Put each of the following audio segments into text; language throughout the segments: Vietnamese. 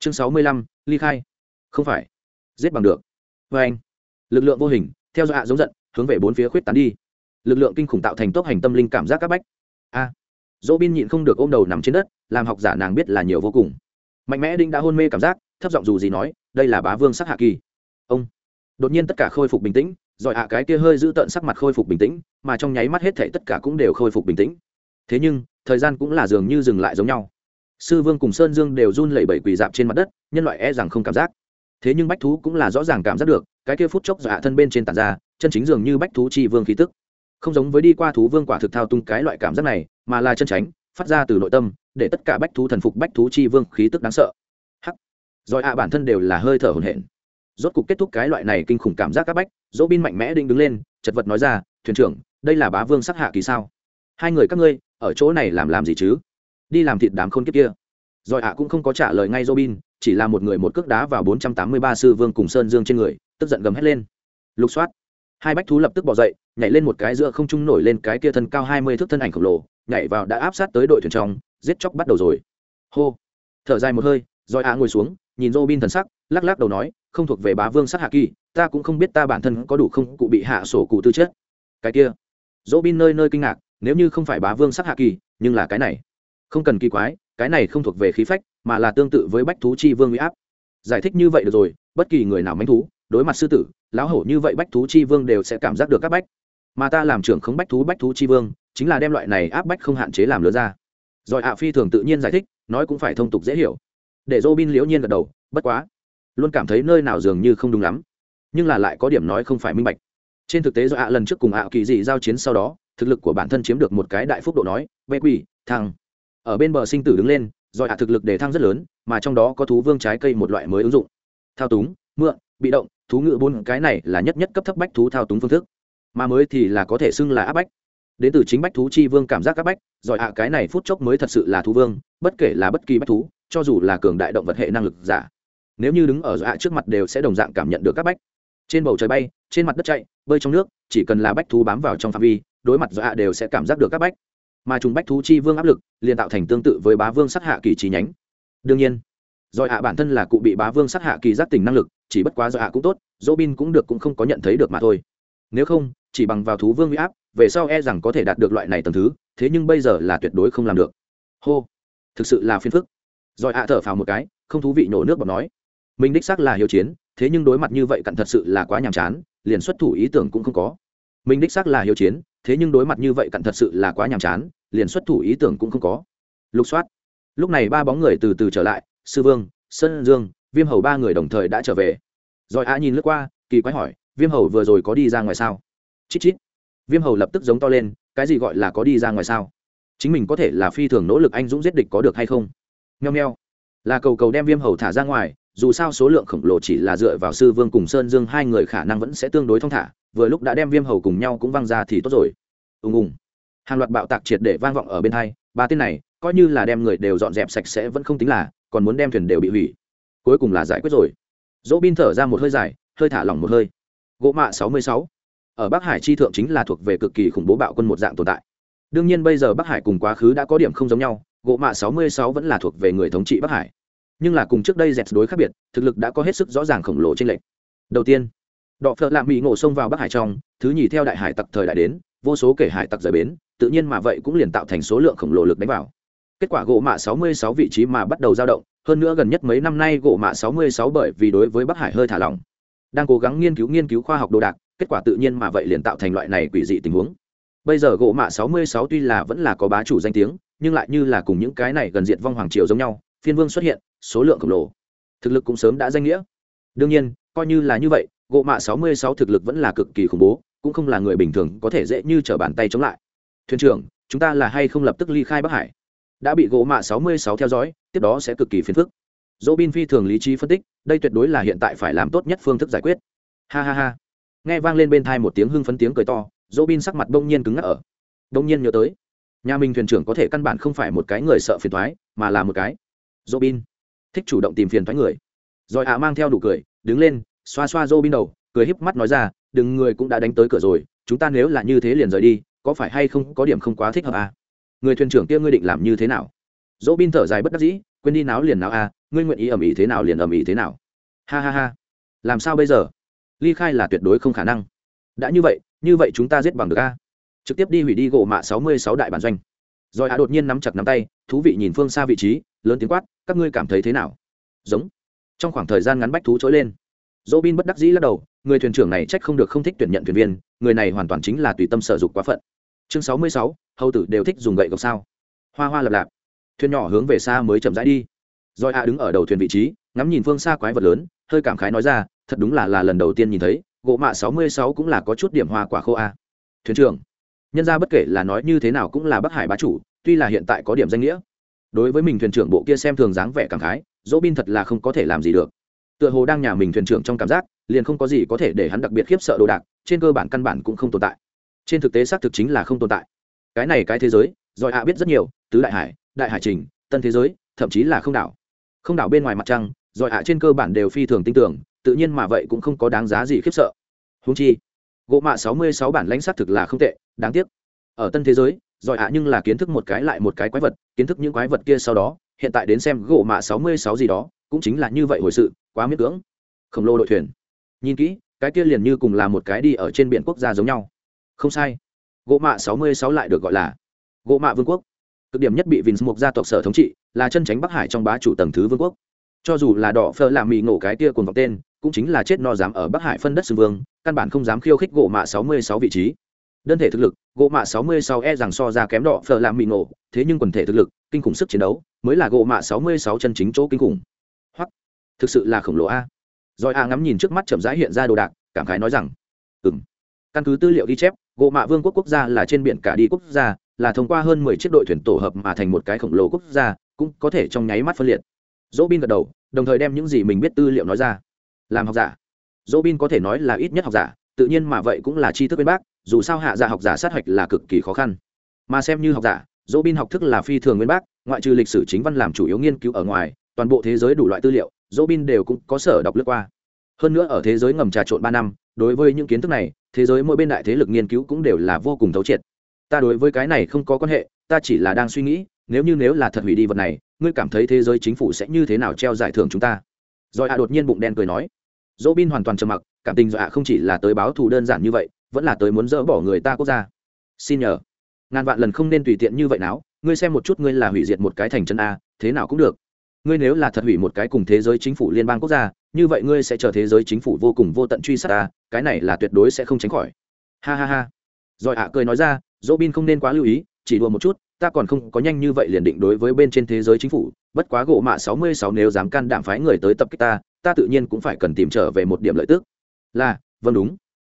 chương sáu mươi lăm, ly khai. Không phải. Giết bằng được. Vê anh. Lực lượng vô hình, theo dõi hạ giống giận, hướng về bốn phía khuyết tán đi. Lực lượng kinh khủng tạo thành tốc hành tâm linh cảm giác các bách. A. Dỗ bin nhịn không được ôm đầu nằm trên đất, làm học giả nàng biết là nhiều vô cùng. Mạnh mẽ đinh đã hôn mê cảm giác, thấp giọng dù gì nói, đây là bá vương sắc hạ kỳ. Ông. Đột nhiên tất cả khôi phục bình tĩnh giỏi hạ cái kia hơi giữ tợn sắc mặt khôi phục bình tĩnh, mà trong nháy mắt hết thể tất cả cũng đều khôi phục bình tĩnh. Thế nhưng, thời gian cũng là dường như dừng lại giống nhau sư vương cùng sơn dương đều run lẩy bẩy quỳ dạp trên mặt đất, nhân loại e rằng không cảm giác. Thế nhưng bách thú cũng là rõ ràng cảm giác được, cái kia phút chốc dọa thân bên trên tàn ra, chân chính dường như bách thú chi vương khí tức. Không giống với đi qua thú vương quả thực thao tung cái loại cảm giác này, mà là chân tránh, phát ra từ nội tâm, để tất cả bách thú thần phục bách thú chi vương khí tức đáng sợ. Hắc. Rồi ạ, bản thân đều là hơi thở hổn hển. Rốt cục kết thúc cái loại này kinh khủng cảm giác các bách, dỗ bin mạnh mẽ định đứng lên, chật vật nói ra, thuyền trưởng, đây là bá vương sắc hạ kỳ sao? Hai người các ngươi, ở chỗ này làm làm gì chứ? Đi làm thịt đám khôn kiếp kia. Rồi ạ cũng không có trả lời ngay Robin, chỉ là một người một cước đá vào bốn trăm tám mươi ba sư vương cùng sơn dương trên người, tức giận gầm hét lên. Lục soát. Hai bách thú lập tức bỏ dậy, nhảy lên một cái giữa không trung nổi lên cái kia thân cao hai mươi thước thân ảnh khổng lồ, nhảy vào đã áp sát tới đội thuyền trong, giết chóc bắt đầu rồi. Hô. Thở dài một hơi, rồi ạ ngồi xuống, nhìn Robin thần sắc, lắc lắc đầu nói, không thuộc về bá vương sát hạ kỳ, ta cũng không biết ta bản thân có đủ không, cụ bị hạ sổ cụ tư chất. Cái kia. Robin bin nơi nơi kinh ngạc, nếu như không phải bá vương sát hạ kỳ, nhưng là cái này không cần kỳ quái, cái này không thuộc về khí phách, mà là tương tự với bách thú chi vương huy áp. Giải thích như vậy được rồi, bất kỳ người nào manh thú, đối mặt sư tử, lão hổ như vậy bách thú chi vương đều sẽ cảm giác được các bách. Mà ta làm trưởng không bách thú bách thú chi vương, chính là đem loại này áp bách không hạn chế làm lớn ra. Rồi ạ phi thường tự nhiên giải thích, nói cũng phải thông tục dễ hiểu. Để dô bin liễu nhiên gật đầu, bất quá, luôn cảm thấy nơi nào dường như không đúng lắm. Nhưng là lại có điểm nói không phải minh bạch. Trên thực tế do ạ lần trước cùng ạ kỳ dị giao chiến sau đó, thực lực của bản thân chiếm được một cái đại phúc độ nói vê quỷ thăng ở bên bờ sinh tử đứng lên, rồi hạ thực lực đề thăng rất lớn, mà trong đó có thú vương trái cây một loại mới ứng dụng. Thao túng, mượn, bị động, thú ngự bốn, cái này là nhất nhất cấp thấp bách thú thao túng phương thức. Mà mới thì là có thể xưng là áp bách. Đến từ chính bách thú chi vương cảm giác áp bách giỏi hạ cái này phút chốc mới thật sự là thú vương, bất kể là bất kỳ bách thú, cho dù là cường đại động vật hệ năng lực giả, nếu như đứng ở hạ trước mặt đều sẽ đồng dạng cảm nhận được các bách. Trên bầu trời bay, trên mặt đất chạy, bơi trong nước, chỉ cần là bách thú bám vào trong phạm vi, đối mặt do hạ đều sẽ cảm giác được các bách mà chúng bách thú chi vương áp lực, liền tạo thành tương tự với bá vương sát hạ kỳ trí nhánh. Đương nhiên rồi hạ bản thân là cụ bị bá vương sát hạ kỳ giác tình năng lực, chỉ bất quá do hạ cũng tốt dỗ bin cũng được cũng không có nhận thấy được mà thôi. Nếu không, chỉ bằng vào thú vương huy áp, về sau e rằng có thể đạt được loại này tầm thứ, thế nhưng bây giờ là tuyệt đối không làm được. Hô, thực sự là phiền phức. Rồi hạ thở phào một cái, không thú vị nổ nước bọc nói. Mình đích xác là hiếu chiến, thế nhưng đối mặt như vậy cặn thật sự là quá nhàm chán, liền xuất thủ ý tưởng cũng không có mình đích xác là hiếu chiến, thế nhưng đối mặt như vậy cặn thật sự là quá nhàm chán, liền xuất thủ ý tưởng cũng không có. Lục soát. Lúc này ba bóng người từ từ trở lại, sư vương, sơn dương, viêm hầu ba người đồng thời đã trở về. Rồi a nhìn lướt qua, kỳ quái hỏi, viêm hầu vừa rồi có đi ra ngoài sao? Chít chít. Viêm hầu lập tức giống to lên, cái gì gọi là có đi ra ngoài sao? Chính mình có thể là phi thường nỗ lực anh dũng giết địch có được hay không? Nheo nheo là cầu cầu đem viêm hầu thả ra ngoài, dù sao số lượng khổng lồ chỉ là dựa vào sư vương cùng sơn dương hai người khả năng vẫn sẽ tương đối thong thả vừa lúc đã đem viêm hầu cùng nhau cũng văng ra thì tốt rồi. Ùng ùng. Hàng loạt bạo tạc triệt để vang vọng ở bên hai, ba tên này, coi như là đem người đều dọn dẹp sạch sẽ vẫn không tính là, còn muốn đem thuyền đều bị hủy. Cuối cùng là giải quyết rồi. Dỗ bin thở ra một hơi dài, hơi thả lỏng một hơi. Gỗ mạ sáu mươi sáu. Ở bắc hải chi thượng chính là thuộc về cực kỳ khủng bố bạo quân một dạng tồn tại. Đương nhiên bây giờ bắc hải cùng quá khứ đã có điểm không giống nhau, gỗ mạ sáu mươi sáu vẫn là thuộc về người thống trị bắc hải. Nhưng là cùng trước đây dẹt đối khác biệt, thực lực đã có hết sức rõ ràng khổng lồ trên lệch. Đầu tiên đọ phợ lạ bị ngộ xông vào bắc hải trong, thứ nhì theo đại hải tặc thời đại đến, vô số kể hải tặc rời bến, tự nhiên mà vậy cũng liền tạo thành số lượng khổng lồ lực đánh vào. Kết quả gỗ mạ 66 vị trí mà bắt đầu dao động, hơn nữa gần nhất mấy năm nay gỗ mạ 66 bởi vì đối với bắc hải hơi thả lỏng. Đang cố gắng nghiên cứu nghiên cứu khoa học đồ đạc, kết quả tự nhiên mà vậy liền tạo thành loại này quỷ dị tình huống. Bây giờ gỗ mạ 66 tuy là vẫn là có bá chủ danh tiếng, nhưng lại như là cùng những cái này gần diện vong hoàng triều giống nhau, phiên vương xuất hiện, số lượng khổng lồ. Thực lực cũng sớm đã danh nghĩa. Đương nhiên, coi như là như vậy gỗ mạ 66 thực lực vẫn là cực kỳ khủng bố, cũng không là người bình thường có thể dễ như trở bàn tay chống lại. Thuyền trưởng, chúng ta là hay không lập tức ly khai bắc hải? Đã bị gỗ mạ 66 theo dõi, tiếp đó sẽ cực kỳ phiền phức. Dỗ bin phi thường lý trí phân tích, đây tuyệt đối là hiện tại phải làm tốt nhất phương thức giải quyết. Ha ha ha. Nghe vang lên bên thai một tiếng hưng phấn tiếng cười to, dỗ bin sắc mặt bỗng nhiên cứng ngắc ở. Bỗng nhiên nhớ tới, nhà mình thuyền trưởng có thể căn bản không phải một cái người sợ phiền thoái mà là một cái. Dỗ bin, thích chủ động tìm phiền thoái người. Rồi ạ mang theo đủ cười, đứng lên xoa xoa rô bin đầu, cười híp mắt nói ra, đừng, người cũng đã đánh tới cửa rồi, chúng ta nếu là như thế liền rời đi, có phải hay không, có điểm không quá thích hợp à? người thuyền trưởng kia ngươi định làm như thế nào? Dỗ bin thở dài bất đắc dĩ, quên đi náo liền náo à ngươi nguyện ý ầm ĩ thế nào liền ầm ĩ thế nào. Ha ha ha. Làm sao bây giờ? Ly khai là tuyệt đối không khả năng. Đã như vậy như vậy chúng ta giết bằng được a trực tiếp đi hủy đi gỗ mạ sáu mươi sáu đại bản doanh. Rồi a đột nhiên nắm chặt nắm tay, thú vị nhìn phương xa vị trí, lớn tiếng quát, các ngươi cảm thấy thế nào? Giống. Trong khoảng thời gian ngắn bách thú trỗi lên dỗ bin bất đắc dĩ lắc đầu, người thuyền trưởng này trách không được không thích tuyển nhận thuyền viên, người này hoàn toàn chính là tùy tâm sở dục quá phận. Chương sáu mươi sáu, hầu tử đều thích dùng gậy gộc sao. Hoa hoa lập lạp. Thuyền nhỏ hướng về xa mới chậm rãi đi. Rồi a đứng ở đầu thuyền vị trí, ngắm nhìn phương xa quái vật lớn, hơi cảm khái nói ra, thật đúng là là lần đầu tiên nhìn thấy, gỗ mạ sáu mươi sáu cũng là có chút điểm hoa quả khô a. Thuyền trưởng, nhân ra bất kể là nói như thế nào cũng là bắc hải bá chủ, tuy là hiện tại có điểm danh nghĩa. Đối với mình thuyền trưởng bộ kia xem thường dáng vẻ cảm khái dỗ bin thật là không có thể làm gì được tựa hồ đang nhà mình thuyền trưởng trong cảm giác, liền không có gì có thể để hắn đặc biệt khiếp sợ đồ đạc, trên cơ bản căn bản cũng không tồn tại. Trên thực tế xác thực chính là không tồn tại. Cái này cái thế giới giỏi hạ biết rất nhiều, tứ đại hải đại hải trình, tân thế giới, thậm chí là không đảo. Không đảo bên ngoài mặt trăng giỏi hạ trên cơ bản đều phi thường tin tưởng tự nhiên mà vậy cũng không có đáng giá gì khiếp sợ. Húng chi, gỗ mạ sáu mươi sáu bản lãnh xác thực là không tệ, đáng tiếc. Ở tân thế giới giỏi hạ nhưng là kiến thức một cái lại một cái quái vật, kiến thức những quái vật kia sau đó, hiện tại đến xem gỗ mạ sáu mươi sáu gì đó, cũng chính là như vậy hồi sự quá miễn cưỡng. Khổng lồ đội thuyền. Nhìn kỹ, cái kia liền như cùng là một cái đi ở trên biển quốc gia giống nhau. Không sai. Gỗ mạ sáu mươi sáu lại được gọi là gỗ mạ vương quốc. Cực điểm nhất bị vinh mục gia tộc sở thống trị, là chân tránh bắc hải trong bá chủ tầng thứ vương quốc. Cho dù là đỏ phơ làm mì ngộ cái kia cùng vọng tên, cũng chính là chết no dám ở bắc hải phân đất xưng vương, căn bản không dám khiêu khích gỗ mạ sáu mươi sáu vị trí. Đơn thể thực lực, gỗ mạ sáu mươi sáu e rằng so ra kém đỏ phơ làm mì ngộ, thế nhưng quần thể thực lực, kinh khủng sức chiến đấu, mới là gỗ mạ sáu mươi sáu chân chính chỗ kinh khủng thực sự là khổng lồ a. Rồi a ngắm nhìn trước mắt chậm rãi hiện ra đồ đạc, cảm khái nói rằng, ừm. Căn cứ tư liệu ghi chép, gỗ mạ vương quốc quốc gia là trên biển cả đi quốc gia, là thông qua hơn mười chiếc đội thuyền tổ hợp mà thành một cái khổng lồ quốc gia, cũng có thể trong nháy mắt phân liệt. Dỗ bin gật đầu, đồng thời đem những gì mình biết tư liệu nói ra. Làm học giả. Dỗ bin có thể nói là ít nhất học giả, tự nhiên mà vậy cũng là tri thức bên bác, dù sao hạ giả học giả sát hạch là cực kỳ khó khăn. Mà xem như học giả dỗ bin học thức là phi thường nguyên bác, ngoại trừ lịch sử chính văn làm chủ yếu nghiên cứu ở ngoài, toàn bộ thế giới đủ loại tư liệu dỗ bin đều cũng có sở đọc lướt qua. Hơn nữa ở thế giới ngầm trà trộn ba năm, đối với những kiến thức này, thế giới mỗi bên đại thế lực nghiên cứu cũng đều là vô cùng thấu triệt. Ta đối với cái này không có quan hệ, ta chỉ là đang suy nghĩ, nếu như nếu là thật hủy đi vật này, ngươi cảm thấy thế giới chính phủ sẽ như thế nào treo giải thưởng chúng ta? Rồi ạ đột nhiên bụng đen cười nói. Dỗ bin hoàn toàn trầm mặc, cảm tình dọa không chỉ là tới báo thù đơn giản như vậy, vẫn là tới muốn dỡ bỏ người ta quốc gia. Xin nhờ. Ngàn vạn lần không nên tùy tiện như vậy nào, ngươi xem một chút ngươi là hủy diệt một cái thành chân a, thế nào cũng được ngươi nếu là thật hủy một cái cùng thế giới chính phủ liên bang quốc gia, như vậy ngươi sẽ chờ thế giới chính phủ vô cùng vô tận truy sát ta, cái này là tuyệt đối sẽ không tránh khỏi. Ha ha ha. Rồi ạ cười nói ra dỗ bin không nên quá lưu ý, chỉ đùa một chút, ta còn không có nhanh như vậy liền định đối với bên trên thế giới chính phủ, bất quá gỗ mạ sáu mươi sáu nếu dám can đảm phái người tới tập kích ta ta tự nhiên cũng phải cần tìm trở về một điểm lợi tức. Là vâng đúng.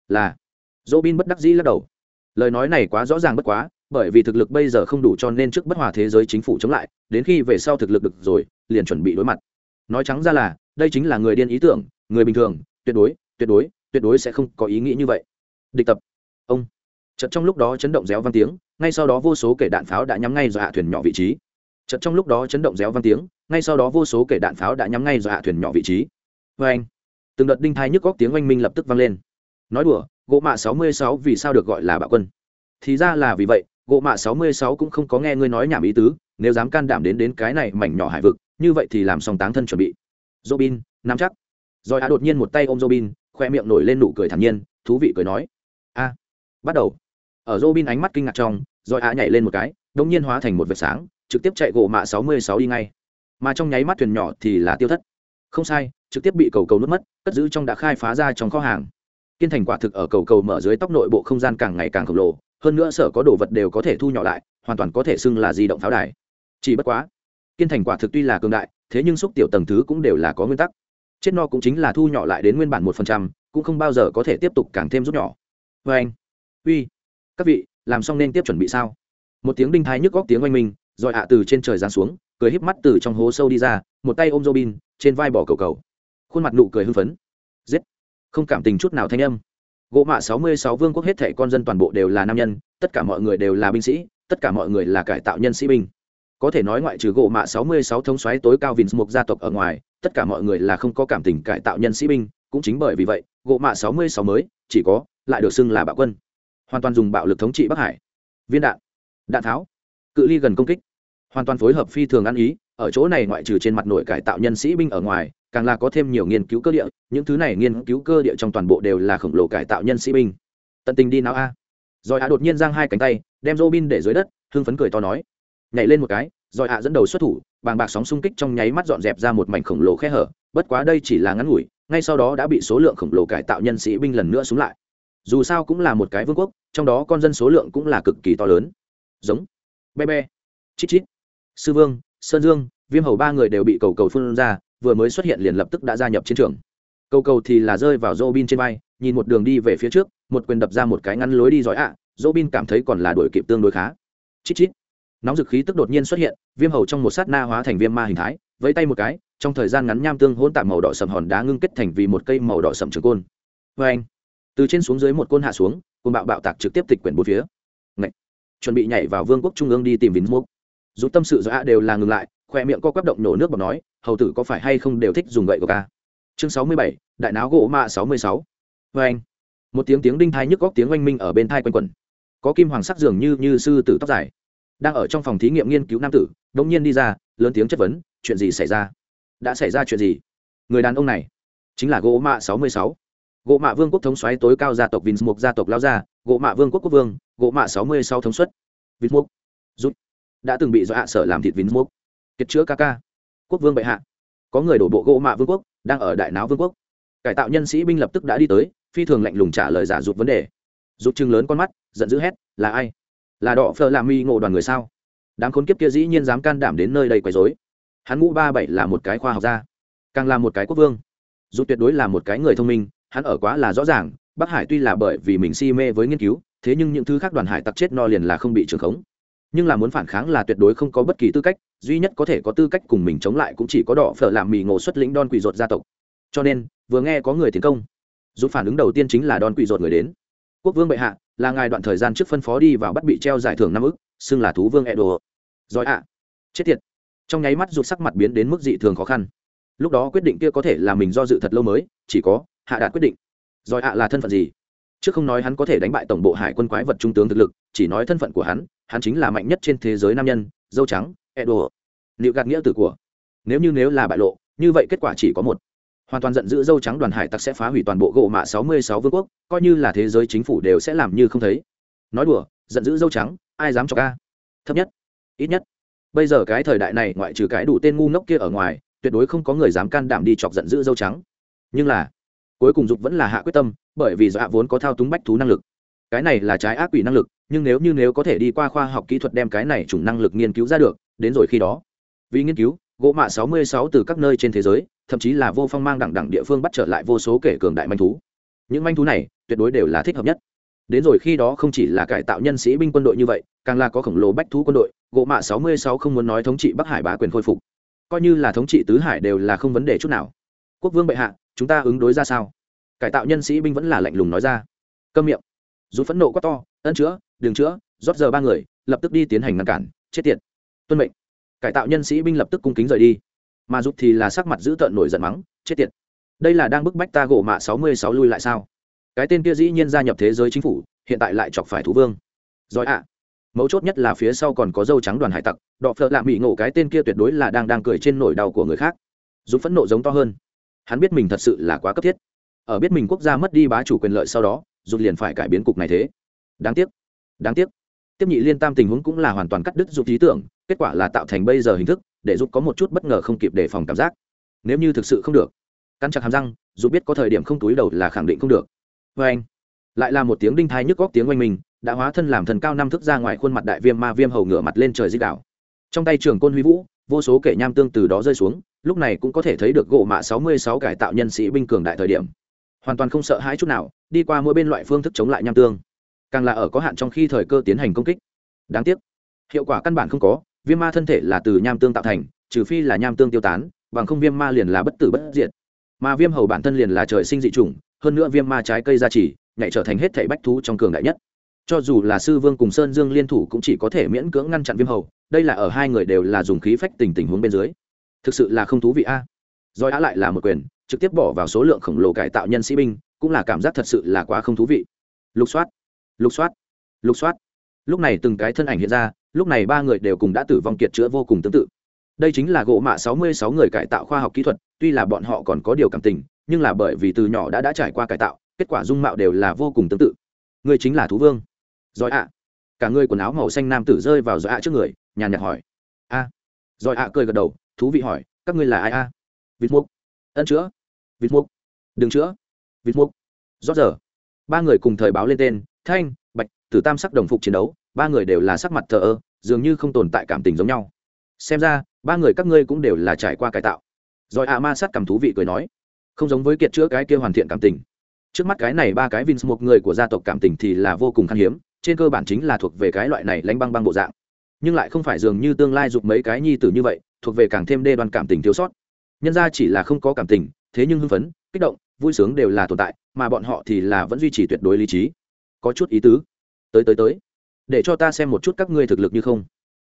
Là. Dỗ bin bất đắc dĩ lắc đầu. Lời nói này quá rõ ràng bất quá, bởi vì thực lực bây giờ không đủ cho nên trước bất hòa thế giới chính phủ chống lại, đến khi về sau thực lực được rồi liền chuẩn bị đối mặt. Nói trắng ra là, đây chính là người điên ý tưởng, người bình thường, tuyệt đối tuyệt đối tuyệt đối sẽ không có ý nghĩ như vậy. Địch tập. Ông. Chợt trong lúc đó chấn động réo vang tiếng, ngay sau đó vô số kể đạn pháo đã nhắm ngay dọa thuyền nhỏ vị trí. Chợt trong lúc đó chấn động réo vang tiếng, ngay sau đó vô số kể đạn pháo đã nhắm ngay dọa thuyền nhỏ vị trí. Vê anh, từng đợt đinh thai nhức góc tiếng oanh minh lập tức vang lên. Nói đùa, gỗ mạ sáu mươi sáu vì sao được gọi là bạo quân? Thì ra là vì vậy gỗ mạ sáu mươi sáu cũng không có nghe ngươi nói nhảm ý tứ, nếu dám can đảm đến đến cái này mảnh nhỏ hải vực, như vậy thì làm xong táng thân chuẩn bị. Robin, nắm chắc. Rồi a đột nhiên một tay ôm robin, khoe miệng nổi lên nụ cười thản nhiên, thú vị cười nói. A, bắt đầu. Ở robin ánh mắt kinh ngạc trong, rồi a nhảy lên một cái đông nhiên hóa thành một vệt sáng, trực tiếp chạy gỗ mạ sáu mươi sáu đi ngay. Mà trong nháy mắt thuyền nhỏ thì là tiêu thất. Không sai, trực tiếp bị cầu cầu nuốt mất, cất giữ trong đã khai phá ra trong kho hàng. Kiên thành quả thực ở cầu cầu mở dưới tóc nội bộ không gian càng ngày càng khổng lồ hơn nữa sở có đồ vật đều có thể thu nhỏ lại, hoàn toàn có thể xưng là di động pháo đài. Chỉ bất quá, kiên thành quả thực tuy là cường đại, thế nhưng xúc tiểu tầng thứ cũng đều là có nguyên tắc. Chết no cũng chính là thu nhỏ lại đến nguyên bản một phần trăm, cũng không bao giờ có thể tiếp tục càng thêm rút nhỏ. Vê anh, uy, các vị, làm xong nên tiếp chuẩn bị sao? Một tiếng đinh thái nhức góc tiếng oanh minh, rồi hạ từ trên trời giáng xuống, cười híp mắt từ trong hố sâu đi ra, một tay ôm robin, trên vai bỏ cầu cầu. Khuôn mặt nụ cười hưng phấn. Giết. Không cảm tình chút nào thanh âm gỗ mạ sáu mươi sáu vương quốc hết thảy con dân toàn bộ đều là nam nhân, tất cả mọi người đều là binh sĩ, tất cả mọi người là cải tạo nhân sĩ binh. Có thể nói ngoại trừ gỗ mạ sáu mươi sáu thống xoáy tối cao vins một gia tộc ở ngoài, tất cả mọi người là không có cảm tình cải tạo nhân sĩ binh, cũng chính bởi vì vậy, gỗ mạ sáu mươi sáu mới, chỉ có, lại được xưng là bạo quân. Hoàn toàn dùng bạo lực thống trị bắc hải. Viên đạn. Đạn tháo. Cự ly gần công kích. Hoàn toàn phối hợp phi thường ăn ý ở chỗ này ngoại trừ trên mặt nội cải tạo nhân sĩ binh ở ngoài, càng là có thêm nhiều nghiên cứu cơ địa, những thứ này nghiên cứu cơ địa trong toàn bộ đều là khổng lồ cải tạo nhân sĩ binh. Tận tình đi nào a. Rồi ạ đột nhiên giang hai cánh tay, đem Robin để dưới đất, hưng phấn cười to nói. Nhảy lên một cái, rồi ạ dẫn đầu xuất thủ, bàng bạc sóng xung kích trong nháy mắt dọn dẹp ra một mảnh khổng lồ khe hở, bất quá đây chỉ là ngắn ngủi, ngay sau đó đã bị số lượng khổng lồ cải tạo nhân sĩ binh lần nữa xuống lại. Dù sao cũng là một cái vương quốc, trong đó con dân số lượng cũng là cực kỳ to lớn. Giống. Be be. Chít chít. Sư vương sơn dương viêm hầu ba người đều bị cầu cầu phun ra vừa mới xuất hiện liền lập tức đã gia nhập chiến trường. Cầu cầu thì là rơi vào dô bin trên vai nhìn một đường đi về phía trước một quyền đập ra một cái ngăn lối đi giỏi ạ à, dô bin cảm thấy còn là đuổi kịp tương đối khá. Chít chít. Nóng dực khí tức đột nhiên xuất hiện viêm hầu trong một sát na hóa thành viêm ma hình thái vẫy tay một cái trong thời gian ngắn nham tương hỗn tạm màu đỏ sầm hòn đá ngưng kết thành vì một cây màu đỏ sầm trường côn. Vê anh từ trên xuống dưới một côn hạ xuống côn bạo bạo tạc trực tiếp tịch quyển bốn phía. Ngậy. chuẩn bị nhảy vào vương quốc trung ương đi tìm vín mốc rút tâm sự dọa đều là ngừng lại, khoe miệng co quắp động nổ nước bọc nói, hầu tử có phải hay không đều thích dùng gậy của ca chương sáu mươi bảy, đại náo gỗ mạ sáu mươi sáu. Vê anh. Một tiếng tiếng đinh thai nhức góc tiếng oanh minh ở bên thai quanh quẩn. Có kim hoàng sắc dường như như sư tử tóc dài. Đang ở trong phòng thí nghiệm nghiên cứu nam tử đông nhiên đi ra, lớn tiếng chất vấn, chuyện gì xảy ra? Đã xảy ra chuyện gì? Người đàn ông này chính là gỗ mạ sáu mươi sáu. Gỗ mạ vương quốc thống xoáy tối cao gia tộc vinh mục gia tộc lao gia, gỗ mạ vương quốc quốc vương, gỗ mạ sáu mươi sáu thống suất. Vinh mục. Rút đã từng bị do hạ sở làm thịt vín mốc. Kiệt chữa ca ca. Quốc vương bệ hạ. Có người đổ bộ gỗ mạ vương quốc, đang ở đại náo vương quốc. Cải tạo nhân sĩ binh lập tức đã đi tới, phi thường lạnh lùng trả lời giả rụt vấn đề. Rụt chừng lớn con mắt, giận dữ hét, là ai? Là đỏ phờ làm mi ngộ đoàn người sao? Đám khốn kiếp kia dĩ nhiên dám can đảm đến nơi đây quấy dối hắn ngũ ba bảy là một cái khoa học gia, càng là một cái quốc vương. Dù tuyệt đối là một cái người thông minh, hắn ở quá là rõ ràng, bắc hải tuy là bởi vì mình si mê với nghiên cứu, thế nhưng những thứ khác đoàn hải tặc chết no liền là không bị trường khống nhưng là muốn phản kháng là tuyệt đối không có bất kỳ tư cách, duy nhất có thể có tư cách cùng mình chống lại cũng chỉ có đỏ phở làm mì ngộ xuất lĩnh đòn quỷ rột gia tộc. Cho nên, vừa nghe có người tiến công dù phản ứng đầu tiên chính là đòn quỷ rột người đến. Quốc vương bệ hạ, là ngài đoạn thời gian trước phân phó đi vào bắt bị treo giải thưởng năm ức, xưng là thú vương e đồ giỏi ạ. Chết tiệt. Trong nháy mắt rụt sắc mặt biến đến mức dị thường khó khăn. Lúc đó quyết định kia có thể là mình do dự thật lâu mới, chỉ có hạ đạt quyết định. Giỏi ạ là thân phận gì? Trước không nói hắn có thể đánh bại tổng bộ hải quân quái vật trung tướng thực lực, chỉ nói thân phận của hắn hắn chính là mạnh nhất trên thế giới nam nhân, dâu trắng edo liệu gạt nghĩa từ của. Nếu như nếu là bại lộ, như vậy kết quả chỉ có một. Hoàn toàn giận dữ dâu trắng đoàn hải tặc sẽ phá hủy toàn bộ gỗ mạ sáu mươi sáu vương quốc, coi như là thế giới chính phủ đều sẽ làm như không thấy. Nói đùa, giận dữ dâu trắng, ai dám cho ca thấp nhất, ít nhất. Bây giờ cái thời đại này, ngoại trừ cái đủ tên ngu ngốc kia ở ngoài, tuyệt đối không có người dám can đảm đi chọc giận dữ dâu trắng. Nhưng là cuối cùng dục vẫn là hạ quyết tâm, bởi vì dọa vốn có thao túng bách thú năng lực. Cái này là trái ác quỷ năng lực, nhưng nếu như nếu có thể đi qua khoa học kỹ thuật đem cái này chủng năng lực nghiên cứu ra được, đến rồi khi đó. Vì nghiên cứu, gỗ mạ 66 từ các nơi trên thế giới, thậm chí là vô phong mang đẳng đẳng địa phương bắt trở lại vô số kể cường đại manh thú. Những manh thú này, tuyệt đối đều là thích hợp nhất. Đến rồi khi đó không chỉ là cải tạo nhân sĩ binh quân đội như vậy, càng là có khổng lồ bách thú quân đội, gỗ mạ 66 không muốn nói thống trị bắc hải bá quyền khôi phục. Coi như là thống trị tứ hải đều là không vấn đề chút nào. Quốc vương bệ hạ chúng ta ứng đối ra sao? Cải tạo nhân sĩ binh vẫn là lạnh lùng nói ra. Câm miệng. Dù phẫn nộ quá to, ân chữa đường chữa rót giờ ba người, lập tức đi tiến hành ngăn cản, chết tiệt. Tuân mệnh. Cải tạo nhân sĩ binh lập tức cung kính rời đi. Mà giúp thì là sắc mặt giữ tợn nổi giận mắng, chết tiệt. Đây là đang bức bách ta gỗ mạ sáu mươi sáu lui lại sao? Cái tên kia dĩ nhiên gia nhập thế giới chính phủ, hiện tại lại chọc phải thú vương. Giỏi ạ. Mấu chốt nhất là phía sau còn có dâu trắng đoàn hải tặc, đọ phợ lạ mỹ ngộ cái tên kia tuyệt đối là đang đang cười trên nổi đau của người khác. Giúp phẫn nộ giống to hơn hắn biết mình thật sự là quá cấp thiết. Ở biết mình quốc gia mất đi bá chủ quyền lợi sau đó, rụt liền phải cải biến cục này thế. Đáng tiếc. Đáng tiếc. Tiếp nhị liên tam tình huống cũng là hoàn toàn cắt đứt giúp ý tưởng, kết quả là tạo thành bây giờ hình thức, để giúp có một chút bất ngờ không kịp đề phòng cảm giác. Nếu như thực sự không được căn chặt hàm răng dù biết có thời điểm không túi đầu là khẳng định không được. Vê anh, lại là một tiếng đinh thai nhức góc tiếng oanh mình đã hóa thân làm thần cao năm thức ra ngoài khuôn mặt đại viêm ma viêm hầu ngửa mặt lên trời di đảo trong tay trường côn huy vũ vô số kẻ nham tương từ đó rơi xuống, lúc này cũng có thể thấy được gỗ mạ sáu mươi sáu cải tạo nhân sĩ binh cường đại thời điểm. Hoàn toàn không sợ hãi chút nào, đi qua mỗi bên loại phương thức chống lại nham tương. Càng là ở có hạn trong khi thời cơ tiến hành công kích. Đáng tiếc, hiệu quả căn bản không có, viêm ma thân thể là từ nham tương tạo thành, trừ phi là nham tương tiêu tán, bằng không viêm ma liền là bất tử bất diệt. Mà viêm hầu bản thân liền là trời sinh dị chủng, hơn nữa viêm ma trái cây gia trì, nhảy trở thành hết thảy bách thú trong cường đại nhất. Cho dù là sư vương cùng sơn dương liên thủ cũng chỉ có thể miễn cưỡng ngăn chặn viêm hầu đây là ở hai người đều là dùng khí phách tình tình huống bên dưới. Thực sự là không thú vị a. À. rồi á lại là một quyền, trực tiếp bỏ vào số lượng khổng lồ cải tạo nhân sĩ binh, cũng là cảm giác thật sự là quá không thú vị. Lục soát lục soát lục soát. Lúc này từng cái thân ảnh hiện ra, lúc này ba người đều cùng đã tử vong kiệt chữa vô cùng tương tự. Đây chính là gỗ mạ sáu mươi sáu người cải tạo khoa học kỹ thuật, tuy là bọn họ còn có điều cảm tình, nhưng là bởi vì từ nhỏ đã đã trải qua cải tạo, kết quả dung mạo đều là vô cùng tương tự. Người chính là thú vương. Giỏi ạ cả người quần áo màu xanh nam tử rơi vào giỏi ạ trước người, nhàn nhạt hỏi. A? À. giỏi ạ cười gật đầu, thú vị hỏi, các ngươi là ai a? Vịt mục. Ân chữa vịt mục. Đừng chữa vịt mục. Rót giờ. Ba người cùng thời báo lên tên, thanh, bạch, tử tam sắc đồng phục chiến đấu, ba người đều là sắc mặt thờ ơ, dường như không tồn tại cảm tình giống nhau. Xem ra, ba người các ngươi cũng đều là trải qua cải tạo. Rồi ạ ma sát cảm thú vị cười nói, không giống với kiệt chữa cái kia hoàn thiện cảm tình. Trước mắt cái này ba cái vins một người của gia tộc cảm tình thì là vô cùng khan hiếm trên cơ bản chính là thuộc về cái loại này lánh băng băng bộ dạng. Nhưng lại không phải dường như tương lai dục mấy cái nhi tử như vậy, thuộc về càng thêm đê đoan cảm tình thiếu sót. Nhân ra chỉ là không có cảm tình, thế nhưng hưng phấn, kích động, vui sướng đều là tồn tại, mà bọn họ thì là vẫn duy trì tuyệt đối lý trí. Có chút ý tứ. Tới tới tới. Để cho ta xem một chút các ngươi thực lực như không.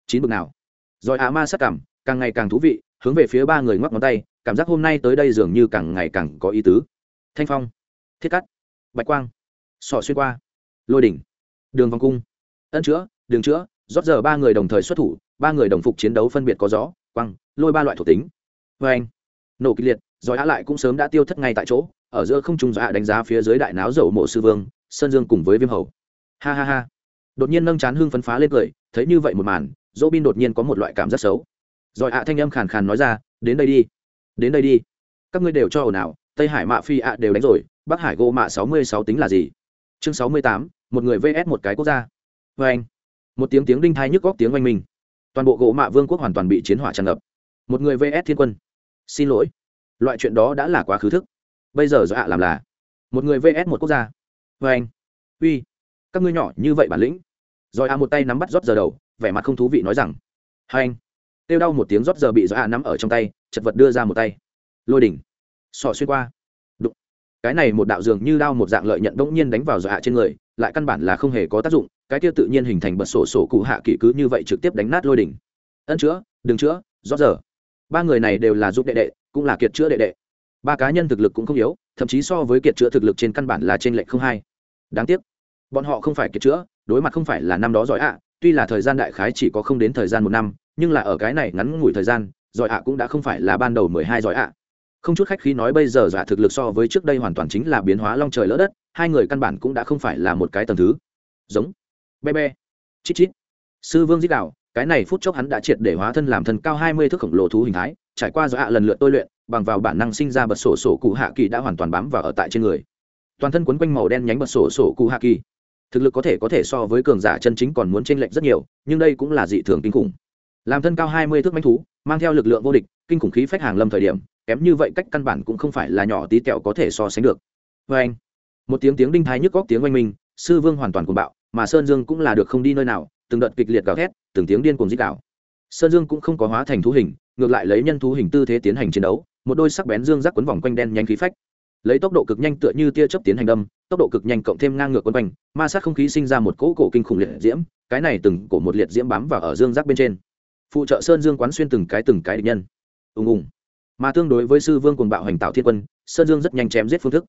Chín bực nào. Rồi á ma sắc cảm, càng ngày càng thú vị, hướng về phía ba người ngoắc ngón tay, cảm giác hôm nay tới đây dường như càng ngày càng có ý tứ. Thanh phong. Thiết cắt. Bạch quang. Sọ xuyên qua. Lôi đỉnh đường vòng cung. Ân chữa, đường chữa, rót giờ ba người đồng thời xuất thủ, ba người đồng phục chiến đấu phân biệt có gió, quăng, lôi ba loại thuộc tính. Vê anh, nổ kịch liệt giỏi á lại cũng sớm đã tiêu thất ngay tại chỗ, ở giữa không trung giỏi á đánh giá phía dưới đại náo dầu mộ sư vương, sơn dương cùng với viêm hầu. Ha ha ha. Đột nhiên nâng chán hương phấn phá lên cười, thấy như vậy một màn dỗ bin đột nhiên có một loại cảm giác xấu. Rồi hạ thanh âm khàn khàn nói ra, đến đây đi. Đến đây đi. Các ngươi đều cho ồn ào, tây hải mạ phi ạ đều đánh rồi, bắc hải Gô mạ sáu mươi sáu tính là gì? Chương sáu mươi tám một người vs một cái quốc gia. Vê anh, một tiếng tiếng đinh thai nhức góc tiếng oanh minh. Toàn bộ gỗ mạ vương quốc hoàn toàn bị chiến hỏa tràn ngập. Một người vs thiên quân. Xin lỗi. Loại chuyện đó đã là quá khứ thức. Bây giờ do ạ làm là, một người vs một quốc gia. Vê anh, uy, các ngươi nhỏ như vậy bản lĩnh. Rồi ạ một tay nắm bắt rót giờ đầu, vẻ mặt không thú vị nói rằng, hai anh, kêu đau một tiếng rót giờ bị do ạ nắm ở trong tay, chật vật đưa ra một tay. Lôi đỉnh. Sọ xuyên qua. Đụng. cái này một đạo dường như đao một dạng lợi nhận bỗng nhiên đánh vào do ạ trên người lại căn bản là không hề có tác dụng, cái kia tự nhiên hình thành bật sổ sổ cụ hạ kỷ cứ như vậy trực tiếp đánh nát lôi đỉnh. Ân chữa, đừng chữa, rót giờ. Ba người này đều là giúp đệ đệ, cũng là kiệt chữa đệ đệ. Ba cá nhân thực lực cũng không yếu, thậm chí so với kiệt chữa thực lực trên căn bản là trên lệnh không hai. Đáng tiếc, bọn họ không phải kiệt chữa, đối mặt không phải là năm đó giỏi ạ. Tuy là thời gian đại khái chỉ có không đến thời gian một năm, nhưng là ở cái này ngắn ngủi thời gian, giỏi ạ cũng đã không phải là ban đầu mười hai giỏi ạ không chút khách khí nói bây giờ giả thực lực so với trước đây hoàn toàn chính là biến hóa long trời lỡ đất, hai người căn bản cũng đã không phải là một cái tầm thứ. Giống. Be be. Chít chít. Sư vương dích đạo, cái này phút chốc hắn đã triệt để hóa thân làm thân cao hai mươi thước khổng lồ thú hình thái, trải qua do hạ lần lượt tôi luyện, bằng vào bản năng sinh ra bật sổ sổ cụ hạ kỳ đã hoàn toàn bám vào ở tại trên người. Toàn thân quấn quanh màu đen nhánh bật sổ sổ cụ hạ kỳ. Thực lực có thể có thể so với cường giả chân chính còn muốn chênh lệch rất nhiều, nhưng đây cũng là dị thường kinh khủng. Làm thân cao hai mươi thước manh thú, mang theo lực lượng vô địch, kinh khủng khí phách hàng lâm thời điểm kém như vậy cách căn bản cũng không phải là nhỏ tí tẹo có thể so sánh được. Vê anh, một tiếng tiếng đinh thái nhức góc tiếng oanh minh, sư vương hoàn toàn cuồng bạo, mà sơn dương cũng là được không đi nơi nào, từng đợt kịch liệt gào thét, từng tiếng điên cuồng dích đạo sơn dương cũng không có hóa thành thú hình, ngược lại lấy nhân thú hình tư thế tiến hành chiến đấu, một đôi sắc bén dương giác quấn vòng quanh đen nhanh khí phách. Lấy tốc độ cực nhanh tựa như tia chớp tiến hành đâm, tốc độ cực nhanh cộng thêm ngang ngược quấn quanh, ma sát không khí sinh ra một cỗ cổ kinh khủng liệt diễm, cái này từng cổ một liệt diễm bám vào ở dương giác bên trên. Phụ trợ sơn dương quán xuyên từng cái từng cái địch nhân. Ùng ùng mà tương đối với sư vương cùng bạo hành tạo thiên quân, sơn dương rất nhanh chém giết phương thức.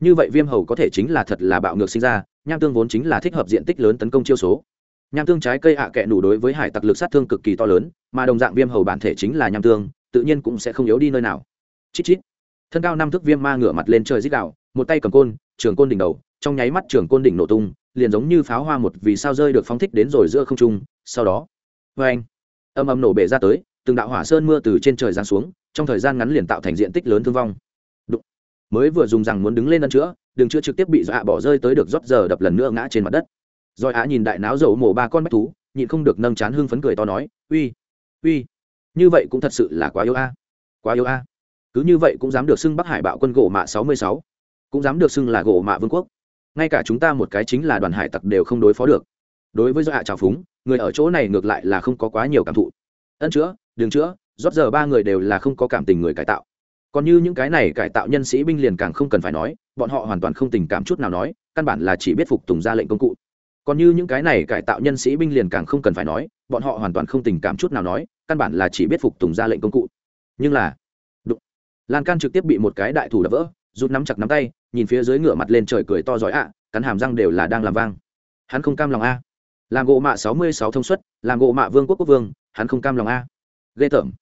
Như vậy viêm hầu có thể chính là thật là bạo ngược sinh ra, nham tương vốn chính là thích hợp diện tích lớn tấn công chiêu số. Nham tương trái cây ạ à kẹ nủ đối với hải tặc lực sát thương cực kỳ to lớn, mà đồng dạng viêm hầu bản thể chính là nham tương, tự nhiên cũng sẽ không yếu đi nơi nào. Chít chít. Thân cao năm thước viêm ma ngửa mặt lên trời dít đạo một tay cầm côn, trường côn đỉnh đầu, trong nháy mắt trường côn đỉnh nổ tung, liền giống như pháo hoa một vì sao rơi được phóng thích đến rồi giữa không trung, sau đó vê anh âm âm nổ bể ra tới, từng đạo hỏa sơn mưa từ trên trời giáng xuống trong thời gian ngắn liền tạo thành diện tích lớn thương vong. Đụng. mới vừa dùng rằng muốn đứng lên ân chữa, đường chữa trực tiếp bị dọa bỏ rơi tới được rót giờ đập lần nữa ngã trên mặt đất. Rồi á nhìn đại náo dầu mổ ba con bách thú, nhịn không được nâng chán hưng phấn cười to nói, uy uy, như vậy cũng thật sự là quá yêu a, quá yêu a. Cứ như vậy cũng dám được xưng bắc hải bạo quân gỗ mạ sáu mươi sáu, cũng dám được xưng là gỗ mạ vương quốc. Ngay cả chúng ta một cái chính là đoàn hải tặc đều không đối phó được. Đối với do hạ trào phúng, người ở chỗ này ngược lại là không có quá nhiều cảm thụ ân chữa, đường chữa, rót giờ ba người đều là không có cảm tình người cải tạo. Còn như những cái này cải tạo nhân sĩ binh liền càng không cần phải nói, bọn họ hoàn toàn không tình cảm chút nào nói, căn bản là chỉ biết phục tùng ra lệnh công cụ. Còn như những cái này cải tạo nhân sĩ binh liền càng không cần phải nói, bọn họ hoàn toàn không tình cảm chút nào nói, căn bản là chỉ biết phục tùng ra lệnh công cụ. Nhưng là, đụng, lan can trực tiếp bị một cái đại thủ đập vỡ rút nắm chặt nắm tay, nhìn phía dưới ngửa mặt lên trời cười to giỏi ạ, cắn hàm răng đều là đang làm vang. Hắn không cam lòng a. Làm gỗ mạ sáu mươi sáu thông suất, làm gỗ mạ vương quốc quốc vương hắn không cam lòng a. Ghê tởm.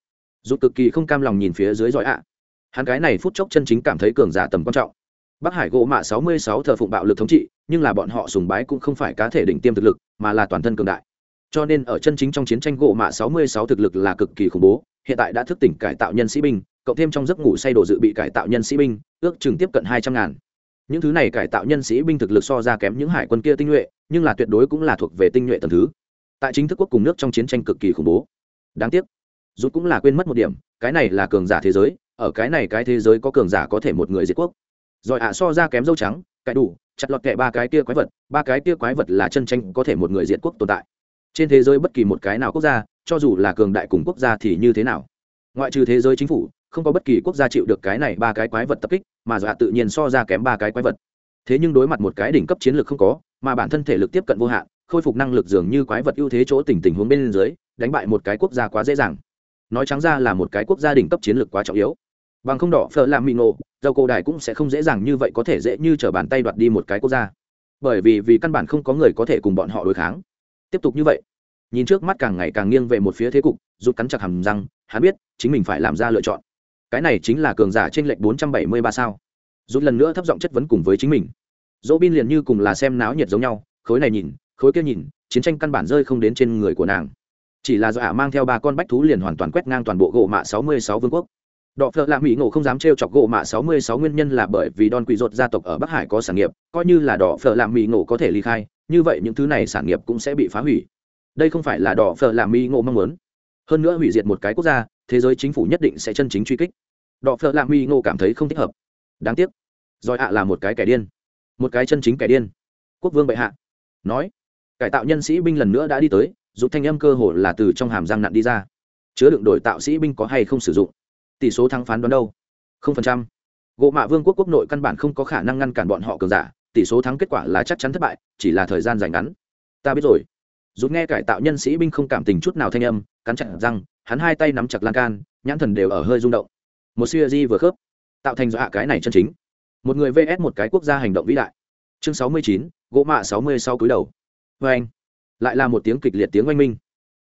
Dù cực kỳ không cam lòng nhìn phía dưới giỏi ạ. Hắn cái này phút chốc chân chính cảm thấy cường giả tầm quan trọng. Bắc hải gỗ mạ sáu mươi sáu thờ phụng bạo lực thống trị, nhưng là bọn họ sùng bái cũng không phải cá thể đỉnh tiêm thực lực, mà là toàn thân cường đại. Cho nên ở chân chính trong chiến tranh gỗ mạ sáu mươi sáu thực lực là cực kỳ khủng bố, hiện tại đã thức tỉnh cải tạo nhân sĩ binh, cộng thêm trong giấc ngủ say đồ dự bị cải tạo nhân sĩ binh, ước chừng tiếp cận hai trăm ngàn. Những thứ này cải tạo nhân sĩ binh thực lực so ra kém những hải quân kia tinh nhuệ, nhưng là tuyệt đối cũng là thuộc về tinh nhuệ tầm thứ tại chính thức quốc cùng nước trong chiến tranh cực kỳ khủng bố. Đáng tiếc rút cũng là quên mất một điểm, cái này là cường giả thế giới, ở cái này cái thế giới có cường giả có thể một người diệt quốc. Rồi ạ, so ra kém dâu trắng, cái đủ, chặt lọt kệ ba cái kia quái vật, ba cái kia quái vật là chân tranh có thể một người diệt quốc tồn tại. Trên thế giới bất kỳ một cái nào quốc gia, cho dù là cường đại cùng quốc gia thì như thế nào? Ngoại trừ thế giới chính phủ, không có bất kỳ quốc gia chịu được cái này ba cái quái vật tập kích, mà dọa tự nhiên so ra kém ba cái quái vật. Thế nhưng đối mặt một cái đỉnh cấp chiến lược không có, mà bản thân thể lực tiếp cận vô hạn khôi phục năng lực dường như quái vật ưu thế chỗ tình tình huống bên dưới, đánh bại một cái quốc gia quá dễ dàng. Nói trắng ra là một cái quốc gia đỉnh cấp chiến lược quá trọng yếu. Bằng không đỏ, phở làm mị ngộ, dầu cổ đại cũng sẽ không dễ dàng như vậy có thể dễ như t r ở bàn tay đoạt đi một cái quốc gia. Bởi vì vì căn bản không có người có thể cùng bọn họ đối kháng. Tiếp tục như vậy, nhìn trước mắt càng ngày càng nghiêng về một phía thế cục, rút cắn chặt hầm răng, hắn biết chính mình phải làm ra lựa chọn. Cái này chính là cường giả trên lệnh bốn trăm bảy mươi ba sao. Rút lần nữa thấp giọng chất vấn cùng với chính mình. Dỗ bin liền như cùng là xem náo nhiệt giống nhau, khối này nhìn khối kia nhìn, chiến tranh căn bản rơi không đến trên người của nàng. Chỉ là do ả mang theo ba con bách thú liền hoàn toàn quét ngang toàn bộ gỗ mạ sáu mươi sáu vương quốc. Đọ phợ lạ mỹ ngộ không dám t chọc gỗ mạ sáu mươi sáu nguyên nhân là bởi vì đòn quỷ rột gia tộc ở bắc hải có sản nghiệp, coi như là đỏ phợ lạ mỹ ngộ có thể ly khai, như vậy những thứ này sản nghiệp cũng sẽ bị phá hủy. Đây không phải là đỏ phở lạ mỹ ngộ mong muốn. Hơn nữa hủy diệt một cái quốc gia, thế giới chính phủ nhất định sẽ chân chính truy kích. Đọ phở lạ mỹ ngộ cảm thấy không thích hợp. Đáng tiếc. Giỏi ạ là một cái kẻ điên. Một cái chân chính kẻ điên. Quốc vương bệ hạ. Nói cải tạo nhân sĩ binh lần nữa đã đi tới, giúp thanh âm cơ hồ là từ trong hàm răng nặn đi ra. Chứa đựng đổi tạo sĩ binh có hay không sử dụng? Tỷ số thắng phán đoán đâu? Không phần trăm. Gỗ mạ vương quốc quốc nội căn bản không có khả năng ngăn cản bọn họ cường giả, tỷ số thắng kết quả là chắc chắn thất bại, chỉ là thời gian dài ngắn. Ta biết rồi. Rút nghe cải tạo nhân sĩ binh không cảm tình chút nào thanh âm, cắn chặt răng, hắn hai tay nắm chặt lan can, nhãn thần đều ở hơi rung động. Một siêu di vừa khớp, tạo thành do hạ cái này chân chính. Một người vs một cái quốc gia hành động vĩ đại. Chương sáu mươi chín gỗ mạ sáu mươi sau cúi đầu vê anh. Lại là một tiếng kịch liệt tiếng oanh minh.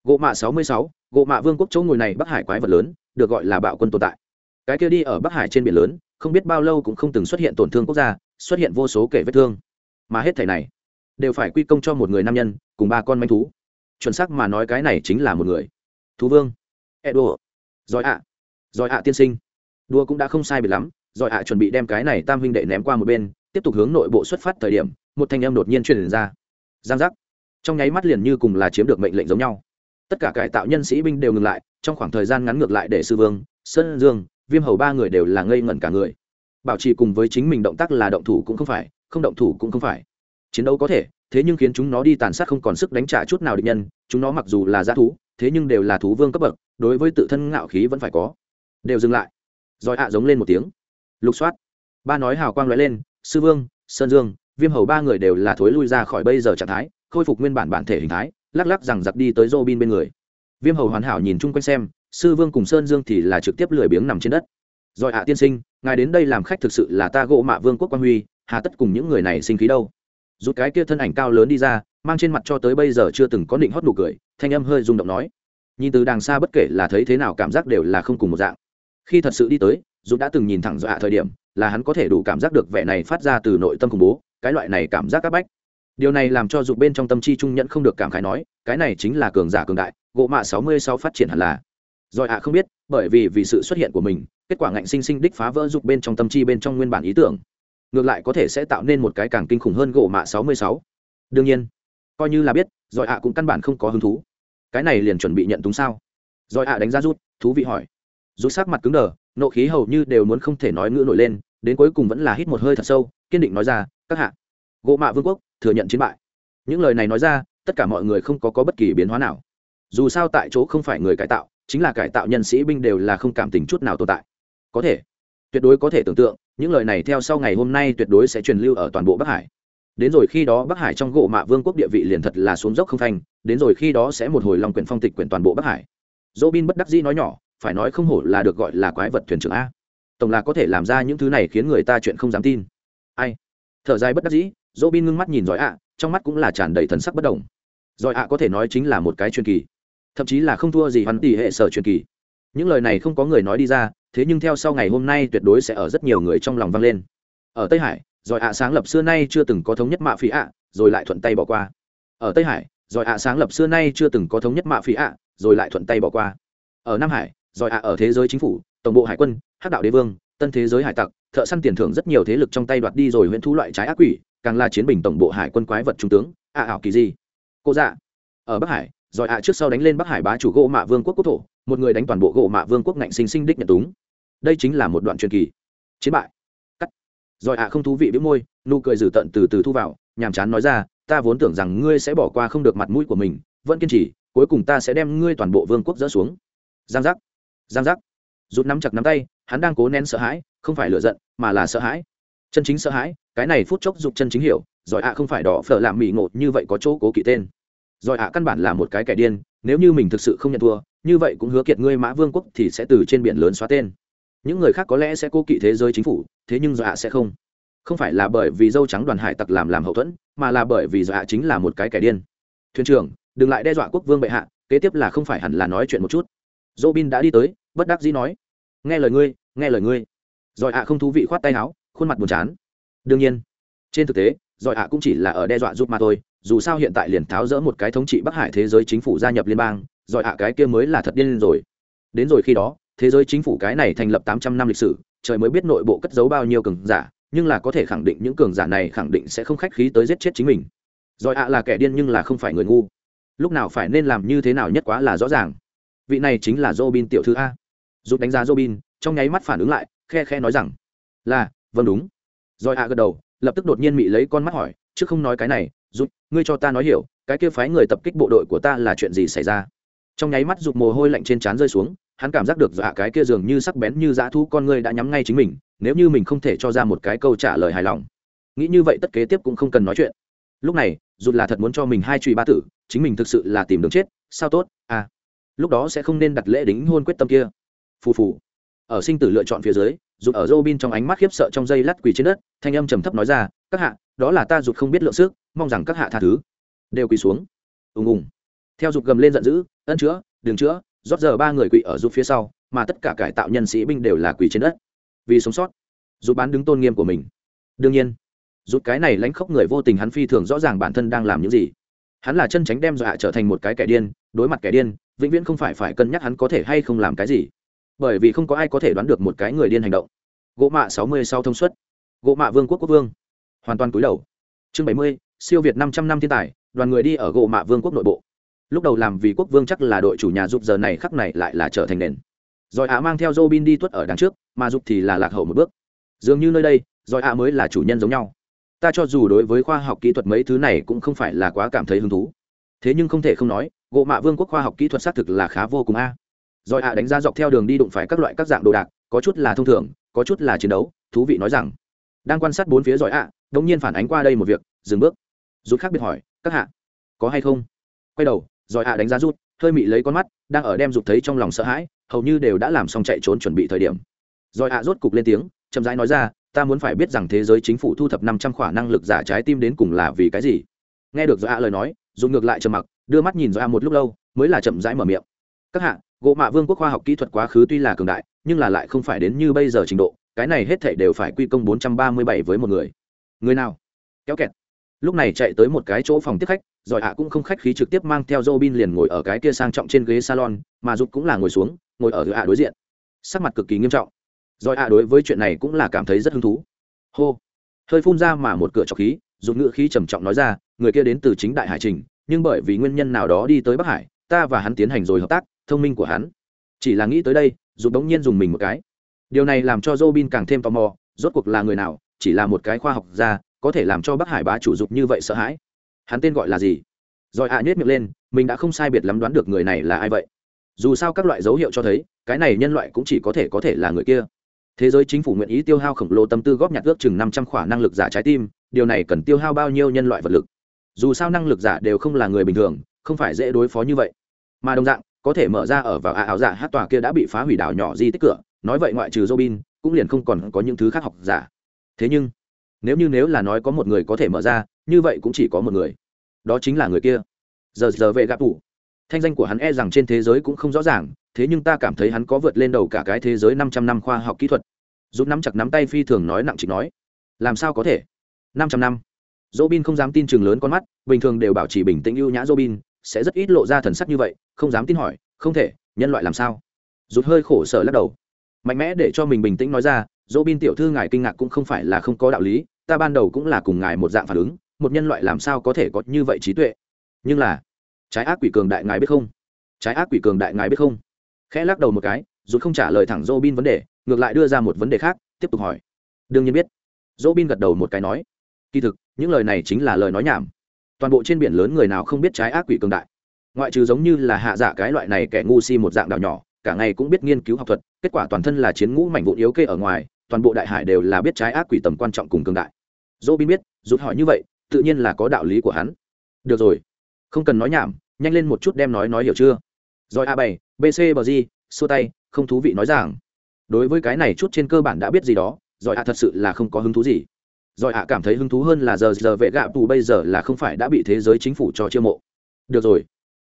Gỗ mạ sáu mươi sáu gỗ mạ vương quốc chỗ ngồi này bắc hải quái vật lớn, được gọi là bạo quân tồn tại. Cái kia đi ở bắc hải trên biển lớn, không biết bao lâu cũng không từng xuất hiện tổn thương quốc gia, xuất hiện vô số kể vết thương. Mà hết thảy này, đều phải quy công cho một người nam nhân, cùng ba con manh thú. Chuẩn xác mà nói cái này chính là một người. Thú vương. Edo đùa. Giỏi ạ. Giỏi ạ tiên sinh. Đua cũng đã không sai biệt lắm, giỏi ạ chuẩn bị đem cái này tam huynh đệ ném qua một bên, tiếp tục hướng nội bộ xuất phát thời điểm, một thanh em đột nhiên truyền ra. Giang giác trong nháy mắt liền như cùng là chiếm được mệnh lệnh giống nhau. Tất cả cải tạo nhân sĩ binh đều ngừng lại, trong khoảng thời gian ngắn ngược lại để sư vương, sơn dương, viêm hầu ba người đều là ngây ngẩn cả người. Bảo trì cùng với chính mình động tác là động thủ cũng không phải, không động thủ cũng không phải. Chiến đấu có thể, thế nhưng khiến chúng nó đi tàn sát không còn sức đánh trả chút nào địch nhân, chúng nó mặc dù là g thú, thế nhưng đều là thú vương cấp bậc, đối với tự thân ngạo khí vẫn phải có. Đều dừng lại. Rồi ạ giống lên một tiếng. Lục soát. Ba nói hào quang l lên, sư vương, sơn dương, viêm hầu ba người đều là thối lui ra khỏi bây giờ trạng thái khôi phục nguyên bản bản thể hình thái, lắc lắc rằng giặc đi tới dô bin bên người. Viêm hầu hoàn hảo nhìn chung quanh xem, sư vương cùng sơn dương thì là trực tiếp lười biếng nằm trên đất. Rồi hạ tiên sinh, ngài đến đây làm khách thực sự là ta gỗ mạ vương quốc quan huy, hà tất cùng những người này sinh khí đâu. Rút cái kia thân ảnh cao lớn đi ra, mang trên mặt cho tới bây giờ chưa từng có định hót nụ cười, thanh âm hơi rung động nói. Nhìn từ đàng xa bất kể là thấy thế nào cảm giác đều là không cùng một dạng. Khi thật sự đi tới dù đã từng nhìn thẳng dọa thời điểm, là hắn có thể đủ cảm giác được vẻ này phát ra từ nội tâm khủng bố, cái loại này cảm giác áp bách điều này làm cho dục bên trong tâm chi trung nhận không được cảm khái nói, cái này chính là cường giả cường đại gỗ mạ sáu mươi sáu phát triển hẳn là. Rồi ạ, không biết, bởi vì vì sự xuất hiện của mình, kết quả ngạnh sinh sinh đích phá vỡ dục bên trong tâm chi bên trong nguyên bản ý tưởng. Ngược lại có thể sẽ tạo nên một cái càng kinh khủng hơn gỗ mạ sáu mươi sáu. Đương nhiên, coi như là biết, rồi ạ cũng căn bản không có hứng thú. Cái này liền chuẩn bị nhận túng sao? Rồi ạ đánh giá rút, thú vị hỏi. Rút sắc mặt cứng đờ, nộ khí hầu như đều muốn không thể nói ngữ nổi lên, đến cuối cùng vẫn là hít một hơi thật sâu, kiên định nói ra, các hạ gỗ mạ vương quốc thừa nhận chiến bại. Những lời này nói ra tất cả mọi người không có, có bất kỳ biến hóa nào. Dù sao tại chỗ không phải người cải tạo chính là cải tạo nhân sĩ binh đều là không cảm tình chút nào tồn tại. Có thể tuyệt đối có thể tưởng tượng những lời này theo sau ngày hôm nay tuyệt đối sẽ truyền lưu ở toàn bộ bắc hải. Đến rồi khi đó bắc hải trong gỗ mạ vương quốc địa vị liền thật là xuống dốc không thành. đến rồi khi đó sẽ một hồi lòng quyển phong tịch quyển toàn bộ bắc hải. Dỗ bin bất đắc dĩ nói nhỏ phải nói không hổ là được gọi là quái vật thuyền trưởng a. Tổng là có thể làm ra những thứ này khiến người ta chuyện không dám tin. Ai? Thở dài bất đắc dĩ dỗ bin ngưng mắt nhìn giỏi ạ, trong mắt cũng là tràn đầy thần sắc bất đồng giỏi ạ có thể nói chính là một cái truyền kỳ, thậm chí là không thua gì hắn tỷ hệ sở truyền kỳ. Những lời này không có người nói đi ra, thế nhưng theo sau ngày hôm nay tuyệt đối sẽ ở rất nhiều người trong lòng vang lên. Ở tây hải, giỏi ạ sáng lập xưa nay chưa từng có thống nhất mạ phí ạ, rồi lại thuận tay bỏ qua. Ở tây hải, giỏi ạ sáng lập xưa nay chưa từng có thống nhất mạ phí ạ, rồi lại thuận tay bỏ qua. Ở nam hải, giỏi ạ ở thế giới chính phủ, tổng bộ hải quân, hắc đạo đế vương, tân thế giới hải tặc, thợ săn tiền thưởng rất nhiều thế lực trong tay đoạt đi rồi huyễn thú loại trái ác quỷ càng là chiến bình tổng bộ hải quân quái vật trung tướng ạ ảo kỳ di. Cô dạ. Ở bắc hải giỏi ạ trước sau đánh lên bắc hải bá chủ gỗ mạ vương quốc quốc thổ, một người đánh toàn bộ gỗ mạ vương quốc ngạnh sinh sinh đích nhận túng. Đây chính là một đoạn truyền kỳ. Chiến bại. Cắt. Giỏi ạ không thú vị biếu môi, nụ cười dử tận từ từ thu vào, nhàm chán nói ra, ta vốn tưởng rằng ngươi sẽ bỏ qua không được mặt mũi của mình, vẫn kiên trì, cuối cùng ta sẽ đem ngươi toàn bộ vương quốc dỡ xuống. Giang giác. Giang giác. Rút nắm chặt nắm tay, hắn đang cố nén sợ hãi, không phải lựa giận, mà là sợ hãi chân chính sợ hãi, cái này phút chốc dục chân chính hiểu, giỏi ạ không phải đỏ phở làm mị ngộ, như vậy có chỗ cố kỵ tên. Giỏi ạ căn bản là một cái kẻ điên, nếu như mình thực sự không nhận thua, như vậy cũng hứa kiệt ngươi mã vương quốc thì sẽ từ trên biển lớn xóa tên. Những người khác có lẽ sẽ cố kỵ thế giới chính phủ, thế nhưng giỏi ạ sẽ không. Không phải là bởi vì dâu trắng đoàn hải tặc làm làm hậu thuẫn, mà là bởi vì giỏi ạ chính là một cái kẻ điên. Thuyền trưởng, đừng lại đe dọa quốc vương bệ hạ, kế tiếp là không phải hẳn là nói chuyện một chút. Dỗ bin đã đi tới, bất đắc dĩ nói. Nghe lời ngươi, nghe lời ngươi. Giỏi ạ không thú vị khoát tay áo khuôn mặt buồn chán. Đương nhiên, trên thực tế, giỏi ạ cũng chỉ là ở đe dọa giúp mà thôi, dù sao hiện tại liền tháo rỡ một cái thống trị bắc hải thế giới chính phủ gia nhập liên bang, giỏi ạ cái kia mới là thật điên rồi. Đến rồi khi đó, thế giới chính phủ cái này thành lập tám trăm năm lịch sử, trời mới biết nội bộ cất giấu bao nhiêu cường giả, nhưng là có thể khẳng định những cường giả này khẳng định sẽ không khách khí tới giết chết chính mình. Giỏi ạ là kẻ điên nhưng là không phải người ngu. Lúc nào phải nên làm như thế nào nhất quá là rõ ràng. Vị này chính là Robin tiểu thư a. Giúp đánh giá Robin, trong nháy mắt phản ứng lại, khe khe nói rằng, là vâng đúng. Rồi a gật đầu, lập tức đột nhiên mị lấy con mắt hỏi chứ không nói cái này giúp ngươi cho ta nói hiểu, cái kia phái người tập kích bộ đội của ta là chuyện gì xảy ra? Trong nháy mắt giục mồ hôi lạnh trên trán rơi xuống, hắn cảm giác được dọa cái kia dường như sắc bén như dã thu con ngươi đã nhắm ngay chính mình, nếu như mình không thể cho ra một cái câu trả lời hài lòng. Nghĩ như vậy tất kế tiếp cũng không cần nói chuyện. Lúc này rụt là thật muốn cho mình hai truy ba tử, chính mình thực sự là tìm đường chết, sao tốt à. Lúc đó sẽ không nên đặt lễ đính hôn quyết tâm kia. Phù phù. Ở sinh tử lựa chọn phía dưới dù ở Robin trong ánh mắt khiếp sợ trong dây lát quỳ trên đất, thanh âm trầm thấp nói ra, các hạ, đó là ta rụt không biết lượng sức, mong rằng các hạ tha thứ. Đều quỳ xuống. Ùng ùng. Theo rụt gầm lên giận dữ, ân chữa, đừng chữa. Rốt giờ ba người quỳ ở rụt phía sau, mà tất cả cải tạo nhân sĩ binh đều là quỳ trên đất. Vì sống sót, rụt bán đứng tôn nghiêm của mình. Đương nhiên, rụt cái này lãnh khốc người vô tình hắn phi thường rõ ràng bản thân đang làm những gì. Hắn là chân tránh đem dọa trở thành một cái kẻ điên, đối mặt kẻ điên, vĩnh viễn không phải phải cân nhắc hắn có thể hay không làm cái gì bởi vì không có ai có thể đoán được một cái người điên hành động. Gỗ mạ sáu mươi sau thông suất. Gỗ mạ vương quốc quốc vương. Hoàn toàn cúi đầu. Chương bảy mươi, siêu việt năm trăm năm thiên tài, đoàn người đi ở gỗ mạ vương quốc nội bộ. Lúc đầu làm vì quốc vương chắc là đội chủ nhà giúp giờ này khắc này lại là trở thành nền. Rồi ạ mang theo Robin đi tuất ở đằng trước, mà giúp thì là lạc hậu một bước. Dường như nơi đây, rồi ạ mới là chủ nhân giống nhau. Ta cho dù đối với khoa học kỹ thuật mấy thứ này cũng không phải là quá cảm thấy hứng thú. Thế nhưng không thể không nói, gỗ mạ vương quốc khoa học kỹ thuật xác thực là khá vô cùng a. à rồi ạ đánh giá dọc theo đường đi đụng phải các loại các dạng đồ đạc có chút là thông thường có chút là chiến đấu thú vị nói rằng. Đang quan sát bốn phía giỏi ạ à, đống nhiên phản ánh qua đây một việc dừng bước. Rút khác biệt hỏi các hạ có hay không? Quay đầu giỏi ạ đánh giá rút hơi mị lấy con mắt đang ở đem rụt thấy trong lòng sợ hãi hầu như đều đã làm xong chạy trốn chuẩn bị thời điểm. Rồi ạ rốt cục lên tiếng chậm rãi nói ra ta muốn phải biết rằng thế giới chính phủ thu thập năm trăm khỏa năng lực giả trái tim đến cùng là vì cái gì? Nghe được rồi ạ lời nói rụt ngược lại trầm mặc đưa mắt nhìn rồi ạ một lúc lâu mới là chậm rãi mở miệng. Các hạ gỗ mạ vương quốc khoa học kỹ thuật quá khứ tuy là cường đại nhưng là lại không phải đến như bây giờ trình độ cái này hết thể đều phải quy công bốn trăm ba mươi bảy với một người. Người nào? Kéo kẹt. Lúc này chạy tới một cái chỗ phòng tiếp khách rồi ạ cũng không khách khí trực tiếp mang theo Robin liền ngồi ở cái kia sang trọng trên ghế salon, mà giúp cũng là ngồi xuống, ngồi ở giữa ạ đối diện. Sắc mặt cực kỳ nghiêm trọng. Rồi ạ đối với chuyện này cũng là cảm thấy rất hứng thú. Hô. Hơi phun ra mà một cửa trọc khí dùng ngữ khí trầm trọng nói ra người kia đến từ chính đại hải trình nhưng bởi vì nguyên nhân nào đó đi tới bắc hải ta và hắn tiến hành rồi hợp tác thông minh của hắn. Chỉ là nghĩ tới đây dùng đống nhiên dùng mình một cái. Điều này làm cho Robin càng thêm tò mò, rốt cuộc là người nào, chỉ là một cái khoa học gia, có thể làm cho bắc hải bá chủ dục như vậy sợ hãi. Hắn tên gọi là gì? Rồi ạ à nhét miệng lên, mình đã không sai biệt lắm đoán được người này là ai vậy. Dù sao các loại dấu hiệu cho thấy, cái này nhân loại cũng chỉ có thể có thể là người kia. Thế giới chính phủ nguyện ý tiêu hao khổng lồ tâm tư góp nhặt ước chừng năm trăm khỏa năng lực giả trái tim, điều này cần tiêu hao bao nhiêu nhân loại vật lực? Dù sao năng lực giả đều không là người bình thường, không phải dễ đối phó như vậy. Mà đồng dạng có thể mở ra ở vào ảo giả dạ hát tòa kia đã bị phá hủy đảo nhỏ di tích cửa, nói vậy ngoại trừ robin, cũng liền không còn có những thứ khác học giả. Thế nhưng, nếu như nếu là nói có một người có thể mở ra, như vậy cũng chỉ có một người. Đó chính là người kia. Giờ giờ về gặp tủ thanh danh của hắn e rằng trên thế giới cũng không rõ ràng, thế nhưng ta cảm thấy hắn có vượt lên đầu cả cái thế giới năm trăm năm khoa học kỹ thuật. Rút nắm chặt nắm tay phi thường nói nặng trịch nói. Làm sao có thể? Năm trăm năm. Dỗ bin không dám tin chừng lớn con mắt, bình thường đều bảo trì bình tĩnh ưu nhã dỗ bin sẽ rất ít lộ ra thần sắc như vậy, không dám tin hỏi, không thể, nhân loại làm sao? Rút hơi khổ sở lắc đầu. Mạnh mẽ để cho mình bình tĩnh nói ra dỗ bin tiểu thư ngài kinh ngạc cũng không phải là không có đạo lý, ta ban đầu cũng là cùng ngài một dạng phản ứng, một nhân loại làm sao có thể có như vậy trí tuệ? Nhưng là, trái ác quỷ cường đại ngài biết không? Trái ác quỷ cường đại ngài biết không? Khẽ lắc đầu một cái, rụt không trả lời thẳng dỗ bin vấn đề, ngược lại đưa ra một vấn đề khác, tiếp tục hỏi. Đương nhiên biết. Dỗ bin gật đầu một cái nói, kỳ thực, những lời này chính là lời nói nhảm toàn bộ trên biển lớn người nào không biết trái ác quỷ cường đại. Ngoại trừ giống như là hạ giả cái loại này kẻ ngu si một dạng đảo nhỏ, cả ngày cũng biết nghiên cứu học thuật, kết quả toàn thân là chiến ngũ mảnh vụn yếu kê ở ngoài, toàn bộ đại hải đều là biết trái ác quỷ tầm quan trọng cùng cường đại. Dỗ bin biết rút hỏi như vậy, tự nhiên là có đạo lý của hắn. Được rồi, không cần nói nhảm, nhanh lên một chút đem nói nói hiểu chưa? Rồi a bảy bc bờ di xua tay, không thú vị nói rằng. Đối với cái này chút trên cơ bản đã biết gì đó, rồi a thật sự là không có hứng thú gì rồi ạ cảm thấy hứng thú hơn là giờ giờ vệ gạ tù bây giờ là không phải đã bị thế giới chính phủ cho chiêu mộ. Được rồi.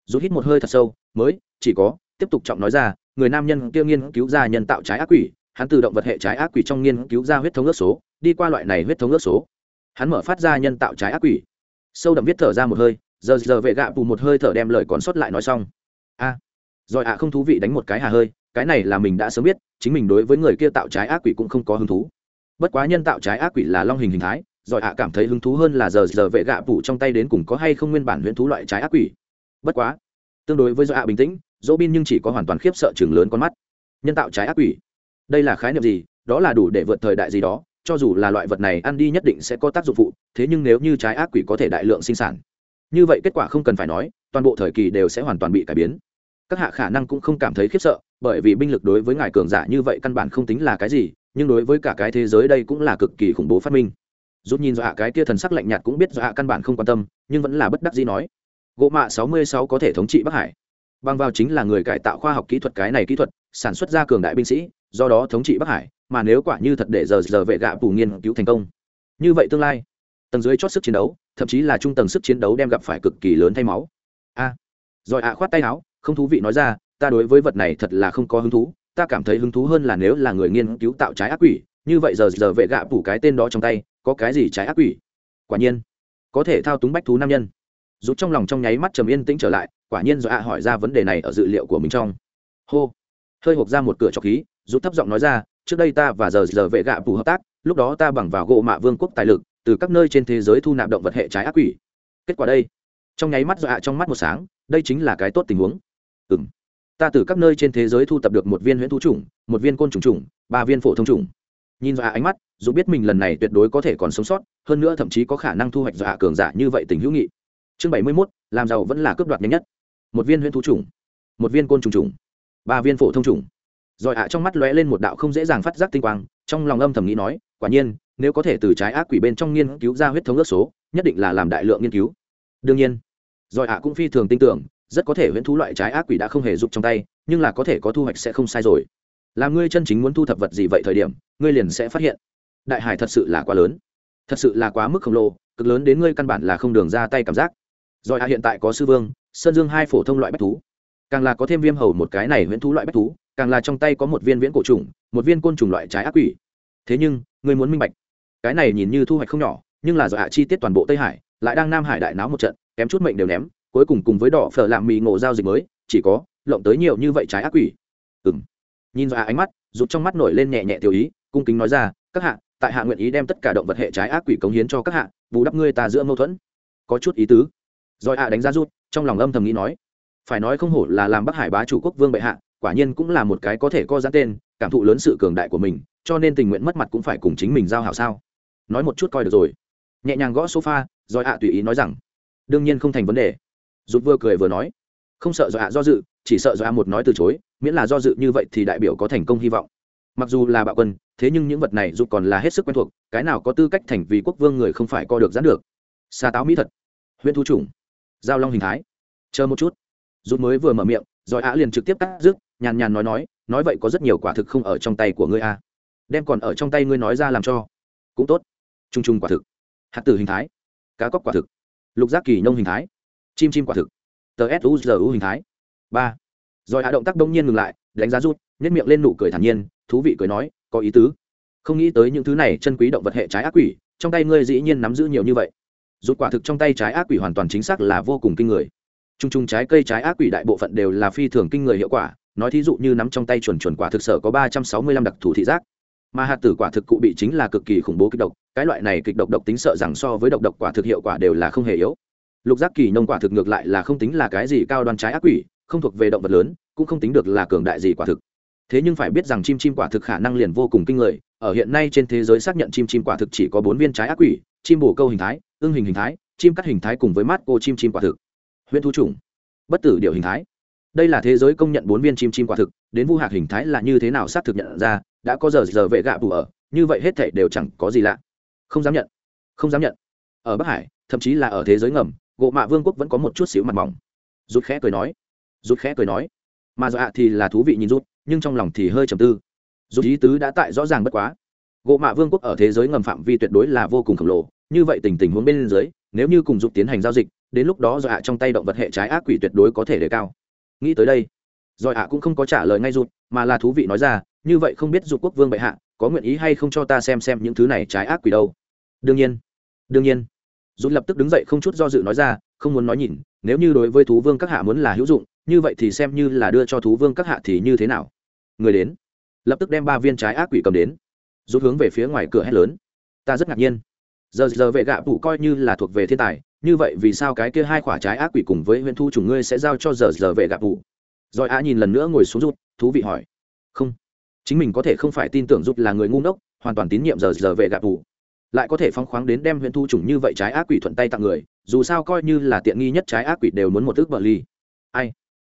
Rút hít một hơi thật sâu, mới, chỉ có, tiếp tục trọng nói ra, người nam nhân kia nghiên cứu ra nhân tạo trái ác quỷ, hắn từ động vật hệ trái ác quỷ trong nghiên cứu ra huyết thống ước số, đi qua loại này huyết thống ước số. Hắn mở phát ra nhân tạo trái ác quỷ. Sâu đậm viết thở ra một hơi, giờ giờ vệ gạ bù một hơi thở đem lời còn sót lại nói xong. A, rồi ạ không thú vị đánh một cái hà hơi, cái này là mình đã sớm biết, chính mình đối với người kia tạo trái ác quỷ cũng không có hứng thú bất quá nhân tạo trái ác quỷ là long hình hình thái giỏi ạ cảm thấy hứng thú hơn là giờ giờ vệ gạ phủ trong tay đến cùng có hay không nguyên bản huyễn thú loại trái ác quỷ. Bất quá, tương đối với giỏi ạ bình tĩnh dỗ bin nhưng chỉ có hoàn toàn khiếp sợ chừng lớn con mắt. Nhân tạo trái ác quỷ. Đây là khái niệm gì? Đó là đủ để vượt thời đại gì đó, cho dù là loại vật này ăn đi nhất định sẽ có tác dụng phụ, thế nhưng nếu như trái ác quỷ có thể đại lượng sinh sản, như vậy kết quả không cần phải nói, toàn bộ thời kỳ đều sẽ hoàn toàn bị cải biến. Các hạ khả năng cũng không cảm thấy khiếp sợ, bởi vì binh lực đối với ngài cường giả như vậy căn bản không tính là cái gì nhưng đối với cả cái thế giới đây cũng là cực kỳ khủng bố phát minh. Rút nhìn dọa cái kia thần sắc lạnh nhạt cũng biết dọa căn bản không quan tâm, nhưng vẫn là bất đắc gì nói. Gỗ mạ sáu mươi sáu có thể thống trị bắc hải. Bằng vào chính là người cải tạo khoa học kỹ thuật cái này kỹ thuật, sản xuất ra cường đại binh sĩ, do đó thống trị bắc hải, mà nếu quả như thật để giờ giờ vệ gạ bù nghiên cứu thành công. Như vậy tương lai, tầng dưới chót sức chiến đấu, thậm chí là trung tầng sức chiến đấu đem gặp phải cực kỳ lớn thay máu. A. Rồi ạ khoát tay áo, không thú vị nói ra, ta đối với vật này thật là không có hứng thú ta cảm thấy hứng thú hơn là nếu là người nghiên cứu tạo trái ác quỷ, như vậy giờ giờ vệ gạ phủ cái tên đó trong tay, có cái gì trái ác quỷ? Quả nhiên, có thể thao túng bách thú nam nhân. Rút trong lòng trong nháy mắt trầm yên tĩnh trở lại, quả nhiên do ạ hỏi ra vấn đề này ở dự liệu của mình trong. Hô, hơi hộp ra một cửa trọc khí, rút thấp giọng nói ra, trước đây ta và giờ giờ vệ gạ phủ hợp tác, lúc đó ta bằng vào gỗ mạ vương quốc tài lực, từ các nơi trên thế giới thu nạp động vật hệ trái ác quỷ. Kết quả đây, trong nháy mắt do ạ trong mắt một sáng, đây chính là cái tốt tình huống. Ừ m ta từ các nơi trên thế giới thu tập được một viên huyễn thú chủng, một viên côn trùng trùng ba viên phổ thông trùng nhìn dọa ánh mắt, dù biết mình lần này tuyệt đối có thể còn sống sót, hơn nữa thậm chí có khả năng thu hoạch dọa cường giả như vậy tình hữu nghị. Chương bảy mươi mốt, làm giàu vẫn là cướp đoạt nhanh nhất. Một viên huyễn thú trùng một viên côn trùng trùng ba viên phổ thông trùng rồi ạ trong mắt lóe lên một đạo không dễ dàng phát giác tinh quang, trong lòng âm thầm nghĩ nói, quả nhiên, nếu có thể từ trái ác quỷ bên trong nghiên cứu ra huyết thống ước số, nhất định là làm đại lượng nghiên cứu. Đương nhiên, rồi ạ cũng phi thường tin tưởng rất có thể huyễn thú loại trái ác quỷ đã không hề giúp trong tay, nhưng là có thể có thu hoạch sẽ không sai rồi. Là ngươi chân chính muốn thu thập vật gì vậy thời điểm, ngươi liền sẽ phát hiện. Đại hải thật sự là quá lớn. Thật sự là quá mức khổng lồ, cực lớn đến ngươi căn bản là không đường ra tay cảm giác. Rồi à hiện tại có sư vương, sơn dương hai phổ thông loại bách thú. Càng là có thêm viêm hầu một cái này huyễn thú loại bách thú, càng là trong tay có một viên viễn cổ trùng, một viên côn trùng loại trái ác quỷ. Thế nhưng, ngươi muốn minh bạch, cái này nhìn như thu hoạch không nhỏ, nhưng là do hạ à, chi tiết toàn bộ tây hải, lại đang nam hải đại náo một trận, kém chút mệnh đều ném cuối cùng cùng với đỏ phở làm mì ngộ giao dịch mới, chỉ có lộng tới nhiều như vậy trái ác quỷ. Ừng nhìn ra ánh mắt, rụt trong mắt nổi lên nhẹ nhẹ tiểu ý, cung kính nói ra, các hạ, tại hạ nguyện ý đem tất cả động vật hệ trái ác quỷ cống hiến cho các hạ, bù đắp ngươi ta giữa mâu thuẫn. Có chút ý tứ. Rồi hạ đánh giá rút trong lòng âm thầm nghĩ nói, phải nói không hổ là làm bắc hải bá chủ quốc vương bệ hạ, quả nhiên cũng là một cái có thể co giãn tên, cảm thụ lớn sự cường đại của mình, cho nên tình nguyện mất mặt cũng phải cùng chính mình giao hảo sao? Nói một chút coi được rồi. Nhẹ nhàng gõ sofa, rồi ạ tùy ý nói rằng, đương nhiên không thành vấn đề rụt vừa cười vừa nói, không sợ do ạ do dự, chỉ sợ do ạ một nói từ chối, miễn là do dự như vậy thì đại biểu có thành công hy vọng. Mặc dù là bạo quân, thế nhưng những vật này dù còn là hết sức quen thuộc, cái nào có tư cách thành vì quốc vương người không phải co được gián được. Xa táo mỹ thật huyễn thu trùng giao long hình thái. Chờ một chút. Rút mới vừa mở miệng, rồi ạ liền trực tiếp cắt dứt nhàn nhàn nói nói nói vậy có rất nhiều quả thực không ở trong tay của ngươi a đem còn ở trong tay ngươi nói ra làm cho. Cũng tốt. T r u n g t r u n g quả thực. Hạt tử hình thái. Cá cóc quả thực. Lục giác kỳ nông hình thái chim chim quả thực. Tờ suzu hình thái. Ba. Rồi hạ động tác đông nhiên ngừng lại, đánh giá rút nhét miệng lên nụ cười thản nhiên, thú vị cười nói, có ý tứ. Không nghĩ tới những thứ này chân quý động vật hệ trái ác quỷ, trong tay ngươi dĩ nhiên nắm giữ nhiều như vậy. Rút quả thực trong tay trái ác quỷ hoàn toàn chính xác là vô cùng kinh người. T r u n g t r u n g trái cây trái ác quỷ đại bộ phận đều là phi thường kinh người hiệu quả, nói thí dụ như nắm trong tay chuẩn chuẩn quả thực sở có ba trăm sáu mươi lăm đặc thù thị giác. Mà hạt tử quả thực cụ bị chính là cực kỳ khủng bố kịch độc, cái loại này kịch độc độc tính sợ rằng so với độc độc quả thực hiệu quả đều là không hề yếu lục giác kỳ nông quả thực ngược lại là không tính là cái gì cao đoan trái ác quỷ, không thuộc về động vật lớn, cũng không tính được là cường đại gì quả thực. Thế nhưng phải biết rằng chim chim quả thực khả năng liền vô cùng kinh người, ở hiện nay trên thế giới xác nhận chim chim quả thực chỉ có bốn viên trái ác quỷ, chim bổ câu hình thái, ưng hình hình thái, chim cắt hình thái cùng với mắt cô chim chim quả thực. Huyện thu trùng, bất tử điệu hình thái. Đây là thế giới công nhận bốn viên chim chim quả thực, đến vu hạc hình thái là như thế nào xác thực nhận ra, đã có giờ giờ vệ gạ bù ở, như vậy hết thể đều chẳng có gì lạ. Không dám nhận, không dám nhận. Ở bắc hải, thậm chí là ở thế giới ngầm gộ mạ vương quốc vẫn có một chút xíu mặt mỏng. Rút khẽ cười nói. Rút khẽ cười nói. Mà dọa thì là thú vị nhìn rút nhưng trong lòng thì hơi trầm tư. Rút ý tứ đã tại rõ ràng bất quá. Gộ mạ vương quốc ở thế giới ngầm phạm vi tuyệt đối là vô cùng khổng lồ, như vậy tình tình huống bên dưới, nếu như cùng dục tiến hành giao dịch, đến lúc đó dọa trong tay động vật hệ trái ác quỷ tuyệt đối có thể đề cao. Nghĩ tới đây rồi ạ cũng không có trả lời ngay rụt, mà là thú vị nói ra, như vậy không biết Rút quốc vương bệ hạ có nguyện ý hay không cho ta xem xem những thứ này trái ác quỷ đâu? Đương nhiên đương nhiên dù lập tức đứng dậy không chút do dự nói ra, không muốn nói nhìn, nếu như đối với thú vương các hạ muốn là hữu dụng, như vậy thì xem như là đưa cho thú vương các hạ thì như thế nào. Người đến. Lập tức đem ba viên trái ác quỷ cầm đến. Rút hướng về phía ngoài cửa hét lớn. Ta rất ngạc nhiên. Giờ giờ vệ gạ phụ coi như là thuộc về thiên tài, như vậy vì sao cái kia hai quả trái ác quỷ cùng với huyện thu chủng ngươi sẽ giao cho giờ giờ vệ gạ phụ rồi á nhìn lần nữa ngồi xuống rút thú vị hỏi. Không. Chính mình có thể không phải tin tưởng rút là người ngu ngốc, hoàn toàn tín nhiệm giờ giờ vệ gạ phụ lại có thể phóng khoáng đến đem huyện thu chủng như vậy trái ác quỷ thuận tay tặng người, dù sao coi như là tiện nghi nhất trái ác quỷ đều muốn một ước bờ ly ai?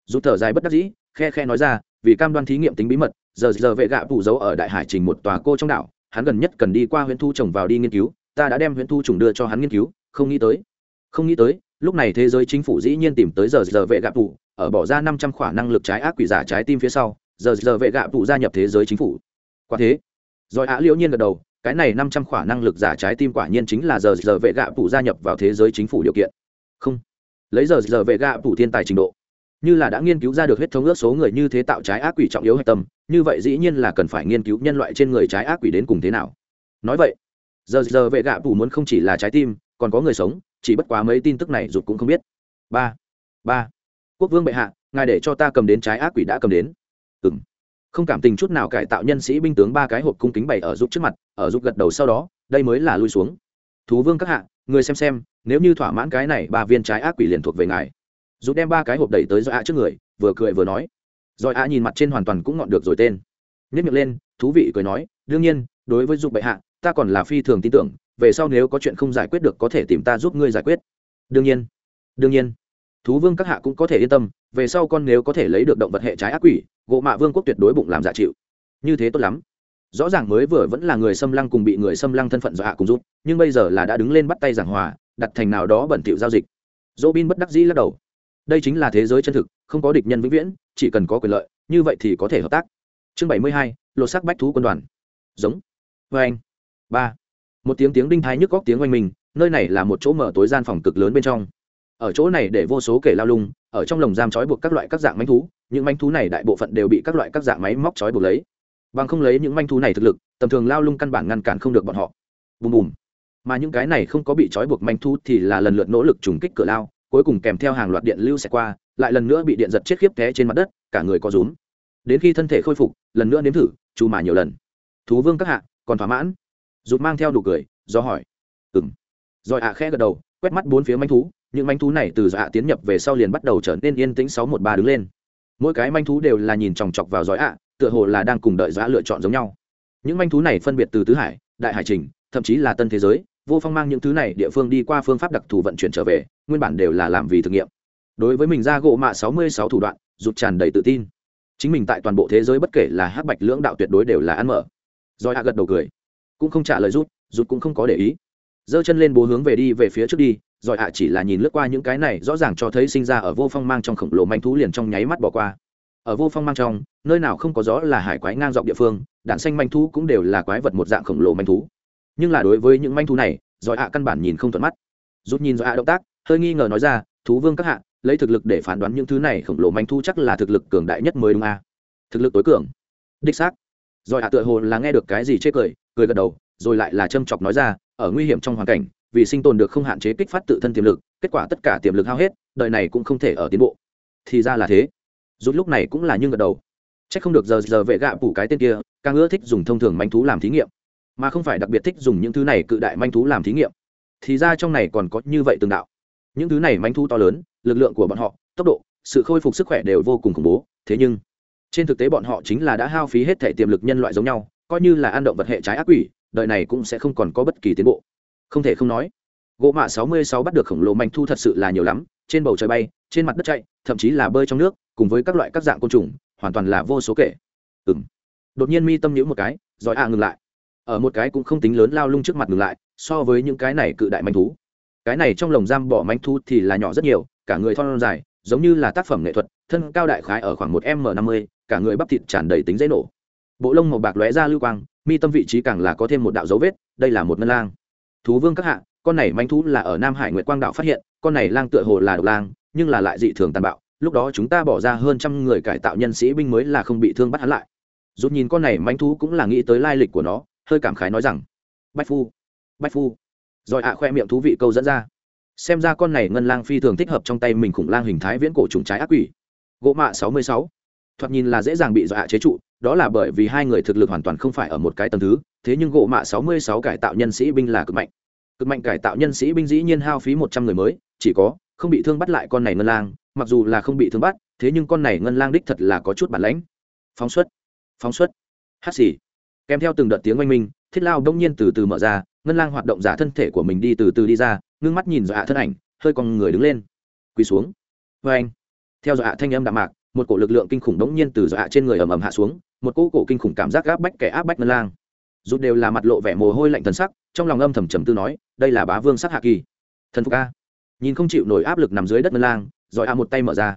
Dù thở dài bất đắc dĩ, khe khe nói ra, vì cam đoan thí nghiệm tính bí mật, giờ giờ vệ gạ phủ giấu ở đại hải trình một tòa cô trong đảo, hắn gần nhất cần đi qua huyện thu trồng vào đi nghiên cứu, ta đã đem huyện thu trùng đưa cho hắn nghiên cứu, không nghĩ tới. Không nghĩ tới, lúc này thế giới chính phủ dĩ nhiên tìm tới giờ giờ vệ gạ phủ ở bỏ ra năm trăm khoản năng lực trái ác quỷ giả trái tim phía sau, giờ giờ vệ gạ phủ gia nhập thế giới chính phủ. Quả thế, rồi á liễu nhiên gật đầu cái này năm trăm khỏa năng lực giả trái tim quả nhiên chính là giờ giờ vệ gạ phủ gia nhập vào thế giới chính phủ điều kiện. Không. Lấy giờ giờ vệ gạ phủ thiên tài trình độ. Như là đã nghiên cứu ra được huyết thống ước số người như thế tạo trái ác quỷ trọng yếu hạch tâm, như vậy dĩ nhiên là cần phải nghiên cứu nhân loại trên người trái ác quỷ đến cùng thế nào. Nói vậy, giờ giờ vệ gạ phủ muốn không chỉ là trái tim, còn có người sống, chỉ bất quá mấy tin tức này rụt cũng không biết. Ba. Ba. Quốc vương bệ hạ, ngài để cho ta cầm đến trái ác quỷ đã cầm đến. Ừ m không cảm tình chút nào cải tạo nhân sĩ binh tướng ba cái hộp cung kính bày ở giúp trước mặt, ở giúp gật đầu sau đó, đây mới là lui xuống. Thú vương các hạ, người xem xem, nếu như thỏa mãn cái này, ba viên trái ác quỷ liền thuộc về ngài. Giúp đem ba cái hộp đẩy tới do ạ trước người, vừa cười vừa nói. Rồi ạ nhìn mặt trên hoàn toàn cũng ngọn được rồi tên. Nhất miệng lên, thú vị cười nói, đương nhiên, đối với dục bệ hạ, ta còn là phi thường tin tưởng, về sau nếu có chuyện không giải quyết được có thể tìm ta giúp ngươi giải quyết. Đương nhiên đương nhiên. Thú vương các hạ cũng có thể yên tâm, về sau con nếu có thể lấy được động vật hệ trái ác quỷ Gỗ mạ vương quốc tuyệt đối bụng làm dạ chịu. Như thế tốt lắm. Rõ ràng mới vừa vẫn là người xâm lăng cùng bị người xâm lăng thân phận do hạ cùng rút nhưng bây giờ là đã đứng lên bắt tay giảng hòa, đặt thành nào đó bẩn thỉu giao dịch. Dỗ bin bất đắc dĩ lắc đầu. Đây chính là thế giới chân thực, không có địch nhân vĩnh viễn, chỉ cần có quyền lợi, như vậy thì có thể hợp tác. Chương bảy mươi hai, lột sắc bách thú quân đoàn. Giống. Vê anh. Ba. Một tiếng tiếng đinh thái nhức góc tiếng oanh mình, nơi này là một chỗ mở tối gian phòng cực lớn bên trong ở chỗ này để vô số kể lao lung, ở trong lồng giam trói buộc các loại các dạng manh thú, những manh thú này đại bộ phận đều bị các loại các dạng máy móc trói buộc lấy. Bằng không lấy những manh thú này thực lực, tầm thường lao lung căn bản ngăn cản không được bọn họ. Bùm bùm. Mà những cái này không có bị trói buộc manh thú thì là lần lượt nỗ lực trùng kích cửa lao, cuối cùng kèm theo hàng loạt điện lưu sẽ qua, lại lần nữa bị điện giật chết khiếp té trên mặt đất, cả người có rúm. Đến khi thân thể khôi phục, lần nữa nếm thử chú mà nhiều lần. Thú vương các hạ, còn thỏa mãn? Rụt mang theo đủ cười, do hỏi. Ừ rồi ạ khẽ gật đầu, quét mắt bốn phía manh thú những manh thú này từ dọa tiến nhập về sau liền bắt đầu trở nên yên tĩnh sáu một ba đứng lên. Mỗi cái manh thú đều là nhìn chòng chọc vào dõi ạ, tựa hồ là đang cùng đợi dọa lựa chọn giống nhau. Những manh thú này phân biệt từ tứ hải, đại hải trình, thậm chí là tân thế giới, vô phong mang những thứ này địa phương đi qua phương pháp đặc thù vận chuyển trở về, nguyên bản đều là làm vì thực nghiệm. Đối với mình ra gỗ mạ sáu mươi sáu thủ đoạn, rụt tràn đầy tự tin. Chính mình tại toàn bộ thế giới bất kể là hắc bạch lưỡng đạo tuyệt đối đều là ăn mở. Rồi hạ gật đầu cười. Cũng không trả lời rút rút cũng không có để ý. Giơ chân lên bố hướng về đi về phía trước đi rồi hạ chỉ là nhìn lướt qua những cái này, rõ ràng cho thấy sinh ra ở vô phong mang trong khổng lồ manh thú liền trong nháy mắt bỏ qua. Ở vô phong mang trong, nơi nào không có gió là hải quái ngang dọc địa phương, đạn xanh manh thú cũng đều là quái vật một dạng khổng lồ manh thú. Nhưng là đối với những manh thú này, giỏi hạ căn bản nhìn không thuận mắt. Rút nhìn giỏi hạ động tác, hơi nghi ngờ nói ra, thú vương các hạ, lấy thực lực để phán đoán những thứ này khổng lồ manh thú chắc là thực lực cường đại nhất mới đúng a. Thực lực tối cường. Đích xác. Giỏi hạ tựa hồ là nghe được cái gì chê cười cười gật đầu, rồi lại là châm chọc nói ra, ở nguy hiểm trong hoàn cảnh vì sinh tồn được không hạn chế kích phát tự thân tiềm lực kết quả tất cả tiềm lực hao hết đời này cũng không thể ở tiến bộ thì ra là thế rút lúc này cũng là nhưng gật đầu Chắc không được giờ giờ vệ gạ phủ cái tên kia, càng ưa thích dùng thông thường manh thú làm thí nghiệm, mà không phải đặc biệt thích dùng những thứ này cự đại manh thú làm thí nghiệm. Thì ra trong này còn có như vậy từng đạo. Những thứ này manh thú to lớn, lực lượng của bọn họ, tốc độ, sự khôi phục sức khỏe đều vô cùng khủng bố, thế nhưng trên thực tế bọn họ chính là đã hao phí hết thể tiềm lực nhân loại giống nhau, coi như là ăn động vật hệ trái ác quỷ, đời này cũng sẽ không còn có bất kỳ tiến bộ. Không thể không nói, gỗ mạ 66 bắt được khổng lồ manh thu thật sự là nhiều lắm, trên bầu trời bay, trên mặt đất chạy, thậm chí là bơi trong nước, cùng với các loại các dạng côn trùng, hoàn toàn là vô số kể. Ừng đột nhiên mi tâm nhữ một cái giỏi a à ngừng lại. Ở một cái cũng không tính lớn lao lung trước mặt ngừng lại so với những cái này cự đại manh thú. Cái này trong lồng giam bỏ manh thú thì là nhỏ rất nhiều cả người thon dài giống như là tác phẩm nghệ thuật thân cao đại khái ở khoảng một m năm mươi cả người bắp thịt tràn đầy tính dễ nổ. Bộ lông màu bạc lóe ra lưu quang mi tâm vị trí càng là có thêm một đạo dấu vết đây là một ngân lang thú vương các hạ, con này manh thú là ở nam hải nguyệt quang đạo phát hiện, con này lang tựa hồ là độc lang, nhưng là lại dị thường tàn bạo, lúc đó chúng ta bỏ ra hơn trăm người cải tạo nhân sĩ binh mới là không bị thương bắt hắn lại. Rút nhìn con này manh thú cũng là nghĩ tới lai lịch của nó, hơi cảm khái nói rằng, bách phu bách phu. Rồi ạ khoe miệng thú vị câu dẫn ra, xem ra con này ngân lang phi thường thích hợp trong tay mình khủng lang hình thái viễn cổ trùng trái ác quỷ. Gỗ mạ sáu mươi sáu thoạt nhìn là dễ dàng bị dọa chế trụ, đó là bởi vì hai người thực lực hoàn toàn không phải ở một cái tầng thứ, thế nhưng gỗ mạ sáu mươi sáu cải tạo nhân sĩ binh là cực mạnh. Cực mạnh cải tạo nhân sĩ binh dĩ nhiên hao phí một trăm người mới, chỉ có, không bị thương bắt lại con này ngân lang, mặc dù là không bị thương bắt, thế nhưng con này ngân lang đích thật là có chút bản lãnh. Phóng xuất phóng xuất. Hát xì. Kèm theo từng đợt tiếng oanh minh, thiết lao đông nhiên từ từ mở ra, ngân lang hoạt động giả thân thể của mình đi từ từ đi ra, ngưng mắt nhìn dọa thân ảnh, hơi còn người đứng lên. Quỳ xuống. Vê anh theo dọa thanh âm đạm mạc một cổ lực lượng kinh khủng đống nhiên từ dọa trên người ầm ầm hạ xuống, một cỗ cổ kinh khủng cảm giác gáp bách kẻ áp bách ngân lang. Rút đều là mặt lộ vẻ mồ hôi lạnh thần sắc, trong lòng âm thầm trầm tư nói, đây là bá vương sắc hạ kỳ. Thần phục a. Nhìn không chịu nổi áp lực nằm dưới đất ngân lang giỏi a một tay mở ra.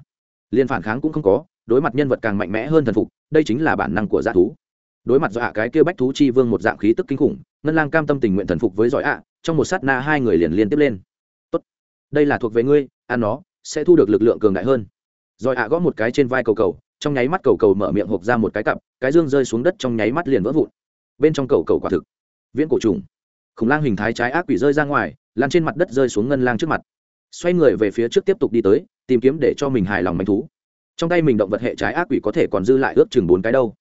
Liền phản kháng cũng không có, đối mặt nhân vật càng mạnh mẽ hơn thần phục, đây chính là bản năng của dạ thú. Đối mặt dọa cái kia bách thú chi vương một dạng khí tức kinh khủng, ngân lang cam tâm tình nguyện thần phục với giỏi ạ, trong một sát na hai người liền liên tiếp lên. Tốt, đây là thuộc về ngươi, ăn nó, sẽ thu được lực lượng cường đại hơn rồi ạ gõ một cái trên vai cầu cầu, trong nháy mắt cầu cầu mở miệng hộp ra một cái cặp, cái dương rơi xuống đất trong nháy mắt liền vỡ vụn. Bên trong cầu cầu quả thực, viễn cổ trùng. Khủng lang hình thái trái ác quỷ rơi ra ngoài, lan trên mặt đất rơi xuống ngân lang trước mặt. Xoay người về phía trước tiếp tục đi tới, tìm kiếm để cho mình hài lòng manh thú. Trong tay mình động vật hệ trái ác quỷ có thể còn dư lại ước chừng bốn cái đâu.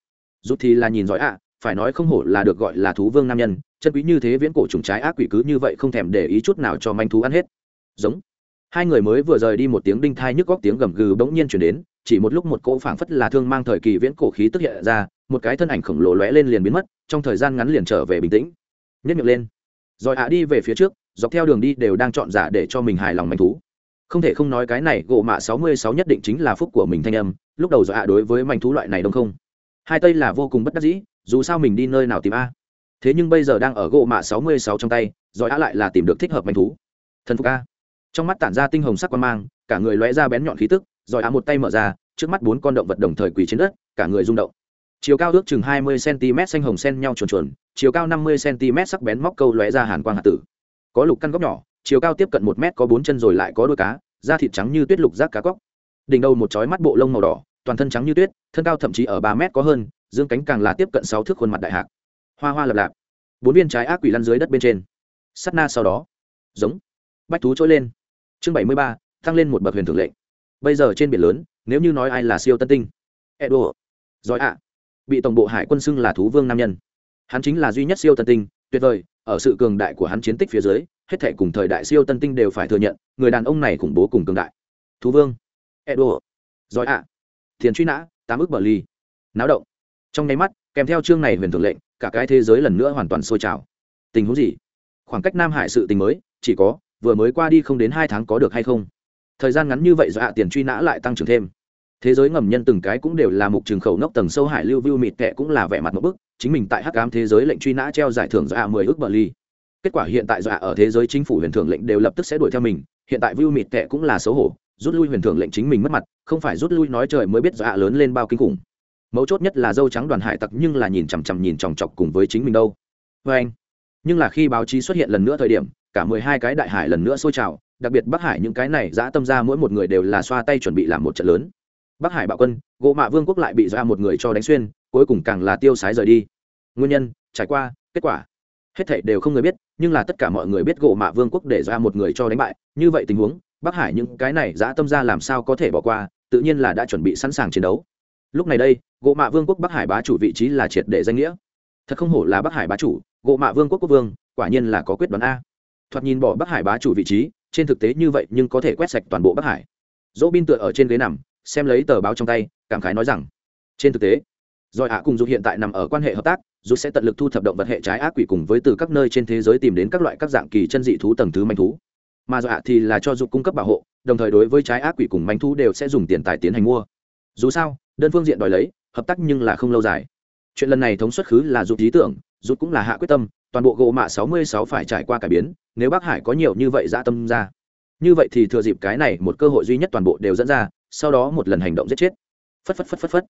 Rút thì là nhìn giỏi ạ, phải nói không hổ là được gọi là thú vương nam nhân, chân quý như thế viễn cổ trùng trái ác quỷ cứ như vậy không thèm để ý chút nào cho manh thú ăn hết. Giống hai người mới vừa rời đi một tiếng đinh thai nhức góc tiếng gầm gừ bỗng nhiên chuyển đến, chỉ một lúc một cỗ phảng phất là thương mang thời kỳ viễn cổ khí tức hiện ra, một cái thân ảnh khổng lồ lóe lên liền biến mất, trong thời gian ngắn liền trở về bình tĩnh. Nhất miệng lên. Rồi ạ đi về phía trước, dọc theo đường đi đều đang chọn giả để cho mình hài lòng manh thú. Không thể không nói cái này gỗ mạ sáu mươi sáu nhất định chính là phúc của mình thanh âm, lúc đầu rồi ạ đối với manh thú loại này đông không. Hai tây là vô cùng bất đắc dĩ, dù sao mình đi nơi nào tìm a. Thế nhưng bây giờ đang ở gỗ mạ sáu mươi sáu trong tay, rồi ạ lại là tìm được thích hợp manh thú. Thần phục a trong mắt tản ra tinh hồng sắc quan mang, cả người lóe ra bén nhọn khí tức, rồi á một tay mở ra, trước mắt bốn con động vật đồng thời quỳ trên đất, cả người rung động. Chiều cao ước chừng hai mươi cm xanh hồng sen nhau chuồn chuồn, chiều cao năm mươi cm sắc bén móc câu lóe ra hàn quang hạt tử. Có lục căn góc nhỏ, chiều cao tiếp cận một mét có bốn chân rồi lại có đôi cá, da thịt trắng như tuyết lục rác cá cóc. Đỉnh đầu một chói mắt bộ lông màu đỏ, toàn thân trắng như tuyết, thân cao thậm chí ở ba mét có hơn, dương cánh càng là tiếp cận sáu thước khuôn mặt đại hạc. Hoa hoa lập lạp. Bốn viên trái ác quỷ lăn dưới đất bên trên. Sắt na sau đó. Giống. Bách thú trỗi lên chương bảy mươi ba, tăng lên một bậc huyền thường lệnh. Bây giờ trên biển lớn, nếu như nói ai là siêu tân tinh? Edo. Giỏi ạ. Bị tổng bộ hải quân xưng là thú vương nam nhân. Hắn chính là duy nhất siêu tân tinh, tuyệt vời, ở sự cường đại của hắn chiến tích phía dưới, hết thể cùng thời đại siêu tân tinh đều phải thừa nhận, người đàn ông này khủng bố cùng cường đại. Thú vương. Edo. Giỏi ạ. Thiền truy nã, tám ước bờ ly náo động. Trong nháy mắt, kèm theo chương này huyền thượng lệnh, cả cái thế giới lần nữa hoàn toàn sôi trào. Tình huống gì? Khoảng cách nam hải sự tình mới, chỉ có vừa mới qua đi không đến hai tháng có được hay không? Thời gian ngắn như vậy do hạ tiền truy nã lại tăng trưởng thêm. Thế giới ngầm nhân từng cái cũng đều là mục trường khẩu nốc tầng sâu hải lưu view mịt kệ cũng là vẻ mặt một bức, chính mình tại hắc ám thế giới lệnh truy nã treo giải thưởng do hạ mười ước bờ ly. Kết quả hiện tại do hạ ở thế giới chính phủ huyền thưởng lệnh đều lập tức sẽ đuổi theo mình, hiện tại view mịt kệ cũng là xấu hổ, rút lui huyền thưởng lệnh chính mình mất mặt, không phải rút lui nói trời mới biết do hạ lớn lên bao kinh khủng. Mấu chốt nhất là dâu trắng đoàn hải tặc nhưng là nhìn chằm chằm nhìn chòng chọc cùng với chính mình đâu. Vê anh nhưng là khi báo chí xuất hiện lần nữa thời điểm cả mười hai cái đại hải lần nữa sôi trào, đặc biệt bắc hải những cái này giã tâm ra mỗi một người đều là xoa tay chuẩn bị làm một trận lớn. Bắc hải bạo quân, gỗ mạ vương quốc lại bị ra một người cho đánh xuyên, cuối cùng càng là tiêu sái rời đi. Nguyên nhân, trải qua, kết quả. Hết thảy đều không người biết, nhưng là tất cả mọi người biết gỗ mạ vương quốc để ra một người cho đánh bại. Như vậy tình huống, bắc hải những cái này giã tâm ra làm sao có thể bỏ qua, tự nhiên là đã chuẩn bị sẵn sàng chiến đấu. Lúc này đây, gỗ mạ vương quốc bắc hải bá chủ vị trí là triệt để danh nghĩa. Thật không hổ là bắc hải bá chủ, gỗ mạ vương quốc quốc vương, quả nhiên là có quyết đoán a thoạt nhìn bỏ bắc hải bá chủ vị trí, trên thực tế như vậy nhưng có thể quét sạch toàn bộ bắc hải. Dỗ bin tựa ở trên ghế nằm, xem lấy tờ báo trong tay, cảm khái nói rằng, trên thực tế giỏi ạ cùng dù hiện tại nằm ở quan hệ hợp tác dù sẽ tận lực thu thập động vật hệ trái ác quỷ cùng với từ các nơi trên thế giới tìm đến các loại các dạng kỳ chân dị thú tầng thứ manh thú. Mà dọa thì là cho dù cung cấp bảo hộ, đồng thời đối với trái ác quỷ cùng manh thú đều sẽ dùng tiền tài tiến hành mua. Dù sao, đơn phương diện đòi lấy, hợp tác nhưng là không lâu dài. Chuyện lần này thống xuất khứ là giúp ý tưởng rút cũng là hạ quyết tâm toàn bộ gỗ mạ sáu mươi sáu phải trải qua cải biến, nếu bắc hải có nhiều như vậy dã tâm ra. Như vậy thì thừa dịp cái này một cơ hội duy nhất toàn bộ đều dẫn ra, sau đó một lần hành động giết chết. Phất phất phất phất phất.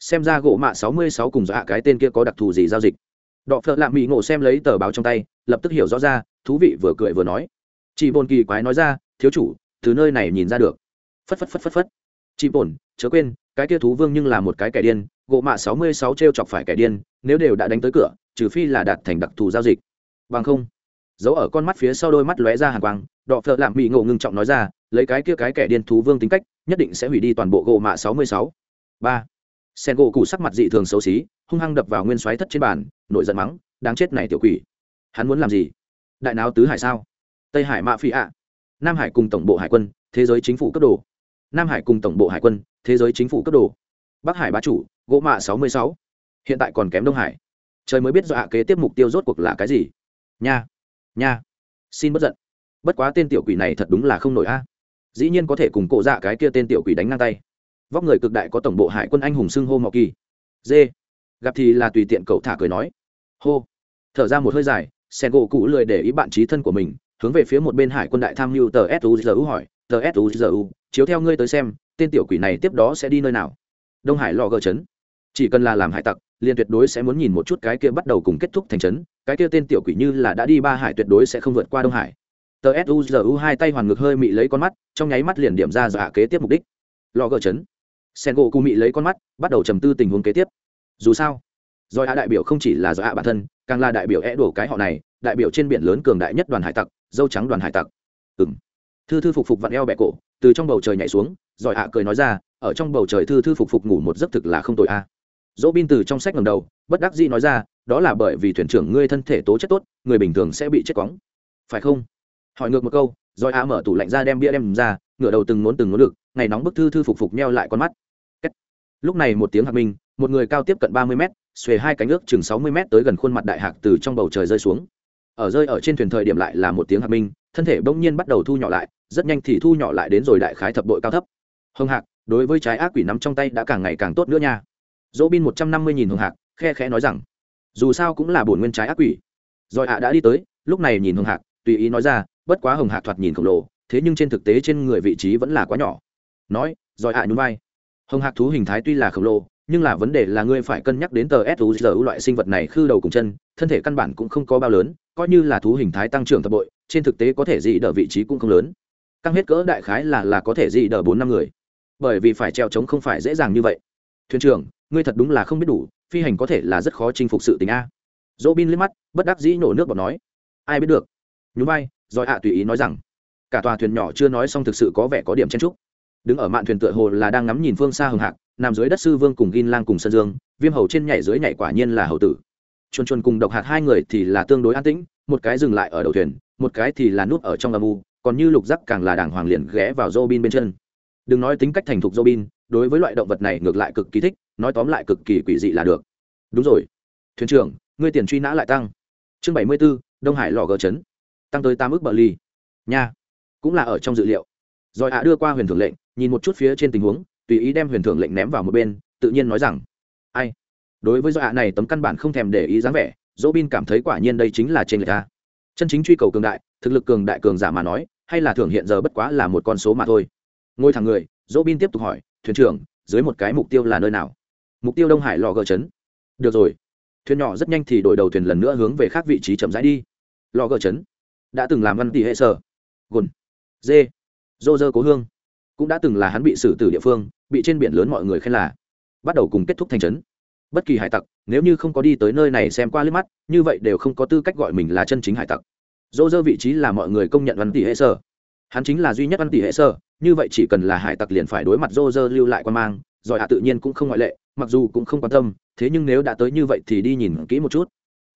Xem ra gỗ mạ sáu mươi sáu cùng dọa cái tên kia có đặc thù gì giao dịch. Đọ phợ lạ mỹ ngộ xem lấy tờ báo trong tay, lập tức hiểu rõ ra, thú vị vừa cười vừa nói. Chị bồn kỳ quái nói ra, thiếu chủ, từ nơi này nhìn ra được. Phất phất phất phất phất. Chị bồn, chớ quên, cái kia thú vương nhưng là một cái kẻ điên gỗ mạ sáu mươi sáu t r e o chọc phải kẻ điên, nếu đều đã đánh tới cửa, trừ phi là đạt thành đặc thù giao dịch. Bằng không giấu ở con mắt phía sau đôi mắt lóe ra hàng quang, đọ phợ lạm mị ngộ ngưng trọng nói ra, lấy cái kia cái kẻ điên thú vương tính cách, nhất định sẽ hủy đi toàn bộ gỗ mạ sáu mươi sáu. Ba, sen gỗ cụ sắc mặt dị thường xấu xí, hung hăng đập vào nguyên xoáy thất trên bàn nội giận mắng, đáng chết này tiểu quỷ, hắn muốn làm gì? Đại náo tứ hải sao? Tây hải mạ phi ạ, nam hải cùng tổng bộ hải quân, thế giới chính phủ cấp đồ. Nam hải cùng tổng bộ hải quân, thế giới chính phủ cấp đồ bắc hải bá chủ, gỗ mạ sáu mươi sáu. Hiện tại còn kém đông hải. Trời mới biết do hạ kế tiếp mục tiêu rốt cuộc là cái gì. Nha nha. Xin bất giận. Bất quá tên tiểu quỷ này thật đúng là không nổi a. Dĩ nhiên có thể cùng cổ dạ cái kia tên tiểu quỷ đánh ngang tay. Vóc người cực đại có tổng bộ hải quân anh hùng xưng hô mọ kỳ. Dê gặp thì là tùy tiện cậu thả cười nói. Hô. Thở ra một hơi dài, sen gỗ cụ lười để ý bạn trí thân của mình, hướng về phía một bên hải quân đại tham mưu tờ suzu hỏi, tờ suzu chiếu theo ngươi tới xem, tên tiểu quỷ này tiếp đó sẽ đi nơi nào? Đông hải lò gờ chấn. Chỉ cần là làm hải tặc, liền tuyệt đối sẽ muốn nhìn một chút cái kia bắt đầu cùng kết thúc thành trấn, cái kia tên tiểu quỷ như là đã đi ba hải tuyệt đối sẽ không vượt qua đông hải. Tờ suzu hai tay hoàn ngực hơi mị lấy con mắt, trong nháy mắt liền điểm ra giả kế tiếp mục đích. Lò gờ chấn. Sen gỗ cụ mị lấy con mắt, bắt đầu trầm tư tình huống kế tiếp. Dù sao do hạ đại biểu không chỉ là do hạ bản thân, càng là đại biểu é đổ cái họ này, đại biểu trên biển lớn cường đại nhất đoàn hải tặc, dâu trắng đoàn hải tặc. Ừ m thư thư phục phục vặn eo bẹ cổ, từ trong bầu trời nhảy xuống rồi hạ cười nói ra, ở trong bầu trời thư thư phục phục ngủ một giấc thực là không tội a dỗ bin từ trong sách ngầm đầu, bất đắc dĩ nói ra, đó là bởi vì thuyền trưởng ngươi thân thể tố chất tốt, người bình thường sẽ bị chết cóng phải không? Hỏi ngược một câu rồi hạ mở tủ lạnh ra đem bia đem ra, ngửa đầu từng nốn từng nốn được ngày nóng bức thư thư phục phục neo lại con mắt. Lúc này một tiếng hạc minh, một người cao tiếp cận ba mươi mét, xuề hai cánh ước chừng sáu mươi mét tới gần khuôn mặt đại hạc từ trong bầu trời rơi xuống. Ở rơi ở trên thuyền thời điểm lại là một tiếng hạc minh, thân thể bỗng nhiên bắt đầu thu nhỏ lại, rất nhanh thì thu nhỏ lại đến rồi đại khái thập đội cao thấp hồng hạc, đối với trái ác quỷ nắm trong tay đã càng ngày càng tốt nữa nha. Dỗ bin một trăm năm mươi nghìn hồng hạc, khe khẽ nói rằng, dù sao cũng là bổn nguyên trái ác quỷ. Rồi ạ đã đi tới, lúc này nhìn hồng hạc, tùy ý nói ra, bất quá hồng hạc thoạt nhìn khổng lồ, thế nhưng trên thực tế trên người vị trí vẫn là quá nhỏ. Nói, rồi ạ nhún vai. Hồng hạc thú hình thái tuy là khổng lồ, nhưng là vấn đề là ngươi phải cân nhắc đến tờ suzu loại sinh vật này khư đầu cùng chân, thân thể căn bản cũng không có bao lớn, coi như là thú hình thái tăng trưởng thập bội, trên thực tế có thể dị đỡ vị trí cũng không lớn. Căng hết cỡ đại khái là là có thể dị đỡ bốn năm người bởi vì phải treo trống không phải dễ dàng như vậy. Thuyền trưởng, ngươi thật đúng là không biết đủ, phi hành có thể là rất khó chinh phục sự tình a. Dỗ bin liếc mắt, bất đắc dĩ nổ nước bọt nói. Ai biết được. Nhún vai, rồi ạ tùy ý nói rằng, cả tòa thuyền nhỏ chưa nói xong thực sự có vẻ có điểm chen trúc đứng ở mạn thuyền tựa hồ là đang ngắm nhìn phương xa hồng hạc, nằm dưới đất sư vương cùng gin lang cùng sân dương, viêm hầu trên nhảy dưới nhảy quả nhiên là hầu tử. Chuồn chuồn cùng độc hạt hai người thì là tương đối an tĩnh, một cái dừng lại ở đầu thuyền, một cái thì là núp ở trong âm u, còn như lục giác càng là đàng hoàng liền ghé vào Robin bên chân đừng nói tính cách thành thục Robin đối với loại động vật này ngược lại cực kỳ thích nói tóm lại cực kỳ quỷ dị là được. Đúng rồi. Thuyền trưởng ngươi tiền truy nã lại tăng. Chương bảy mươi 74, đông hải lò gờ chấn. Tăng tới tám ước bờ ly nha. Cũng là ở trong dự liệu. Rồi ạ đưa qua huyền thưởng lệnh nhìn một chút phía trên tình huống tùy ý đem huyền thưởng lệnh ném vào một bên tự nhiên nói rằng ai? Đối với do ạ này tấm căn bản không thèm để ý dáng vẻ dỗ bin cảm thấy quả nhiên đây chính là trên người ta chân chính truy cầu cường đại thực lực cường đại cường giả mà nói hay là thưởng hiện giờ bất quá là một con số mà thôi. Ngồi thẳng người dỗ bin tiếp tục hỏi, thuyền trưởng, dưới một cái mục tiêu là nơi nào? Mục tiêu đông hải lò gờ chấn được rồi. Thuyền nhỏ rất nhanh thì đổi đầu thuyền lần nữa hướng về khác vị trí chậm rãi đi. Lò gờ chấn đã từng làm văn tỷ hệ sở. Gồn, dê, dô dơ cố hương. Cũng đã từng là hắn bị xử tử địa phương, bị trên biển lớn mọi người khen là. Bắt đầu cùng kết thúc thành trấn. Bất kỳ hải tặc, nếu như không có đi tới nơi này xem qua liếc mắt, như vậy đều không có tư cách gọi mình là chân chính hải tặc. Dô dơ vị trí là mọi người công nhận văn tỷ hệ sở hắn chính là duy nhất văn tỷ hệ sơ, như vậy chỉ cần là hải tặc liền phải đối mặt rô rơ lưu lại quan mang giỏi hạ tự nhiên cũng không ngoại lệ, mặc dù cũng không quan tâm, thế nhưng nếu đã tới như vậy thì đi nhìn kỹ một chút.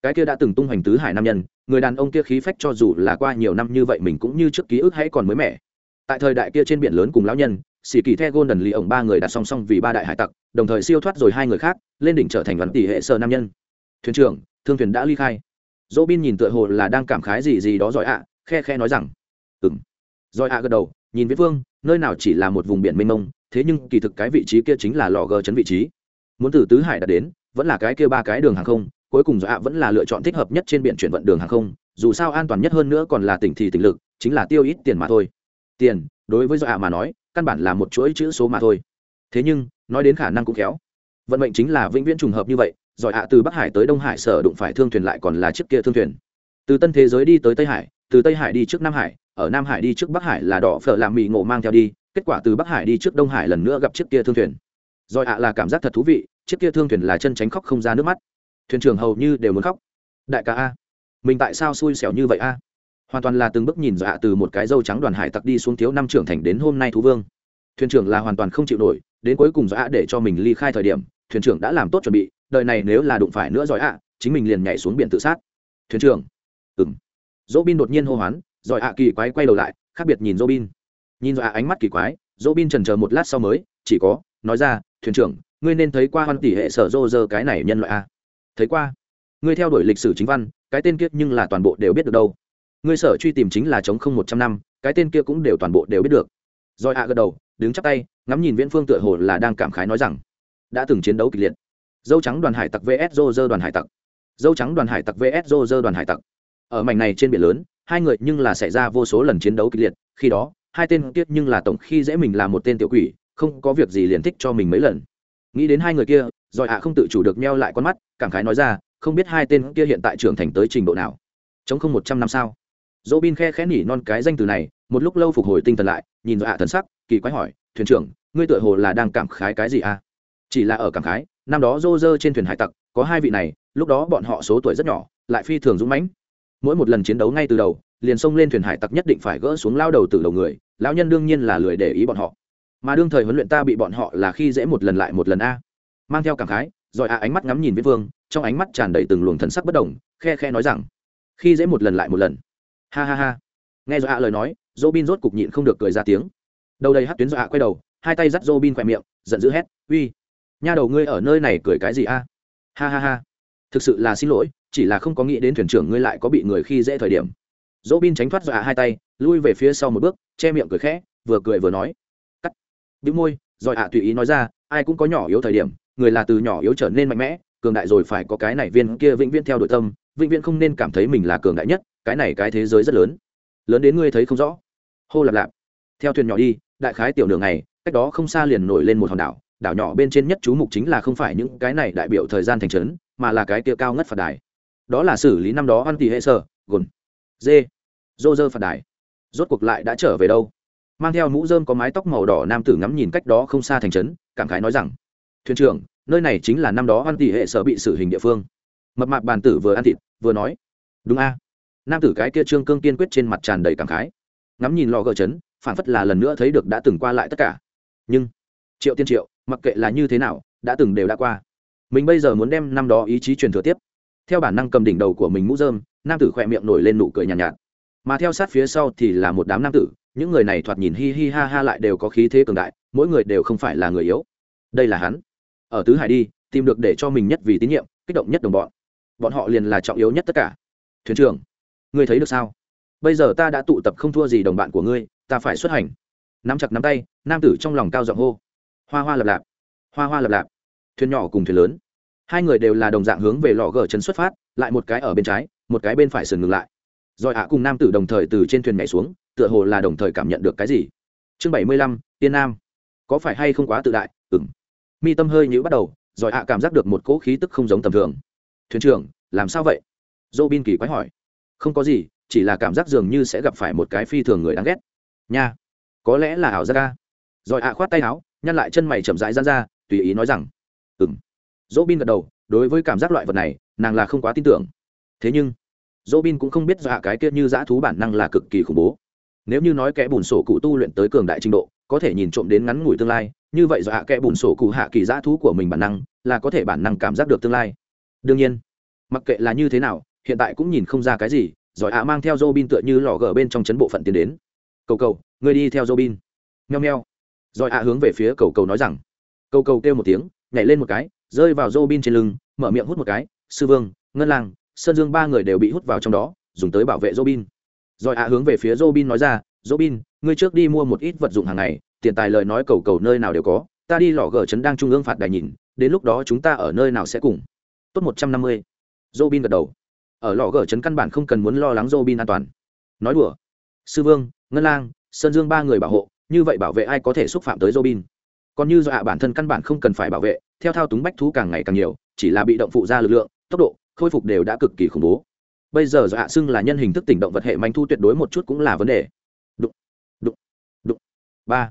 Cái kia đã từng tung hoành tứ hải nam nhân, người đàn ông kia khí phách cho dù là qua nhiều năm như vậy mình cũng như trước ký ức hãy còn mới mẻ. Tại thời đại kia trên biển lớn cùng lão nhân, sĩ kỳ the golden lì ổng ba người đặt song song vì ba đại hải tặc, đồng thời siêu thoát rồi hai người khác, lên đỉnh trở thành đoàn tỷ hệ sơ nam nhân. Thuyền trưởng, thương thuyền đã ly khai. Dỗ bin nhìn tựa hồ là đang cảm khái gì gì đó giỏi ạ, khe khe nói rằng rồi giỏi ạ gật đầu, nhìn viễn phương nơi nào chỉ là một vùng biển mênh mông, thế nhưng kỳ thực cái vị trí kia chính là lò gờ chấn vị trí. Muốn từ tứ hải đạt đến, vẫn là cái kia ba cái đường hàng không, cuối cùng dọa vẫn là lựa chọn thích hợp nhất trên biển chuyển vận đường hàng không, dù sao an toàn nhất hơn nữa còn là tỉnh thì tỉnh lực, chính là tiêu ít tiền mà thôi. Tiền, đối với dọa mà nói, căn bản là một chuỗi chữ số mà thôi. Thế nhưng, nói đến khả năng cũng khéo. Vận mệnh chính là vĩnh viễn trùng hợp như vậy giỏi ạ từ bắc hải tới đông hải sở đụng phải thương thuyền lại còn là chiếc kia thương thuyền. Từ tân thế giới đi tới tây hải, từ tây hải đi trước nam hải ở nam hải đi trước bắc hải là đỏ phở làm mì ngộ mang theo đi, kết quả từ bắc hải đi trước đông hải lần nữa gặp chiếc kia thương thuyền. Rồi ạ là cảm giác thật thú vị, chiếc kia thương thuyền là chân tránh khóc không ra nước mắt. Thuyền trưởng hầu như đều muốn khóc. Đại ca a, mình tại sao xui xẻo như vậy a? Hoàn toàn là từng bước nhìn dọa từ một cái dâu trắng đoàn hải tặc đi xuống thiếu năm trưởng thành đến hôm nay thú vương. Thuyền trưởng là hoàn toàn không chịu nổi, đến cuối cùng dọa để cho mình ly khai thời điểm, thuyền trưởng đã làm tốt chuẩn bị đợi này nếu là đụng phải nữa giỏi ạ, chính mình liền nhảy xuống biển tự sát. Thuyền trưởng ừng dỗ bin đột nhiên hô hoán rồi ạ kỳ quái quay đầu lại, khác biệt nhìn dỗ nhìn dọa ánh mắt kỳ quái dỗ bin trần chờ một lát sau mới, chỉ có, nói ra, thuyền trưởng, ngươi nên thấy qua hoan tỷ hệ sở dô dơ cái này nhân loại a. Thấy qua? Ngươi theo đuổi lịch sử chính văn, cái tên kia nhưng là toàn bộ đều biết được đâu. Ngươi sở truy tìm chính là chống không một trăm năm, cái tên kia cũng đều toàn bộ đều biết được. Rồi ạ gật đầu, đứng chắp tay, ngắm nhìn viễn phương tựa hồ là đang cảm khái nói rằng, đã từng chiến đấu kịch liệt. Dâu trắng đoàn hải tặc vs dô dơ đoàn hải tặc. Dâu trắng đoàn hải tặc vs dô dơ đoàn hải tặc. Ở mảnh này trên biển lớn hai người nhưng là xảy ra vô số lần chiến đấu kịch liệt, khi đó, hai tên kiết nhưng là tổng khi dễ mình là một tên tiểu quỷ, không có việc gì liền thích cho mình mấy lần. Nghĩ đến hai người kia, rồi ạ không tự chủ được meo lại con mắt, cảm khái nói ra, không biết hai tên kia hiện tại trưởng thành tới trình độ nào. Chống không một trăm năm sao? Dỗ bin khe khẽ nỉ non cái danh từ này, một lúc lâu phục hồi tinh thần lại, nhìn giỏi ạ thần sắc, kỳ quái hỏi, thuyền trưởng, ngươi tựa hồ là đang cảm khái cái gì à? Chỉ là ở cảm khái, năm đó rô rơ trên thuyền hải tặc, có hai vị này, lúc đó bọn họ số tuổi rất nhỏ, lại phi thường dũng mãnh mỗi một lần chiến đấu ngay từ đầu, liền xông lên thuyền hải tặc nhất định phải gỡ xuống lao đầu từ đầu người, lão nhân đương nhiên là lười để ý bọn họ. Mà đương thời huấn luyện ta bị bọn họ là khi dễ một lần lại một lần a. Mang theo cảm khái, rồi a ánh mắt ngắm nhìn viễn vương, trong ánh mắt tràn đầy từng luồng thần sắc bất đồng khe khe nói rằng, khi dễ một lần lại một lần. Ha ha ha. Nghe rồi a lời nói dô bin rốt cục nhịn không được cười ra tiếng. Đầu đây hát tuyến rồi a quay đầu, hai tay dắt dô bin khỏe miệng, giận dữ hét, uy, nha đầu ngươi ở nơi này cười cái gì a? Ha ha ha. Thực sự là xin lỗi chỉ là không có nghĩ đến thuyền trưởng ngươi lại có bị người khi dễ thời điểm. Dỗ bin tránh thoát dọa hai tay, lui về phía sau một bước, che miệng cười khẽ, vừa cười vừa nói. Cắt. Bĩu môi, rồi ạ tùy ý nói ra, ai cũng có nhỏ yếu thời điểm, người là từ nhỏ yếu trở nên mạnh mẽ, cường đại rồi phải có cái này viên kia vĩnh viễn theo đội tâm, vĩnh viễn không nên cảm thấy mình là cường đại nhất, cái này cái thế giới rất lớn. Lớn đến ngươi thấy không rõ. Hô lạp lạp. Theo thuyền nhỏ đi, đại khái tiểu đường này cách đó không xa liền nổi lên một hòn đảo. Đảo nhỏ bên trên nhất chú mục chính là không phải những cái này đại biểu thời gian thành trấn, mà là cái kia cao ngất phạt đài đó là xử lý năm đó ăn tỷ hệ sở, gồn, dê, dô dơ phạt đài. Rốt cuộc lại đã trở về đâu? Mang theo mũ dơm có mái tóc màu đỏ nam tử ngắm nhìn cách đó không xa thành trấn, cảm khái nói rằng, thuyền trưởng, nơi này chính là năm đó ăn tỷ hệ sở bị xử hình địa phương. Mập mạp bàn tử vừa ăn thịt, vừa nói, đúng a. Nam tử cái kia trương cương kiên quyết trên mặt tràn đầy cảm khái. Ngắm nhìn lò gờ trấn phản phất là lần nữa thấy được đã từng qua lại tất cả. Nhưng, triệu tiên triệu, mặc kệ là như thế nào, đã từng đều đã qua. Mình bây giờ muốn đem năm đó ý chí truyền thừa tiếp theo bản năng cầm đỉnh đầu của mình mũ dơm nam tử khỏe miệng nổi lên nụ cười nhàn nhạt, nhạt. Mà theo sát phía sau thì là một đám nam tử những người này thoạt nhìn hi hi ha ha lại đều có khí thế cường đại mỗi người đều không phải là người yếu. Đây là hắn. Ở tứ hải đi tìm được để cho mình nhất vì tín nhiệm kích động nhất đồng bọn. Bọn họ liền là trọng yếu nhất tất cả. Thuyền trưởng ngươi thấy được sao? Bây giờ ta đã tụ tập không thua gì đồng bạn của ngươi ta phải xuất hành. Nắm chặt nắm tay nam tử trong lòng cao giọng hô. Hoa hoa lập lạp hoa hoa lập lạp. Thuyền nhỏ cùng thuyền lớn hai người đều là đồng dạng hướng về lò gờ chân xuất phát, lại một cái ở bên trái, một cái bên phải sườn ngừng lại. Rồi ạ cùng nam tử đồng thời từ trên thuyền nhảy xuống, tựa hồ là đồng thời cảm nhận được cái gì. Chương bảy mươi lăm, tiên nam. Có phải hay không quá tự đại? Ừng mi tâm hơi nhữ bắt đầu, rồi ạ cảm giác được một cỗ khí tức không giống tầm thường. Thuyền trưởng, làm sao vậy? Dô bin kỳ quái hỏi. Không có gì, chỉ là cảm giác dường như sẽ gặp phải một cái phi thường người đáng ghét. Nha, có lẽ là ảo gia ca rồi ạ khoát tay áo, nhăn lại chân mày chậm rãi ra ra, tùy ý nói rằng ừng dỗ bin gật đầu, đối với cảm giác loại vật này, nàng là không quá tin tưởng. Thế nhưng dỗ bin cũng không biết dọa cái kia như dã thú bản năng là cực kỳ khủng bố. Nếu như nói kẻ bùn sổ cụ tu luyện tới cường đại trình độ, có thể nhìn trộm đến ngắn ngủi tương lai, như vậy dọa kẻ bùn sổ cụ hạ kỳ dã thú của mình bản năng, là có thể bản năng cảm giác được tương lai. Đương nhiên, mặc kệ là như thế nào, hiện tại cũng nhìn không ra cái gì giỏi ạ mang theo dô bin tựa như lò gờ bên trong chấn bộ phận tiến đến. Cầu cầu người đi theo dô bin nheo nheo giỏi ạ hướng về phía cầu cầu nói rằng. Cầu cầu kêu một tiếng, nhảy lên một cái rơi vào dô bin trên lưng, mở miệng hút một cái, sư vương, ngân lang, sơn dương ba người đều bị hút vào trong đó, dùng tới bảo vệ dô bin. Rồi ạ hướng về phía dô bin nói ra dô bin, ngươi trước đi mua một ít vật dụng hàng ngày, tiền tài lời nói cầu cầu nơi nào đều có, ta đi lò gờ trấn đang trung ương phạt đài nhìn, đến lúc đó chúng ta ở nơi nào sẽ cùng. Tốt một trăm năm mươi. Dô bin gật đầu. Ở lò gờ trấn căn bản không cần muốn lo lắng dô bin an toàn. Nói đùa. Sư vương, ngân lang, sơn dương ba người bảo hộ, như vậy bảo vệ ai có thể xúc phạm tới dô bin? Còn như do ạ bản thân căn bản không cần phải bảo vệ, theo thao túng bách thú càng ngày càng nhiều, chỉ là bị động phụ ra lực lượng, tốc độ, khôi phục đều đã cực kỳ khủng bố. Bây giờ do ạ xưng là nhân hình thức tỉnh động vật hệ manh thu tuyệt đối một chút cũng là vấn đề. Đụng đụng đụng. Ba.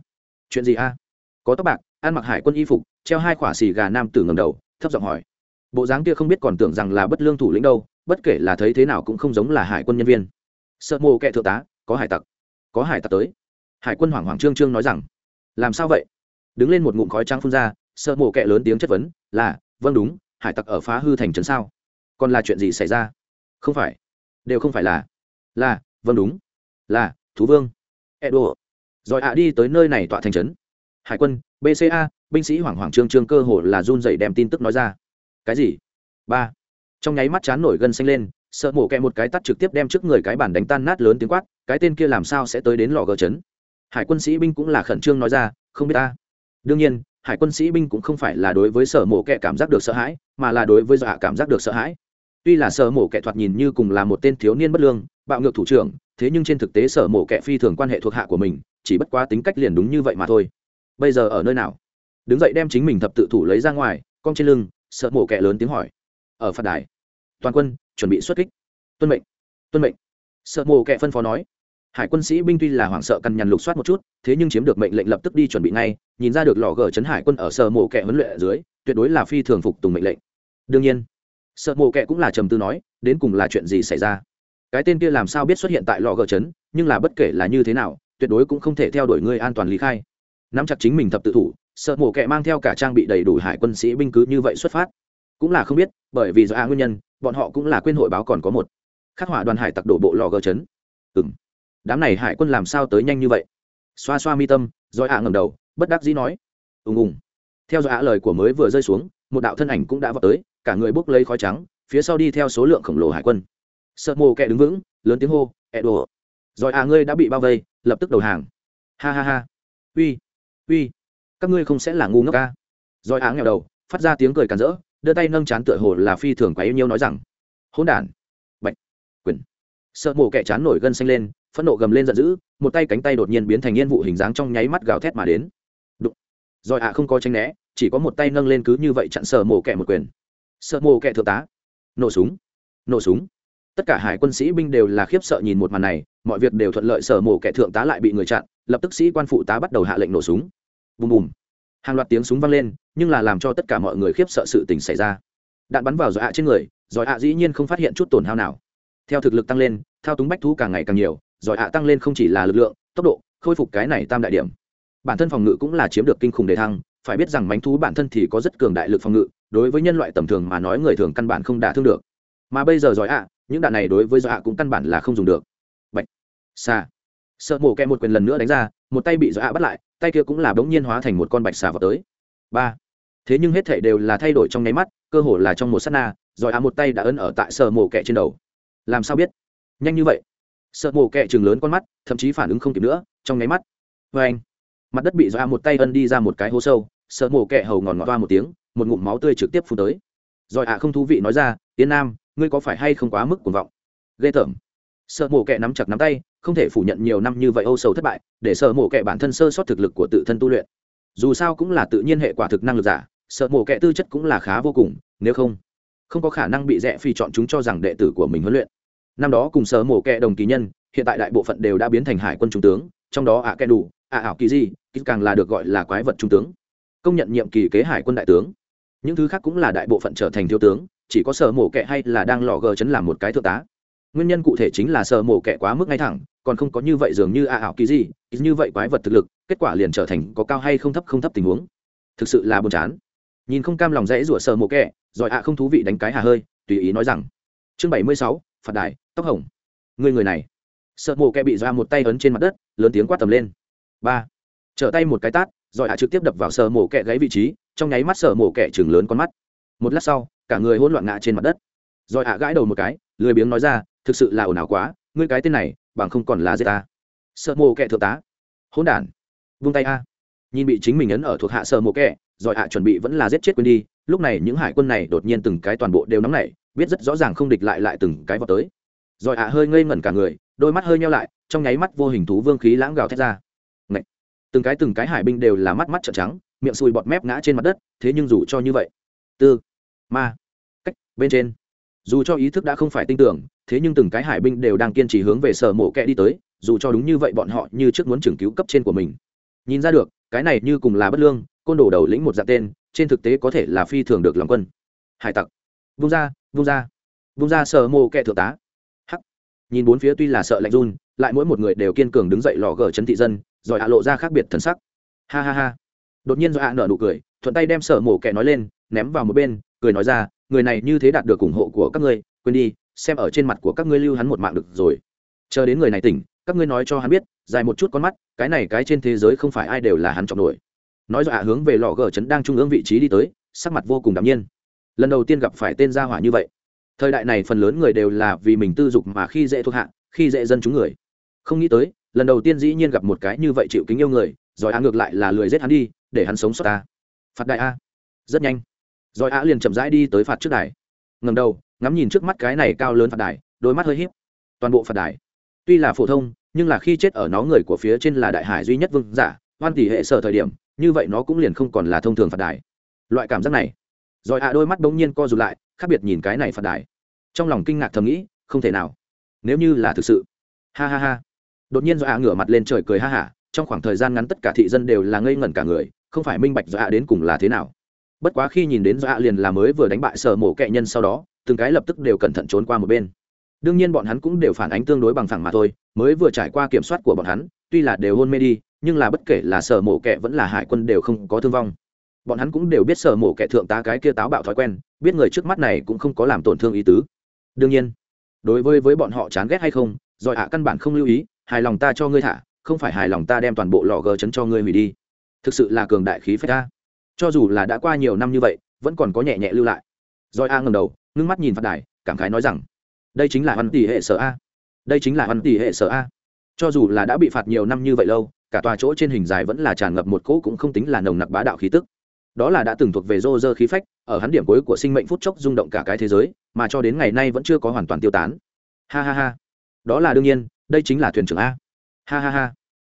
Chuyện gì a? Có tóc bạc, ăn mặc hải quân y phục, treo hai quả xì gà nam tử ngầm đầu, thấp giọng hỏi. Bộ dáng kia không biết còn tưởng rằng là bất lương thủ lĩnh đâu, bất kể là thấy thế nào cũng không giống là hải quân nhân viên. Sợ mồ kệ thượng tá, có hải tặc, có hải tặc tới. Hải quân hoảng hoảng trương trương nói rằng, làm sao vậy? Đứng lên một ngụm khói trắng phun ra, sợ mồ kệ lớn tiếng chất vấn, là vâng đúng, hải tặc ở phá hư thành trấn sao? Còn là chuyện gì xảy ra? Không phải, đều không phải là. Là vâng đúng. Là, thú vương. Edo. Rồi ạ đi tới nơi này tọa thành trấn. Hải quân bca binh sĩ hoảng hoảng trương trương cơ hồ là run dậy đem tin tức nói ra. Cái gì? Ba. Trong nháy mắt chán nổi gân xanh lên, sợ mổ kẹ một cái tắt trực tiếp đem trước người cái bản đánh tan nát lớn tiếng quát, cái tên kia làm sao sẽ tới đến lò gờ trấn? Hải quân sĩ binh cũng là khẩn trương nói ra, không biết ta đương nhiên, hải quân sĩ binh cũng không phải là đối với sở mổ kẻ cảm giác được sợ hãi, mà là đối với dọa cảm giác được sợ hãi. Tuy là sở mổ kẻ thoạt nhìn như cùng là một tên thiếu niên bất lương, bạo ngược thủ trưởng, thế nhưng trên thực tế sở mổ kẻ phi thường quan hệ thuộc hạ của mình, chỉ bất quá tính cách liền đúng như vậy mà thôi. Bây giờ ở nơi nào? Đứng dậy đem chính mình thập tự thủ lấy ra ngoài, cong trên lưng sợ mổ kẻ lớn tiếng hỏi. Ở phạt đài. Toàn quân, chuẩn bị xuất kích. Tuân mệnh. Tuân mệnh. Sợ mổ kẻ phân phó nói hải quân sĩ binh tuy là hoảng sợ cần nhằn lục soát một chút, thế nhưng chiếm được mệnh lệnh lập tức đi chuẩn bị ngay, nhìn ra được lò gờ chấn hải quân ở sở mộ kệ huấn luyện ở dưới, tuyệt đối là phi thường phục tùng mệnh lệnh. Đương nhiên sợ mộ kệ cũng là trầm tư nói, đến cùng là chuyện gì xảy ra? Cái tên kia làm sao biết xuất hiện tại lò gờ chấn, nhưng là bất kể là như thế nào, tuyệt đối cũng không thể theo đuổi ngươi an toàn lý khai. Nắm chặt chính mình thập tự thủ sợ mộ kệ mang theo cả trang bị đầy đủ hải quân sĩ binh cứ như vậy xuất phát. Cũng là không biết, bởi vì do a nguyên nhân, bọn họ cũng là quên hội báo còn có một. Khắc hỏa đoàn hải tặc đổ bộ lò gờ chấn. Ừng đám này hải quân làm sao tới nhanh như vậy? Xoa xoa mi tâm rồi ạ ngầm đầu, bất đắc dĩ nói. Ùng ùng. Theo dõi ạ lời của mới vừa rơi xuống, một đạo thân ảnh cũng đã vào tới, cả người bốc lấy khói trắng, phía sau đi theo số lượng khổng lồ hải quân. Sợ mồ kẹ đứng vững, lớn tiếng hô, ẹ đồ. Rồi ạ ngươi đã bị bao vây, lập tức đầu hàng. Ha ha ha. Uy uy. Các ngươi không sẽ là ngu ngốc ca rồi á nghèo đầu, phát ra tiếng cười càn rỡ, đưa tay nâng chán tựa hồ là phi thường quá yêu nhiêu nói rằng, hỗn đản. Bạch, quyền. Sợ mồ kẹ chán nổi gân xanh lên phẫn nộ gầm lên giận dữ, một tay cánh tay đột nhiên biến thành yên vụ hình dáng trong nháy mắt gào thét mà đến. Đụng. Rồi ạ, không có tranh né, chỉ có một tay nâng lên cứ như vậy chặn sợ mổ kẻ một quyền. Sợ mổ kẻ thượng tá. Nổ súng. Nổ súng. Tất cả hải quân sĩ binh đều là khiếp sợ nhìn một màn này, mọi việc đều thuận lợi sở mổ kẻ thượng tá lại bị người chặn, lập tức sĩ quan phụ tá bắt đầu hạ lệnh nổ súng. Bùm bùm. Hàng loạt tiếng súng vang lên, nhưng là làm cho tất cả mọi người khiếp sợ sự tình xảy ra. Đạn bắn vào giỏi ạ trên người giỏi ạ dĩ nhiên không phát hiện chút tổn hao nào. Theo thực lực tăng lên, thao túng bách thú càng ngày càng nhiều giỏi ạ tăng lên không chỉ là lực lượng, tốc độ, khôi phục cái này tam đại điểm. Bản thân phòng ngự cũng là chiếm được kinh khủng đề thăng, phải biết rằng mánh thú bản thân thì có rất cường đại lực phòng ngự, đối với nhân loại tầm thường mà nói người thường căn bản không đả thương được. Mà bây giờ giỏi ạ, những đạn này đối với giỏi ạ cũng căn bản là không dùng được. Bạch. xa sợ mổ kẹ một quyền lần nữa đánh ra, một tay bị giỏi ạ bắt lại, tay kia cũng là bỗng nhiên hóa thành một con bạch xà vào tới. Ba. Thế nhưng hết thể đều là thay đổi trong nháy mắt, cơ hồ là trong một sát na rồi á một tay đã ấn ở tại sợ mổ kẹ trên đầu. Làm sao biết? Nhanh như vậy sợ mổ kẹ chừng lớn con mắt, thậm chí phản ứng không kịp nữa, trong nháy mắt. Vê anh, mặt đất bị doa một tay ân đi ra một cái hố sâu, sợ mổ kẹ hầu ngòn ngọt toa một tiếng, một ngụm máu tươi trực tiếp phun tới. Rồi ạ, không thú vị nói ra tiến nam, ngươi có phải hay không quá mức cuồng vọng? Ghê tởm. Sợ mổ kẹ nắm chặt nắm tay, không thể phủ nhận nhiều năm như vậy âu sầu thất bại, để sợ mổ kẹ bản thân sơ sót thực lực của tự thân tu luyện. Dù sao cũng là tự nhiên hệ quả thực năng lực giả, sợ mổ kẹ tư chất cũng là khá vô cùng, nếu không không có khả năng bị rẽ phi chọn chúng cho rằng đệ tử của mình huấn luyện năm đó cùng sở mổ kẹ đồng kỳ nhân, hiện tại đại bộ phận đều đã biến thành hải quân trung tướng, trong đó ạ à kẹ đủ, ạ ảo kỳ di càng là được gọi là quái vật trung tướng, công nhận nhiệm kỳ kế hải quân đại tướng. Những thứ khác cũng là đại bộ phận trở thành thiếu tướng, chỉ có sở mổ kẹ hay là đang lò gờ chấn làm một cái thượng tá. Nguyên nhân cụ thể chính là sở mổ kẹ quá mức ngay thẳng, còn không có như vậy dường như ạ ảo kỳ gì như vậy quái vật thực lực, kết quả liền trở thành có cao hay không thấp không thấp tình huống. Thực sự là buồn chán. Nhìn không cam lòng rẽ rủa sở mổ kẹ rồi ạ không thú vị đánh cái hà hơi, tùy ý nói rằng. Chương bảy mươi sáu, phạt đài tóc hồng. Người người này. Sợ mổ kẹ bị ra một tay ấn trên mặt đất, lớn tiếng quát tầm lên. Ba. Trở tay một cái tát giỏi hạ trực tiếp đập vào sợ mổ kẹ gáy vị trí, trong nháy mắt sợ mổ kẹ chừng lớn con mắt. Một lát sau, cả người hỗn loạn ngã trên mặt đất. Rồi hạ gãi đầu một cái, lười biếng nói ra, thực sự là ồn ào quá, ngươi cái tên này, bằng không còn là giết ta. Sợ mộ kẹ thượng tá. Hỗn đản. Vung tay a. Nhìn bị chính mình ấn ở thuộc hạ sợ mộ kẹ rồi hạ chuẩn bị vẫn là giết chết quên đi, lúc này những hải quân này đột nhiên từng cái toàn bộ đều nóng nảy, biết rất rõ ràng không địch lại lại từng cái vào tới rồi ạ hơi ngây ngẩn cả người, đôi mắt hơi nheo lại, trong nháy mắt vô hình thú vương khí lãng gào thét ra. Ngậy! từng cái từng cái hải binh đều là mắt mắt trợn trắng, miệng sùi bọt mép ngã trên mặt đất, thế nhưng dù cho như vậy, tư, ma, cách, bên trên. Dù cho ý thức đã không phải tin tưởng, thế nhưng từng cái hải binh đều đang kiên trì hướng về sở mộ kẹ đi tới, dù cho đúng như vậy bọn họ như trước muốn trưởng cứu cấp trên của mình. Nhìn ra được, cái này như cùng là bất lương, côn đồ đầu lĩnh một dạng tên, trên thực tế có thể là phi thường được lòng quân. Hải tặc! Vung ra vung ra vung ra sở mộ kẹ thượng tá nhìn bốn phía tuy là sợ lạnh run, lại mỗi một người đều kiên cường đứng dậy lò gờ chấn thị dân, rồi hạ lộ ra khác biệt thần sắc. Ha ha ha. Đột nhiên do hạ nở nụ cười, thuận tay đem sở mổ kẻ nói lên, ném vào một bên, cười nói ra, người này như thế đạt được ủng hộ của các ngươi, quên đi, xem ở trên mặt của các ngươi lưu hắn một mạng được rồi. Chờ đến người này tỉnh, các ngươi nói cho hắn biết, dài một chút con mắt, cái này cái trên thế giới không phải ai đều là hắn trọng nổi. Nói dọa hướng về lò gờ chấn đang trung ương vị trí đi tới, sắc mặt vô cùng đ nhiên. Lần đầu tiên gặp phải tên gia hỏa như vậy thời đại này phần lớn người đều là vì mình tư dục mà khi dễ thuộc hạ, khi dễ dân chúng người. Không nghĩ tới, lần đầu tiên dĩ nhiên gặp một cái như vậy chịu kính yêu người, rồi á ngược lại là lười giết hắn đi, để hắn sống sót ta. Phạt đại a rất nhanh. Rồi á liền chậm rãi đi tới phạt trước đài. Ngầm đầu, ngắm nhìn trước mắt cái này cao lớn phạt đài, đôi mắt hơi hiếp toàn bộ phạt đài. Tuy là phổ thông, nhưng là khi chết ở nó người của phía trên là đại hải duy nhất vương giả, hoan tỷ hệ sở thời điểm, như vậy nó cũng liền không còn là thông thường phạt đài. Loại cảm giác này rồi ạ, đôi mắt bỗng nhiên co rụt lại, khác biệt nhìn cái này phạt đài. Trong lòng kinh ngạc thầm nghĩ, không thể nào. Nếu như là thực sự. Ha ha ha. Đột nhiên do ạ ngửa mặt lên trời cười ha hả, trong khoảng thời gian ngắn tất cả thị dân đều là ngây ngẩn cả người, không phải minh bạch do ạ đến cùng là thế nào. Bất quá khi nhìn đến do ạ liền là mới vừa đánh bại sở mổ kệ nhân sau đó, từng cái lập tức đều cẩn thận trốn qua một bên. Đương nhiên bọn hắn cũng đều phản ánh tương đối bằng phẳng mà thôi, mới vừa trải qua kiểm soát của bọn hắn, tuy là đều hôn mê đi, nhưng là bất kể là sở mổ kệ vẫn là hải quân đều không có thương vong bọn hắn cũng đều biết sở mổ kệ thượng tá cái kia táo bạo thói quen, biết người trước mắt này cũng không có làm tổn thương ý tứ. Đương nhiên, đối với với bọn họ chán ghét hay không giỏi ạ, căn bản không lưu ý, hài lòng ta cho ngươi thả, không phải hài lòng ta đem toàn bộ lò gờ chấn cho ngươi hủy đi. Thực sự là cường đại khí phách ta. Cho dù là đã qua nhiều năm như vậy, vẫn còn có nhẹ nhẹ lưu lại. Rồi a ngầm đầu, ngưng mắt nhìn phát đài, cảm khái nói rằng, đây chính là văn tỷ hệ sở a. Đây chính là văn tỷ hệ sở a. Cho dù là đã bị phạt nhiều năm như vậy lâu, cả tòa chỗ trên hình dài vẫn là tràn ngập một cỗ cũng không tính là nồng nặc bá đạo khí tức đó là đã từng thuộc về rô rơ khí phách, ở hắn điểm cuối của sinh mệnh phút chốc rung động cả cái thế giới, mà cho đến ngày nay vẫn chưa có hoàn toàn tiêu tán. Ha ha ha. Đó là đương nhiên, đây chính là thuyền trưởng a. Ha ha ha.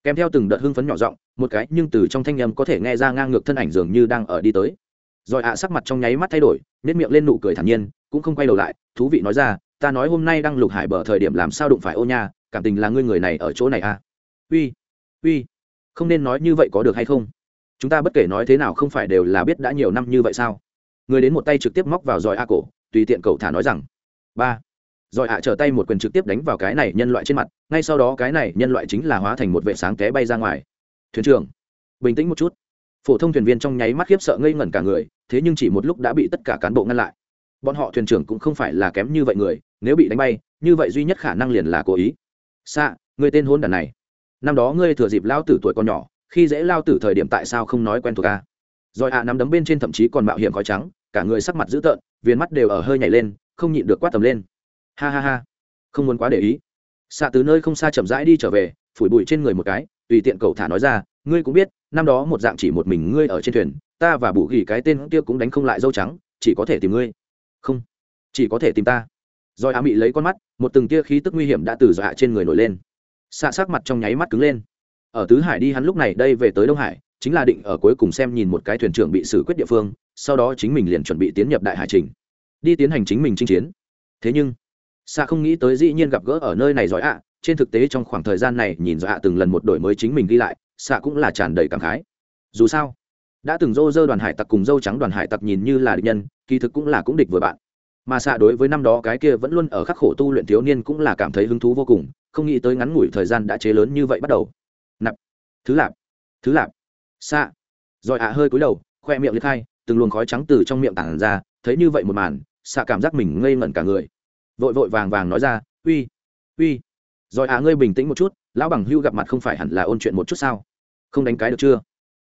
Kèm theo từng đợt hưng phấn nhỏ giọng, một cái nhưng từ trong thanh âm có thể nghe ra ngang ngược thân ảnh dường như đang ở đi tới. Rồi ạ, sắc mặt trong nháy mắt thay đổi nếp miệng lên nụ cười thản nhiên, cũng không quay đầu lại, thú vị nói ra, ta nói hôm nay đang lục hải bờ thời điểm làm sao đụng phải ô nha, cảm tình là ngươi người này ở chỗ này à? Uy uy, không nên nói như vậy có được hay không? Chúng ta bất kể nói thế nào không phải đều là biết đã nhiều năm như vậy sao? Người đến một tay trực tiếp móc vào giỏi a cổ, tùy tiện cậu thả nói rằng, ba. Giỏi ạ trở tay một quyền trực tiếp đánh vào cái này nhân loại trên mặt, ngay sau đó cái này nhân loại chính là hóa thành một vệ sáng té bay ra ngoài. Thuyền trưởng, bình tĩnh một chút. Phổ thông thuyền viên trong nháy mắt khiếp sợ ngây ngẩn cả người, thế nhưng chỉ một lúc đã bị tất cả cán bộ ngăn lại. Bọn họ thuyền trưởng cũng không phải là kém như vậy người, nếu bị đánh bay, như vậy duy nhất khả năng liền là cố ý. Xạ người tên hôn đàn này. Năm đó ngươi thừa dịp lao tử tuổi còn nhỏ khi dễ lao tử thời điểm tại sao không nói quen thuộc ca rồi ạ, nắm đấm bên trên thậm chí còn mạo hiểm khói trắng, cả người sắc mặt dữ tợn, viền mắt đều ở hơi nhảy lên, không nhịn được quát tầm lên. Ha ha ha, không muốn quá để ý. Xạ từ nơi không xa chậm rãi đi trở về, phủi bụi trên người một cái, tùy tiện cậu thả nói ra, ngươi cũng biết, năm đó một dạng chỉ một mình ngươi ở trên thuyền, ta và bù gỉ cái tên kia cũng đánh không lại dâu trắng, chỉ có thể tìm ngươi. Không, chỉ có thể tìm ta. Rồi á mị lấy con mắt, một từng tia khí tức nguy hiểm đã từ dọa trên người nổi lên. Xạ sắc mặt trong nháy mắt cứng lên ở tứ hải đi hắn lúc này đây về tới đông hải, chính là định ở cuối cùng xem nhìn một cái thuyền trưởng bị xử quyết địa phương, sau đó chính mình liền chuẩn bị tiến nhập đại hải trình. Đi tiến hành chính mình chinh chiến. Thế nhưng xa không nghĩ tới dĩ nhiên gặp gỡ ở nơi này giỏi ạ, trên thực tế trong khoảng thời gian này nhìn giỏi ạ từng lần một đổi mới chính mình ghi lại xạ cũng là tràn đầy cảm khái. Dù sao, đã từng dô dơ đoàn hải tặc cùng dâu trắng đoàn hải tặc nhìn như là địch nhân, kỳ thực cũng là cũng địch vừa bạn. Mà xạ đối với năm đó cái kia vẫn luôn ở khắc khổ tu luyện thiếu niên cũng là cảm thấy hứng thú vô cùng, không nghĩ tới ngắn ngủi thời gian đã chế lớn như vậy bắt đầu thứ lạp thứ lạp. Xạ. Rồi ạ à hơi cúi đầu, khoe miệng liệt khai từng luồng khói trắng từ trong miệng tản ra, thấy như vậy một màn, xạ cảm giác mình ngây ngẩn cả người. Vội vội vàng vàng nói ra, uy uy. Rồi ạ à ngươi bình tĩnh một chút, lão bằng hưu gặp mặt không phải hẳn là ôn chuyện một chút sao? Không đánh cái được chưa?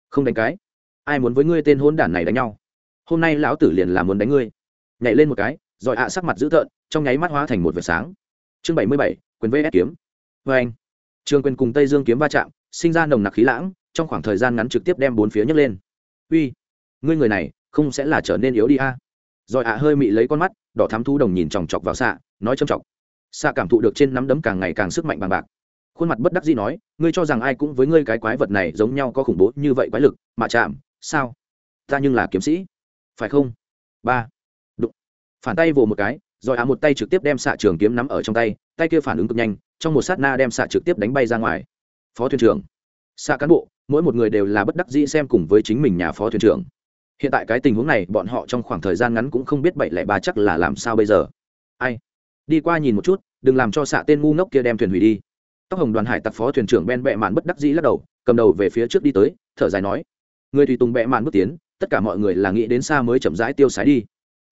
Không đánh cái. Ai muốn với ngươi tên hôn đản này đánh nhau? Hôm nay lão tử liền là muốn đánh ngươi. Nhảy lên một cái, rồi ạ à sắc mặt dữ tợn, trong nháy mắt hóa thành một vệt sáng. Chương bảy mươi bảy, quyền vs kiếm. Vê anh trường quyền cùng tây dương kiếm va chạm sinh ra nồng nặc khí lãng, trong khoảng thời gian ngắn trực tiếp đem bốn phía nhấc lên. Uy, ngươi người này không sẽ là trở nên yếu đi a. À? rồi ạ hơi mị lấy con mắt, đỏ thám thu đồng nhìn chòng chọc vào xạ, nói châm chọc. Xạ cảm thụ được trên nắm đấm càng ngày càng sức mạnh bằng bạc. Khuôn mặt bất đắc dĩ nói, ngươi cho rằng ai cũng với ngươi cái quái vật này giống nhau có khủng bố như vậy quái lực, mà chạm, sao? Ta nhưng là kiếm sĩ. Phải không? Ba. Đụng. Phản tay vồ một cái, rồi ạ một tay trực tiếp đem xạ trường kiếm nắm ở trong tay tay kia phản ứng cực nhanh, trong một sát na đem xạ trực tiếp đánh bay ra ngoài phó thuyền trưởng. Xa cán bộ mỗi một người đều là bất đắc dĩ xem cùng với chính mình nhà phó thuyền trưởng. Hiện tại cái tình huống này bọn họ trong khoảng thời gian ngắn cũng không biết bảy lẻ ba chắc là làm sao bây giờ. Ai? Đi qua nhìn một chút đừng làm cho xạ tên ngu ngốc kia đem thuyền hủy đi. Tóc hồng đoàn hải tặc phó thuyền trưởng ben bẹ mạn bất đắc dĩ lắc đầu cầm đầu về phía trước đi tới thở dài nói người tùy tùng bẹ mạn bước tiến tất cả mọi người là nghĩ đến xa mới chậm rãi tiêu sái đi.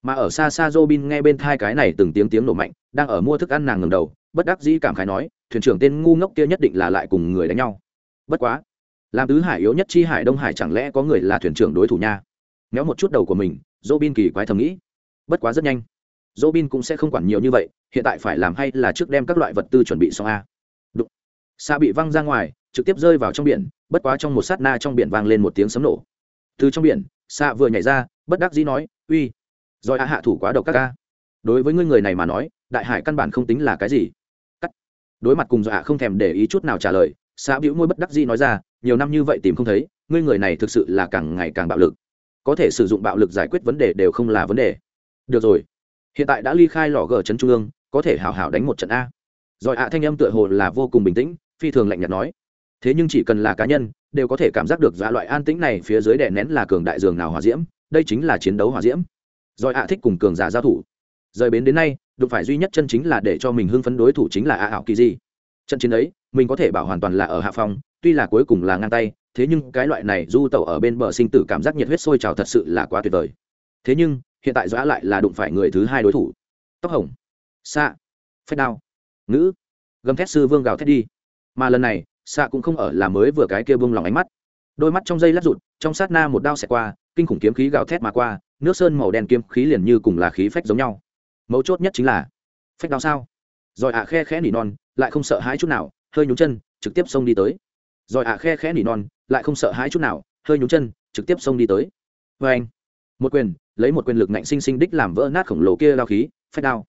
Mà ở xa xa Robin nghe bên thai cái này từng tiếng tiếng nổ mạnh, đang ở mua thức ăn nàng ngẩng đầu, bất đắc dĩ cảm khái nói, thuyền trưởng tên ngu ngốc kia nhất định là lại cùng người đánh nhau. Bất quá, làm tứ hải yếu nhất chi hải Đông Hải chẳng lẽ có người là thuyền trưởng đối thủ nha? Méo một chút đầu của mình, Robin kỳ quái thầm nghĩ. Bất quá rất nhanh, Robin cũng sẽ không quản nhiều như vậy, hiện tại phải làm hay là trước đem các loại vật tư chuẩn bị xong a. Đụng. Xa bị văng ra ngoài, trực tiếp rơi vào trong biển, bất quá trong một sát na trong biển vang lên một tiếng sấm nổ. Từ trong biển, Sa vừa nhảy ra, bất đắc dĩ nói, "Uy, rồi hạ hạ thủ quá độc các ca đối với ngươi người này mà nói đại hải căn bản không tính là cái gì đối mặt cùng dọa không thèm để ý chút nào trả lời xã bĩu môi bất đắc dĩ nói ra, nhiều năm như vậy tìm không thấy, ngươi người này thực sự là càng ngày càng bạo lực. Có thể sử dụng bạo lực giải quyết vấn đề đều không là vấn đề. Được rồi. Hiện tại đã ly khai lò gờ trấn trung ương, có thể hào hào đánh một trận a. Rồi hạ thanh âm tựa hồ là vô cùng bình tĩnh, phi thường lạnh nhạt nói. Thế nhưng chỉ cần là cá nhân, đều có thể cảm giác được dọa loại an tĩnh này phía dưới đè nén là cường đại dường nào hòa diễm, đây chính là chiến đấu hòa diễm. Rồi ạ thích cùng cường giả giao thủ. Rời bến đến nay đụng phải duy nhất chân chính là để cho mình hưng phấn đối thủ chính là a ảo kỳ di. Trận chiến ấy, mình có thể bảo hoàn toàn là ở hạ phòng tuy là cuối cùng là ngang tay, thế nhưng cái loại này du tẩu ở bên bờ sinh tử cảm giác nhiệt huyết sôi trào thật sự là quá tuyệt vời. Thế nhưng, hiện tại dõa lại là đụng phải người thứ hai đối thủ. Tóc hồng xạ phép đao, ngữ. Gầm thét sư vương gào thét đi. Mà lần này xạ cũng không ở là mới vừa cái kia buông lòng ánh mắt. Đôi mắt trong dây lát rụt, trong sát na một đao xẹt qua, kinh khủng kiếm khí gào thét mà qua, nước sơn màu đen kiếm khí liền như cùng là khí phách giống nhau mấu chốt nhất chính là phách đao sao? Rồi ạ khe khẽ nỉ non, lại không sợ hãi chút nào, hơi nhúng chân, trực tiếp xông đi tới. Rồi ạ khe khẽ nỉ non, lại không sợ hãi chút nào, hơi nhúng chân, trực tiếp xông đi tới. Vê anh, một quyền, lấy một quyền lực nạnh sinh sinh đích làm vỡ nát khổng lồ kia đao khí, phách đao.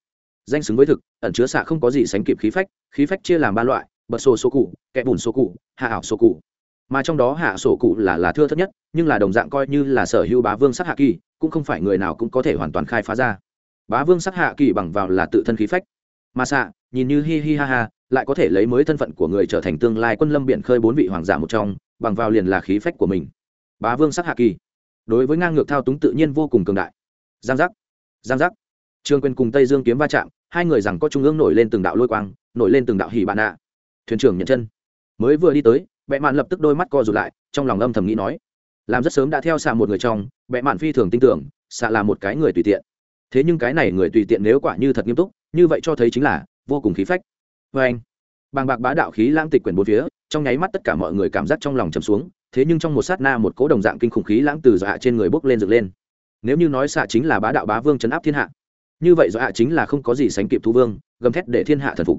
Danh xứng với thực, ẩn chứa xạ không có gì sánh kịp khí phách khí phách chia làm ba loại, bật sổ số cụ kẽ bùn số cụ, hạ ảo số cụ. Mà trong đó hạ sổ cụ là là thưa thất nhất, nhưng là đồng dạng coi như là sở hữu bá vương sắc hạ kỳ, cũng không phải người nào cũng có thể hoàn toàn khai phá ra bá vương sắc hạ kỳ bằng vào là tự thân khí phách. Mà xạ, nhìn như hi hi ha ha, lại có thể lấy mới thân phận của người trở thành tương lai quân lâm biển khơi bốn vị hoàng giả một trong, bằng vào liền là khí phách của mình. Bá vương sắc hạ kỳ. Đối với ngang ngược thao túng tự nhiên vô cùng cường đại. Giang giác. Giang giác. Trương quyền cùng tây dương kiếm va chạm, hai người rằng có trung ương nổi lên từng đạo lôi quang, nổi lên từng đạo hỉ bạn ạ. Thuyền trưởng nhận chân. Mới vừa đi tới, bệ mạn lập tức đôi mắt co rụt lại, trong lòng âm thầm nghĩ nói. Làm rất sớm đã theo xạ một người trong, bệ mạn phi thường tin tưởng, xạ là một cái người tùy tiện thế nhưng cái này người tùy tiện nếu quả như thật nghiêm túc, như vậy cho thấy chính là vô cùng khí phách. Vê anh, bàng bạc bá đạo khí lãng tịch quyển bốn phía, trong nháy mắt tất cả mọi người cảm giác trong lòng trầm xuống, thế nhưng trong một sát na một cố đồng dạng kinh khủng khí lãng từ dọa trên người bốc lên dựng lên. Nếu như nói xạ chính là bá đạo bá vương chấn áp thiên hạ, như vậy dọa chính là không có gì sánh kịp thu vương, gầm thét để thiên hạ thần phục.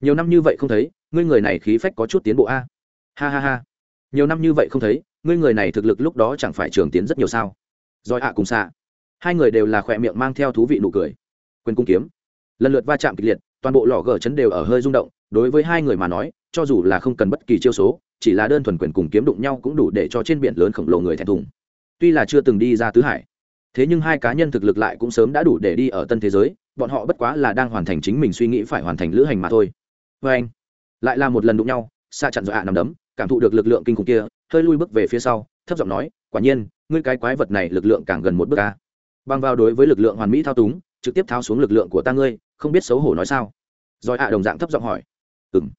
Nhiều năm như vậy không thấy, ngươi người này khí phách có chút tiến bộ a. Ha ha ha. Nhiều năm như vậy không thấy, ngươi người này thực lực lúc đó chẳng phải trường tiến rất nhiều sao? Rồi ạ, cùng xạ hai người đều là khỏe miệng mang theo thú vị nụ cười. Quyền cung kiếm. Lần lượt va chạm kịch liệt, toàn bộ lò gờ chấn đều ở hơi rung động, đối với hai người mà nói, cho dù là không cần bất kỳ chiêu số, chỉ là đơn thuần quyền cùng kiếm đụng nhau cũng đủ để cho trên biển lớn khổng lồ người thẹn thùng. Tuy là chưa từng đi ra tứ hải, thế nhưng hai cá nhân thực lực lại cũng sớm đã đủ để đi ở tân thế giới, bọn họ bất quá là đang hoàn thành chính mình suy nghĩ phải hoàn thành lữ hành mà thôi. Vê anh, lại là một lần đụng nhau, xa chặn dọa ạ nằm đấm, cảm thụ được lực lượng kinh khủng kia, hơi lui bước về phía sau, thấp giọng nói, quả nhiên, ngươi cái quái vật này lực lượng càng gần một bước ca bằng vào đối với lực lượng hoàn mỹ thao túng, trực tiếp thao xuống lực lượng của ta ngươi, không biết xấu hổ nói sao. Rồi ạ đồng dạng thấp giọng hỏi. Ừng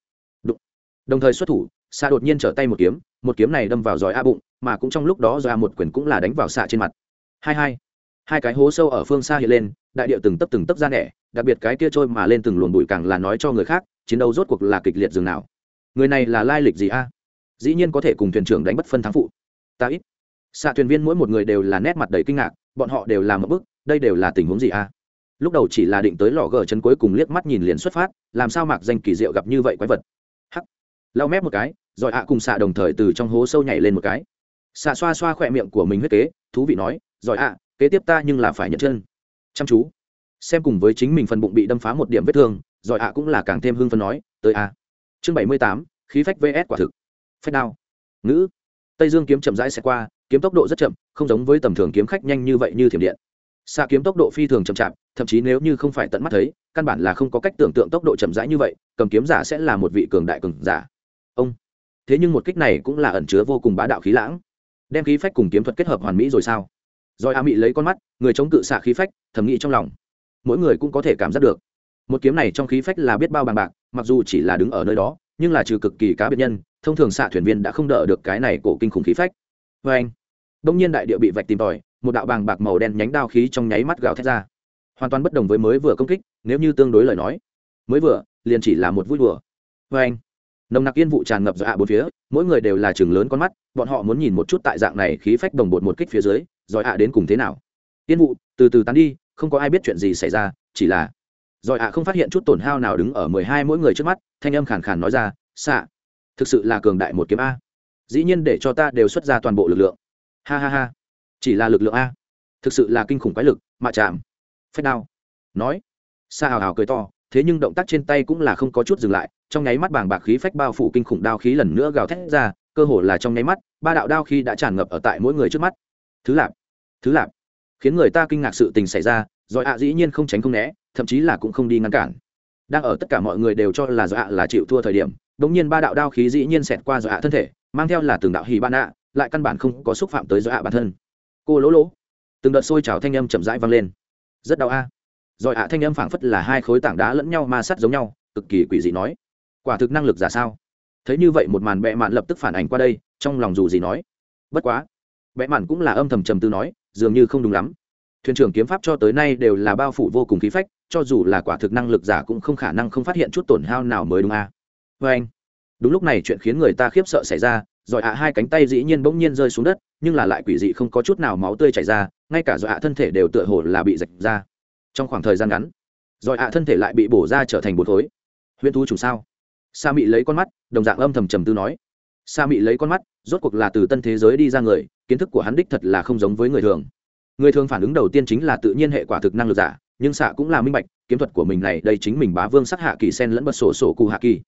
đụng. Đồng thời xuất thủ xa đột nhiên trở tay một kiếm một kiếm này đâm vào giỏi a bụng, mà cũng trong lúc đó giỏi a một quyền cũng là đánh vào xạ trên mặt. Hai hai. Hai cái hố sâu ở phương xa hiện lên, đại điệu từng tấp từng tấp ra nẻ, đặc biệt cái kia trôi mà lên từng luồng bụi càng là nói cho người khác, chiến đấu rốt cuộc là kịch liệt dường nào. Người này là lai lịch gì a? Dĩ nhiên có thể cùng thuyền trưởng đánh bất phân thắng phụ. Ta ít. Xạ thuyền viên mỗi một người đều là nét mặt đầy kinh ngạc bọn họ đều làm một bức, đây đều là tình huống gì à? lúc đầu chỉ là định tới lò gờ chân cuối cùng liếc mắt nhìn liền xuất phát, làm sao mạc danh kỳ diệu gặp như vậy quái vật? Hắc! Lau mép một cái, rồi ạ cùng xạ đồng thời từ trong hố sâu nhảy lên một cái. Xạ xoa xoa khỏe miệng của mình huyết kế, thú vị nói, rồi ạ, kế tiếp ta nhưng là phải nhận chân. Chăm chú. Xem cùng với chính mình phần bụng bị đâm phá một điểm vết thương, rồi ạ cũng là càng thêm hưng phân nói, tới a chương bảy mươi tám, khí phách vs quả thực. Phách đao. Ngữ. Tây dương kiếm chậm rãi sẽ qua kiếm tốc độ rất chậm, không giống với tầm thường kiếm khách nhanh như vậy như thiểm điện. Xa kiếm tốc độ phi thường chậm chạp, thậm chí nếu như không phải tận mắt thấy, căn bản là không có cách tưởng tượng tốc độ chậm rãi như vậy, cầm kiếm giả sẽ là một vị cường đại cường giả. Ông. Thế nhưng một kích này cũng là ẩn chứa vô cùng bá đạo khí lãng. Đem khí phách cùng kiếm thuật kết hợp hoàn mỹ rồi sao? Rồi a mị lấy con mắt, người chống cự xạ khí phách, thầm nghĩ trong lòng. Mỗi người cũng có thể cảm giác được. Một kiếm này trong khí phách là biết bao bàn bạc, mặc dù chỉ là đứng ở nơi đó, nhưng là trừ cực kỳ cá biệt nhân, thông thường xạ thuyền viên đã không đỡ được cái này cổ kinh khủng khí phách. Vê anh đông nhiên đại địa bị vạch tìm tòi, một đạo bàng bạc màu đen nhánh đao khí trong nháy mắt gào thét ra. Hoàn toàn bất đồng với mới vừa công kích, nếu như tương đối lời nói. Mới vừa, liền chỉ là một vui đùa. Vê anh, nồng nặc yên vụ tràn ngập dọa bốn phía, mỗi người đều là chừng lớn con mắt, bọn họ muốn nhìn một chút tại dạng này khí phách đồng bột một kích phía dưới, rồi ạ đến cùng thế nào. Yên vụ, từ từ tán đi, không có ai biết chuyện gì xảy ra, chỉ là, rồi ạ không phát hiện chút tổn hao nào đứng ở mười hai mỗi người trước mắt, thanh âm khàn khàn nói ra, xạ, thực sự là cường đại một kiếm a. Dĩ nhiên để cho ta đều xuất ra toàn bộ lực lượng ha ha ha. Chỉ là lực lượng a. Thực sự là kinh khủng quái lực, mạ chạm. Phách đao. Nói. Xa hào hào cười to, thế nhưng động tác trên tay cũng là không có chút dừng lại, trong nháy mắt bàng bạc khí phách bao phủ kinh khủng đao khí lần nữa gào thét ra, cơ hồ là trong nháy mắt, ba đạo đao khí đã tràn ngập ở tại mỗi người trước mắt. Thứ lạp thứ lạp. Khiến người ta kinh ngạc sự tình xảy ra rồi ạ dĩ nhiên không tránh không né, thậm chí là cũng không đi ngăn cản. Đang ở tất cả mọi người đều cho là do ạ là chịu thua thời điểm đ ỗ n g nhiên ba đạo đao khí dĩ nhiên xẹt qua do ạ thân thể, mang theo là từng đạo hì ban ạ lại căn bản không có xúc phạm tới do ạ bản thân. Cô lỗ lỗ. Từng đợt sôi trào thanh âm chậm rãi vang lên. Rất đau a. Rồi ạ thanh âm phảng phất là hai khối tảng đá lẫn nhau ma sát giống nhau, cực kỳ quỷ dị nói. Quả thực năng lực giả sao? Thấy như vậy một màn bệ mạn lập tức phản ảnh qua đây, trong lòng dù gì nói. Bất quá. Bệ mạn cũng là âm thầm trầm tư nói, dường như không đúng lắm. Thuyền trưởng kiếm pháp cho tới nay đều là bao phủ vô cùng khí phách, cho dù là quả thực năng lực giả cũng không khả năng không phát hiện chút tổn hao nào mới đúng a. À. vê anh đúng lúc này chuyện khiến người ta khiếp sợ xảy ra rồi ạ hai cánh tay dĩ nhiên bỗng nhiên rơi xuống đất, nhưng là lại quỷ dị không có chút nào máu tươi chảy ra, ngay cả rồi ạ thân thể đều tựa hồ là bị rạch ra. Trong khoảng thời gian ngắn, rồi ạ thân thể lại bị bổ ra trở thành bột khối huyễn thú chủ sao? Sa mị lấy con mắt, đồng dạng âm thầm trầm tư nói. Sa mị lấy con mắt, rốt cuộc là từ tân thế giới đi ra người, kiến thức của hắn đích thật là không giống với người thường. Người thường phản ứng đầu tiên chính là tự nhiên hệ quả thực năng lực giả, nhưng xạ cũng là minh bạch, kiếm thuật của mình này đây chính mình bá vương sắc hạ kỳ sen lẫn bật sổ sổ cụ hạ kỳ.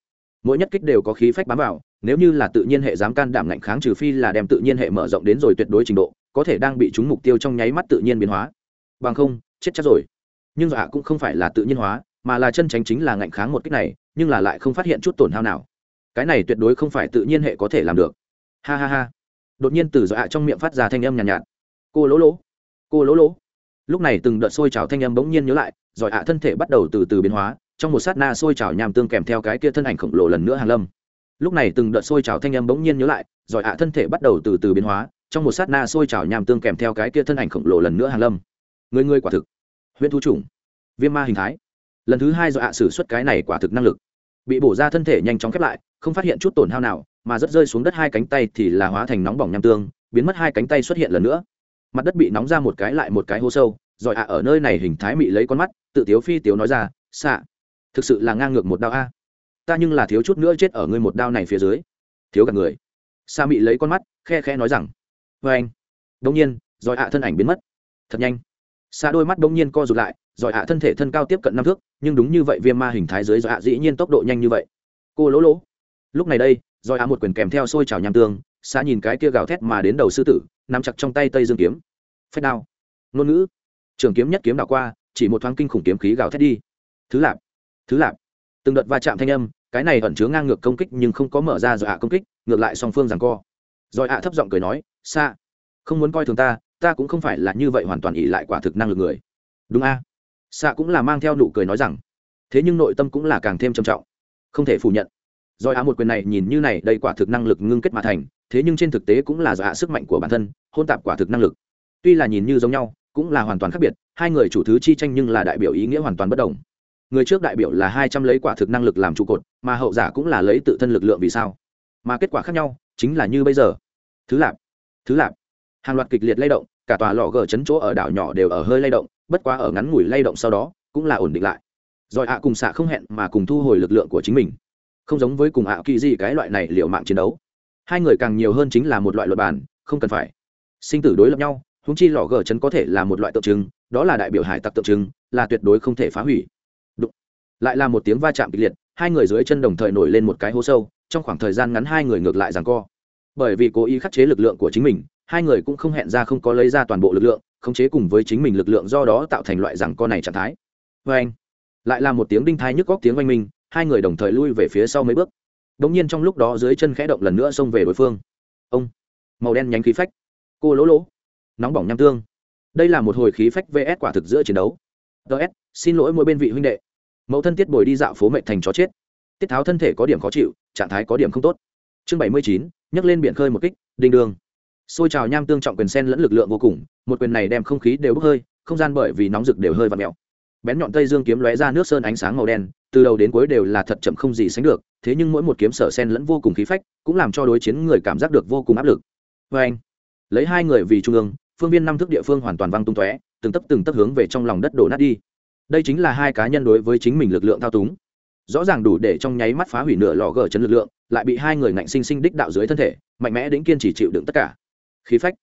Mỗi nhất kích đều có khí phách bám vào nếu như là tự nhiên hệ dám can đảm ngạnh kháng trừ phi là đem tự nhiên hệ mở rộng đến rồi tuyệt đối trình độ có thể đang bị chúng mục tiêu trong nháy mắt tự nhiên biến hóa. Bằng không chết chắc rồi. Nhưng dọa cũng không phải là tự nhiên hóa mà là chân tránh chính là ngạnh kháng một cách này nhưng là lại không phát hiện chút tổn hao nào. Cái này tuyệt đối không phải tự nhiên hệ có thể làm được. Ha ha ha. Đột nhiên từ dọa trong miệng phát ra thanh âm nhàn nhạt, nhạt cô lỗ lỗ. Cô lỗ lỗ. Lúc này từng đợt sôi trào thanh âm bỗng nhiên nhớ lại giỏi ạ thân thể bắt đầu từ từ biến hóa trong một sát na sôi trào nhàm tương kèm theo cái kia thân ảnh khổng lồ lần nữa hàng lâm lúc này từng đợt sôi trào thanh âm bỗng nhiên nhớ lại giỏi ạ thân thể bắt đầu từ từ biến hóa trong một sát na sôi trào nhàm tương kèm theo cái kia thân ảnh khổng lồ lần nữa hàng lâm. Người người quả thực. Huyễn thu trùng, viêm ma hình thái. Lần thứ hai do ạ xử suất cái này quả thực năng lực. Bị bổ ra thân thể nhanh chóng khép lại không phát hiện chút tổn hao nào mà rất rơi xuống đất hai cánh tay thì là hóa thành nóng bỏng nham tương biến mất hai cánh tay xuất hiện lần nữa. Mặt đất bị nóng ra một cái lại một cái hố sâu rồi ạ ở nơi này hình thái mị lấy con mắt tự tiếu phi tiếu nói ra xạ thực sự là ngang ngược một đao a ta nhưng là thiếu chút nữa chết ở ngươi một đao này phía dưới. Thiếu cả người. Sa mị lấy con mắt, khe khe nói rằng vê anh. Đông nhiên rồi ạ thân ảnh biến mất. Thật nhanh. Xa đôi mắt đông nhiên co rụt lại rồi ạ thân thể thân cao tiếp cận năm thước, nhưng đúng như vậy viêm ma hình thái dưới rồi ạ dĩ nhiên tốc độ nhanh như vậy. Cô lỗ lỗ. Lúc này đây rồi ạ một quyền kèm theo xôi trào nham tương xa nhìn cái kia gào thét mà đến đầu sư tử, nắm chặt trong tay tây dương kiếm. Phép đao. Ngôn ngữ. Trường kiếm nhất kiếm đảo qua, chỉ một thoáng kinh khủng kiếm khí gào thét đi. Thứ lạp. Thứ lạp từng đợt va chạm thanh âm, cái này ẩn chứa ngang ngược công kích nhưng không có mở ra rồi ạ công kích, ngược lại song phương rằng co. Rồi ạ thấp giọng cười nói xa không muốn coi thường ta ta cũng không phải là như vậy hoàn toàn ỉ lại quả thực năng lực người. Đúng a. À? cũng là mang theo nụ cười nói rằng, thế nhưng nội tâm cũng là càng thêm trầm trọng, không thể phủ nhận. Rồi ạ một quyền này nhìn như này, đây quả thực năng lực ngưng kết mà thành, thế nhưng trên thực tế cũng là do hạ sức mạnh của bản thân, hôn tạp quả thực năng lực. Tuy là nhìn như giống nhau, cũng là hoàn toàn khác biệt, hai người chủ thứ chi tranh nhưng là đại biểu ý nghĩa hoàn toàn bất đồng người trước đại biểu là hai trăm lấy quả thực năng lực làm trụ cột, mà hậu giả cũng là lấy tự thân lực lượng vì sao? Mà kết quả khác nhau, chính là như bây giờ. Thứ lạp thứ lạp. Hàng loạt kịch liệt lay động, cả tòa lò gờ chấn chỗ ở đảo nhỏ đều ở hơi lay động, bất quá ở ngắn ngủi lay động sau đó, cũng là ổn định lại. Rồi ạ cùng xạ không hẹn mà cùng thu hồi lực lượng của chính mình. Không giống với cùng ạ kỳ gì cái loại này liệu mạng chiến đấu. Hai người càng nhiều hơn chính là một loại luật bản, không cần phải. Sinh tử đối lập nhau húng chi lò gờ chấn có thể là một loại tượng trưng, đó là đại biểu hải tặc tượng trưng, là tuyệt đối không thể phá hủy lại là một tiếng va chạm kịch liệt, hai người dưới chân đồng thời nổi lên một cái hố sâu, trong khoảng thời gian ngắn hai người ngược lại rằng co. Bởi vì cố ý khắc chế lực lượng của chính mình, hai người cũng không hẹn ra không có lấy ra toàn bộ lực lượng, khống chế cùng với chính mình lực lượng do đó tạo thành loại rằng co này trạng thái. Vê anh, lại là một tiếng đinh thai nhức góc tiếng oanh minh, hai người đồng thời lui về phía sau mấy bước. Đ ỗ n g nhiên trong lúc đó dưới chân khẽ động lần nữa xông về đối phương. Ông, màu đen nhánh khí phách. Cô lỗ lỗ, nóng bỏng nham tương. Đây là một hồi khí phách vs quả thực giữa chiến đấu. Ts xin lỗi mỗi bên vị huynh đệ mẫu thân tiết bồi đi dạo phố mệnh thành chó chết. Tiết tháo thân thể có điểm khó chịu, trạng thái có điểm không tốt. Chương bảy mươi chín, nhấc lên biển khơi một kích, đinh đường. Xôi trào nham tương trọng quyền sen lẫn lực lượng vô cùng, một quyền này đem không khí đều bốc hơi, không gian bởi vì nóng rực đều hơi và mèo. Bén nhọn tây dương kiếm lóe ra nước sơn ánh sáng màu đen, từ đầu đến cuối đều là thật chậm không gì sánh được, thế nhưng mỗi một kiếm sở sen lẫn vô cùng khí phách, cũng làm cho đối chiến người cảm giác được vô cùng áp lực. Vê anh, lấy hai người vì trung ương, phương viên năm thước địa phương hoàn toàn văng tung tóe, từng tấp từng tấp hướng về trong lòng đất đổ nát đi đây chính là hai cá nhân đối với chính mình lực lượng thao túng. Rõ ràng đủ để trong nháy mắt phá hủy nửa lò gờ chấn lực lượng, lại bị hai người ngạnh sinh sinh đích đạo dưới thân thể, mạnh mẽ đến kiên trì chịu đựng tất cả. Khí phách.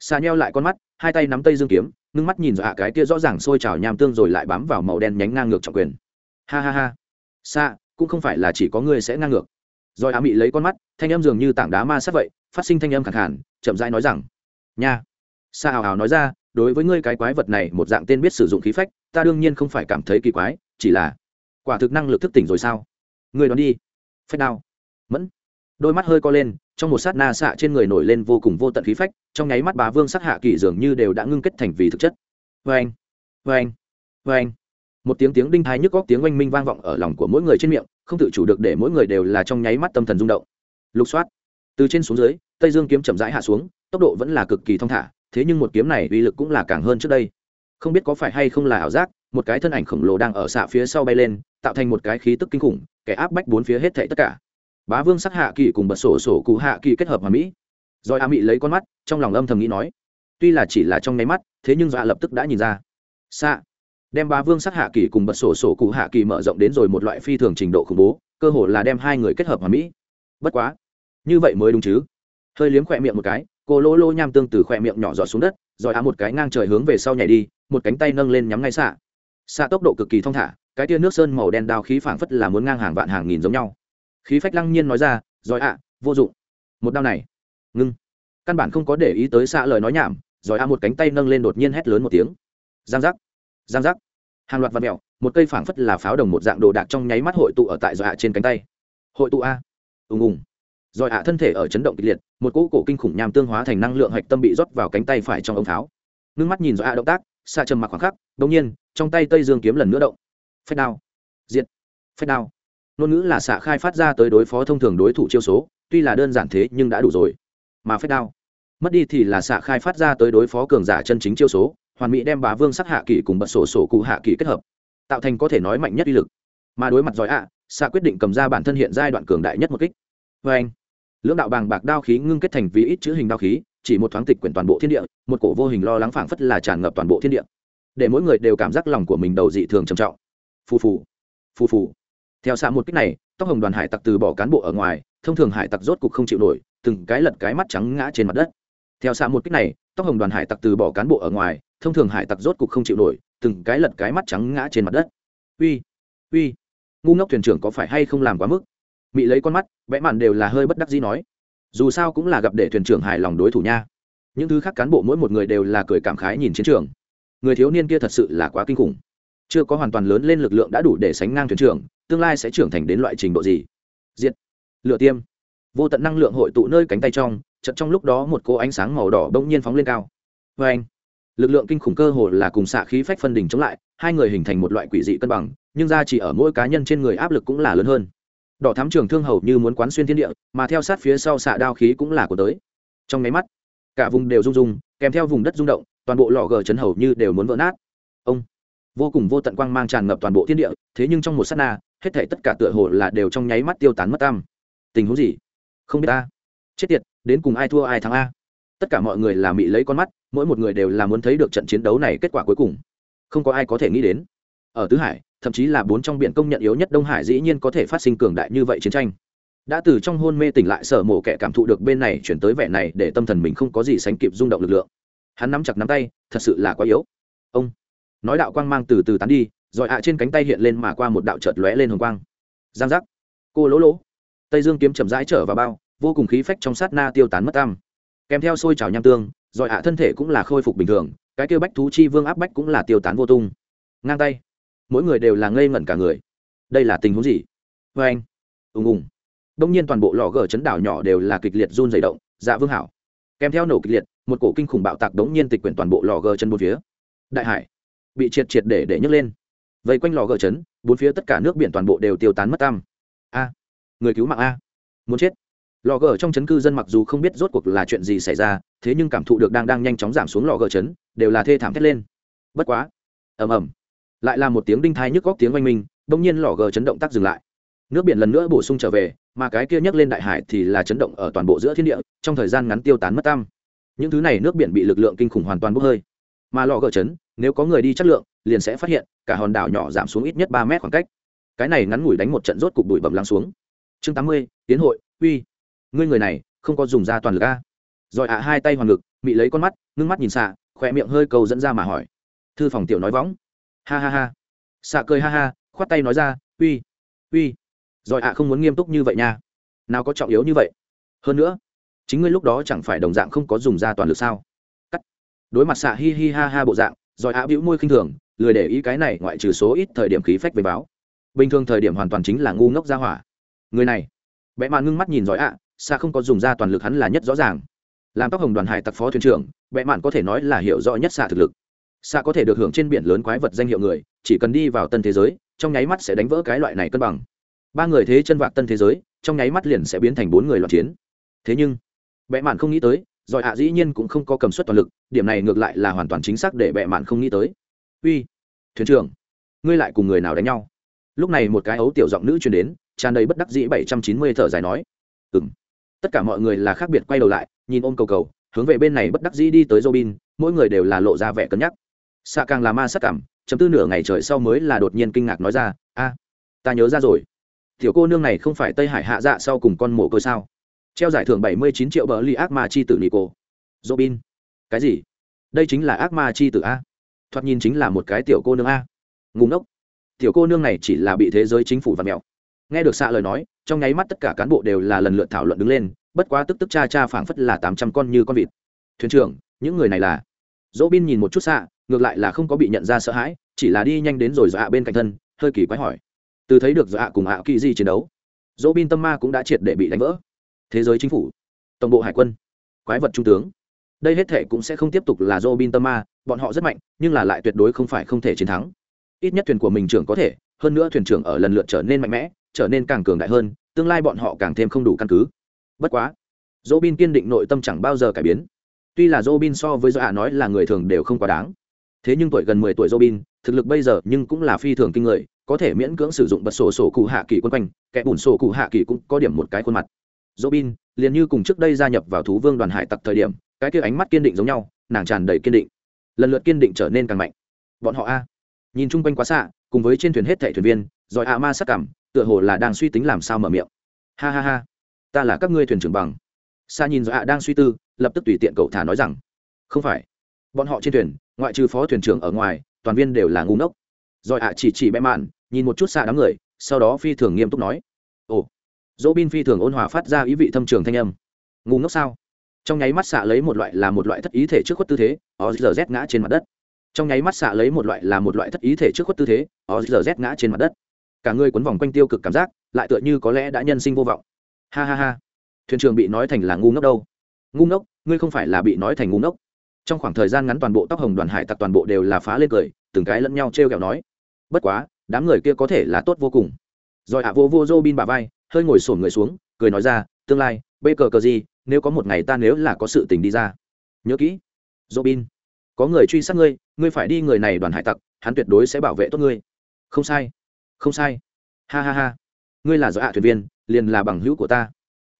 Xà nheo lại con mắt, hai tay nắm tay dương kiếm, ngưng mắt nhìn dọa cái kia rõ ràng sôi trào nham tương rồi lại bám vào màu đen nhánh ngang ngược trọng quyền. Ha ha ha. Xa cũng không phải là chỉ có ngươi sẽ ngang ngược. Rồi á mị lấy con mắt, thanh âm dường như tảng đá ma sát vậy, phát sinh thanh âm khẳng hẳn chậm rãi nói rằng, nha. Xa hào hào nói ra, đối với ngươi cái quái vật này, một dạng tên biết sử dụng khí phách ta đương nhiên không phải cảm thấy kỳ quái, chỉ là, quả thực năng lực thức tỉnh rồi sao? Người đón đi. Phách đao. Mẫn. Đôi mắt hơi co lên, trong một sát na xạ trên người nổi lên vô cùng vô tận khí phách, trong nháy mắt bá vương sắc hạ kỳ dường như đều đã ngưng kết thành vì thực chất. Vê anh vê anh vê anh một tiếng tiếng đinh thái nhức góc tiếng oanh minh vang vọng ở lòng của mỗi người trên miệng, không tự chủ được để mỗi người đều là trong nháy mắt tâm thần rung động. Lục soát. Từ trên xuống dưới, tây dương kiếm chậm rãi hạ xuống, tốc độ vẫn là cực kỳ thong thả, thế nhưng một kiếm này uy lực cũng là càng hơn trước đây không biết có phải hay không là ảo giác, một cái thân ảnh khổng lồ đang ở xạ phía sau bay lên, tạo thành một cái khí tức kinh khủng, kẻ áp bách bốn phía hết thảy tất cả. Bá vương sắc hạ kỳ cùng bật sổ sổ cụ hạ kỳ kết hợp hòa mỹ. Rồi a mỹ lấy con mắt, trong lòng âm thầm nghĩ nói, tuy là chỉ là trong nháy mắt, thế nhưng dọa lập tức đã nhìn ra. Xạ. Đem bá vương sắc hạ kỳ cùng bật sổ sổ cụ hạ kỳ mở rộng đến rồi một loại phi thường trình độ khủng bố, cơ hồ là đem hai người kết hợp hòa mỹ. Bất quá. Như vậy mới đúng chứ. Hơi liếm khỏe miệng một cái, cô lô lô nham tương từ khỏe miệng nhỏ giọt xuống đất, rồi á một cái ngang trời hướng về sau nhảy đi một cánh tay nâng lên nhắm ngay xạ. Xạ tốc độ cực kỳ thong thả, cái tia nước sơn màu đen đao khí phảng phất là muốn ngang hàng vạn hàng nghìn giống nhau. Khí phách lăng nhiên nói ra giỏi ạ, vô dụng. Một đao này, ngưng. Căn bản không có để ý tới xạ lời nói nhảm giỏi ạ một cánh tay nâng lên đột nhiên hét lớn một tiếng. Giang giác giang giác. Hàng loạt vật mẹo, một cây phảng phất là pháo đồng một dạng đồ đạc trong nháy mắt hội tụ ở tại giỏi ạ trên cánh tay. Hội tụ a. Ùng ùng. Giỏi ạ thân thể ở chấn động kịch liệt, một cỗ cổ kinh khủng nham tương hóa thành năng lượng hạch tâm bị rót vào cánh tay phải trong ống pháo. Ngưng mắt nhìn giỏi ạ động tác xa trầm mặc khoảng khắc đ nhiên, trong tay tây dương kiếm lần nữa động. Phách đao. Diệt. Phách đao. Ngôn ngữ là xạ khai phát ra tới đối phó thông thường đối thủ chiêu số, tuy là đơn giản thế nhưng đã đủ rồi. Mà phép đao. Mất đi thì là xạ khai phát ra tới đối phó cường giả chân chính chiêu số, hoàn mỹ đem bá vương sắc hạ kỷ cùng bật sổ sổ cụ hạ kỷ kết hợp, tạo thành có thể nói mạnh nhất uy lực. Mà đối mặt giỏi ạ, xạ quyết định cầm ra bản thân hiện giai đoạn cường đại nhất một kích. Vê anh lưỡng đạo bàng bạc đao khí ngưng kết thành vì ít chữ hình đao khí chỉ một thoáng tịch quyển toàn bộ thiên địa, một cổ vô hình lo lắng phảng phất là tràn ngập toàn bộ thiên địa. Để mỗi người đều cảm giác lòng của mình đầu dị thường trầm trọng. Phù phù phù phù. Theo xạ một cách này, tóc hồng đoàn hải tặc từ bỏ cán bộ ở ngoài, thông thường hải tặc rốt cục không chịu nổi, từng cái lật cái mắt trắng ngã trên mặt đất. Theo xạ một cách này, tóc hồng đoàn hải tặc từ bỏ cán bộ ở ngoài, thông thường hải tặc rốt cục không chịu nổi, từng cái lật cái mắt trắng ngã trên mặt đất. Uy uy. Ngu ngốc thuyền trưởng có phải hay không làm quá mức? Mị lấy con mắt vẽ màn đều là hơi bất đắc dĩ nói dù sao cũng là gặp để thuyền trưởng hài lòng đối thủ nha. Những thứ khác cán bộ mỗi một người đều là cười cảm khái nhìn chiến trường. Người thiếu niên kia thật sự là quá kinh khủng. Chưa có hoàn toàn lớn lên lực lượng đã đủ để sánh ngang thuyền trưởng, tương lai sẽ trưởng thành đến loại trình độ gì? Diện lựa tiêm. Vô tận năng lượng hội tụ nơi cánh tay trong chật trong lúc đó một cỗ ánh sáng màu đỏ bỗng nhiên phóng lên cao. Vê anh, lực lượng kinh khủng cơ hồ là cùng xạ khí phách phân đỉnh chống lại, hai người hình thành một loại quỷ dị cân bằng, nhưng ra chỉ ở mỗi cá nhân trên người áp lực cũng là lớn hơn đỏ thám trường thương hầu như muốn quán xuyên thiên địa, mà theo sát phía sau xạ đao khí cũng là của tới. Trong máy mắt, cả vùng đều rung rung, kèm theo vùng đất rung động, toàn bộ lò gờ chấn hầu như đều muốn vỡ nát. Ông, vô cùng vô tận quang mang tràn ngập toàn bộ thiên địa, thế nhưng trong một s á t na, hết thể tất cả tựa hồ là đều trong nháy mắt tiêu tán mất tam tình huống gì? Không biết ta. Chết tiệt, đến cùng ai thua ai thắng a. Tất cả mọi người là mị lấy con mắt, mỗi một người đều là muốn thấy được trận chiến đấu này kết quả cuối cùng. Không có ai có thể nghĩ đến. Ở tứ hải thậm chí là bốn trong biển công nhận yếu nhất đông hải dĩ nhiên có thể phát sinh cường đại như vậy chiến tranh. Đã từ trong hôn mê tỉnh lại sở mổ kẻ cảm thụ được bên này chuyển tới vẻ này để tâm thần mình không có gì sánh kịp rung động lực lượng. Hắn nắm chặt nắm tay, thật sự là quá yếu. Ông, nói đạo quang mang từ từ tán đi, rồi ạ trên cánh tay hiện lên mà qua một đạo chợt lóe lên hồng quang. Giang giác. Cô lỗ lỗ. Tây dương kiếm chậm rãi trở vào bao, vô cùng khí phách trong sát na tiêu tán mất tam kèm theo xôi trào nham tương, rồi ạ thân thể cũng là khôi phục bình thường, cái kêu bách thú chi vương áp bách cũng là tiêu tán vô tung. Ngang tay mỗi người đều là ngây ngẩn cả người. Đây là tình huống gì? Vê anh. Ùng ùng. Đông nhiên toàn bộ lò gờ chấn đảo nhỏ đều là kịch liệt run dày động. Dạ vương hảo. Kèm theo nổ kịch liệt, một cổ kinh khủng bạo tạc đống nhiên tịch quyển toàn bộ lò gờ chân bốn phía. Đại hải bị triệt triệt để để nhấc lên. Vây quanh lò gờ chấn, bốn phía tất cả nước biển toàn bộ đều tiêu tán mất tam a. Người cứu mạng a. Muốn chết. Lò gờ trong chấn cư dân mặc dù không biết rốt cuộc là chuyện gì xảy ra, thế nhưng cảm thụ được đang đang nhanh chóng giảm xuống lò gờ chấn, đều là thê thảm thét lên. Bất quá. Ầm ầm lại là một tiếng đinh thai nhức góc tiếng oanh minh bỗng nhiên lò gờ chấn động tác dừng lại. Nước biển lần nữa bổ sung trở về, mà cái kia nhấc lên đại hải thì là chấn động ở toàn bộ giữa thiên địa, trong thời gian ngắn tiêu tán mất tam những thứ này nước biển bị lực lượng kinh khủng hoàn toàn bốc hơi. Mà lò gờ chấn, nếu có người đi chất lượng, liền sẽ phát hiện, cả hòn đảo nhỏ giảm xuống ít nhất ba mét khoảng cách. Cái này ngắn ngủi đánh một trận rốt cục bụi bẩm lắng xuống. Chương tám mươi, tiến hội, uy. Ngươi người này, không có dùng ra toàn lực a. Rồi ạ, hai tay hoàng ngực bị lấy con mắt, ngưng mắt nhìn xạ, khỏe miệng hơi cầu dẫn ra mà hỏi. Thư phòng tiểu nói võng ha ha ha. Xạ cười ha ha, khoát tay nói ra, uy uy. Rồi ạ không muốn nghiêm túc như vậy nha. Nào có trọng yếu như vậy. Hơn nữa, chính ngươi lúc đó chẳng phải đồng dạng không có dùng ra toàn lực sao? Cắt. Đối mặt xạ hi hi ha ha bộ dạng, rồi ạ bĩu môi khinh thường, lười để ý cái này ngoại trừ số ít thời điểm khí phách về báo. Bình thường thời điểm hoàn toàn chính là ngu ngốc ra hỏa. Người này vẽ mạn ngưng mắt nhìn giỏi ạ à, xạ không có dùng ra toàn lực hắn là nhất rõ ràng. Làm tóc hồng đoàn hải tặc phó thuyền trưởng vẽ mạn có thể nói là hiểu rõ nhất xạ thực lực xạ có thể được hưởng trên biển lớn quái vật danh hiệu người, chỉ cần đi vào tân thế giới, trong nháy mắt sẽ đánh vỡ cái loại này cân bằng. Ba người thế chân vạc tân thế giới, trong nháy mắt liền sẽ biến thành bốn người loạn chiến. Thế nhưng, bệ mạn không nghĩ tới, giỏi hạ dĩ nhiên cũng không có cầm suất toàn lực, điểm này ngược lại là hoàn toàn chính xác để bệ mạn không nghĩ tới. Uy, thuyền trưởng, ngươi lại cùng người nào đánh nhau? Lúc này một cái ấu tiểu giọng nữ truyền đến, tràn đầy bất đắc dĩ bảy trăm chín mươi thở dài nói. Ừng tất cả mọi người là khác biệt quay đầu lại, nhìn ôm cầu cầu, hướng về bên này bất đắc dĩ đi tới robin, mỗi người đều là lộ ra vẻ cân nhắc xạ càng là ma sắc cảm, chấm tư nửa ngày trời sau mới là đột nhiên kinh ngạc nói ra, a, ta nhớ ra rồi. Tiểu cô nương này không phải tây hải hạ dạ sau cùng con mổ côi sao? Treo giải thưởng bảy mươi chín triệu bờ ly ác ma chi tử nico. Robin. Cái gì? Đây chính là ác ma chi tử a? Thoạt nhìn chính là một cái tiểu cô nương a. Ngùng ngốc. Tiểu cô nương này chỉ là bị thế giới chính phủ và mẹo nghe được xạ lời nói, trong nháy mắt tất cả cán bộ đều là lần lượt thảo luận đứng lên, bất quá tức tức cha cha phảng phất là tám trăm con như con vịt. Thuyền trưởng, những người này là dỗ bin nhìn một chút xạ, ngược lại là không có bị nhận ra sợ hãi, chỉ là đi nhanh đến rồi dọa bên cạnh thân, hơi kỳ quái hỏi. Từ thấy được dọa cùng ạ kỳ di chiến đấu, dỗ bin tâm ma cũng đã triệt để bị đánh vỡ. Thế giới chính phủ, tổng bộ hải quân, quái vật trung tướng. Đây hết thể cũng sẽ không tiếp tục là dỗ bin tâm ma, bọn họ rất mạnh, nhưng là lại tuyệt đối không phải không thể chiến thắng. Ít nhất thuyền của mình trưởng có thể, hơn nữa thuyền trưởng ở lần lượt trở nên mạnh mẽ, trở nên càng cường đại hơn, tương lai bọn họ càng thêm không đủ căn cứ. Bất quá, dỗ bin kiên định nội tâm chẳng bao giờ cải biến tuy là Robin so với do nói là người thường đều không quá đáng. Thế nhưng tuổi gần mười tuổi Robin, thực lực bây giờ nhưng cũng là phi thường kinh người có thể miễn cưỡng sử dụng bật sổ sổ cụ hạ kỳ quân quanh kẻ bùn sổ cụ hạ kỳ cũng có điểm một cái khuôn mặt. Robin liền như cùng trước đây gia nhập vào thú vương đoàn hải tặc thời điểm cái kia ánh mắt kiên định giống nhau nàng tràn đầy kiên định. Lần lượt kiên định trở nên càng mạnh. Bọn họ a. Nhìn chung quanh quá xa, cùng với trên thuyền hết thảy thuyền viên rồi ạ ma sắc cảm tựa hồ là đang suy tính làm sao mở miệng. Ha ha ha. Ta là các ngươi thuyền trưởng bằng xa nhìn rồi ạ đang suy tư, lập tức tùy tiện cậu thả nói rằng, không phải. Bọn họ trên thuyền, ngoại trừ phó thuyền trưởng ở ngoài, toàn viên đều là ngu ngốc. Rồi ạ chỉ chỉ bẽ mạn, nhìn một chút xa đám người, sau đó phi thường nghiêm túc nói, ồ. Dỗ bin phi thường ôn hòa phát ra ý vị thâm trường thanh âm. Ngu ngốc sao? Trong nháy mắt xạ lấy một loại là một loại thất ý thể trước khuất tư thế o giờ z ngã trên mặt đất. Trong nháy mắt xạ lấy một loại là một loại thất ý thể trước khuất tư thế o giờ z ngã trên mặt đất. Cả người quấn vòng quanh tiêu cực cảm giác, lại tựa như có lẽ đã nhân sinh vô vọng. Ha ha ha thuyền trưởng bị nói thành là ngu ngốc đâu. Ngu ngốc, ngươi không phải là bị nói thành ngu ngốc. Trong khoảng thời gian ngắn toàn bộ tóc hồng đoàn hải tặc toàn bộ đều là phá lên cười, từng cái lẫn nhau t r e o kẹo nói. Bất quá, đám người kia có thể là tốt vô cùng. Rồi ạ, vô vô dô bin bà vai, hơi ngồi sổn người xuống, cười nói ra, tương lai, bê cờ cờ gì, nếu có một ngày ta nếu là có sự tình đi ra. Nhớ kỹ dô bin, có người truy sát ngươi ngươi phải đi người này đoàn hải tặc, hắn tuyệt đối sẽ bảo vệ tốt ngươi. Không sai không sai. Ha ha ha, ngươi là do ạ thuyền viên, liền là bằng hữu của ta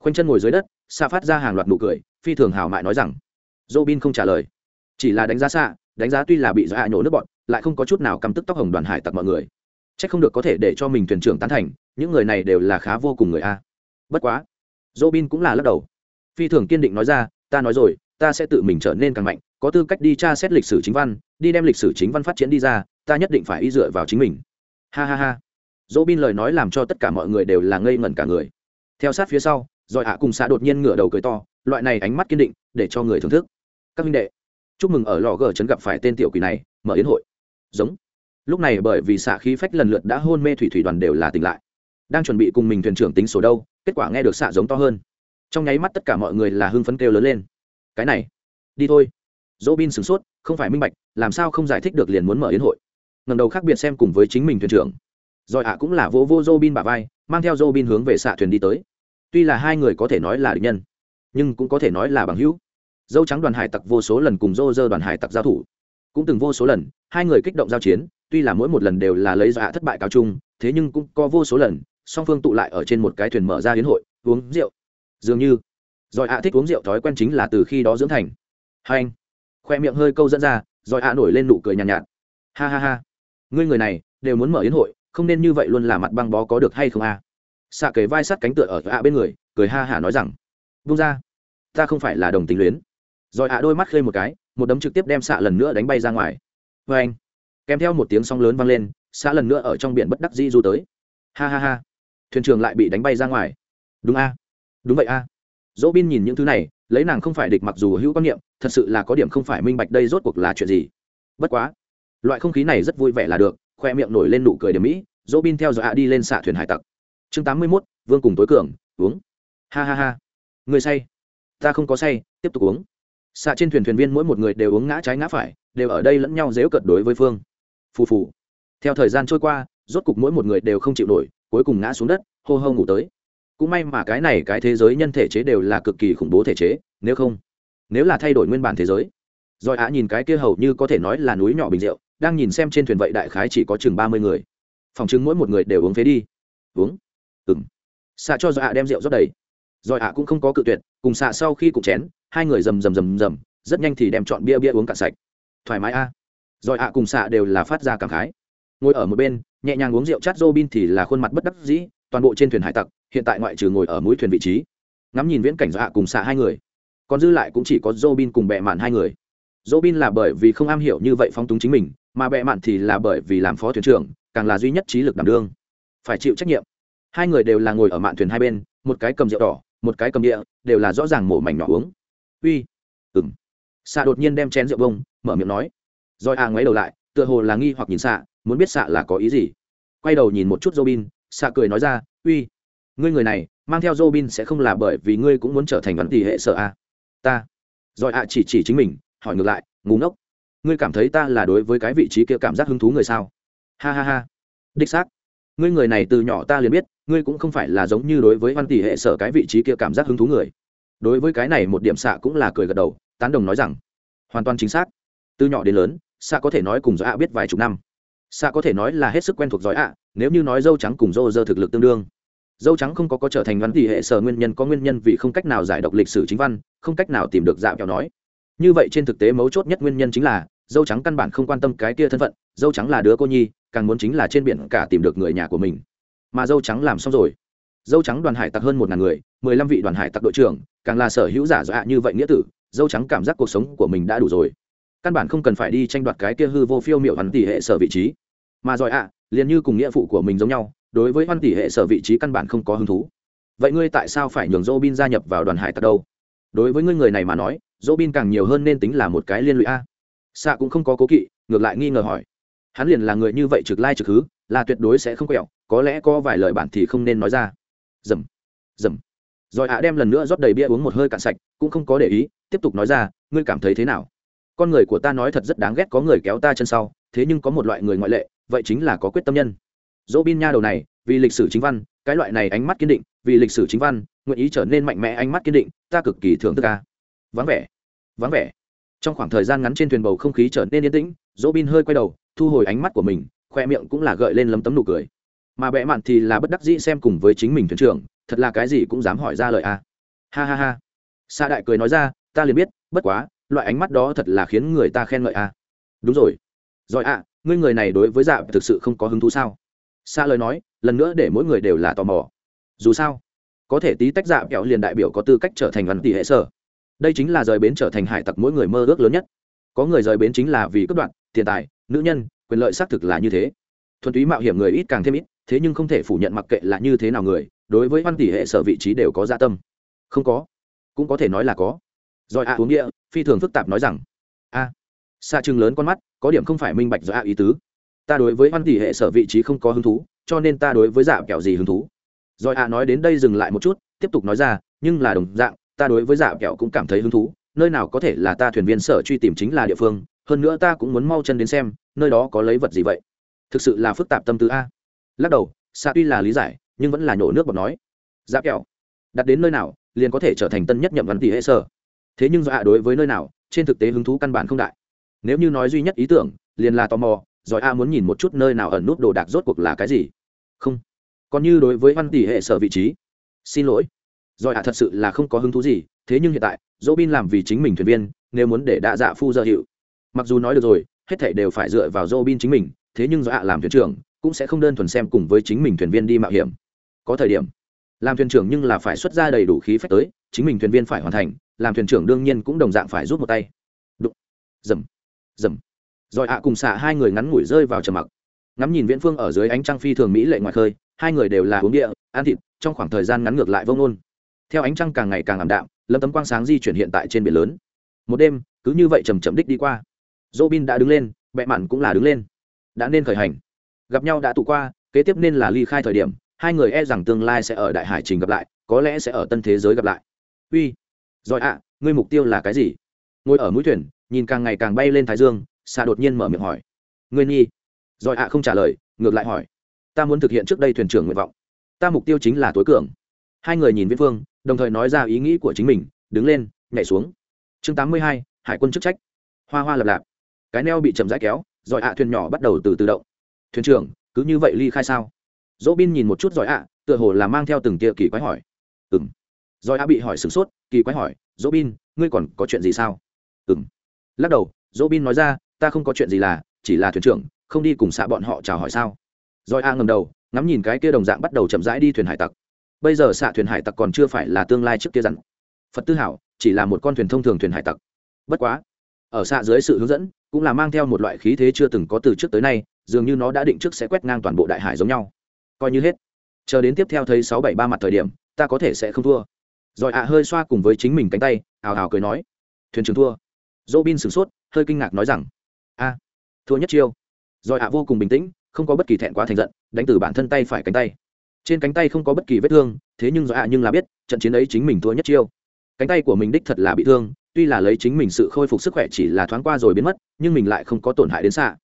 khoanh chân ngồi dưới đất xạ phát ra hàng loạt nụ cười, phi thường hào mại nói rằng dô bin không trả lời. Chỉ là đánh giá xa đánh giá tuy là bị do hạ nhổ nước bọn, lại không có chút nào căm tức tóc hồng đoàn hải tặc mọi người. C h ắ c không được có thể để cho mình thuyền trưởng tán thành, những người này đều là khá vô cùng người a. Bất quá dô bin cũng là lắc đầu. Phi thường kiên định nói ra, ta nói rồi, ta sẽ tự mình trở nên càng mạnh, có tư cách đi tra xét lịch sử chính văn, đi đem lịch sử chính văn phát triển đi ra, ta nhất định phải y dựa vào chính mình. Ha ha ha. Dỗ bin lời nói làm cho tất cả mọi người đều là ngây ngẩn cả người. Theo sát phía sau rồi hạ cùng xạ đột nhiên ngửa đầu cười to, loại này ánh mắt kiên định, để cho người thưởng thức. Các minh đệ, chúc mừng ở lò gờ trấn gặp phải tên tiểu quỷ này, mở yến hội. Giống. Lúc này bởi vì xạ khí phách lần lượt đã hôn mê thủy thủy đoàn đều là tỉnh lại. Đang chuẩn bị cùng mình thuyền trưởng tính số đâu, kết quả nghe được xạ giống to hơn. Trong nháy mắt tất cả mọi người là hưng phấn kêu lớn lên. Cái này, đi thôi. Dỗ bin sửng sốt, không phải minh bạch, làm sao không giải thích được liền muốn mở yến hội. Ngầm đầu khác biệt xem cùng với chính mình thuyền trưởng. Rồi ạ cũng là vô vô dô bin bà vai, mang theo dô bin hướng về xạ thuyền đi tới tuy là hai người có thể nói là địch nhân nhưng cũng có thể nói là bằng hữu. Dâu trắng đoàn hải tặc vô số lần cùng dô dơ đoàn hải tặc giao thủ. Cũng từng vô số lần hai người kích động giao chiến tuy là mỗi một lần đều là lấy dạ thất bại cao chung thế nhưng cũng có vô số lần song phương tụ lại ở trên một cái thuyền mở ra hiến hội uống rượu. Dường như rồi ạ thích uống rượu thói quen chính là từ khi đó dưỡng thành. Hai anh khoe miệng hơi câu dẫn ra rồi ạ nổi lên nụ cười nhàn nhạt, nhạt. Ha ha ha ngươi người này đều muốn mở yến hội không nên như vậy luôn là mặt băng bó có được hay không a? à? Xạ kề vai sắt cánh tựa ở ạ bên người, cười ha hả nói rằng, vung ra, ta không phải là đồng tình luyến. Rồi ạ đôi mắt khơi một cái, một đấm trực tiếp đem xạ lần nữa đánh bay ra ngoài. Vê anh, kèm theo một tiếng sóng lớn vang lên, xạ lần nữa ở trong biển bất đắc dĩ du tới. Ha ha ha, thuyền trưởng lại bị đánh bay ra ngoài. Đúng a, đúng vậy a. Dỗ bin nhìn những thứ này, lấy nàng không phải địch mặc dù hữu quan niệm, thật sự là có điểm không phải minh bạch đây rốt cuộc là chuyện gì. Bất quá, loại không khí này rất vui vẻ là được, khoe miệng nổi lên nụ cười điểm mỹ dỗ bin theo dõi ạ đi lên xạ thuyền hải tặc chương tám mươi mốt, vương cùng tối cường, uống. Ha ha ha. Người say. Ta không có say, tiếp tục uống. Xạ trên thuyền thuyền viên mỗi một người đều uống ngã trái ngã phải, đều ở đây lẫn nhau dếu cật đối với phương. Phù phù. Theo thời gian trôi qua, rốt cục mỗi một người đều không chịu nổi, cuối cùng ngã xuống đất, hô hô ngủ tới. Cũng may mà cái này cái thế giới nhân thể chế đều là cực kỳ khủng bố thể chế, nếu không, nếu là thay đổi nguyên bản thế giới. Rồi á nhìn cái kia hầu như có thể nói là núi nhỏ bình rượu, đang nhìn xem trên thuyền vậy đại khái chỉ có chừng ba mươi người. Phòng chứng mỗi một người đều uống phế đi. Uống ừng xạ cho dọa đem rượu rót đầy. Rồi ạ cũng không có cự tuyệt, cùng xạ sau khi cùng chén, hai người rầm rầm rầm rầm, rất nhanh thì đem chọn bia bia uống cạn sạch. Thoải mái a. À. rồi ạ cùng xạ đều là phát ra cảm khái. Ngồi ở một bên, nhẹ nhàng uống rượu chát dô bin thì là khuôn mặt bất đắc dĩ, toàn bộ trên thuyền hải tặc, hiện tại ngoại trừ ngồi ở mũi thuyền vị trí. Ngắm nhìn viễn cảnh dọa cùng xạ hai người. Còn dư lại cũng chỉ có dô bin cùng bẹ mạn hai người. Dô bin là bởi vì không am hiểu như vậy phong túng chính mình, mà bệ mạn thì là bởi vì làm phó thuyền trưởng, càng là duy nhất trí lực đảm đương. Phải chịu trách nhiệm hai người đều là ngồi ở mạn thuyền hai bên, một cái cầm rượu đỏ, một cái cầm địa, đều là rõ ràng mổ mảnh nhỏ uống. Uy ừng xạ đột nhiên đem chén rượu bông, mở miệng nói. Rồi à ngoáy đầu lại, tựa hồ là nghi hoặc nhìn xạ, muốn biết xạ là có ý gì. Quay đầu nhìn một chút robin, xạ cười nói ra, uy, ngươi người này, mang theo robin sẽ không là bởi vì ngươi cũng muốn trở thành vấn tỷ hệ sợ à. ta. Rồi à chỉ chỉ chính mình, hỏi ngược lại ngủ ngốc, ngươi cảm thấy ta là đối với cái vị trí kia cảm giác hứng thú người sao? Ha ha ha. Đích xác. Ngươi người này từ nhỏ ta liền biết ngươi cũng không phải là giống như đối với văn tỷ hệ sở cái vị trí kia cảm giác hứng thú người. Đối với cái này một điểm xạ cũng là cười gật đầu, tán đồng nói rằng, hoàn toàn chính xác. Từ nhỏ đến lớn, xạ có thể nói cùng giỏi ạ biết vài chục năm. Xạ có thể nói là hết sức quen thuộc giỏi ạ nếu như nói dâu trắng cùng dô dơ thực lực tương đương. Dâu trắng không có có trở thành văn tỷ hệ sở nguyên nhân có nguyên nhân vì không cách nào giải độc lịch sử chính văn, không cách nào tìm được dạo kẹo nói. Như vậy trên thực tế mấu chốt nhất nguyên nhân chính là, dâu trắng căn bản không quan tâm cái kia thân phận, dâu trắng là đứa cô nhi, càng muốn chính là trên biển cả tìm được người nhà của mình mà dâu trắng làm xong rồi. Dâu trắng đoàn hải tặc hơn một ngàn người, mười lăm vị đoàn hải tặc đội trưởng, càng là sở hữu giả dọa như vậy nghĩa tử, dâu trắng cảm giác cuộc sống của mình đã đủ rồi. Căn bản không cần phải đi tranh đoạt cái kia hư vô phiêu miệu hắn tỷ hệ sở vị trí. Mà giỏi ạ, liền như cùng nghĩa phụ của mình giống nhau, đối với hoan tỷ hệ sở vị trí căn bản không có hứng thú. Vậy ngươi tại sao phải nhường dô bin gia nhập vào đoàn hải tặc đâu? Đối với ngươi người này mà nói dô bin càng nhiều hơn nên tính là một cái liên lụy a. Xạ cũng không có cố kỵ, ngược lại nghi ngờ hỏi. Hắn liền là người như vậy trực lai trực hứ là tuyệt đối sẽ không quẹo, có lẽ có vài lời bạn thì không nên nói ra. Dầm dầm. Rồi ạ đem lần nữa rót đầy bia uống một hơi cạn sạch, cũng không có để ý, tiếp tục nói ra, ngươi cảm thấy thế nào? Con người của ta nói thật rất đáng ghét có người kéo ta chân sau, thế nhưng có một loại người ngoại lệ, vậy chính là có quyết tâm nhân. Dỗ bin nha đầu này, vì lịch sử chính văn, cái loại này ánh mắt kiên định, vì lịch sử chính văn, nguyện ý trở nên mạnh mẽ ánh mắt kiên định, ta cực kỳ thưởng thức ca vắng vẻ vắng vẻ. Trong khoảng thời gian ngắn trên thuyền bầu không khí trở nên yên tĩnh dỗ bin hơi quay đầu, thu hồi ánh mắt của mình khoe miệng cũng là gợi lên lấm tấm nụ cười. Mà bẽ mạn thì là bất đắc dĩ xem cùng với chính mình thuyền trưởng, thật là cái gì cũng dám hỏi ra lời a. Ha ha ha. Sa đại cười nói ra, ta liền biết, bất quá, loại ánh mắt đó thật là khiến người ta khen ngợi a. Đúng rồi. Rồi ạ, ngươi người này đối với dạ thực sự không có hứng thú sao? Xa lời nói, lần nữa để mỗi người đều là tò mò. Dù sao, có thể tí tách dạ kẹo liền đại biểu có tư cách trở thành văn tỷ hệ sở. Đây chính là rời bến trở thành hải tặc mỗi người mơ ước lớn nhất. Có người rời bến chính là vì cướp đoạn tiền tài, nữ nhân quyền lợi xác thực là như thế. Thuần túy mạo hiểm người ít càng thêm ít thế nhưng không thể phủ nhận mặc kệ là như thế nào người đối với văn tỷ hệ sở vị trí đều có gia tâm. Không có. Cũng có thể nói là có. Rồi a uống địa phi thường phức tạp nói rằng a. À, xa chừng lớn con mắt có điểm không phải minh bạch do a ý tứ. Ta đối với văn tỷ hệ sở vị trí không có hứng thú cho nên ta đối với giả kẹo gì hứng thú? Rồi a nói đến đây dừng lại một chút tiếp tục nói ra nhưng là đồng dạng ta đối với giả kẹo cũng cảm thấy hứng thú nơi nào có thể là ta thuyền viên sở truy tìm chính là địa phương, hơn nữa ta cũng muốn mau chân đến xem, nơi đó có lấy vật gì vậy? Thực sự là phức tạp tâm tư a. Lắc đầu xạ tuy là lý giải, nhưng vẫn là nhổ nước bọt nói. Dạ kẹo, đặt đến nơi nào, liền có thể trở thành tân nhất nhậm văn tỷ hệ sở. Thế nhưng do ạ đối với nơi nào, trên thực tế hứng thú căn bản không đại. Nếu như nói duy nhất ý tưởng, liền là tò mò, rồi a muốn nhìn một chút nơi nào ẩn nút đồ đạc rốt cuộc là cái gì. Không. Còn như đối với văn tỷ hệ sở vị trí. Xin lỗi. Rồi a thật sự là không có hứng thú gì, thế nhưng hiện tại dỗ bin làm vì chính mình thuyền viên, nếu muốn để đạ dạ phu dơ hiệu. Mặc dù nói được rồi, hết thảy đều phải dựa vào dỗ bin chính mình, thế nhưng do ạ làm thuyền trưởng cũng sẽ không đơn thuần xem cùng với chính mình thuyền viên đi mạo hiểm. Có thời điểm, làm thuyền trưởng nhưng là phải xuất ra đầy đủ khí phách tới, chính mình thuyền viên phải hoàn thành, làm thuyền trưởng đương nhiên cũng đồng dạng phải rút một tay. Đụng. Dầm. Dầm. Rồi ạ cùng xạ hai người ngắn ngủi rơi vào trầm mặc. Ngắm nhìn viễn phương ở dưới ánh trăng phi thường mỹ lệ ngoài khơi, hai người đều là uống địa, ăn thịt, trong khoảng thời gian ngắn ngược lại vông ôn theo ánh trăng càng ngày càng ảm đạm, lâm tấm quang sáng di chuyển hiện tại trên biển lớn. Một đêm, cứ như vậy chầm chậm đích đi qua. Dỗ bin đã đứng lên, bẹ mặn cũng là đứng lên. Đã nên khởi hành. Gặp nhau đã tụ qua, kế tiếp nên là ly khai thời điểm, hai người e rằng tương lai sẽ ở đại hải trình gặp lại, có lẽ sẽ ở tân thế giới gặp lại. Uy, rồi ạ, ngươi mục tiêu là cái gì? Ngồi ở mũi thuyền, nhìn càng ngày càng bay lên thái dương xa đột nhiên mở miệng hỏi. Ngươi nhi rồi ạ không trả lời, ngược lại hỏi. Ta muốn thực hiện trước đây thuyền trưởng nguyện vọng. Ta mục tiêu chính là tối cường. Hai người nhìn viễn phương đồng thời nói ra ý nghĩ của chính mình, đứng lên, nhảy xuống. Chương tám mươi hai, hải quân chức trách. Hoa hoa lập lạp. Cái neo bị chậm rãi kéo, rồi ạ thuyền nhỏ bắt đầu từ tự động. Thuyền trưởng, cứ như vậy ly khai sao? Dỗ bin nhìn một chút giỏi ạ, tựa hồ là mang theo từng tia kỳ quái hỏi. Ừ m giỏi ạ bị hỏi sửng sốt, kỳ quái hỏi dỗ bin ngươi còn có chuyện gì sao? Ừ m lắc đầu dỗ bin nói ra, ta không có chuyện gì là, chỉ là thuyền trưởng, không đi cùng xạ bọn họ chào hỏi sao? Giỏi ạ ngầm đầu, ngắm nhìn cái kia đồng dạng bắt đầu chậm rãi đi thuyền hải tặc bây giờ xạ thuyền hải tặc còn chưa phải là tương lai trước kia rằng phật tư hảo, chỉ là một con thuyền thông thường thuyền hải tặc. Bất quá, ở xạ dưới sự hướng dẫn, cũng là mang theo một loại khí thế chưa từng có từ trước tới nay, dường như nó đã định trước sẽ quét ngang toàn bộ đại hải giống nhau. Coi như hết. Chờ đến tiếp theo thấy sáu bảy ba mặt thời điểm, ta có thể sẽ không thua. Rồi ạ hơi xoa cùng với chính mình cánh tay ào ào cười nói. Thuyền trưởng thua. Dỗ bin sửng sốt, hơi kinh ngạc nói rằng, a, thua nhất chiêu. Rồi ạ vô cùng bình tĩnh, không có bất kỳ thẹn quá thành giận, đánh từ bản thân tay phải cánh tay trên cánh tay không có bất kỳ vết thương, thế nhưng rồi ạ nhưng là biết, trận chiến ấy chính mình thua nhất chiêu. Cánh tay của mình đích thật là bị thương, tuy là lấy chính mình sự khôi phục sức khỏe chỉ là thoáng qua rồi biến mất, nhưng mình lại không có tổn hại đến xạ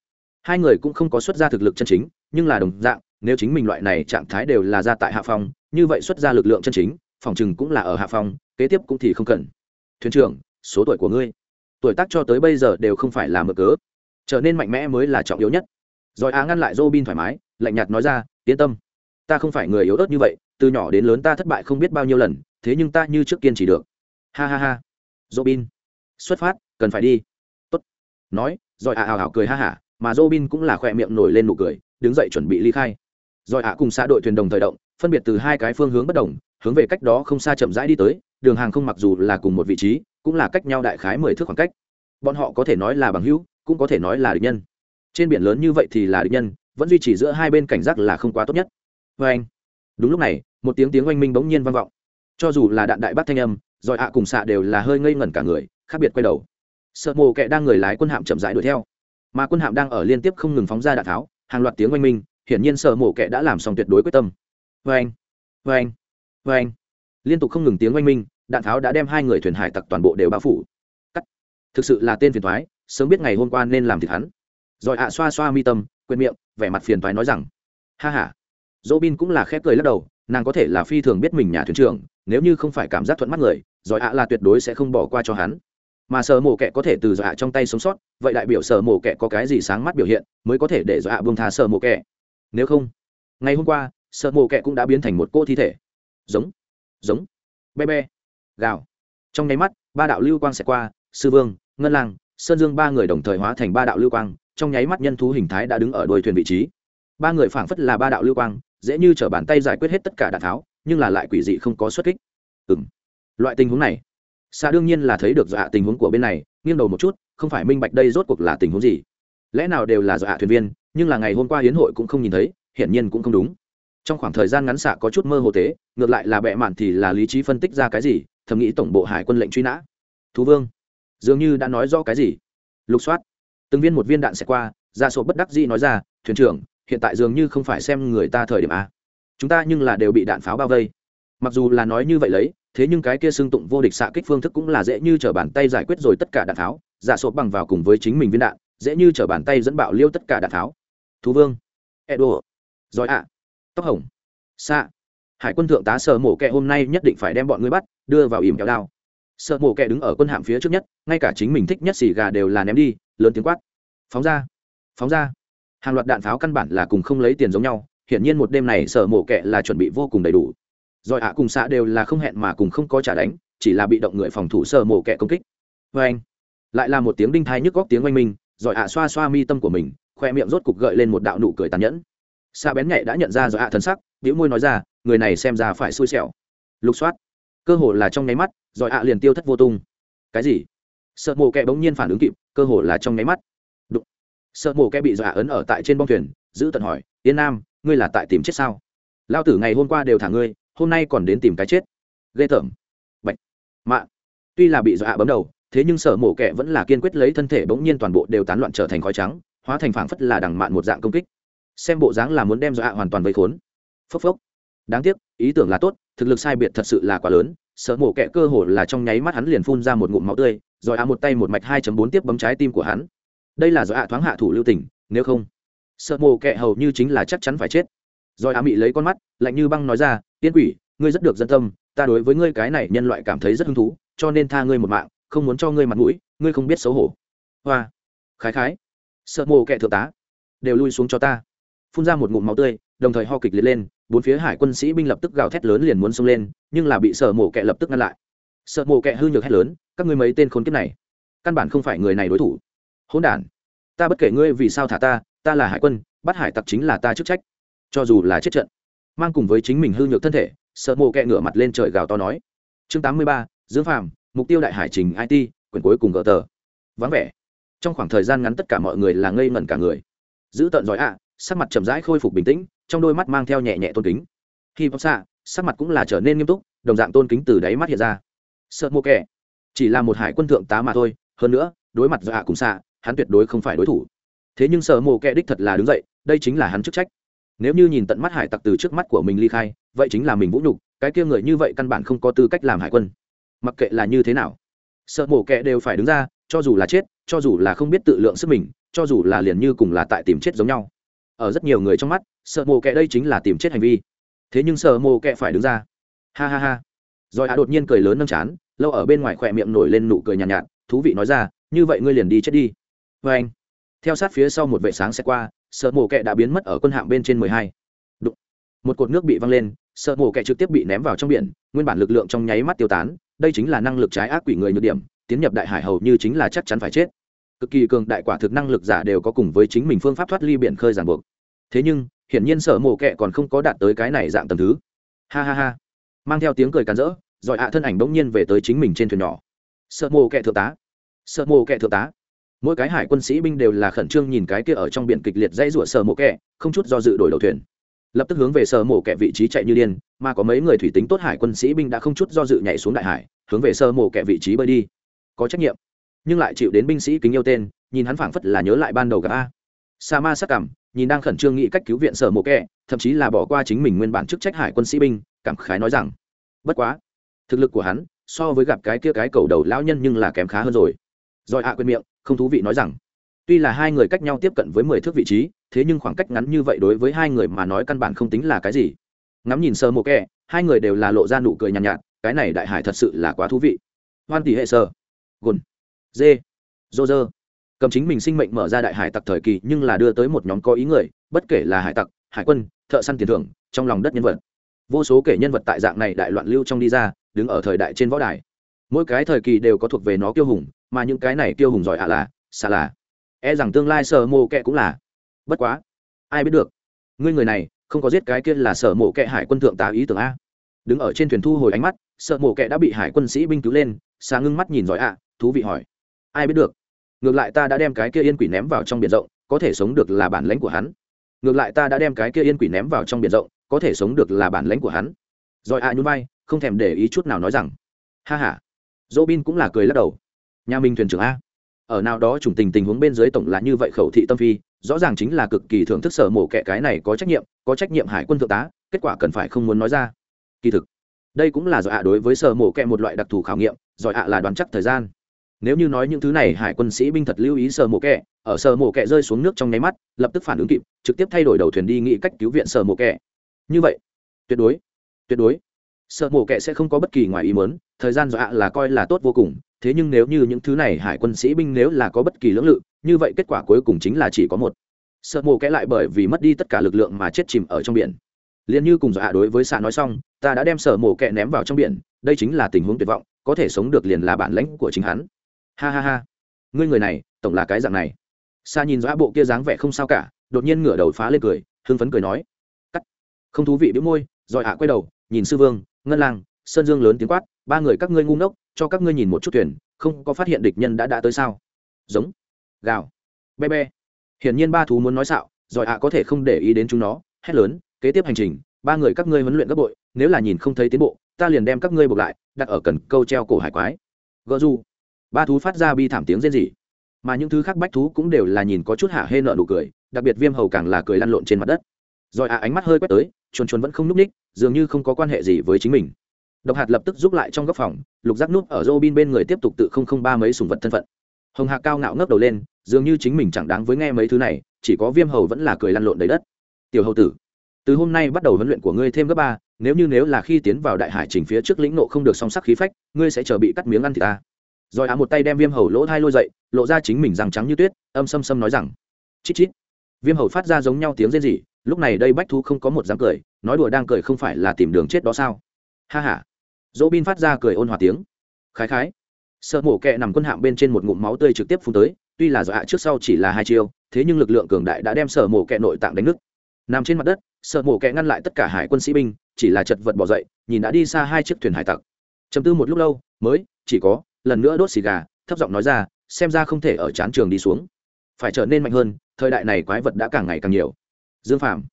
hai người cũng không có xuất ra thực lực chân chính, nhưng là đồng dạng, nếu chính mình loại này trạng thái đều là ra tại hạ phòng như vậy xuất ra lực lượng chân chính, phòng chừng cũng là ở hạ phòng kế tiếp cũng thì không cần. Thuyền trưởng, số tuổi của ngươi. Tuổi tác cho tới bây giờ đều không phải là mở cớ. Trở nên mạnh mẽ mới là trọng yếu nhất. Rồi á ngăn lại Robin thoải mái, lạnh nhạt nói ra, yên tâm ta không phải người yếu ớt như vậy, từ nhỏ đến lớn ta thất bại không biết bao nhiêu lần, thế nhưng ta như trước kiên trì được. Ha ha ha. Robin. Xuất phát, cần phải đi. Tốt. Nói, rồi à hào hào cười ha hả, mà Robin cũng là khỏe miệng nổi lên nụ cười, đứng dậy chuẩn bị ly khai. Rồi ạ cùng xã đội thuyền đồng thời động, phân biệt từ hai cái phương hướng bất đồng, hướng về cách đó không xa chậm rãi đi tới, đường hàng không mặc dù là cùng một vị trí, cũng là cách nhau đại khái mười thước khoảng cách. Bọn họ có thể nói là bằng hữu, cũng có thể nói là địch nhân. Trên biển lớn như vậy thì là địch nhân, vẫn duy trì giữa hai bên cảnh giác là không quá tốt nhất vê anh. Đúng lúc này, một tiếng tiếng oanh minh bỗng nhiên vang vọng. Cho dù là đạn đại bác thanh âm, rồi ạ cùng xạ đều là hơi ngây ngẩn cả người, khác biệt quay đầu. Sợ mồ kệ đang người lái quân hạm chậm rãi đuổi theo. Mà quân hạm đang ở liên tiếp không ngừng phóng ra đạn tháo, hàng loạt tiếng oanh minh, hiển nhiên sở mồ kệ đã làm xong tuyệt đối quyết tâm. Vê anh vê anh vê anh. Liên tục không ngừng tiếng oanh minh, đạn tháo đã đem hai người thuyền hải tặc toàn bộ đều bao phủ. Cắt. Thực sự là tên phiền thoái sớm biết ngày hôm qua nên làm thịt hắn. Rồi ạ xoa xoa mi tâm quên miệng, vẻ mặt phiền thoái nói rằng, ha h a dỗ bin cũng là khép cười lắc đầu, nàng có thể là phi thường biết mình nhà thuyền trưởng, nếu như không phải cảm giác thuận mắt người rồi ạ là tuyệt đối sẽ không bỏ qua cho hắn. Mà sở mổ kẹ có thể từ dọa trong tay sống sót, vậy đại biểu sở mổ kẹ có cái gì sáng mắt biểu hiện mới có thể để dọa buông thà sở mổ kẹ nếu không, ngày hôm qua, sở mổ kẹ cũng đã biến thành một cô thi thể. Giống giống, be be, gào. Trong nháy mắt, ba đạo lưu quang sẽ qua, sư vương, ngân lang, sơn dương ba người đồng thời hóa thành ba đạo lưu quang, trong nháy mắt nhân thú hình thái đã đứng ở đôi thuyền vị trí. Ba người phảng phất là ba đạo lưu quang dễ như t bàn tay giải quyết hết tất cả đạn tháo, nhưng là lại quỷ dị không có xuất kích. Ừ m loại tình huống này xa đương nhiên là thấy được dọa tình huống của bên này, nghiêng đầu một chút, không phải minh bạch đây rốt cuộc là tình huống gì. Lẽ nào đều là dọa thuyền viên, nhưng là ngày hôm qua hiến hội cũng không nhìn thấy, hiển nhiên cũng không đúng. Trong khoảng thời gian ngắn xạ có chút mơ hồ tế ngược lại là bệ mạn thì là lý trí phân tích ra cái gì, thầm nghĩ tổng bộ hải quân lệnh truy nã. Thú vương, dường như đã nói rõ cái gì. Lục soát. Từng viên một viên đạn sẽ qua ra sổ bất đắc dĩ nói ra, thuyền trưởng hiện tại dường như không phải xem người ta thời điểm a. Chúng ta nhưng là đều bị đạn pháo bao vây. Mặc dù là nói như vậy lấy, thế nhưng cái kia xưng tụng vô địch xạ kích phương thức cũng là dễ như t r ở bàn tay giải quyết rồi tất cả đạn tháo giả sộp bằng vào cùng với chính mình viên đạn, dễ như t r ở bàn tay dẫn bạo liêu tất cả đạn tháo thú vương, edo, giỏi ạ, tóc hồng xạ hải quân thượng tá sợ mổ kẹ hôm nay nhất định phải đem bọn ngươi bắt, đưa vào ìm kéo đao. Sợ mổ kẹ đứng ở quân hạm phía trước nhất, ngay cả chính mình thích nhất xì gà đều là ném đi, lớn tiếng quát. Phóng ra phóng ra hàng loạt đạn pháo căn bản là cùng không lấy tiền giống nhau, hiển nhiên một đêm này sở mổ kẹ là chuẩn bị vô cùng đầy đủ. Rồi ạ cùng xạ đều là không hẹn mà cùng không có trả đánh, chỉ là bị động người phòng thủ sở mổ kẹ công kích. Vê anh, lại là một tiếng đinh thai nhức góc tiếng oanh minh, rồi ạ xoa xoa mi tâm của mình, khoe miệng rốt cục gợi lên một đạo nụ cười tàn nhẫn. Xạ bén nhạy đã nhận ra rồi ạ thân sắc biểu môi nói ra, người này xem ra phải xui xẻo. Lục soát. Cơ hồ là trong nháy mắt, rồi ạ liền tiêu thất vô tung. Cái gì? Sợ mổ kẹ bỗng nhiên phản ứng kịp, cơ hồ là trong nháy mắt sợ mổ kẹ bị dọa ấn ở tại trên bong thuyền, giữ tận hỏi, yên nam, ngươi là tại tìm chết sao? Lao tử ngày hôm qua đều thả ngươi, hôm nay còn đến tìm cái chết. Ghê tởm. Bệnh mạ. Tuy là bị dọa bấm đầu, thế nhưng sở mổ kẹ vẫn là kiên quyết lấy thân thể bỗng nhiên toàn bộ đều tán loạn trở thành khói trắng, hóa thành phảng phất là đằng mạn một dạng công kích. Xem bộ dáng là muốn đem dọa hoàn toàn vây khốn. Phốc phốc. Đáng tiếc, ý tưởng là tốt, thực lực sai biệt thật sự là quá lớn, sợ mổ kẹ cơ hồ là trong nháy mắt hắn liền phun ra một ngụm máu tươi, rồi ạ một tay một mạch 2 bốn tiếp bấm trái tim của hắn đây là do ạ thoáng hạ thủ lưu tình, nếu không, sợ mồ kệ hầu như chính là chắc chắn phải chết. Rồi ạ mị lấy con mắt, lạnh như băng nói ra, tiên quỷ, ngươi rất được dân tâm, ta đối với ngươi cái này nhân loại cảm thấy rất hứng thú, cho nên tha ngươi một mạng, không muốn cho ngươi mặt mũi, ngươi không biết xấu hổ. Hoa. Khái khái. Sợ mồ kệ thượng tá. Đều lui xuống cho ta. Phun ra một ngụm máu tươi, đồng thời ho kịch liệt lên, bốn phía hải quân sĩ binh lập tức gào thét lớn liền muốn xông lên, nhưng là bị sợ mổ kẹ lập tức ngăn lại. Sợ mổ kẹ hư nhược hét lớn, các ngươi mấy tên khốn kiếp này, căn bản không phải người này đối thủ hỗn đản. Ta bất kể ngươi vì sao thả ta ta là hải quân, bắt hải tặc chính là ta chức trách. Cho dù là chết trận, mang cùng với chính mình hư nhược thân thể, sợ mộ kẹ ngửa mặt lên trời gào to nói. Chương tám mươi ba dưỡng phàm, mục tiêu đại hải trình it quyển cuối cùng gỡ tờ. Vắng vẻ. Trong khoảng thời gian ngắn tất cả mọi người là ngây ngẩn cả người. Giữ tận giỏi ạ, sắc mặt chậm rãi khôi phục bình tĩnh, trong đôi mắt mang theo nhẹ nhẹ tôn kính. Khi bóc xạ, sắc mặt cũng là trở nên nghiêm túc, đồng dạng tôn kính từ đáy mắt hiện ra. Sợ mộ kẹ. Chỉ là một hải quân thượng tá mà thôi, hơn nữa, đối mặt do ạ cùng xạ hắn tuyệt đối không phải đối thủ. Thế nhưng sợ mộ kẻ đích thật là đứng dậy đây chính là hắn chức trách. Nếu như nhìn tận mắt hải tặc từ trước mắt của mình ly khai vậy chính là mình vũ nhục cái kia người như vậy căn bản không có tư cách làm hải quân. Mặc kệ là như thế nào sợ mổ kẹ đều phải đứng ra cho dù là chết cho dù là không biết tự lượng sức mình cho dù là liền như cùng là tại tìm chết giống nhau. Ở rất nhiều người trong mắt sợ mồ kẹ đây chính là tìm chết hành vi. Thế nhưng sợ mồ kẹ phải đứng ra. Ha ha ha. Rồi hạ đột nhiên cười lớn nâng chán lâu ở bên ngoài khỏe miệng nổi lên nụ cười nhàn nhạt, nhạt thú vị nói ra như vậy ngươi liền đi chết đi vê anh. Theo sát phía sau một vệ sáng sẽ qua, sợ mổ kẹ đã biến mất ở quân hạng bên trên mười hai. Đụng. một cột nước bị văng lên, sợ mổ kẹ trực tiếp bị ném vào trong biển, nguyên bản lực lượng trong nháy mắt tiêu tán, đây chính là năng lực trái ác quỷ người nhược điểm, tiến nhập đại hải hầu như chính là chắc chắn phải chết. Cực kỳ cường đại quả thực năng lực giả đều có cùng với chính mình phương pháp thoát ly biển khơi giàn buộc. Thế nhưng, hiển nhiên sở mổ kẹ còn không có đạt tới cái này dạng tầm thứ. Ha ha ha. Mang theo tiếng cười càn rỡ giỏi ạ thân ảnh bỗng nhiên về tới chính mình trên thuyền nhỏ. Sợ mổ kẹ thượng tá. Sợ mổ kẹ thượng tá mỗi cái hải quân sĩ binh đều là khẩn trương nhìn cái kia ở trong biển kịch liệt dãy rủa sờ mổ kẹ, không chút do dự đổi đầu thuyền. Lập tức hướng về sờ mổ kẹ vị trí chạy như điên, mà có mấy người thủy tính tốt hải quân sĩ binh đã không chút do dự nhảy xuống đại hải, hướng về sơ mổ kẹ vị trí bơi đi. Có trách nhiệm, nhưng lại chịu đến binh sĩ kính yêu tên, nhìn hắn phảng phất là nhớ lại ban đầu gặp a. Sa ma sắc cảm, nhìn đang khẩn trương nghĩ cách cứu viện sở mộ kẹ, thậm chí là bỏ qua chính mình nguyên bản chức trách hải quân sĩ binh, cảm khái nói rằng, bất quá, thực lực của hắn so với gặp cái kia cái cầu đầu lão nhân nhưng là kém khá hơn rồi rồi ạ quên miệng không thú vị nói rằng tuy là hai người cách nhau tiếp cận với mười thước vị trí thế nhưng khoảng cách ngắn như vậy đối với hai người mà nói căn bản không tính là cái gì. Ngắm nhìn sơ mộ kẹ hai người đều là lộ ra nụ cười nhàn nhạt, nhạt cái này đại hải thật sự là quá thú vị. Hoan tỷ hệ sơ. Gồn. Dê. Dô dơ. Cầm chính mình sinh mệnh mở ra đại hải tặc thời kỳ nhưng là đưa tới một nhóm có ý người bất kể là hải tặc hải quân thợ săn tiền thưởng trong lòng đất nhân vật. Vô số kể nhân vật tại dạng này đại loạn lưu trong đi ra đứng ở thời đại trên võ đài. Mỗi cái thời kỳ đều có thuộc về nó kiêu hùng mà những cái này tiêu hùng giỏi ạ là xa là. E rằng tương lai sở mộ kệ cũng là. Bất quá, ai biết được. Ngươi người này, không có giết cái kia là sở mộ kệ hải quân thượng tá ý tưởng a. Đứng ở trên thuyền thu hồi ánh mắt sợ mộ kệ đã bị hải quân sĩ binh cứu lên xa ngưng mắt nhìn giỏi ạ, thú vị hỏi. Ai biết được? Ngược lại ta đã đem cái kia yên quỷ ném vào trong biển rộng, có thể sống được là bản lãnh của hắn. Ngược lại ta đã đem cái kia yên quỷ ném vào trong biển rộng, có thể sống được là bản lãnh của hắn. Giỏi ạ nhún vai, không thèm để ý chút nào nói rằng. Ha ha. Dỗ bin cũng là cười lắc đầu nhà minh thuyền trưởng a. Ở nào đó chủng tình tình huống bên dưới tổng là như vậy khẩu thị tâm phi, rõ ràng chính là cực kỳ thưởng thức sở mổ kệ cái này có trách nhiệm, có trách nhiệm hải quân thượng tá, kết quả cần phải không muốn nói ra. Kỳ thực, đây cũng là giỏi ạ đối với sở mổ kệ một loại đặc thù khảo nghiệm giỏi ạ là đoán chắc thời gian. Nếu như nói những thứ này, hải quân sĩ binh thật lưu ý sở mổ kệ ở sở mổ kệ rơi xuống nước trong nháy mắt, lập tức phản ứng kịp, trực tiếp thay đổi đầu thuyền đi nghĩ cách cứu viện sở mổ kệ như vậy, tuyệt đối tuyệt đối, sở mổ kệ sẽ không có bất kỳ ngoài ý muốn, thời gian dọa là coi là tốt vô cùng thế nhưng nếu như những thứ này hải quân sĩ binh nếu là có bất kỳ lưỡng lự, như vậy kết quả cuối cùng chính là chỉ có một. Sợ mồ kẽ lại bởi vì mất đi tất cả lực lượng mà chết chìm ở trong biển. Liền như cùng dọa đối với xạ nói xong, ta đã đem sở mồ kẹ ném vào trong biển, đây chính là tình huống tuyệt vọng, có thể sống được liền là bản lãnh của chính hắn. Ha ha ha. Ngươi người này, tổng là cái dạng này. Xa nhìn dọa bộ kia dáng vẻ không sao cả, đột nhiên ngửa đầu phá lên cười, hưng phấn cười nói. Cắt. Không thú vị biếu môi, rồi hạ quay đầu, nhìn sư vương, ngân lang, sơn dương lớn tiếng quát, ba người các ngươi ngu ngốc cho các ngươi nhìn một chút thuyền, không có phát hiện địch nhân đã đã tới sao? Giống. Gào. Be be. Hiển nhiên ba thú muốn nói xạo giỏi ạ có thể không để ý đến chúng nó, hét lớn, kế tiếp hành trình, ba người các ngươi huấn luyện gấp bội, nếu là nhìn không thấy tiến bộ, ta liền đem các ngươi buộc lại, đặt ở cần câu treo cổ hải quái. Gợ du ba thú phát ra bi thảm tiếng rên rỉ. Mà những thứ khác bách thú cũng đều là nhìn có chút hạ hê nợ nụ cười, đặc biệt viêm hầu càng là cười lăn lộn trên mặt đất. Rồi ạ ánh mắt hơi quét tới, chuồn chuồn vẫn không núp ních, dường như không có quan hệ gì với chính mình độc hạt lập tức giúp lại trong góc phòng, lục giác nút ở Robin bên người tiếp tục tự không không ba mấy sùng vật thân phận. Hồng hạc cao ngạo ngấp đầu lên, dường như chính mình chẳng đáng với nghe mấy thứ này, chỉ có viêm hầu vẫn là cười lăn lộn đầy đất. Tiểu hầu tử, từ hôm nay bắt đầu huấn luyện của ngươi thêm gấp ba, nếu như nếu là khi tiến vào đại hải trình phía trước lĩnh nộ không được song sắc khí phách, ngươi sẽ chờ bị cắt miếng ăn thịt ta. Rồi á một tay đem viêm hầu lỗ thai lôi dậy, lộ ra chính mình răng trắng như tuyết, âm xâm xâm nói rằng, chít chít. Viêm hầu phát ra giống nhau tiếng rên rỉ, lúc này đây bách thu không có một dám cười, nói đùa đang cười không phải là tìm đường chết đó sao? Ha ha dỗ bin phát ra cười ôn hòa tiếng. Khái khái. Sợ mổ kẹ nằm quân hạm bên trên một ngụm máu tươi trực tiếp phun tới, tuy là do hạ trước sau chỉ là hai chiêu, thế nhưng lực lượng cường đại đã đem sở mổ kẹ nội tạng đánh nứt. Nằm trên mặt đất, sợ mổ kẹ ngăn lại tất cả hải quân sĩ binh, chỉ là chật vật bỏ dậy, nhìn đã đi xa hai chiếc thuyền hải tặc. Chấm tư một lúc lâu, mới, chỉ có, lần nữa đốt xì gà, thấp giọng nói ra, xem ra không thể ở chán trường đi xuống. Phải trở nên mạnh hơn, thời đại này quái vật đã càng ngày càng nhiều. Dương phạm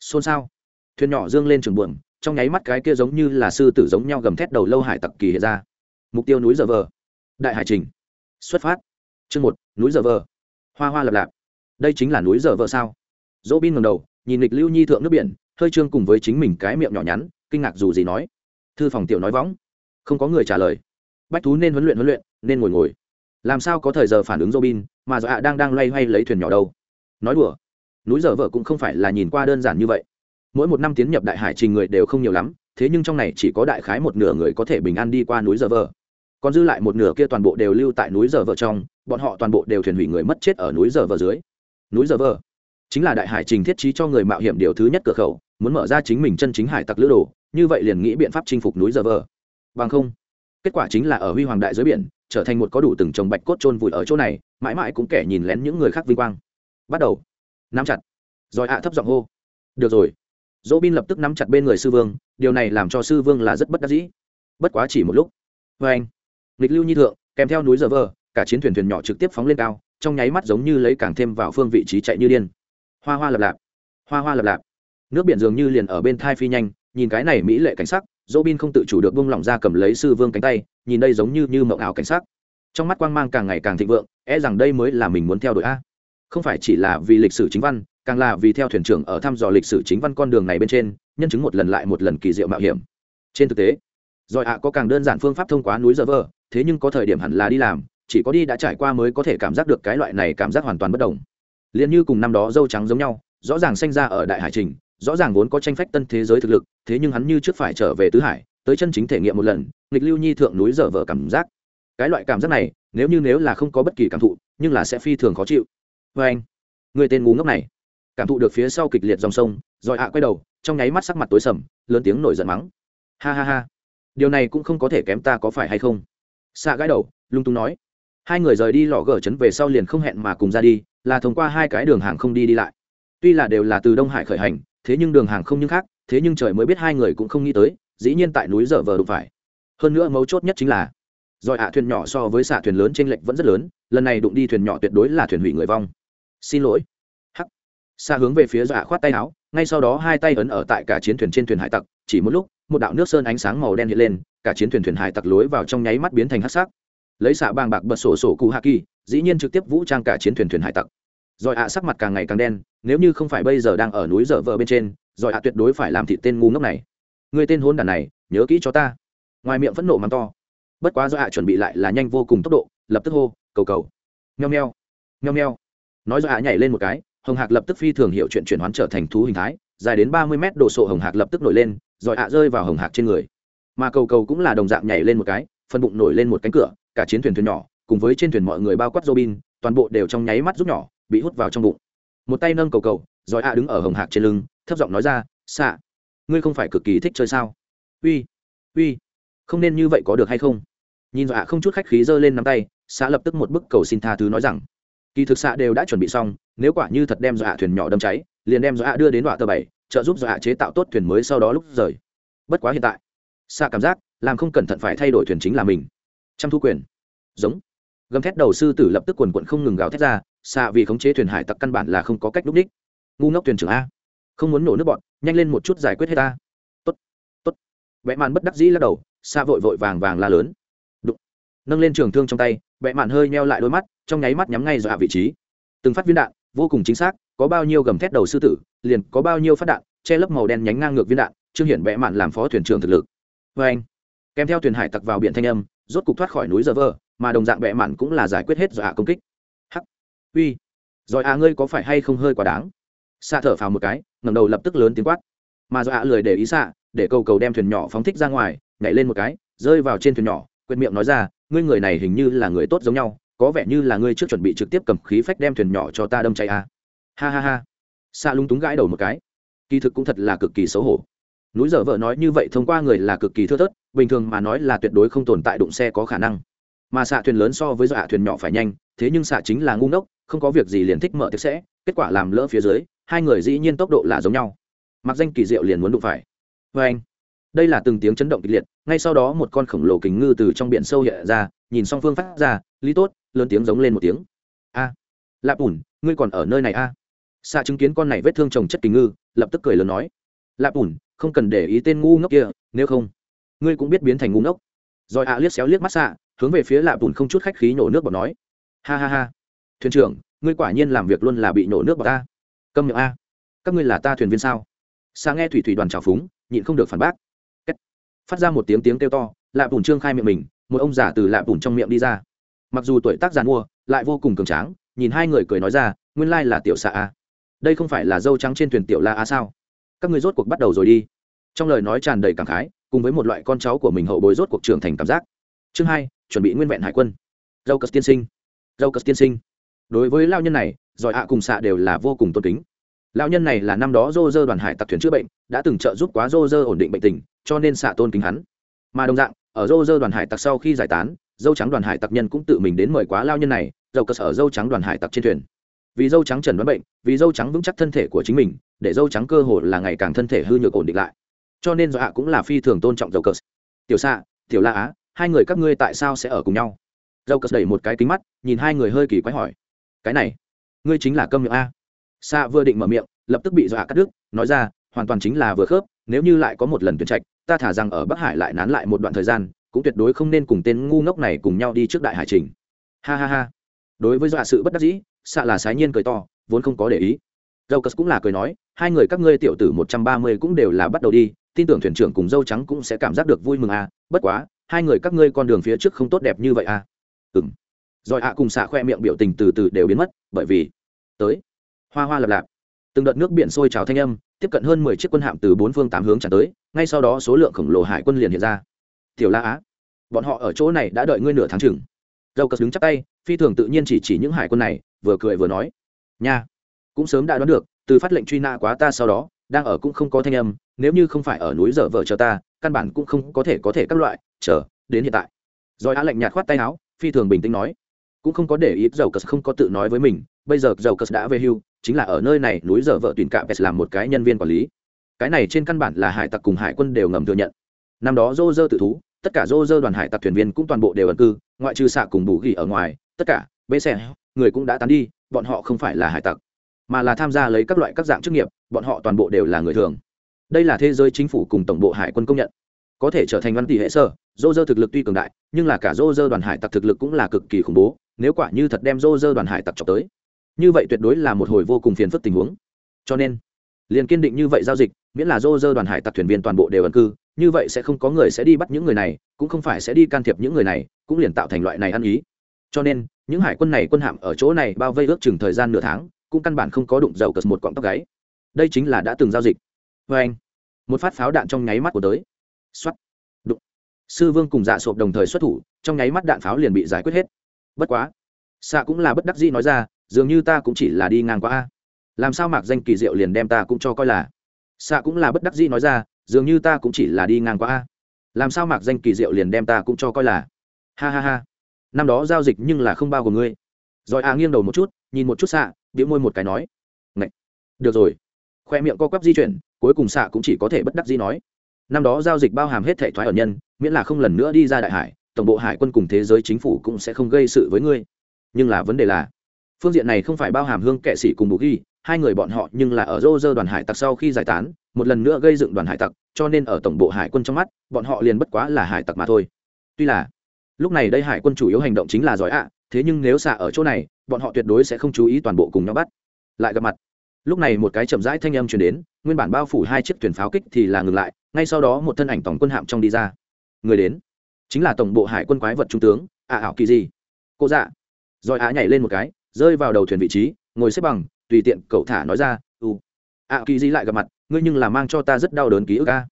xôn xao. Thuyền nhỏ dương lên trường buồm trong nháy mắt cái kia giống như là sư tử giống nhau gầm thét đầu lâu hải tặc kỳ hiện ra. Mục tiêu núi giờ vờ. Đại hải trình. Xuất phát. Chương một, núi giờ vờ. Hoa hoa lập lạp. Đây chính là núi giờ vờ sao? Dỗ bin ngầm đầu, nhìn lịch lưu nhi thượng nước biển, hơi trương cùng với chính mình cái miệng nhỏ nhắn, kinh ngạc dù gì nói. Thư phòng tiểu nói võng. Không có người trả lời. Bách thú nên huấn luyện huấn luyện, nên ngồi ngồi. Làm sao có thời giờ phản ứng robin mà dạ đang đang loay hoay lấy thuyền nhỏ đâu? Nói đùa. Núi giờ vợ cũng không phải là nhìn qua đơn giản như vậy mỗi một năm tiến nhập đại hải trình người đều không nhiều lắm, thế nhưng trong này chỉ có đại khái một nửa người có thể bình an đi qua núi giờ vợ còn dư lại một nửa kia toàn bộ đều lưu tại núi giờ vợ trong, bọn họ toàn bộ đều thuyền hủy người mất chết ở núi giờ vợ dưới. Núi giờ vợ chính là đại hải trình thiết trí cho người mạo hiểm điều thứ nhất cửa khẩu, muốn mở ra chính mình chân chính hải tặc lữ đồ, như vậy liền nghĩ biện pháp chinh phục núi giờ vợ bằng không, kết quả chính là ở huy hoàng đại dưới biển, trở thành một có đủ từng trồng bạch cốt trôn vùi ở chỗ này, mãi mãi cũng kẻ nhìn lén những người khác vinh quang. Bắt đầu, nắm chặt, rồi ạ thấp giọng hô, được rồi dỗ bin lập tức nắm chặt bên người sư vương, điều này làm cho sư vương là rất bất đắc dĩ. Bất quá chỉ một lúc. Vê anh, nghịch lưu nhi thượng, kèm theo núi giờ vờ cả chiến thuyền thuyền nhỏ trực tiếp phóng lên cao, trong nháy mắt giống như lấy càng thêm vào phương vị trí chạy như điên. Hoa hoa lập lạp, hoa hoa lập lạp. Nước biển dường như liền ở bên thai phi nhanh, nhìn cái này mỹ lệ cảnh sắc, dỗ bin không tự chủ được bung lỏng ra cầm lấy sư vương cánh tay, nhìn đây giống như như mộng ảo cảnh sắc. Trong mắt quang mang càng ngày càng thịnh vượng e rằng đây mới là mình muốn theo đuổi a. Không phải chỉ là vì lịch sử chính văn càng là vì theo thuyền trưởng ở thăm dò lịch sử chính văn con đường này bên trên, nhân chứng một lần lại một lần kỳ diệu mạo hiểm. Trên thực tế giỏi ạ có càng đơn giản phương pháp thông qua núi giờ vơ thế nhưng có thời điểm hẳn là đi làm, chỉ có đi đã trải qua mới có thể cảm giác được cái loại này cảm giác hoàn toàn bất đồng. Liền như cùng năm đó dâu trắng giống nhau, rõ ràng sinh ra ở đại hải trình, rõ ràng vốn có tranh phách tân thế giới thực lực, thế nhưng hắn như trước phải trở về tứ hải, tới chân chính thể nghiệm một lần, nghịch lưu nhi thượng núi dở vở cảm giác. Cái loại cảm giác này, nếu như nếu là không có bất kỳ cảm thụ, nhưng là sẽ phi thường khó chịu. Vê anh, người tên ngu ngốc này cảm thụ được phía sau kịch liệt dòng sông, rồi ạ quay đầu, trong nháy mắt sắc mặt tối sầm, lớn tiếng nổi giận mắng. Ha ha ha. Điều này cũng không có thể kém ta có phải hay không? Xạ gãi đầu, lung tung nói. Hai người rời đi lò gở trấn về sau liền không hẹn mà cùng ra đi, là thông qua hai cái đường hàng không đi đi lại. Tuy là đều là từ đông hải khởi hành, thế nhưng đường hàng không những khác, thế nhưng trời mới biết hai người cũng không nghĩ tới, dĩ nhiên tại núi dở vờ đụng phải. Hơn nữa mấu chốt nhất chính là giỏi ạ thuyền nhỏ so với xạ thuyền lớn trên lệch vẫn rất lớn, lần này đụng đi thuyền nhỏ tuyệt đối là thuyền hủy người vong. Xin lỗi xa hướng về phía dọa khoát tay áo, ngay sau đó hai tay ấn ở tại cả chiến thuyền trên thuyền hải tặc, chỉ một lúc, một đạo nước sơn ánh sáng màu đen hiện lên, cả chiến thuyền thuyền hải tặc lối vào trong nháy mắt biến thành hắc sắc. Lấy xạ bàng bạc bật sổ sổ cụ hạ kỳ, dĩ nhiên trực tiếp vũ trang cả chiến thuyền thuyền hải tặc. Rồi ạ, sắc mặt càng ngày càng đen, nếu như không phải bây giờ đang ở núi dở vợ bên trên, rồi ạ tuyệt đối phải làm thị tên ngu ngốc này. Người tên hôn đàn này, nhớ kỹ cho ta. Ngoài miệng phẫn nộ mắng to. Bất quá do ạ chuẩn bị lại là nhanh vô cùng tốc độ, lập tức hô, cầu cầu. Nheo nheo nheo nheo nói do ạ nhảy lên một cái hồng hạc lập tức phi thường hiểu chuyện chuyển hoán trở thành thú hình thái, dài đến ba mươi mét đồ sộ hồng hạc lập tức nổi lên, rồi ạ rơi vào hồng hạc trên người. Mà cầu cầu cũng là đồng dạng nhảy lên một cái phân bụng nổi lên một cánh cửa, cả chiến thuyền thuyền nhỏ, cùng với trên thuyền mọi người bao quát robin, toàn bộ đều trong nháy mắt rút nhỏ, bị hút vào trong bụng. Một tay nâng cầu cầu, rồi ạ đứng ở hồng hạc trên lưng, thấp giọng nói ra xạ ngươi không phải cực kỳ thích chơi sao? Uy uy, không nên như vậy có được hay không? Nhìn dọa không chút khách khí giơ lên nắm tay xã lập tức một bức cầu xin tha thứ nói rằng kỳ thực xạ đều đã chuẩn bị xong, nếu quả như thật đem dọa thuyền nhỏ đâm cháy, liền đem dọa đưa đến đoạn tờ bảy, trợ giúp dọa chế tạo tốt thuyền mới sau đó lúc rời. Bất quá hiện tại, xạ cảm giác, làm không cẩn thận phải thay đổi thuyền chính là mình. Chăm thu quyền. Giống. Gầm thét đầu sư tử lập tức quần quận không ngừng gào thét ra, xạ vì khống chế thuyền hải tặc căn bản là không có cách núp đích. Ngu ngốc thuyền trưởng a. Không muốn nổ nước bọn, nhanh lên một chút giải quyết hết ta. Tốt tốt. Vẽ màn bất đắc dĩ lắc đầu, xạ vội vội vàng vàng la lớn. Đụng. nâng lên trường thương trong tay vẽ màn hơi meo lại đôi mắt trong nháy mắt nhắm ngay dọa vị trí. Từng phát viên đạn, vô cùng chính xác, có bao nhiêu gầm thét đầu sư tử, liền có bao nhiêu phát đạn, che lấp màu đen nhánh ngang ngược viên đạn, trương hiển bẽ mạn làm phó thuyền trưởng thực lực. Vê anh, kèm theo thuyền hải tặc vào biển thanh âm, rốt cục thoát khỏi núi giờ vơ mà đồng dạng bẽ mạn cũng là giải quyết hết dọa công kích. Hắc, uy, rồi à ngươi có phải hay không hơi quá đáng? Xạ thở phào một cái, ngẩng đầu lập tức lớn tiếng quát. Mà dọa lười để ý xạ, để cầu cầu đem thuyền nhỏ phóng thích ra ngoài, nhảy lên một cái, rơi vào trên thuyền nhỏ, quệt miệng nói ra, ngươi người này hình như là người tốt giống nhau có vẻ như là ngươi trước chuẩn bị trực tiếp cầm khí phách đem thuyền nhỏ cho ta đâm cháy à. ha ha ha. Xa lung túng gãi đầu một cái. Kỳ thực cũng thật là cực kỳ xấu hổ. Núi dở vợ nói như vậy thông qua người là cực kỳ thưa thớt, bình thường mà nói là tuyệt đối không tồn tại đụng xe có khả năng. Mà xạ thuyền lớn so với dọa thuyền nhỏ phải nhanh, thế nhưng xạ chính là ngu ngốc, không có việc gì liền thích mở tiệc sẽ kết quả làm lỡ phía dưới, hai người dĩ nhiên tốc độ là giống nhau. Mặc danh kỳ diệu liền muốn đụng phải. Vê anh đây là từng tiếng chấn động kịch liệt, ngay sau đó một con khổng lồ kính ngư từ trong biển sâu hiện ra nhìn song phương phát ra lý tốt lớn tiếng giống lên một tiếng. A à, lạp ủn ngươi còn ở nơi này a? À? xạ chứng kiến con này vết thương trồng chất kính ngư lập tức cười lớn nói. Lạp ủn không cần để ý tên ngu ngốc kia nếu không ngươi cũng biết biến thành ngu ngốc. Rồi ạ liếc xéo liếc mắt xạ hướng về phía lạp ủn không chút khách khí nổ nước bọt nói. Ha ha ha. Thuyền trưởng ngươi quả nhiên làm việc luôn là bị nổ nước bọt ta. Câm miệng a. Các ngươi là ta thuyền viên sao? Xa nghe thủy thủy đoàn trào phúng nhịn không được phản bác. Phát ra một tiếng tiếng kêu to lạp ủn trương khai miệng mình một ông già từ lạ bùn trong miệng đi ra. Mặc dù tuổi tác giàn mua lại vô cùng cường tráng, nhìn hai người cười nói ra, nguyên lai là tiểu xạ a. Đây không phải là dâu trắng trên thuyền tiểu la a sao? Các ngươi rốt cuộc bắt đầu rồi đi. Trong lời nói tràn đầy cảm khái, cùng với một loại con cháu của mình hậu bối rốt cuộc trưởng thành cảm giác. Chương hai, chuẩn bị nguyên vẹn hải quân. Dâu cất tiên sinh. Dâu cất tiên sinh. Đối với lao nhân này, giỏi ạ cùng xạ đều là vô cùng tôn kính. Lao nhân này là năm đó dô dơ đoàn hải tặc thuyền chữa bệnh, đã từng trợ giúp quá dô dơ ổn định bệnh tình, cho nên xạ tôn kính hắn. Mà đồng dạng ở dâu dơ đoàn hải tặc sau khi giải tán, dâu trắng đoàn hải tặc nhân cũng tự mình đến mời quá lao nhân này dầu cơ sở dâu trắng đoàn hải tặc trên thuyền. Vì dâu trắng trần đoán bệnh, vì dâu trắng vững chắc thân thể của chính mình, để dâu trắng cơ hồ là ngày càng thân thể hư nhược ổn định lại. Cho nên do ạ cũng là phi thường tôn trọng dâu cơ tiểu xạ tiểu la á, hai người các ngươi tại sao sẽ ở cùng nhau? Dâu cơ đẩy một cái kính mắt, nhìn hai người hơi kỳ quái hỏi. Cái này, ngươi chính là câm miệng a. Xạ vừa định mở miệng, lập tức bị dọa cắt đứt, nói ra, hoàn toàn chính là vừa khớp, nếu như lại có một lần tuyển trạch ta thả rằng ở bắc hải lại nán lại một đoạn thời gian, cũng tuyệt đối không nên cùng tên ngu ngốc này cùng nhau đi trước đại hải trình. Ha ha ha. Đối với dọa sự bất đắc dĩ, xạ là sái nhiên cười to, vốn không có để ý. Dâu cất cũng là cười nói, hai người các ngươi tiểu tử một trăm ba mươi cũng đều là bắt đầu đi, tin tưởng thuyền trưởng cùng dâu trắng cũng sẽ cảm giác được vui mừng à bất quá, hai người các ngươi con đường phía trước không tốt đẹp như vậy à. Ừng rồi ạ cùng xạ khoe miệng biểu tình từ từ đều biến mất, bởi vì, tới. Hoa hoa lập lạp. Từng đợt nước biển sôi trào thanh âm tiếp cận hơn mười chiếc quân hạm từ bốn phương tám hướng tràn tới, ngay sau đó số lượng khổng lồ hải quân liền hiện ra. Tiểu la á, bọn họ ở chỗ này đã đợi ngươi nửa tháng chừng. Dâu cất đứng chắc tay, phi thường tự nhiên chỉ chỉ những hải quân này, vừa cười vừa nói, nha, cũng sớm đã đoán được, từ phát lệnh truy nã quá ta sau đó, đang ở cũng không có thanh âm, nếu như không phải ở núi dở vợ chờ ta, căn bản cũng không có thể có thể các loại, chờ, đến hiện tại. Rồi á lệnh nhạt khoát tay áo, phi thường bình tĩnh nói, cũng không có để ý dầu cất không có tự nói với mình, bây giờ dầu cất đã về hưu chính là ở nơi này núi dở vợ tuyển cạm làm một cái nhân viên quản lý. Cái này trên căn bản là hải tặc cùng hải quân đều ngầm thừa nhận. Năm đó dô dơ tự thú, tất cả dô dơ đoàn hải tặc thuyền viên cũng toàn bộ đều ẩn cư, ngoại trừ xạ cùng bù ghi ở ngoài, tất cả, bê xe, người cũng đã tán đi, bọn họ không phải là hải tặc, mà là tham gia lấy các loại các dạng chức nghiệp, bọn họ toàn bộ đều là người thường. Đây là thế giới chính phủ cùng tổng bộ hải quân công nhận. Có thể trở thành văn tỷ hệ sơ dô dơ thực lực tuy cường đại, nhưng là cả dô dơ đoàn hải tặc thực lực cũng là cực kỳ khủng bố, nếu quả như thật đem dô dơ đoàn hải tặc trọc tới như vậy tuyệt đối là một hồi vô cùng phiền phức tình huống. Cho nên, liền kiên định như vậy giao dịch, miễn là dô dơ đoàn hải tặc thuyền viên toàn bộ đều ẩn cư, như vậy sẽ không có người sẽ đi bắt những người này, cũng không phải sẽ đi can thiệp những người này, cũng liền tạo thành loại này ăn ý. Cho nên, những hải quân này quân hạm ở chỗ này bao vây ước chừng thời gian nửa tháng, cũng căn bản không có đụng dầu cật một cọng tóc gáy. Đây chính là đã từng giao dịch. Vê anh, một phát pháo đạn trong nháy mắt của tới. Xuất đụng. Sư vương cùng dạ sộp đồng thời xuất thủ, trong nháy mắt đạn pháo liền bị giải quyết hết. Bất quá xạ cũng là bất đắc dĩ nói ra dường như ta cũng chỉ là đi ngang qua a. Làm sao mạc danh kỳ diệu liền đem ta cũng cho coi là? Xạ cũng là bất đắc dĩ nói ra, dường như ta cũng chỉ là đi ngang qua a. Làm sao mạc danh kỳ diệu liền đem ta cũng cho coi là? Ha ha ha. Năm đó giao dịch nhưng là không bao gồm ngươi. Rồi a nghiêng đầu một chút, nhìn một chút xạ biểu môi một cái nói. Ngậy. được rồi. Khoe miệng co quắp di chuyển, cuối cùng xạ cũng chỉ có thể bất đắc dĩ nói. Năm đó giao dịch bao hàm hết thể thoái ở nhân, miễn là không lần nữa đi ra đại hải, tổng bộ hải quân cùng thế giới chính phủ cũng sẽ không gây sự với ngươi. Nhưng là vấn đề là phương diện này không phải bao hàm hương kệ sĩ cùng bù ghi, hai người bọn họ nhưng là ở rô rơ đoàn hải tặc sau khi giải tán, một lần nữa gây dựng đoàn hải tặc, cho nên ở tổng bộ hải quân trong mắt, bọn họ liền bất quá là hải tặc mà thôi. Tuy là, lúc này đây hải quân chủ yếu hành động chính là giỏi ạ, thế nhưng nếu xạ ở chỗ này, bọn họ tuyệt đối sẽ không chú ý toàn bộ cùng nhau bắt. Lại gặp mặt, lúc này một cái chậm rãi thanh âm chuyển đến, nguyên bản bao phủ hai chiếc thuyền pháo kích thì là ngừng lại, ngay sau đó một thân ảnh tổng quân hạm trong đi ra. Người đến, chính là tổng bộ hải quân quái vật trung tướng, ạ ảo kỳ gì. Cô dạ rồi ạ nhảy lên một cái rơi vào đầu thuyền vị trí, ngồi xếp bằng, tùy tiện cậu thả nói ra, u, ạ, kỳ gì lại gặp mặt, ngươi nhưng là mang cho ta rất đau đớn ký ức ca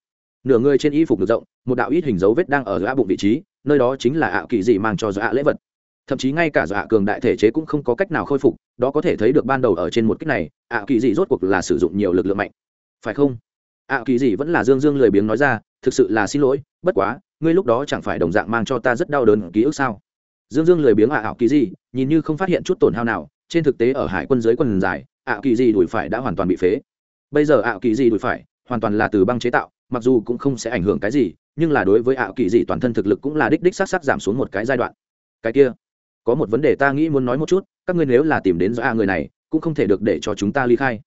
nửa người trên y phục được rộng, một đạo ít hình dấu vết đang ở giữa bụng vị trí, nơi đó chính là ạ, kỳ gì mang cho dọa lễ vật. Thậm chí ngay cả dọa cường đại thể chế cũng không có cách nào khôi phục, đó có thể thấy được ban đầu ở trên một cách này, ạ, kỳ gì rốt cuộc là sử dụng nhiều lực lượng mạnh. Phải không? ạ, kỳ gì vẫn là dương dương lười biếng nói ra, thực sự là xin lỗi, bất quá, ngươi lúc đó chẳng phải đồng dạng mang cho ta rất đau đớn ký ức sao? Dương dương lười biếng ạ, ảo kỳ gì, nhìn như không phát hiện chút tổn hao nào, trên thực tế ở hải quân dưới quần dài, ạ kỳ gì đùi phải đã hoàn toàn bị phế. Bây giờ ạ kỳ gì đùi phải, hoàn toàn là từ băng chế tạo, mặc dù cũng không sẽ ảnh hưởng cái gì, nhưng là đối với ạ kỳ gì toàn thân thực lực cũng là đích đích s á giảm xuống một cái giai đoạn. Cái kia, có một vấn đề ta nghĩ muốn nói một chút, các ngươi nếu là tìm đến do ạ người này, cũng không thể được để cho chúng ta ly khai.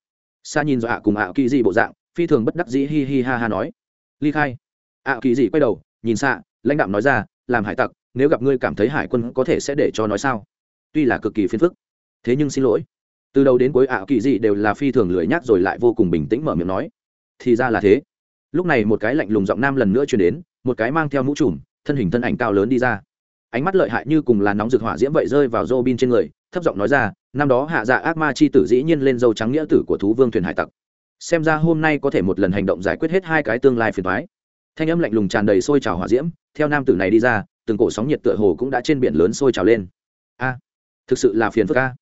Xa nhìn do ạ cùng ạ kỳ gì bộ dạng, phi thường bất đắc dĩ hi hi ha ha nói. Ly khai. Ạ kỳ gì quay đầu, nhìn xa lãnh đạo nói ra, làm hải tặc nếu gặp ngươi cảm thấy hải quân có thể sẽ để cho nói sao? Tuy là cực kỳ phiền phức, thế nhưng xin lỗi. Từ đầu đến cuối ạ kỳ gì đều là phi thường lười nhác rồi lại vô cùng bình tĩnh mở miệng nói. Thì ra là thế. Lúc này một cái lạnh lùng giọng nam lần nữa chuyển đến, một cái mang theo mũ trùm, thân hình thân ảnh cao lớn đi ra. Ánh mắt lợi hại như cùng là nóng rực hỏa diễm vậy rơi vào dô bin trên người, thấp giọng nói ra, năm đó hạ dạ ác ma chi tử dĩ nhiên lên dâu trắng nghĩa tử của thú vương thuyền hải tặc. Xem ra hôm nay có thể một lần hành động giải quyết hết hai cái tương lai phiền thoái thanh âm lạnh lùng tràn đầy sôi trào hỏa diễm, theo nam tử này đi ra từng cổ sóng nhiệt tựa hồ cũng đã trên biển lớn sôi trào lên. A, thực sự là phiền phức a.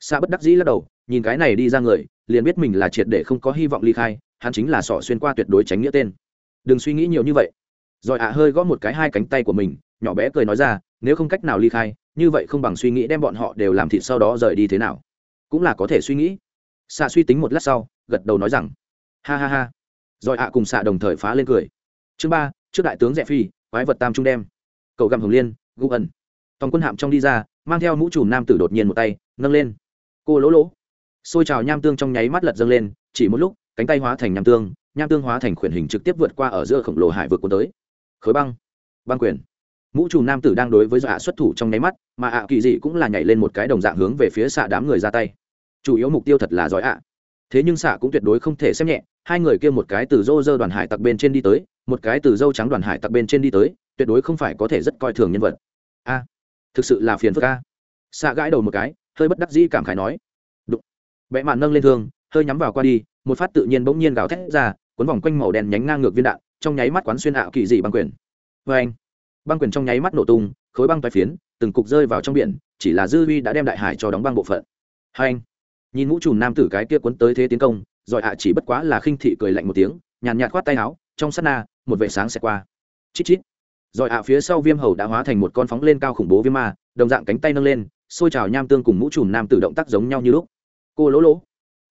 Xa bất đắc dĩ lắc đầu, nhìn cái này đi ra người, liền biết mình là triệt để không có hy vọng ly khai, hắn chính là sọ xuyên qua tuyệt đối tránh nghĩa tên. Đừng suy nghĩ nhiều như vậy. Rồi ạ hơi gõ một cái hai cánh tay của mình, nhỏ bé cười nói ra, nếu không cách nào ly khai, như vậy không bằng suy nghĩ đem bọn họ đều làm thịt sau đó rời đi thế nào. Cũng là có thể suy nghĩ. Xạ suy tính một lát sau, gật đầu nói rằng, ha ha ha. Rồi ạ cùng xạ đồng thời phá lên cười. Chương ba, trước đại tướng rẽ phi, quái vật tam trung đem cầu gặm hồng liên gu ẩn. Tòng quân hạm trong đi ra, mang theo mũ trùm nam tử đột nhiên một tay, nâng lên. Cô lỗ lỗ. Xôi trào nham tương trong nháy mắt lật dâng lên, chỉ một lúc, cánh tay hóa thành nham tương nham tương hóa thành khuyển hình trực tiếp vượt qua ở giữa khổng lồ hải vượt cuốn tới. Khối băng. Băng quyền mũ trùm nam tử đang đối với dọa xuất thủ trong nháy mắt, mà ạ kỳ dị cũng là nhảy lên một cái đồng dạng hướng về phía xạ đám người ra tay. Chủ yếu mục tiêu thật là giỏi ạ. Thế nhưng xạ cũng tuyệt đối không thể xem nhẹ, hai người kia một cái từ dô dơ đoàn hải tặc bên trên đi tới, một cái từ dâu trắng đoàn hải tặc bên trên đi tới tuyệt đối không phải có thể rất coi thường nhân vật. A, thực sự là phiền phức a. Xạ gãi đầu một cái, hơi bất đắc dĩ cảm khái nói. Đụng. Bẽ mạn nâng lên thương, hơi nhắm vào qua đi, một phát tự nhiên bỗng nhiên gào thét ra, cuốn vòng quanh màu đen nhánh ngang ngược viên đạn, trong nháy mắt quán xuyên ảo kỳ dị băng quyền. Vê anh, băng quyền trong nháy mắt nổ tung, khối băng toái phiến, từng cục rơi vào trong biển, chỉ là dư vi đã đem đại hải cho đóng băng bộ phận. Hai anh, nhìn mũ trùm nam tử cái kia cuốn tới thế tiến công giỏi ạ chỉ bất quá là khinh thị cười lạnh một tiếng, nhàn nhạt khoát tay áo, trong sát na, một vệ sáng sẽ qua. Chít chít giỏi ạ, phía sau viêm hầu đã hóa thành một con phóng lên cao khủng bố viêm ma, đồng dạng cánh tay nâng lên, xôi trào nham tương cùng mũ trùm nam tử động tác giống nhau như lúc. Cô lỗ lỗ.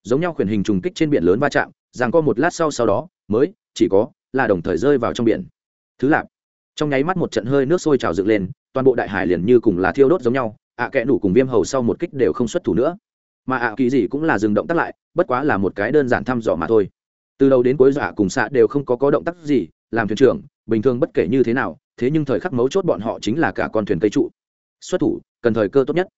Giống nhau khuyển hình trùng kích trên biển lớn va chạm, rằng co một lát sau sau đó, mới, chỉ có, là đồng thời rơi vào trong biển. Thứ lạp trong nháy mắt một trận hơi nước sôi trào dựng lên, toàn bộ đại hải liền như cùng là thiêu đốt giống nhau, ạ kẽ đủ cùng viêm hầu sau một kích đều không xuất thủ nữa. Mà ạ kỳ gì cũng là dừng động tác lại, bất quá là một cái đơn giản thăm dò mà thôi. Từ đầu đến cuối dọa cùng xạ đều không có có động tác gì, làm thuyền trưởng, bình thường bất kể như thế nào thế nhưng thời khắc mấu chốt bọn họ chính là cả con thuyền cây trụ. Xuất thủ cần thời cơ tốt nhất.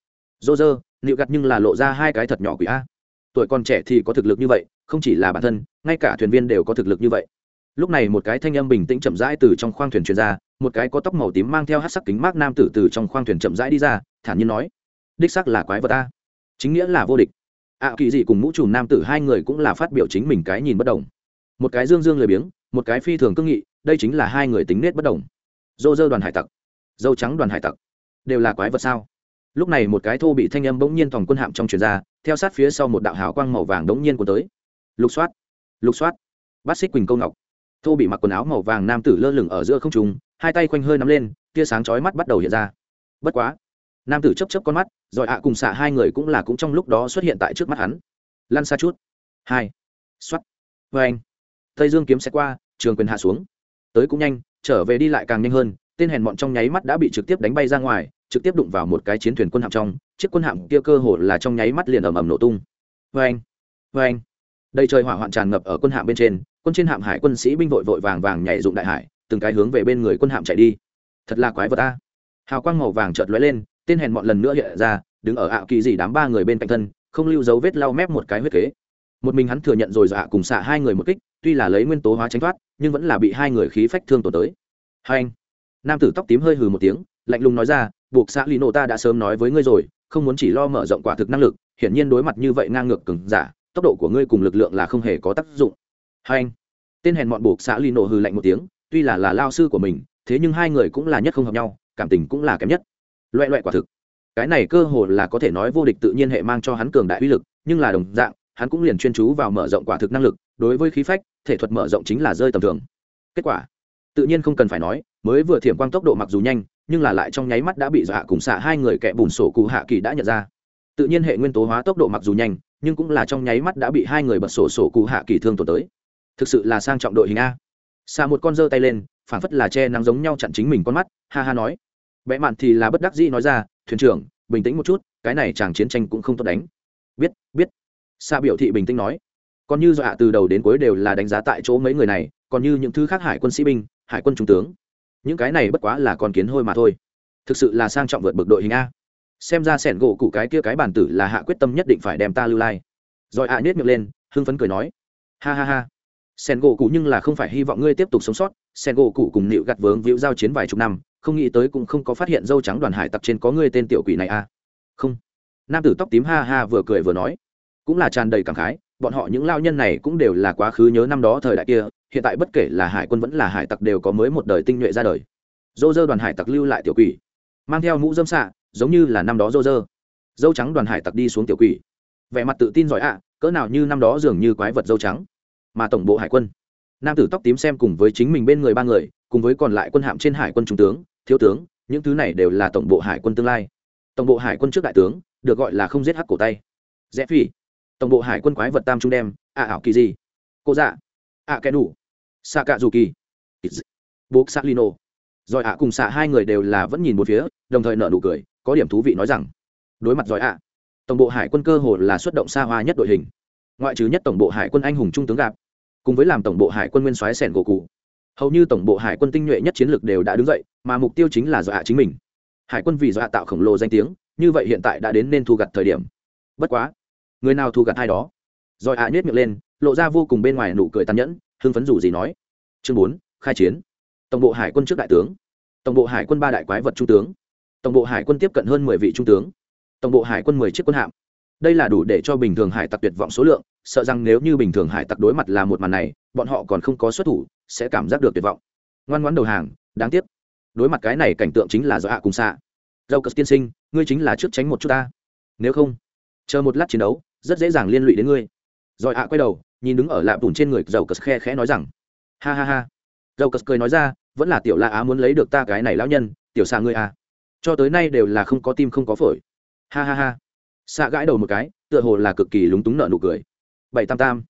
Dô dơ nịu gặt nhưng là lộ ra hai cái thật nhỏ quỷ a. Tuổi còn trẻ thì có thực lực như vậy không chỉ là bản thân ngay cả thuyền viên đều có thực lực như vậy. Lúc này một cái thanh âm bình tĩnh chậm rãi từ trong khoang thuyền truyền ra một cái có tóc màu tím mang theo hát sắc kính mát nam tử từ trong khoang thuyền chậm rãi đi ra thản nhiên nói đích sắc là quái vật ta chính nghĩa là vô địch. Ạ à, kỳ dị cùng mũ trùm nam tử hai người cũng là phát biểu chính mình cái nhìn bất đồng. Một cái dương dương lười biếng một cái phi thường cương nghị đây chính là hai người tính nết bất đồng dô dơ đoàn hải tặc, dâu trắng đoàn hải tặc, đều là quái vật sao? Lúc này một cái thô bị thanh âm bỗng nhiên thòng quân hạm trong truyền ra, theo sát phía sau một đạo hào quang màu vàng bỗng nhiên của tới. Lục soát lục soát. Bát xích quỳnh câu ngọc. Thô bị mặc quần áo màu vàng nam tử lơ lửng ở giữa không trùng hai tay quanh hơi nắm lên, tia sáng chói mắt bắt đầu hiện ra. Bất quá, nam tử chấp chấp con mắt, rồi ạ cùng xạ hai người cũng là cũng trong lúc đó xuất hiện tại trước mắt hắn. Lăn xa chút. Hai. X o á t vê vâng. anh tây dương kiếm xe qua, trường quyền hạ xuống tới cũng nhanh, trở về đi lại càng nhanh hơn, tên hèn mọn trong nháy mắt đã bị trực tiếp đánh bay ra ngoài, trực tiếp đụng vào một cái chiến thuyền quân hạm trong, chiếc quân hạm kia cơ hồ là trong nháy mắt liền ầm ầm nổ tung. Vê anh vê anh đầy trời hỏa hoạn tràn ngập ở quân hạm bên trên, quân trên hạm hải quân sĩ binh vội vội vàng vàng nhảy dụng đại hải, từng cái hướng về bên người quân hạm chạy đi. Thật là quái vật ta hào quang màu vàng chợt lóe lên, tên hèn mọn lần nữa hiện ra, đứng ở ảo kỳ dị đám ba người bên cạnh thân, không lưu dấu vết lau mép một cái huyết kế. Một mình hắn thừa nhận rồi dạ cùng xạ hai người một kích tuy là lấy nguyên tố hóa tránh thoát, nhưng vẫn là bị hai người khí phách thương tổn tới. Hai anh, nam tử tóc tím hơi hừ một tiếng, lạnh lùng nói ra, buộc xã lino ta đã sớm nói với ngươi rồi, không muốn chỉ lo mở rộng quả thực năng lực, hiển nhiên đối mặt như vậy ngang ngược cứng giả, tốc độ của ngươi cùng lực lượng là không hề có tác dụng. Hai anh, tên hèn mọn buộc xã lino hừ lạnh một tiếng, tuy là là lao sư của mình, thế nhưng hai người cũng là nhất không hợp nhau, cảm tình cũng là kém nhất. Loại loại quả thực. Cái này cơ hồ là có thể nói vô địch tự nhiên hệ mang cho hắn cường đại uy lực, nhưng là đồng dạng, hắn cũng liền chuyên chú vào mở rộng quả thực năng lực, đối với khí phách thể thuật mở rộng chính là rơi tầm thường. Kết quả, tự nhiên không cần phải nói, mới vừa thiểm quang tốc độ mặc dù nhanh, nhưng là lại trong nháy mắt đã bị dọa cùng xạ hai người kẻ bùn sổ cụ hạ kỳ đã nhận ra. Tự nhiên hệ nguyên tố hóa tốc độ mặc dù nhanh, nhưng cũng là trong nháy mắt đã bị hai người bật sổ sổ cụ hạ kỳ thương tổn tới. Thực sự là sang trọng đội hình a. Xạ một con giơ tay lên, phản phất là che nắng giống nhau chặn chính mình con mắt, ha ha nói. Vẽ mạn thì là bất đắc dĩ nói ra, thuyền trưởng, bình tĩnh một chút, cái này chàng chiến tranh cũng không tốt đánh. Biết biết. Xạ biểu thị bình tĩnh nói còn như dọa từ đầu đến cuối đều là đánh giá tại chỗ mấy người này, còn như những thứ khác hải quân sĩ binh, hải quân trung tướng. Những cái này bất quá là con kiến hôi mà thôi. Thực sự là sang trọng vượt bực đội hình a. Xem ra sẻn gỗ cụ cái kia cái bản tử là hạ quyết tâm nhất định phải đem ta lưu lai. Rồi ạ à nhét miệng lên, hưng phấn cười nói. Ha ha ha. Sẻn gỗ cụ nhưng là không phải hy vọng ngươi tiếp tục sống sót. Sẻn gỗ cụ cùng nịu gặt vướng víu giao chiến vài chục năm, không nghĩ tới cũng không có phát hiện dâu trắng đoàn hải tặc trên có ngươi tên tiểu quỷ này à không. Nam tử tóc tím ha ha vừa cười vừa nói. Cũng là tràn đầy cảm khái bọn họ những lao nhân này cũng đều là quá khứ nhớ năm đó thời đại kia, hiện tại bất kể là hải quân vẫn là hải tặc đều có mới một đời tinh nhuệ ra đời. Dô dơ đoàn hải tặc lưu lại tiểu quỷ, mang theo mũ dâm xạ, giống như là năm đó dô dơ. Dâu trắng đoàn hải tặc đi xuống tiểu quỷ. Vẻ mặt tự tin giỏi ạ, cỡ nào như năm đó dường như quái vật dâu trắng. Mà tổng bộ hải quân, nam tử tóc tím xem cùng với chính mình bên người ba người, cùng với còn lại quân hạm trên hải quân trung tướng, thiếu tướng, những thứ này đều là tổng bộ hải quân tương lai. Tổng bộ hải quân trước đại tướng, được gọi là không giết hắc cổ tay. Rẽ phi tổng bộ hải quân quái vật tam trung đem, ạ ảo kỳ gì? Cô dạ. Ạ kẻ đủ xạ cạ dù kỳ. Bố xạ lino rồi ạ cùng xạ hai người đều là vẫn nhìn một phía, đồng thời nợ nụ cười, có điểm thú vị nói rằng, đối mặt giỏi ạ, tổng bộ hải quân cơ hồ là xuất động xa hoa nhất đội hình. Ngoại trừ nhất tổng bộ hải quân anh hùng trung tướng gạp cùng với làm tổng bộ hải quân nguyên soái sẻn gỗ cụ, hầu như tổng bộ hải quân tinh nhuệ nhất chiến lược đều đã đứng dậy, mà mục tiêu chính là dọa chính mình. Hải quân vì dọa tạo khổng lồ danh tiếng, như vậy hiện tại đã đến nên thu gặt thời điểm. Bất quá người nào thu gặt hai đó? Rồi ạ nhếch miệng lên, lộ ra vô cùng bên ngoài nụ cười tàn nhẫn, hưng phấn dù gì nói. Chương bốn, khai chiến. Tổng bộ hải quân trước đại tướng. Tổng bộ hải quân ba đại quái vật trung tướng. Tổng bộ hải quân tiếp cận hơn mười vị trung tướng. Tổng bộ hải quân mười chiếc quân hạm. Đây là đủ để cho bình thường hải tặc tuyệt vọng số lượng, sợ rằng nếu như bình thường hải tặc đối mặt là một màn này, bọn họ còn không có xuất thủ, sẽ cảm giác được tuyệt vọng. Ngoan ngoãn đầu hàng, đáng tiếc. Đối mặt cái này cảnh tượng chính là do hạ cùng xạ dâu cất tiên sinh, ngươi chính là trước tránh một chút ta. Nếu không, chờ một lát chiến đấu rất dễ dàng liên lụy đến ngươi. Rồi ạ quay đầu, nhìn đứng ở lạp tùn trên người dầu cờ khe khẽ nói rằng, ha ha ha. Dầu cờ cười nói ra, vẫn là tiểu la á muốn lấy được ta cái này lão nhân, tiểu xạ ngươi à. Cho tới nay đều là không có tim không có phổi. Ha ha ha. Xạ gãi đầu một cái, tựa hồ là cực kỳ lúng túng nợ nụ cười. Bảy tam tam.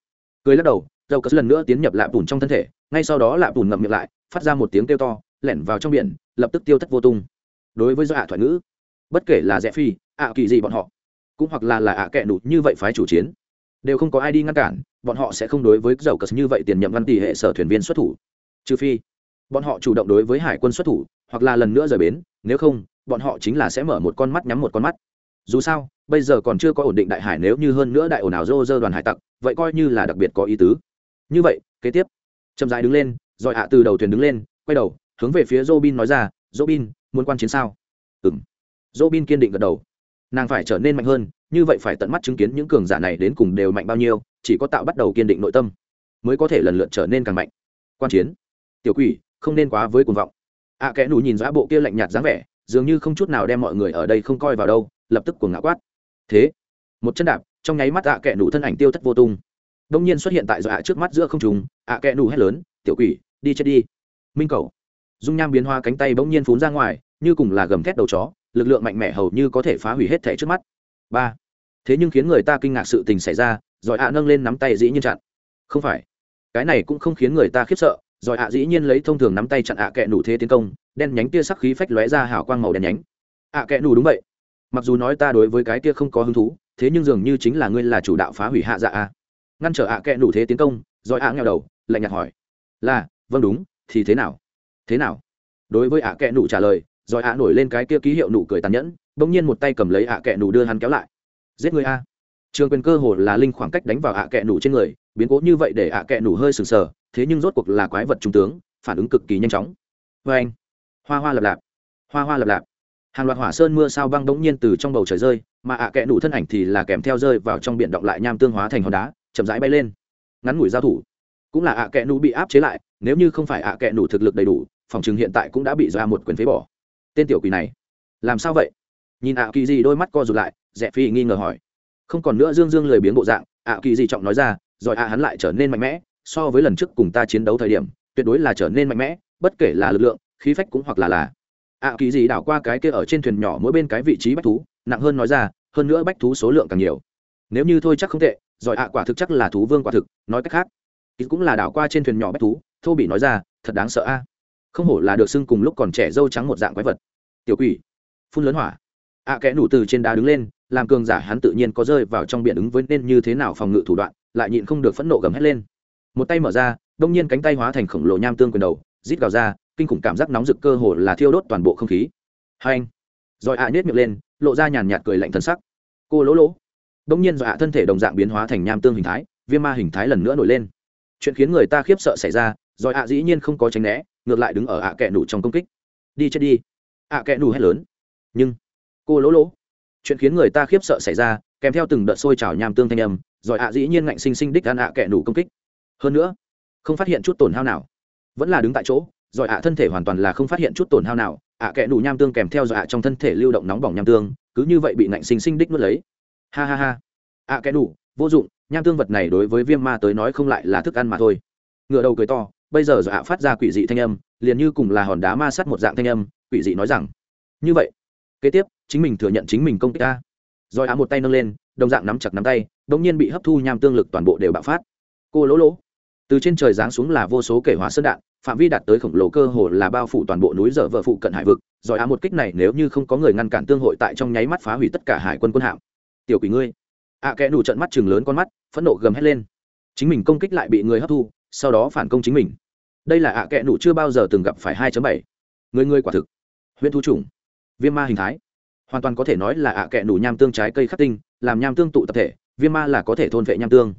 Cười lắc đầu, dầu cờ lần nữa tiến nhập lạp tùn trong thân thể, ngay sau đó lạp tùn ngậm miệng lại, phát ra một tiếng kêu to, lẻn vào trong biển, lập tức tiêu thất vô tung. Đối với do ạ thoại ngữ, bất kể là rẽ phi, ạ kỳ gì bọn họ cũng hoặc là là ạ kệ đủ như vậy phái chủ chiến đều không có ai đi ngăn cản bọn họ sẽ không đối với dầu cờ như vậy tiền nhậm ngăn tỷ hệ sở thuyền viên xuất thủ trừ phi bọn họ chủ động đối với hải quân xuất thủ hoặc là lần nữa rời bến nếu không bọn họ chính là sẽ mở một con mắt nhắm một con mắt dù sao bây giờ còn chưa có ổn định đại hải nếu như hơn nữa đại ồn ào rô rơ đoàn hải tặc vậy coi như là đặc biệt có ý tứ như vậy kế tiếp chậm dài đứng lên rồi hạ từ đầu thuyền đứng lên quay đầu hướng về phía Robin nói ra, "Robin, muốn quan chiến sao?" "Ừm." Robin kiên định gật đầu. Nàng phải trở nên mạnh hơn, như vậy phải tận mắt chứng kiến những cường giả này đến cùng đều mạnh bao nhiêu, chỉ có tạo bắt đầu kiên định nội tâm, mới có thể lần lượt trở nên càng mạnh. Quan chiến. Tiểu quỷ, không nên quá với cuồng vọng. ạ à, kẽ nù nhìn dã bộ kia lạnh nhạt dáng vẻ, dường như không chút nào đem mọi người ở đây không coi vào đâu, lập tức cuồng ngã quát. Thế, một chân đạp, trong nháy mắt ạ à kẽ nù thân ảnh tiêu thất vô tung. Đông nhiên xuất hiện tại dọa trước mắt giữa không trung, ạ à kẽ nù hét lớn, "Tiểu quỷ, đi chết đi." Minh cầu dung nham biến hoa cánh tay bỗng nhiên phún ra ngoài như cùng là gầm thét đầu chó lực lượng mạnh mẽ hầu như có thể phá hủy hết thẻ trước mắt. Ba. Thế nhưng khiến người ta kinh ngạc sự tình xảy ra giỏi ạ nâng lên nắm tay dĩ nhiên chặn. Không phải. Cái này cũng không khiến người ta khiếp sợ giỏi ạ dĩ nhiên lấy thông thường nắm tay chặn ạ kẹ nủ thế tiến công, đen nhánh tia sắc khí phách lóe ra hào quang màu đen nhánh. Ạ kẹ nủ đúng vậy. Mặc dù nói ta đối với cái tia không có hứng thú, thế nhưng dường như chính là ngươi là chủ đạo phá hủy hạ dạ a. Ngăn trở ạ kẹ nủ thế tiến công giỏi ạ nghèo đầu, lạnh nhạt hỏi. Là vâng đúng, thì thế nào? Thế nào? Đối với ạ kẹ nụ trả lời rồi ạ nổi lên cái kia ký hiệu nụ cười tàn nhẫn, bỗng nhiên một tay cầm lấy ạ kẹ nụ đưa hắn kéo lại. Giết người a. Trường quyền cơ hồ là linh khoảng cách đánh vào ạ kẹ nụ trên người, biến cố như vậy để ạ kẹ nụ hơi sừng sờ, thế nhưng rốt cuộc là quái vật trung tướng, phản ứng cực kỳ nhanh chóng. Vê anh, hoa hoa lập lạp, hoa hoa lập lạp. Hàng loạt hỏa sơn mưa sao băng bỗng nhiên từ trong bầu trời rơi, mà ạ kẹ nụ thân ảnh thì là kèm theo rơi vào trong biển động lại nham tương hóa thành hòn đá, chậm rãi bay lên. Ngắn ngủi giao thủ. Cũng là ạ kẹ nụ bị áp chế lại, nếu như không phải ạ kẹ nụ thực lực đầy đủ, phòng chừng hiện tại cũng đã bị ra một quyền phế bỏ tên tiểu quỷ này. Làm sao vậy? Nhìn ạ kỳ gì đôi mắt co rụt lại, rẽ phi nghi ngờ hỏi. Không còn nữa dương dương lười biếng bộ dạng, ạ kỳ gì trọng nói ra, rồi ạ hắn lại trở nên mạnh mẽ, so với lần trước cùng ta chiến đấu thời điểm, tuyệt đối là trở nên mạnh mẽ, bất kể là lực lượng, khí phách cũng hoặc là là. Ạ kỳ gì đảo qua cái kia ở trên thuyền nhỏ mỗi bên cái vị trí bách thú, nặng hơn nói ra, hơn nữa bách thú số lượng càng nhiều. Nếu như thôi chắc không tệ giỏi ạ quả thực chắc là thú vương quả thực, nói cách khác ý cũng là đảo qua trên thuyền nhỏ bách thú, thô bị nói ra, thật đáng sợ a không hổ là được xưng cùng lúc còn trẻ dâu trắng một dạng quái vật. Tiểu quỷ phun lớn hỏa. Ạ à, kẽ nủ từ trên đá đứng lên làm cường giả hắn tự nhiên có rơi vào trong biển ứng với nên như thế nào phòng ngự thủ đoạn lại nhịn không được phẫn nộ gầm hét lên. Một tay mở ra đông nhiên cánh tay hóa thành khổng lồ nham tương quyền đầu rít gào ra kinh khủng cảm giác nóng rực cơ hồ là thiêu đốt toàn bộ không khí. Hai anh rồi ạ à miệng lên lộ ra nhàn nhạt cười lạnh thân sắc. Cô lỗ lỗ. Đông nhiên rồi ạ thân thể đồng dạng biến hóa thành nham tương hình thái viêm ma hình thái lần nữa nổi lên. Chuyện khiến người ta khiếp sợ xảy ra rồi ạ dĩ nhiên không có tránh né ngược lại đứng ở ạ kẹ nủ trong công kích. Đi chết đi. Ạ kẹ nủ hét lớn. Nhưng, cô lỗ lỗ. Chuyện khiến người ta khiếp sợ xảy ra, kèm theo từng đợt sôi trào nham tương thanh âm, rồi ạ dĩ nhiên ngạnh sinh sinh đích ăn ạ kẹ nủ công kích. Hơn nữa, không phát hiện chút tổn hao nào. Vẫn là đứng tại chỗ, rồi ạ thân thể hoàn toàn là không phát hiện chút tổn hao nào. Ạ kẹ nủ nham tương kèm theo rồi ạ trong thân thể lưu động nóng bỏng nham tương, cứ như vậy bị ngạnh sinh sinh đích nuốt lấy. Ha ha ha. Ạ kẹ nủ vô dụng, nham tương vật này đối với viêm ma tới nói không lại là thức ăn mà thôi. Ngựa đầu cười to bây giờ dọa phát ra quỷ dị thanh âm liền như cùng là hòn đá ma sắt một dạng thanh âm quỷ dị nói rằng như vậy kế tiếp chính mình thừa nhận chính mình công kích ta. Rồi á một tay nâng lên đồng dạng nắm chặt nắm tay đ ỗ n g nhiên bị hấp thu nham tương lực toàn bộ đều bạo phát. Cô lỗ lỗ. Từ trên trời giáng xuống là vô số kể hóa sơn đạn phạm vi đạt tới khổng lồ cơ hồ là bao phủ toàn bộ núi dở vợ phụ cận hải vực. Rồi á một kích này nếu như không có người ngăn cản tương hội tại trong nháy mắt phá hủy tất cả hải quân quân hạm. Tiểu quỷ ngươi. ạ à, kẽ đủ trận mắt chừng lớn con mắt phẫn nộ gầm hét lên. Chính mình công kích lại bị người hấp thu sau đó phản công chính mình đây là ạ kẹ nụ chưa bao giờ từng gặp phải 2.7. người người quả thực. Huyễn thú trùng, viêm ma hình thái. Hoàn toàn có thể nói là ạ kẹ nụ nham tương trái cây khắc tinh làm nham tương tụ tập thể viêm ma là có thể thôn vệ nham tương.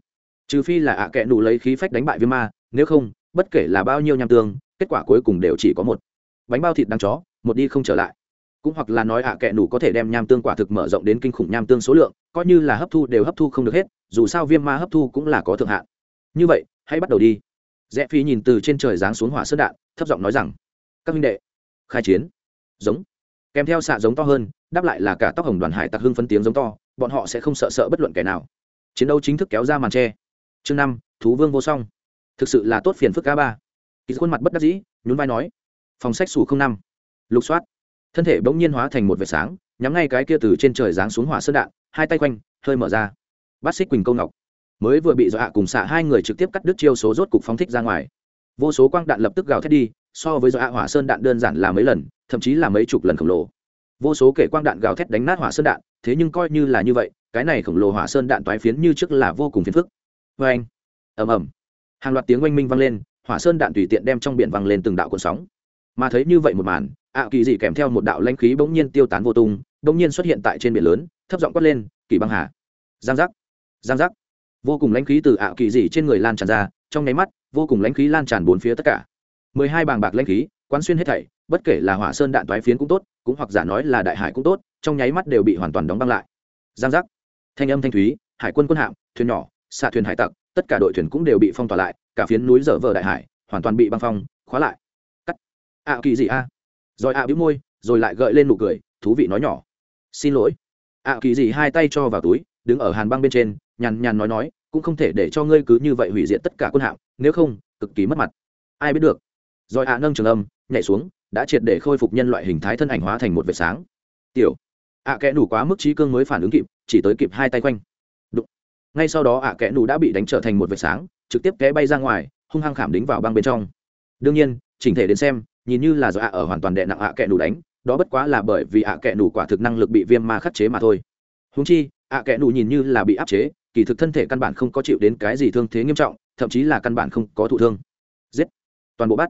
Trừ phi là ạ kẹ nụ lấy khí phách đánh bại viêm ma nếu không bất kể là bao nhiêu nham tương kết quả cuối cùng đều chỉ có một. Bánh bao thịt đang chó một đi không trở lại. Cũng hoặc là nói ạ kẹ nụ có thể đem nham tương quả thực mở rộng đến kinh khủng nham tương số lượng coi như là hấp thu đều hấp thu không được hết dù sao viêm ma hấp thu cũng là có thượng hạn. Như vậy hãy bắt đầu đi rẽ phi nhìn từ trên trời giáng xuống hỏa sơn đạn, thấp giọng nói rằng, các minh đệ, khai chiến. Giống. Kèm theo xạ giống to hơn, đáp lại là cả tóc hồng đoàn hải tặc hưng phân tiếng giống to, bọn họ sẽ không sợ sợ bất luận kẻ nào. Chiến đấu chính thức kéo ra màn tre. Chương năm, thú vương vô song. Thực sự là tốt phiền phức ca ba. Kỳ khuôn mặt bất đắc dĩ, nhún vai nói, phòng sách sủ không năm. Lục soát. Thân thể bỗng nhiên hóa thành một vệt sáng, nhắm ngay cái kia từ trên trời giáng xuống hỏa sơn đạn, hai tay quanh, hơi mở ra. Bát xích quỳnh câu ngọc mới vừa bị dọa cùng xạ hai người trực tiếp cắt đứt chiêu số rốt cục phóng thích ra ngoài. Vô số quang đạn lập tức gào thét đi, so với dọa hỏa sơn đạn đơn giản là mấy lần, thậm chí là mấy chục lần khổng lồ. Vô số kể quang đạn gào thét đánh nát hỏa sơn đạn, thế nhưng coi như là như vậy, cái này khổng lồ hỏa sơn đạn toái phiến như trước là vô cùng phiền phức. Vê anh, ầm ầm, hàng loạt tiếng oanh minh vang lên, hỏa sơn đạn tùy tiện đem trong biển vang lên từng đạo cuộn sóng. Mà thấy như vậy một màn, ạ kỳ dị kèm theo một đạo lãnh khí bỗng nhiên tiêu tán vô tung, bỗng nhiên xuất hiện tại trên biển lớn, thấp giọng quát lên, kỳ băng hà, giang giác giang giác vô cùng lãnh khí từ ạ kỳ dị trên người lan tràn ra, trong nháy mắt, vô cùng lãnh khí lan tràn bốn phía tất cả. Mười hai bàng bạc lãnh khí, quán xuyên hết thảy, bất kể là hỏa sơn đạn toái phiến cũng tốt, cũng hoặc giả nói là đại hải cũng tốt, trong nháy mắt đều bị hoàn toàn đóng băng lại. Giang giác. Thanh âm thanh thúy, hải quân quân hạm, thuyền nhỏ, xạ thuyền hải tặc, tất cả đội thuyền cũng đều bị phong tỏa lại, cả phiến núi dở vờ đại hải, hoàn toàn bị băng phong, khóa lại. Cắt. Ạ kỳ gì a. Rồi ạ à bĩu môi, rồi lại gợi lên nụ cười, thú vị nói nhỏ. Xin lỗi. Ạ kỳ gì hai tay cho vào túi, đứng ở hàn băng bên trên nhàn nhàn nói nói, cũng không thể để cho ngươi cứ như vậy hủy diệt tất cả quân hạm, nếu không, cực kỳ mất mặt. Ai biết được. Rồi ạ nâng trường âm, nhảy xuống, đã triệt để khôi phục nhân loại hình thái thân ảnh hóa thành một vệt sáng. Tiểu, ạ kẽ nủ quá mức trí cương mới phản ứng kịp, chỉ tới kịp hai tay quanh. Đụng. ngay sau đó ạ kẽ nủ đã bị đánh trở thành một vệt sáng, trực tiếp té bay ra ngoài, hung hăng khảm đính vào băng bên trong. Đương nhiên, chỉnh thể đến xem, nhìn như là do ạ ở hoàn toàn đệ nặng ạ kẽ nủ đánh, đó bất quá là bởi vì ạ kẽ nủ quả thực năng lực bị viêm ma khắc chế mà thôi. Húng chi, ạ kẽ nủ nhìn như là bị áp chế kỳ thực thân thể căn bản không có chịu đến cái gì thương thế nghiêm trọng, thậm chí là căn bản không có thụ thương. Giết. Toàn bộ bắt.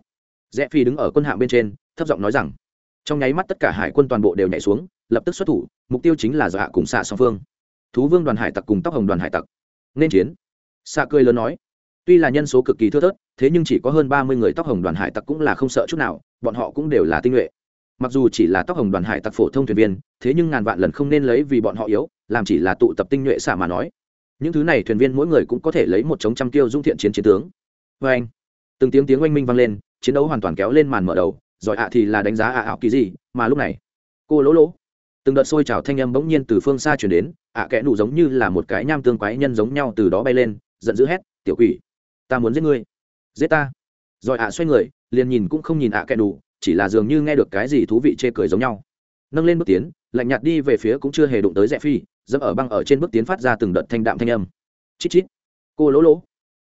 Rẽ phi đứng ở quân hạng bên trên, thấp giọng nói rằng, trong nháy mắt tất cả hải quân toàn bộ đều nhảy xuống, lập tức xuất thủ, mục tiêu chính là dọa cùng xạ song phương. Thú vương đoàn hải tặc cùng tóc hồng đoàn hải tặc. Nên chiến. Xạ cười lớn nói, tuy là nhân số cực kỳ thưa thớt, thế nhưng chỉ có hơn ba mươi người tóc hồng đoàn hải tặc cũng là không sợ chút nào, bọn họ cũng đều là tinh nhuệ. Mặc dù chỉ là tóc hồng đoàn hải tặc phổ thông thuyền viên, thế nhưng ngàn vạn lần không nên lấy vì bọn họ yếu, làm chỉ là tụ tập tinh nhuệ xạ mà nói những thứ này thuyền viên mỗi người cũng có thể lấy một chống trăm tiêu dung thiện chiến chiến tướng. Vê anh, từng tiếng tiếng oanh minh vang lên, chiến đấu hoàn toàn kéo lên màn mở đầu giỏi ạ thì là đánh giá ạ ảo kỳ gì, mà lúc này, cô lỗ lỗ. Từng đợt sôi trào thanh âm bỗng nhiên từ phương xa chuyển đến, ạ kẽ nụ giống như là một cái nham tương quái nhân giống nhau từ đó bay lên, giận dữ hét, tiểu quỷ, ta muốn giết ngươi. Giết ta? Rồi ạ xoay người, liền nhìn cũng không nhìn ạ kẽ nụ, chỉ là dường như nghe được cái gì thú vị chê cười giống nhau. Nâng lên bước tiến, lạnh nhạt đi về phía cũng chưa hề đụng tới rẽ phi dẫm ở băng ở trên bước tiến phát ra từng đợt thanh đạm thanh âm. Chít chít. Cô lỗ lỗ.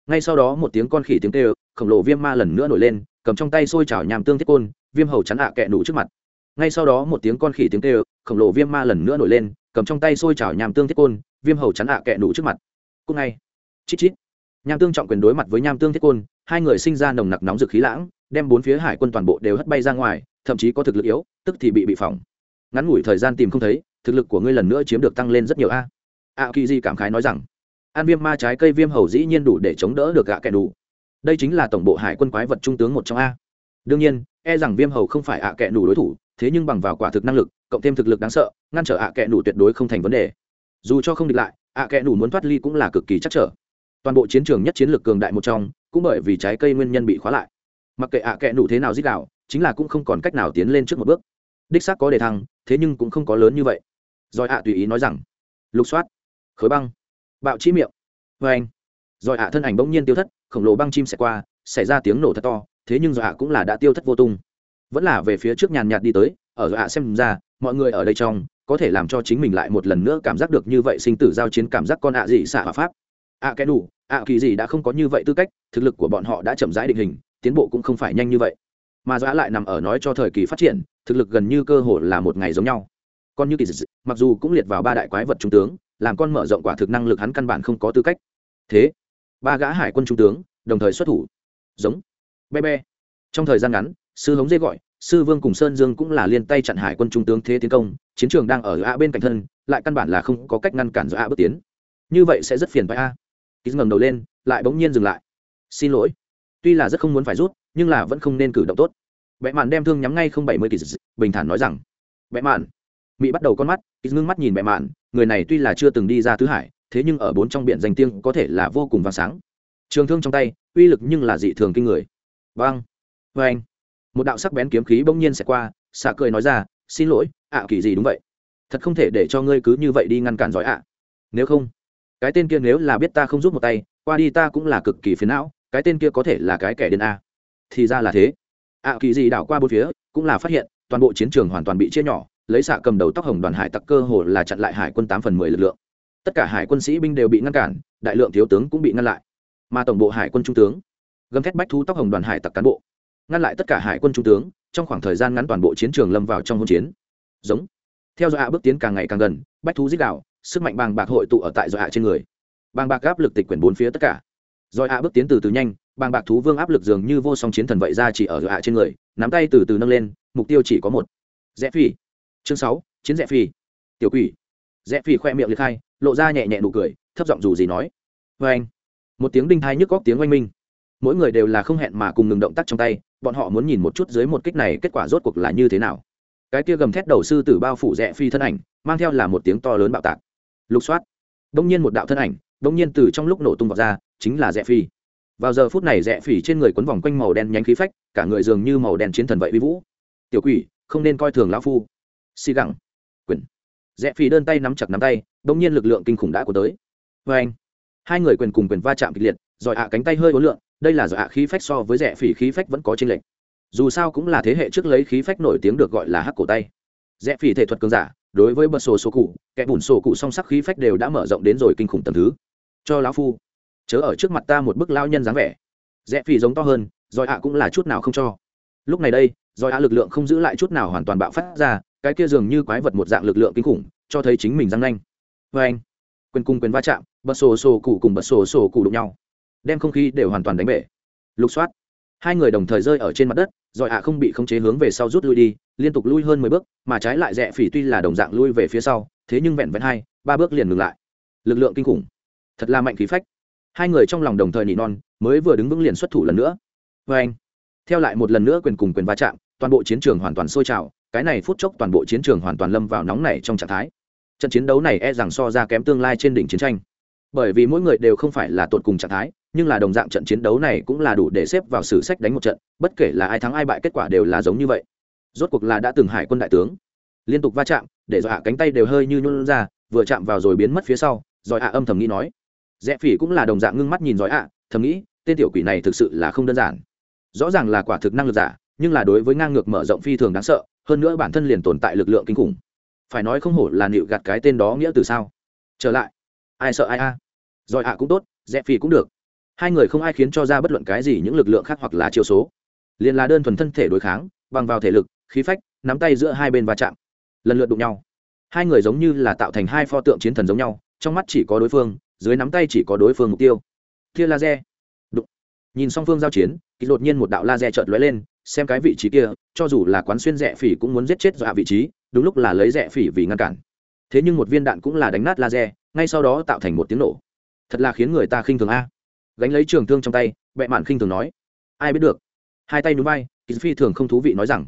Ngay sau đó một tiếng con khỉ tiếng kêu, khổng lồ viêm ma lần nữa nổi lên, cầm trong tay xôi chảo nhàm tương thiết côn, viêm hầu chắn ạ à kẹ đủ trước mặt. Ngay sau đó một tiếng con khỉ tiếng kêu, khổng lồ viêm ma lần nữa nổi lên, cầm trong tay xôi chảo nhàm tương thiết côn, viêm hầu chắn ạ à kẹ đủ trước mặt. Cúc ngay. Chít chít. Nham tương trọng quyền đối mặt với nham tương thiết côn, hai người sinh ra nồng nặc nóng rực khí lãng, đem bốn phía hải quân toàn bộ đều hất bay ra ngoài, thậm chí có thực lực yếu, tức thì bị bị phỏng. Ngắn ngủi thời gian tìm không thấy thực lực của ngươi lần nữa chiếm được tăng lên rất nhiều a. A kỳ di cảm khái nói rằng, an viêm ma trái cây viêm hầu dĩ nhiên đủ để chống đỡ được gạ kẻ đủ. Đây chính là tổng bộ hải quân quái vật trung tướng một trong a. Đương nhiên e rằng viêm hầu không phải ạ à kệ đủ đối thủ, thế nhưng bằng vào quả thực năng lực, cộng thêm thực lực đáng sợ, ngăn trở ạ à kệ đủ tuyệt đối không thành vấn đề. Dù cho không địch lại, ạ à kệ đủ muốn thoát ly cũng là cực kỳ chắc trở. Toàn bộ chiến trường nhất chiến lược cường đại một trong, cũng bởi vì trái cây nguyên nhân bị khóa lại. Mặc kệ ạ kẻ đủ thế nào dích đạo chính là cũng không còn cách nào tiến lên trước một bước. Đích xác có đề thăng, thế nhưng cũng không có lớn như vậy rồi ạ tùy ý nói rằng, lục soát, khối băng, bạo chi miệng. Vê anh, rồi ạ thân ảnh bỗng nhiên tiêu thất, khổng lồ băng chim sẽ qua, xảy ra tiếng nổ thật to, thế nhưng dọa cũng là đã tiêu thất vô tung. Vẫn là về phía trước nhàn nhạt đi tới, ở dọa xem ra, mọi người ở đây trong, có thể làm cho chính mình lại một lần nữa cảm giác được như vậy sinh tử giao chiến cảm giác con ạ dị xạ hòa pháp. Ạ cái đủ, ạ kỳ gì đã không có như vậy tư cách, thực lực của bọn họ đã chậm rãi định hình, tiến bộ cũng không phải nhanh như vậy. Mà dọa lại nằm ở nói cho thời kỳ phát triển, thực lực gần như cơ hồ là một ngày giống nhau còn như kỳ dịch mặc dù cũng liệt vào ba đại quái vật trung tướng, làm con mở rộng quả thực năng lực hắn căn bản không có tư cách. Thế, ba gã hải quân trung tướng, đồng thời xuất thủ. Giống. Be be. Trong thời gian ngắn, sư hống dê gọi, sư vương cùng sơn dương cũng là liên tay chặn hải quân trung tướng thế tiến công, chiến trường đang ở a bên cạnh thân, lại căn bản là không có cách ngăn cản do a bước tiến. Như vậy sẽ rất phiền phải a. Ký ngẩng đầu lên, lại bỗng nhiên dừng lại. Xin lỗi. Tuy là rất không muốn phải rút, nhưng là vẫn không nên cử động tốt. Vẽ mạn đem thương nhắm ngay không bảy mươi kỳ bình thản nói rằng. Vẽ mạn mỹ bắt đầu con mắt ít ngưng mắt nhìn vẽ mạn, người này tuy là chưa từng đi ra tứ hải, thế nhưng ở bốn trong biển danh tiếng có thể là vô cùng vang sáng. Trường thương trong tay, uy lực nhưng là dị thường kinh người. Vang vê anh một đạo sắc bén kiếm khí bỗng nhiên sẽ qua xạ cười nói ra, xin lỗi, ạ, kỳ gì đúng vậy? Thật không thể để cho ngươi cứ như vậy đi ngăn cản giỏi ạ. Nếu không, cái tên kia nếu là biết ta không giúp một tay, qua đi ta cũng là cực kỳ phiền não, cái tên kia có thể là cái kẻ điên a. Thì ra là thế. Ạ, kỳ gì đảo qua bốn phía, cũng là phát hiện, toàn bộ chiến trường hoàn toàn bị chia nhỏ lấy xạ cầm đầu tóc hồng đoàn hải tặc cơ hồ là chặn lại hải quân tám phần mười lực lượng. Tất cả hải quân sĩ binh đều bị ngăn cản, đại lượng thiếu tướng cũng bị ngăn lại. Mà tổng bộ hải quân trung tướng, gầm thét bách thú tóc hồng đoàn hải tặc cán bộ, ngăn lại tất cả hải quân trung tướng, trong khoảng thời gian ngắn toàn bộ chiến trường lâm vào trong hỗn chiến. Giống. Theo dõi hạ bước tiến càng ngày càng gần, bách thú giết đạo, sức mạnh bàng bạc hội tụ ở tại dõi hạ trên người. Bàng bạc áp lực tịch quyển bốn phía tất cả. Dõi hạ bước tiến từ từ nhanh, bàng bạc thú vương áp lực dường như vô song chiến thần vậy ra chỉ ở dõi hạ trên người, nắm tay từ từ nâng lên, mục tiêu chỉ có một. Rẽ phi chương sáu, chiến rẽ phi tiểu quỷ. Rẽ phi khoe miệng liệt khai lộ ra nhẹ nhẹ nụ cười, thấp giọng dù gì nói. Vê anh. Một tiếng đinh thai nhức góc tiếng oanh minh. Mỗi người đều là không hẹn mà cùng ngừng động tác trong tay, bọn họ muốn nhìn một chút dưới một kích này kết quả rốt cuộc là như thế nào. Cái kia gầm thét đầu sư tử bao phủ rẽ phi thân ảnh, mang theo là một tiếng to lớn bạo tạc. Lục soát. Đông nhiên một đạo thân ảnh, đông nhiên từ trong lúc nổ tung vào ra, chính là rẽ phi vào giờ phút này rẽ phỉ trên người quấn vòng quanh màu đen nhánh khí phách, cả người dường như màu đen chiến thần vậy vi vũ. Tiểu quỷ, không nên coi thường lão phu xì gẳng. Quyền. Rẽ phì đơn tay nắm chặt nắm tay đông nhiên lực lượng kinh khủng đã của tới. Vê anh. Hai người quyền cùng quyền va chạm kịch liệt, rồi hạ cánh tay hơi ối lượng đây là do hạ khí phách so với rẽ phì khí phách vẫn có chênh lệch. Dù sao cũng là thế hệ trước lấy khí phách nổi tiếng được gọi là hắc cổ tay. Rẽ phì thể thuật cường giả, đối với bật sổ số cụ, kẻ bùn sổ cụ song sắc khí phách đều đã mở rộng đến rồi kinh khủng tầm thứ. Cho lão phu, chớ ở trước mặt ta một bức lao nhân dáng vẻ. Rẽ phì giống to hơn, rồi hạ cũng là chút nào không cho. Lúc này đây, rồi hạ lực lượng không giữ lại chút nào hoàn toàn bạo phát ra cái kia dường như quái vật một dạng lực lượng kinh khủng, cho thấy chính mình răng nanh. Vê anh, quyền cung quyền va chạm, bật sổ sổ cụ cùng bật sổ sổ cụ đụng nhau, đem không khí đều hoàn toàn đánh bể. Lục soát, hai người đồng thời rơi ở trên mặt đất, rồi ạ không bị khống chế hướng về sau rút lui đi, liên tục lui hơn mười bước, mà trái lại rẽ phỉ tuy là đồng dạng lui về phía sau, thế nhưng vẹn vẹn hai, ba bước liền ngừng lại. Lực lượng kinh khủng, thật là mạnh khí phách. Hai người trong lòng đồng thời nỉ non, mới vừa đứng vững liền xuất thủ lần nữa. Vê anh, theo lại một lần nữa quyền cùng quyền va chạm, toàn bộ chiến trường hoàn toàn sôi trào cái này phút chốc toàn bộ chiến trường hoàn toàn lâm vào nóng này trong trạng thái. Trận chiến đấu này e rằng so ra kém tương lai trên đỉnh chiến tranh. Bởi vì mỗi người đều không phải là tột cùng trạng thái, nhưng là đồng dạng trận chiến đấu này cũng là đủ để xếp vào sử sách đánh một trận, bất kể là ai thắng ai bại kết quả đều là giống như vậy. Rốt cuộc là đã từng hải quân đại tướng. Liên tục va chạm, để dọa cánh tay đều hơi như nhuôn ra, vừa chạm vào rồi biến mất phía sau rồi ạ âm thầm nghĩ nói. Rẽ phỉ cũng là đồng dạng ngưng mắt nhìn giỏi ạ, thầm nghĩ, tên tiểu quỷ này thực sự là không đơn giản. Rõ ràng là quả thực năng lực giả, nhưng là đối với ngang ngược mở rộng phi thường đáng sợ hơn nữa bản thân liền tồn tại lực lượng kinh khủng. Phải nói không hổ là nịu gạt cái tên đó nghĩa từ sao? Trở lại. Ai sợ ai a? Giỏi ạ cũng tốt, dẹp phi cũng được. Hai người không ai khiến cho ra bất luận cái gì những lực lượng khác hoặc là chiêu số. Liền là đơn thuần thân thể đối kháng, bằng vào thể lực, khí phách, nắm tay giữa hai bên va chạm. Lần lượt đụng nhau. Hai người giống như là tạo thành hai pho tượng chiến thần giống nhau, trong mắt chỉ có đối phương, dưới nắm tay chỉ có đối phương mục tiêu. Tia laser. Đụng. Nhìn song phương giao chiến kỳ đột nhiên một đạo laser chợt lóe lên xem cái vị trí kia, cho dù là quán xuyên rẻ phỉ cũng muốn giết chết dọa vị trí, đúng lúc là lấy rẻ phỉ vì ngăn cản. Thế nhưng một viên đạn cũng là đánh nát laser, ngay sau đó tạo thành một tiếng nổ. Thật là khiến người ta khinh thường a. Gánh lấy trường thương trong tay, bệ mạn khinh thường nói. Ai biết được? Hai tay núi bay kỳ phi thường không thú vị nói rằng,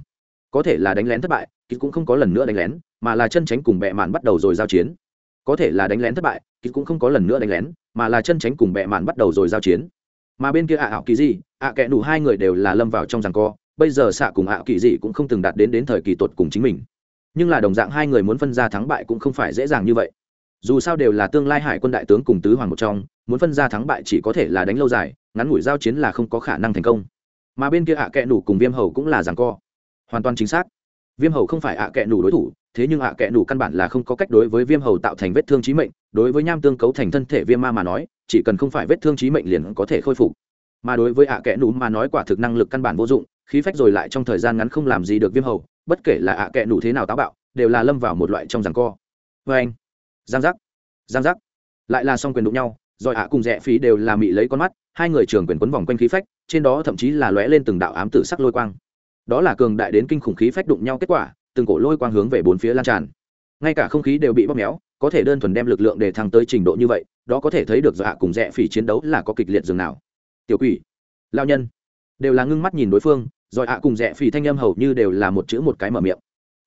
có thể là đánh lén thất bại kỳ cũng không có lần nữa đánh lén, mà là chân tránh cùng bệ mạn bắt đầu rồi giao chiến. Có thể là đánh lén thất bại kỳ cũng không có lần nữa đánh lén, mà là chân tránh cùng bệ mạn bắt đầu rồi giao chiến. Mà bên kia ạ ảo kỳ gì, ạ kệ đủ hai người đều là lâm vào trong rằng co bây giờ xạ cùng ạ kỳ dị cũng không từng đạt đến đến thời kỳ tột cùng chính mình. Nhưng là đồng dạng hai người muốn phân ra thắng bại cũng không phải dễ dàng như vậy. Dù sao đều là tương lai hải quân đại tướng cùng tứ hoàng một trong, muốn phân ra thắng bại chỉ có thể là đánh lâu dài, ngắn ngủi giao chiến là không có khả năng thành công. Mà bên kia ạ kẽ nủ cùng viêm hầu cũng là ràng co. Hoàn toàn chính xác. Viêm hầu không phải ạ kẽ nủ đối thủ, thế nhưng ạ kẽ nủ căn bản là không có cách đối với viêm hầu tạo thành vết thương trí mệnh, đối với nham tương cấu thành thân thể viêm ma mà nói, chỉ cần không phải vết thương trí mệnh liền có thể khôi phục. Mà đối với ạ kẽ nủ mà nói quả thực năng lực căn bản vô dụng khí phách rồi lại trong thời gian ngắn không làm gì được viêm hầu, bất kể là ạ kệ đủ thế nào táo bạo, đều là lâm vào một loại trong rằng co. Vê anh, giang giác giang giác. Lại là song quyền đụng nhau, rồi ạ cùng rẽ phí đều là mị lấy con mắt, hai người trường quyền quấn vòng quanh khí phách, trên đó thậm chí là lóe lên từng đạo ám tử sắc lôi quang. Đó là cường đại đến kinh khủng khí phách đụng nhau kết quả, từng cổ lôi quang hướng về bốn phía lan tràn. Ngay cả không khí đều bị bóp méo, có thể đơn thuần đem lực lượng để thăng tới trình độ như vậy, đó có thể thấy được dạ cùng rẽ phỉ chiến đấu là có kịch liệt dường nào. Tiểu quỷ lao nhân, đều là ngưng mắt nhìn đối phương rồi ạ cùng rẽ phì thanh âm hầu như đều là một chữ một cái mở miệng.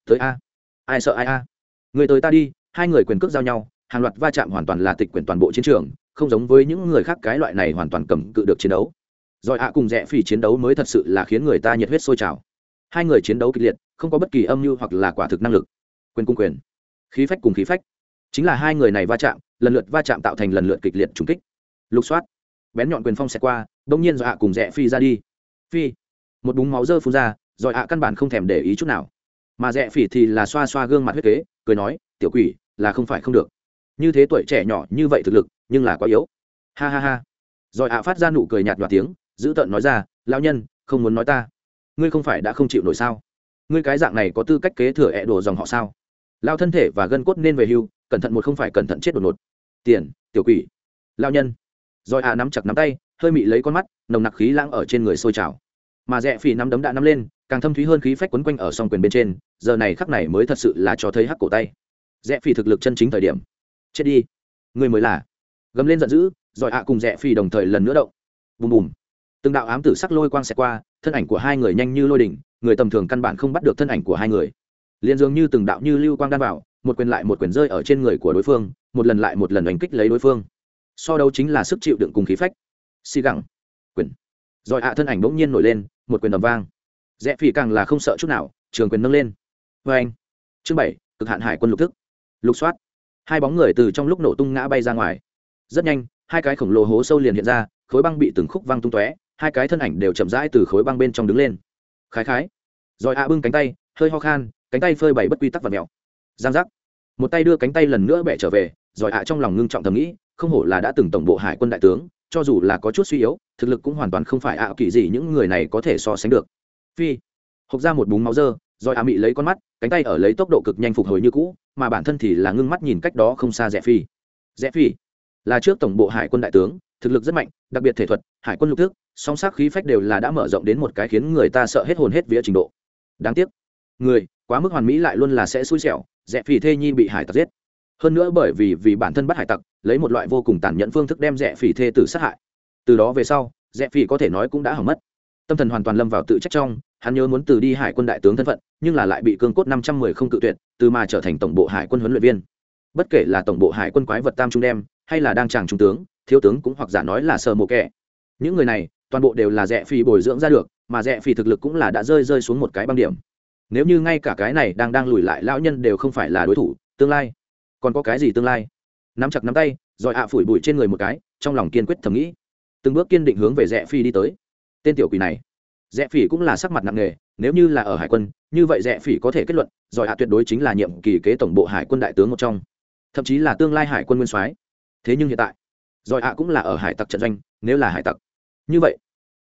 Tới a. Ai sợ ai a? Người tới ta đi, hai người quyền cước giao nhau, hàng loạt va chạm hoàn toàn là tịch quyền toàn bộ chiến trường, không giống với những người khác cái loại này hoàn toàn cầm cự được chiến đấu. Rồi ạ cùng rẽ phì chiến đấu mới thật sự là khiến người ta nhiệt huyết sôi trào. Hai người chiến đấu kịch liệt, không có bất kỳ âm mưu hoặc là quả thực năng lực. Quyền cung quyền. Khí phách cùng khí phách. Chính là hai người này va chạm, lần lượt va chạm tạo thành lần lượt kịch liệt trùng kích. Lục soát. Bén nhọn quyền phong xẹt qua, đông nhiên rồi ạ cùng rẽ phi ra đi. Phi một búng máu dơ phun ra, rồi ạ căn bản không thèm để ý chút nào. Mà rẽ phỉ thì là xoa xoa gương mặt huyết kế, cười nói, tiểu quỷ, là không phải không được. Như thế tuổi trẻ nhỏ như vậy thực lực, nhưng là quá yếu. Ha ha ha. Rồi ạ phát ra nụ cười nhạt nhòa tiếng, giữ tợn nói ra lao nhân, không muốn nói ta. Ngươi không phải đã không chịu nổi sao? Ngươi cái dạng này có tư cách kế thừa ẹ đồ dòng họ sao? Lao thân thể và gân cốt nên về hưu, cẩn thận một không phải cẩn thận chết đột ngột. Tiền, tiểu quỷ. Lao nhân. Rồi ạ nắm chặt nắm tay, hơi mị lấy con mắt, nồng nặc khí lãng ở trên người sôi trào mà rẽ phỉ nắm đấm đã nắm lên, càng thâm thúy hơn khí phách quấn quanh ở song quyền bên trên, giờ này khắc này mới thật sự là cho thấy hắc cổ tay. Rẽ phỉ thực lực chân chính thời điểm. Chết đi. Người mới là. Gầm lên giận dữ, rồi ạ cùng rẽ phỉ đồng thời lần nữa động. Bùm bùm. Từng đạo ám tử sắc lôi quang xẹt qua, thân ảnh của hai người nhanh như lôi đỉnh, người tầm thường căn bản không bắt được thân ảnh của hai người. Liền dường như từng đạo như lưu quang đan vào, một quyền lại một quyền rơi ở trên người của đối phương, một lần lại một lần đánh kích lấy đối phương. So đấu chính là sức chịu đựng cùng khí phách. Xì gẳng rồi ạ, thân ảnh bỗng nhiên nổi lên, một quyền đầm vang. Rẽ phỉ càng là không sợ chút nào, trường quyền nâng lên. Vê anh. Chương bảy, cực hạn hải quân lục thức. Lục soát. Hai bóng người từ trong lúc nổ tung ngã bay ra ngoài. Rất nhanh, hai cái khổng lồ hố sâu liền hiện ra, khối băng bị từng khúc văng tung tóe, hai cái thân ảnh đều chậm rãi từ khối băng bên trong đứng lên. Khái khái. Rồi ạ bưng cánh tay, hơi ho khan, cánh tay phơi bày bất quy tắc và mèo. Giang giác. Một tay đưa cánh tay lần nữa bẻ trở về, rồi ạ trong lòng ngưng trọng thầm nghĩ, không hổ là đã từng tổng bộ hải quân đại tướng cho dù là có chút suy yếu, thực lực cũng hoàn toàn không phải ạ kỳ gì những người này có thể so sánh được. Phi, hộc ra một búng máu dơ, rồi ạ mị lấy con mắt, cánh tay ở lấy tốc độ cực nhanh phục hồi như cũ, mà bản thân thì là ngưng mắt nhìn cách đó không xa rẽ phi. Rẽ phi là trước tổng bộ hải quân đại tướng, thực lực rất mạnh, đặc biệt thể thuật, hải quân lục thức, song sắc khí phách đều là đã mở rộng đến một cái khiến người ta sợ hết hồn hết vía trình độ. Đáng tiếc, người quá mức hoàn mỹ lại luôn là sẽ xui xẻo, rẽ Phi thê nhi bị hải tặc giết hơn nữa bởi vì vì bản thân bắt hải tặc, lấy một loại vô cùng tàn nhẫn phương thức đem rẽ phỉ thê tử sát hại. Từ đó về sau rẽ phỉ có thể nói cũng đã hỏng mất. Tâm thần hoàn toàn lâm vào tự trách trong, hắn nhớ muốn từ đi hải quân đại tướng thân phận, nhưng là lại bị cương cốt năm trăm mười không cự tuyệt, từ mà trở thành tổng bộ hải quân huấn luyện viên. Bất kể là tổng bộ hải quân quái vật tam trung đem, hay là đang chàng trung tướng, thiếu tướng cũng hoặc giả nói là sờ mộ kẻ. Những người này, toàn bộ đều là rẽ phỉ bồi dưỡng ra được, mà rẽ phỉ thực lực cũng là đã rơi rơi xuống một cái băng điểm. Nếu như ngay cả cái này đang đang lùi lại lão nhân đều không phải là đối thủ, tương lai còn có cái gì tương lai? Nắm chặt nắm tay, rồi ạ phủi bụi trên người một cái, trong lòng kiên quyết thầm nghĩ. Từng bước kiên định hướng về rẽ phi đi tới. Tên tiểu quỷ này dạ rẽ phỉ cũng là sắc mặt nặng nề, nếu như là ở hải quân, như vậy dạ rẽ phỉ có thể kết luận giỏi ạ tuyệt đối chính là nhiệm kỳ kế tổng bộ hải quân đại tướng một trong. Thậm chí là tương lai hải quân nguyên soái. Thế nhưng hiện tại giỏi ạ cũng là ở hải tặc trận doanh, nếu là hải tặc. Như vậy,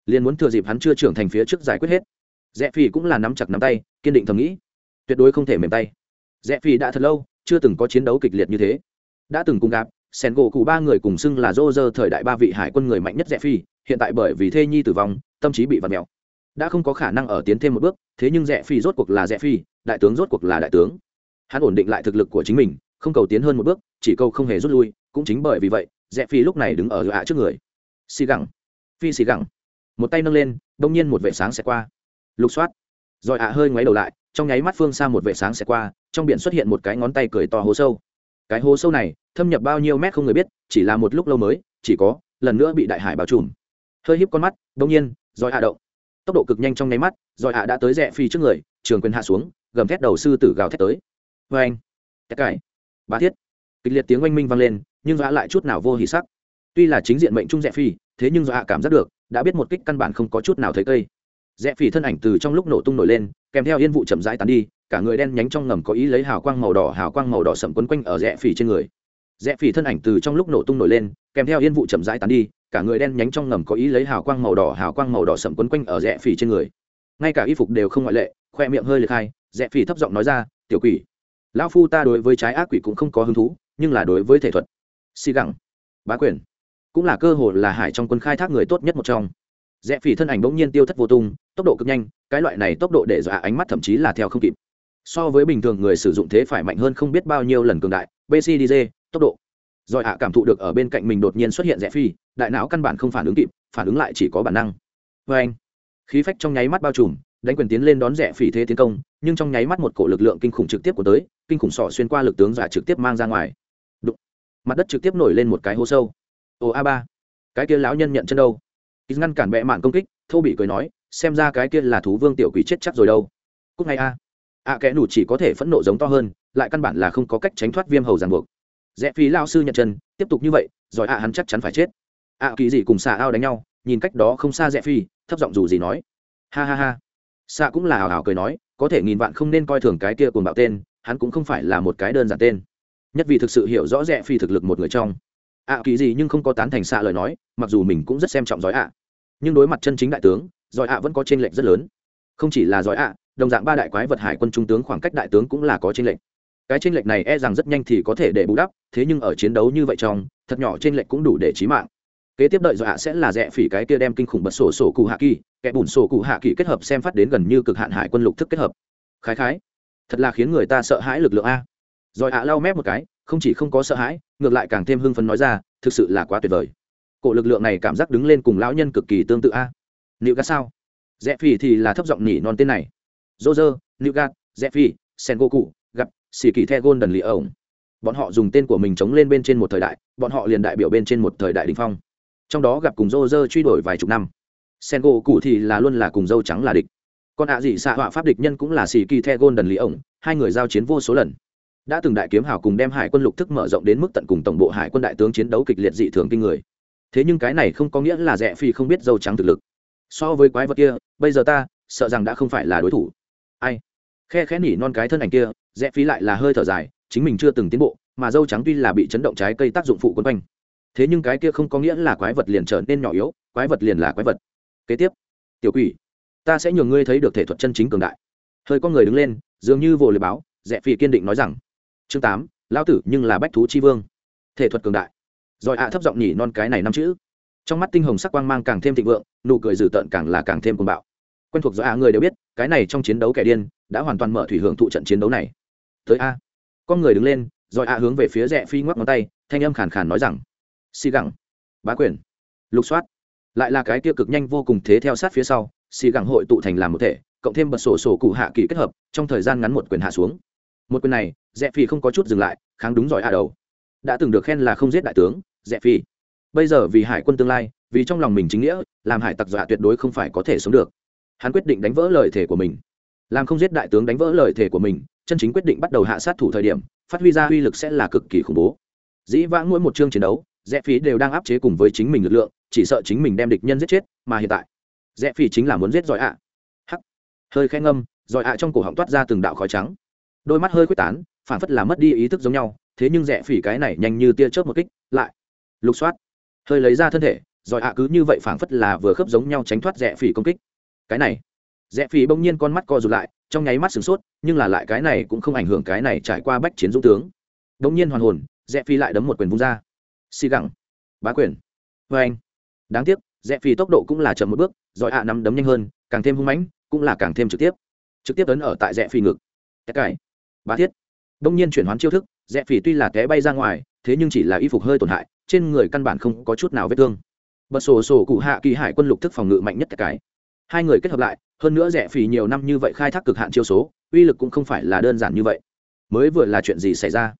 liền muốn thừa dịp hắn chưa trưởng thành phía trước giải quyết hết. Rẽ phỉ cũng là nắm chặt nắm tay, kiên định thầm nghĩ. Tuyệt đối không thể mềm tay. Rẽ phỉ đã thật lâu chưa từng có chiến đấu kịch liệt như thế. Đã từng cùng gặp sen gỗ cụ ba người cùng xưng là dô dơ thời đại ba vị hải quân người mạnh nhất rẽ phi hiện tại bởi vì thê nhi tử vong, tâm trí bị vặt mèo. Đã không có khả năng ở tiến thêm một bước, thế nhưng rẽ phi rốt cuộc là rẽ phi đại tướng rốt cuộc là đại tướng. Hắn ổn định lại thực lực của chính mình, không cầu tiến hơn một bước, chỉ câu không hề rút lui, cũng chính bởi vì vậy rẽ phi lúc này đứng ở hạ trước người. Xì gẳng. Phi xì gẳng. Một tay nâng lên, đông nhiên một vệ sáng sẽ qua. Lục soát. Rồi ạ hơi ngoáy đầu lại trong nháy mắt phương xa một vệ sáng sẽ qua, trong biển xuất hiện một cái ngón tay cười to hố sâu. Cái hố sâu này, thâm nhập bao nhiêu mét không người biết, chỉ là một lúc lâu mới, chỉ có, lần nữa bị đại hải bao trùm. Hơi híp con mắt, đông nhiên rồi hạ động. Tốc độ cực nhanh trong nháy mắt rồi hạ đã tới rẽ phi trước người, trường quyền hạ xuống, gầm thét đầu sư tử gào thét tới. Vê anh tất cải. Bá thiết. Kịch liệt tiếng oanh minh vang lên, nhưng dọa lại chút nào vô hỉ sắc. Tuy là chính diện mệnh trung rẽ phi, thế nhưng dọa cảm giác được, đã biết một kích căn bản không có chút nào thấy cây rẽ phỉ thân ảnh từ trong lúc nổ tung nổi lên, kèm theo yên vụ chậm rãi tán đi, cả người đen nhánh trong ngầm có ý lấy hào quang màu đỏ, hào quang màu đỏ sầm quấn quanh ở rẽ phỉ trên người. Rẽ phỉ thân ảnh từ trong lúc nổ tung nổi lên, kèm theo yên vụ chậm rãi tán đi, cả người đen nhánh trong ngầm có ý lấy hào quang màu đỏ, hào quang màu đỏ sầm quấn quanh ở rẽ phỉ trên người. Ngay cả y phục đều không ngoại lệ, khoe miệng hơi liệt hai, rẽ phỉ thấp giọng nói ra, tiểu quỷ, lão phu ta đối với trái ác quỷ cũng không có hứng thú, nhưng là đối với thể thuật. Xì gẳng. Bá quyền. Cũng là cơ hội là hải trong quân khai thác người tốt nhất một trong rẽ phỉ thân ảnh bỗng nhiên tiêu thất vô tung, tốc độ cực nhanh, cái loại này tốc độ để dọa ánh mắt thậm chí là theo không kịp. So với bình thường người sử dụng thế phải mạnh hơn không biết bao nhiêu lần cường đại bcdg tốc độ. Rồi ạ, cảm thụ được ở bên cạnh mình đột nhiên xuất hiện rẽ phi đại não căn bản không phản ứng kịp, phản ứng lại chỉ có bản năng. Vê anh, khí phách trong nháy mắt bao trùm, đánh quyền tiến lên đón rẽ phỉ thế tiến công, nhưng trong nháy mắt một cổ lực lượng kinh khủng trực tiếp của tới, kinh khủng sọ xuyên qua lực tướng giả trực tiếp mang ra ngoài. Đụng. mặt đất trực tiếp nổi lên một cái hố sâu. Ồ a ba, cái kia lão nhân nhận chân đâu? Ít ngăn cản bệ mạn công kích, thô bị cười nói, xem ra cái kia là thú vương tiểu quỷ chết chắc rồi đâu. Cúc ngay a. A kẽ nủ chỉ có thể phẫn nộ giống to hơn, lại căn bản là không có cách tránh thoát viêm hầu ràng buộc. Rẽ phí lao sư nhận chân, tiếp tục như vậy giỏi a hắn chắc chắn phải chết. A kỳ gì cùng xà ao đánh nhau, nhìn cách đó không xa rẽ phi, thấp giọng dù gì nói. Ha ha ha. Xạ cũng là hào hào cười nói, có thể nghìn vạn không nên coi thường cái kia cùng bạo tên, hắn cũng không phải là một cái đơn giản tên. Nhất vì thực sự hiểu rõ rẽ phi thực lực một người trong. Ạ kỳ gì nhưng không có tán thành xạ lời nói, mặc dù mình cũng rất xem trọng giỏi ạ nhưng đối mặt chân chính đại tướng, giỏi ạ vẫn có t r ê n lệch rất lớn. Không chỉ là giỏi ạ, đồng dạng ba đại quái vật hải quân trung tướng khoảng cách đại tướng cũng là có t r ê n lệch. Cái t r ê n lệch này e rằng rất nhanh thì có thể để bù đắp, thế nhưng ở chiến đấu như vậy trong, thật nhỏ t r ê n lệch cũng đủ để trí mạng. Kế tiếp đợi giỏi ạ sẽ là rẽ phỉ cái kia đem kinh khủng bật sổ sổ cụ hạ kỳ, kẻ bùn sổ cụ hạ kỳ kết hợp xem phát đến gần như cực hạn hải quân lục thức kết hợp. Khái khái, thật là khiến người ta sợ hãi lực lượng a. Giỏi ạ lau mép một cái, không chỉ không có sợ hãi, ngược lại càng thêm hưng phấn nói ra, thực sự là quá tuyệt vời cổ lực lượng này cảm giác đứng lên cùng lão nhân cực kỳ tương tự a. Liệu gạt sao? Rẽ phi thì là thấp giọng nhỉ non tên này. Dô dơ liệu gạt rẽ phi sen go cụ gặp xì kỳ the đần lì ổng. Bọn họ dùng tên của mình chống lên bên trên một thời đại, bọn họ liền đại biểu bên trên một thời đại đình phong. Trong đó gặp cùng dô dơ truy đổi vài chục năm. Sen go cụ thì là luôn là cùng dâu trắng là địch. Còn ạ à xạ họa pháp địch nhân cũng là xì kỳ the đần lì ổng, hai người giao chiến vô số lần. Đã từng đại kiếm hào cùng đem hải quân lục thức mở rộng đến mức tận cùng tổng bộ hải quân đại tướng chiến đấu kịch liệt dị thường kinh người thế nhưng cái này không có nghĩa là rẽ phi không biết dâu trắng thực lực. So với quái vật kia, bây giờ ta, sợ rằng đã không phải là đối thủ. Ai? Khe khẽ nỉ non cái thân ảnh kia rẽ phi lại là hơi thở dài, chính mình chưa từng tiến bộ, mà dâu trắng tuy là bị chấn động trái cây tác dụng phụ quân quanh. Thế nhưng cái kia không có nghĩa là quái vật liền trở nên nhỏ yếu, quái vật liền là quái vật. Kế tiếp, tiểu quỷ, ta sẽ nhường ngươi thấy được thể thuật chân chính cường đại. Hơi có người đứng lên, dường như vồ lời báo rẽ phi kiên định nói rằng, chương tám, lão tử nhưng là bách thú chi vương. Thể thuật cường đại rồi ạ thấp giọng nhỉ non cái này năm chữ. Trong mắt tinh hồng sắc quang mang càng thêm thịnh vượng, nụ cười dữ tợn càng là càng thêm cuồng bạo. Quen thuộc do ạ, người đều biết, cái này trong chiến đấu kẻ điên, đã hoàn toàn mở thủy hưởng thụ trận chiến đấu này. Tới a con người đứng lên, rồi ạ hướng về phía rẽ phi ngoắc ngón tay, thanh âm khàn khàn nói rằng, xì gẳng, bá quyền. Lục soát. Lại là cái tiêu cực nhanh vô cùng thế theo sát phía sau, xì gẳng hội tụ thành làm một thể, cộng thêm bật sổ sổ cụ hạ kỳ kết hợp, trong thời gian ngắn một quyền hạ xuống. Một quyền này, rẽ phi không có chút dừng lại, kháng đúng giỏi hạ đầu. Đã từng được khen là không giết đại tướng rẽ phi. Bây giờ vì hải quân tương lai, vì trong lòng mình chính nghĩa, làm hải tặc dọa tuyệt đối không phải có thể sống được. Hắn quyết định đánh vỡ lời thề của mình. Làm không giết đại tướng đánh vỡ lời thề của mình, chân chính quyết định bắt đầu hạ sát thủ thời điểm, phát huy ra uy lực sẽ là cực kỳ khủng bố. Dĩ vãng mỗi một chương chiến đấu rẽ phí đều đang áp chế cùng với chính mình lực lượng, chỉ sợ chính mình đem địch nhân giết chết, mà hiện tại rẽ phí chính là muốn giết giỏi ạ. Hắc. Hơi khen ngâm, giỏi ạ trong cổ họng toát ra từng đạo khói trắng. Đôi mắt hơi quyết tán phản phất là mất đi ý thức giống nhau, thế nhưng rẽ phỉ cái này nhanh như tia chớp một kích, lại lục soát, hơi lấy ra thân thể, rồi ạ cứ như vậy phảng phất là vừa khớp giống nhau tránh thoát rẽ phỉ công kích. Cái này rẽ phỉ bỗng nhiên con mắt co rụt lại, trong nháy mắt sửng sốt, nhưng là lại cái này cũng không ảnh hưởng cái này trải qua bách chiến dũng tướng. Bỗng nhiên hoàn hồn rẽ phỉ lại đấm một quyền vung ra. Xì gẳng, bá quyền. Vê anh, đáng tiếc rẽ phỉ tốc độ cũng là chậm một bước, rồi ạ nắm đấm nhanh hơn, càng thêm hung mãnh, cũng là càng thêm trực tiếp. Trực tiếp ấn ở tại rẽ phỉ ngực. Tất cải, bá thiết. Bỗng nhiên chuyển hoán chiêu thức rẽ phỉ tuy là té bay ra ngoài, thế nhưng chỉ là y phục hơi tổn hại trên người căn bản không có chút nào vết thương. Bật sổ sổ cụ hạ kỳ hải quân lục thức phòng ngự mạnh nhất cái. Hai người kết hợp lại, hơn nữa rẻ phì nhiều năm như vậy khai thác cực hạn chiêu số, uy lực cũng không phải là đơn giản như vậy. Mới vừa là chuyện gì xảy ra?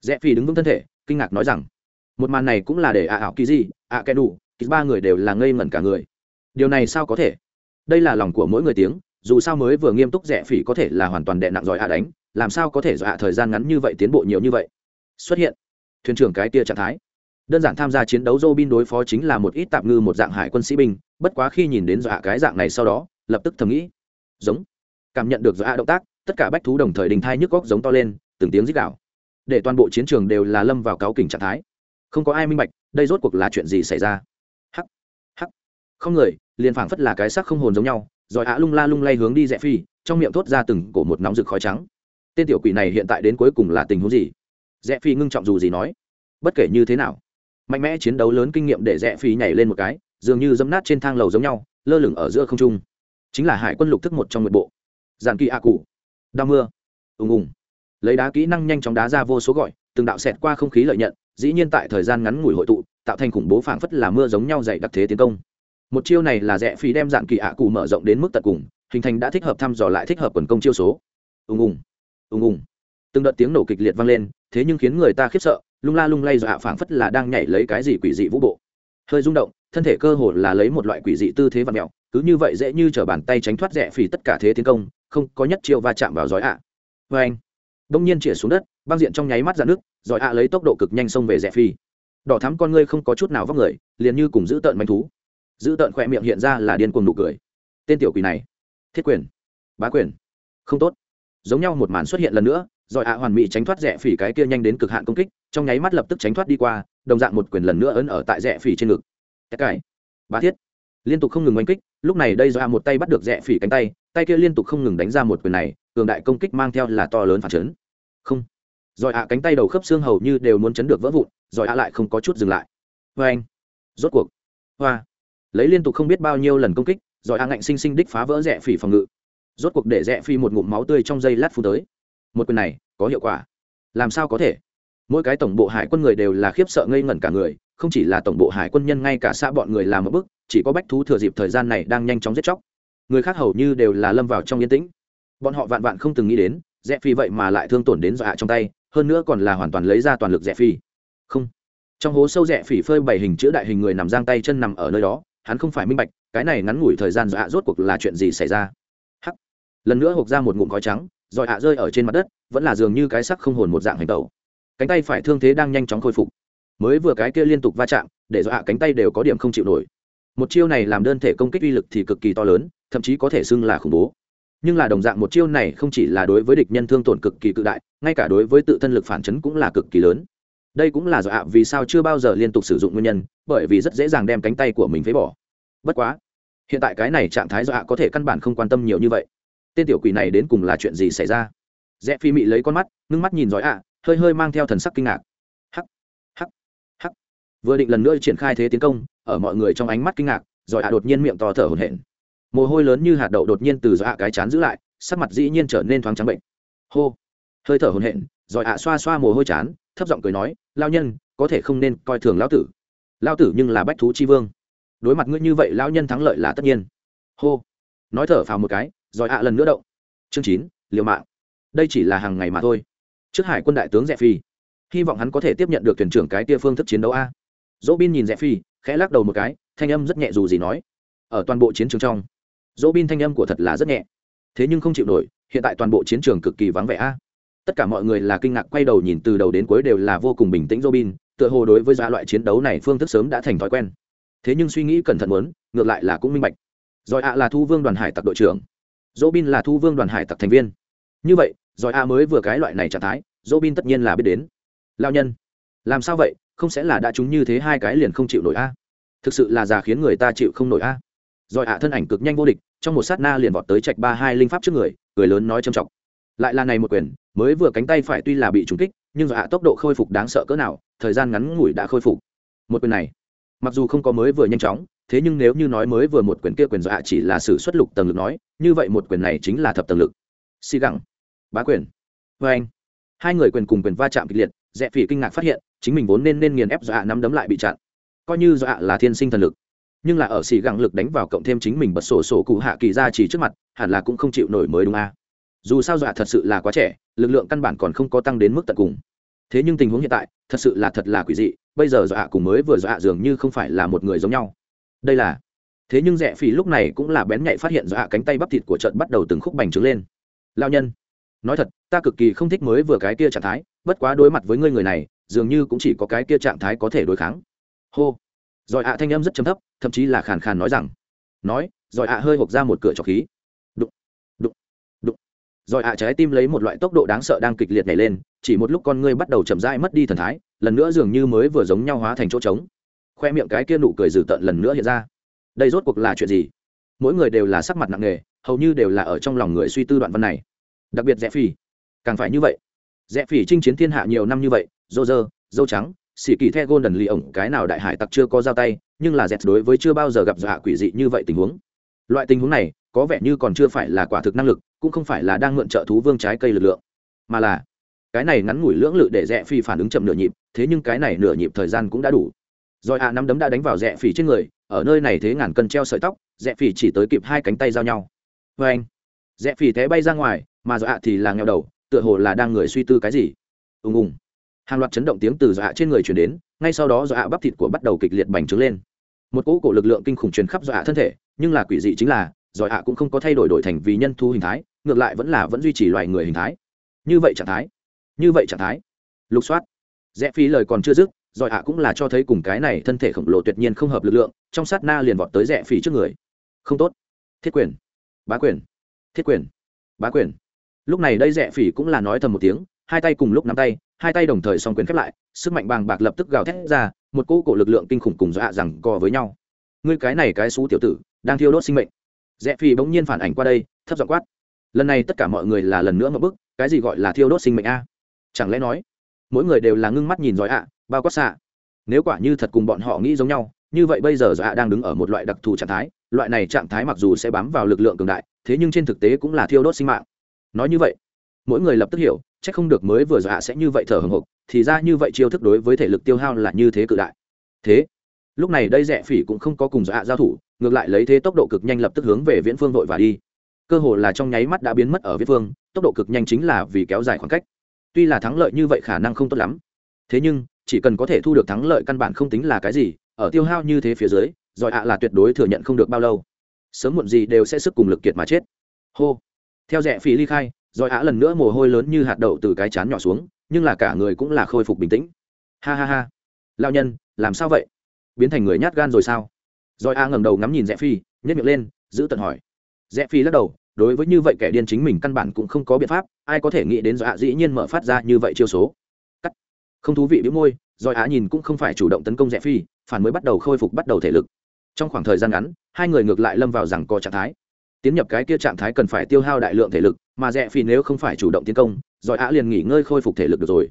Rẽ phì đứng vững thân thể, kinh ngạc nói rằng, một màn này cũng là để ạ ảo kỳ gì ạ kẻ đủ kỳ ba người đều là ngây ngẩn cả người. Điều này sao có thể? Đây là lòng của mỗi người tiếng, dù sao mới vừa nghiêm túc rẻ phỉ có thể là hoàn toàn đệ nặng giỏi ạ đánh, làm sao có thể dọa thời gian ngắn như vậy tiến bộ nhiều như vậy? Xuất hiện. Thuyền trưởng cái tia trạng thái đơn giản tham gia chiến đấu dô bin đối phó chính là một ít tạm ngư, một dạng hải quân sĩ binh, bất quá khi nhìn đến dọa cái dạng này sau đó, lập tức thầm nghĩ, giống. Cảm nhận được dọa động tác, tất cả bách thú đồng thời đình thai nhức góc giống to lên, từng tiếng rít đạo để toàn bộ chiến trường đều là lâm vào cáo kỉnh trạng thái. Không có ai minh bạch, đây rốt cuộc là chuyện gì xảy ra. Hắc hắc. Không người, liền phảng phất là cái sắc không hồn giống nhau, rồi ạ lung la lung lay hướng đi rẽ phi, trong miệng thốt ra từng cổ một nóng rực khói trắng. Tên tiểu quỷ này hiện tại đến cuối cùng là tình huống gì? Rẽ phi ngưng trọng dù gì nói, bất kể như thế nào mạnh mẽ chiến đấu lớn kinh nghiệm để rẽ phi nhảy lên một cái, dường như dấm nát trên thang lầu giống nhau, lơ lửng ở giữa không trung. Chính là hải quân lục thức một trong nội bộ. Giàn kỳ a cụ. Đao mưa. Ùng ùng. Lấy đá kỹ năng nhanh chóng đá ra vô số gọi, từng đạo xẹt qua không khí lợi nhận, dĩ nhiên tại thời gian ngắn ngủi hội tụ, tạo thành khủng bố phảng phất là mưa giống nhau dày đặc thế tiến công. Một chiêu này là rẽ phí đem dạng kỳ ạ cụ mở rộng đến mức tận cùng, hình thành đã thích hợp thăm dò lại thích hợp quần công chiêu số. Ùng ùng. Ùng ùng. Từng đợt tiếng nổ kịch liệt vang lên thế nhưng khiến người ta khiếp sợ, lung la lung lay dọa phảng phất là đang nhảy lấy cái gì quỷ dị vũ bộ. Hơi rung động, thân thể cơ hồ là lấy một loại quỷ dị tư thế và mẹo cứ như vậy dễ như t bàn tay tránh thoát rẽ phì tất cả thế tiến công, không có nhất chiêu va chạm vào giỏi ạ. À. vê anh đông nhiên chĩa xuống đất, băng diện trong nháy mắt ra nước giỏi ạ lấy tốc độ cực nhanh xông về rẽ phi đỏ thắm con ngươi không có chút nào vóc người liền như cùng giữ tợn manh thú. Giữ tợn khỏe miệng hiện ra là điên cuồng nụ cười. Tên tiểu quỷ này, thiết quyền, bá quyền, không tốt. Giống nhau một màn xuất hiện lần nữa rồi ạ hoàn mỹ tránh thoát rẽ phỉ cái kia nhanh đến cực hạn công kích, trong nháy mắt lập tức tránh thoát đi qua, đồng dạng một quyền lần nữa ấn ở tại rẽ phỉ trên ngực. Cái cải bá thiết. Liên tục không ngừng oanh kích, lúc này đây do một tay bắt được rẽ phỉ cánh tay tay kia liên tục không ngừng đánh ra một quyền này, cường đại công kích mang theo là to lớn phản chấn. Không. Rồi ạ cánh tay đầu khớp xương hầu như đều muốn chấn được vỡ vụn, rồi ạ lại không có chút dừng lại. Vê anh rốt cuộc. Hoa. Lấy liên tục không biết bao nhiêu lần công kích, rồi ạ ngạnh sinh sinh đích phá vỡ rẽ phỉ phòng ngự. Rốt cuộc để rẽ phỉ một ngụm máu tươi trong dây lát phù tới một quyền này có hiệu quả. Làm sao có thể? Mỗi cái tổng bộ hải quân người đều là khiếp sợ ngây ngẩn cả người, không chỉ là tổng bộ hải quân nhân ngay cả xã bọn người làm một bức, chỉ có bách thú thừa dịp thời gian này đang nhanh chóng giết chóc. Người khác hầu như đều là lâm vào trong yên tĩnh. Bọn họ vạn vạn không từng nghĩ đến, rẽ phi vậy mà lại thương tổn đến dọa trong tay, hơn nữa còn là hoàn toàn lấy ra toàn lực rẽ phi. Không. Trong hố sâu rẽ phỉ phơi bảy hình chữ đại hình người nằm giang tay chân nằm ở nơi đó, hắn không phải minh bạch, cái này ngắn ngủi thời gian dọa rốt cuộc là chuyện gì xảy ra. Hắc. Lần nữa hộp ra một ngụm khói trắng giỏi hạ rơi ở trên mặt đất, vẫn là dường như cái sắc không hồn một dạng hành tẩu. Cánh tay phải thương thế đang nhanh chóng khôi phục. Mới vừa cái kia liên tục va chạm, để do hạ cánh tay đều có điểm không chịu nổi. Một chiêu này làm đơn thể công kích uy lực thì cực kỳ to lớn, thậm chí có thể xưng là khủng bố. Nhưng là đồng dạng một chiêu này không chỉ là đối với địch nhân thương tổn cực kỳ cự đại, ngay cả đối với tự thân lực phản chấn cũng là cực kỳ lớn. Đây cũng là do hạ vì sao chưa bao giờ liên tục sử dụng nguyên nhân, bởi vì rất dễ dàng đem cánh tay của mình phế bỏ. Bất quá, hiện tại cái này trạng thái do hạ có thể căn bản không quan tâm nhiều như vậy tên tiểu quỷ này đến cùng là chuyện gì xảy ra? Rẽ phi mị lấy con mắt, ngưng mắt nhìn giỏi ạ, hơi hơi mang theo thần sắc kinh ngạc. Hắc hắc hắc. Vừa định lần nữa triển khai thế tiến công, ở mọi người trong ánh mắt kinh ngạc, giỏi ạ đột nhiên miệng to thở hổn hển. Mồ hôi lớn như hạt đậu đột nhiên từ giỏi ạ cái chán giữ lại, sắc mặt dĩ nhiên trở nên thoáng trắng bệnh. Hô, hơi thở hổn hển, giỏi ạ xoa xoa mồ hôi chán, thấp giọng cười nói lao nhân, có thể không nên coi thường lão tử. Lao tử nhưng là bách thú chi vương. Đối mặt ngươi như vậy lao nhân thắng lợi là tất nhiên. Hô, nói thở phào một cái rồi ạ lần nữa động. Chương chín, liều mạng. Đây chỉ là hàng ngày mà thôi. Trước hải quân đại tướng rẽ phi, hy vọng hắn có thể tiếp nhận được thuyền trưởng cái tia phương thức chiến đấu a. Dỗ bin nhìn rẽ phi, khẽ lắc đầu một cái, thanh âm rất nhẹ dù gì nói. Ở toàn bộ chiến trường trong dỗ bin thanh âm của thật là rất nhẹ. Thế nhưng không chịu nổi, hiện tại toàn bộ chiến trường cực kỳ vắng vẻ a. Tất cả mọi người là kinh ngạc quay đầu nhìn từ đầu đến cuối đều là vô cùng bình tĩnh dỗ bin tựa hồ đối với giá loại chiến đấu này phương thức sớm đã thành thói quen. Thế nhưng suy nghĩ cẩn thận muốn, ngược lại là cũng minh bạch. Rồi ạ là thu vương đoàn hải tặc đội trưởng dỗ bin là thu vương đoàn hải tặc thành viên. Như vậy, giỏi a mới vừa cái loại này trạng thái dỗ bin tất nhiên là biết đến. Lao nhân, làm sao vậy? Không sẽ là đã chúng như thế hai cái liền không chịu nổi a. Thực sự là già khiến người ta chịu không nổi a. Giỏi a thân ảnh cực nhanh vô địch, trong một sát na liền vọt tới trạch ba hai linh pháp trước người người lớn nói châm trọng lại là này một quyền, mới vừa cánh tay phải tuy là bị trúng kích, nhưng giỏi a tốc độ khôi phục đáng sợ cỡ nào, thời gian ngắn ngủi đã khôi phục. Một quyền này, mặc dù không có mới vừa nhanh chóng thế nhưng nếu như nói mới vừa một quyền kia quyền dọa chỉ là sự xuất lục tầng lực nói, như vậy một quyền này chính là thập tầng lực. Xì gẳng. Bá quyền. Vê anh. Hai người quyền cùng quyền va chạm kịch liệt, rẽ phỉ kinh ngạc phát hiện, chính mình vốn nên nên nghiền ép dọa nắm đấm lại bị chặn. Coi như dọa là thiên sinh thần lực. Nhưng là ở xì gẳng lực đánh vào cộng thêm chính mình bật sổ sổ cụ hạ kỳ ra chỉ trước mặt, hẳn là cũng không chịu nổi mới đúng a. Dù sao dọa thật sự là quá trẻ, lực lượng căn bản còn không có tăng đến mức tận cùng. Thế nhưng tình huống hiện tại, thật sự là thật là quỷ dị, bây giờ dọa cùng mới vừa dọa dường như không phải là một người giống nhau đây là. Thế nhưng rẽ phỉ lúc này cũng là bén nhạy phát hiện dọa cánh tay bắp thịt của trận bắt đầu từng khúc bành trướng lên. Lao nhân, nói thật, ta cực kỳ không thích mới vừa cái kia trạng thái, bất quá đối mặt với ngươi người này, dường như cũng chỉ có cái kia trạng thái có thể đối kháng. Hô. Rồi ạ thanh âm rất chấm thấp, thậm chí là khàn khàn nói rằng, nói, rồi ạ hơi hộp ra một cửa trọc khí. Đụng đụng đụng. Rồi ạ trái tim lấy một loại tốc độ đáng sợ đang kịch liệt nhảy lên, chỉ một lúc con ngươi bắt đầu chậm rãi mất đi thần thái, lần nữa dường như mới vừa giống nhau hóa thành chỗ trống khoe miệng cái kia nụ cười dữ tợn lần nữa hiện ra. Đây rốt cuộc là chuyện gì? Mỗi người đều là sắc mặt nặng nề, hầu như đều là ở trong lòng người suy tư đoạn văn này. Đặc biệt rẽ phỉ. Càng phải như vậy. Rẽ phỉ chinh chiến thiên hạ nhiều năm như vậy, dô dơ, dâu trắng, xỉ kỳ the golden lì ổng, cái nào đại hải tặc chưa có giao tay, nhưng là dẹt đối với chưa bao giờ gặp dọa quỷ dị như vậy tình huống. Loại tình huống này, có vẻ như còn chưa phải là quả thực năng lực, cũng không phải là đang mượn trợ thú vương trái cây lực lượng, mà là cái này ngắn ngủi lưỡng lự để rẽ phi phản ứng chậm nửa nhịp, thế nhưng cái này nửa nhịp thời gian cũng đã đủ rồi ạ nắm đấm đã đánh vào rẽ phỉ trên người, ở nơi này thế ngàn cân treo sợi tóc, rẽ phỉ chỉ tới kịp hai cánh tay giao nhau. Vê anh, rẽ phỉ té bay ra ngoài, mà rồi ạ thì là nghèo đầu, tựa hồ là đang người suy tư cái gì. Ùng ùng. Hàng loạt chấn động tiếng từ dọa trên người chuyển đến, ngay sau đó dọa bắp thịt của bắt đầu kịch liệt bành trướng lên. Một cỗ cổ lực lượng kinh khủng truyền khắp dọa thân thể, nhưng là quỷ dị chính là, dọa cũng không có thay đổi đổi thành vì nhân thu hình thái, ngược lại vẫn là vẫn duy trì loài người hình thái. Như vậy trạng thái. Như vậy trạng thái. Lục soát. Rẽ phỉ lời còn chưa dứt giỏi ạ cũng là cho thấy cùng cái này thân thể khổng lồ tuyệt nhiên không hợp lực lượng, trong sát na liền vọt tới rẽ phì trước người. Không tốt. Thiết quyền. Bá quyền. Thiết quyền. Bá quyền. Lúc này đây rẽ phỉ cũng là nói thầm một tiếng, hai tay cùng lúc nắm tay, hai tay đồng thời song quyền khép lại, sức mạnh bàng bạc lập tức gào thét ra, một cỗ cổ lực lượng kinh khủng cùng dọa rằng co với nhau. Ngươi cái này cái xú tiểu tử, đang thiêu đốt sinh mệnh. Rẽ phỉ bỗng nhiên phản ảnh qua đây, thấp giọng quát. Lần này tất cả mọi người là lần nữa một bức, cái gì gọi là thiêu đốt sinh mệnh a? Chẳng lẽ nói, mỗi người đều là ngưng mắt nhìn giỏi ạ? Bao quát xạ. Nếu quả như thật cùng bọn họ nghĩ giống nhau, như vậy bây giờ giỏi ạ đang đứng ở một loại đặc thù trạng thái, loại này trạng thái mặc dù sẽ bám vào lực lượng cường đại, thế nhưng trên thực tế cũng là thiêu đốt sinh mạng. Nói như vậy, mỗi người lập tức hiểu c h ắ c không được mới vừa dọa sẽ như vậy thở hồng hộc, thì ra như vậy chiêu thức đối với thể lực tiêu hao là như thế cự đại. Thế, lúc này đây rẽ phỉ cũng không có cùng dọa giao thủ, ngược lại lấy thế tốc độ cực nhanh lập tức hướng về viễn phương vội và đi. Cơ hồ là trong nháy mắt đã biến mất ở viễn phương, tốc độ cực nhanh chính là vì kéo dài khoảng cách. Tuy là thắng lợi như vậy khả năng không tốt lắm, thế nhưng chỉ cần có thể thu được thắng lợi căn bản không tính là cái gì, ở tiêu hao như thế phía dưới, giỏi ạ là tuyệt đối thừa nhận không được bao lâu. Sớm muộn gì đều sẽ sức cùng lực kiệt mà chết. Hô. Theo rẽ phí ly khai, giỏi ạ lần nữa mồ hôi lớn như hạt đậu từ cái chán nhỏ xuống, nhưng là cả người cũng là khôi phục bình tĩnh. Ha ha ha. Lao nhân, làm sao vậy? Biến thành người nhát gan rồi sao? Giỏi ạ ngẩng đầu ngắm nhìn rẽ phi nhét miệng lên, giữ tận hỏi. Rẽ phi lắc đầu, đối với như vậy kẻ điên chính mình căn bản cũng không có biện pháp, ai có thể nghĩ đến dọa dĩ nhiên mở phát ra như vậy chiêu số không thú vị biếu môi doi á nhìn cũng không phải chủ động tấn công rẽ phi phản mới bắt đầu khôi phục bắt đầu thể lực. Trong khoảng thời gian ngắn hai người ngược lại lâm vào rằng có trạng thái. Tiến nhập cái kia trạng thái cần phải tiêu hao đại lượng thể lực mà rẽ phi nếu không phải chủ động tiến công doi á liền nghỉ ngơi khôi phục thể lực được rồi.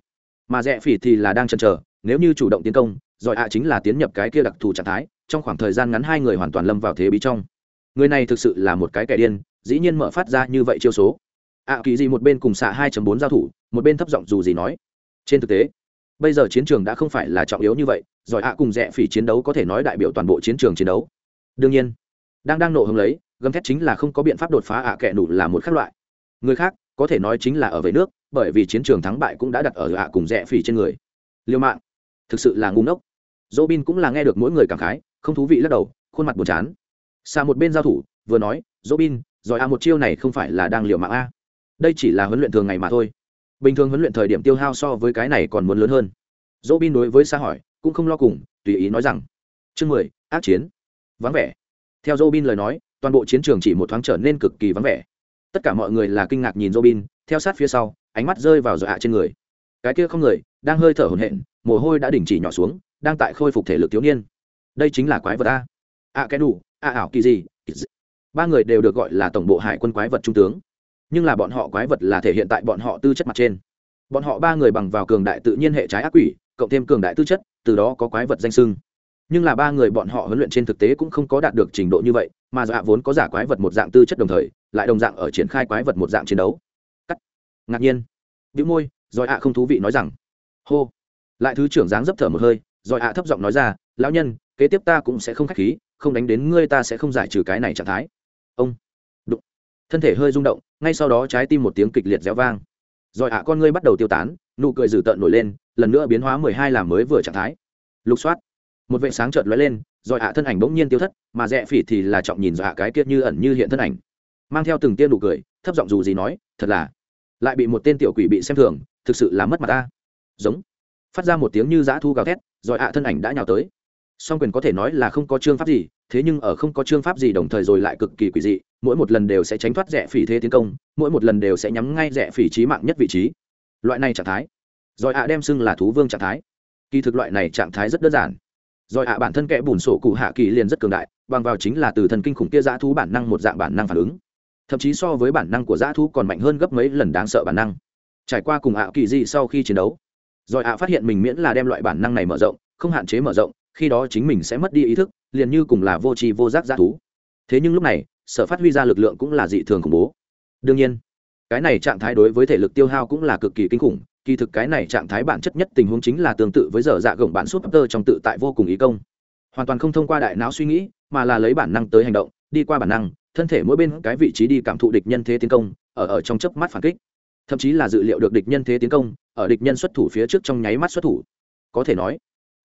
Mà rẽ phi thì là đang chần chờ nếu như chủ động tiến công doi á chính là tiến nhập cái kia đặc thù trạng thái trong khoảng thời gian ngắn hai người hoàn toàn lâm vào thế bí trong. Người này thực sự là một cái kẻ điên dĩ nhiên mở phát ra như vậy chiêu số. Ạ à, kỳ gì một bên cùng xạ 2 bốn giao thủ một bên thấp giọng dù gì nói. Trên thực tế bây giờ chiến trường đã không phải là trọng yếu như vậy giỏi ạ cùng rẽ phỉ chiến đấu có thể nói đại biểu toàn bộ chiến trường chiến đấu. Đương nhiên, đang đang nộ hứng lấy, gầm thét chính là không có biện pháp đột phá ạ à kẻ đủ là một khác loại. Người khác, có thể nói chính là ở về nước, bởi vì chiến trường thắng bại cũng đã đặt ở ạ cùng rẽ phỉ trên người. Liêu mạng, thực sự là ngu ngốc. Dỗ bin cũng là nghe được mỗi người cảm khái, không thú vị lắc đầu, khuôn mặt buồn chán. Xa một bên giao thủ, vừa nói dỗ bin giỏi a một chiêu này không phải là đang liều mạng a. Đây chỉ là huấn luyện thường ngày mà thôi bình thường huấn luyện thời điểm tiêu hao so với cái này còn muốn lớn hơn. Dỗ bin đối với xa hỏi, cũng không lo cùng, tùy ý nói rằng, chương mười, ác chiến. Vắng vẻ. Theo dỗ bin lời nói, toàn bộ chiến trường chỉ một thoáng trở nên cực kỳ vắng vẻ. Tất cả mọi người là kinh ngạc nhìn dỗ bin theo sát phía sau, ánh mắt rơi vào dọa trên người. Cái kia không người, đang hơi thở hổn hển, mồ hôi đã đình chỉ nhỏ xuống, đang tại khôi phục thể lực thiếu niên. Đây chính là quái vật a. A cái đủ, a ảo kỳ gì ba người đều được gọi là tổng bộ hải quân quái vật trung tướng nhưng là bọn họ quái vật là thể hiện tại bọn họ tư chất mặt trên. Bọn họ ba người bằng vào cường đại tự nhiên hệ trái ác quỷ, cộng thêm cường đại tư chất, từ đó có quái vật danh sưng nhưng là ba người bọn họ huấn luyện trên thực tế cũng không có đạt được trình độ như vậy, mà dạ vốn có giả quái vật một dạng tư chất đồng thời, lại đồng dạng ở triển khai quái vật một dạng chiến đấu. Cắt. Ngạc nhiên. Vĩ môi rồi ạ không thú vị nói rằng. Hô. Lại thứ trưởng dáng dấp thở một hơi rồi ạ thấp giọng nói ra, lão nhân, kế tiếp ta cũng sẽ không khách khí, không đánh đến ngươi ta sẽ không giải trừ cái này trạng thái. Ông. Đụng. Thân thể hơi rung động ngay sau đó trái tim một tiếng kịch liệt réo vang. Rồi ạ, con ngươi bắt đầu tiêu tán, nụ cười dữ tợn nổi lên, lần nữa biến hóa mười hai làm mới vừa trạng thái. Lục soát, một vệ sáng chợt lóe lên, rồi ạ thân ảnh bỗng nhiên tiêu thất, mà rẽ phỉ thì là trọng nhìn dọa cái kia như ẩn như hiện thân ảnh. Mang theo từng tiên nụ cười, thấp giọng dù gì nói, thật là, lại bị một tên tiểu quỷ bị xem thường, thực sự là mất mặt ta. Giống, phát ra một tiếng như dã thu gào thét, rồi ạ thân ảnh đã nhào tới. Song quyền có thể nói là không có chương pháp gì, thế nhưng ở không có chương pháp gì đồng thời rồi lại cực kỳ quỷ dị mỗi một lần đều sẽ tránh thoát rẻ phỉ thế tiến công, mỗi một lần đều sẽ nhắm ngay rẻ phỉ trí mạng nhất vị trí. Loại này trạng thái. Rồi ạ đem xưng là thú vương trạng thái. Kỳ thực loại này trạng thái rất đơn giản. Rồi ạ bản thân kẽ bùn sổ cụ hạ kỳ liền rất cường đại, bằng vào chính là từ thần kinh khủng kia dã thú bản năng một dạng bản năng phản ứng. Thậm chí so với bản năng của dã thú còn mạnh hơn gấp mấy lần đáng sợ bản năng. Trải qua cùng ạ kỳ di sau khi chiến đấu, rồi ạ phát hiện mình miễn là đem loại bản năng này mở rộng, không hạn chế mở rộng, khi đó chính mình sẽ mất đi ý thức, liền như cùng là vô tri vô giác dã thú. Thế nhưng lúc này sở phát huy ra lực lượng cũng là dị thường khủng bố. Đương nhiên, cái này trạng thái đối với thể lực tiêu hao cũng là cực kỳ kinh khủng, kỳ thực cái này trạng thái bản chất nhất tình huống chính là tương tự với giờ dạ gồng bản súp tơ trong tự tại vô cùng ý công. Hoàn toàn không thông qua đại não suy nghĩ, mà là lấy bản năng tới hành động, đi qua bản năng, thân thể mỗi bên cái vị trí đi cảm thụ địch nhân thế tiến công, ở ở trong chớp mắt phản kích. Thậm chí là dự liệu được địch nhân thế tiến công, ở địch nhân xuất thủ phía trước trong nháy mắt xuất thủ. Có thể nói,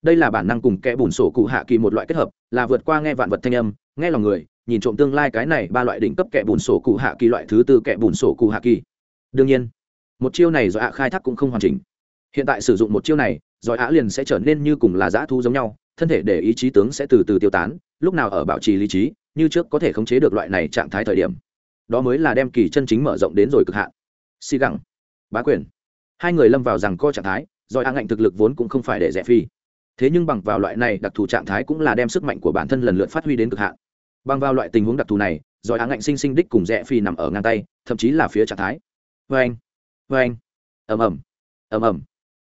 đây là bản năng cùng kẽ bùn sổ cụ hạ kỳ một loại kết hợp, là vượt qua nghe vạn vật thanh âm, nghe lòng người nhìn trộm tương lai cái này ba loại đỉnh cấp kẻ bùn sổ cụ hạ kỳ loại thứ tư kẻ bùn sổ cụ hạ kỳ. Đương nhiên, một chiêu này do ạ khai thác cũng không hoàn chỉnh. Hiện tại sử dụng một chiêu này rồi ạ liền sẽ trở nên như cùng là dã thu giống nhau, thân thể để ý chí tướng sẽ từ từ tiêu tán, lúc nào ở bảo trì lý trí, như trước có thể khống chế được loại này trạng thái thời điểm. Đó mới là đem kỳ chân chính mở rộng đến rồi cực hạn. Xì gẳng, bá quyền. Hai người lâm vào rằng co trạng thái rồi ạ ngạnh thực lực vốn cũng không phải để rẻ phi. Thế nhưng bằng vào loại này đặc thù trạng thái cũng là đem sức mạnh của bản thân lần lượt phát huy đến cực hạn bằng vào loại tình huống đặc thù này rồi á ngạnh sinh sinh đích cùng rẽ phi nằm ở ngang tay thậm chí là phía trạng thái. Vê anh vê anh. Ầm ầm ầm ầm.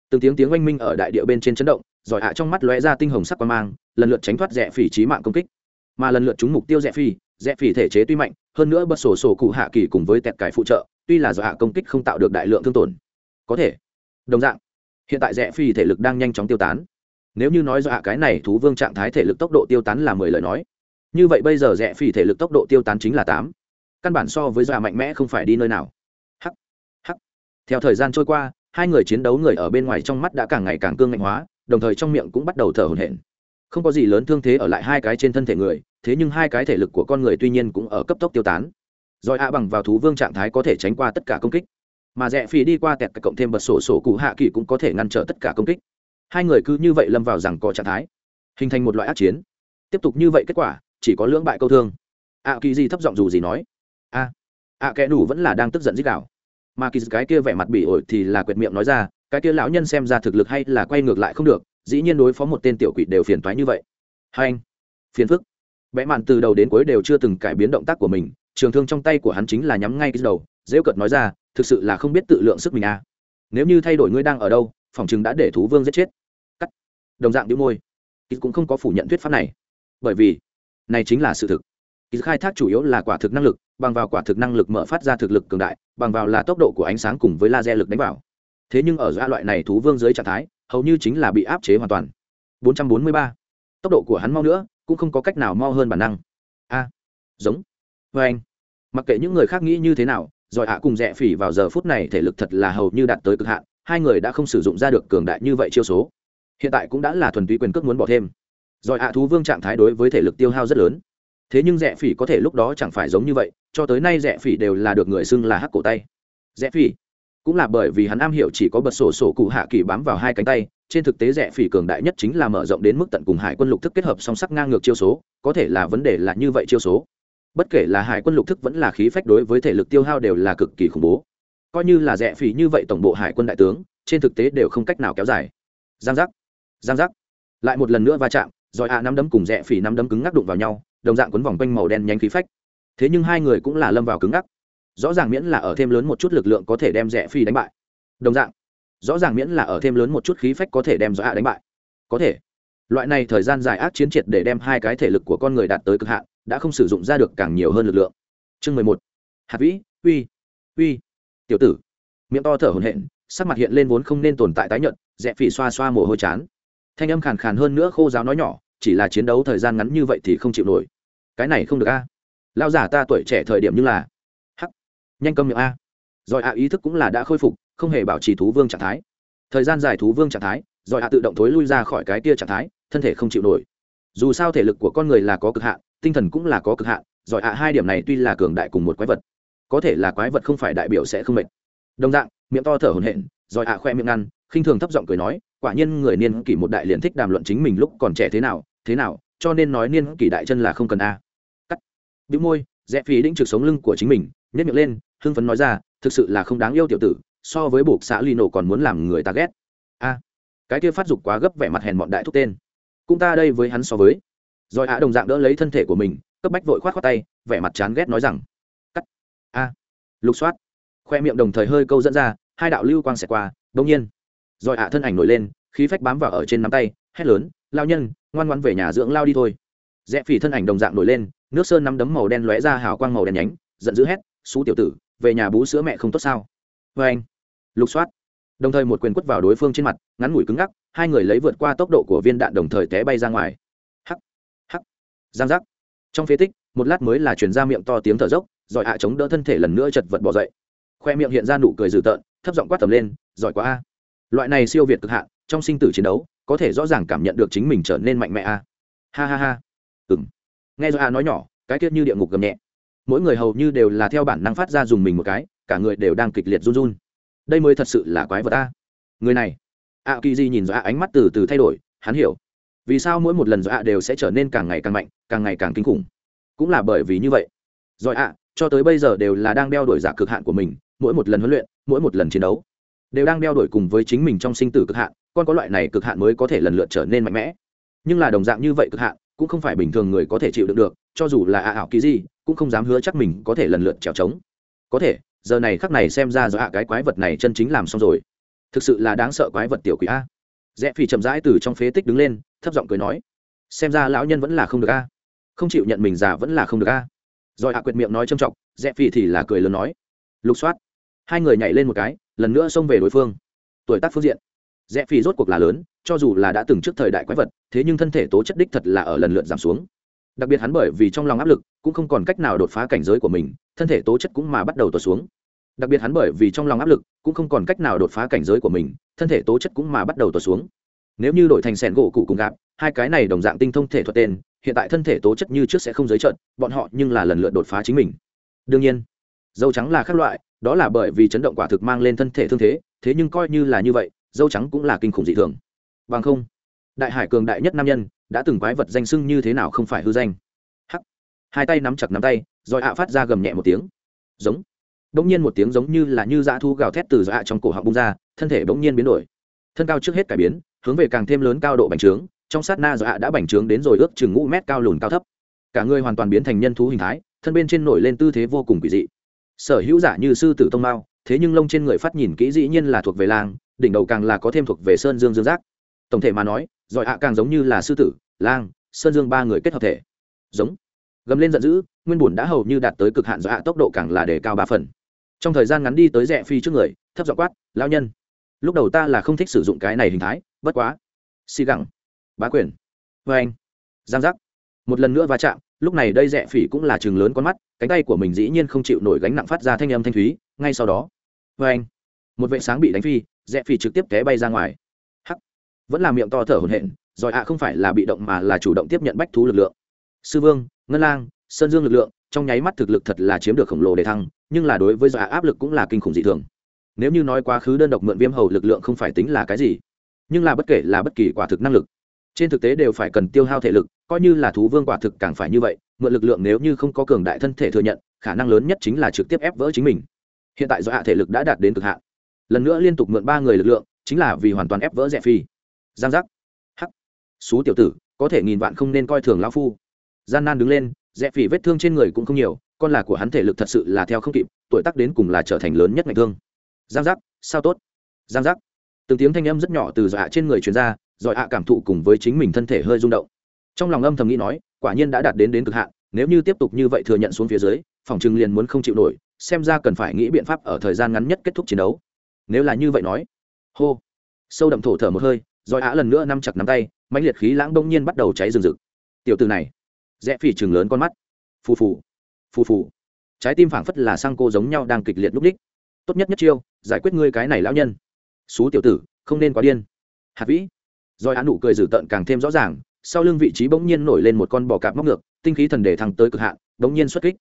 Từng tiếng tiếng oanh minh ở đại địa bên trên chấn động rồi hạ trong mắt lóe ra tinh hồng sắc quang mang lần lượt tránh thoát rẽ phỉ trí mạng công kích. Mà lần lượt trúng mục tiêu rẽ phi, rẽ phỉ thể chế tuy mạnh hơn nữa bật sổ sổ cụ hạ kỳ cùng với tẹt cải phụ trợ tuy là do hạ công kích không tạo được đại lượng thương tổn. Có thể đồng dạng hiện tại rẽ phi thể lực đang nhanh chóng tiêu tán. Nếu như nói do hạ cái này thú vương trạng thái thể lực tốc độ tiêu tán là mười lời nói như vậy bây giờ rẽ phỉ thể lực tốc độ tiêu tán chính là tám. Căn bản so với già mạnh mẽ không phải đi nơi nào. Hắc hắc. Theo thời gian trôi qua, hai người chiến đấu người ở bên ngoài trong mắt đã càng ngày càng cương ngạnh hóa, đồng thời trong miệng cũng bắt đầu thở hổn hển. Không có gì lớn thương thế ở lại hai cái trên thân thể người, thế nhưng hai cái thể lực của con người tuy nhiên cũng ở cấp tốc tiêu tán. Rồi a bằng vào thú vương trạng thái có thể tránh qua tất cả công kích. Mà rẽ phì đi qua tẹt cộng thêm bật sổ sổ cụ hạ kỳ cũng có thể ngăn trở tất cả công kích. Hai người cứ như vậy lâm vào rằng có trạng thái, hình thành một loại ác chiến. Tiếp tục như vậy kết quả chỉ có lưỡng bại câu thương. Ạ kỳ di thấp giọng dù gì nói, a ạ kẻ đủ vẫn là đang tức giận dích đạo. Mà kỳ cái kia vẻ mặt bị ổi thì là quệt miệng nói ra, cái kia lão nhân xem ra thực lực hay là quay ngược lại không được, dĩ nhiên đối phó một tên tiểu quỷ đều phiền toái như vậy. Hai anh, phiền phức. Vẽ mạn từ đầu đến cuối đều chưa từng cải biến động tác của mình, trường thương trong tay của hắn chính là nhắm ngay cái đầu dễ cợt nói ra, thực sự là không biết tự lượng sức mình à. Nếu như thay đổi ngươi đang ở đâu, phòng chừng đã để thú vương giết chết. Cắt. Đồng dạng đĩu môi. Kỳ cũng không có phủ nhận thuyết pháp này, bởi vì này chính là sự thực. Khai thác chủ yếu là quả thực năng lực, bằng vào quả thực năng lực mở phát ra thực lực cường đại, bằng vào là tốc độ của ánh sáng cùng với laser lực đánh vào. Thế nhưng ở giai loại này thú vương dưới trạng thái, hầu như chính là bị áp chế hoàn toàn. 443. tốc độ của hắn mau nữa, cũng không có cách nào mau hơn bản năng. A. Giống. Vê anh. Mặc kệ những người khác nghĩ như thế nào giỏi ạ cùng rẽ phỉ vào giờ phút này thể lực thật là hầu như đạt tới cực hạn, hai người đã không sử dụng ra được cường đại như vậy chiêu số. Hiện tại cũng đã là thuần túy quyền cước muốn bỏ thêm. Rồi ạ thú vương trạng thái đối với thể lực tiêu hao rất lớn. Thế nhưng rẽ phỉ có thể lúc đó chẳng phải giống như vậy, cho tới nay rẽ phỉ đều là được người xưng là hắc cổ tay. Rẽ phỉ cũng là bởi vì hắn am hiểu chỉ có bật sổ sổ cụ hạ kỳ bám vào hai cánh tay, trên thực tế rẽ phỉ cường đại nhất chính là mở rộng đến mức tận cùng hải quân lục thức kết hợp song sắc ngang ngược chiêu số, có thể là vấn đề là như vậy chiêu số. Bất kể là hải quân lục thức vẫn là khí phách đối với thể lực tiêu hao đều là cực kỳ khủng bố. Coi như là rẽ phỉ như vậy tổng bộ hải quân đại tướng, trên thực tế đều không cách nào kéo dài. Giang giác giang giác. Lại một lần nữa va chạm giỏi ạ nắm đấm cùng rẽ phỉ nắm đấm cứng ngắc đụng vào nhau, đồng dạng quấn vòng quanh màu đen nhánh khí phách. Thế nhưng hai người cũng là lâm vào cứng ngắc. Rõ ràng miễn là ở thêm lớn một chút lực lượng có thể đem rẽ phỉ đánh bại. Đồng dạng, rõ ràng miễn là ở thêm lớn một chút khí phách có thể đem do hạ đánh bại. Có thể. Loại này thời gian dài ác chiến triệt để đem hai cái thể lực của con người đạt tới cực hạn, đã không sử dụng ra được càng nhiều hơn lực lượng. Chương mười một. Hạt vĩ, uy uy. Tiểu tử, miệng to thở hồn hện sắc mặt hiện lên vốn không nên tồn tại tái nhận rẽ phỉ xoa xoa mồ hôi chán thanh âm khàn khàn hơn nữa khô giáo nói nhỏ, chỉ là chiến đấu thời gian ngắn như vậy thì không chịu nổi. Cái này không được a. Lao giả ta tuổi trẻ thời điểm như là hắc. Nhanh cầm miệng a. Rồi a ý thức cũng là đã khôi phục, không hề bảo trì thú vương trạng thái. Thời gian dài thú vương trạng thái, rồi a tự động thối lui ra khỏi cái tia trạng thái, thân thể không chịu nổi. Dù sao thể lực của con người là có cực hạn, tinh thần cũng là có cực hạn, rồi a hai điểm này tuy là cường đại cùng một quái vật, có thể là quái vật không phải đại biểu sẽ không mệt. Đồng dạng, miệng to thở hổn hển, rồi a khoe miệng ngăn, khinh thường thấp giọng cười nói quả nhiên người niên kỷ một đại liền thích đàm luận chính mình lúc còn trẻ thế nào thế nào, cho nên nói niên kỷ đại chân là không cần a. Cắt. Bĩu môi, rẽ phí đĩnh trực sống lưng của chính mình nhét miệng lên, hưng phấn nói ra, thực sự là không đáng yêu tiểu tử, so với buộc xã ly nổ còn muốn làm người ta ghét. A. Cái kia phát dục quá gấp vẻ mặt hèn bọn đại thúc tên. Cũng ta đây với hắn so với. Rồi ạ đồng dạng đỡ lấy thân thể của mình, cấp bách vội khoát khoát tay, vẻ mặt chán ghét nói rằng. Cắt. A. Lục soát. Khoe miệng đồng thời hơi câu dẫn ra, hai đạo lưu quang xẹt qua, đông nhiên rồi ạ, thân ảnh nổi lên, khí phách bám vào ở trên nắm tay, hét lớn, lao nhân, ngoan ngoan về nhà dưỡng lao đi thôi. Rẽ phỉ thân ảnh đồng dạng nổi lên, nước sơn nắm đấm màu đen lóe ra hào quang màu đen nhánh, giận dữ hét xú tiểu tử, về nhà bú sữa mẹ không tốt sao? Vê anh, lục soát. Đồng thời một quyền quất vào đối phương trên mặt, ngắn ngủi cứng ngắc, hai người lấy vượt qua tốc độ của viên đạn đồng thời té bay ra ngoài. Hắc hắc. Giang giác. Trong phế tích, một lát mới là chuyển ra miệng to tiếng thở dốc giỏi ạ chống đỡ thân thể lần nữa chật vật bỏ dậy. Khoe miệng hiện ra nụ cười dữ tợn, thấp giọng quát tầm lên, giỏi quá a loại này siêu việt cực hạn, trong sinh tử chiến đấu, có thể rõ ràng cảm nhận được chính mình trở nên mạnh mẽ a ha ha ha. Ừng nghe do a nói nhỏ, cái tiết như địa ngục gầm nhẹ. Mỗi người hầu như đều là theo bản năng phát ra dùng mình một cái, cả người đều đang kịch liệt run run. Đây mới thật sự là quái vật a người này. A kỳ di nhìn do a ánh mắt từ từ thay đổi, hắn hiểu. Vì sao mỗi một lần do a đều sẽ trở nên càng ngày càng mạnh, càng ngày càng kinh khủng? Cũng là bởi vì như vậy. Rồi ạ, cho tới bây giờ đều là đang đeo đuổi giả cực hạn của mình, mỗi một lần huấn luyện, mỗi một lần chiến đấu đều đang đeo đuổi cùng với chính mình trong sinh tử cực hạn, con có loại này cực hạn mới có thể lần lượt trở nên mạnh mẽ. Nhưng là đồng dạng như vậy cực hạn, cũng không phải bình thường người có thể chịu đựng được, cho dù là ạ ảo kỳ gì cũng không dám hứa chắc mình có thể lần lượt trèo trống. Có thể, giờ này khắc này xem ra do ạ cái quái vật này chân chính làm xong rồi. Thực sự là đáng sợ quái vật tiểu quỷ a. Rẽ phi chậm rãi từ trong phế tích đứng lên, thấp giọng cười nói, xem ra lão nhân vẫn là không được a. Không chịu nhận mình già vẫn là không được a. Rồi ạ quyệt miệng nói trâm trọng, rẽ phi thì là cười lớn nói, lục soát. Hai người nhảy lên một cái lần nữa xông về đối phương. Tuổi tác phương diện. Rẽ phi rốt cuộc là lớn, cho dù là đã từng trước thời đại quái vật, thế nhưng thân thể tố chất đích thật là ở lần lượt giảm xuống. Đặc biệt hắn bởi vì trong lòng áp lực, cũng không còn cách nào đột phá cảnh giới của mình, thân thể tố chất cũng mà bắt đầu tuột xuống. Đặc biệt hắn bởi vì trong lòng áp lực, cũng không còn cách nào đột phá cảnh giới của mình, thân thể tố chất cũng mà bắt đầu tuột xuống. Nếu như đổi thành sẻn gỗ cụ cùng gạp, hai cái này đồng dạng tinh thông thể thuật tên, hiện tại thân thể tố chất như trước sẽ không giới trận bọn họ nhưng là lần lượt đột phá chính mình. Đương nhiên dâu trắng là khác loại, đó là bởi vì chấn động quả thực mang lên thân thể thương thế thế nhưng coi như là như vậy, dâu trắng cũng là kinh khủng dị thường. Bằng không, đại hải cường đại nhất nam nhân đã từng quái vật danh sưng như thế nào không phải hư danh. Hắc. Hai tay nắm chặt nắm tay, rồi ạ phát ra gầm nhẹ một tiếng. Giống. Bỗng nhiên một tiếng giống như là như dã thu gào thét từ dọa trong cổ họng bung ra, thân thể bỗng nhiên biến đổi. Thân cao trước hết cải biến, hướng về càng thêm lớn cao độ bành trướng, trong sát na dọa đã bành trướng đến rồi ước chừng ngũ mét cao lùn cao thấp. Cả người hoàn toàn biến thành nhân thú hình thái, thân bên trên nổi lên tư thế vô cùng kỳ dị sở hữu giả như sư tử tông mao, thế nhưng lông trên người phát nhìn kỹ dĩ nhiên là thuộc về lang, đỉnh đầu càng là có thêm thuộc về sơn dương dương giác. Tổng thể mà nói, giỏi ạ càng giống như là sư tử, lang, sơn dương ba người kết hợp thể. Giống. Gầm lên giận dữ, nguyên bùn đã hầu như đạt tới cực hạn do ạ tốc độ càng là đề cao ba phần. Trong thời gian ngắn đi tới rẽ phi trước người, thấp dọ quát lao nhân, lúc đầu ta là không thích sử dụng cái này hình thái, bất quá. Xì gẳng. Bá quyền. Vê anh giang giác. Một lần nữa va chạm lúc này đây rẽ phỉ cũng là chừng lớn con mắt, cánh tay của mình dĩ nhiên không chịu nổi gánh nặng phát ra thanh âm thanh thúy, ngay sau đó. Vê anh. Một vệ sáng bị đánh phi rẽ phỉ trực tiếp té bay ra ngoài. Hắc. Vẫn là miệng to thở hổn hển giỏi ạ không phải là bị động mà là chủ động tiếp nhận bách thú lực lượng. Sư vương, ngân lang, sơn dương lực lượng, trong nháy mắt thực lực thật là chiếm được khổng lồ để thăng, nhưng là đối với giỏi áp lực cũng là kinh khủng dị thường. Nếu như nói quá khứ đơn độc mượn viêm hầu lực lượng không phải tính là cái gì, nhưng là bất kể là bất kỳ quả thực năng lực trên thực tế đều phải cần tiêu hao thể lực, coi như là thú vương quả thực càng phải như vậy, mượn lực lượng nếu như không có cường đại thân thể thừa nhận, khả năng lớn nhất chính là trực tiếp ép vỡ chính mình. Hiện tại do hạ thể lực đã đạt đến cực hạn. Lần nữa liên tục mượn ba người lực lượng, chính là vì hoàn toàn ép vỡ rẻ phi. Giang giác. Hắc. Xú tiểu tử, có thể nghìn vạn không nên coi thường lão phu. Gian nan đứng lên, rẽ phi vết thương trên người cũng không nhiều, con là của hắn thể lực thật sự là theo không kịp, tuổi tác đến cùng là trở thành lớn nhất ngạch thương. Giang giác. Sao tốt? Giang giác. Từng tiếng thanh âm rất nhỏ từ dọa trên người truyền ra rồi ạ cảm thụ cùng với chính mình thân thể hơi rung động. Trong lòng âm thầm nghĩ nói, quả nhiên đã đạt đến đến cực hạn, nếu như tiếp tục như vậy thừa nhận xuống phía dưới, phòng trừng liền muốn không chịu nổi, xem ra cần phải nghĩ biện pháp ở thời gian ngắn nhất kết thúc chiến đấu. Nếu là như vậy nói, hô, sâu đậm thổ thở một hơi, rồi ạ lần nữa nắm chặt nắm tay, mãnh liệt khí lãng bỗng nhiên bắt đầu cháy rừng rực. Tiểu từ này, rẽ phỉ chừng lớn con mắt. Phù phù phù phù. Trái tim phảng phất là sang cô giống nhau đang kịch liệt lúc đích. Tốt nhất nhất chiêu, giải quyết ngươi cái này lão nhân. Xú tiểu tử, không nên quá điên. Hạt vĩ rồi án nụ cười dữ tợn càng thêm rõ ràng, sau lưng vị trí bỗng nhiên nổi lên một con bò cạp móc ngược, tinh khí thần để thăng tới cực hạn, bỗng nhiên xuất kích.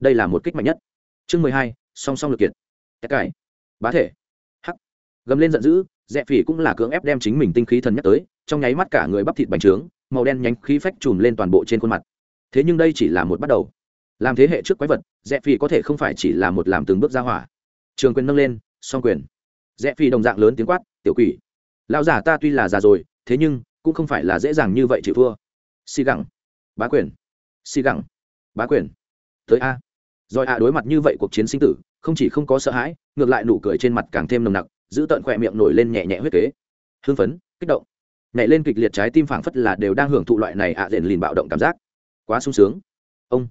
Đây là một kích mạnh nhất. Chương mười hai, song song lực kiệt. Tất cải bá thể. Hắc. Gầm lên giận dữ rẽ phỉ cũng là cưỡng ép đem chính mình tinh khí thần nhắc tới, trong nháy mắt cả người bắp thịt bành trướng, màu đen nhánh khí phách trùm lên toàn bộ trên khuôn mặt. Thế nhưng đây chỉ là một bắt đầu. Làm thế hệ trước quái vật rẽ phỉ có thể không phải chỉ là một làm từng bước ra hỏa. Trường quyền nâng lên, song quyền. Rẽ phỉ đồng dạng lớn tiếng quát, tiểu quỷ, lão giả ta tuy là già rồi thế nhưng, cũng không phải là dễ dàng như vậy chịu thua. Xì gẳng. Bá quyền. Xì gẳng. Bá quyền. Tới a. Rồi a đối mặt như vậy cuộc chiến sinh tử, không chỉ không có sợ hãi, ngược lại nụ cười trên mặt càng thêm nồng nặc, giữ tận khỏe miệng nổi lên nhẹ nhẹ huyết kế. Hưng phấn, kích động. Nhảy lên kịch liệt trái tim phảng phất là đều đang hưởng thụ loại này ạ à rền lìn bạo động cảm giác. Quá sung sướng. Ông.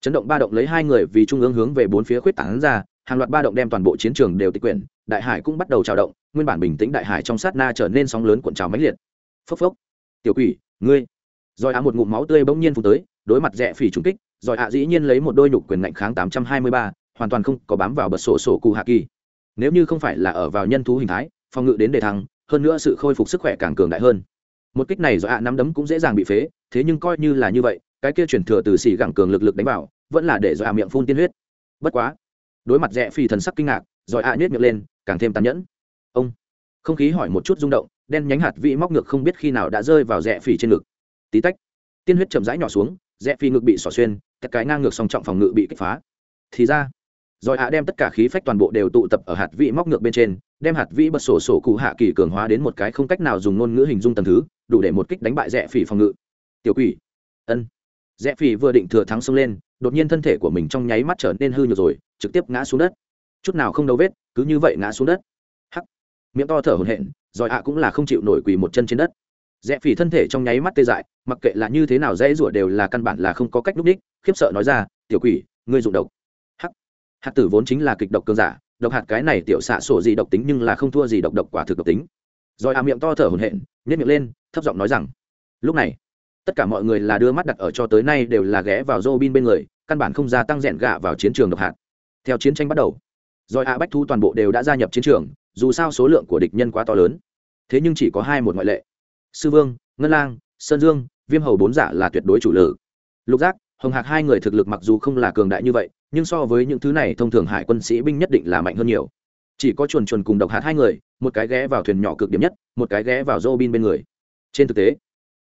Chấn động ba động lấy hai người vì trung ương hướng về bốn phía khuyết tảng ra, hàng loạt ba động đem toàn bộ chiến trường đều tịch quyển, đại hải cũng bắt đầu trào động, nguyên bản bình tĩnh đại hải trong sát na trở nên sóng lớn cuộn trào mãnh liệt phốc phốc. Tiểu quỷ ngươi. Rồi ạ một ngụm máu tươi bỗng nhiên phun tới đối mặt rẽ phỉ trúng kích rồi ạ dĩ nhiên lấy một đôi nhục quyền ngạnh kháng 823, hoàn toàn không có bám vào bật sổ sổ cụ hạ kỳ. Nếu như không phải là ở vào nhân thú hình thái phòng ngự đến đề thăng hơn nữa sự khôi phục sức khỏe càng cường đại hơn. Một kích này do ạ nắm đấm cũng dễ dàng bị phế thế nhưng coi như là như vậy cái kia chuyển thừa từ xỉ gẳng cường lực lực đánh vào vẫn là để do ạ miệng phun tiên huyết. Bất quá đối mặt rẽ phì thần sắc kinh ngạc rồi ạ nhét miệng lên càng thêm tàn nhẫn. Ông không khí hỏi một chút rung động đen nhánh hạt vị móc ngược không biết khi nào đã rơi vào rẽ phì trên ngực. Tí tách, tiên huyết chậm rãi nhỏ xuống, rẽ phì ngực bị xỏ xuyên, các cái ngang ngược song trọng phòng ngự bị kích phá. Thì ra, rồi hạ đem tất cả khí phách toàn bộ đều tụ tập ở hạt vị móc ngược bên trên, đem hạt vị bật sổ sổ cụ hạ kỳ cường hóa đến một cái không cách nào dùng ngôn ngữ hình dung tầm thứ, đủ để một kích đánh bại rẽ phỉ phòng ngự. Tiểu quỷ, ân. Rẽ phỉ vừa định thừa thắng xông lên, đột nhiên thân thể của mình trong nháy mắt trở nên hư nhược rồi, trực tiếp ngã xuống đất. Chút nào không đâu vết, cứ như vậy ngã xuống đất. Hắc, miệng to thở hổn hển rồi ạ cũng là không chịu nổi quỳ một chân trên đất. Rẽ phỉ thân thể trong nháy mắt tê dại, mặc kệ là như thế nào dễ rủa đều là căn bản là không có cách núp đích, khiếp sợ nói ra, tiểu quỷ, ngươi dụng độc. Hắc. Hạt tử vốn chính là kịch độc cơn giả, độc hạt cái này tiểu xạ sổ gì độc tính nhưng là không thua gì độc độc quả thực độc tính. Rồi à miệng to thở hổn hển nhét miệng lên, thấp giọng nói rằng, lúc này, tất cả mọi người là đưa mắt đặt ở cho tới nay đều là ghé vào Robin bên người, căn bản không gia tăng rèn gạ vào chiến trường độc hạt. Theo chiến tranh bắt đầu, rồi a bách thu toàn bộ đều đã gia nhập chiến trường dù sao số lượng của địch nhân quá to lớn. Thế nhưng chỉ có hai một ngoại lệ. Sư vương, ngân lang, sơn dương, viêm hầu bốn giả là tuyệt đối chủ lử lục giác, hồng hạc hai người thực lực mặc dù không là cường đại như vậy, nhưng so với những thứ này thông thường hải quân sĩ binh nhất định là mạnh hơn nhiều. Chỉ có chuồn chuồn cùng độc hạt hai người, một cái ghé vào thuyền nhỏ cực điểm nhất, một cái ghé vào Robin bên người. Trên thực tế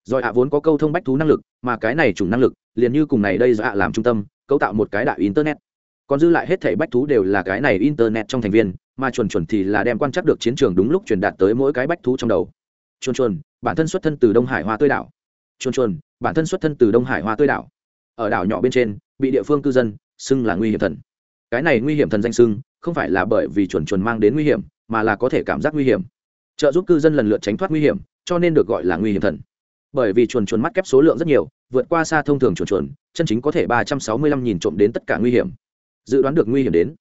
Doi ạ vốn có câu thông bách thú năng lực, mà cái này chủng năng lực, liền như cùng này đây do ạ làm trung tâm, cấu tạo một cái đại internet. Còn dư lại hết thể bách thú đều là cái này internet trong thành viên mà chuẩn chuẩn thì là đem quan trắc được chiến trường đúng lúc truyền đạt tới mỗi cái bách thú trong đầu. Chuồn chuồn, bản thân xuất thân từ đông hải hoa tươi đảo. Chuồn chuồn, bản thân xuất thân từ đông hải hoa tươi đảo. Ở đảo nhỏ bên trên, bị địa phương cư dân xưng là nguy hiểm thần. Cái này nguy hiểm thần danh xưng, không phải là bởi vì chuồn chuồn mang đến nguy hiểm, mà là có thể cảm giác nguy hiểm. Trợ giúp cư dân lần lượt tránh thoát nguy hiểm, cho nên được gọi là nguy hiểm thần. Bởi vì chuồn chuồn mắt kép số lượng rất nhiều, vượt qua xa thông thường chuồn chuồn, chân chính có thể ba trăm sáu mươi lăm nhìn trộm đến tất cả nguy hiểm. Dự đoán được nguy hiểm đến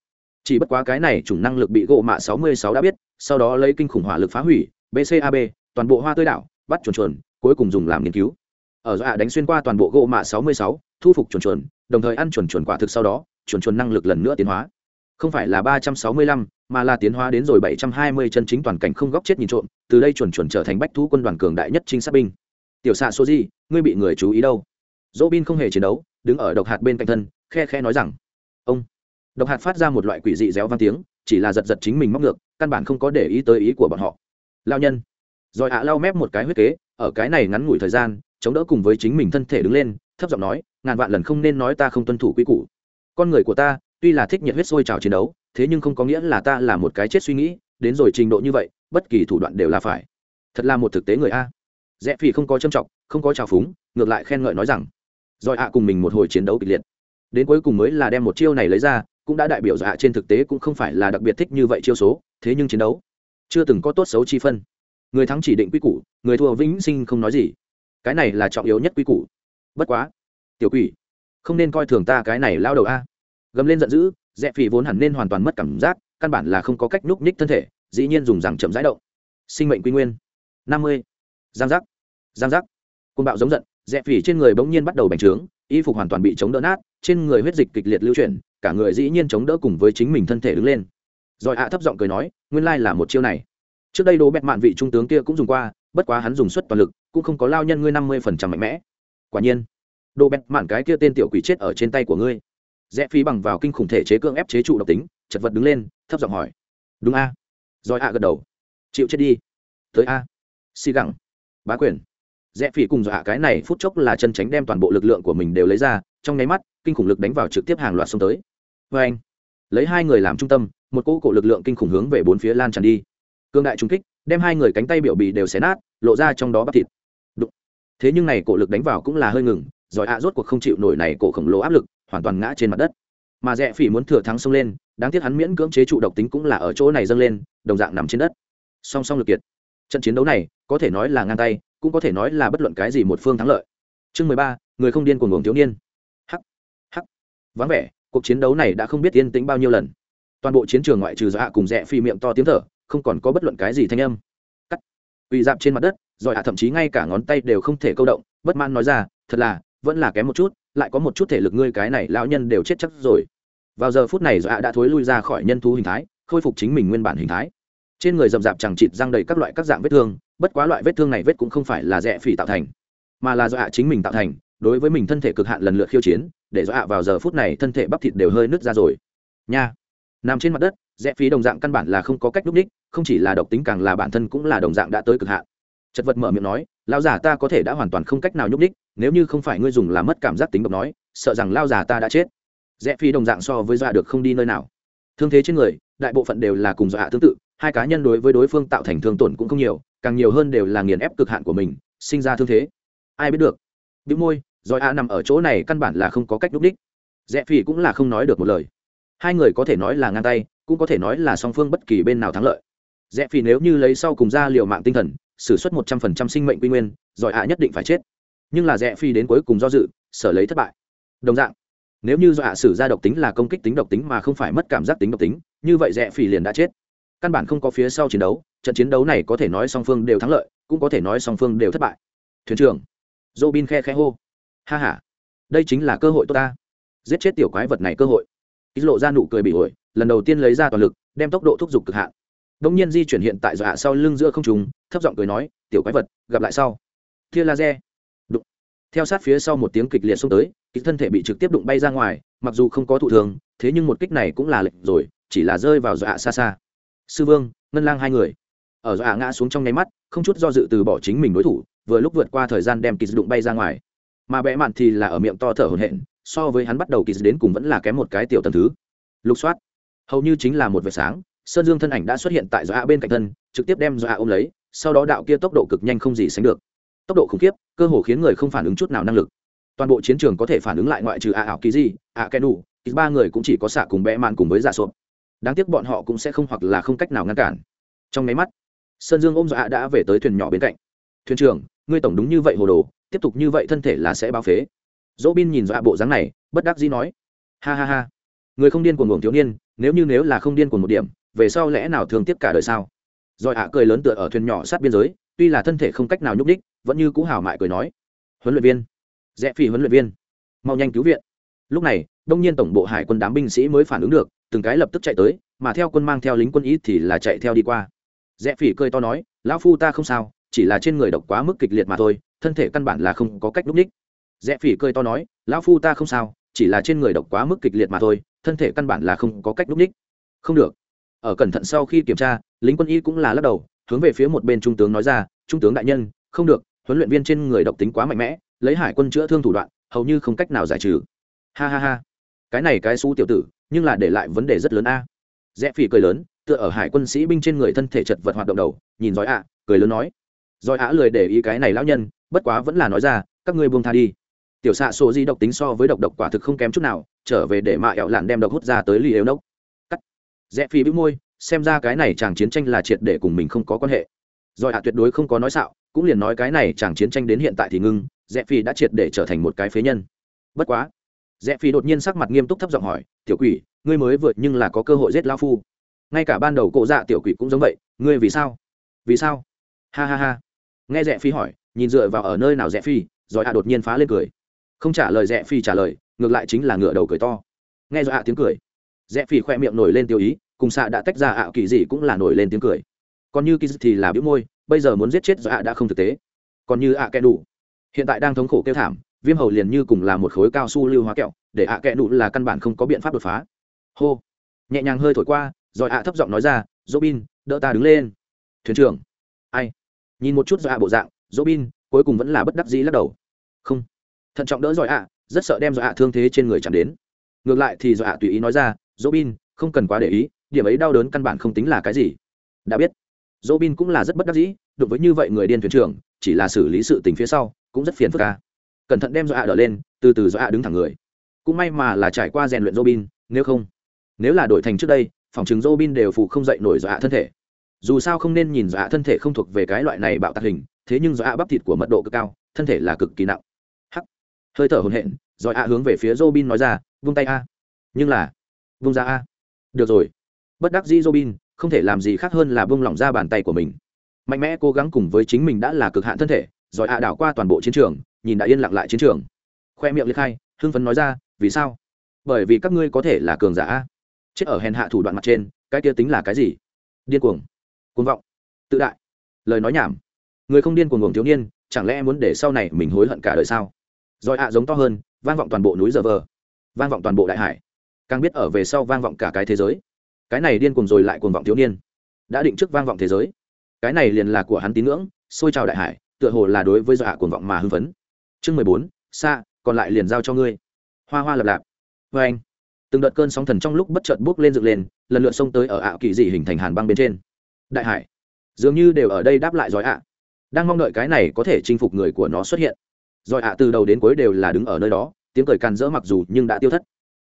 chỉ bất quá cái này chủng năng lực bị gỗ mạ sáu mươi sáu đã biết, sau đó lấy kinh khủng hỏa lực phá hủy bcab toàn bộ hoa tươi đảo, bắt chuồn chuồn, cuối cùng dùng làm nghiên cứu. Ở dọa đánh xuyên qua toàn bộ gỗ mạ sáu mươi sáu, thu phục chuồn chuồn, đồng thời ăn chuồn chuồn quả thực sau đó, chuồn chuồn năng lực lần nữa tiến hóa. Không phải là ba trăm sáu mươi lăm, mà là tiến hóa đến rồi bảy trăm hai mươi chân chính toàn cảnh không góc chết nhìn trộm, từ đây chuồn chuồn trở thành bách thú quân đoàn cường đại nhất trinh sát binh. Tiểu xạ số gì ngươi bị người chú ý đâu? Robin không hề chiến đấu, đứng ở độc hạt bên cạnh thân, khe khe nói rằng, ông độc hạt phát ra một loại quỷ dị réo vang tiếng, chỉ là giật giật chính mình móc ngược, căn bản không có để ý tới ý của bọn họ. Lao nhân. Rồi ạ lau mép một cái huyết kế, ở cái này ngắn ngủi thời gian, chống đỡ cùng với chính mình thân thể đứng lên, thấp giọng nói, ngàn vạn lần không nên nói ta không tuân thủ quy củ. Con người của ta, tuy là thích nhiệt huyết sôi trào chiến đấu, thế nhưng không có nghĩa là ta là một cái chết suy nghĩ, đến rồi trình độ như vậy, bất kỳ thủ đoạn đều là phải. Thật là một thực tế người a. Rẽ phi không có trâm trọng không có trào phúng, ngược lại khen ngợi nói rằng, rồi ạ cùng mình một hồi chiến đấu kịch liệt. Đến cuối cùng mới là đem một chiêu này lấy ra cũng đã đại biểu dạ trên thực tế cũng không phải là đặc biệt thích như vậy chiêu số, thế nhưng chiến đấu chưa từng có tốt xấu chi phân. Người thắng chỉ định quy củ, người thua vĩnh sinh không nói gì. Cái này là trọng yếu nhất quy củ. Bất quá, tiểu quỷ, không nên coi thường ta cái này lao đầu a. Gầm lên giận dữ dạ rẽ phì vốn hẳn nên hoàn toàn mất cảm giác, căn bản là không có cách núp nhích thân thể, dĩ nhiên dùng rằng chậm rãi động. Sinh mệnh quy nguyên, năm mươi. Giang giác giang giác. Côn bạo giống giận dạ rẽ phì trên người bỗng nhiên bắt đầu bành trướng y phục hoàn toàn bị chống đỡ nát, trên người huyết dịch kịch liệt lưu chuyển, cả người dĩ nhiên chống đỡ cùng với chính mình thân thể đứng lên. Rồi ạ thấp giọng cười nói, nguyên lai là một chiêu này. Trước đây đồ bẹt mạn vị trung tướng kia cũng dùng qua, bất quá hắn dùng suất toàn lực, cũng không có lao nhân ngươi năm mươi phần trăm mạnh mẽ. Quả nhiên, đồ bẹt mạn cái kia tên tiểu quỷ chết ở trên tay của ngươi. Rẽ phi bằng vào kinh khủng thể chế cưỡng ép chế trụ độc tính, chật vật đứng lên, thấp giọng hỏi. Đúng a. Rồi ạ gật đầu. Chịu chết đi. Tới a. Xì gẳng. Bá quyền rẽ phỉ cùng dọa cái này phút chốc là chân tránh đem toàn bộ lực lượng của mình đều lấy ra, trong nháy mắt, kinh khủng lực đánh vào trực tiếp hàng loạt xông tới. Vê anh, lấy hai người làm trung tâm, một cỗ cổ lực lượng kinh khủng hướng về bốn phía lan tràn đi. Cương đại trung kích, đem hai người cánh tay biểu bì đều xé nát, lộ ra trong đó bắp thịt. Đụng. thế nhưng này cổ lực đánh vào cũng là hơi ngừng giỏi ạ rốt cuộc không chịu nổi này cổ khổng lồ áp lực, hoàn toàn ngã trên mặt đất. Mà rẽ phỉ muốn thừa thắng xông lên, đáng tiếc hắn miễn cưỡng chế trụ độc tính cũng là ở chỗ này dâng lên, đồng dạng nằm trên đất. Song song lực kiệt. Trận chiến đấu này, có thể nói là ngang tay cũng có thể nói là bất luận cái gì một phương thắng lợi. Chương mười ba, người không điên cuồng ngưỡng thiếu niên. Hắc hắc. Vắng vẻ, cuộc chiến đấu này đã không biết yên tĩnh bao nhiêu lần. Toàn bộ chiến trường ngoại trừ dạ cùng rẽ phi miệng to tiếng thở, không còn có bất luận cái gì thanh âm. Cắt. Ủy dạp trên mặt đất, rồi hạ thậm chí ngay cả ngón tay đều không thể câu động, bất mãn nói ra, thật là, vẫn là kém một chút, lại có một chút thể lực ngươi cái này lão nhân đều chết chắc rồi. Vào giờ phút này dọa đã thối lui ra khỏi nhân thú hình thái, khôi phục chính mình nguyên bản hình thái. Trên người rậm rạp chẳng chịt răng đầy các loại các dạng vết thương bất quá loại vết thương này vết cũng không phải là rẽ phỉ tạo thành, mà là do hạ chính mình tạo thành, đối với mình thân thể cực hạn lần lượt khiêu chiến, để do hạ vào giờ phút này thân thể bắp thịt đều hơi nứt ra rồi. Nha. Nằm trên mặt đất rẽ phí đồng dạng căn bản là không có cách núp ních, không chỉ là độc tính càng là bản thân cũng là đồng dạng đã tới cực hạn. Chật vật mở miệng nói lao giả ta có thể đã hoàn toàn không cách nào nhúc ních nếu như không phải ngươi dùng là mất cảm giác tính độc nói, sợ rằng lao giả ta đã chết. Rẽ phí đồng dạng so với dọa được không đi nơi nào. Thương thế trên người, đại bộ phận đều là cùng dọa tương tự, hai cá nhân đối với đối phương tạo thành thương tổn cũng không nhiều càng nhiều hơn đều là nghiền ép cực hạn của mình, sinh ra thương thế. Ai biết được. Bị môi, rồi a nằm ở chỗ này căn bản là không có cách đúc đích. Rẽ phi cũng là không nói được một lời. Hai người có thể nói là ngang tay, cũng có thể nói là song phương bất kỳ bên nào thắng lợi. Rẽ phi nếu như lấy sau cùng ra liều mạng tinh thần s ử suất một trăm phần trăm sinh mệnh quy nguyên giỏi a nhất định phải chết. Nhưng là rẽ phi đến cuối cùng do dự sở lấy thất bại. Đồng dạng, nếu như do a sử ra độc tính là công kích tính độc tính mà không phải mất cảm giác tính độc tính, như vậy rẽ phi liền đã chết căn bản không có phía sau chiến đấu, trận chiến đấu này có thể nói song phương đều thắng lợi, cũng có thể nói song phương đều thất bại. Thuyền trưởng dô bin khe khe hô. Ha h a đây chính là cơ hội tốt ta. Giết chết tiểu quái vật này cơ hội. Ít lộ ra nụ cười bị ổi, lần đầu tiên lấy ra toàn lực, đem tốc độ thúc giục cực hạn. Đông nhiên di chuyển hiện tại dọa sau lưng giữa không trùng thấp giọng cười nói, tiểu quái vật, gặp lại sau. Tia laser. Đụng. Theo sát phía sau một tiếng kịch liệt xông tới, kích thân thể bị trực tiếp đụng bay ra ngoài, mặc dù không có thụ thường thế nhưng một kích này cũng là lệnh rồi, chỉ là rơi vào dọa xa xa sư vương, ngân lang hai người. Ở dọa ngã xuống trong nháy mắt, không chút do dự từ bỏ chính mình đối thủ, vừa lúc vượt qua thời gian đem kỳ đụng bay ra ngoài. Mà bẽ mạn thì là ở miệng to thở hổn hển, so với hắn bắt đầu kỳ đến cùng vẫn là kém một cái tiểu tầm thứ. Lục soát. Hầu như chính là một vệt sáng, sơn dương thân ảnh đã xuất hiện tại dọa bên cạnh thân, trực tiếp đem dọa ôm lấy, sau đó đạo kia tốc độ cực nhanh không gì sánh được. Tốc độ khủng khiếp, cơ hồ khiến người không phản ứng chút nào năng lực. Toàn bộ chiến trường có thể phản ứng lại ngoại trừ ạ ảo kỳ di ạ kẻ đủ ba người cũng chỉ có xạ cùng bẽ mạn cùng với giả sộp đáng tiếc bọn họ cũng sẽ không hoặc là không cách nào ngăn cản. Trong máy mắt, sơn dương ôm dọa đã về tới thuyền nhỏ bên cạnh. Thuyền trưởng, ngươi tổng đúng như vậy hồ đồ, tiếp tục như vậy thân thể là sẽ báo phế. Dỗ bin nhìn dọa bộ dáng này, bất đắc dĩ nói, ha ha ha, người không điên cuồng ngưỡng thiếu niên, nếu như nếu là không điên cuồng một điểm, về sau lẽ nào thường tiếp cả đời sao? Rồi ạ cười lớn tựa ở thuyền nhỏ sát biên giới, tuy là thân thể không cách nào nhúc đích vẫn như cũ hào mại cười nói, huấn luyện viên, rẽ phi huấn luyện viên, mau nhanh cứu viện. Lúc này, đông nhiên tổng bộ hải quân đám binh sĩ mới phản ứng được từng cái lập tức chạy tới, mà theo quân mang theo lính quân ý thì là chạy theo đi qua. Rẽ phỉ cười to nói, lão phu ta không sao, chỉ là trên người độc quá mức kịch liệt mà thôi, thân thể căn bản là không có cách đúc ních rẽ phỉ cười to nói, lão phu ta không sao, chỉ là trên người độc quá mức kịch liệt mà thôi, thân thể căn bản là không có cách đúc ních không được. Ở cẩn thận sau khi kiểm tra, lính quân y cũng là lắc đầu, hướng về phía một bên trung tướng nói ra, trung tướng đại nhân, không được, huấn luyện viên trên người độc tính quá mạnh mẽ, lấy hải quân chữa thương thủ đoạn, hầu như không cách nào giải trừ. Ha ha ha. Cái này cái xú tiểu tử nhưng là để lại vấn đề rất lớn a. Rẽ phỉ cười lớn, tựa ở hải quân sĩ binh trên người thân thể chật vật hoạt động đầu, nhìn giỏi ạ, cười lớn nói. Giỏi ạ lười để ý cái này lão nhân, bất quá vẫn là nói ra, các ngươi buông tha đi. Tiểu xạ số di độc tính so với độc độc quả thực không kém chút nào, trở về để mạ ẹo lạn đem độc hút ra tới lì yếu nốc. Cắt. Rẽ phi bĩu môi, xem ra cái này chàng chiến tranh là triệt để cùng mình không có quan hệ. Rồi ạ tuyệt đối không có nói xạo, cũng liền nói cái này chàng chiến tranh đến hiện tại thì ngưng, rẽ phi đã triệt để trở thành một cái phế nhân. Bất quá rẽ phi đột nhiên sắc mặt nghiêm túc thấp giọng hỏi, tiểu quỷ, ngươi mới vượt nhưng là có cơ hội giết lao phu. Ngay cả ban đầu cộ dạ tiểu quỷ cũng giống vậy, ngươi vì sao? Vì sao? Ha ha ha. Nghe rẽ phi hỏi, nhìn dựa vào ở nơi nào rẽ phi, rồi ạ đột nhiên phá lên cười. Không trả lời rẽ phi trả lời, ngược lại chính là ngựa đầu cười to. Nghe rồi ạ tiếng cười. Rẽ phi khoe miệng nổi lên tiêu ý, cùng xạ đã tách ra ạ, kỳ gì cũng là nổi lên tiếng cười. Còn như kỳ thì là bĩu môi, bây giờ muốn giết chết do ạ đã không thực tế. Còn như ạ kẻ đủ. Hiện tại đang thống khổ kêu thảm viêm hầu liền như cùng là một khối cao su lưu hóa kẹo, để ạ kẹ nụ là căn bản không có biện pháp đột phá. Hô. Nhẹ nhàng hơi thổi qua, rồi ạ thấp giọng nói ra dỗ bin đỡ ta đứng lên. Thuyền trưởng. Ai? Nhìn một chút do ạ bộ dạng dỗ bin cuối cùng vẫn là bất đắc dĩ lắc đầu. Không. Thận trọng đỡ giỏi ạ, rất sợ đem do ạ thương thế trên người chạm đến. Ngược lại thì do ạ tùy ý nói ra dỗ bin không cần quá để ý, điểm ấy đau đớn căn bản không tính là cái gì. Đã biết. Dỗ bin cũng là rất bất đắc dĩ, đụng với như vậy người điên thuyền trưởng, chỉ là xử lý sự tình phía sau, cũng rất phiền phức ca cẩn thận đem do ạ đỡ lên từ từ do ạ đứng thẳng người. Cũng may mà là trải qua rèn luyện dỗ bin nếu không nếu là đổi thành trước đây phòng chứng dỗ bin đều phụ không dậy nổi do ạ thân thể. Dù sao không nên nhìn do ạ thân thể không thuộc về cái loại này bạo tạc hình thế nhưng do ạ bắp thịt của mật độ cực cao thân thể là cực kỳ nặng. Hắc, hơi thở hồn hện rồi ạ hướng về phía robin nói ra vung tay a. Nhưng là vung ra a. Được rồi. Bất đắc dĩ robin không thể làm gì khác hơn là vung lỏng ra bàn tay của mình. Mạnh mẽ cố gắng cùng với chính mình đã là cực hạn thân thể rồi ạ đảo qua toàn bộ chiến trường nhìn đã yên lặng lại chiến trường. Khoe miệng liệt khai, hưng phấn nói ra, vì sao? Bởi vì các ngươi có thể là cường giả chết ở hèn hạ thủ đoạn mặt trên, cái kia tính là cái gì? Điên cuồng. Cuồng vọng. Tự đại. Lời nói nhảm. Người không điên cuồng cuồng thiếu niên, chẳng lẽ muốn để sau này mình hối hận cả đời sao? Rồi ạ giống to hơn, vang vọng toàn bộ núi giờ vờ. Vang vọng toàn bộ đại hải. Càng biết ở về sau vang vọng cả cái thế giới. Cái này điên cuồng rồi lại cuồng vọng thiếu niên. Đã định trước vang vọng thế giới. Cái này liền là của hắn tín ngưỡng, xôi trào đại hải, tựa hồ là đối với dọa cuồng vọng mà hưng phấn chương mười bốn xa còn lại liền giao cho ngươi. Hoa hoa lập lạp. Vê anh. Từng đợt cơn sóng thần trong lúc bất chợt bước lên dựng lên, lần lượt xông tới ở ảo kỳ dị hình thành hàn băng bên trên. Đại hải, dường như đều ở đây đáp lại giỏi ạ. Đang mong đợi cái này có thể chinh phục người của nó xuất hiện. Giỏi ạ từ đầu đến cuối đều là đứng ở nơi đó, tiếng cười càn rỡ mặc dù nhưng đã tiêu thất,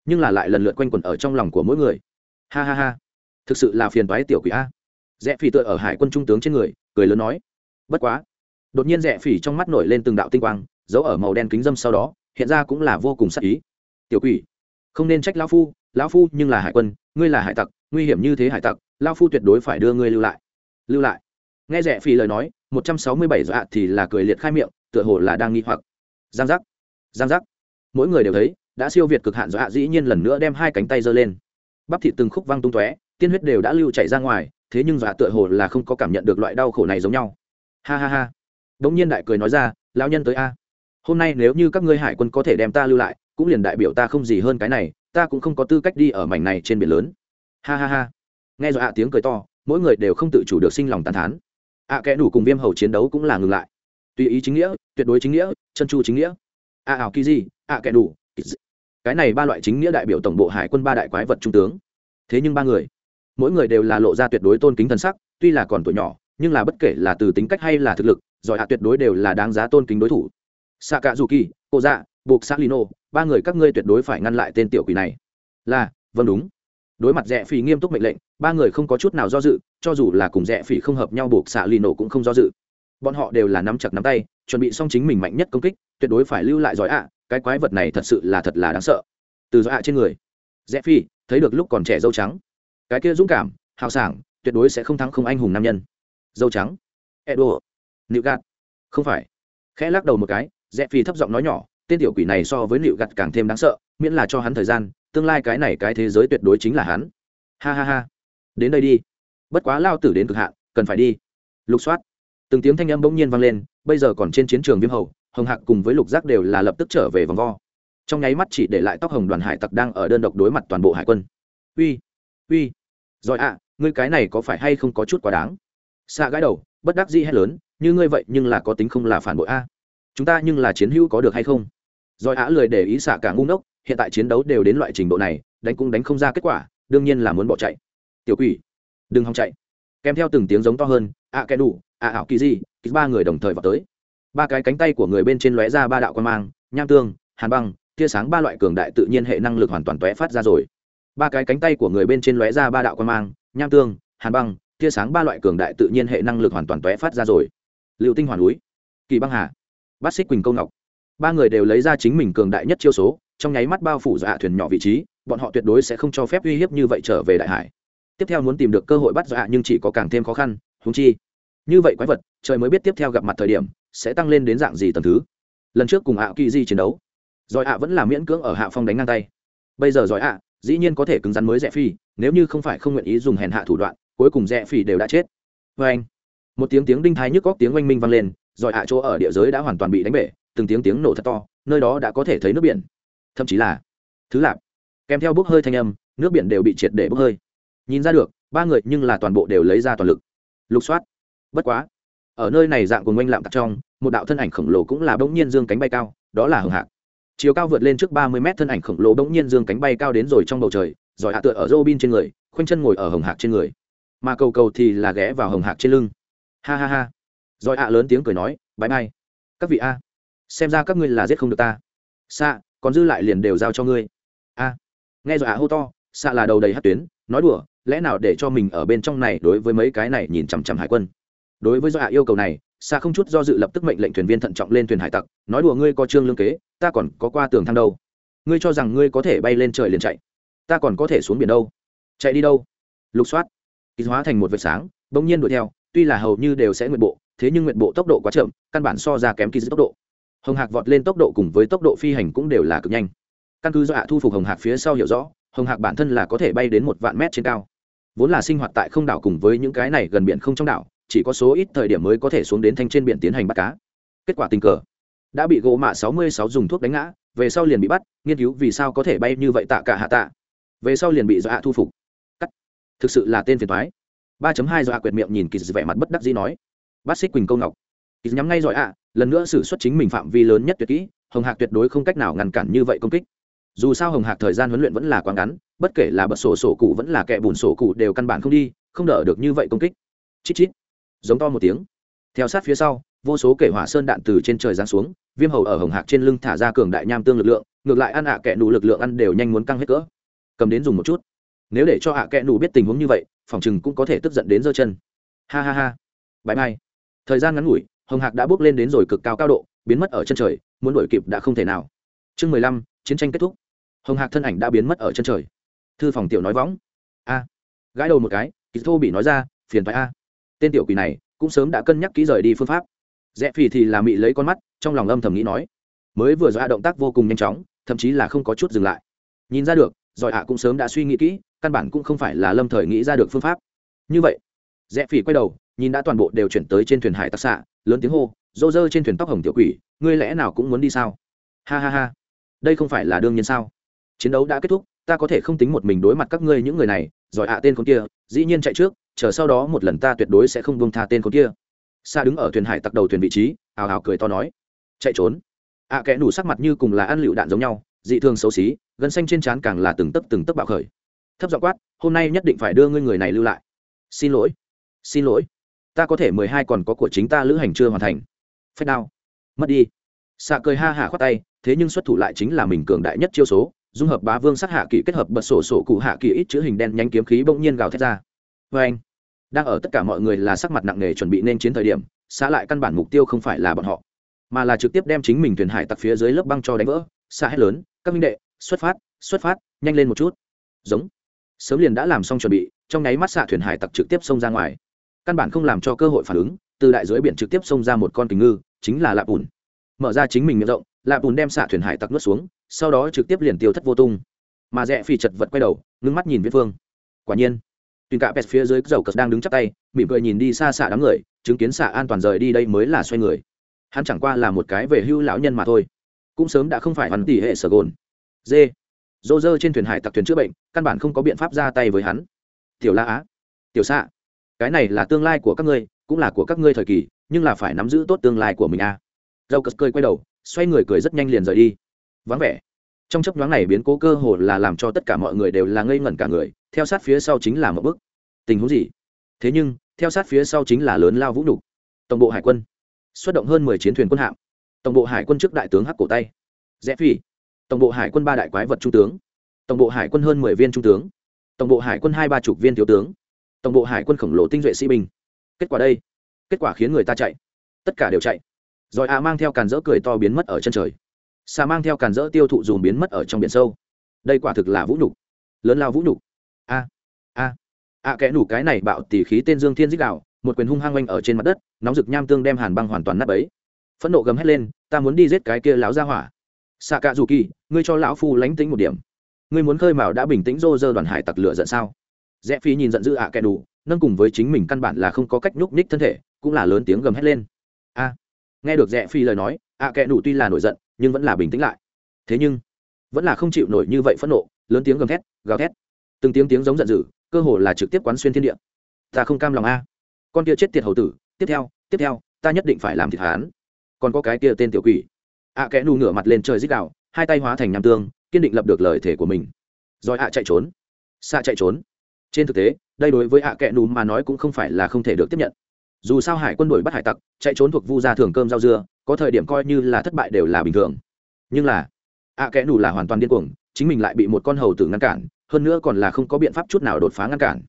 nhưng là lại lần lượt quanh quẩn ở trong lòng của mỗi người. Ha ha ha. Thực sự là phiền toái tiểu quỷ a. Rẽ phỉ tựa ở hải quân trung tướng trên người, cười lớn nói. Bất quá. Đột nhiên rẽ phỉ trong mắt nổi lên từng đạo tinh quang giấu ở màu đen kính dâm sau đó, hiện ra cũng là vô cùng sắc ý. Tiểu quỷ, không nên trách lão phu lão phu nhưng là hải quân, ngươi là hải tặc, nguy hiểm như thế hải tặc, lão phu tuyệt đối phải đưa ngươi lưu lại. Lưu lại. Nghe rẽ phi lời nói, một trăm sáu mươi bảy dọa thì là cười liệt khai miệng, tựa hồ là đang nghi hoặc. Giang giác. Giang giác. Mỗi người đều thấy, đã siêu việt cực hạn dọa dĩ nhiên lần nữa đem hai cánh tay giơ lên. Bắp thịt từng khúc văng tung tóe, tiên huyết đều đã lưu chảy ra ngoài, thế nhưng dọa tựa hồ là không có cảm nhận được loại đau khổ này giống nhau. Ha ha ha. Đ ỗ n g nhiên đại cười nói ra, lão nhân tới a hôm nay nếu như các ngươi hải quân có thể đem ta lưu lại, cũng liền đại biểu ta không gì hơn cái này, ta cũng không có tư cách đi ở mảnh này trên biển lớn. Ha ha ha. Nghe dọa tiếng cười to, mỗi người đều không tự chủ được sinh lòng tàn thán. Ạ kẽ đủ cùng viêm hầu chiến đấu cũng là ngừng lại. Tùy ý chính nghĩa, tuyệt đối chính nghĩa, chân chu chính nghĩa. Ạ ảo kỳ gì, ạ kẽ đủ cái này ba loại chính nghĩa đại biểu tổng bộ hải quân ba đại quái vật trung tướng. Thế nhưng ba người, mỗi người đều là lộ ra tuyệt đối tôn kính thần sắc, tuy là còn tuổi nhỏ, nhưng là bất kể là từ tính cách hay là thực lực giỏi hạ tuyệt đối đều là đáng giá tôn kính đối thủ xạ cả dù kỳ cô dạ buộc xác lino ba người các ngươi tuyệt đối phải ngăn lại tên tiểu quỷ này. Là vâng đúng. Đối mặt rẽ phỉ nghiêm túc mệnh lệnh, ba người không có chút nào do dự, cho dù là cùng rẽ phỉ không hợp nhau buộc xạ lino cũng không do dự. Bọn họ đều là nắm chặt nắm tay, chuẩn bị xong chính mình mạnh nhất công kích, tuyệt đối phải lưu lại giỏi ạ, cái quái vật này thật sự là thật là đáng sợ. Từ giỏi ạ trên người rẽ phi thấy được lúc còn trẻ dâu trắng. Cái kia dũng cảm, hào sảng, tuyệt đối sẽ không thắng không anh hùng nam nhân. Dâu trắng. Edo. Nịu gạt không phải. Khẽ lắc đầu một cái rẽ phi thấp giọng nói nhỏ, tên tiểu quỷ này so với liệu gặt càng thêm đáng sợ, miễn là cho hắn thời gian, tương lai cái này cái thế giới tuyệt đối chính là hắn. Ha ha ha. Đến đây đi. Bất quá lao tử đến cực hạn, cần phải đi. Lục soát. Từng tiếng thanh âm bỗng nhiên vang lên, bây giờ còn trên chiến trường viêm hầu, hồng hạc cùng với lục giác đều là lập tức trở về vòng vo. Trong nháy mắt chỉ để lại tóc hồng đoàn hải tặc đang ở đơn độc đối mặt toàn bộ hải quân. Uy uy. Giỏi ạ, ngươi cái này có phải hay không có chút quá đáng? Xa gãi đầu, bất đắc dĩ hay lớn, như ngươi vậy nhưng là có tính không là phản bội a chúng ta nhưng là chiến hữu có được hay không? Rồi ạ lười để ý xạ cả ngu ngốc, hiện tại chiến đấu đều đến loại trình độ này, đánh cũng đánh không ra kết quả, đương nhiên là muốn bỏ chạy. Tiểu quỷ, đừng hòng chạy. Kèm theo từng tiếng giống to hơn ạ kẻ đủ ạ ảo kỳ gì ba người đồng thời vào tới. Ba cái cánh tay của người bên trên lóe ra ba đạo quan mang, nham tương, hàn băng, tia sáng ba loại cường đại tự nhiên hệ năng lực hoàn toàn tóe phát ra rồi. Ba cái cánh tay của người bên trên lóe ra ba đạo quan mang, nham tương, hàn băng, tia sáng ba loại cường đại tự nhiên hệ năng lực hoàn toàn tóe phát ra rồi. Liệu tinh hoàn núi, kỳ băng hà bát xích quỳnh câu ngọc. Ba người đều lấy ra chính mình cường đại nhất chiêu số, trong nháy mắt bao phủ dọa thuyền nhỏ vị trí, bọn họ tuyệt đối sẽ không cho phép uy hiếp như vậy trở về đại hải. Tiếp theo muốn tìm được cơ hội bắt dọa nhưng chỉ có càng thêm khó khăn húng chi. Như vậy quái vật, trời mới biết tiếp theo gặp mặt thời điểm, sẽ tăng lên đến dạng gì tầm thứ. Lần trước cùng ạ kỳ di chiến đấu, giỏi ạ vẫn là miễn cưỡng ở hạ phong đánh ngang tay. Bây giờ giỏi ạ, dĩ nhiên có thể cứng rắn mới rẽ phi, nếu như không phải không nguyện ý dùng hèn hạ thủ đoạn, cuối cùng rẽ phi đều đã chết. Vê anh một tiếng tiếng đinh thái nhức góc tiếng oanh minh vang lên giỏi hạ chỗ ở địa giới đã hoàn toàn bị đánh bể, từng tiếng tiếng nổ thật to, nơi đó đã có thể thấy nước biển. Thậm chí là thứ lạp. Kèm theo bốc hơi thanh âm, nước biển đều bị triệt để bốc hơi. Nhìn ra được, ba người nhưng là toàn bộ đều lấy ra toàn lực. Lục soát. Bất quá, ở nơi này dạng cùng oanh lạm tặc trong, một đạo thân ảnh khổng lồ cũng là bỗng nhiên dương cánh bay cao, đó là hưng hạc. Chiều cao vượt lên trước ba mươi mét, thân ảnh khổng lồ bỗng nhiên dương cánh bay cao đến rồi trong bầu trời giỏi hạ tựa ở Robin trên người, khoanh chân ngồi ở hồng hạc trên người. Mà cầu cầu thì là ghé vào hồng hạc trên lưng. Ha ha ha giỏi hạ lớn tiếng cười nói bãi mai, các vị a, xem ra các ngươi là giết không được ta. Xạ, còn dư lại liền đều giao cho ngươi. A. Nghe rồi ạ hô to, xạ là đầu đầy hát tuyến, nói đùa, lẽ nào để cho mình ở bên trong này đối với mấy cái này nhìn chằm chằm hải quân? Đối với do ạ yêu cầu này xa không chút do dự lập tức mệnh lệnh thuyền viên thận trọng lên thuyền hải tặc, nói đùa, ngươi có trương lương kế, ta còn có qua tường thang đâu. Ngươi cho rằng ngươi có thể bay lên trời liền chạy, ta còn có thể xuống biển đâu. Chạy đi đâu? Lục soát, kỳ hóa thành một vệt sáng, bỗng nhiên đuổi theo, tuy là hầu như đều sẽ nguyện bộ thế nhưng nguyện bộ tốc độ quá chậm, căn bản so ra kém kỳ tốc độ. Hồng hạc vọt lên tốc độ cùng với tốc độ phi hành cũng đều là cực nhanh. Căn cứ do hạ thu phục hồng hạc phía sau hiểu rõ, hồng hạc bản thân là có thể bay đến một vạn mét trên cao. Vốn là sinh hoạt tại không đảo cùng với những cái này gần biển không trong đảo, chỉ có số ít thời điểm mới có thể xuống đến thanh trên biển tiến hành bắt cá. Kết quả tình cờ. Đã bị gỗ mạ sáu mươi sáu dùng thuốc đánh ngã, về sau liền bị bắt, nghiên cứu vì sao có thể bay như vậy tạ cả hạ tạ. Về sau liền bị do hạ thu phục. Cắt. Thực sự là tên phiền thoái ba hai do hạ quyệt miệng nhìn kỳ vẻ mặt bất đắc dĩ nói bát xích quỳnh câu ngọc. Ít nhắm ngay giỏi ạ, lần nữa xử suất chính mình phạm vi lớn nhất tuyệt kỹ, hồng hạc tuyệt đối không cách nào ngăn cản như vậy công kích. Dù sao hồng hạc thời gian huấn luyện vẫn là quá ngắn, bất kể là bật sổ sổ cụ vẫn là kẻ bùn sổ cụ đều căn bản không đi, không đỡ được như vậy công kích. Chít chít. Giống to một tiếng. Theo sát phía sau, vô số kể hỏa sơn đạn từ trên trời giáng xuống, viêm hầu ở hồng hạc trên lưng thả ra cường đại nham tương lực lượng, ngược lại ăn ạ à kẹ nụ lực lượng ăn đều nhanh muốn căng hết cỡ. Cầm đến dùng một chút. Nếu để cho ạ à kẹ nụ biết tình huống như vậy, phòng chừng cũng có thể tức giận đến giơ chân. Ha ha ha. Bãi mai thời gian ngắn ngủi, hồng hạc đã bước lên đến rồi cực cao cao độ, biến mất ở chân trời, muốn đuổi kịp đã không thể nào. Chương mười lăm, chiến tranh kết thúc. Hồng hạc thân ảnh đã biến mất ở chân trời. Thư phòng tiểu nói võng a. Gãi đầu một cái, kỳ thô bị nói ra, phiền phải a. Tên tiểu quỷ này cũng sớm đã cân nhắc kỹ rời đi phương pháp. Rẽ phì thì là mị lấy con mắt, trong lòng âm thầm nghĩ nói. Mới vừa dọa động tác vô cùng nhanh chóng, thậm chí là không có chút dừng lại. Nhìn ra được, giỏi ạ cũng sớm đã suy nghĩ kỹ, căn bản cũng không phải là lâm thời nghĩ ra được phương pháp. Như vậy, rẽ phì quay đầu nhìn đã toàn bộ đều chuyển tới trên thuyền hải tặc xạ lớn tiếng hô rô rơ trên thuyền tóc hồng tiểu quỷ ngươi lẽ nào cũng muốn đi sao? Ha ha ha đây không phải là đương nhiên sao? Chiến đấu đã kết thúc ta có thể không tính một mình đối mặt các ngươi những người này giỏi ạ tên con kia dĩ nhiên chạy trước chờ sau đó một lần ta tuyệt đối sẽ không buông tha tên con kia. Xa đứng ở thuyền hải tặc đầu thuyền vị trí ào ào cười to nói chạy trốn. Ạ à, kẽ đủ sắc mặt như cùng là ăn lựu đạn giống nhau dị thường xấu xí gân xanh trên trán càng là từng tấc từng tấc bạo khởi. Thấp giọng quát hôm nay nhất định phải đưa ngươi người này lưu lại. Xin lỗi xin lỗi ta có thể mười hai còn có của chính ta lữ hành chưa hoàn thành. Phép đao. Mất đi. Xạ cười ha hả khoát tay, thế nhưng xuất thủ lại chính là mình cường đại nhất chiêu số, dung hợp bá vương sát hạ kỳ kết hợp bật sổ sổ cụ hạ kỳ ít chữ hình đen nhanh kiếm khí bỗng nhiên gào thét ra. Vê anh, đang ở tất cả mọi người là sắc mặt nặng nề chuẩn bị nên chiến thời điểm xã lại căn bản mục tiêu không phải là bọn họ, mà là trực tiếp đem chính mình thuyền hải tặc phía dưới lớp băng cho đánh vỡ. Xa hết lớn, các minh đệ, xuất phát xuất phát, nhanh lên một chút. Giống. Sớm liền đã làm xong chuẩn bị, trong nháy mắt xạ thuyền hải tặc trực tiếp xông ra ngoài căn bản không làm cho cơ hội phản ứng, từ đại dưới biển trực tiếp xông ra một con kình ngư, chính là lạp bùn mở ra chính mình miệng rộng, lạp bùn đem xạ thuyền hải tặc nuốt xuống, sau đó trực tiếp liền tiêu thất vô tung. Mà rẽ phi chật vật quay đầu, ngưng mắt nhìn viễn phương. Quả nhiên, tuyền cạ pet phía dưới dầu cật đang đứng chắp tay, mỉm cười nhìn đi xa xạ đám người, chứng kiến xạ an toàn rời đi đây mới là xoay người. Hắn chẳng qua là một cái về hưu lão nhân mà thôi. Cũng sớm đã không phải hắn tỷ hệ sở gồn. Dê dô dơ trên thuyền hải tặc thuyền chữa bệnh, căn bản không có biện pháp ra tay với hắn. Tiểu la á. Tiểu xạ cái này là tương lai của các ngươi, cũng là của các ngươi thời kỳ, nhưng là phải nắm giữ tốt tương lai của mình a à. dâu cất cười quay đầu, xoay người cười rất nhanh liền rời đi. Vắng vẻ. Trong chấp nhoáng này biến cố cơ hồ là làm cho tất cả mọi người đều là ngây ngẩn cả người, theo sát phía sau chính là một bước. Tình huống gì? Thế nhưng, theo sát phía sau chính là lớn lao vũ đục tổng bộ hải quân. Xuất động hơn mười chiến thuyền quân hạm. Tổng bộ hải quân trước đại tướng hắc cổ tay. Rẽ phi. Tổng bộ hải quân ba đại quái vật trung tướng. Tổng bộ hải quân hơn mười viên trung tướng. Tổng bộ hải quân hai ba chục viên thiếu tướng tổng bộ hải quân khổng lồ tinh duệ sĩ binh. Kết quả đây. Kết quả khiến người ta chạy. Tất cả đều chạy. Rồi a mang theo càn dỡ cười to biến mất ở chân trời. Xà mang theo càn dỡ tiêu thụ dùm biến mất ở trong biển sâu. Đây quả thực là vũ nhục. Lớn lao vũ nhục. A a a kẽ nủ cái này bạo tỉ khí tên dương thiên dích đạo, một quyền hung hăng oanh ở trên mặt đất, nóng rực nham tương đem hàn băng hoàn toàn nắp ấy phẫn nộ gầm hét lên, ta muốn đi giết cái kia láo ra hỏa. Xạ cạ dù kỳ, ngươi cho lão phu lánh tính một điểm. Ngươi muốn khơi mào đã bình tĩnh rô rơ đoàn hải tặc lửa giận sao? Rẽ phi nhìn giận dữ ạ à kẻ đủ, nâng cùng với chính mình căn bản là không có cách nhúc nhích thân thể, cũng là lớn tiếng gầm hét lên. A, nghe được rẽ phi lời nói, ạ à kẻ đủ tuy là nổi giận, nhưng vẫn là bình tĩnh lại. Thế nhưng, vẫn là không chịu nổi như vậy phẫn nộ, lớn tiếng gầm thét, gào thét. Từng tiếng tiếng giống giận dữ, cơ hồ là trực tiếp quán xuyên thiên địa. Ta không cam lòng a. Con kia chết tiệt hầu tử, tiếp theo tiếp theo, ta nhất định phải làm thịt hán còn có cái kia tên tiểu quỷ. Ạ à kẽ nù ngửa mặt lên trời dích đạo hai tay hóa thành nham tương, kiên định lập được lời thể của mình. Rồi ạ chạy trốn. Xa chạy trốn trên thực tế, đây đối với ạ à kẽ nùm mà nói cũng không phải là không thể được tiếp nhận. Dù sao hải quân đuổi bắt hải tặc, chạy trốn thuộc vu gia thường cơm rau dưa, có thời điểm coi như là thất bại đều là bình thường. Nhưng là, ạ kẽ nù là hoàn toàn điên cuồng, chính mình lại bị một con hầu tử ngăn cản, hơn nữa còn là không có biện pháp chút nào đột phá ngăn cản.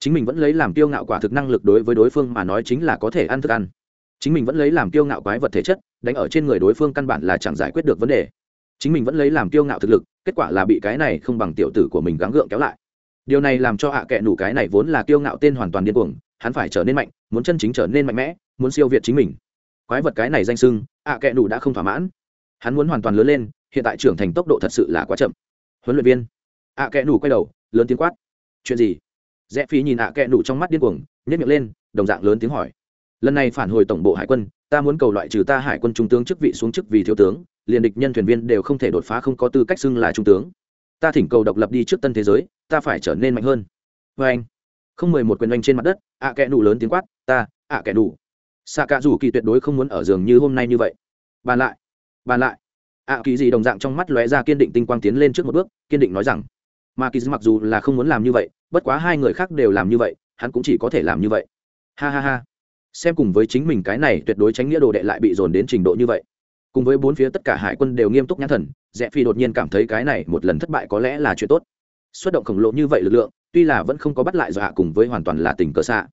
Chính mình vẫn lấy làm kiêu ngạo quả thực năng lực đối với đối phương mà nói chính là có thể ăn thức ăn. Chính mình vẫn lấy làm kiêu ngạo quái vật thể chất, đánh ở trên người đối phương căn bản là chẳng giải quyết được vấn đề. Chính mình vẫn lấy làm kiêu ngạo thực lực, kết quả là bị cái này không bằng tiểu tử của mình gắng gượng kéo lại điều này làm cho hạ kệ nủ cái này vốn là kiêu ngạo tên hoàn toàn điên cuồng, hắn phải trở nên mạnh, muốn chân chính trở nên mạnh mẽ, muốn siêu việt chính mình. Quái vật cái này danh sưng hạ kệ nủ đã không thỏa mãn. Hắn muốn hoàn toàn lớn lên, hiện tại trưởng thành tốc độ thật sự là quá chậm. Huấn luyện viên hạ kệ nủ quay đầu, lớn tiếng quát. Chuyện gì? Rẽ phi nhìn hạ kệ nủ trong mắt điên cuồng nhét miệng lên, đồng dạng lớn tiếng hỏi. Lần này phản hồi tổng bộ hải quân, ta muốn cầu loại trừ ta hải quân trung tướng chức vị xuống chức vì thiếu tướng, liền địch nhân thuyền viên đều không thể đột phá không có tư cách xưng là trung tướng ta thỉnh cầu độc lập đi trước tân thế giới, ta phải trở nên mạnh hơn. Vê anh, không mười một quyền oanh trên mặt đất, ạ à kẽ đủ lớn tiếng quát, ta, ạ à kẽ đủ xạ cả dù kỳ tuyệt đối không muốn ở giường như hôm nay như vậy. Bàn lại bàn lại. Ạ kỳ gì đồng dạng trong mắt lóe ra kiên định tinh quang tiến lên trước một bước, kiên định nói rằng, mà kỳ mặc dù là không muốn làm như vậy, bất quá hai người khác đều làm như vậy, hắn cũng chỉ có thể làm như vậy. Ha ha ha. Xem cùng với chính mình cái này tuyệt đối tránh nghĩa đồ đệ lại bị dồn đến trình độ như vậy cùng với bốn phía tất cả hải quân đều nghiêm túc nhãn thần, rẽ phi đột nhiên cảm thấy cái này một lần thất bại có lẽ là chuyện tốt. Xuất động khổng lồ như vậy lực lượng, tuy là vẫn không có bắt lại dọa cùng với hoàn toàn là tình cờ xạ.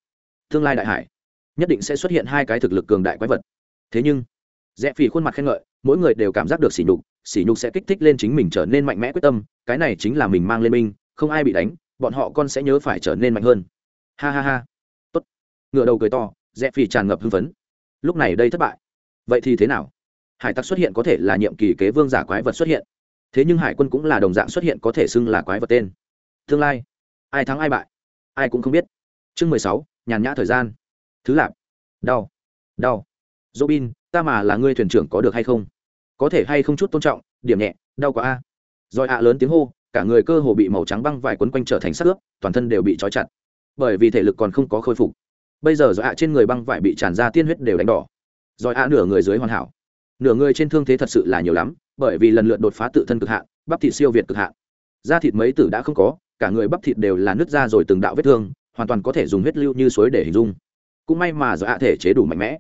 Tương lai đại hải, nhất định sẽ xuất hiện hai cái thực lực cường đại quái vật. Thế nhưng, rẽ phi khuôn mặt khen ngợi, mỗi người đều cảm giác được sỉ nhục sỉ nhục sẽ kích thích lên chính mình trở nên mạnh mẽ quyết tâm, cái này chính là mình mang lên minh không ai bị đánh, bọn họ con sẽ nhớ phải trở nên mạnh hơn. Ha ha ha. Tốt. Ngựa đầu cười to, rẽ phi tràn ngập hưng phấn. Lúc này đây thất bại. Vậy thì thế nào? Hải tặc xuất hiện có thể là nhiệm kỳ kế vương giả quái vật xuất hiện. Thế nhưng hải quân cũng là đồng dạng xuất hiện có thể xưng là quái vật tên. Tương lai. Ai thắng ai bại? Ai cũng không biết. Chương mười sáu, nhàn nhã thời gian. Thứ lạp. Đau. Đau. Dỗ bin ta mà là ngươi thuyền trưởng có được hay không? Có thể hay không chút tôn trọng, điểm nhẹ, đau quá a. Rồi ạ lớn tiếng hô, cả người cơ hồ bị màu trắng băng vải quấn quanh trở thành sắc ướp, toàn thân đều bị trói chặt. Bởi vì thể lực còn không có khôi phục. Bây giờ rồi ạ trên người băng vải bị tràn ra tiên huyết đều đánh đỏ. Rồi ạ nửa người dưới hoàn hảo nửa người trên thương thế thật sự là nhiều lắm, bởi vì lần lượt đột phá tự thân cực hạn, bắp thịt siêu việt cực hạn. Da thịt mấy tử đã không có, cả người bắp thịt đều là nứt ra rồi từng đạo vết thương, hoàn toàn có thể dùng huyết lưu như suối để hình dung. Cũng may mà do hạ thể chế đủ mạnh mẽ.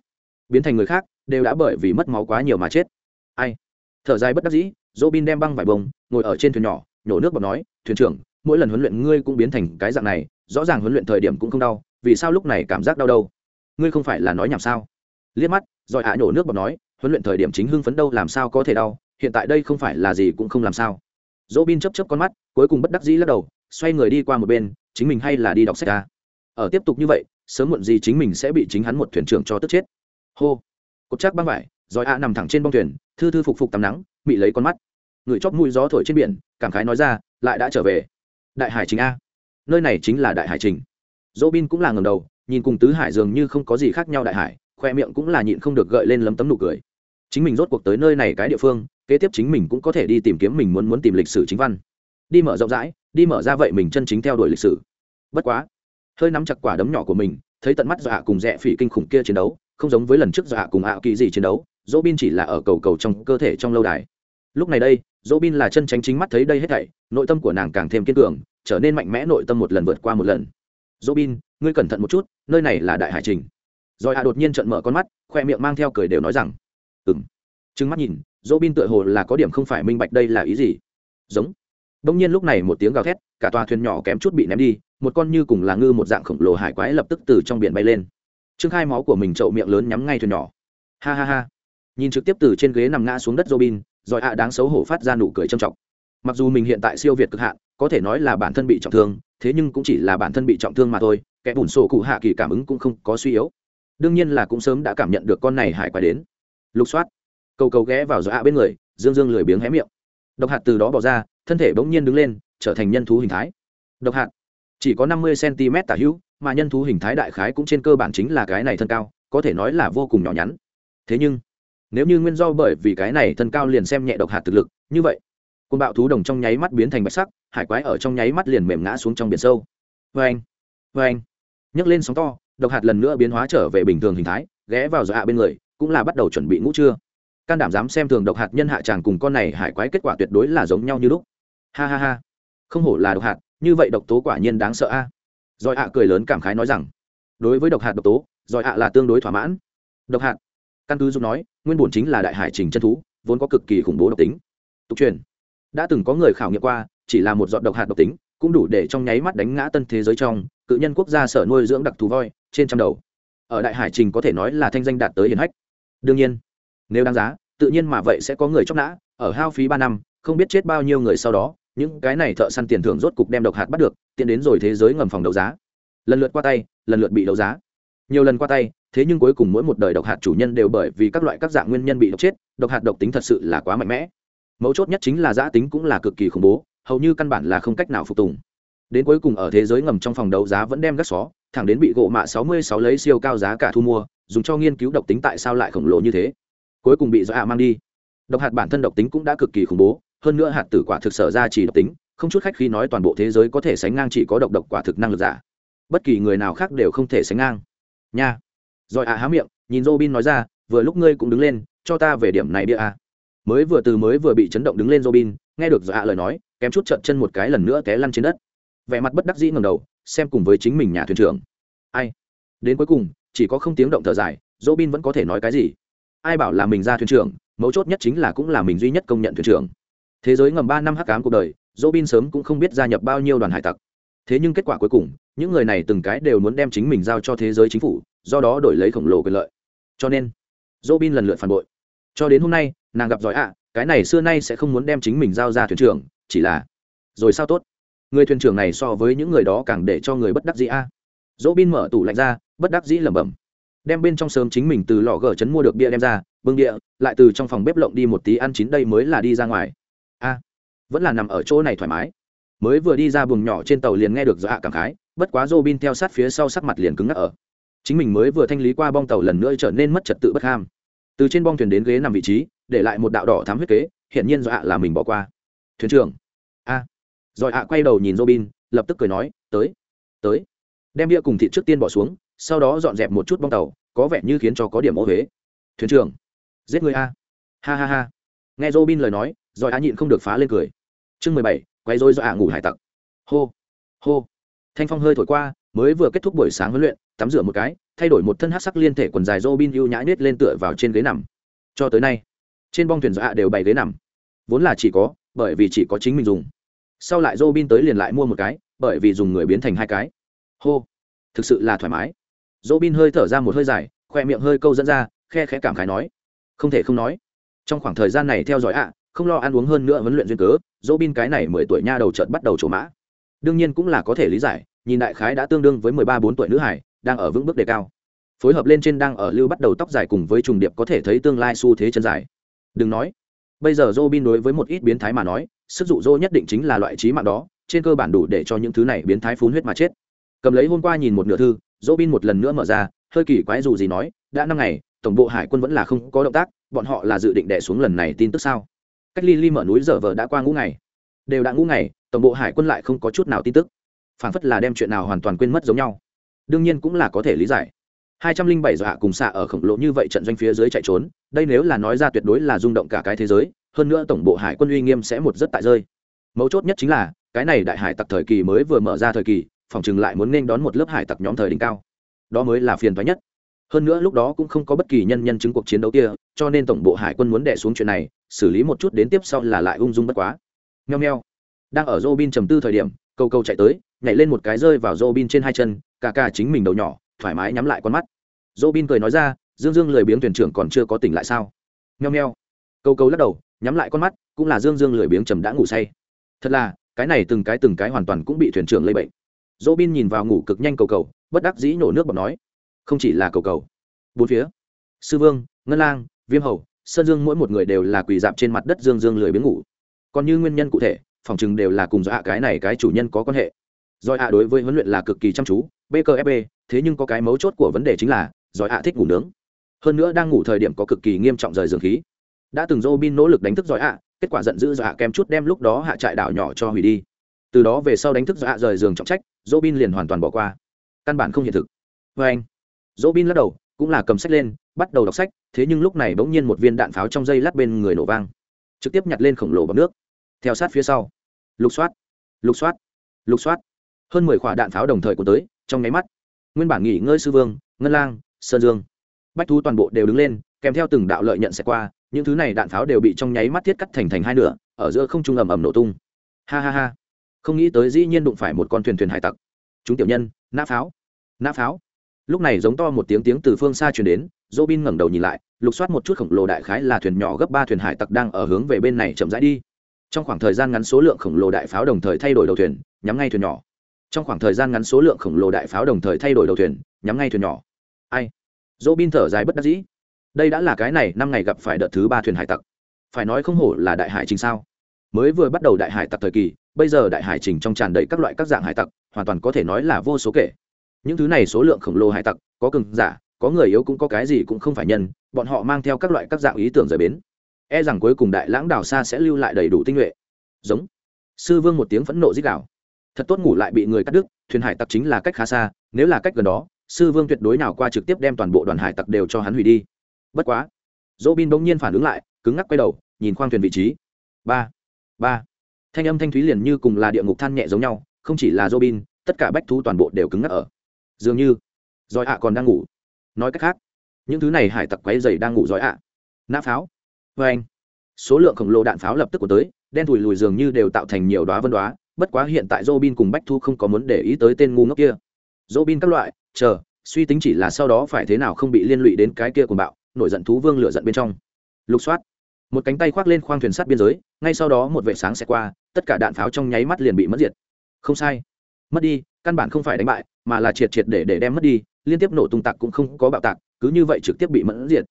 Biến thành người khác, đều đã bởi vì mất máu quá nhiều mà chết. Ai? Thở dài bất đắc dĩ dỗ bin đem băng vải bông, ngồi ở trên thuyền nhỏ, nhổ nước bọt nói, thuyền trưởng, mỗi lần huấn luyện ngươi cũng biến thành cái dạng này, rõ ràng huấn luyện thời điểm cũng không đau, vì sao lúc này cảm giác đau đâu? Ngươi không phải là nói nhảm sao? Liếc mắt, rồi hạ nhổ nước bọt nói huấn luyện thời điểm chính hưng phấn đâu làm sao có thể đau, hiện tại đây không phải là gì cũng không làm sao. Dỗ bin chấp chấp con mắt, cuối cùng bất đắc dĩ lắc đầu, xoay người đi qua một bên, chính mình hay là đi đọc sách ra ở tiếp tục như vậy, sớm muộn gì chính mình sẽ bị chính hắn một thuyền trưởng cho tức chết. Hô. Cột chắc băng vải, rồi a nằm thẳng trên bông thuyền, thư thư phục phục tắm nắng bị lấy con mắt. Người chóp mũi gió thổi trên biển, cảm khái nói ra, lại đã trở về. Đại hải trình a. Nơi này chính là đại hải trình. Dỗ bin cũng là ngầm đầu, nhìn cùng tứ hải dường như không có gì khác nhau đại hải khoe miệng cũng là nhịn không được gợi lên lấm tấm nụ cười. Chính mình rốt cuộc tới nơi này cái địa phương, kế tiếp chính mình cũng có thể đi tìm kiếm mình muốn muốn tìm lịch sử chính văn. Đi mở rộng rãi, đi mở ra vậy mình chân chính theo đuổi lịch sử. Bất quá, hơi nắm chặt quả đấm nhỏ của mình, thấy tận mắt dọa cùng rẽ phỉ kinh khủng kia chiến đấu, không giống với lần trước dọa cùng ạ kỳ gì chiến đấu dỗ bin chỉ là ở cầu cầu trong cơ thể trong lâu đài. Lúc này đây dỗ bin là chân tránh chính mắt thấy đây hết thảy, nội tâm của nàng càng thêm kiên cường, trở nên mạnh mẽ nội tâm một lần vượt qua một lần. Dỗ bin ngươi cẩn thận một chút, nơi này là đại hải trình rồi hạ đột nhiên trận mở con mắt, khoe miệng mang theo cười đều nói rằng ừng trừng mắt nhìn dỗ bin tựa hồ là có điểm không phải minh bạch đây là ý gì. Giống. Đông nhiên lúc này một tiếng gào thét, cả tòa thuyền nhỏ kém chút bị ném đi, một con như cùng là ngư một dạng khổng lồ hải quái lập tức từ trong biển bay lên. Trương khai máu của mình trậu miệng lớn nhắm ngay thuyền nhỏ. Ha ha ha. Nhìn trực tiếp từ trên ghế nằm ngã xuống đất robin, rồi ạ đáng xấu hổ phát ra nụ cười trầm trọng. Mặc dù mình hiện tại siêu việt cực hạn, có thể nói là bản thân bị trọng thương, thế nhưng cũng chỉ là bản thân bị trọng thương mà thôi, kẻ bùn sổ cụ hạ kỳ cảm ứng cũng không có suy yếu đương nhiên là cũng sớm đã cảm nhận được con này hải quái đến. Lục soát, cầu cầu ghé vào gió ạ bên người, dương dương lười biếng hé miệng. Độc hạt từ đó bỏ ra, thân thể bỗng nhiên đứng lên, trở thành nhân thú hình thái. Độc hạt, chỉ có năm mươi cm tả hữu, mà nhân thú hình thái đại khái cũng trên cơ bản chính là cái này thân cao, có thể nói là vô cùng nhỏ nhắn. Thế nhưng, nếu như nguyên do bởi vì cái này thân cao liền xem nhẹ độc hạt thực lực, như vậy, côn bạo thú đồng trong nháy mắt biến thành bạch sắc, hải quái ở trong nháy mắt liền mềm ngã xuống trong biển sâu. Vê anh vê anh nhấc lên sóng to độc hạt lần nữa biến hóa trở về bình thường hình thái, ghé vào dọa bên người, cũng là bắt đầu chuẩn bị ngũ trưa. Can đảm dám xem thường độc hạt nhân hạ tràng cùng con này hải quái kết quả tuyệt đối là giống nhau như lúc. Ha ha ha. Không hổ là độc hạt, như vậy độc tố quả nhiên đáng sợ a. À. rồi ạ cười lớn cảm khái nói rằng, đối với độc hạt độc tố, rồi ạ là tương đối thỏa mãn. Độc hạt. Căn cứ dung nói, nguyên bổn chính là đại hải trình chân thú, vốn có cực kỳ khủng bố độc tính. Tục truyền, đã từng có người khảo nghiệm qua, chỉ là một giọt độc hạt độc tính, cũng đủ để trong nháy mắt đánh ngã tân thế giới trong cự nhân quốc gia sở nuôi dưỡng đặc thù voi trên trăm đầu. Ở đại hải trình có thể nói là thanh danh đạt tới hiển hách. Đương nhiên, nếu đáng giá, tự nhiên mà vậy sẽ có người chóc nã, ở hao phí ba năm, không biết chết bao nhiêu người sau đó, những cái này thợ săn tiền thưởng rốt cục đem độc hạt bắt được, tiến đến rồi thế giới ngầm phòng đấu giá. Lần lượt qua tay, lần lượt bị đấu giá. Nhiều lần qua tay, thế nhưng cuối cùng mỗi một đời độc hạt chủ nhân đều bởi vì các loại các dạng nguyên nhân bị độc chết, độc hạt độc tính thật sự là quá mạnh mẽ. Mấu chốt nhất chính là giã tính cũng là cực kỳ khủng bố, hầu như căn bản là không cách nào phục tùng đến cuối cùng ở thế giới ngầm trong phòng đấu giá vẫn đem gác xó, thẳng đến bị gỗ mạ 66 lấy siêu cao giá cả thu mua, dùng cho nghiên cứu độc tính tại sao lại khổng lồ như thế. Cuối cùng bị do ạ mang đi. Độc hạt bản thân độc tính cũng đã cực kỳ khủng bố, hơn nữa hạt tử quả thực sở ra chỉ độc tính, không chút khách khi nói toàn bộ thế giới có thể sánh ngang chỉ có độc độc quả thực năng lực giả. Bất kỳ người nào khác đều không thể sánh ngang. Nha. Rồi ạ há miệng, nhìn robin nói ra, vừa lúc ngươi cũng đứng lên, cho ta về điểm này bia a. Mới vừa từ mới vừa bị chấn động đứng lên robin, nghe được do ạ lời nói, kém chút trận chân một cái lần nữa té lăn trên đất vẻ mặt bất đắc dĩ ngầm đầu, xem cùng với chính mình nhà thuyền trưởng. Ai? Đến cuối cùng, chỉ có không tiếng động thở dài, robin vẫn có thể nói cái gì? Ai bảo là mình ra thuyền trưởng, mấu chốt nhất chính là cũng là mình duy nhất công nhận thuyền trưởng. Thế giới ngầm ba năm hắc cám cuộc đời, robin sớm cũng không biết gia nhập bao nhiêu đoàn hải tặc. Thế nhưng kết quả cuối cùng, những người này từng cái đều muốn đem chính mình giao cho thế giới chính phủ, do đó đổi lấy khổng lồ quyền lợi. Cho nên, robin lần lượt phản bội. Cho đến hôm nay, nàng gặp giỏi ạ, cái này xưa nay sẽ không muốn đem chính mình giao ra thuyền trưởng, chỉ là, rồi sao tốt? Người thuyền trưởng này so với những người đó càng để cho người bất đắc dĩ a. Dỗ bin mở tủ lạnh ra, bất đắc dĩ lẩm bẩm. Đem bên trong sớm chính mình từ lò gờ chấn mua được bia đem ra, bưng địa lại từ trong phòng bếp lộng đi một tí ăn chín đây mới là đi ra ngoài. A, vẫn là nằm ở chỗ này thoải mái. Mới vừa đi ra buồng nhỏ trên tàu liền nghe được dạ cảm khái, bất quá dô bin theo sát phía sau sắc mặt liền cứng ngắc ở. Chính mình mới vừa thanh lý qua bong tàu lần nữa trở nên mất trật tự bất ham. Từ trên bong thuyền đến ghế nằm vị trí, để lại một đạo đỏ thám huyết kế hiện nhiên do hạ là mình bỏ qua. Thuyền trưởng. A rồi ạ quay đầu nhìn robin, lập tức cười nói, tới tới. Đem bia cùng thịt trước tiên bỏ xuống, sau đó dọn dẹp một chút bong tàu, có vẻ như khiến cho có điểm ô huế thuyền trưởng, giết người a. Ha ha ha. Nghe robin lời nói, rồi ạ nhịn không được phá lên cười. Chương mười bảy, quay rồi do ạ ngủ hải tặc. Hô hô. Thanh phong hơi thổi qua, mới vừa kết thúc buổi sáng huấn luyện, tắm rửa một cái, thay đổi một thân hát sắc liên thể quần dài robin ưu nhã nết lên tựa vào trên ghế nằm. Cho tới nay, trên bong thuyền do ạ đều bày ghế nằm. Vốn là chỉ có, bởi vì chỉ có chính mình dùng sau lại Robin tới liền lại mua một cái, bởi vì dùng người biến thành hai cái. Hô, thực sự là thoải mái. Robin hơi thở ra một hơi dài, khoe miệng hơi câu dẫn ra, khe khẽ cảm khái nói, không thể không nói. Trong khoảng thời gian này theo dõi ạ, không lo ăn uống hơn nữa huấn luyện duyên cớ, Robin cái này mười tuổi nha đầu chợt bắt đầu trổ mã. Đương nhiên cũng là có thể lý giải, nhìn đại khái đã tương đương với mười ba bốn tuổi nữ hải, đang ở vững bước đề cao. Phối hợp lên trên đang ở lưu bắt đầu tóc dài cùng với trùng điệp có thể thấy tương lai xu thế chân dài. Đừng nói, bây giờ Robin đối với một ít biến thái mà nói, sức dụ dỗ nhất định chính là loại trí mạng đó, trên cơ bản đủ để cho những thứ này biến thái phun huyết mà chết. Cầm lấy hôm qua nhìn một nửa thư dỗ bin một lần nữa mở ra, hơi kỳ quái dù gì nói, đã năm ngày, tổng bộ hải quân vẫn là không có động tác, bọn họ là dự định đẻ xuống lần này tin tức sao? Cách ly ly mở núi giờ vờ đã qua ngũ ngày. Đều đã ngũ ngày, tổng bộ hải quân lại không có chút nào tin tức. Phản phất là đem chuyện nào hoàn toàn quên mất giống nhau. Đương nhiên cũng là có thể lý giải. Hai trăm linh bảy dọa cùng xạ ở khổng lồ như vậy trận doanh phía dưới chạy trốn, đây nếu là nói ra tuyệt đối là rung động cả cái thế giới hơn nữa tổng bộ hải quân uy nghiêm sẽ một rất tại rơi. Mấu chốt nhất chính là, cái này đại hải tặc thời kỳ mới vừa mở ra thời kỳ, phòng chừng lại muốn nên đón một lớp hải tặc nhóm thời đỉnh cao. Đó mới là phiền toái nhất. Hơn nữa lúc đó cũng không có bất kỳ nhân nhân chứng cuộc chiến đấu kia, cho nên tổng bộ hải quân muốn đẻ xuống chuyện này, xử lý một chút đến tiếp sau là lại ung dung bất quá. Nheo nheo đang ở robin trầm tư thời điểm câu câu chạy tới, nhảy lên một cái rơi vào robin trên hai chân, cả cả chính mình đầu nhỏ, thoải mái nhắm lại con mắt. Robin cười nói ra, dương dương lười biếng thuyền trưởng còn chưa có tỉnh lại sao? Nheo nheo câu câu lắc đầu nhắm lại con mắt, cũng là dương dương lười biếng trầm đã ngủ say. Thật là, cái này từng cái từng cái hoàn toàn cũng bị thuyền trưởng lây bệnh. Dỗ bin nhìn vào ngủ cực nhanh cầu cầu, bất đắc dĩ nổ nước bọt nói, không chỉ là cầu cầu. Bốn phía, sư vương, ngân lang, viêm hầu, sơn dương mỗi một người đều là quỳ dạp trên mặt đất dương dương lười biếng ngủ. Còn như nguyên nhân cụ thể, phòng chừng đều là cùng do ạ cái này cái chủ nhân có quan hệ. Do ạ đối với huấn luyện là cực kỳ chăm chú bkfb thế nhưng có cái mấu chốt của vấn đề chính là do ạ thích ngủ nướng. Hơn nữa đang ngủ thời điểm có cực kỳ nghiêm trọng rời giường khí đã từng Robin nỗ lực đánh thức giỏi ạ, kết quả giận dữ dọa kém chút đem lúc đó hạ trại đảo nhỏ cho hủy đi. Từ đó về sau đánh thức dọa rời giường trọng trách, Robin liền hoàn toàn bỏ qua. Căn bản không hiện thực. Vê anh, Robin lắc đầu, cũng là cầm sách lên, bắt đầu đọc sách, thế nhưng lúc này bỗng nhiên một viên đạn pháo trong dây lát bên người nổ vang. Trực tiếp nhặt lên khổng lồ bằng nước. Theo sát phía sau. Lục soát lục soát lục soát hơn mười quả đạn pháo đồng thời của tới, trong nháy mắt. Nguyên bản nghỉ ngơi sư vương, ngân lang, sơn dương, bách thú toàn bộ đều đứng lên, kèm theo từng đạo lợi nhận sẽ qua những thứ này đạn pháo đều bị trong nháy mắt thiết cắt thành thành hai nửa, ở giữa không trung ầm ầm nổ tung. Ha ha ha. Không nghĩ tới dĩ nhiên đụng phải một con thuyền thuyền hải tặc. Chúng tiểu nhân, nã pháo. Nã pháo. Lúc này giống to một tiếng tiếng từ phương xa chuyển đến dô bin ngẩng đầu nhìn lại, lục soát một chút khổng lồ đại khái là thuyền nhỏ gấp ba thuyền hải tặc đang ở hướng về bên này chậm rãi đi. Trong khoảng thời gian ngắn số lượng khổng lồ đại pháo đồng thời thay đổi đầu thuyền, nhắm ngay thuyền nhỏ. Trong khoảng thời gian ngắn số lượng khổng lồ đại pháo đồng thời thay đổi đầu thuyền, nhắm ngay thuyền nhỏ. Ai? Dỗ bin thở dài bất đắc dĩ đây đã là cái này năm ngày gặp phải đợt thứ ba thuyền hải tặc. Phải nói không hổ là đại hải trình sao. Mới vừa bắt đầu đại hải tặc thời kỳ, bây giờ đại hải trình trong tràn đầy các loại các dạng hải tặc, hoàn toàn có thể nói là vô số kể. Những thứ này số lượng khổng lồ hải tặc, có cường giả, có người yếu cũng có cái gì cũng không phải nhân, bọn họ mang theo các loại các dạng ý tưởng rời bến. E rằng cuối cùng đại lãng đào xa sẽ lưu lại đầy đủ tinh nhuệ. Giống. Sư vương một tiếng phẫn nộ dích đạo thật tốt ngủ lại bị người cắt đứt, thuyền hải tặc chính là cách khá xa, nếu là cách gần đó, sư vương tuyệt đối nào qua trực tiếp đem toàn bộ đoàn hải tặc đều cho hắn hủy đi bất quá. Dỗ bin bỗng nhiên phản ứng lại cứng ngắc quay đầu nhìn khoang thuyền vị trí. Ba ba. Thanh âm thanh thúy liền như cùng là địa ngục than nhẹ giống nhau không chỉ là dỗ bin tất cả bách thú toàn bộ đều cứng ngắc ở. Dường như giỏi ạ còn đang ngủ. Nói cách khác những thứ này hải tặc quấy dày đang ngủ giỏi ạ. Nã pháo. Vê anh. Số lượng khổng lồ đạn pháo lập tức của tới đen thùi lùi dường như đều tạo thành nhiều đoá vân đoá bất quá hiện tại Robin cùng Bách Thu không có muốn để ý tới tên ngu ngốc kia. Robin các loại, chờ, suy tính chỉ là sau đó phải thế nào không bị liên lụy đến cái kia của bạo, nổi giận thú vương lửa giận bên trong. Lục soát, một cánh tay khoác lên khoang thuyền sắt biên giới, ngay sau đó một vệ sáng sẽ qua, tất cả đạn pháo trong nháy mắt liền bị mất diệt. Không sai, mất đi, căn bản không phải đánh bại, mà là triệt triệt để để đem mất đi, liên tiếp nổ tung tạc cũng không có bạo tạc, cứ như vậy trực tiếp bị mất diệt.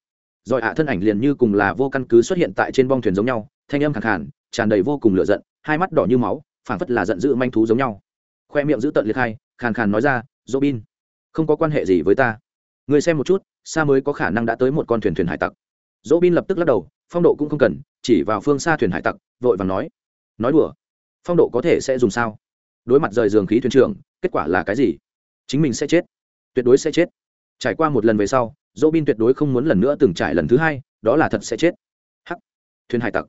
Rồi ạ thân ảnh liền như cùng là vô căn cứ xuất hiện tại trên bong thuyền giống nhau, thanh âm khàn khàn, tràn đầy vô cùng lửa giận, hai mắt đỏ như máu, phảng phất là giận dữ manh thú giống nhau khoe miệng giữ tận liệt hai khàn khàn nói ra dỗ bin không có quan hệ gì với ta người xem một chút, xa mới có khả năng đã tới một con thuyền thuyền hải tặc. Dỗ bin lập tức lắc đầu, phong độ cũng không cần, chỉ vào phương xa thuyền hải tặc, vội vàng nói. Nói đùa, phong độ có thể sẽ dùng sao? Đối mặt rời giường khí thuyền trưởng, kết quả là cái gì? Chính mình sẽ chết. Tuyệt đối sẽ chết. Trải qua một lần về sau, dỗ bin tuyệt đối không muốn lần nữa từng trải lần thứ hai, đó là thật sẽ chết. Hắc. Thuyền hải tặc.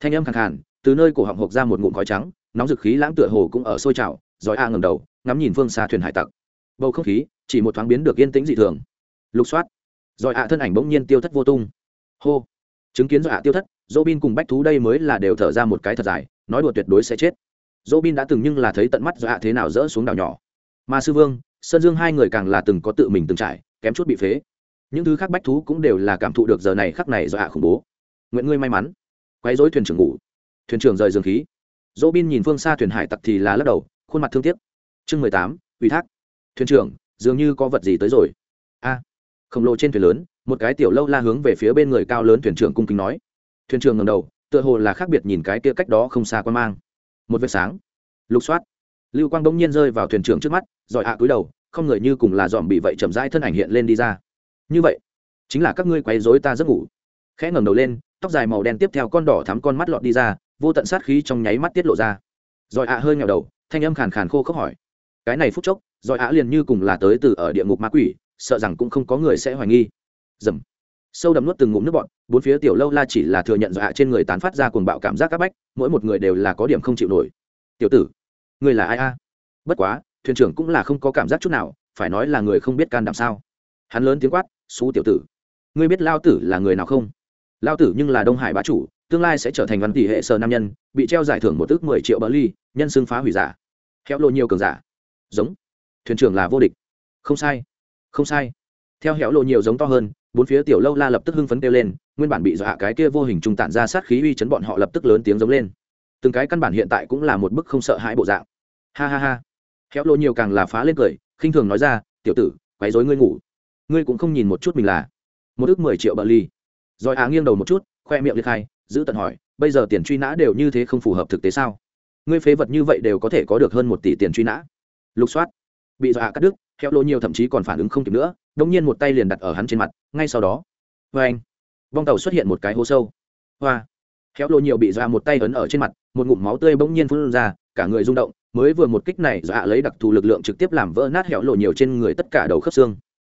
Thanh âm khẳng hẳn từ nơi cổ họng hộp ra một ngụm khói trắng, nóng dực khí lãng tựa hồ cũng ở sôi trào giói a ngầm đầu, ngắm nhìn phương xa thuyền hải tặc. Bầu không khí, chỉ một thoáng biến được yên tĩnh dị thường lục soát. Rồi ạ thân ảnh bỗng nhiên tiêu thất vô tung. Hô. Chứng kiến giỏi ạ tiêu thất dỗ bin cùng bách thú đây mới là đều thở ra một cái thật dài, nói đùa tuyệt đối sẽ chết. Dỗ bin đã từng nhưng là thấy tận mắt giỏi ạ thế nào rỡ xuống đảo nhỏ. Mà sư vương, sơn dương hai người càng là từng có tự mình từng trải, kém chút bị phế. Những thứ khác bách thú cũng đều là cảm thụ được giờ này khắc này do ạ khủng bố. Nguyện ngươi may mắn. Quấy dối thuyền trưởng ngủ. Thuyền trưởng rời giường khí. Dỗ bin nhìn phương xa thuyền hải tặc thì là lắc đầu, khuôn mặt thương tiếc. Chương mười tám, ủy thác. Thuyền trưởng, dường như có vật gì tới rồi. A khổng lồ trên thuyền lớn, một cái tiểu lâu la hướng về phía bên người cao lớn thuyền trưởng cung kính nói. Thuyền trưởng ngầm đầu, tựa hồ là khác biệt nhìn cái kia cách đó không xa quan mang. Một vệt sáng. Lục soát. Lưu quang bỗng nhiên rơi vào thuyền trưởng trước mắt, giỏi hạ cúi đầu, không người như cùng là dòm bị vậy chậm rãi thân ảnh hiện lên đi ra. Như vậy, chính là các ngươi quấy rối ta giấc ngủ. Khẽ ngẩng đầu lên, tóc dài màu đen tiếp theo con đỏ thắm con mắt lọt đi ra, vô tận sát khí trong nháy mắt tiết lộ ra. Rồi hạ hơi nghèo đầu, thanh âm khàn khàn khô khốc hỏi. Cái này phút chốc rồi hạ liền như cùng là tới từ ở địa ngục ma quỷ sợ rằng cũng không có người sẽ hoài nghi. Dầm. Sâu đậm nuốt từng ngụm nước bọn bốn phía tiểu lâu la chỉ là thừa nhận dọa trên người tán phát ra cuồng bạo cảm giác áp bách, mỗi một người đều là có điểm không chịu nổi. Tiểu tử người là ai a? Bất quá, thuyền trưởng cũng là không có cảm giác chút nào, phải nói là người không biết can đảm sao. Hắn lớn tiếng quát, xú tiểu tử, ngươi biết lao tử là người nào không? Lao tử nhưng là đông hải bá chủ, tương lai sẽ trở thành văn tỷ hệ sơ nam nhân, bị treo giải thưởng một ước mười triệu bờ ly nhân xưng phá hủy giả. Héo lộ nhiều cường giả. Giống. Thuyền trưởng là vô địch. Không sai không sai. Theo Hẻo lộ nhiều giống to hơn, bốn phía tiểu lâu la lập tức hưng phấn kêu lên, nguyên bản bị dọa cái kia vô hình trung tản ra sát khí uy chấn bọn họ lập tức lớn tiếng giống lên. Từng cái căn bản hiện tại cũng là một bức không sợ hãi bộ dạng. Ha ha ha. Hẻo lộ nhiều càng là phá lên cười, khinh thường nói ra, tiểu tử, quấy rối ngươi ngủ. Ngươi cũng không nhìn một chút mình là. Một ước mười triệu bờ ly rồi á nghiêng đầu một chút, khoe miệng liệt khai giữ tận hỏi, bây giờ tiền truy nã đều như thế không phù hợp thực tế sao? Ngươi phế vật như vậy đều có thể có được hơn một tỷ tiền truy nã. Lục soát. Bị dọa cắt đứt hẹo lô nhiều thậm chí còn phản ứng không kịp nữa đông nhiên một tay liền đặt ở hắn trên mặt, ngay sau đó. Vê anh, vong tàu xuất hiện một cái hố sâu. Hoa. Hẹo lô nhiều bị dọa một tay ấn ở trên mặt, một ngụm máu tươi bỗng nhiên phun ra, cả người rung động, mới vừa một kích này, dọa lấy đặc thù lực lượng trực tiếp làm vỡ nát hẹo lộ nhiều trên người tất cả đầu khớp xương.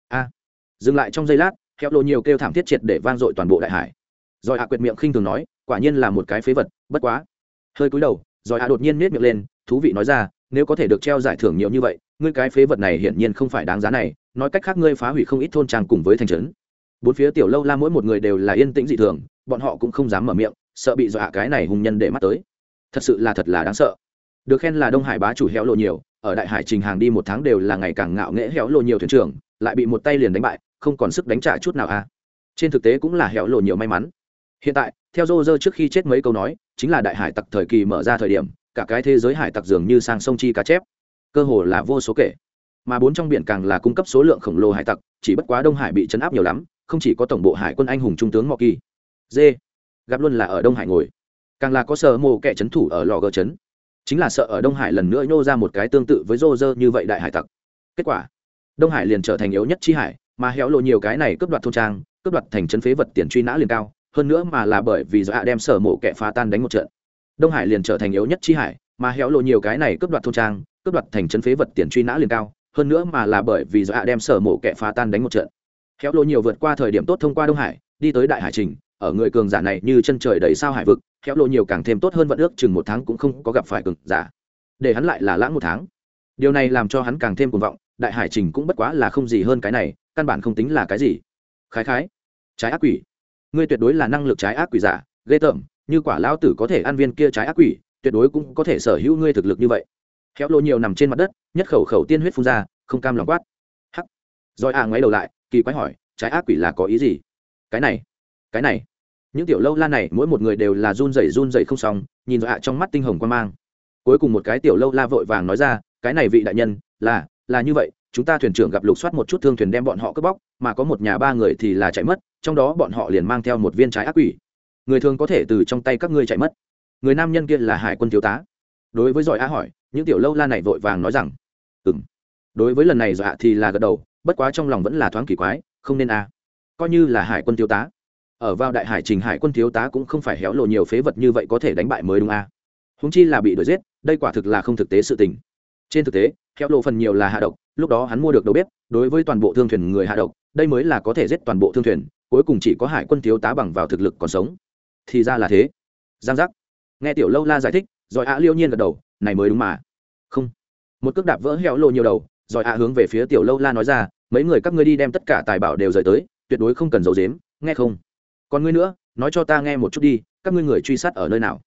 A. Dừng lại trong giây lát, hẹo lộ nhiều kêu thảm thiết triệt để vang dội toàn bộ đại hải. Rồi hạ quyệt miệng khinh thường nói, quả nhiên là một cái phế vật, bất quá. Hơi cúi đầu, rồi hạ đột nhiên nết miệng lên, thú vị nói ra nếu có thể được treo giải thưởng nhiều như vậy, ngươi cái phế vật này hiển nhiên không phải đáng giá này, nói cách khác ngươi phá hủy không ít thôn trang cùng với thành trấn. Bốn phía tiểu lâu la mỗi một người đều là yên tĩnh dị thường, bọn họ cũng không dám mở miệng, sợ bị dọa cái này hùng nhân để mắt tới. Thật sự là thật là đáng sợ. Được khen là đông hải bá chủ héo lộ nhiều, ở đại hải trình hàng đi một tháng đều là ngày càng ngạo nghễ héo lộ nhiều thuyền trưởng, lại bị một tay liền đánh bại, không còn sức đánh trả chút nào à. Trên thực tế cũng là héo lộ nhiều may mắn. Hiện tại, theo dô dơ trước khi chết mấy câu nói, chính là đại hải tặc thời kỳ mở ra thời điểm cả cái thế giới hải tặc dường như sang sông chi cá chép. Cơ hồ là vô số kể. Mà bốn trong biển càng là cung cấp số lượng khổng lồ hải tặc, chỉ bất quá đông hải bị chấn áp nhiều lắm, không chỉ có tổng bộ hải quân anh hùng trung tướng mọ kỳ. D gặp luôn là ở đông hải ngồi. Càng là có sợ mồ kẻ trấn thủ ở lò gờ trấn chính là sợ ở đông hải lần nữa nhô ra một cái tương tự với rô rơ như vậy đại hải tặc. Kết quả, đông hải liền trở thành yếu nhất chi hải, mà héo lộ nhiều cái này cướp đoạt thôn trang, cướp đoạt thành trấn phế vật tiền truy nã liền cao. Hơn nữa mà là bởi vì do hạ đem sở mộ kẻ phá tan đánh một trận đông hải liền trở thành yếu nhất chi hải, mà héo lộ nhiều cái này cướp đoạt thôn trang, cướp đoạt thành trấn phế vật tiền truy nã liền cao, hơn nữa mà là bởi vì do hạ đem sở mộ kẻ phá tan đánh một trận. Héo lộ nhiều vượt qua thời điểm tốt thông qua đông hải, đi tới đại hải trình, ở người cường giả này như chân trời đầy sao hải vực, héo lộ nhiều càng thêm tốt hơn vận ước, chừng một tháng cũng không có gặp phải cường giả. Để hắn lại là lãng một tháng. Điều này làm cho hắn càng thêm cuồng vọng, đại hải trình cũng bất quá là không gì hơn cái này, căn bản không tính là cái gì. Khái khái, trái ác quỷ. Ngươi tuyệt đối là năng lực trái ác quỷ giả, ghê tởm như quả lão tử có thể ăn viên kia trái ác quỷ, tuyệt đối cũng có thể sở hữu ngươi thực lực như vậy. Khéo lô nhiều nằm trên mặt đất, nhất khẩu khẩu tiên huyết phun ra, không cam lòng quát. Hắc. Rồi à ngoáy đầu lại, kỳ quái hỏi, trái ác quỷ là có ý gì? Cái này cái này. Những tiểu lâu la này, mỗi một người đều là run rẩy run rẩy không xong, nhìn dọa trong mắt tinh hồng quan mang. Cuối cùng một cái tiểu lâu la vội vàng nói ra, cái này vị đại nhân, là là như vậy, chúng ta thuyền trưởng gặp lục soát một chút thương thuyền đem bọn họ cướp bóc, mà có một nhà ba người thì là chạy mất, trong đó bọn họ liền mang theo một viên trái ác quỷ người thường có thể từ trong tay các ngươi chạy mất. Người nam nhân kia là hải quân thiếu tá. Đối với giỏi á hỏi, những tiểu lâu la này vội vàng nói rằng ừ m đối với lần này dọa thì là gật đầu, bất quá trong lòng vẫn là thoáng kỳ quái, không nên a. À. coi như là hải quân thiếu tá. Ở vào đại hải trình hải quân thiếu tá cũng không phải héo lộ nhiều phế vật như vậy có thể đánh bại mới đúng a. À. húng chi là bị đuổi giết, đây quả thực là không thực tế sự tình. Trên thực tế, héo lộ phần nhiều là hạ độc, lúc đó hắn mua được đầu bếp, đối với toàn bộ thương thuyền người hạ độc, đây mới là có thể giết toàn bộ thương thuyền, cuối cùng chỉ có hải quân thiếu tá bằng vào thực lực còn sống thì ra là thế. Giang giác. Nghe tiểu lâu la giải thích, rồi ạ liêu nhiên gật đầu, này mới đúng mà. Không. Một cước đạp vỡ heo lộ nhiều đầu, rồi ạ hướng về phía tiểu lâu la nói ra, mấy người các ngươi đi đem tất cả tài bảo đều rời tới, tuyệt đối không cần giấu dếm nghe không? Còn ngươi nữa, nói cho ta nghe một chút đi, các ngươi người truy sát ở nơi nào?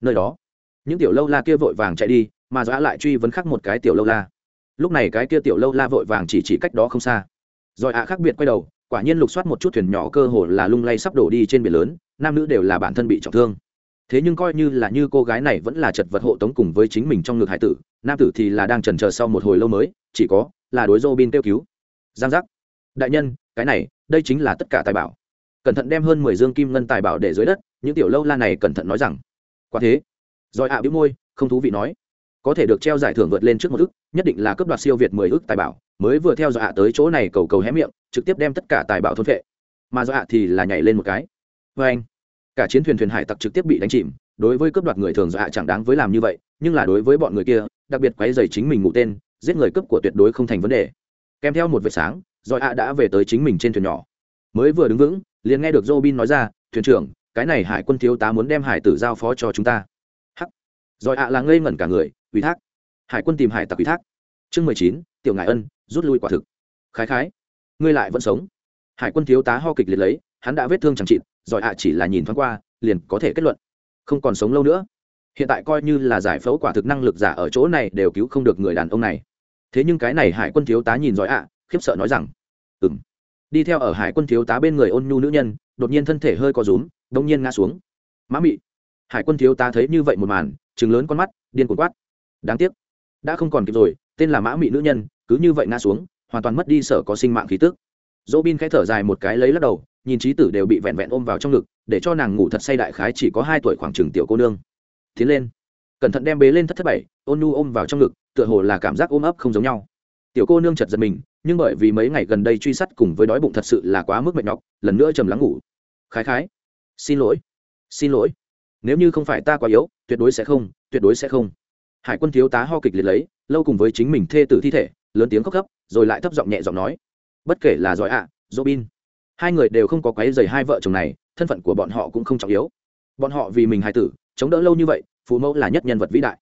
Nơi đó. Những tiểu lâu la kia vội vàng chạy đi, mà dọa lại truy vấn khắc một cái tiểu lâu la. Lúc này cái kia tiểu lâu la vội vàng chỉ chỉ cách đó không xa. Rồi ạ khác biệt quay đầu quả nhiên lục soát một chút thuyền nhỏ cơ hồ là lung lay sắp đổ đi trên biển lớn, nam nữ đều là bản thân bị trọng thương. Thế nhưng coi như là như cô gái này vẫn là chật vật hộ tống cùng với chính mình trong ngực hải tử, nam tử thì là đang trần chờ sau một hồi lâu mới, chỉ có là đối dô bin kêu cứu. Giang giác. Đại nhân, cái này, đây chính là tất cả tài bảo. Cẩn thận đem hơn mười dương kim ngân tài bảo để dưới đất, những tiểu lâu la này cẩn thận nói rằng. Quả thế. Rồi ạ à bĩu môi, không thú vị nói. Có thể được treo giải thưởng vượt lên trước một ức nhất định là cấp đoạt siêu việt mười ức tài bảo, mới vừa theo dọa tới chỗ này cầu cầu hé miệng trực tiếp đem tất cả tài bảo thôn vệ. Mà dọa thì là nhảy lên một cái. Vê anh, cả chiến thuyền thuyền hải tặc trực tiếp bị đánh chìm. Đối với cướp đoạt người thường dọa chẳng đáng với làm như vậy, nhưng là đối với bọn người kia, đặc biệt quấy dày chính mình ngụ tên, giết người cướp của tuyệt đối không thành vấn đề. Kèm theo một vệt sáng do ạ đã về tới chính mình trên thuyền nhỏ. Mới vừa đứng vững, liền nghe được Robin nói ra, thuyền trưởng, cái này hải quân thiếu tá muốn đem hải tử giao phó cho chúng ta. Hắc. Rồi ạ là ngây ngẩn cả người, ủy thác. Hải quân tìm hải tặc ủy thác. Chương mười chín, tiểu ngại ân, rút lui quả thực. Khái khái ngươi lại vẫn sống. Hải quân thiếu tá ho kịch liệt lấy, hắn đã vết thương chẳng chịt giỏi ạ chỉ là nhìn thoáng qua, liền có thể kết luận. Không còn sống lâu nữa. Hiện tại coi như là giải phẫu quả thực năng lực giả ở chỗ này đều cứu không được người đàn ông này. Thế nhưng cái này hải quân thiếu tá nhìn giỏi ạ, khiếp sợ nói rằng ừng đi theo ở hải quân thiếu tá bên người ôn nhu nữ nhân, đột nhiên thân thể hơi có rúm, đông nhiên ngã xuống. Mã mị. Hải quân thiếu tá thấy như vậy một màn chừng lớn con mắt, điên cuồng quát. Đáng tiếc, đã không còn kịp rồi, tên là mã mị nữ nhân, cứ như vậy ngã xuống hoàn toàn mất đi sở có sinh mạng khí tức. Dỗ bin khẽ thở dài một cái lấy lắc đầu, nhìn trí tử đều bị vẹn vẹn ôm vào trong ngực, để cho nàng ngủ thật say đại khái chỉ có hai tuổi khoảng chừng tiểu cô nương. Tiến lên. Cẩn thận đem bế lên thất thất bảy, ôn nu ôm vào trong ngực, tựa hồ là cảm giác ôm ấp không giống nhau. Tiểu cô nương chật giật mình, nhưng bởi vì mấy ngày gần đây truy sát cùng với đói bụng thật sự là quá mức mệt nhọc, lần nữa trầm lắng ngủ. Khái khái. Xin lỗi. Xin lỗi. Nếu như không phải ta quá yếu, tuyệt đối sẽ không, tuyệt đối sẽ không. Hải quân thiếu tá ho kịch liệt lấy, lâu cùng với chính mình thê tử thi thể, lớn tiếng khóc khóc rồi lại thấp giọng nhẹ giọng nói bất kể là giỏi ạ à, robin hai người đều không có quấy dày hai vợ chồng này thân phận của bọn họ cũng không trọng yếu. Bọn họ vì mình hài tử chống đỡ lâu như vậy phụ mẫu là nhất nhân vật vĩ đại.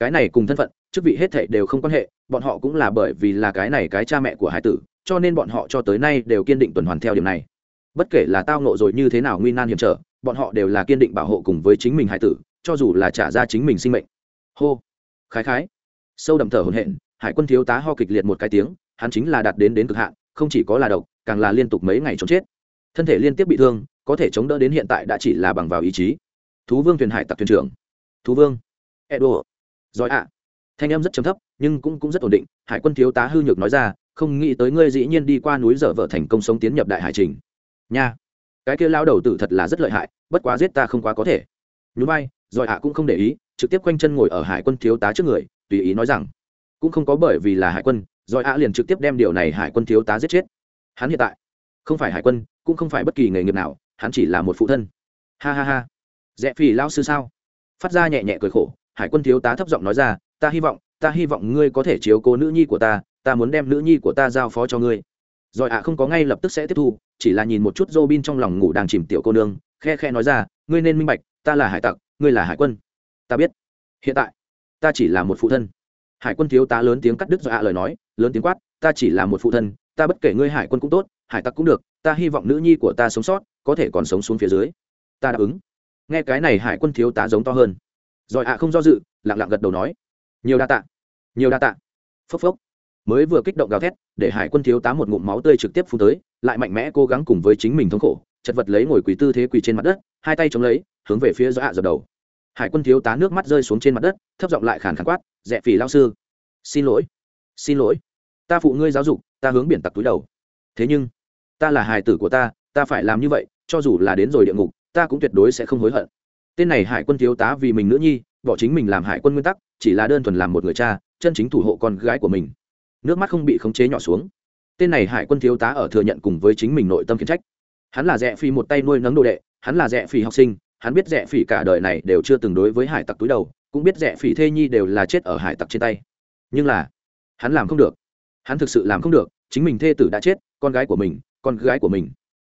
Cái này cùng thân phận chức vị hết thệ đều không quan hệ bọn họ cũng là bởi vì là cái này cái cha mẹ của hải tử cho nên bọn họ cho tới nay đều kiên định tuần hoàn theo điểm này. Bất kể là tao nộ rồi như thế nào nguy nan hiểm trở bọn họ đều là kiên định bảo hộ cùng với chính mình hải tử cho dù là trả ra chính mình sinh mệnh. Hô. Khái khái. Sâu đậm thở hồn hện hải quân thiếu tá ho kịch liệt một cái tiếng hắn chính là đạt đến đến cực hạn, không chỉ có là độc, càng là liên tục mấy ngày chống chết. Thân thể liên tiếp bị thương, có thể chống đỡ đến hiện tại đã chỉ là bằng vào ý chí. Thú vương thuyền hải tặc thuyền trưởng. Thú vương. Edo. Giỏi ạ. Thanh em rất chấm thấp, nhưng cũng cũng rất ổn định. Hải quân thiếu tá hư nhược nói ra, không nghĩ tới ngươi dĩ nhiên đi qua núi dở vợ thành công sống tiến nhập đại hải trình. Nha. Cái kia lao đầu tử thật là rất lợi hại, bất quá giết ta không quá có thể. Nhún vai giỏi ạ cũng không để ý, trực tiếp quanh chân ngồi ở hải quân thiếu tá trước người, tùy ý nói rằng cũng không có bởi vì là hải quân rồi ạ liền trực tiếp đem điều này hải quân thiếu tá giết chết. Hắn hiện tại không phải hải quân, cũng không phải bất kỳ nghề nghiệp nào, hắn chỉ là một phụ thân. Ha ha ha. Rẽ phì lao sư sao? Phát ra nhẹ nhẹ cười khổ, hải quân thiếu tá thấp giọng nói ra, ta hy vọng, ta hy vọng ngươi có thể chiếu cố nữ nhi của ta ta muốn đem nữ nhi của ta giao phó cho ngươi. Rồi ạ không có ngay lập tức sẽ tiếp thu, chỉ là nhìn một chút dô bin trong lòng ngủ đang chìm tiểu cô nương, khe khe nói ra, ngươi nên minh bạch, ta là hải tặc, ngươi là hải quân. Ta biết. Hiện tại, ta chỉ là một phụ thân hải quân thiếu tá lớn tiếng cắt đứt do ạ lời nói, lớn tiếng quát, ta chỉ là một phụ thân, ta bất kể ngươi hải quân cũng tốt, hải tặc cũng được, ta hy vọng nữ nhi của ta sống sót, có thể còn sống xuống phía dưới. Ta đáp ứng. Nghe cái này hải quân thiếu tá giống to hơn. Rồi ạ không do dự, lặng lặng gật đầu nói, nhiều đa tạ, nhiều đa tạ. Phốc phốc. Mới vừa kích động gào thét, để hải quân thiếu tá một ngụm máu tươi trực tiếp phun tới, lại mạnh mẽ cố gắng cùng với chính mình thống khổ, chật vật lấy ngồi quỳ tư thế quỳ trên mặt đất, hai tay chống lấy, hướng về phía do ạ dập đầu. Hải quân thiếu tá nước mắt rơi xuống trên mặt đất, thấp giọng lại khàn khàn quát rẻ phì lao sư. Xin lỗi. Xin lỗi. Ta phụ ngươi giáo dục, ta hướng biển tặc túi đầu. Thế nhưng, ta là hài tử của ta ta phải làm như vậy, cho dù là đến rồi địa ngục, ta cũng tuyệt đối sẽ không hối hận. Tên này hải quân thiếu tá vì mình nữ nhi, bỏ chính mình làm hải quân nguyên tắc, chỉ là đơn thuần làm một người cha, chân chính thủ hộ con gái của mình. Nước mắt không bị khống chế nhỏ xuống. Tên này hải quân thiếu tá ở thừa nhận cùng với chính mình nội tâm khiến trách. Hắn là rẽ phi một tay nuôi nấng đồ đệ, hắn là rẽ phi học sinh, hắn biết rẽ phi cả đời này đều chưa từng đối với hải tặc túi đầu cũng biết rẻ phỉ thê nhi đều là chết ở hải tặc trên tay. Nhưng là, hắn làm không được. Hắn thực sự làm không được, chính mình thê tử đã chết, con gái của mình, con gái của mình.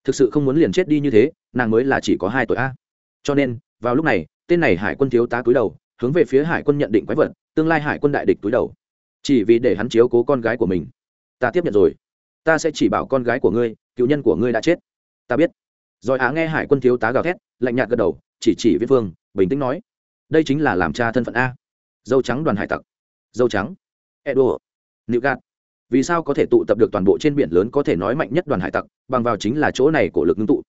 Thực sự không muốn liền chết đi như thế, nàng mới là chỉ có hai tuổi a. Cho nên, vào lúc này, tên này hải quân thiếu tá túi đầu, hướng về phía hải quân nhận định quái vật, tương lai hải quân đại địch túi đầu. Chỉ vì để hắn chiếu cố con gái của mình. Ta tiếp nhận rồi. Ta sẽ chỉ bảo con gái của ngươi, cựu nhân của ngươi đã chết. Ta biết. Rồi á nghe hải quân thiếu tá gào thét, lạnh nhạt gật đầu, chỉ chỉ viết phương bình tĩnh nói đây chính là làm cha thân phận a. Dâu trắng đoàn hải tặc. Dâu trắng. Edo. Nữ gạt. Vì sao có thể tụ tập được toàn bộ trên biển lớn có thể nói mạnh nhất đoàn hải tặc bằng vào chính là chỗ này của lực ngưng tụ.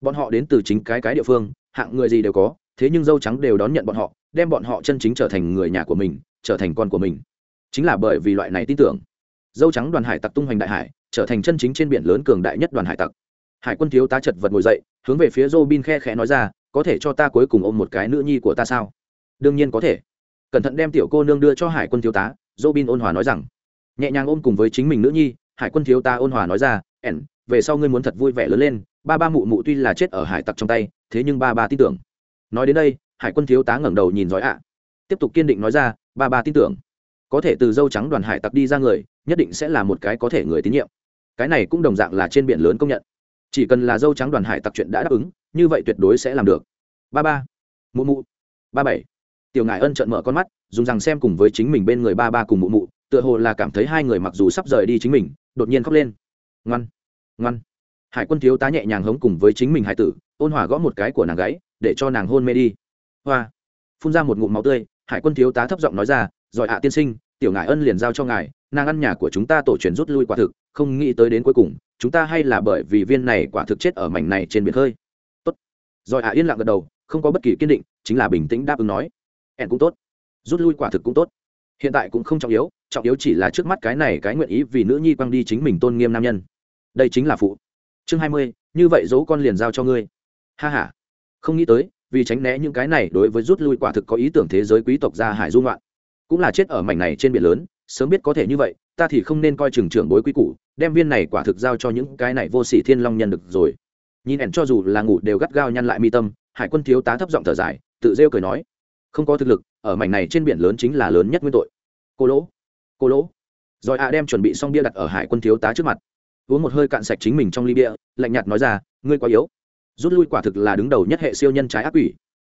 Bọn họ đến từ chính cái cái địa phương hạng người gì đều có thế nhưng dâu trắng đều đón nhận bọn họ đem bọn họ chân chính trở thành người nhà của mình trở thành con của mình. Chính là bởi vì loại này tin tưởng dâu trắng đoàn hải tặc tung hoành đại hải trở thành chân chính trên biển lớn cường đại nhất đoàn hải tặc. Hải quân thiếu tá chật vật ngồi dậy hướng về phía Robin khe khẽ nói ra, có thể cho ta cuối cùng ôm một cái nữ nhi của ta sao? Đương nhiên có thể. Cẩn thận đem tiểu cô nương đưa cho Hải quân thiếu tá, Robin ôn hòa nói rằng. Nhẹ nhàng ôm cùng với chính mình nữ nhi, Hải quân thiếu tá ôn hòa nói ra, "ẻn, về sau ngươi muốn thật vui vẻ lớn lên, ba ba mụ mụ tuy là chết ở hải tặc trong tay, thế nhưng ba ba tin tưởng." Nói đến đây, Hải quân thiếu tá ngẩng đầu nhìn giỏi ạ. Tiếp tục kiên định nói ra, "Ba ba tin tưởng." Có thể từ dâu trắng đoàn hải tặc đi ra người, nhất định sẽ là một cái có thể người tín nhiệm. Cái này cũng đồng dạng là trên biển lớn công nhận chỉ cần là dâu trắng đoàn hải tặc chuyện đã đáp ứng như vậy tuyệt đối sẽ làm được ba ba mụ mụ ba bảy tiểu ngải ân trợn mở con mắt, dùng rằng xem cùng với chính mình bên người ba ba cùng mụ mụ, tựa hồ là cảm thấy hai người mặc dù sắp rời đi chính mình, đột nhiên khóc lên. Ngoan ngoan. Hải quân thiếu tá nhẹ nhàng hống cùng với chính mình hải tử, ôn hòa gõ một cái của nàng gáy, để cho nàng hôn mê đi. Hoa. Phun ra một ngụm máu tươi, hải quân thiếu tá thấp giọng nói ra giỏi ạ, tiên sinh, tiểu ngải ân liền giao cho ngài, nàng ăn nhà của chúng ta tổ truyền rút lui quả thực, không nghĩ tới đến cuối cùng, chúng ta hay là bởi vì viên này quả thực chết ở mảnh này trên biển khơi. Tốt. Rồi ạ, yên lặng gật đầu, không có bất kỳ kiên định, chính là bình tĩnh đáp ứng nói ẻn cũng tốt rút lui quả thực cũng tốt. Hiện tại cũng không trọng yếu trọng yếu chỉ là trước mắt cái này cái nguyện ý vì nữ nhi quăng đi chính mình tôn nghiêm nam nhân. Đây chính là phụ. Chương hai mươi như vậy dấu con liền giao cho ngươi. Ha h a không nghĩ tới vì tránh né những cái này đối với rút lui quả thực có ý tưởng thế giới quý tộc gia hải dung loạn cũng là chết ở mảnh này trên biển lớn sớm biết có thể như vậy ta thì không nên coi chừng trưởng bối quý cũ, đem viên này quả thực giao cho những cái này vô sỉ thiên long nhân được rồi. Nhìn ẻn cho dù là ngủ đều gắt gao nhăn lại mi tâm hải quân thiếu tá thấp giọng thở dài tự rêu cười nói không có thực lực, ở mảnh này trên biển lớn chính là lớn nhất nguyên tội. Cô lỗ cô lỗ. Rồi a đem chuẩn bị xong bia đặt ở hải quân thiếu tá trước mặt. Uống một hơi cạn sạch chính mình trong ly bia, lạnh nhạt nói ra, ngươi quá yếu. Rút lui quả thực là đứng đầu nhất hệ siêu nhân trái ác quỷ.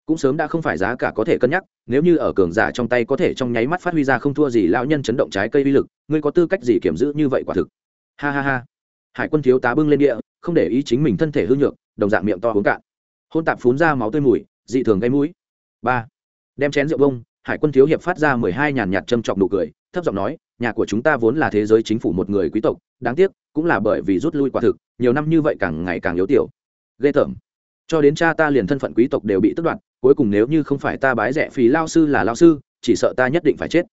Cũng sớm đã không phải giá cả có thể cân nhắc, nếu như ở cường giả trong tay có thể trong nháy mắt phát huy ra không thua gì lão nhân chấn động trái cây uy lực, ngươi có tư cách gì kiểm giữ như vậy quả thực? Ha ha ha. Hải quân thiếu tá bưng lên địa không để ý chính mình thân thể hư nhược, đồng dạng miệng to uống cạn. Hôn tạp phún ra máu tươi mùi, dị thường gây mũi. Ba đem chén rượu bông, hải quân thiếu hiệp phát ra mười hai nhàn nhạt châm chọc nụ cười, thấp giọng nói, nhà của chúng ta vốn là thế giới chính phủ một người quý tộc, đáng tiếc, cũng là bởi vì rút lui quả thực, nhiều năm như vậy càng ngày càng yếu tiểu. Ghê tởm. Cho đến cha ta liền thân phận quý tộc đều bị tước đoạt, cuối cùng nếu như không phải ta bái rẻ phí lao sư là lao sư, chỉ sợ ta nhất định phải chết.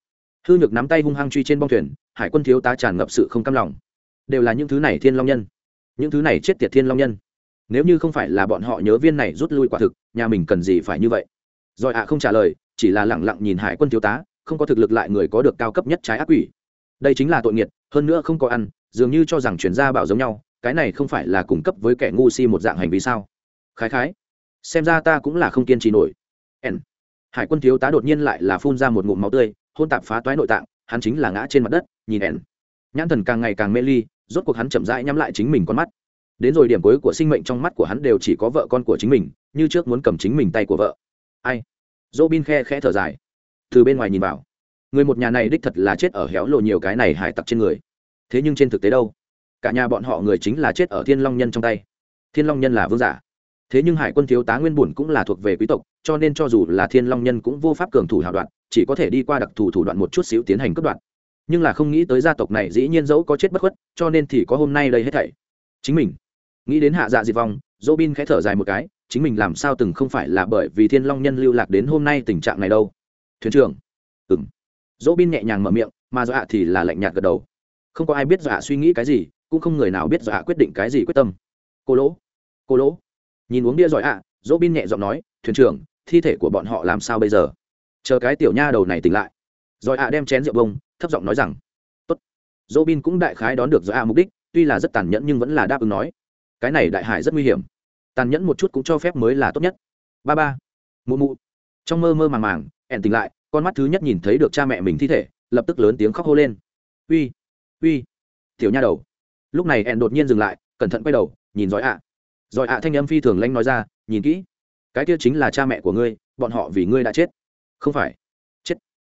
Hư nhược nắm tay hung hăng truy trên bong thuyền, hải quân thiếu tá tràn ngập sự không cam lòng. Đều là những thứ này thiên long nhân. Những thứ này chết tiệt thiên long nhân. Nếu như không phải là bọn họ nhớ viên này rút lui quả thực, nhà mình cần gì phải như vậy? Rồi ạ không trả lời, chỉ là lẳng lặng nhìn hải quân thiếu tá, không có thực lực lại người có được cao cấp nhất trái ác quỷ. Đây chính là tội nghiệt, hơn nữa không có ăn, dường như cho rằng chuyển gia bảo giống nhau, cái này không phải là cung cấp với kẻ ngu si một dạng hành vi sao? Khái khái, xem ra ta cũng là không kiên trì nổi. N hải quân thiếu tá đột nhiên lại là phun ra một ngụm máu tươi, hôn tạp phá toái nội tạng, hắn chính là ngã trên mặt đất, nhìn n nhãn thần càng ngày càng mê ly, rốt cuộc hắn chậm rãi nhắm lại chính mình con mắt. Đến rồi điểm cuối của sinh mệnh trong mắt của hắn đều chỉ có vợ con của chính mình, như trước muốn cầm chính mình tay của vợ ai? Dỗ bin khe khẽ thở dài. Từ bên ngoài nhìn vào. Người một nhà này đích thật là chết ở héo lộ nhiều cái này hải tặc trên người. Thế nhưng trên thực tế đâu? Cả nhà bọn họ người chính là chết ở thiên long nhân trong tay. Thiên long nhân là vương giả. Thế nhưng hải quân thiếu tá nguyên bùn cũng là thuộc về quý tộc, cho nên cho dù là thiên long nhân cũng vô pháp cường thủ hào đoạn, chỉ có thể đi qua đặc thù thủ đoạn một chút xíu tiến hành cướp đoạn nhưng là không nghĩ tới gia tộc này dĩ nhiên dẫu có chết bất khuất, cho nên thì có hôm nay đây hết thảy. Chính mình. Nghĩ đến hạ dạ diệt vong, dỗ bin khẽ thở dài một cái chính mình làm sao từng không phải là bởi vì thiên long nhân lưu lạc đến hôm nay tình trạng này đâu. Thuyền trưởng. Ừng dỗ bin nhẹ nhàng mở miệng, mà dọa thì là lạnh nhạt gật đầu. Không có ai biết dọa suy nghĩ cái gì, cũng không người nào biết dọa quyết định cái gì quyết tâm. Cô lỗ. Cô lỗ. Nhìn uống bia giỏi ạ, dỗ bin nhẹ giọng nói, thuyền trưởng, thi thể của bọn họ làm sao bây giờ? Chờ cái tiểu nha đầu này tỉnh lại. Giỏi ạ đem chén rượu bông, thấp giọng nói rằng, tốt. Dỗ bin cũng đại khái đón được giỏi ạ mục đích, tuy là rất tàn nhẫn nhưng vẫn là đáp ứng nói, cái này đại hải rất nguy hiểm tàn nhẫn một chút cũng cho phép mới là tốt nhất. Ba ba. Mụ mụ. Trong mơ mơ màng màng, ẻn tỉnh lại, con mắt thứ nhất nhìn thấy được cha mẹ mình thi thể, lập tức lớn tiếng khóc hô lên. Uy uy. Tiểu nha đầu. Lúc này ẻn đột nhiên dừng lại, cẩn thận quay đầu, nhìn giỏi ạ. Giỏi ạ thanh âm phi thường lanh nói ra, nhìn kỹ. Cái kia chính là cha mẹ của ngươi, bọn họ vì ngươi đã chết. Không phải. Chết.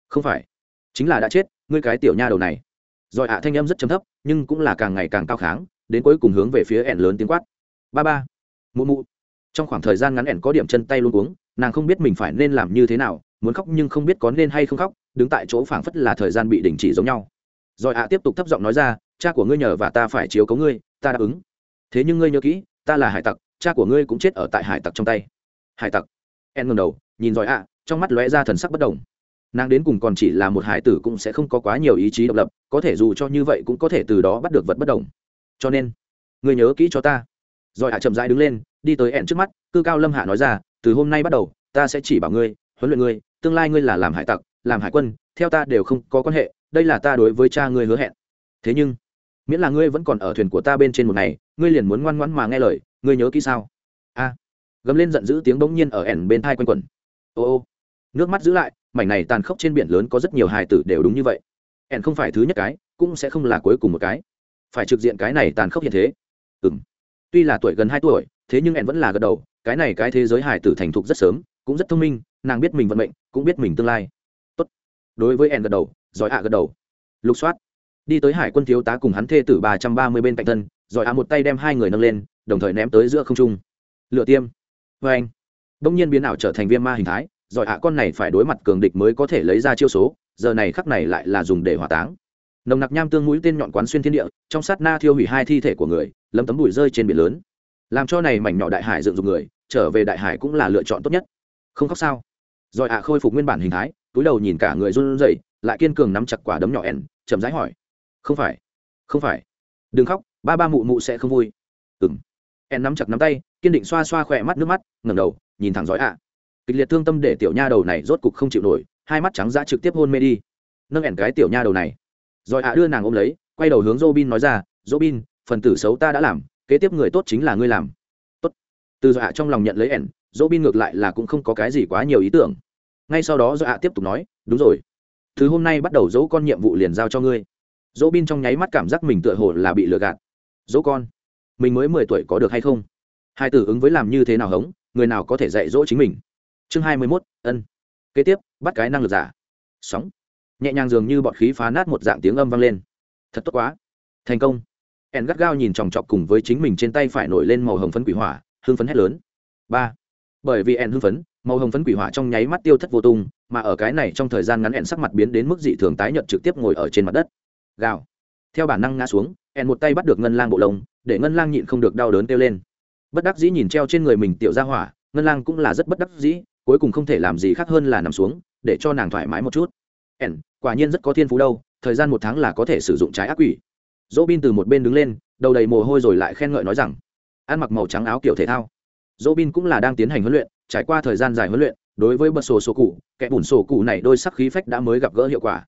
Không phải. Chính là đã chết, ngươi cái tiểu nha đầu này. Giỏi ạ thanh âm rất chấm thấp, nhưng cũng là càng ngày càng cao kháng, đến cuối cùng hướng về phía ẻn lớn tiếng quát. Ba ba mụ mụ. Trong khoảng thời gian ngắn ẻn có điểm chân tay luôn uống, nàng không biết mình phải nên làm như thế nào, muốn khóc nhưng không biết có nên hay không khóc, đứng tại chỗ phảng phất là thời gian bị đình chỉ giống nhau. Rồi ạ tiếp tục thấp giọng nói ra, cha của ngươi nhờ và ta phải chiếu cấu ngươi, ta đáp ứng. Thế nhưng ngươi nhớ kỹ, ta là hải tặc, cha của ngươi cũng chết ở tại hải tặc trong tay. Hải tặc? En ngầm đầu, nhìn giỏi ạ, trong mắt lóe ra thần sắc bất đồng nàng đến cùng còn chỉ là một hải tử cũng sẽ không có quá nhiều ý chí độc lập, có thể dù cho như vậy cũng có thể từ đó bắt được vật bất đồng cho nên, ngươi nhớ kỹ cho ta rồi hạ chậm rãi đứng lên, đi tới ẹn trước mắt, cư cao lâm hạ nói ra, từ hôm nay bắt đầu, ta sẽ chỉ bảo ngươi, huấn luyện ngươi, tương lai ngươi là làm hải tặc, làm hải quân, theo ta đều không có quan hệ, đây là ta đối với cha ngươi hứa hẹn. Thế nhưng, miễn là ngươi vẫn còn ở thuyền của ta bên trên một ngày, ngươi liền muốn ngoan ngoãn mà nghe lời, ngươi nhớ kỹ sao? A. Gầm lên giận dữ tiếng bỗng nhiên ở ẻn bên thai quanh quẩn. Ô ô. Nước mắt giữ lại, mảnh này tàn khốc trên biển lớn có rất nhiều hài tử đều đúng như vậy. Ẻn không phải thứ nhất cái, cũng sẽ không là cuối cùng một cái. Phải trực diện cái này tàn khốc hiện thế. Ừng tuy là tuổi gần hai tuổi, thế nhưng ẹn vẫn là gật đầu, cái này cái thế giới hải tử thành thục rất sớm, cũng rất thông minh, nàng biết mình vận mệnh, cũng biết mình tương lai. Tốt. đối với ẹn gật đầu, giỏi ạ gật đầu. Lục soát. Đi tới hải quân thiếu tá cùng hắn thê tử ba trăm ba mươi bên cạnh thân, giỏi ạ một tay đem hai người nâng lên, đồng thời ném tới giữa không trung. Lựa tiêm. Vê anh. Đông nhiên biến ảo trở thành viêm ma hình thái, giỏi ạ con này phải đối mặt cường địch mới có thể lấy ra chiêu số, giờ này khắc này lại là dùng để hỏa táng. Nồng nặc nham tương mũi tên nhọn quán xuyên thiên địa, trong sát na thiêu hủy hai thi thể của người lấm tấm bụi rơi trên biển lớn. Làm cho này mảnh nhỏ đại hải dựng dục người, trở về đại hải cũng là lựa chọn tốt nhất. Không khóc sao? Rồi ạ, khôi phục nguyên bản hình thái, túi đầu nhìn cả người run rẩy, lại kiên cường nắm chặt quả đấm nhỏ ẻn, chậm rãi hỏi. Không phải không phải. Đừng khóc, ba ba mụ mụ sẽ không vui. Ừng ẻn nắm chặt nắm tay, kiên định xoa xoa khỏe mắt nước mắt, ngẩng đầu, nhìn thẳng giỏi ạ. Kịch liệt thương tâm để tiểu nha đầu này rốt cục không chịu nổi, hai mắt trắng dã trực tiếp hôn mê đi. Nâng ẻn cái tiểu nha đầu này. Rồi ạ đưa nàng ôm lấy, quay đầu hướng robin nói ra, robin phần tử xấu ta đã làm, kế tiếp người tốt chính là ngươi làm. Tốt. Từ dọa trong lòng nhận lấy ẻn, Dỗ Bin ngược lại là cũng không có cái gì quá nhiều ý tưởng. Ngay sau đó dọa tiếp tục nói, đúng rồi. Thứ hôm nay bắt đầu dỗ con nhiệm vụ liền giao cho ngươi. Dỗ bin trong nháy mắt cảm giác mình tựa hồ là bị lừa gạt. Dỗ con, mình mới mười tuổi có được hay không? Hai tử ứng với làm như thế nào hống, người nào có thể dạy dỗ chính mình? Chương hai mươi mốt, ân. Kế tiếp, bắt cái năng lực giả. Sóng. Nhẹ nhàng dường như bọt khí phá nát một dạng tiếng âm vang lên. Thật tốt quá. Thành công ẻn gắt gao nhìn chòng chọc cùng với chính mình trên tay phải nổi lên màu hồng phấn quỷ hỏa hưng phấn hét lớn. Ba. Bởi vì ẻn hưng phấn màu hồng phấn quỷ hỏa trong nháy mắt tiêu thất vô tung mà ở cái này trong thời gian ngắn ẹn sắc mặt biến đến mức dị thường tái nhợt trực tiếp ngồi ở trên mặt đất. Gào. Theo bản năng ngã xuống En một tay bắt được ngân lang bộ lông để ngân lang nhịn không được đau đớn kêu lên. Bất đắc dĩ nhìn treo trên người mình tiểu ra hỏa ngân lang cũng là rất bất đắc dĩ cuối cùng không thể làm gì khác hơn là nằm xuống để cho nàng thoải mái một chút. En, quả nhiên rất có thiên phú đâu thời gian một tháng là có thể sử dụng trái ác quỷ dỗ bin từ một bên đứng lên, đầu đầy mồ hôi rồi lại khen ngợi nói rằng, ăn mặc màu trắng áo kiểu thể thao. Dỗ bin cũng là đang tiến hành huấn luyện, trải qua thời gian dài huấn luyện, đối với bật sổ sổ cụ, kẻ bùn sổ cụ này đôi sắc khí phách đã mới gặp gỡ hiệu quả.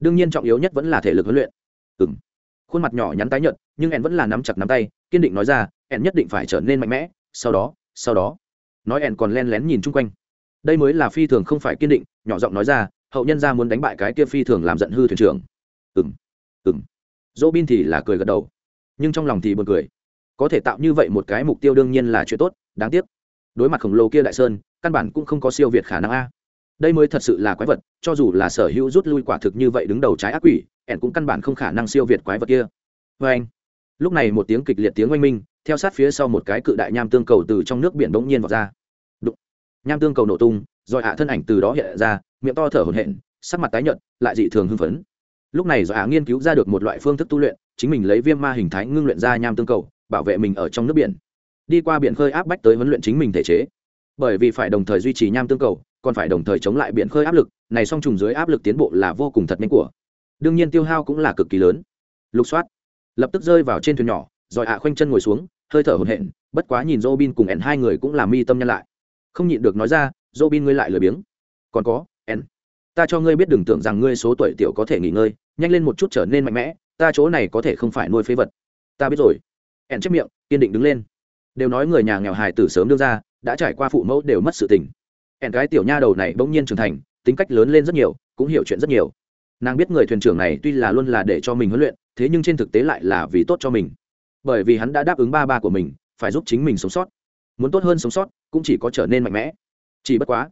Đương nhiên trọng yếu nhất vẫn là thể lực huấn luyện. Ừng khuôn mặt nhỏ nhắn tái nhợt, nhưng ẹn vẫn là nắm chặt nắm tay, kiên định nói ra ẹn nhất định phải trở nên mạnh mẽ, sau đó sau đó. Nói ẹn còn len lén nhìn chung quanh. Đây mới là phi thường không phải kiên định, nhỏ giọng nói ra, hậu nhân ra muốn đánh bại cái kia phi thường làm giận hư thuyền trưởng. Ừng ừng dỗ bin thì là cười gật đầu. Nhưng trong lòng thì buồn cười. Có thể tạo như vậy một cái mục tiêu đương nhiên là chuyện tốt, đáng tiếc. Đối mặt khổng lồ kia đại sơn, căn bản cũng không có siêu việt khả năng a. Đây mới thật sự là quái vật, cho dù là sở hữu rút lui quả thực như vậy đứng đầu trái ác quỷ, ẻn cũng căn bản không khả năng siêu việt quái vật kia. Vê anh, lúc này một tiếng kịch liệt tiếng oanh minh, theo sát phía sau một cái cự đại nham tương cầu từ trong nước biển bỗng nhiên vọt ra. Đụng. nham tương cầu nổ tung, rồi hạ thân ảnh từ đó hiện ra, miệng to thở hổn hển, sắc mặt tái nhợt, lại dị thường hưng phấn lúc này do hạ nghiên cứu ra được một loại phương thức tu luyện, chính mình lấy viêm ma hình thái ngưng luyện ra nham tương cầu, bảo vệ mình ở trong nước biển. Đi qua biển khơi áp bách tới huấn luyện chính mình thể chế. Bởi vì phải đồng thời duy trì nham tương cầu, còn phải đồng thời chống lại biển khơi áp lực, này song trùng dưới áp lực tiến bộ là vô cùng thật nhanh của. Đương nhiên tiêu hao cũng là cực kỳ lớn. Lục soát. Lập tức rơi vào trên thuyền nhỏ rồi ạ khoanh chân ngồi xuống, hơi thở hổn hển, bất quá nhìn Robin cùng ẻn hai người cũng làm mi tâm nhân lại. Không nhịn được nói ra, Robin ngươi lại lười biếng. Còn có ta cho ngươi biết đừng tưởng rằng ngươi số tuổi tiểu có thể nghỉ ngơi, nhanh lên một chút trở nên mạnh mẽ, ta chỗ này có thể không phải nuôi phế vật. Ta biết rồi. Ẹn chép miệng, kiên định đứng lên. Đều nói người nhà nghèo hài tử sớm đưa ra, đã trải qua phụ mẫu đều mất sự tình. Ẹn cái tiểu nha đầu này bỗng nhiên trưởng thành, tính cách lớn lên rất nhiều, cũng hiểu chuyện rất nhiều. Nàng biết người thuyền trưởng này tuy là luôn là để cho mình huấn luyện, thế nhưng trên thực tế lại là vì tốt cho mình. Bởi vì hắn đã đáp ứng ba ba của mình, phải giúp chính mình sống sót. Muốn tốt hơn sống sót, cũng chỉ có trở nên mạnh mẽ. Chỉ bất quá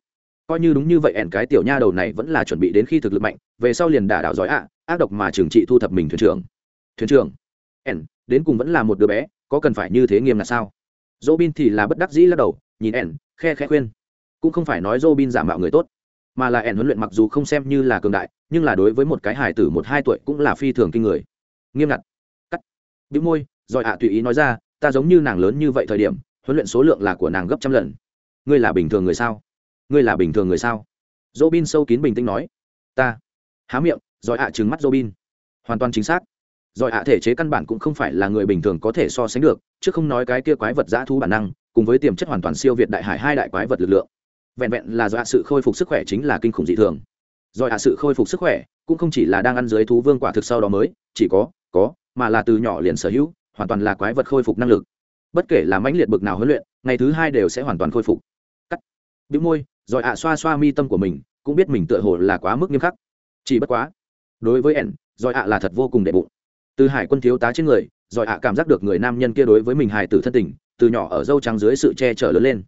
coi như đúng như vậy, ẻn cái tiểu nha đầu này vẫn là chuẩn bị đến khi thực lực mạnh, về sau liền đả đảo giỏi ạ, ác độc mà trừng trị thu thập mình thuyền trưởng. Thuyền trưởng? Ẻn, đến cùng vẫn là một đứa bé, có cần phải như thế nghiêm là sao? Dỗ bin thì là bất đắc dĩ lắc đầu, nhìn ẻn, khe khe khuyên. Cũng không phải nói dỗ bin giả mạo người tốt, mà là ẻn huấn luyện mặc dù không xem như là cường đại, nhưng là đối với một cái hài tử một hai tuổi cũng là phi thường kinh người. Nghiêm ngặt. Cắt. Bĩu môi, rồi ạ, tùy ý nói ra, ta giống như nàng lớn như vậy thời điểm, huấn luyện số lượng là của nàng gấp trăm lần. Ngươi là bình thường người sao? Ngươi là bình thường người sao? Dỗ bin sâu kín bình tĩnh nói. Ta. Há miệng, rồi ạ trừng mắt dỗ bin hoàn toàn chính xác. Rồi ạ thể chế căn bản cũng không phải là người bình thường có thể so sánh được, chứ không nói cái kia quái vật dã thu bản năng, cùng với tiềm chất hoàn toàn siêu việt đại hải hai đại quái vật lực lượng. Vẹn vẹn là do sự khôi phục sức khỏe chính là kinh khủng dị thường. Do hạ sự khôi phục sức khỏe cũng không chỉ là đang ăn dưới thú vương quả thực sau đó mới, chỉ có có, mà là từ nhỏ liền sở hữu, hoàn toàn là quái vật khôi phục năng lực. Bất kể là mãnh liệt bực nào huấn luyện, ngày thứ hai đều sẽ hoàn toàn khôi phục. Cắt. Bĩu môi rồi ạ xoa xoa mi tâm của mình, cũng biết mình tựa hồ là quá mức nghiêm khắc. Chỉ bất quá, đối với ẻn rồi ạ là thật vô cùng đệ bụng. Từ hải quân thiếu tá trên người, rồi ạ cảm giác được người nam nhân kia đối với mình hài tử thân tình, từ nhỏ ở dâu trắng dưới sự che chở lớn lên.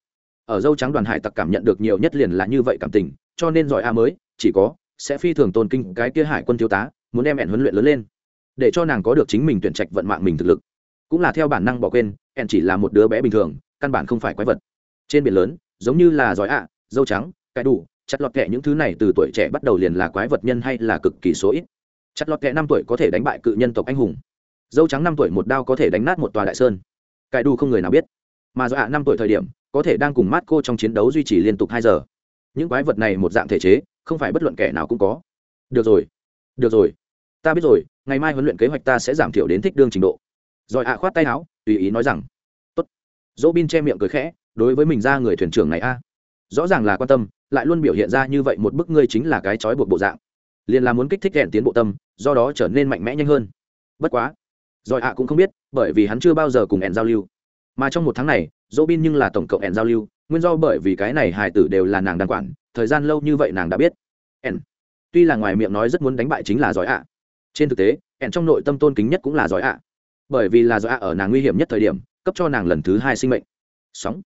Ở dâu trắng đoàn hải tặc cảm nhận được nhiều nhất liền là như vậy cảm tình, cho nên giỏi a mới, chỉ có, sẽ phi thường tôn kinh cái kia hải quân thiếu tá, muốn em ẹn huấn luyện lớn lên. Để cho nàng có được chính mình tuyển trạch vận mạng mình thực lực. Cũng là theo bản năng bỏ quên ẹn chỉ là một đứa bé bình thường, căn bản không phải quái vật. Trên biển lớn, giống như là giỏi a dâu trắng cãi đủ, chặt lọt kẹ những thứ này từ tuổi trẻ bắt đầu liền là quái vật nhân hay là cực kỳ số ít. Chặt lọt kẹ năm tuổi có thể đánh bại cự nhân tộc anh hùng. Dâu trắng năm tuổi một đao có thể đánh nát một tòa đại sơn. Cải đủ không người nào biết. Mà do ạ năm tuổi thời điểm, có thể đang cùng mát cô trong chiến đấu duy trì liên tục hai giờ. Những quái vật này một dạng thể chế, không phải bất luận kẻ nào cũng có. Được rồi được rồi. Ta biết rồi, ngày mai huấn luyện kế hoạch ta sẽ giảm thiểu đến thích đương trình độ. Rồi ạ khoát tay áo, tùy ý nói rằng, tốt. Dỗ bin che miệng cười khẽ, đối với mình ra người thuyền trưởng này, a rõ ràng là quan tâm, lại luôn biểu hiện ra như vậy một bức ngươi chính là cái trói buộc bộ dạng. Liền là muốn kích thích hẹn tiến bộ tâm, do đó trở nên mạnh mẽ nhanh hơn. Bất quá giỏi ạ cũng không biết, bởi vì hắn chưa bao giờ cùng hẹn giao lưu. Mà trong một tháng này dỗ bin nhưng là tổng cộng hẹn giao lưu, nguyên do bởi vì cái này hài tử đều là nàng đang quản, thời gian lâu như vậy nàng đã biết. Hẹn tuy là ngoài miệng nói rất muốn đánh bại chính là giỏi ạ. Trên thực tế hẹn trong nội tâm tôn kính nhất cũng là giỏi ạ. Bởi vì là giỏi ạ ở nàng nguy hiểm nhất thời điểm, cấp cho nàng lần thứ hai sinh mệnh. Sóng.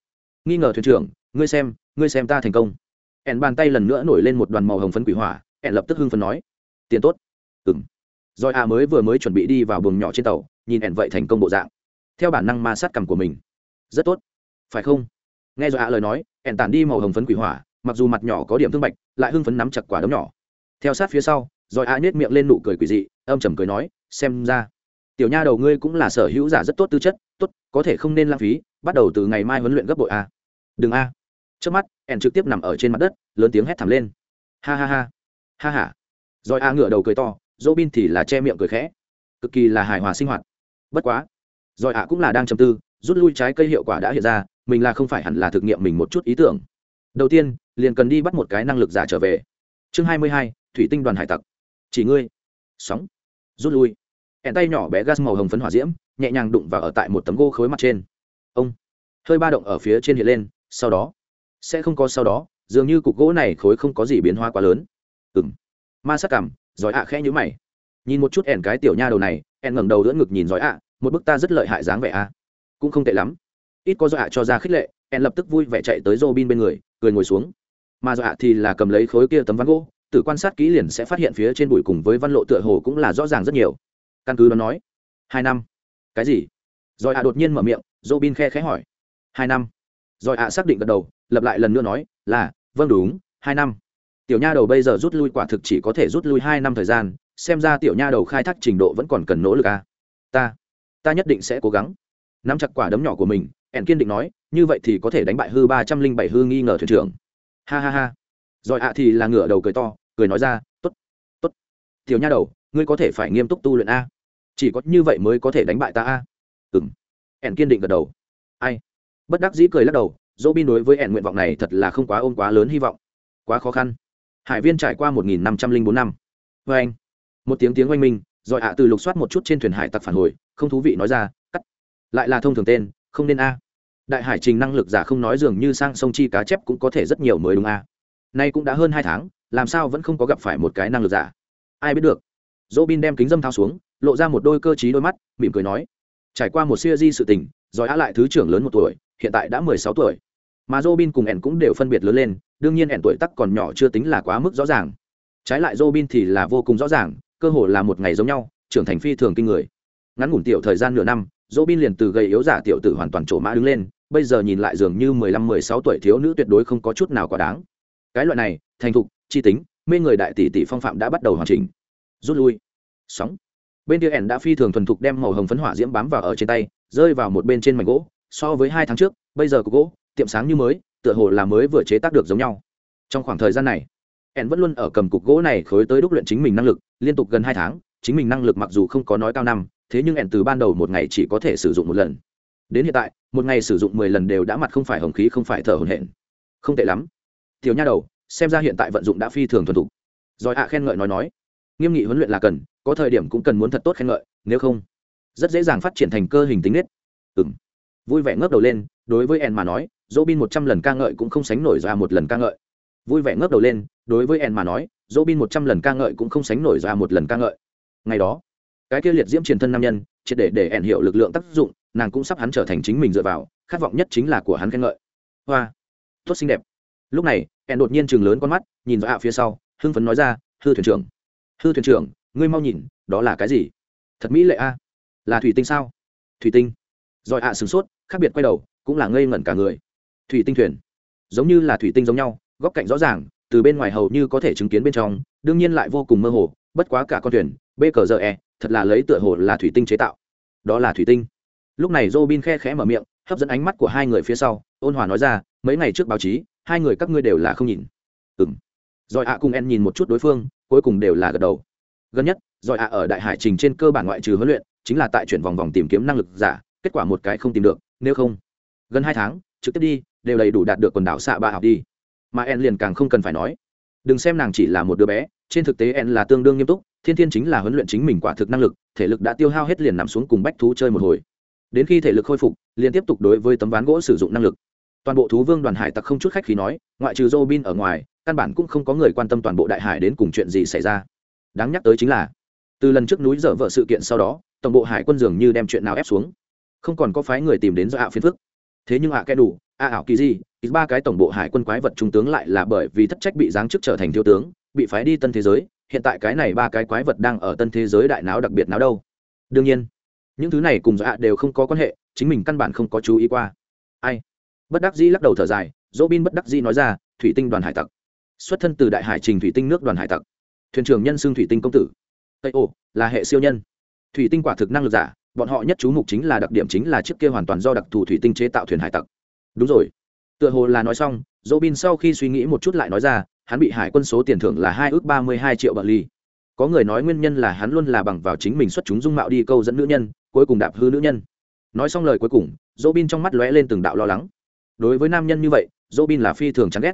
Nghi ngờ thuyền trưởng ngươi xem ngươi xem ta thành công. Ẻn bàn tay lần nữa nổi lên một đoàn màu hồng phấn quỷ hỏa, ẻn lập tức hưng phấn nói, tiền tốt. Ừng Rồi a mới vừa mới chuẩn bị đi vào buồng nhỏ trên tàu, nhìn ẻn vậy thành công bộ dạng. Theo bản năng ma sát cằm của mình. Rất tốt. Phải không? Nghe rồi a lời nói, ẻn tản đi màu hồng phấn quỷ hỏa, mặc dù mặt nhỏ có điểm thương bạch, lại hưng phấn nắm chặt quả đấm nhỏ. Theo sát phía sau, rồi a nhếch miệng lên nụ cười quỷ dị, âm trầm cười nói, xem ra, tiểu nha đầu ngươi cũng là sở hữu giả rất tốt tư chất, tốt, có thể không nên lãng phí, bắt đầu từ ngày mai huấn luyện gấp bội a. Đừng a trước mắt, ẻn trực tiếp nằm ở trên mặt đất, lớn tiếng hét thảm lên. Ha ha ha. Ha ha. Rồi a ngửa đầu cười to dỗ bin thì là che miệng cười khẽ. Cực kỳ là hài hòa sinh hoạt. Bất quá. Rồi a cũng là đang trầm tư, rút lui trái cây hiệu quả đã hiện ra, mình là không phải hẳn là thực nghiệm mình một chút ý tưởng. Đầu tiên, liền cần đi bắt một cái năng lực giả trở về. Chương hai mươi hai, thủy tinh đoàn hải tặc. Chỉ ngươi. Sóng. Rút lui. Hẹn tay nhỏ bé gas màu hồng phấn hỏa diễm, nhẹ nhàng đụng vào ở tại một tấm gỗ khối mặt trên. Ông. Hơi ba động ở phía trên hiện lên, sau đó sẽ không có sau đó, dường như cục gỗ này khối không có gì biến hóa quá lớn. Ừng ma sắc cảm, giỏi ạ khẽ nhữ mày. Nhìn một chút ẻn cái tiểu nha đầu này, ẻn ngẩng đầu đỡ ngực nhìn giỏi ạ, một bức ta rất lợi hại dáng vẻ a. Cũng không tệ lắm. Ít có giỏi ạ cho ra khích lệ, ẻn lập tức vui vẻ chạy tới robin bên người, cười ngồi xuống. Mà giỏi ạ thì là cầm lấy khối kia tấm ván gỗ, tự quan sát kỹ liền sẽ phát hiện phía trên bụi cùng với văn lộ tựa hồ cũng là rõ ràng rất nhiều. Căn cứ đó nói, hai năm. Cái gì? Giỏi ạ đột nhiên mở miệng, robin khe khẽ hỏi, hai năm rồi ạ xác định gật đầu, lập lại lần nữa nói, là vâng đúng, hai năm. Tiểu nha đầu bây giờ rút lui quả thực chỉ có thể rút lui hai năm thời gian, xem ra tiểu nha đầu khai thác trình độ vẫn còn cần nỗ lực à. ta ta nhất định sẽ cố gắng. Nắm chặt quả đấm nhỏ của mình, ẻn kiên định nói, như vậy thì có thể đánh bại hư ba trăm linh bảy hư nghi ngờ thuyền trưởng. Ha ha ha. Rồi ạ thì là ngửa đầu cười to, cười nói ra t ố t t ố t tiểu nha đầu, ngươi có thể phải nghiêm túc tu luyện a. Chỉ có như vậy mới có thể đánh bại ta a. Ừng ẻn kiên định gật đầu. Ai? Bất đắc dĩ cười lắc đầu dỗ bin đối với ẻn nguyện vọng này thật là không quá ôm quá lớn hy vọng. Quá khó khăn. Hải viên trải qua một nghìn năm trăm linh bốn năm. Vê anh, một tiếng tiếng oanh minh, rồi ạ từ lục soát một chút trên thuyền hải tặc phản hồi, không thú vị nói ra, cắt. Lại là thông thường tên, không nên a. Đại hải trình năng lực giả không nói dường như sang sông chi cá chép cũng có thể rất nhiều mới đúng a. Nay cũng đã hơn hai tháng, làm sao vẫn không có gặp phải một cái năng lực giả. Ai biết được. Dỗ bin đem kính dâm thao xuống, lộ ra một đôi cơ t đôi mắt, mỉm cười nói trải qua một siêu di sự tình giỏi á lại thứ trưởng lớn một tuổi, hiện tại đã mười sáu tuổi. Mà Robin cùng ẻn cũng đều phân biệt lớn lên, đương nhiên ẻn tuổi tắc còn nhỏ chưa tính là quá mức rõ ràng. Trái lại Robin thì là vô cùng rõ ràng, cơ hồ là một ngày giống nhau, trưởng thành phi thường kinh người. Ngắn ngủn tiểu thời gian nửa năm, Robin liền từ gầy yếu giả tiểu tử hoàn toàn trổ mã đứng lên, bây giờ nhìn lại dường như mười lăm, mười sáu tuổi thiếu nữ tuyệt đối không có chút nào quá đáng. Cái loại này, thành thục, chi tính, mê người đại tỷ tỷ phong phạm đã bắt đầu hoàn chỉnh. Rút lui. Sóng bên kia ẻn đã phi thường thuần thục đem màu hồng phấn hỏa diễm bám vào ở trên tay, rơi vào một bên trên mảnh gỗ, so với hai tháng trước, bây giờ cục gỗ, tiệm sáng như mới, tựa hồ là mới vừa chế tác được giống nhau. Trong khoảng thời gian này, ẻn vẫn luôn ở cầm cục gỗ này khối tới đúc luyện chính mình năng lực, liên tục gần hai tháng, chính mình năng lực mặc dù không có nói cao năm, thế nhưng ẻn từ ban đầu một ngày chỉ có thể sử dụng một lần. Đến hiện tại, một ngày sử dụng mười lần đều đã mặt không phải hồng khí không phải thở hồn hển. Không tệ lắm. Tiểu nha đầu, xem ra hiện tại vận dụng đã phi thường thuần thục. Rồi ạ khen ngợi nói nói nghiêm nghị huấn luyện là cần, có thời điểm cũng cần muốn thật tốt khen ngợi, nếu không, rất dễ dàng phát triển thành cơ hình tính nết. Ừ m vui vẻ ngước đầu lên, đối với en mà nói dỗ bin một trăm lần ca ngợi cũng không sánh nổi ra một lần ca ngợi. Vui vẻ ngước đầu lên, đối với en mà nói dỗ bin một trăm lần ca ngợi cũng không sánh nổi ra một lần ca ngợi. Ngày đó, cái kia liệt diễm truyền thân nam nhân, triệt để để En hiệu lực lượng tác dụng, nàng cũng sắp hắn trở thành chính mình dựa vào, khát vọng nhất chính là của hắn khen ngợi. Hoa. Tốt xinh đẹp. Lúc này, En đột nhiên chừng lớn con mắt, nhìn vào ạ phía sau, hưng phấn nói ra, hư thuyền trưởng hư thuyền trưởng, ngươi mau nhìn, đó là cái gì? Thật mỹ lệ a. Là thủy tinh sao? Thủy tinh. Rồi ạ, sửng sốt, khác biệt quay đầu, cũng là ngây ngẩn cả người. Thủy tinh thuyền. Giống như là thủy tinh giống nhau, góc cạnh rõ ràng, từ bên ngoài hầu như có thể chứng kiến bên trong, đương nhiên lại vô cùng mơ hồ, bất quá cả con thuyền, bê cờ giờ e thật là lấy tựa hồ là thủy tinh chế tạo. Đó là thủy tinh. Lúc này robin khe khẽ mở miệng, hấp dẫn ánh mắt của hai người phía sau, ôn hòa nói ra, mấy ngày trước báo chí, hai người các ngươi đều là không nhìn. Ừ m rồi ạ cùng en nhìn một chút đối phương cuối cùng đều là gật đầu. Gần nhất giỏi ạ ở đại hải trình trên cơ bản ngoại trừ huấn luyện, chính là tại chuyển vòng vòng tìm kiếm năng lực giả, kết quả một cái không tìm được, nếu không, gần hai tháng, trực tiếp đi, đều đầy đủ đạt được quần đảo xạ ba học đi. Mà en liền càng không cần phải nói. Đừng xem nàng chỉ là một đứa bé, trên thực tế en là tương đương nghiêm túc, thiên thiên chính là huấn luyện chính mình quả thực năng lực, thể lực đã tiêu hao hết liền nằm xuống cùng bách thú chơi một hồi. Đến khi thể lực khôi phục, liền tiếp tục đối với tấm ván gỗ sử dụng năng lực toàn bộ thú vương đoàn hải tặc không chút khách khí nói, ngoại trừ Robin ở ngoài, căn bản cũng không có người quan tâm toàn bộ đại hải đến cùng chuyện gì xảy ra. Đáng nhắc tới chính là, từ lần trước núi dở vợ sự kiện sau đó, tổng bộ hải quân dường như đem chuyện nào ép xuống. Không còn có phái người tìm đến do ạ phiền phức. Thế nhưng ạ à kẻ đủ, ạ ảo kỳ gì ba cái tổng bộ hải quân quái vật trung tướng lại là bởi vì thất trách bị giáng chức trở thành thiếu tướng, bị phái đi tân thế giới, hiện tại cái này ba cái quái vật đang ở tân thế giới đại náo đặc biệt náo đâu. Đương nhiên, những thứ này cùng do ạ đều không có quan hệ, chính mình căn bản không có chú ý qua. Ai? Bất đắc dĩ lắc đầu thở dài dỗ bin bất đắc dĩ nói ra, thủy tinh đoàn hải tặc. Xuất thân từ đại hải trình thủy tinh nước đoàn hải tặc. Thuyền trưởng nhân xương thủy tinh công tử. Tây ô là hệ siêu nhân. Thủy tinh quả thực năng lực giả, bọn họ nhất chú mục chính là đặc điểm chính là chiếc kia hoàn toàn do đặc thù thủy tinh chế tạo thuyền hải tặc. Đúng rồi. Tựa hồ là nói xong dỗ bin sau khi suy nghĩ một chút lại nói ra, hắn bị hải quân số tiền thưởng là hai ước ba mươi hai triệu bậc ly. Có người nói nguyên nhân là hắn luôn là bằng vào chính mình xuất chúng dung mạo đi câu dẫn nữ nhân, cuối cùng đạp hư nữ nhân. Nói xong lời cuối cùng dỗ bin trong mắt lóe lên từng đạo lo lắng đối với nam nhân như vậy dỗ bin là phi thường chán ghét.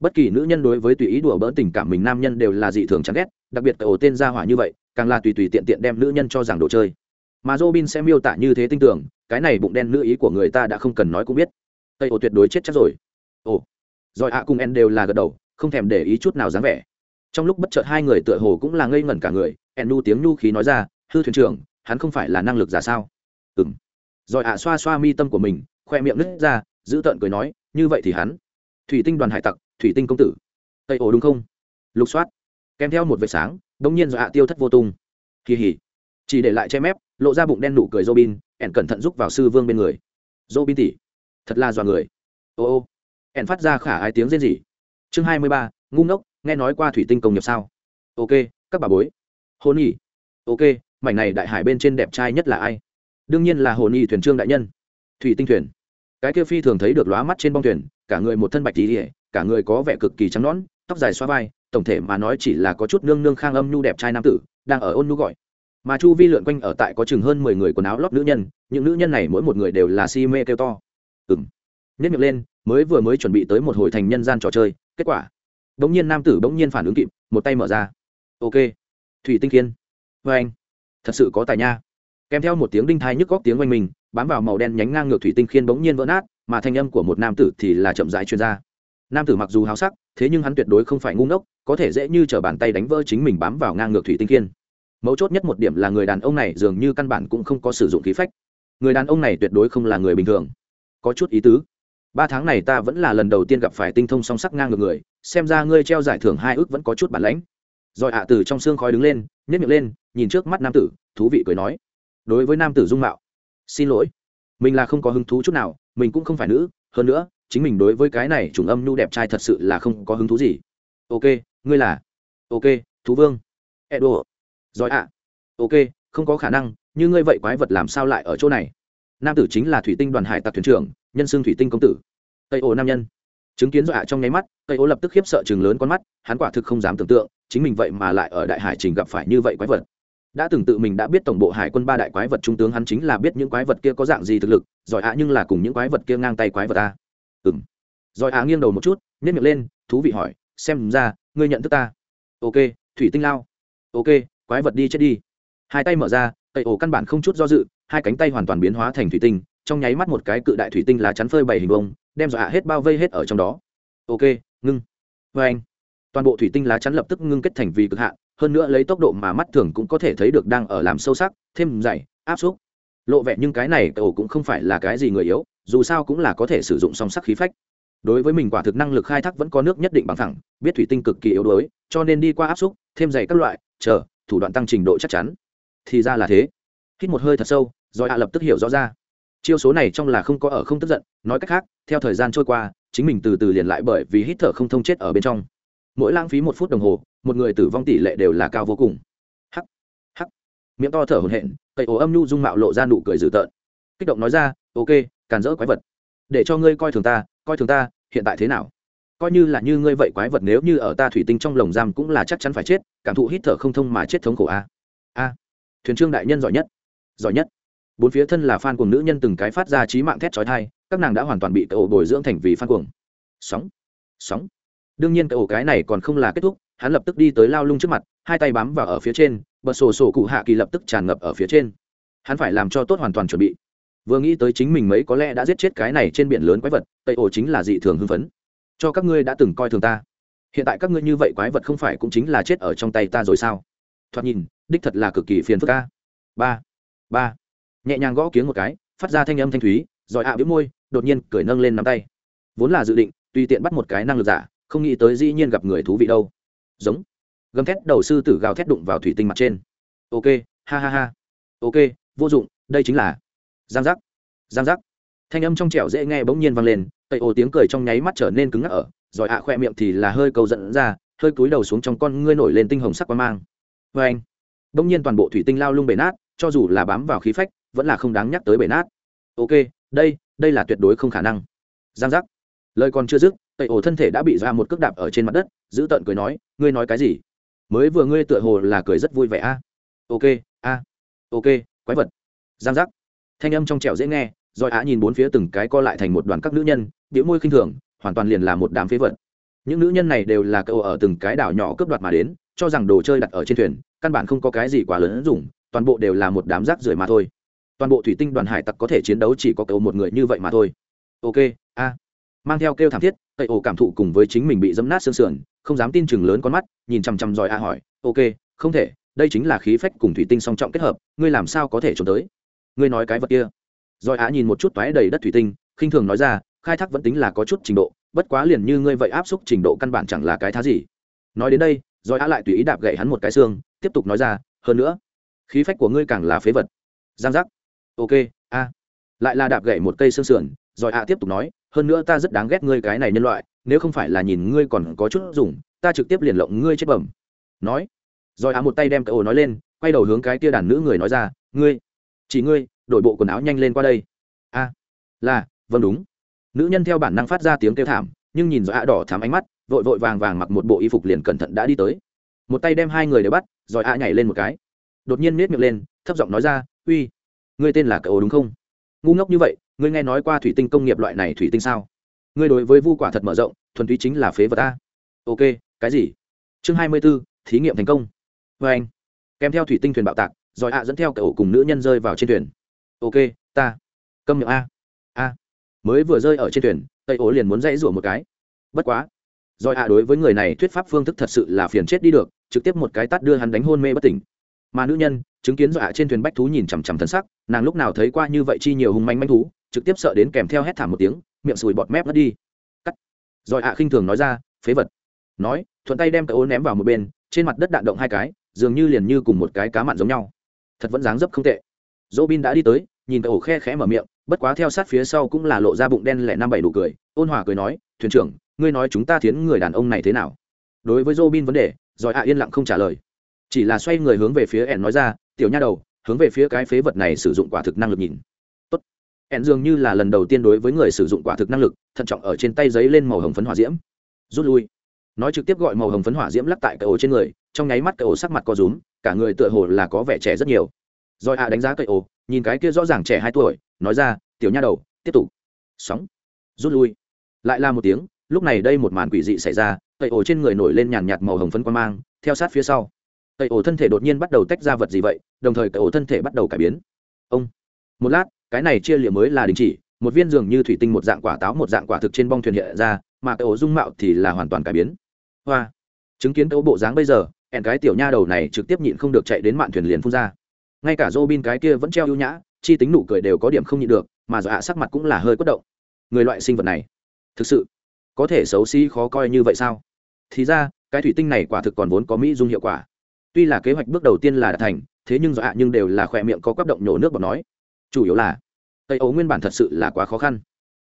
Bất kỳ nữ nhân đối với tùy ý đùa bỡn tình cảm mình nam nhân đều là dị thường chán ghét, đặc biệt ổ tên gia hỏa như vậy, càng là tùy tùy tiện tiện đem nữ nhân cho rằng đồ chơi. Mà dỗ bin sẽ miêu tả như thế tin tưởng, cái này bụng đen nữ ý của người ta đã không cần nói cũng biết. Tây ô tuyệt đối chết chắc rồi. Ồ, rồi ạ cùng en đều là gật đầu, không thèm để ý chút nào dáng vẻ. Trong lúc bất chợt hai người tựa hồ cũng là ngây ngẩn cả người en nu tiếng nhu khí nói ra, hư thuyền trưởng, hắn không phải là năng lực giả sao? Ừng rồi ạ xoa xoa mi tâm của mình, khoe miệng nứt ra giữ tợn cười nói, như vậy thì hắn, thủy tinh đoàn hải tặc, thủy tinh công tử. Tây ổ đúng không? Lục soát, kèm theo một vệt sáng đ ỗ n g nhiên do hạ tiêu thất vô tung. Kỳ hỉ. Chỉ để lại che mép, lộ ra bụng đen nụ cười robin, ẻn cẩn thận rúc vào sư vương bên người. Robin tỉ, thật là dọa người. Ô ô, ẻn phát ra khả ái tiếng rên rỉ. Chương hai mươi ba, ngu ngốc, nghe nói qua thủy tinh công nghiệp sao? Ok, các bà bối. Hôn nhỉ ok, mảnh này đại hải bên trên đẹp trai nhất là ai? Đương nhiên là hồn nhị thuyền trương đại nhân. Thủy tinh thuyền cái kia phi thường thấy được lóa mắt trên bong thuyền, cả người một thân bạch tỉ cả người có vẻ cực kỳ trắng nõn, tóc dài xoa vai, tổng thể mà nói chỉ là có chút nương nương khang âm nhu đẹp trai nam tử, đang ở ôn nhu gọi. Mà chu vi lượn quanh ở tại có chừng hơn mười người quần áo lót nữ nhân, những nữ nhân này mỗi một người đều là si mê kêu to. Ừng nhất miệng lên, mới vừa mới chuẩn bị tới một hồi thành nhân gian trò chơi, kết quả, bỗng nhiên nam tử bỗng nhiên phản ứng kịp, một tay mở ra. Ok. Thủy tinh kiên vê vâng anh. Thật sự có tài nha kèm theo một tiếng đinh thai nhức góc tiếng oanh mình bám vào màu đen nhánh ngang ngược thủy tinh khiên bỗng nhiên vỡ nát, mà thanh âm của một nam tử thì là chậm rãi chuyên gia nam tử mặc dù háo sắc, thế nhưng hắn tuyệt đối không phải ngu ngốc, có thể dễ như t r ở bàn tay đánh vỡ chính mình bám vào ngang ngược thủy tinh khiên. Mấu chốt nhất một điểm là người đàn ông này dường như căn bản cũng không có sử dụng khí phách. Người đàn ông này tuyệt đối không là người bình thường. Có chút ý tứ. Ba tháng này ta vẫn là lần đầu tiên gặp phải tinh thông song sắc ngang ngược người, xem ra ngươi treo giải thưởng hai ước vẫn có chút bản lãnh. Rồi ạ, từ trong xương khói đứng lên nhét miệng lên, nhìn trước mắt nam tử, thú vị cười nói đối với nam tử dung mạo. Xin lỗi. Mình là không có hứng thú chút nào, mình cũng không phải nữ, hơn nữa, chính mình đối với cái này trùng âm nhu đẹp trai thật sự là không có hứng thú gì. Ok, ngươi là? Ok, thú vương. Edo giỏi ạ. Ok, không có khả năng, như ngươi vậy quái vật làm sao lại ở chỗ này? Nam tử chính là thủy tinh đoàn hải tặc thuyền trưởng, nhân xương thủy tinh công tử. Tây ô nam nhân. Chứng kiến dọa trong nháy mắt, tây ô lập tức khiếp sợ chừng lớn con mắt, hắn quả thực không dám tưởng tượng, chính mình vậy mà lại ở đại hải trình gặp phải như vậy quái vật đã từng tự mình đã biết tổng bộ hải quân ba đại quái vật trung tướng hắn chính là biết những quái vật kia có dạng gì thực lực, giỏi ạ nhưng là cùng những quái vật kia ngang tay quái vật ta ừng giỏi ạ nghiêng đầu một chút nhét miệng lên, thú vị hỏi, xem ra, ngươi nhận thức ta. Ok, thủy tinh lao. Ok, quái vật đi chết đi. Hai tay mở ra tay ổ căn bản không chút do dự, hai cánh tay hoàn toàn biến hóa thành thủy tinh, trong nháy mắt một cái cự đại thủy tinh lá chắn phơi bày hình bông đem dọa hết bao vây hết ở trong đó. Ok, ngưng. Vê anh toàn bộ thủy tinh lá chắn lập tức ngưng kết thành vì cực hạn hơn nữa lấy tốc độ mà mắt thường cũng có thể thấy được đang ở làm sâu sắc, thêm dày, áp xúc lộ vẻ nhưng cái này cậu cũng không phải là cái gì người yếu, dù sao cũng là có thể sử dụng song sắc khí phách. Đối với mình quả thực năng lực khai thác vẫn có nước nhất định bằng thẳng, biết thủy tinh cực kỳ yếu đuối, cho nên đi qua áp xúc thêm dày các loại, chờ, thủ đoạn tăng trình độ chắc chắn. Thì ra là thế. Hít một hơi thật sâu, rồi hạ lập tức hiểu rõ ra. Chiêu số này trong là không có ở không tức giận, nói cách khác, theo thời gian trôi qua, chính mình từ từ liền lại bởi vì hít thở không thông chết ở bên trong mỗi lãng phí một phút đồng hồ, một người tử vong tỷ lệ đều là cao vô cùng. Hắc hắc. Miệng to thở hổn hển cậy ổ âm nhu dung mạo lộ ra nụ cười dữ tợn. Kích động nói ra, ok, càn rỡ quái vật. Để cho ngươi coi thường ta, coi thường ta, hiện tại thế nào? Coi như là như ngươi vậy quái vật nếu như ở ta thủy tinh trong lồng giam cũng là chắc chắn phải chết, cảm thụ hít thở không thông mà chết thống khổ a. À. A. Thuyền trương đại nhân giỏi nhất. Giỏi nhất. Bốn phía thân là fan cuồng nữ nhân từng cái phát ra trí mạng thét trói thai các nàng đã hoàn toàn bị cậu bồi dưỡng thành vì fan cuồng. Sóng. Sóng đương nhiên cậu cái này còn không là kết thúc, hắn lập tức đi tới lao lung trước mặt, hai tay bám vào ở phía trên bật sổ sổ cụ hạ kỳ lập tức tràn ngập ở phía trên. Hắn phải làm cho tốt hoàn toàn chuẩn bị. Vừa nghĩ tới chính mình mấy có lẽ đã giết chết cái này trên biển lớn quái vật, tây ổ chính là dị thường hưng phấn. Cho các ngươi đã từng coi thường ta. Hiện tại các ngươi như vậy quái vật không phải cũng chính là chết ở trong tay ta rồi sao? Thoạt nhìn, đích thật là cực kỳ phiền phức ca ba ba. Nhẹ nhàng gõ kiếng một cái, phát ra thanh âm thanh thúy, rồi ạ à biếu môi, đột nhiên cười nâng lên nắm tay. Vốn là dự định, tùy tiện bắt một cái năng lực giả không nghĩ tới dĩ nhiên gặp người thú vị đâu. Giống. Gầm thét đầu sư tử gào thét đụng vào thủy tinh mặt trên. Ok, ha ha ha. Ok, vô dụng, đây chính là giang giác. Giang giác. Thanh âm trong trẻo dễ nghe bỗng nhiên vang lên tây ô tiếng cười trong nháy mắt trở nên cứng ngắc ở, rồi ạ khoe miệng thì là hơi cầu giận ra, hơi cúi đầu xuống trong con ngươi nổi lên tinh hồng sắc quang mang. Vê anh bỗng nhiên toàn bộ thủy tinh lao lung bể nát, cho dù là bám vào khí phách, vẫn là không đáng nhắc tới bể nát. Ok, đây đây là tuyệt đối không khả năng. Giang giác. Lời còn chưa dứt tẩy ổ thân thể đã bị ra một cước đạp ở trên mặt đất, giữ tợn cười nói, ngươi nói cái gì? Mới vừa ngươi tựa hồ là cười rất vui vẻ a. Ok a, ok, quái vật. Giang giác. Thanh âm trong trẻo dễ nghe, rồi á nhìn bốn phía từng cái co lại thành một đoàn các nữ nhân, điệu môi khinh thường, hoàn toàn liền là một đám phế vật. Những nữ nhân này đều là cậu ở từng cái đảo nhỏ cướp đoạt mà đến, cho rằng đồ chơi đặt ở trên thuyền, căn bản không có cái gì quá lớn dùng toàn bộ đều là một đám rác rưởi mà thôi. Toàn bộ thủy tinh đoàn hải tặc có thể chiến đấu chỉ có cậu một người như vậy mà thôi. Ok, a mang theo kêu thảm thiết, tẩy ổ cảm thụ cùng với chính mình bị dấm nát xương sườn, không dám tin chừng lớn con mắt, nhìn chằm chằm giỏi a hỏi, ok, không thể, đây chính là khí phách cùng thủy tinh song trọng kết hợp, ngươi làm sao có thể trốn tới? Ngươi nói cái vật kia. Dòi a nhìn một chút toái đầy đất thủy tinh, khinh thường nói ra, khai thác vẫn tính là có chút trình độ, bất quá liền như ngươi vậy áp xúc trình độ căn bản chẳng là cái thá gì. Nói đến đây dòi a lại tùy ý đạp gậy hắn một cái xương, tiếp tục nói ra, hơn nữa, khí phách của ngươi càng là phế vật. Giang giác. Ok, a. Lại là đạp gậy một cây xương sườn, rồi a tiếp tục nói hơn nữa ta rất đáng ghét ngươi cái này nhân loại, nếu không phải là nhìn ngươi còn có chút dùng, ta trực tiếp liền lộng ngươi chết bẩm. Nói. Rồi á một tay đem cái ổ nói lên, quay đầu hướng cái tia đàn nữ người nói ra, ngươi, chỉ ngươi, đổi bộ quần áo nhanh lên qua đây. A, là vâng đúng. Nữ nhân theo bản năng phát ra tiếng kêu thảm, nhưng nhìn rồi a đỏ thắm ánh mắt, vội vội vàng vàng mặc một bộ y phục liền cẩn thận đã đi tới. Một tay đem hai người đều bắt, rồi a nhảy lên một cái. Đột nhiên miết miệng lên, thấp giọng nói ra, uy, ngươi tên là cậu đúng không? Ngu ngốc như vậy ngươi nghe nói qua thủy tinh công nghiệp loại này thủy tinh sao? Ngươi đối với vu quả thật mở rộng, thuần túy chính là phế vật ta. Ok, cái gì? Chương hai mươi b ố thí nghiệm thành công. Vê anh, kèm theo thủy tinh thuyền bạo tạc, rồi ạ dẫn theo cậu cùng nữ nhân rơi vào trên thuyền. Ok, ta. Câm miệng a. A. Mới vừa rơi ở trên thuyền, tây ố liền muốn dãy rủa một cái. Bất quá. Rồi ạ đối với người này thuyết pháp phương thức thật sự là phiền chết đi được, trực tiếp một cái tắt đưa hắn đánh hôn mê bất tỉnh. Mà nữ nhân, chứng kiến dọa trên thuyền bách thú nhìn chằm chằm thân sắc, nàng lúc nào thấy qua như vậy chi nhiều hung manh manh thú trực tiếp sợ đến kèm theo hét thảm một tiếng, miệng sùi bọt mép mất đi. Cắt. Rồi ạ khinh thường nói ra, phế vật. Nói, thuận tay đem cái ô ném vào một bên, trên mặt đất đạn động hai cái, dường như liền như cùng một cái cá mặn giống nhau. Thật vẫn dáng dấp không tệ. Dỗ bin đã đi tới, nhìn cái ổ khe khẽ mở miệng, bất quá theo sát phía sau cũng là lộ ra bụng đen lẻ năm bảy đủ cười, ôn hòa cười nói, thuyền trưởng, ngươi nói chúng ta thiến người đàn ông này thế nào? Đối với dỗ bin vấn đề, rồi ạ yên lặng không trả lời. Chỉ là xoay người hướng về phía ẻn nói ra, tiểu nha đầu, hướng về phía cái phế vật này sử dụng quả thực năng lực nhìn ẹn dường như là lần đầu tiên đối với người sử dụng quả thực năng lực, thận trọng ở trên tay giấy lên màu hồng phấn hỏa diễm. Rút lui. Nói trực tiếp gọi màu hồng phấn hỏa diễm lắc tại cái ổ trên người, trong nháy mắt cái ổ sắc mặt có rúm, cả người tựa hồ là có vẻ trẻ rất nhiều. Rồi ạ đánh giá cây ổ, nhìn cái kia rõ ràng trẻ hai tuổi, nói ra, tiểu nha đầu, tiếp tục. Sóng. Rút lui. Lại là một tiếng, lúc này đây một màn quỷ dị xảy ra, cây ổ trên người nổi lên nhàn nhạt màu hồng phấn quan mang, theo sát phía sau. Cậy ổ thân thể đột nhiên bắt đầu tách ra vật gì vậy, đồng thời cậy ổ thân thể bắt đầu cải biến. Ông. Một lát cái này chia liệm mới là đình chỉ, một viên dường như thủy tinh một dạng quả táo một dạng quả thực trên bong thuyền hiện ra, mà cái ổ dung mạo thì là hoàn toàn cải biến. Hoa. Chứng kiến cậu bộ dáng bây giờ, hẹn cái tiểu nha đầu này trực tiếp nhịn không được chạy đến mạn thuyền liền phun ra. Ngay cả dô bin cái kia vẫn treo ưu nhã, chi tính nụ cười đều có điểm không nhịn được, mà dọa sắc mặt cũng là hơi quất động. Người loại sinh vật này, thực sự có thể xấu xí khó coi như vậy sao? Thì ra, cái thủy tinh này quả thực còn vốn có mỹ dung hiệu quả. Tuy là kế hoạch bước đầu tiên là đã thành, thế nhưng dọa nhưng đều là khỏe miệng có quắp động nhổ nước bọt nói chủ yếu là, tây ấu nguyên bản thật sự là quá khó khăn.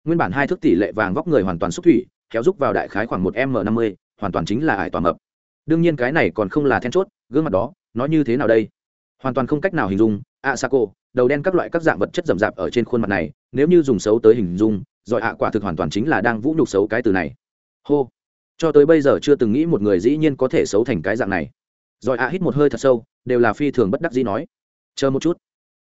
Nguyên bản hai thước tỷ lệ vàng vóc người hoàn toàn xúc thủy, kéo rút vào đại khái khoảng một m năm mươi, hoàn toàn chính là ải toàn mập. Đương nhiên cái này còn không là then chốt, gương mặt đó, nó như thế nào đây? Hoàn toàn không cách nào hình dung a sa cô đầu đen các loại các dạng vật chất rậm rạp ở trên khuôn mặt này, nếu như dùng xấu tới hình dung, rồi ạ, quả thực hoàn toàn chính là đang vũ nhục xấu cái từ này. Hô. Cho tới bây giờ chưa từng nghĩ một người dĩ nhiên có thể xấu thành cái dạng này. Rồi ạ hít một hơi thật sâu, đều là phi thường bất đắc dĩ nói. Chờ một chút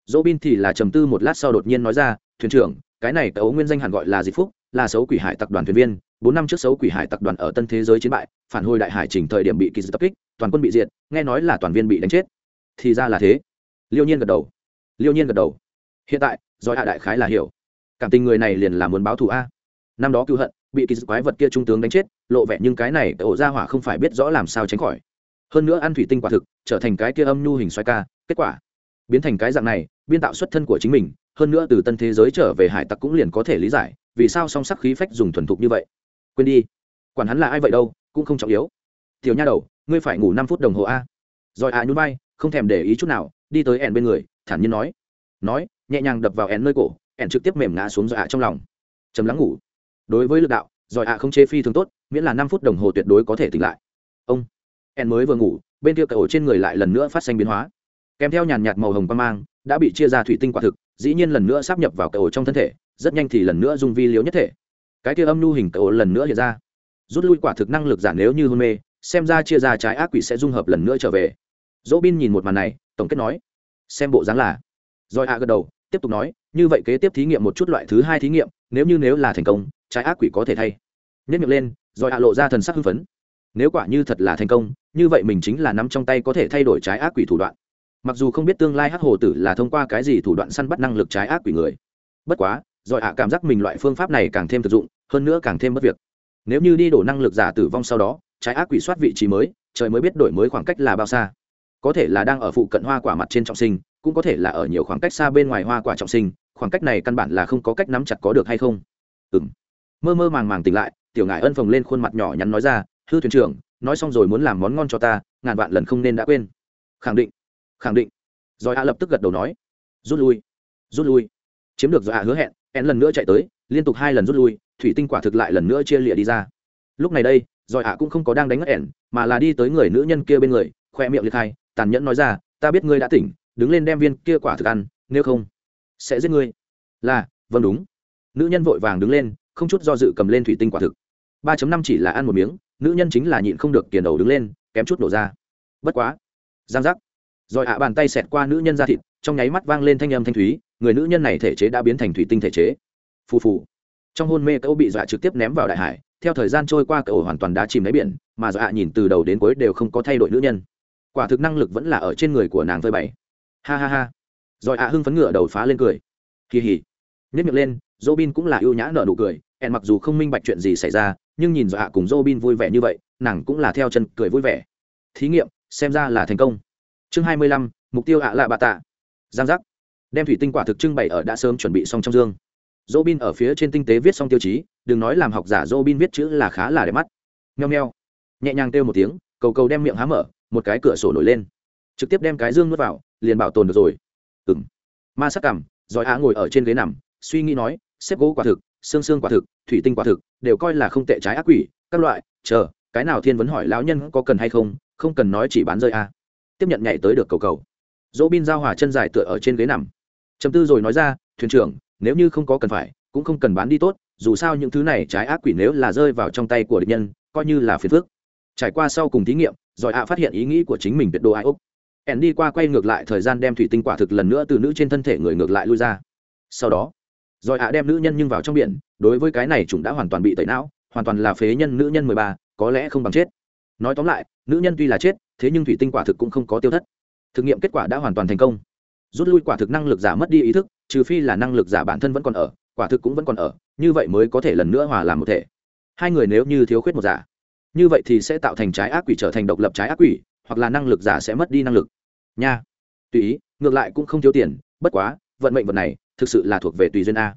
dỗ bin thì là trầm tư một lát sau đột nhiên nói ra, thuyền trưởng, cái này tấu nguyên danh hẳn gọi là dịch phúc, là xấu quỷ hải tập đoàn thuyền viên. Bốn năm trước xấu quỷ hải tập đoàn ở tân thế giới chiến bại, phản hồi đại hải trình thời điểm bị kỳ tập kích, toàn quân bị diệt, nghe nói là toàn viên bị đánh chết. Thì ra là thế. Liêu nhiên gật đầu. Liêu nhiên gật đầu. Hiện tại do hạ đại khái là hiểu. Cảm tình người này liền là muốn báo thù a. Năm đó cứu hận, bị kỳ quái vật kia trung tướng đánh chết, lộ vẻ nhưng cái này ổ ra hỏa không phải biết rõ làm sao tránh khỏi. Hơn nữa ăn thủy tinh quả thực, trở thành cái kia âm nhu hình xoay ca, kết quả biến thành cái dạng này, biên tạo xuất thân của chính mình, hơn nữa từ tân thế giới trở về hải tặc cũng liền có thể lý giải, vì sao song sắc khí phách dùng thuần thục như vậy. Quên đi, quản hắn là ai vậy đâu, cũng không trọng yếu. Tiểu nha đầu, ngươi phải ngủ năm phút đồng hồ a. Rồi a nhún bay không thèm để ý chút nào, đi tới ẻn bên người, thản nhiên nói. Nói, nhẹ nhàng đập vào ẻn nơi cổ ẻn trực tiếp mềm ngã xuống dọa trong lòng. Chấm lắng ngủ. Đối với lực đạo, rồi ạ không chế phi thường tốt, miễn là năm phút đồng hồ tuyệt đối có thể tỉnh lại. Ông ẻn mới vừa ngủ, bên kia cậu trên người lại lần nữa phát sinh biến hóa kèm theo nhàn nhạt màu hồng quan mang, đã bị chia ra thủy tinh quả thực, dĩ nhiên lần nữa sắp nhập vào cậu trong thân thể, rất nhanh thì lần nữa dung vi liếu nhất thể. Cái kia âm nu hình cậu lần nữa hiện ra. Rút lui quả thực năng lực giảm nếu như hôn mê, xem ra chia ra trái ác quỷ sẽ dung hợp lần nữa trở về. Dỗ bin nhìn một màn này, tổng kết nói, xem bộ dáng là. Rồi ạ gật đầu, tiếp tục nói, như vậy kế tiếp thí nghiệm một chút loại thứ hai thí nghiệm, nếu như nếu là thành công, trái ác quỷ có thể thay. Nhất miệng lên, rồi ạ lộ ra thần sắc hưng phấn. Nếu quả như thật là thành công, như vậy mình chính là nắm trong tay có thể thay đổi trái ác quỷ thủ đoạn mặc dù không biết tương lai hắc hồ tử là thông qua cái gì thủ đoạn săn bắt năng lực trái ác quỷ người, bất quá, rồi ạ cảm giác mình loại phương pháp này càng thêm thực dụng, hơn nữa càng thêm mất việc. Nếu như đi đổ năng lực giả tử vong sau đó, trái ác quỷ soát vị trí mới, trời mới biết đổi mới khoảng cách là bao xa. Có thể là đang ở phụ cận hoa quả mặt trên trọng sinh, cũng có thể là ở nhiều khoảng cách xa bên ngoài hoa quả trọng sinh, khoảng cách này căn bản là không có cách nắm chặt có được hay không. Ừ m mơ mơ màng màng tỉnh lại, tiểu ngài ân phồng lên khuôn mặt nhỏ nhắn nói ra, hư thuyền trưởng, nói xong rồi muốn làm món ngon cho ta, ngàn vạn lần không nên đã quên. Khẳng định khẳng định. Rồi a lập tức gật đầu nói, rút lui rút lui. Chiếm được rồi a hứa hẹn en lần nữa chạy tới, liên tục hai lần rút lui, thủy tinh quả thực lại lần nữa chia lịa đi ra. Lúc này đây, rồi ạ cũng không có đang đánh ngất ẻn mà là đi tới người nữ nhân kia bên người, khoe miệng liệt hai tàn nhẫn nói ra, ta biết ngươi đã tỉnh, đứng lên đem viên kia quả thực ăn, nếu không, sẽ giết ngươi. Là vâng đúng. Nữ nhân vội vàng đứng lên, không chút do dự cầm lên thủy tinh quả thực. Ba năm chỉ là ăn một miếng, nữ nhân chính là nhịn không được tiền đầu đứng lên, kém chút đổ ra. Bất quá, giang giác rồi ạ bàn tay xẹt qua nữ nhân ra thịt trong nháy mắt vang lên thanh âm thanh thúy người nữ nhân này thể chế đã biến thành thủy tinh thể chế. Phù phù. Trong hôn mê cậu bị dọa trực tiếp ném vào đại hải theo thời gian trôi qua cậu hoàn toàn đã chìm lấy biển mà dọa nhìn từ đầu đến cuối đều không có thay đổi nữ nhân. Quả thực năng lực vẫn là ở trên người của nàng phơi bày. Ha ha ha. Rồi ạ hưng phấn ngựa đầu phá lên cười. Kỳ hỉ nhất miệng lên Robin cũng là ưu nhã nở nụ cười, ẹn mặc dù không minh bạch chuyện gì xảy ra, nhưng nhìn Dọa cùng Robin vui vẻ như vậy, nàng cũng là theo chân cười vui vẻ. Thí nghiệm, xem ra là thành công. Chương 25, mục tiêu ạ lạ bà tạ. Giang giác. Đem thủy tinh quả thực trưng bày ở đã sớm chuẩn bị xong trong dương. Robin ở phía trên tinh tế viết xong tiêu chí, đừng nói làm học giả Robin viết chữ là khá là đẹp mắt. nheo nheo Nhẹ nhàng kêu một tiếng, cầu cầu đem miệng há mở, một cái cửa sổ nổi lên. Trực tiếp đem cái dương nuốt vào, liền bảo tồn được rồi. Ừm. Ma sắc cảm rồi á ngồi ở trên ghế nằm, suy nghĩ nói, xếp gỗ quả thực xương xương quả thực thủy tinh quả thực đều coi là không tệ trái ác quỷ các loại chờ cái nào thiên vấn hỏi lão nhân có cần hay không không cần nói chỉ bán rơi à tiếp nhận nhảy tới được cầu cầu. Dỗ bin giao hòa chân dài tựa ở trên ghế nằm. Chấm tư rồi nói ra, thuyền trưởng, nếu như không có cần phải, cũng không cần bán đi tốt, dù sao những thứ này trái ác quỷ nếu là rơi vào trong tay của địch nhân, coi như là phiền phước trải qua sau cùng thí nghiệm giỏi ạ phát hiện ý nghĩ của chính mình tuyệt đồ ai úc. Ẻn đi qua quay ngược lại thời gian đem thủy tinh quả thực lần nữa từ nữ trên thân thể người ngược lại lui ra. Sau đó giỏi ạ đem nữ nhân nhưng vào trong biển, đối với cái này chúng đã hoàn toàn bị tẩy não, hoàn toàn là phế nhân nữ nhân mười ba, có lẽ không bằng chết nói tóm lại, nữ nhân tuy là chết, thế nhưng thủy tinh quả thực cũng không có tiêu thất. Thực nghiệm kết quả đã hoàn toàn thành công. Rút lui quả thực năng lực giả mất đi ý thức, trừ phi là năng lực giả bản thân vẫn còn ở, quả thực cũng vẫn còn ở, như vậy mới có thể lần nữa hòa làm một thể. Hai người nếu như thiếu khuyết một giả, như vậy thì sẽ tạo thành trái ác quỷ trở thành độc lập trái ác quỷ, hoặc là năng lực giả sẽ mất đi năng lực. Nha. Tùy ý, ngược lại cũng không thiếu tiền, bất quá, vận mệnh vật này thực sự là thuộc về tùy duyên a.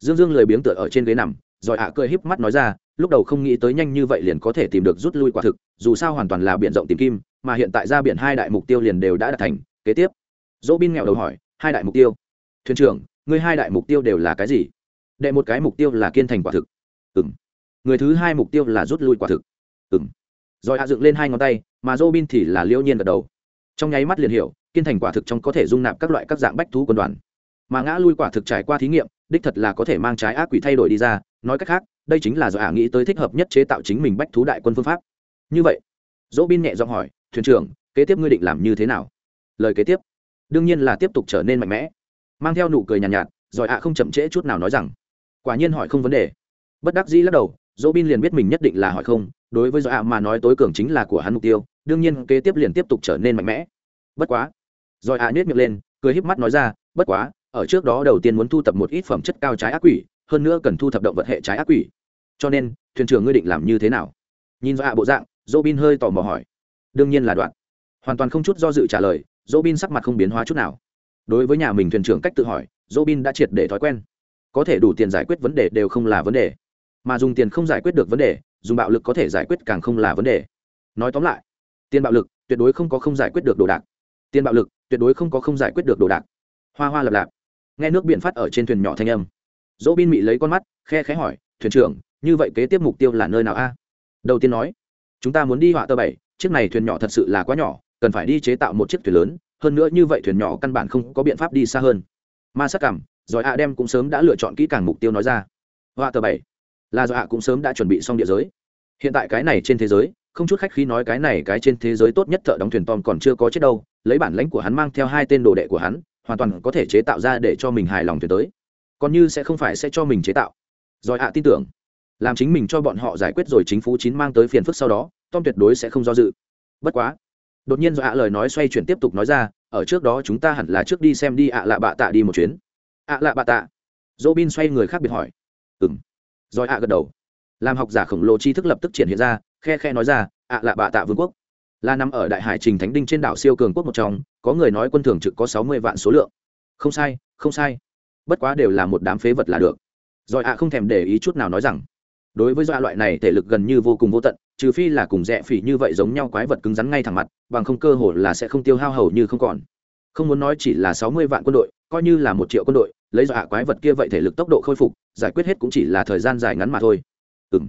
Dương dương lười biếng tựa ở trên ghế nằm, rồi ạ cười híp mắt nói ra lúc đầu không nghĩ tới nhanh như vậy liền có thể tìm được rút lui quả thực, dù sao hoàn toàn là biển rộng tìm kim, mà hiện tại ra biển hai đại mục tiêu liền đều đã đạt thành. Kế tiếp dỗ bin nghèo đầu hỏi, hai đại mục tiêu? Thuyền trưởng người hai đại mục tiêu đều là cái gì? Đệ một cái mục tiêu là kiên thành quả thực. Ừng người thứ hai mục tiêu là rút lui quả thực. Ừng rồi hạ dựng lên hai ngón tay, mà dỗ bin thì là liễu nhiên gật đầu. Trong nháy mắt liền hiểu, kiên thành quả thực trong có thể dung nạp các loại các dạng bách thú quân đoàn. Mà ngã lui quả thực trải qua thí nghiệm, đích thật là có thể mang trái ác quỷ thay đổi đi ra, nói cách khác đây chính là do ả nghĩ tới thích hợp nhất chế tạo chính mình bách thú đại quân phương pháp. Như vậy dỗ bin nhẹ giọng hỏi thuyền trưởng kế tiếp ngươi định làm như thế nào? Lời kế tiếp đương nhiên là tiếp tục trở nên mạnh mẽ. Mang theo nụ cười nhàn nhạt, nhạt rồi ạ không chậm trễ chút nào nói rằng quả nhiên hỏi không vấn đề. Bất đắc dĩ lắc đầu dỗ bin liền biết mình nhất định là hỏi không đối với do ạ mà nói tối cường chính là của hắn mục tiêu đương nhiên kế tiếp liền tiếp tục trở nên mạnh mẽ. Bất quá rồi ạ nhét miệng lên cười híp mắt nói ra bất quá ở trước đó đầu tiên muốn thu thập một ít phẩm chất cao trái ác quỷ hơn nữa cần thu thập động vật hệ trái ác quỷ. Cho nên, thuyền trưởng ngươi định làm như thế nào? Nhìn do ạ bộ dạng dỗ bin hơi tò mò hỏi. Đương nhiên là đoạn. Hoàn toàn không chút do dự trả lời dỗ bin sắc mặt không biến hóa chút nào. Đối với nhà mình thuyền trưởng cách tự hỏi dỗ bin đã triệt để thói quen. Có thể đủ tiền giải quyết vấn đề đều không là vấn đề. Mà dùng tiền không giải quyết được vấn đề, dùng bạo lực có thể giải quyết càng không là vấn đề. Nói tóm lại, tiền bạo lực tuyệt đối không có không giải quyết được đồ đạc. Tiền bạo lực tuyệt đối không có không giải quyết được đồ đạc. Hoa hoa lập lạp. Nghe nước biển phát ở trên thuyền nhỏ thanh âm dỗ bin mị lấy con mắt, khe khẽ hỏi, thuyền trưởng, như vậy kế tiếp mục tiêu là nơi nào a? Đầu tiên nói, chúng ta muốn đi họa tơ bảy, chiếc này thuyền nhỏ thật sự là quá nhỏ, cần phải đi chế tạo một chiếc thuyền lớn, hơn nữa như vậy thuyền nhỏ căn bản không có biện pháp đi xa hơn. Ma sắc cảm rồi a đem cũng sớm đã lựa chọn kỹ càng mục tiêu nói ra. Họa tơ bảy, là do a cũng sớm đã chuẩn bị xong địa giới. Hiện tại cái này trên thế giới, không chút khách khi nói cái này cái trên thế giới tốt nhất thợ đóng thuyền tom còn chưa có chết đâu, lấy bản lãnh của hắn mang theo hai tên đồ đệ của hắn, hoàn toàn có thể chế tạo ra để cho mình hài lòng thuyền tới còn như sẽ không phải sẽ cho mình chế tạo. Rồi ạ, tin tưởng. Làm chính mình cho bọn họ giải quyết rồi chính phủ chín mang tới phiền phức sau đó, tom tuyệt đối sẽ không do dự. Bất quá. Đột nhiên do ạ lời nói xoay chuyển tiếp tục nói ra, ở trước đó chúng ta hẳn là trước đi xem đi ạ lạ bạ tạ đi một chuyến. Ạ lạ bạ tạ. Dỗ bin xoay người khác biệt hỏi. Ừ m rồi ạ gật đầu. Làm học giả khổng lồ tri thức lập tức triển hiện ra, khe khe nói ra, ạ lạ bạ tạ vương quốc. Là nằm ở đại hải trình thánh đinh trên đảo siêu cường quốc một trong, có người nói quân thường trực có sáu mươi vạn số lượng. Không sai không sai bất quá đều là một đám phế vật là được. Rồi ạ không thèm để ý chút nào nói rằng, đối với dọa loại này thể lực gần như vô cùng vô tận, trừ phi là cùng rẽ phỉ như vậy giống nhau quái vật cứng rắn ngay thẳng mặt, bằng không cơ hồ là sẽ không tiêu hao hầu như không còn. Không muốn nói chỉ là sáu mươi vạn quân đội, coi như là một triệu quân đội, lấy dọa quái vật kia vậy thể lực tốc độ khôi phục, giải quyết hết cũng chỉ là thời gian dài ngắn mà thôi. Ừ m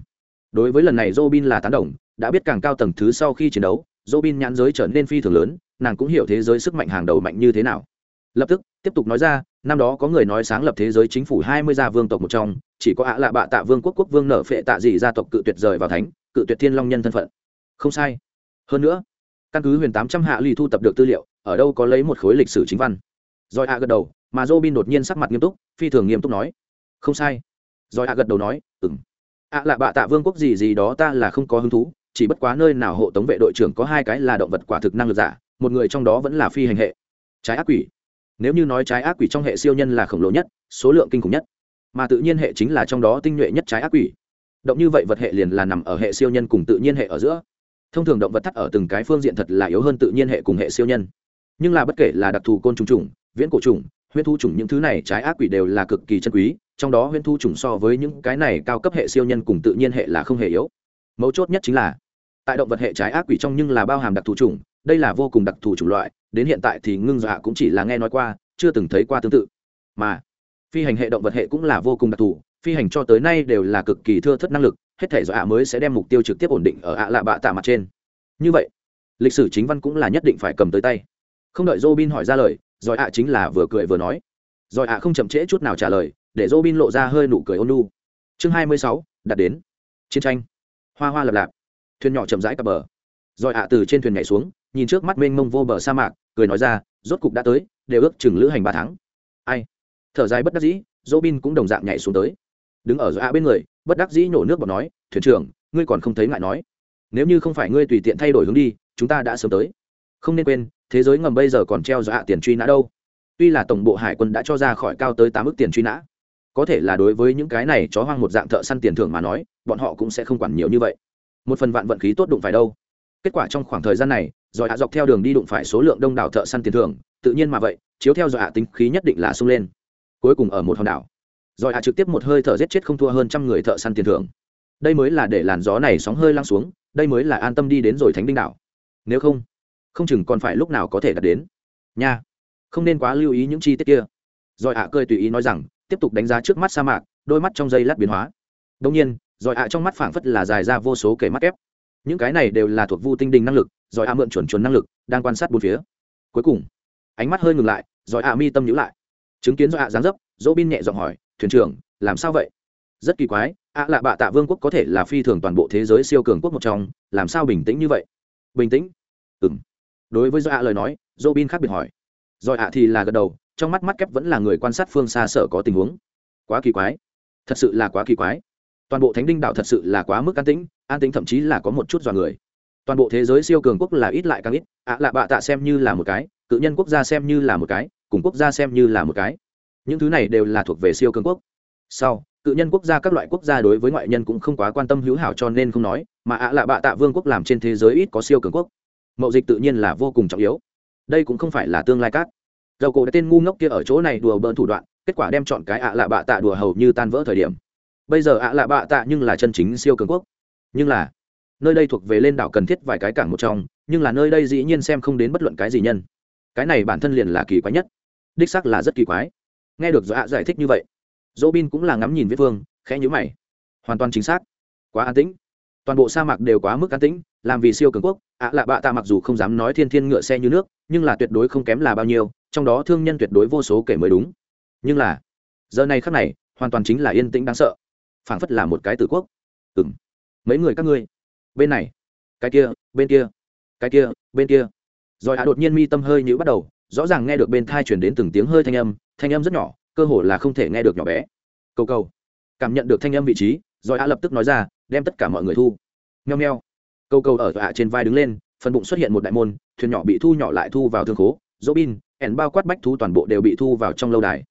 đối với lần này robin là tán đồng, đã biết càng cao tầng thứ sau khi chiến đấu, robin nhãn giới trở nên phi thường lớn, nàng cũng hiểu thế giới sức mạnh hàng đầu mạnh như thế nào lập tức, tiếp tục nói ra, năm đó có người nói sáng lập thế giới chính phủ hai mươi gia vương tộc một trong, chỉ có ạ lạ bạ tạ vương quốc quốc vương nở phệ tạ dị gia tộc cự tuyệt rời vào thánh, cự tuyệt thiên long nhân thân phận. Không sai. Hơn nữa, căn cứ huyền tám trăm hạ lì thu tập được tư liệu, ở đâu có lấy một khối lịch sử chính văn. Rồi ạ gật đầu, mà dô bin đột nhiên sắc mặt nghiêm túc, phi thường nghiêm túc nói, không sai. Rồi ạ gật đầu nói ừng ạ lạ bạ tạ vương quốc gì gì đó ta là không có hứng thú, chỉ bất quá nơi nào hộ tống vệ đội trưởng có hai cái là động vật quả thực năng lực giả, một người trong đó vẫn là phi hành hệ. Trái ác quỷ nếu như nói trái ác quỷ trong hệ siêu nhân là khổng lồ nhất, số lượng kinh khủng nhất, mà tự nhiên hệ chính là trong đó tinh nhuệ nhất trái ác quỷ. Động như vậy vật hệ liền là nằm ở hệ siêu nhân cùng tự nhiên hệ ở giữa. Thông thường động vật thắt ở từng cái phương diện thật là yếu hơn tự nhiên hệ cùng hệ siêu nhân. Nhưng là bất kể là đặc thù côn trùng trùng viễn cổ trùng huyễn thu trùng những thứ này trái ác quỷ đều là cực kỳ chân quý, trong đó huyễn thu trùng so với những cái này cao cấp hệ siêu nhân cùng tự nhiên hệ là không hề yếu. Mấu chốt nhất chính là, tại động vật hệ trái ác quỷ trong nhưng là bao hàm đặc thù trùng đây là vô cùng đặc thù chủng loại, đến hiện tại thì ngưng dọa cũng chỉ là nghe nói qua, chưa từng thấy qua tương tự. Mà, phi hành hệ động vật hệ cũng là vô cùng đặc thù, phi hành cho tới nay đều là cực kỳ thưa thất năng lực, hết thể dọa mới sẽ đem mục tiêu trực tiếp ổn định ở ạ lạ bạ tạ mặt trên. Như vậy, lịch sử chính văn cũng là nhất định phải cầm tới tay. Không đợi Robin hỏi ra lời rồi ạ chính là vừa cười vừa nói. Rồi ạ không chậm trễ chút nào trả lời, để Robin lộ ra hơi nụ cười ôn lu chương hai mươi sáu, đặt đến. Chiến tranh. Hoa hoa lập lạp. Thuyền nhỏ chậm rãi cập bờ. Rồi ạ từ trên thuyền nhảy xuống nhìn trước mắt mênh mông vô bờ sa mạc, cười nói ra, rốt cục đã tới, đều ước chừng lữ hành ba tháng. Ai? Thở dài bất đắc dĩ dỗ bin cũng đồng dạng nhảy xuống tới. Đứng ở giữa a bên người, bất đắc dĩ nhổ nước bọt nói, thuyền trưởng, ngươi còn không thấy ngại nói. Nếu như không phải ngươi tùy tiện thay đổi hướng đi, chúng ta đã sớm tới. Không nên quên, thế giới ngầm bây giờ còn treo dọa tiền truy nã đâu. Tuy là tổng bộ hải quân đã cho ra khỏi cao tới tám ước tiền truy nã, có thể là đối với những cái này chó hoang một dạng thợ săn tiền thưởng mà nói, bọn họ cũng sẽ không quản nhiều như vậy. Một phần vạn vận khí tốt đụng phải đâu. Kết quả trong khoảng thời gian này rồi hạ dọc theo đường đi đụng phải số lượng đông đảo thợ săn tiền thưởng, tự nhiên mà vậy, chiếu theo dõi hạ tính khí nhất định là sung lên. Cuối cùng ở một hòn đảo, rồi hạ trực tiếp một hơi thở giết chết không thua hơn trăm người thợ săn tiền thưởng. Đây mới là để làn gió này sóng hơi lăng xuống, đây mới là an tâm đi đến rồi thánh đinh đảo. Nếu không không chừng còn phải lúc nào có thể đạt đến. Nha, không nên quá lưu ý những chi tiết kia. Rồi hạ cười tùy ý nói rằng, tiếp tục đánh giá trước mắt sa mạc, đôi mắt trong dây lát biến hóa. Đông nhiên, rồi hạ trong mắt phảng phất là dài ra vô số kể mắt ép những cái này đều là thuộc vu tinh đình năng lực, giỏi a mượn chuẩn chuẩn năng lực, đang quan sát bốn phía. Cuối cùng, ánh mắt hơi ngừng lại, giỏi a mi tâm nhữ lại. Chứng kiến do ạ dáng dấp, dỗ bin nhẹ giọng hỏi, thuyền trưởng, làm sao vậy? Rất kỳ quái a lạ bạ tạ vương quốc có thể là phi thường toàn bộ thế giới siêu cường quốc một trong, làm sao bình tĩnh như vậy? Bình tĩnh? Ừ m đối với do ạ lời nói, dỗ bin khác biệt hỏi. Do ạ thì là gật đầu, trong mắt mắt kép vẫn là người quan sát phương xa sở có tình huống. Quá kỳ quái, thật sự là quá kỳ quái toàn bộ thánh đinh đạo thật sự là quá mức an tĩnh an tĩnh thậm chí là có một chút dọa người. Toàn bộ thế giới siêu cường quốc là ít lại càng ít, ạ à lạ bạ tạ xem như là một cái, cự nhân quốc gia xem như là một cái, cùng quốc gia xem như là một cái. Những thứ này đều là thuộc về siêu cường quốc. Sau, cự nhân quốc gia các loại quốc gia đối với ngoại nhân cũng không quá quan tâm hữu hảo cho nên không nói, mà ạ à lạ bạ tạ vương quốc làm trên thế giới ít có siêu cường quốc. Mậu dịch tự nhiên là vô cùng trọng yếu. Đây cũng không phải là tương lai cát. Dầu cổ tên ngu ngốc kia ở chỗ này đùa bỡn thủ đoạn, kết quả đem chọn cái ạ lạ bạ tạ đùa hầu như tan vỡ thời điểm bây giờ ạ lạ bạ tạ nhưng là chân chính siêu cường quốc. Nhưng là, nơi đây thuộc về lên đảo cần thiết vài cái cảng một trong, nhưng là nơi đây dĩ nhiên xem không đến bất luận cái gì nhân. Cái này bản thân liền là kỳ quái nhất. Đích sắc là rất kỳ quái. Nghe được do ạ giải thích như vậy dỗ bin cũng là ngắm nhìn viết vương, khẽ nhữ mày. Hoàn toàn chính xác. Quá an tĩnh. Toàn bộ sa mạc đều quá mức an tĩnh, làm vì siêu cường quốc, ạ lạ bạ tạ mặc dù không dám nói thiên thiên ngựa xe như nước, nhưng là tuyệt đối không kém là bao nhiêu, trong đó thương nhân tuyệt đối vô số kể mới đúng. Nhưng là, giờ này khắc này, hoàn toàn chính là yên tĩnh đáng sợ phảng phất là một cái tử quốc. Ừng mấy người các ngươi? Bên này. Cái kia, bên kia. Cái kia, bên kia. Rồi ạ đột nhiên mi tâm hơi nhữ bắt đầu, rõ ràng nghe được bên thai chuyển đến từng tiếng hơi thanh âm thanh âm rất nhỏ, cơ hồ là không thể nghe được nhỏ bé. Câu câu cảm nhận được thanh âm vị trí, rồi ạ lập tức nói ra, đem tất cả mọi người thu. Nheo nheo câu câu ở ạ trên vai đứng lên, phần bụng xuất hiện một đại môn, thuyền nhỏ bị thu nhỏ lại thu vào thương khố dỗ bin ẻn bao quát bách thu toàn bộ đều bị thu vào trong lâu đài.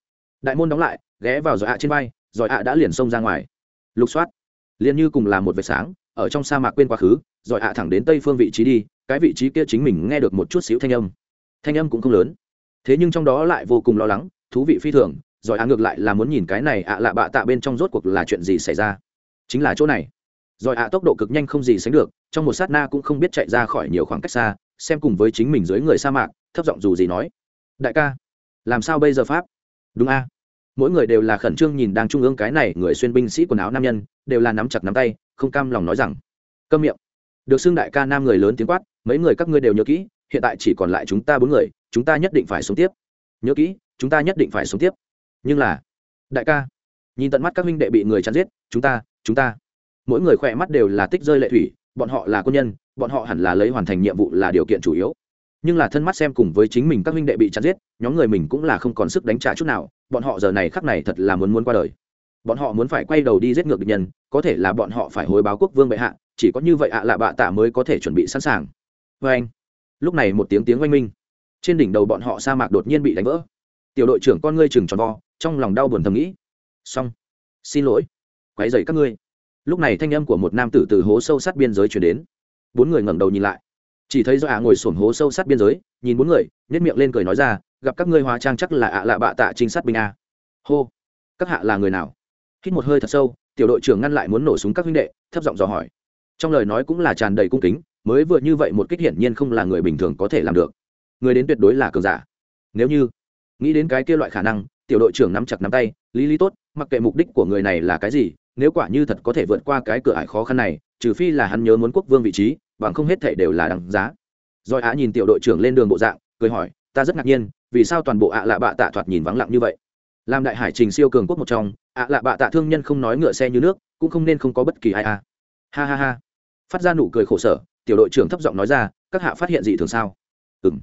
Đại môn đóng lại, ghé vào rồi ạ trên vai, rồi ạ đã liền xông ra ngoài lục soát. Liền như cùng là một vệt sáng, ở trong sa mạc quên quá khứ, rồi ạ thẳng đến tây phương vị trí đi, cái vị trí kia chính mình nghe được một chút xíu thanh âm. Thanh âm cũng không lớn. Thế nhưng trong đó lại vô cùng lo lắng, thú vị phi thường, rồi ạ ngược lại là muốn nhìn cái này ạ lạ bạ tạ bên trong rốt cuộc là chuyện gì xảy ra. Chính là chỗ này. Rồi ạ tốc độ cực nhanh không gì sánh được, trong một sát na cũng không biết chạy ra khỏi nhiều khoảng cách xa, xem cùng với chính mình dưới người sa mạc, thấp giọng dù gì nói. Đại ca, làm sao bây giờ pháp? Đúng a mỗi người đều là khẩn trương nhìn đang trung ương cái này người xuyên binh sĩ quần áo nam nhân, đều là nắm chặt nắm tay, không cam lòng nói rằng, câm miệng. Được xưng đại ca nam người lớn tiếng quát, mấy người các ngươi đều nhớ kỹ, hiện tại chỉ còn lại chúng ta bốn người, chúng ta nhất định phải sống tiếp. Nhớ kỹ, chúng ta nhất định phải sống tiếp. Nhưng là, đại ca, nhìn tận mắt các huynh đệ bị người chặn giết, chúng ta chúng ta. Mỗi người khỏe mắt đều là tích rơi lệ thủy, bọn họ là quân nhân, bọn họ hẳn là lấy hoàn thành nhiệm vụ là điều kiện chủ yếu. Nhưng là thân mắt xem cùng với chính mình các huynh đệ bị chặn giết nhóm người mình cũng là không còn sức đánh trả chút nào, bọn họ giờ này khắc này thật là muốn muốn qua đời. Bọn họ muốn phải quay đầu đi giết ngược địch nhân, có thể là bọn họ phải hối báo quốc vương bệ hạ, chỉ có như vậy ạ à là bạ tạ mới có thể chuẩn bị sẵn sàng. Vê anh, lúc này một tiếng tiếng oanh minh. Trên đỉnh đầu bọn họ sa mạc đột nhiên bị đánh vỡ. Tiểu đội trưởng con ngươi chừng tròn vo, trong lòng đau buồn thầm nghĩ. Xong. Xin lỗi. Quái dày các ngươi. Lúc này thanh âm của một nam tử từ hố sâu sát biên giới chuyển đến. Bốn người ngẩng đầu nhìn lại. Chỉ thấy do ạ ngồi sổm hố sâu sát biên giới, nhìn bốn người nhét miệng lên cười nói ra gặp các ngươi hóa trang chắc là ạ lạ bạ tạ trinh sát binh a. Hô. Các hạ là người nào? Hít một hơi thật sâu, tiểu đội trưởng ngăn lại muốn nổ súng các huynh đệ, thấp giọng dò hỏi. Trong lời nói cũng là tràn đầy cung kính, mới vừa như vậy một kích hiển nhiên không là người bình thường có thể làm được. Người đến tuyệt đối là cường giả. Nếu như nghĩ đến cái kia loại khả năng, tiểu đội trưởng nắm chặt nắm tay, lý lý tốt, mặc kệ mục đích của người này là cái gì, nếu quả như thật có thể vượt qua cái cửa ải khó khăn này, trừ phi là hắn nhớ muốn quốc vương vị trí, bằng không hết thể đều là đằng giá. Rồi á nhìn tiểu đội trưởng lên đường bộ dạng, cười hỏi, ta rất ngạc nhiên vì sao toàn bộ ạ lạ bạ tạ thoạt nhìn vắng lặng như vậy? Làm đại hải trình siêu cường quốc một trong, ạ lạ bạ tạ thương nhân không nói ngựa xe như nước, cũng không nên không có bất kỳ ai à. Ha ha ha. Phát ra nụ cười khổ sở, tiểu đội trưởng thấp giọng nói ra, các hạ phát hiện gì thường sao? Ừng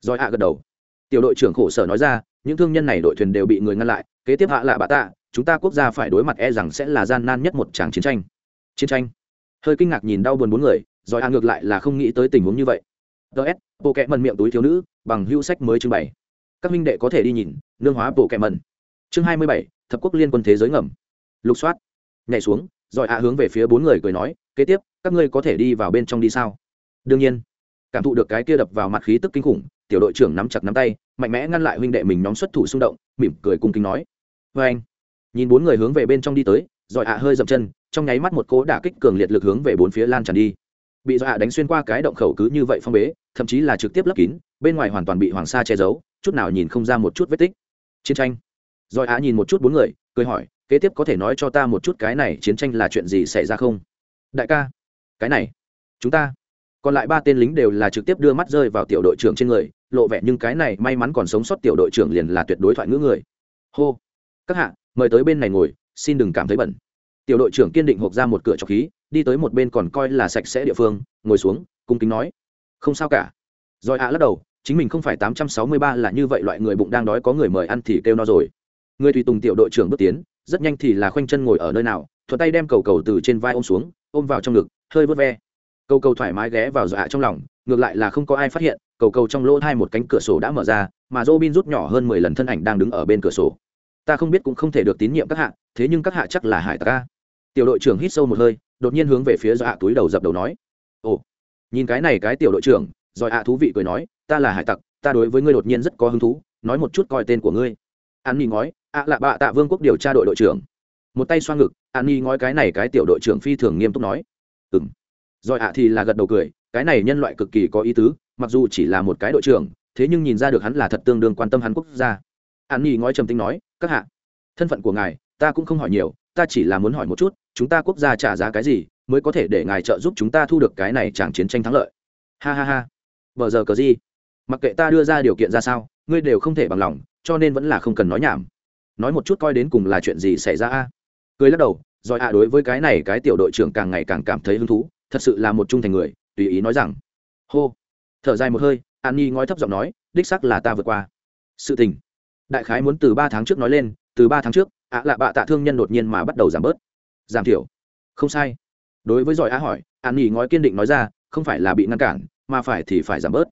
rồi ạ gật đầu. Tiểu đội trưởng khổ sở nói ra, những thương nhân này đội thuyền đều bị người ngăn lại, kế tiếp hạ lạ bạ tạ, chúng ta quốc gia phải đối mặt e rằng sẽ là gian nan nhất một tràng chiến tranh. Chiến tranh. Hơi kinh ngạc nhìn đau buồn bốn người, rồi ạ ngược lại là không nghĩ tới tình huống như vậy. Ts bộ kẹ mần miệng túi thiếu nữ, bằng hữu sách mới trưng bày các minh đệ có thể đi nhìn, nương hóa bộ kẹ mần. Chương hai mươi bảy, thập quốc liên quân thế giới ngầm. Lục soát. Nhảy xuống, rồi ạ hướng về phía bốn người cười nói, kế tiếp, các ngươi có thể đi vào bên trong đi sao? Đương nhiên. Cảm thụ được cái kia đập vào mặt khí tức kinh khủng, tiểu đội trưởng nắm chặt nắm tay, mạnh mẽ ngăn lại huynh đệ mình nhóm xuất thủ xung động, mỉm cười cung kính nói. Vê anh. Nhìn bốn người hướng về bên trong đi tới, rồi ạ hơi dậm chân, trong nháy mắt một cố đả kích cường liệt lực hướng về bốn phía lan tràn đi. Bị hạ đánh xuyên qua cái động khẩu cứ như vậy phong bế, thậm chí là trực tiếp lấp kín, bên ngoài hoàn toàn bị hoàng sa che giấu chút nào nhìn không ra một chút vết tích. Chiến tranh. Rồi á nhìn một chút bốn người, cười hỏi, kế tiếp có thể nói cho ta một chút cái này chiến tranh là chuyện gì xảy ra không? Đại ca, cái này, chúng ta, còn lại ba tên lính đều là trực tiếp đưa mắt rơi vào tiểu đội trưởng trên người, lộ vẻ nhưng cái này may mắn còn sống sót tiểu đội trưởng liền là tuyệt đối thoại ngữ người. Hô, các hạ, mời tới bên này ngồi, xin đừng cảm thấy bẩn. Tiểu đội trưởng kiên định hộp ra một cửa trọc khí, đi tới một bên còn coi là sạch sẽ địa phương, ngồi xuống, cung kính nói, không sao cả. Rồi ạ lắc đầu chính mình không phải tám trăm sáu mươi ba là như vậy loại người bụng đang đói có người mời ăn thì kêu no rồi. Người tùy tùng tiểu đội trưởng bước tiến, rất nhanh thì là khoanh chân ngồi ở nơi nào, thuận tay đem cầu cầu từ trên vai ôm xuống, ôm vào trong ngực, hơi vớt ve. Cầu cầu thoải mái ghé vào dọa trong lòng, ngược lại là không có ai phát hiện, cầu cầu trong lỗ hai một cánh cửa sổ đã mở ra, mà dô bin rút nhỏ hơn mười lần thân ảnh đang đứng ở bên cửa sổ. Ta không biết cũng không thể được tín nhiệm các hạ, thế nhưng các hạ chắc là hải tặc ca tiểu đội trưởng hít sâu một hơi, đột nhiên hướng về phía dọa túi đầu dập đầu nói. Ồ, nhìn cái này cái tiểu đội trưởng rồi ạ thú vị cười nói ta là hải tặc, ta đối với ngươi đột nhiên rất có hứng thú, nói một chút coi tên của ngươi. An ni ngói ạ là bạ tạ vương quốc điều tra đội đội trưởng. Một tay xoa ngực, an ni ngói cái này cái tiểu đội trưởng phi thường nghiêm túc nói ừng rồi ạ thì là gật đầu cười, cái này nhân loại cực kỳ có ý tứ, mặc dù chỉ là một cái đội trưởng, thế nhưng nhìn ra được hắn là thật tương đương quan tâm hắn quốc gia. An ni ngói trầm tính nói, các hạ, thân phận của ngài, ta cũng không hỏi nhiều, ta chỉ là muốn hỏi một chút, chúng ta quốc gia trả giá cái gì mới có thể để ngài trợ giúp chúng ta thu được cái này chẳng chiến tranh thắng lợi? Ha ha ha. Vợ giờ cờ gì? Mặc kệ ta đưa ra điều kiện ra sao, ngươi đều không thể bằng lòng, cho nên vẫn là không cần nói nhảm. Nói một chút coi đến cùng là chuyện gì xảy ra a? Cười lắc đầu giỏi ạ, đối với cái này cái tiểu đội trưởng càng ngày càng cảm thấy hứng thú, thật sự là một trung thành người, tùy ý nói rằng, hô. Thở dài một hơi, an nhi ngói thấp giọng nói, đích sắc là ta vượt qua. Sự tình. Đại khái muốn từ ba tháng trước nói lên, từ ba tháng trước, ạ lạ bạ tạ thương nhân đột nhiên mà bắt đầu giảm bớt. Giảm thiểu. Không sai. Đối với giỏi á hỏi, an nhi ngói kiên định nói ra, không phải là bị ngăn cản, mà phải thì phải giảm bớt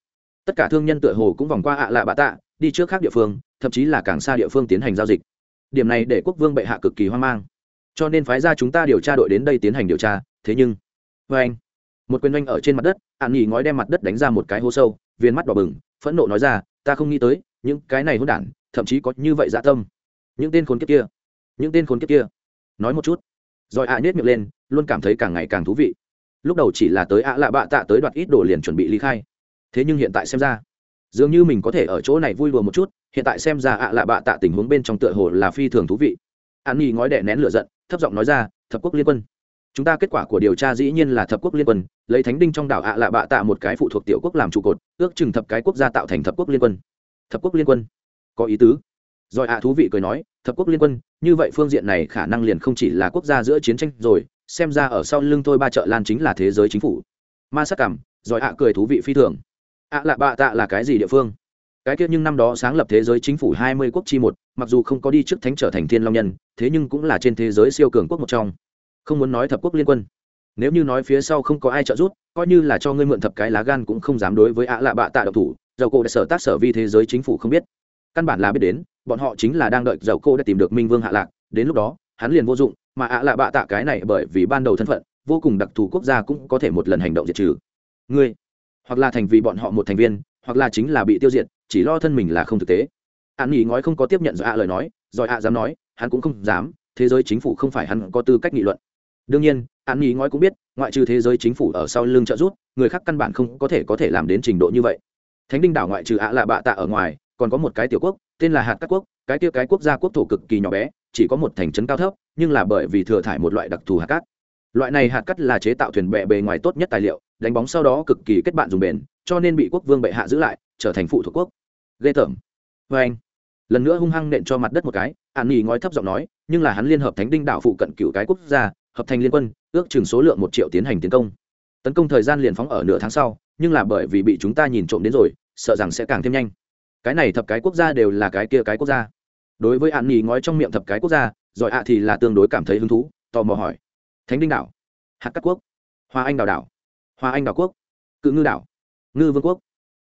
tất cả thương nhân tựa hồ cũng vòng qua ạ lạ bạ tạ, đi trước khác địa phương, thậm chí là càng xa địa phương tiến hành giao dịch. Điểm này để quốc vương bệ hạ cực kỳ hoang mang. Cho nên phái ra chúng ta điều tra đội đến đây tiến hành điều tra, thế nhưng vê anh. Một quyền oanh ở trên mặt đất ạn nghỉ ngói đem mặt đất đánh ra một cái hố sâu, viên mắt đỏ bừng, phẫn nộ nói ra, ta không nghĩ tới, những cái này hôn đản, thậm chí có như vậy dạ tâm. Những tên khốn kiếp kia, những tên khốn kiếp kia. Nói một chút. Rồi ạ à nhét miệng lên, luôn cảm thấy càng ngày càng thú vị. Lúc đầu chỉ là tới ạ lạ bạ tạ tới đoạt ít đồ liền chuẩn bị ly khai thế nhưng hiện tại xem ra, dường như mình có thể ở chỗ này vui đùa một chút, hiện tại xem ra ạ lạ bạ tạ tình huống bên trong tựa hồ là phi thường thú vị. An nhi ngói đẻ nén lửa giận, thấp giọng nói ra, thập quốc liên quân. Chúng ta kết quả của điều tra dĩ nhiên là thập quốc liên quân, lấy thánh đinh trong đảo ạ lạ bạ tạ một cái phụ thuộc tiểu quốc làm trụ cột, ước chừng thập cái quốc gia tạo thành thập quốc liên quân. Thập quốc liên quân? Có ý tứ. Rồi ạ thú vị cười nói, thập quốc liên quân, như vậy phương diện này khả năng liền không chỉ là quốc gia giữa chiến tranh rồi, xem ra ở sau lưng tôi ba chợ lan chính là thế giới chính phủ. Ma sắc cảm, rồi ạ cười thú vị phi thường ạ lạ bạ tạ là cái gì địa phương? Cái kia nhưng năm đó sáng lập thế giới chính phủ hai mươi quốc chi một, mặc dù không có đi trước thánh trở thành thiên long nhân, thế nhưng cũng là trên thế giới siêu cường quốc một trong. Không muốn nói thập quốc liên quân. Nếu như nói phía sau không có ai trợ giúp, coi như là cho ngươi mượn thập cái lá gan cũng không dám đối với ạ lạ bạ tạ độc thủ, dầu cô đã sở tác sở vi thế giới chính phủ không biết. Căn bản là biết đến, bọn họ chính là đang đợi dầu cô đã tìm được minh vương hạ lạc, đến lúc đó, hắn liền vô dụng, mà ạ lạ bạ tạ cái này bởi vì ban đầu thân phận, vô cùng đặc thù quốc gia cũng có thể một lần hành động diệt trừ. Ngươi hoặc là thành vì bọn họ một thành viên, hoặc là chính là bị tiêu diệt, chỉ lo thân mình là không thực tế. An nghỉ ngói không có tiếp nhận do ạ lời nói, rồi ạ dám nói, hắn cũng không dám, thế giới chính phủ không phải hắn có tư cách nghị luận. Đương nhiên, an nghỉ ngói cũng biết, ngoại trừ thế giới chính phủ ở sau lưng trợ giúp, người khác căn bản không có thể có thể làm đến trình độ như vậy. Thánh đinh đảo ngoại trừ ạ là bạ tạ ở ngoài, còn có một cái tiểu quốc, tên là hạt các quốc, cái kia cái quốc gia quốc thổ cực kỳ nhỏ bé, chỉ có một thành trấn cao thấp, nhưng là bởi vì thừa thải một loại đặc thù hạt cát. Loại này hạt cát là chế tạo thuyền bè bề ngoài tốt nhất tài liệu đánh bóng sau đó cực kỳ kết bạn dùng bền, cho nên bị quốc vương bệ hạ giữ lại, trở thành phụ thuộc quốc. Ghê tởm. Vê anh, lần nữa hung hăng nện cho mặt đất một cái ạn nghỉ ngói thấp giọng nói, nhưng là hắn liên hợp thánh đinh đạo phụ cận cựu cái quốc gia, hợp thành liên quân, ước chừng số lượng một triệu tiến hành tiến công. Tấn công thời gian liền phóng ở nửa tháng sau, nhưng là bởi vì bị chúng ta nhìn trộm đến rồi, sợ rằng sẽ càng thêm nhanh. Cái này thập cái quốc gia đều là cái kia cái quốc gia. Đối với ạn nghỉ ngói trong miệng thập cái quốc gia, giỏi ạ thì là tương đối cảm thấy hứng thú, tò mò hỏi. Thánh đinh đảo hạt các quốc, hoa anh đảo đảo hoa anh đảo quốc. Cự ngư đảo. Ngư vương quốc.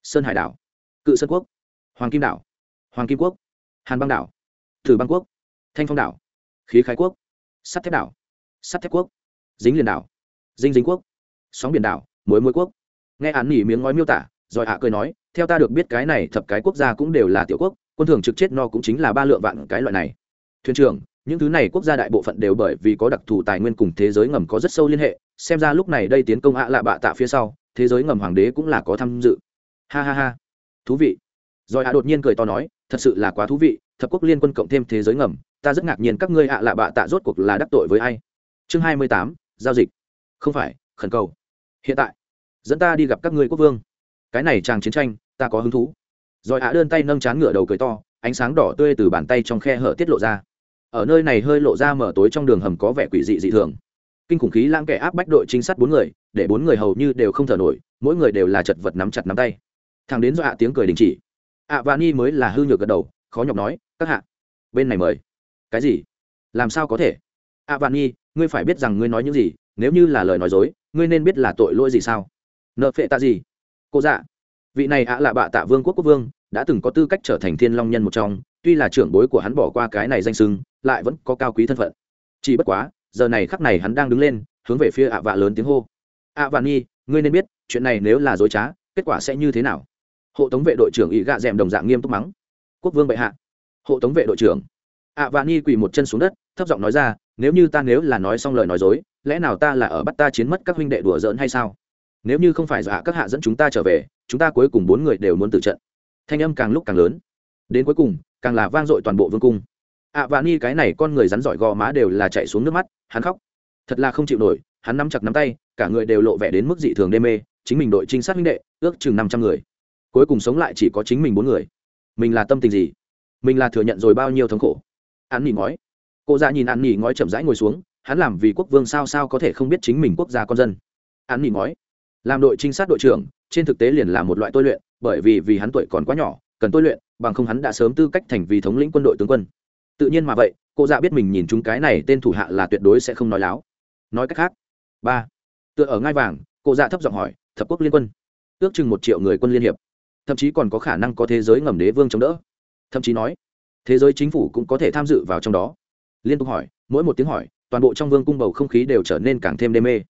Sơn hải đảo. Cự sơn quốc. Hoàng kim đảo. Hoàng kim quốc. Hàn băng đảo. Thử băng quốc. Thanh phong đảo. Khí khái quốc. Sắt thép đảo. Sắt thép quốc. Dính liền đảo. Dinh dính quốc. Sóng biển đảo. Muối muối quốc. Nghe án nỉ miếng ngói miêu tả, rồi hạ cười nói, theo ta được biết cái này thập cái quốc gia cũng đều là tiểu quốc, quân thường trực chết no cũng chính là ba lượng vạn cái loại này. Thuyền trưởng, những thứ này quốc gia đại bộ phận đều bởi vì có đặc thù tài nguyên cùng thế giới ngầm có rất sâu liên hệ xem ra lúc này đây tiến công ạ lạ bạ tạ phía sau, thế giới ngầm hoàng đế cũng là có tham dự. Ha ha ha. Thú vị. Rồi hạ đột nhiên cười to nói, thật sự là quá thú vị, thập quốc liên quân cộng thêm thế giới ngầm, ta rất ngạc nhiên các ngươi ạ lạ bạ tạ rốt cuộc là đắc tội với ai? Chương hai mươi tám, giao dịch. Không phải, khẩn cầu. Hiện tại, dẫn ta đi gặp các ngươi quốc vương. Cái này chàng chiến tranh, ta có hứng thú. Rồi hạ đơn tay nâng chán ngửa đầu cười to, ánh sáng đỏ tươi từ bàn tay trong khe hở tiết lộ ra. Ở nơi này hơi lộ ra mở tối trong đường hầm có vẻ quỷ dị dị thường kinh khủng khí lãng kẻ áp bách đội trinh sát bốn người, để bốn người hầu như đều không thở nổi, mỗi người đều là chật vật nắm chặt nắm tay. Thằng đến do hạ tiếng cười đình chỉ. Ạ và ni mới là hư nhược gật đầu, khó nhọc nói, các hạ, bên này mời. Cái gì? Làm sao có thể? Ạ và ni, ngươi phải biết rằng ngươi nói những gì, nếu như là lời nói dối, ngươi nên biết là tội lỗi gì sao? Nợ phệ ta gì? Cô dạ. Vị này ạ là bạ tạ vương quốc quốc vương, đã từng có tư cách trở thành thiên long nhân một trong, tuy là trưởng bối của hắn bỏ qua cái này danh sưng lại vẫn có cao quý thân phận. Chỉ bất quá giờ này khắc này hắn đang đứng lên, hướng về phía ạ vạ lớn tiếng hô. Ạ vạ nhi, ngươi nên biết, chuyện này nếu là dối trá, kết quả sẽ như thế nào? Hộ tống vệ đội trưởng ý gạ d đồng dạng nghiêm túc mắng. Quốc vương bệ hạ. Hộ tống vệ đội trưởng. Ạ vạ nhi quỳ một chân xuống đất, thấp giọng nói ra, nếu như ta nếu là nói xong lời nói dối, lẽ nào ta là ở bắt ta chiến mất các huynh đệ đùa giỡn hay sao? Nếu như không phải dọa các hạ dẫn chúng ta trở về, chúng ta cuối cùng bốn người đều muốn tự trận. Thanh âm càng lúc càng lớn. Đến cuối cùng, càng là vang dội toàn bộ vương cung. Ạ vạn ni cái này con người rắn giỏi gò má đều là chạy xuống nước mắt hắn khóc. Thật là không chịu nổi, hắn nắm chặt nắm tay, cả người đều lộ vẻ đến mức dị thường đê mê, chính mình đội trinh sát huynh đệ, ước chừng năm trăm người. Cuối cùng sống lại chỉ có chính mình bốn người. Mình là tâm tình gì? Mình là thừa nhận rồi bao nhiêu thống khổ? Hắn nghỉ ngói cô ra nhìn hắn nghỉ ngói chậm rãi ngồi xuống, hắn làm vì quốc vương sao sao có thể không biết chính mình quốc gia con dân. Hắn nghỉ ngói làm đội trinh sát đội trưởng, trên thực tế liền là một loại tôi luyện, bởi vì vì hắn tuổi còn quá nhỏ, cần tôi luyện, bằng không hắn đã sớm tư cách thành vì thống lĩnh quân đội tướng quân tự nhiên mà vậy, cô dạ biết mình nhìn chúng cái này tên thủ hạ là tuyệt đối sẽ không nói láo. Nói cách khác, ba, tựa ở ngai vàng, cô dạ thấp giọng hỏi, thập quốc liên quân, ước chừng một triệu người quân liên hiệp, thậm chí còn có khả năng có thế giới ngầm đế vương chống đỡ. Thậm chí nói, thế giới chính phủ cũng có thể tham dự vào trong đó. Liên tục hỏi, mỗi một tiếng hỏi, toàn bộ trong vương cung bầu không khí đều trở nên càng thêm đê mê.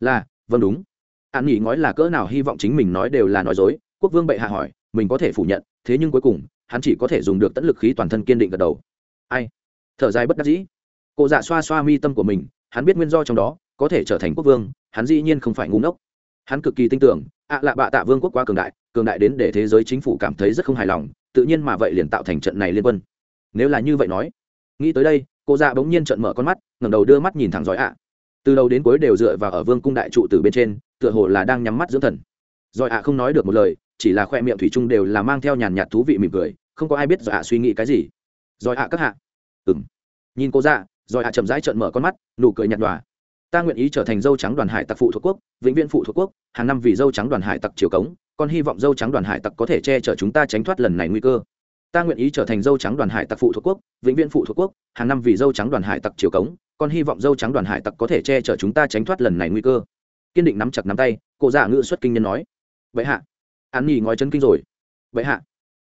Là vâng đúng. An nghỉ ngói là cỡ nào hy vọng chính mình nói đều là nói dối, quốc vương bệ hạ hỏi, mình có thể phủ nhận, thế nhưng cuối cùng, hắn chỉ có thể dùng được tận lực khí toàn thân kiên định gật đầu ai? Thở dài bất đắc dĩ. Cụ dạ xoa xoa mi tâm của mình, hắn biết nguyên do trong đó, có thể trở thành quốc vương, hắn dĩ nhiên không phải ngu ngốc. Hắn cực kỳ tin tưởng, ạ lạ bạ tạ vương quốc quá cường đại cường đại đến để thế giới chính phủ cảm thấy rất không hài lòng, tự nhiên mà vậy liền tạo thành trận này liên quân. Nếu là như vậy nói, nghĩ tới đây, cô dạ bỗng nhiên trận mở con mắt, ngẩng đầu đưa mắt nhìn thẳng giỏi ạ. Từ đầu đến cuối đều dựa vào ở vương cung đại trụ từ bên trên, tựa hồ là đang nhắm mắt dưỡng thần. Giỏi ạ không nói được một lời, chỉ là khoe miệng thủy chung đều là mang theo nhàn nhạt thú vị mỉm cười, không có ai biết giỏi ạ suy nghĩ cái gì. Rồi ạ, các hạ. Ừng nhìn cô dạ rồi ạ chậm rãi trợn mở con mắt, nụ cười nhạt nhòa. Ta nguyện ý trở thành dâu trắng đoàn hải tặc phụ thuộc quốc, vĩnh viễn phụ thuộc quốc, hàng năm vì dâu trắng đoàn hải tặc chiều cống còn hy vọng dâu trắng đoàn hải tặc có thể che chở chúng ta tránh thoát lần này nguy cơ. Ta nguyện ý trở thành dâu trắng đoàn hải tặc phụ thuộc quốc, vĩnh viễn phụ thuộc quốc, hàng năm vì dâu trắng đoàn hải tặc chiều cống còn hy vọng dâu trắng đoàn hải tặc có thể che chở chúng ta tránh thoát lần này nguy cơ. Kiên định nắm chặt nắm tay cụ dạ ngự xuất kinh nhân nói. Vậy hạ. An nghỉ ngói chân kinh rồi. Vậy hạ.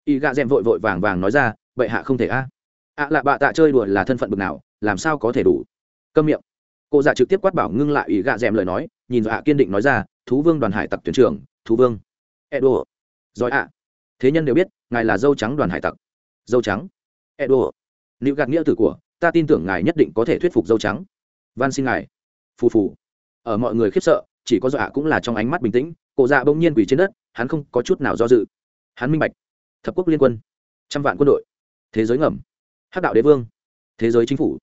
Y gạ d vội vội vàng vàng nói ra, vậy hạ không thể a ạ lạ bạ tạ chơi đùa là thân phận bực nào, làm sao có thể đủ? Câm miệng. Cụ dạ trực tiếp quát bảo ngưng lại ủy gạ d lời nói, nhìn ạ kiên định nói ra, thú vương đoàn hải tặc tuyển trưởng, thú vương. Edo. Giỏi ạ. Thế nhân đều biết, ngài là dâu trắng đoàn hải tặc. Dâu trắng. Edo. Nữ gạt nghĩa tử của, ta tin tưởng ngài nhất định có thể thuyết phục dâu trắng. Van xin ngài. Phù phù. Ở mọi người khiếp sợ, chỉ có dọa cũng là trong ánh mắt bình tĩnh Cụ dạ bỗng nhiên quỳ trên đất, hắn không có chút nào do dự. Hắn minh bạch. Thập quốc liên quân. Trăm vạn quân đội. Thế giới ngầm hắc đạo đế vương, thế giới chính phủ.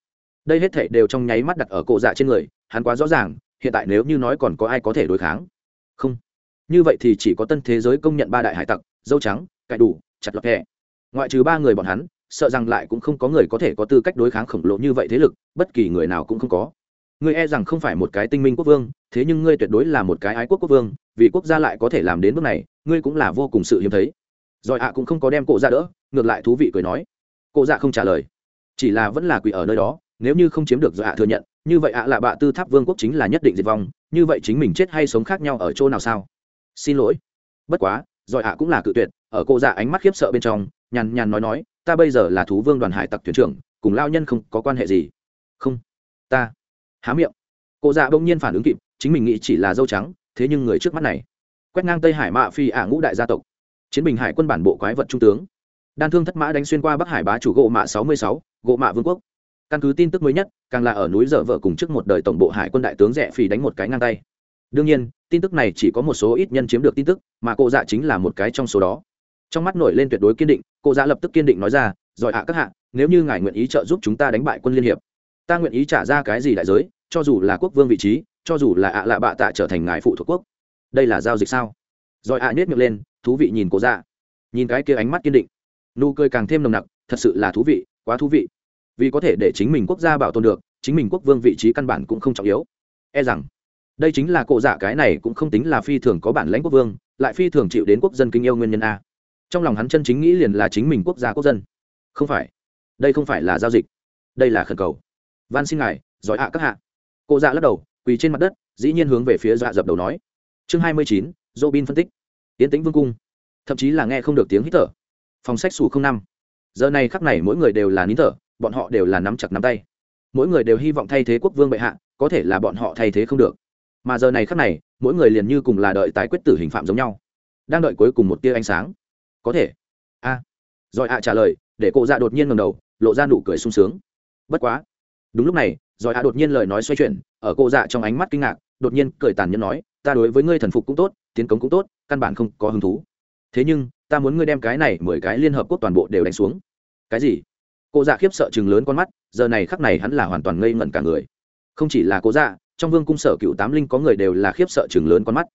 Đây hết thể đều trong nháy mắt đặt ở cổ dạ trên người, hắn quá rõ ràng, hiện tại nếu như nói còn có ai có thể đối kháng? Không. Như vậy thì chỉ có tân thế giới công nhận ba đại hải tặc, dâu trắng, cải đủ, chặt lọt hẹ ngoại trừ ba người bọn hắn, sợ rằng lại cũng không có người có thể có tư cách đối kháng khổng lồ như vậy thế lực, bất kỳ người nào cũng không có. Ngươi e rằng không phải một cái tinh minh quốc vương, thế nhưng ngươi tuyệt đối là một cái ái quốc quốc vương, vì quốc gia lại có thể làm đến bước này, ngươi cũng là vô cùng sự hiếm thấy. Rồi ạ cũng không có đem cổ ra đỡ, ngược lại thú vị cười nói. Cô dạ không trả lời. Chỉ là vẫn là quỷ ở nơi đó, nếu như không chiếm được do ạ thừa nhận, như vậy ạ là bạ tư tháp vương quốc chính là nhất định diệt vong, như vậy chính mình chết hay sống khác nhau ở chỗ nào sao? Xin lỗi. Bất quá giỏi ạ cũng là cự tuyệt, ở cô dạ ánh mắt khiếp sợ bên trong, nhàn nhàn nói nói, ta bây giờ là thú vương đoàn hải tặc thuyền trưởng, cùng lao nhân không có quan hệ gì. Không. Ta. Há miệng. Cô dạ bỗng nhiên phản ứng kịp, chính mình nghĩ chỉ là dâu trắng, thế nhưng người trước mắt này, quét ngang tây hải mạ phi ả ngũ đại gia tộc. Chiến bình hải quân bản bộ quái vật trung tướng đan thương thất mã đánh xuyên qua bắc hải bá chủ gỗ mạ sáu mươi sáu, gỗ mạ vương quốc. Căn cứ tin tức mới nhất, càng là ở núi dở vợ cùng trước một đời tổng bộ hải quân đại tướng rẻ phì đánh một cái ngang tay. Đương nhiên, tin tức này chỉ có một số ít nhân chiếm được tin tức, mà cô dạ chính là một cái trong số đó. Trong mắt nổi lên tuyệt đối kiên định, cô dạ lập tức kiên định nói ra giỏi hạ các hạ, nếu như ngài nguyện ý trợ giúp chúng ta đánh bại quân liên hiệp, ta nguyện ý trả ra cái gì đại giới, cho dù là quốc vương vị trí, cho dù là ạ lạ bạ tạ trở thành ngài phụ thuộc quốc. Đây là giao dịch sao? Giỏi ạ à nhét miệng lên, thú vị nhìn cô dạ. Nhìn cái kia ánh mắt kiên định nụ cười càng thêm nồng nặc, thật sự là thú vị, quá thú vị. Vì có thể để chính mình quốc gia bảo tồn được, chính mình quốc vương vị trí căn bản cũng không trọng yếu. E rằng, đây chính là cộ dạ cái này cũng không tính là phi thường có bản lãnh quốc vương, lại phi thường chịu đến quốc dân kinh yêu nguyên nhân a. Trong lòng hắn chân chính nghĩ liền là chính mình quốc gia quốc dân. Không phải. Đây không phải là giao dịch. Đây là khẩn cầu. Van xin ngài, giỏi hạ các hạ. Cộ dạ lắc đầu, quỳ trên mặt đất, dĩ nhiên hướng về phía dạ dập đầu nói. Chương hai mươi chín dô bin phân tích. Tiến tĩnh vương cung. Thậm chí là nghe không được tiếng hít thở phòng sách xù không năm. Giờ này khắc này mỗi người đều là nín thở, bọn họ đều là nắm chặt nắm tay. Mỗi người đều hy vọng thay thế quốc vương bệ hạ, có thể là bọn họ thay thế không được. Mà giờ này khắc này, mỗi người liền như cùng là đợi tái quyết tử hình phạm giống nhau. Đang đợi cuối cùng một tia ánh sáng. Có thể. A. À. rồi ạ trả lời, để cô dạ đột nhiên ngầm đầu, lộ ra nụ cười sung sướng. Bất quá. Đúng lúc này, rồi ạ đột nhiên lời nói xoay chuyển, ở cô dạ trong ánh mắt kinh ngạc, đột nhiên cười tàn nhẫn nói, ta đối với ngươi thần phục cũng tốt, tiến cống cũng tốt, căn bản không có hứng thú. Thế nhưng ta muốn ngươi đem cái này mười cái liên hợp quốc toàn bộ đều đánh xuống. Cái gì? Cô dạ khiếp sợ chừng lớn con mắt, giờ này khắc này hắn là hoàn toàn ngây ngẩn cả người. Không chỉ là cô dạ trong vương cung sở cựu tám linh có người đều là khiếp sợ chừng lớn con mắt.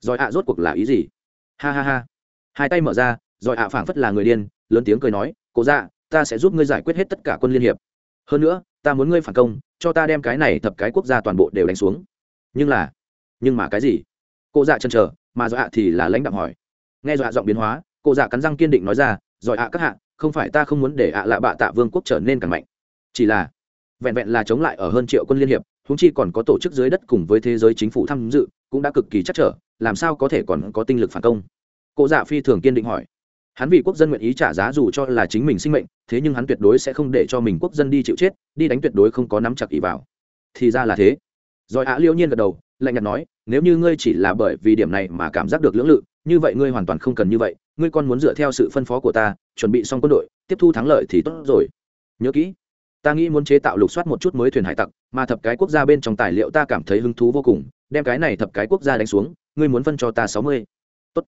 Rồi ạ, rốt cuộc là ý gì? Ha ha ha. Hai tay mở ra, rồi ạ phảng phất là người điên, lớn tiếng cười nói, cô dạ ta sẽ giúp ngươi giải quyết hết tất cả quân liên hiệp. Hơn nữa, ta muốn ngươi phản công, cho ta đem cái này thập cái quốc gia toàn bộ đều đánh xuống. Nhưng là, nhưng mà cái gì? Cô dạ chân chờ, mà dọa thì là lãnh đạo hỏi. Nghe dọa giọng biến hóa cô dạ cắn răng kiên định nói ra giỏi ạ, các hạ, không phải ta không muốn để ạ lạ bạ tạ vương quốc trở nên càng mạnh. Chỉ là, vẹn vẹn là chống lại ở hơn triệu quân liên hiệp húng chi còn có tổ chức dưới đất cùng với thế giới chính phủ tham dự, cũng đã cực kỳ chắc trở, làm sao có thể còn có tinh lực phản công? Cụ dạ phi thường kiên định hỏi. Hắn vì quốc dân nguyện ý trả giá dù cho là chính mình sinh mệnh, thế nhưng hắn tuyệt đối sẽ không để cho mình quốc dân đi chịu chết, đi đánh tuyệt đối không có nắm chặt ý vào. Thì ra là thế. Rồi ạ liêu nhiên gật đầu, lạnh nhạt nói, nếu như ngươi chỉ là bởi vì điểm này mà cảm giác được lưỡng lự như vậy ngươi hoàn toàn không cần như vậy, ngươi còn muốn dựa theo sự phân phó của ta, chuẩn bị xong quân đội, tiếp thu thắng lợi thì tốt rồi. Nhớ kỹ, ta nghĩ muốn chế tạo lục soát một chút mới thuyền hải tặc, mà thập cái quốc gia bên trong tài liệu ta cảm thấy hứng thú vô cùng, đem cái này thập cái quốc gia đánh xuống, ngươi muốn phân cho ta sáu mươi. Tốt.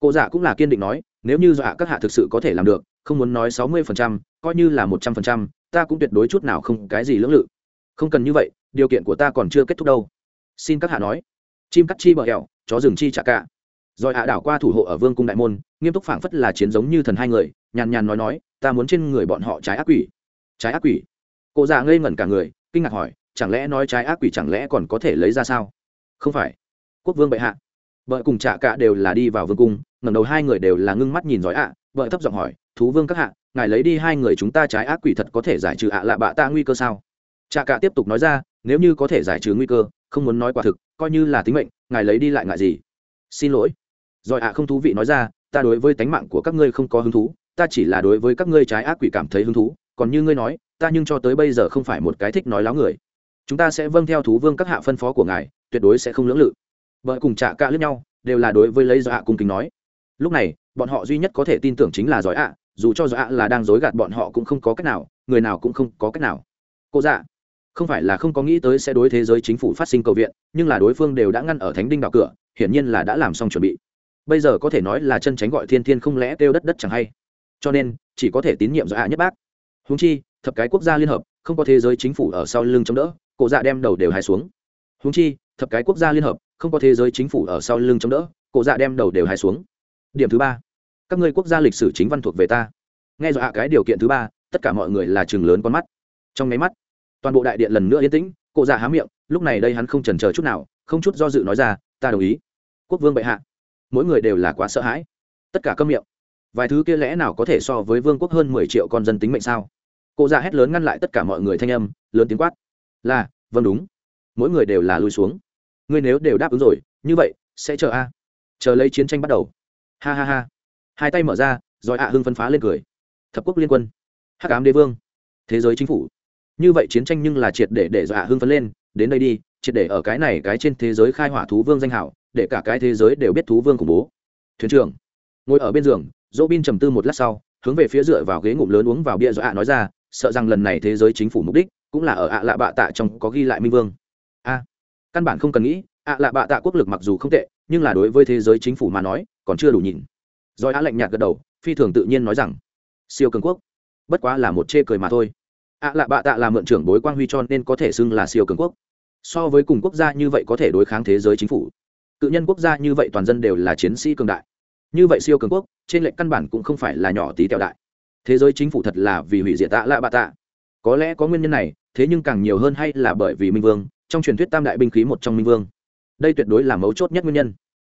Cô giả cũng là kiên định nói, nếu như dọa các hạ thực sự có thể làm được, không muốn nói sáu mươi phần trăm, coi như là một trăm phần trăm, ta cũng tuyệt đối chút nào không cái gì lưỡng lự. Không cần như vậy, điều kiện của ta còn chưa kết thúc đâu. Xin các hạ nói. Chim cắt chi bờ hẹo chó rừng chi chả cả rồi hạ đảo qua thủ hộ ở vương cung đại môn, nghiêm túc phảng phất là chiến giống như thần hai người, nhàn nhàn nói nói, ta muốn trên người bọn họ trái ác quỷ. Trái ác quỷ? Cụ già dạ ngây ngẩn cả người, kinh ngạc hỏi, chẳng lẽ nói trái ác quỷ chẳng lẽ còn có thể lấy ra sao? Không phải. Quốc vương bệ hạ. Vợ cùng trạ cả đều là đi vào vương cung, ngẩng đầu hai người đều là ngưng mắt nhìn giỏi ạ, vợ thấp giọng hỏi, thú vương các hạ, ngài lấy đi hai người chúng ta trái ác quỷ thật có thể giải trừ ạ lạ bạ ta nguy cơ sao? Trạ cả tiếp tục nói ra, nếu như có thể giải trừ nguy cơ, không muốn nói quả thực, coi như là tính mệnh, ngài lấy đi lại ngại gì? Xin lỗi rồi ạ, không thú vị nói ra, ta đối với tánh mạng của các ngươi không có hứng thú, ta chỉ là đối với các ngươi trái ác quỷ cảm thấy hứng thú. Còn như ngươi nói, ta nhưng cho tới bây giờ không phải một cái thích nói láo người. Chúng ta sẽ vâng theo thú vương các hạ phân phó của ngài, tuyệt đối sẽ không lưỡng lự. Vợ cùng trả cả lướt nhau, đều là đối với lấy do ạ cung kính nói. Lúc này, bọn họ duy nhất có thể tin tưởng chính là giỏi ạ, dù cho giỏi ạ là đang dối gạt bọn họ cũng không có cách nào, người nào cũng không có cách nào. Cô dạ không phải là không có nghĩ tới sẽ đối thế giới chính phủ phát sinh cầu viện, nhưng là đối phương đều đã ngăn ở thánh đinh đảo cửa, hiển nhiên là đã làm xong chuẩn bị bây giờ có thể nói là chân tránh gọi thiên thiên không lẽ kêu đất đất chẳng hay. Cho nên, chỉ có thể tín nhiệm do ạ nhất bác. Húng chi, thập cái quốc gia liên hợp, không có thế giới chính phủ ở sau lưng chống đỡ, cổ dạ đem đầu đều hài xuống. Húng chi, thập cái quốc gia liên hợp, không có thế giới chính phủ ở sau lưng chống đỡ, cổ dạ đem đầu đều hài xuống. Điểm thứ ba, các ngươi quốc gia lịch sử chính văn thuộc về ta. Nghe dọa cái điều kiện thứ ba, tất cả mọi người là chừng lớn con mắt. Trong máy mắt, toàn bộ đại điện lần nữa yên tĩnh, cổ dạ há miệng, lúc này đây hắn không chần chờ chút nào, không chút do dự nói ra, ta đồng ý. Quốc vương bệ hạ mỗi người đều là quá sợ hãi. Tất cả câm miệng. Vài thứ kia lẽ nào có thể so với vương quốc hơn mười triệu con dân tính mệnh sao? Cụ già hét lớn ngăn lại tất cả mọi người thanh âm, lớn tiếng quát. Là vâng đúng. Mỗi người đều là lui xuống. Ngươi nếu đều đáp ứng rồi, như vậy, sẽ chờ a? Chờ lấy chiến tranh bắt đầu. Ha ha ha. Hai tay mở ra, rồi ạ hưng phân phá lên cười. Thập quốc liên quân. Hắc ám đế vương. Thế giới chính phủ. Như vậy chiến tranh nhưng là triệt để để dọa hưng phấn lên, đến đây đi, triệt để ở cái này cái trên thế giới khai hỏa thú vương danh hảo để cả cái thế giới đều biết thú vương khủng bố. Thuyền trưởng, ngồi ở bên giường dỗ bin trầm tư một lát sau, hướng về phía dựa vào ghế ngụm lớn uống vào bia do ạ nói ra, sợ rằng lần này thế giới chính phủ mục đích cũng là ở ạ lạ bạ tạ trong có ghi lại minh vương. A, căn bản không cần nghĩ, ạ lạ bạ tạ quốc lực mặc dù không tệ, nhưng là đối với thế giới chính phủ mà nói, còn chưa đủ nhìn. Rồi á lạnh nhạt gật đầu, phi thường tự nhiên nói rằng, siêu cường quốc, bất quá là một chê cười mà thôi. Ạ lạ bạ tạ là mượn trưởng bối quang huy cho nên có thể xưng là siêu cường quốc. So với cùng quốc gia như vậy có thể đối kháng thế giới chính phủ cự nhân quốc gia như vậy toàn dân đều là chiến sĩ cường đại. Như vậy siêu cường quốc, trên lệnh căn bản cũng không phải là nhỏ tí tẹo đại. Thế giới chính phủ thật là vì hủy diệt tạ lạ bạ tạ. Có lẽ có nguyên nhân này, thế nhưng càng nhiều hơn hay là bởi vì minh vương, trong truyền thuyết tam đại binh khí một trong minh vương. Đây tuyệt đối là mấu chốt nhất nguyên nhân.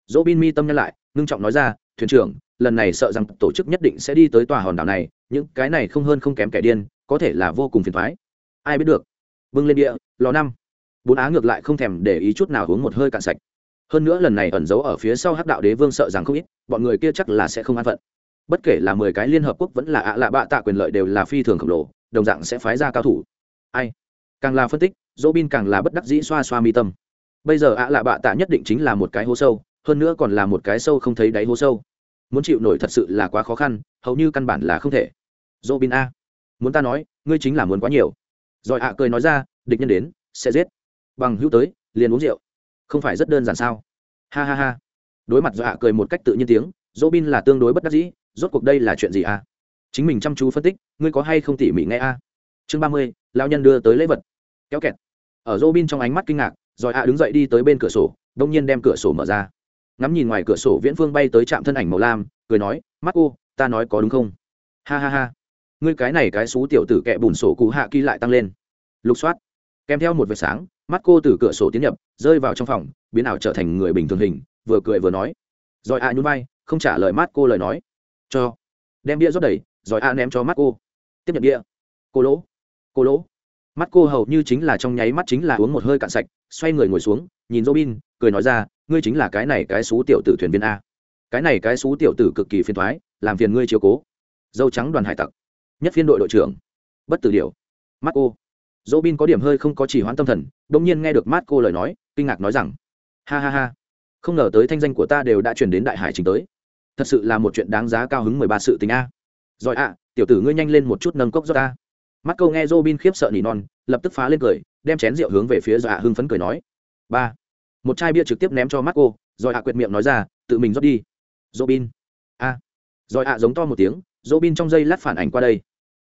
Dỗ bin mi tâm nhân lại, ngưng trọng nói ra, thuyền trưởng, lần này sợ rằng tổ chức nhất định sẽ đi tới tòa hòn đảo này, những cái này không hơn không kém kẻ điên, có thể là vô cùng phiền thoái ai biết được. Bưng lên địa, lò năm. Bốn á ngược lại không thèm để ý chút nào uống một hơi cạn sạch hơn nữa lần này ẩn giấu ở phía sau hắc đạo đế vương sợ rằng không ít, bọn người kia chắc là sẽ không an phận. Bất kể là mười cái liên hợp quốc vẫn là ạ lạ bạ tạ quyền lợi đều là phi thường khổng lồ, đồng dạng sẽ phái ra cao thủ. Ai? Càng là phân tích, dỗ bin càng là bất đắc dĩ xoa xoa mi tâm. Bây giờ ạ lạ bạ tạ nhất định chính là một cái hố sâu, hơn nữa còn là một cái sâu không thấy đáy hố sâu. Muốn chịu nổi thật sự là quá khó khăn, hầu như căn bản là không thể. Dỗ bin a. Muốn ta nói, ngươi chính là muốn quá nhiều. Rồi ạ cười nói ra, địch nhân đến, sẽ giết. Bằng hữu tới, liền uống rượu không phải rất đơn giản sao? Ha ha ha. Đối mặt do cười một cách tự nhiên tiếng dỗ bin là tương đối bất đắc dĩ, rốt cuộc đây là chuyện gì à? Chính mình chăm chú phân tích, ngươi có hay không tỉ mỉ nghe a chương ba mươi lao nhân đưa tới lễ vật. Kéo kẹt. Ở dỗ bin trong ánh mắt kinh ngạc, rồi ạ đứng dậy đi tới bên cửa sổ, đông nhiên đem cửa sổ mở ra. Ngắm nhìn ngoài cửa sổ viễn phương bay tới trạm thân ảnh màu lam, cười nói mắt cô ta nói có đúng không? Ha ha ha. Ngươi cái này cái xú tiểu tử kẹ bùn sổ cụ hạ kỳ lại tăng lên. Lục soát. Kèm theo một vệt sáng mắt cô từ cửa sổ tiến nhập, rơi vào trong phòng, biến ảo trở thành người bình thường hình, vừa cười vừa nói. Rồi a nhún vai, không trả lời mắt cô lời nói. Cho. Đem bia rót đầy, rồi a ném cho mắt cô. Tiếp nhận bia. Cô lỗ. Cô lỗ. Mắt cô hầu như chính là trong nháy mắt chính là uống một hơi cạn sạch, xoay người ngồi xuống, nhìn robin, cười nói ra, ngươi chính là cái này cái xú tiểu tử thuyền viên a. Cái này cái xú tiểu tử cực kỳ phiền thoái, làm phiền ngươi chiếu cố. Dâu trắng đoàn hải tặc. Nhất phiên đội đội trưởng. Bất tử điều mắt cô robin có điểm hơi không có chỉ hoãn tâm thần đông nhiên nghe được mát cô lời nói, kinh ngạc nói rằng, ha ha ha, không ngờ tới thanh danh của ta đều đã truyền đến đại hải trình tới. Thật sự là một chuyện đáng giá cao hứng mười ba sự tình a. Rồi ạ, tiểu tử ngươi nhanh lên một chút nâng cốc do ta. Mắt câu nghe robin khiếp sợ nỉ non, lập tức phá lên cười, đem chén rượu hướng về phía dọa hưng phấn cười nói, ba. Một chai bia trực tiếp ném cho mắt cô rồi ạ quyệt miệng nói ra, tự mình rót đi. Robin a. Rồi ạ giống to một tiếng robin trong giây lát phản ảnh qua đây.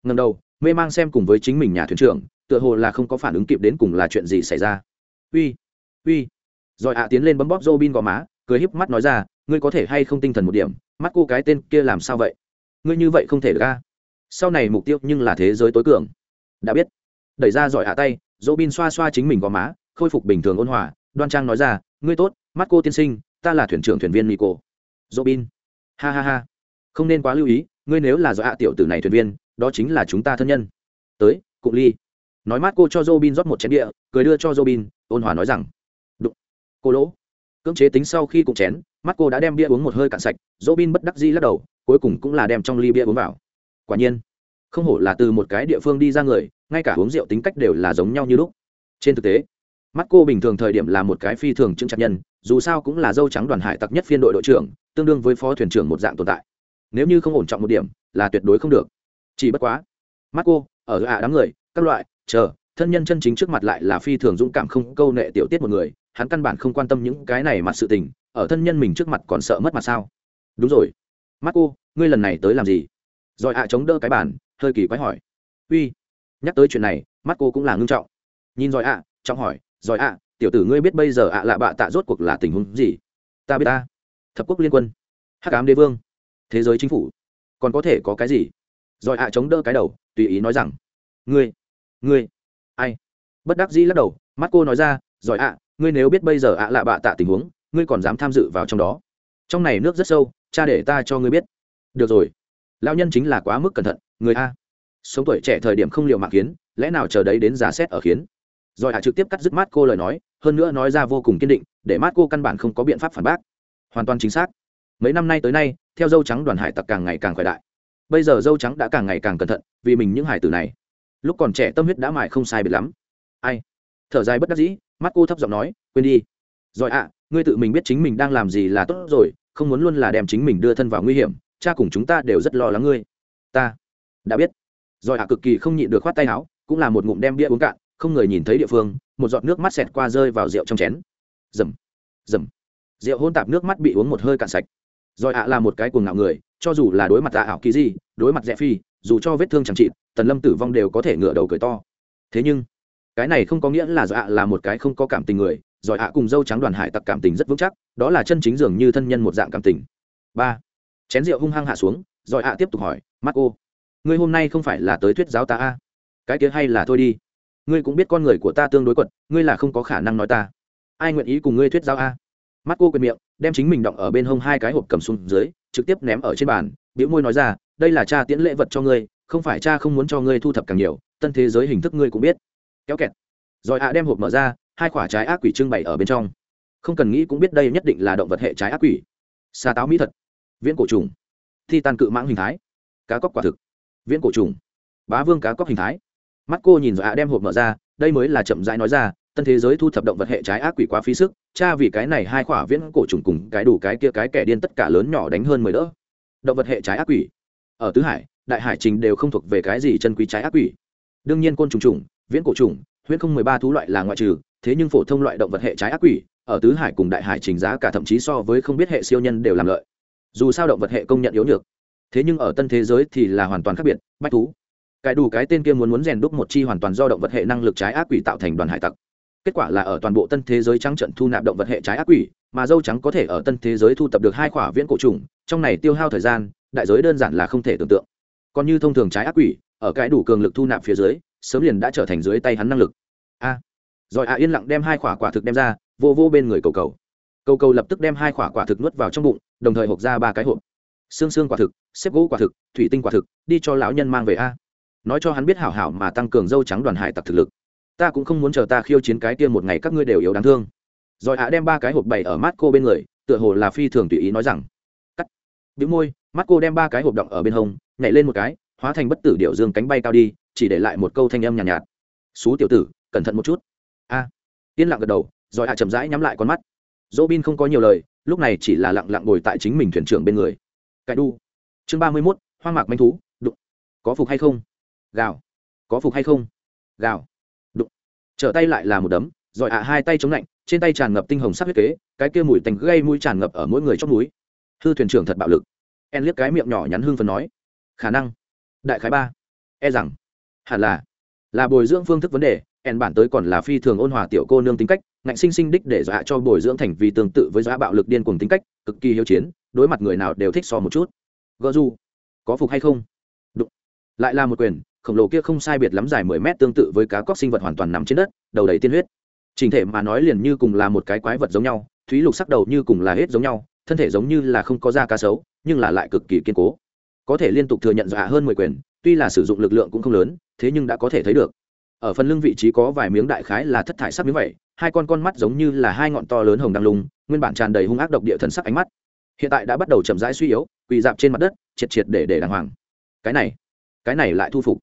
Ngầm đầu, mê mang xem cùng với chính mình nhà thuyền trưởng tựa hồ là không có phản ứng kịp đến cùng là chuyện gì xảy ra. Uy uy. Rồi ạ tiến lên bấm bóp robin gò má, cười híp mắt nói ra, ngươi có thể hay không tinh thần một điểm, mắt cô cái tên kia làm sao vậy? Ngươi như vậy không thể ra sau này mục tiêu nhưng là thế giới tối cường. Đã biết. Đẩy ra giỏi hạ tay dỗ bin xoa xoa chính mình gò má, khôi phục bình thường ôn hòa, đoan trang nói ra, ngươi tốt, mắt cô tiên sinh, ta là thuyền trưởng thuyền viên nico. Dỗ bin ha ha ha. Không nên quá lưu ý, ngươi nếu là giỏi hạ tiểu tử này thuyền viên, đó chính là chúng ta thân nhân. Tới cụ ly nói mát cô cho Robin rót một chén địa cười đưa cho Robin, ôn hòa nói rằng đụng cô lỗ. Cưỡng chế tính sau khi cùng chén mắt cô đã đem bia uống một hơi cạn sạch Robin bất đắc dĩ lắc đầu cuối cùng cũng là đem trong ly bia uống vào. Quả nhiên không hổ là từ một cái địa phương đi ra người ngay cả uống rượu tính cách đều là giống nhau như lúc. Trên thực tế mắt cô bình thường thời điểm là một cái phi thường chứng chặt nhân dù sao cũng là dâu trắng đoàn hải tặc nhất phiên đội đội trưởng tương đương với phó thuyền trưởng một dạng tồn tại. Nếu như không ổn trọng một điểm là tuyệt đối không được. Chỉ bất quá mắt cô ở ạ đám người các loại chờ thân nhân chân chính trước mặt lại là phi thường dũng cảm không câu nệ tiểu tiết một người hắn căn bản không quan tâm những cái này mặt sự tình ở thân nhân mình trước mặt còn sợ mất mặt sao? Đúng rồi. Mắt cô ngươi lần này tới làm gì? Rồi ạ à chống đỡ cái bàn, hơi kỳ quái hỏi. Uy nhắc tới chuyện này mắt cô cũng là ngưng trọng. Nhìn rồi ạ à, trọng hỏi rồi ạ à, tiểu tử ngươi biết bây giờ ạ lạ bạ tạ rốt cuộc là tình huống gì? Ta biết ta. Thập quốc liên quân. Hắc ám đế vương. Thế giới chính phủ. Còn có thể có cái gì? Rồi ạ chống đỡ cái đầu tùy ý nói rằng ngươi ngươi. Ai? Bất đắc dĩ lắc đầu, mắt cô nói ra, giỏi ạ, ngươi nếu biết bây giờ ạ lạ bạ tạ tình huống, ngươi còn dám tham dự vào trong đó. Trong này nước rất sâu, cha để ta cho ngươi biết. Được rồi. Lao nhân chính là quá mức cẩn thận, người a. Sống tuổi trẻ thời điểm không liệu mạng kiến, lẽ nào chờ đấy đến giá xét ở khiến rồi hạ trực tiếp cắt dứt mát cô lời nói, hơn nữa nói ra vô cùng kiên định, để mát cô căn bản không có biện pháp phản bác. Hoàn toàn chính xác. Mấy năm nay tới nay, theo dâu trắng đoàn hải tặc càng ngày càng khỏe đại. Bây giờ dâu trắng đã càng ngày càng cẩn thận, vì mình những hải tử này lúc còn trẻ tâm huyết đã mài không sai biệt lắm. Ai? Thở dài bất đắc dĩ, mắt cô thấp giọng nói, quên đi. Rồi ạ, ngươi tự mình biết chính mình đang làm gì là tốt rồi, không muốn luôn là đem chính mình đưa thân vào nguy hiểm, cha cùng chúng ta đều rất lo lắng ngươi. Ta đã biết. Rồi ạ cực kỳ không nhịn được khoát tay áo, cũng là một ngụm đem bia uống cạn, không người nhìn thấy địa phương, một giọt nước mắt xẹt qua rơi vào rượu trong chén. Dầm dầm. Rượu hôn tạp nước mắt bị uống một hơi cạn sạch. Rồi ạ là một cái cuồng ngạo người, cho dù là đối mặt tạ ảo kỳ gì, đối mặt rẽ phi dù cho vết thương chẳng trị tần lâm tử vong đều có thể ngửa đầu cười to. Thế nhưng, cái này không có nghĩa là do ạ là một cái không có cảm tình người giỏi ạ dạ cùng dâu trắng đoàn hải tặc cảm tình rất vững chắc, đó là chân chính dường như thân nhân một dạng cảm tình. Ba, chén rượu hung hăng hạ xuống giỏi ạ dạ tiếp tục hỏi, mắt cô ngươi hôm nay không phải là tới thuyết giáo ta a? Cái kia hay là thôi đi. Ngươi cũng biết con người của ta tương đối quật, ngươi là không có khả năng nói ta. Ai nguyện ý cùng ngươi thuyết giáo a? Mắt cô quệt miệng, đem chính mình động ở bên hông hai cái hộp cầm xuống dưới, trực tiếp ném ở trên bàn biểu môi nói ra đây là cha tiễn lễ vật cho ngươi, không phải cha không muốn cho ngươi thu thập càng nhiều, tân thế giới hình thức ngươi cũng biết. Kéo kẹt. Rồi ạ đem hộp mở ra, hai quả trái ác quỷ trưng bày ở bên trong. Không cần nghĩ cũng biết đây nhất định là động vật hệ trái ác quỷ. Xa táo mỹ thật viễn cổ trùng. Thi tan cự mãng hình thái. Cá cóc quả thực. Viễn cổ trùng. Bá vương cá cóc hình thái. Mắt cô nhìn rồi ạ đem hộp mở ra, đây mới là chậm rãi nói ra, tân thế giới thu thập động vật hệ trái ác quỷ quá phí sức, cha vì cái này hai khỏa viễn cổ trùng cùng cái đủ cái kia cái kẻ điên tất cả lớn nhỏ đánh hơn mười đỡ. Động vật hệ trái ác quỷ ở tứ hải, đại hải trình đều không thuộc về cái gì chân quý trái ác quỷ. Đương nhiên côn trùng trùng, viễn cổ trùng, huyễn không mười ba thú loại là ngoại trừ, thế nhưng phổ thông loại động vật hệ trái ác quỷ, ở tứ hải cùng đại hải trình giá cả thậm chí so với không biết hệ siêu nhân đều làm lợi. Dù sao động vật hệ công nhận yếu nhược, thế nhưng ở tân thế giới thì là hoàn toàn khác biệt, bách thú. Cái đủ cái tên kia muốn muốn rèn đúc một chi hoàn toàn do động vật hệ năng lực trái ác quỷ tạo thành đoàn hải tặc. Kết quả là ở toàn bộ tân thế giới trắng trận thu nạp động vật hệ trái ác quỷ, mà dâu trắng có thể ở tân thế giới thu tập được hai khỏa viễn cổ trùng, trong này tiêu hao thời gian đại giới đơn giản là không thể tưởng tượng. Còn như thông thường trái ác quỷ, ở cái đủ cường lực thu nạp phía dưới, sớm liền đã trở thành dưới tay hắn năng lực. A. Rồi a yên lặng đem hai quả quả thực đem ra, vô vô bên người cầu cầu. Cầu cầu lập tức đem hai quả quả thực nuốt vào trong bụng, đồng thời hộp ra ba cái hộp. Xương xương quả thực, xếp gỗ quả thực, thủy tinh quả thực, đi cho lão nhân mang về a. Nói cho hắn biết hảo hảo mà tăng cường dâu trắng đoàn hải tặc thực lực. Ta cũng không muốn chờ ta khiêu chiến cái kia một ngày các ngươi đều yếu đáng thương. Rồi ạ đem ba cái hộp bày ở mát cô bên người, tựa hồ là phi thường tùy ý nói rằng, cắt. Bĩu môi mắt cô đem ba cái hộp động ở bên hông nhảy lên một cái hóa thành bất tử điệu dương cánh bay cao đi chỉ để lại một câu thanh âm nhàn nhạt, nhạt. Xú tiểu tử cẩn thận một chút. A. À. yên lặng gật đầu rồi ạ chậm rãi nhắm lại con mắt. Dỗ bin không có nhiều lời lúc này chỉ là lặng lặng ngồi tại chính mình thuyền trưởng bên người. Cải đu. Chương ba mươi mốt hoang mạc manh thú đụng. Có phục hay không? Gào. Có phục hay không? Gào. Đụng. Trở tay lại là một đấm rồi ạ hai tay chống lạnh trên tay tràn ngập tinh hồng sắc huyết kế cái kia mùi tành gây mũi tràn ngập ở mỗi người trong núi hư thuyền trưởng thật bạo lực en liếc cái miệng nhỏ nhắn hương phần nói, khả năng. Đại khái ba. E rằng, hẳn là là bồi dưỡng phương thức vấn đề, en bản tới còn là phi thường ôn hòa tiểu cô nương tính cách, ngạnh sinh sinh đích để dọa cho bồi dưỡng thành vì tương tự với dọa bạo lực điên cuồng tính cách, cực kỳ hiếu chiến, đối mặt người nào đều thích so một chút. Gợ du có phục hay không? Đụng. lại là một quyền, khổng lồ kia không sai biệt lắm dài mười mét tương tự với cá cóc sinh vật hoàn toàn nằm trên đất, đầu đầy tiên huyết. Trình thể mà nói liền như cùng là một cái quái vật giống nhau, thúy lục sắc đầu như cùng là hết giống nhau thân thể giống như là không có da cá sấu, nhưng là lại cực kỳ kiên cố. Có thể liên tục thừa nhận dọa hơn mười quyền, tuy là sử dụng lực lượng cũng không lớn, thế nhưng đã có thể thấy được. Ở phần lưng vị trí có vài miếng đại khái là thất thải sắc miếng vậy, hai con con mắt giống như là hai ngọn to lớn hồng đăng lùng nguyên bản tràn đầy hung ác độc địa thần sắc ánh mắt. Hiện tại đã bắt đầu chậm rãi suy yếu, quỳ dạp trên mặt đất, triệt triệt để để đàng hoàng. Cái này cái này lại thu phục.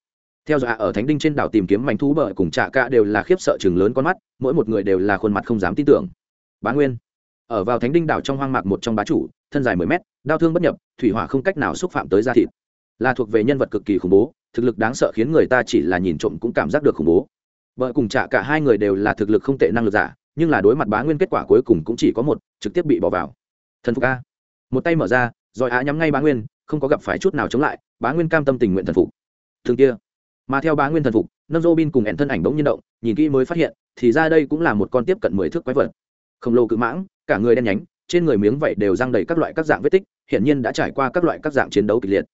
Theo dõi ở thánh đinh trên đảo tìm kiếm mảnh thú bờ cùng trạ ca đều là khiếp sợ chừng lớn con mắt, mỗi một người đều là khuôn mặt không dám tin tưởng. Bá nguyên ở vào thánh đinh đảo trong hoang mạc một trong bá chủ, thân dài mười mét, đau thương bất nhập, thủy hỏa không cách nào xúc phạm tới da thịt. Là thuộc về nhân vật cực kỳ khủng bố, thực lực đáng sợ khiến người ta chỉ là nhìn trộm cũng cảm giác được khủng bố. Vợ cùng trả cả hai người đều là thực lực không tệ năng lực giả, nhưng là đối mặt bá nguyên kết quả cuối cùng cũng chỉ có một, trực tiếp bị bỏ vào. Thần phục a. Một tay mở ra, rồi á nhắm ngay bá nguyên, không có gặp phải chút nào chống lại, bá nguyên cam tâm tình nguyện thần phục. Thường kia, mà theo bá nguyên thần phục, nâng dô bin cùng ẹn thân ảnh bỗng nhiên động, nhìn kỹ mới phát hiện, thì ra đây cũng là một con tiếp cận mười thước quái vật. Khổng lồ cự mãng cả người đen nhánh, trên người miếng vảy đều răng đầy các loại các dạng vết tích hiện nhiên đã trải qua các loại các dạng chiến đấu kịch liệt.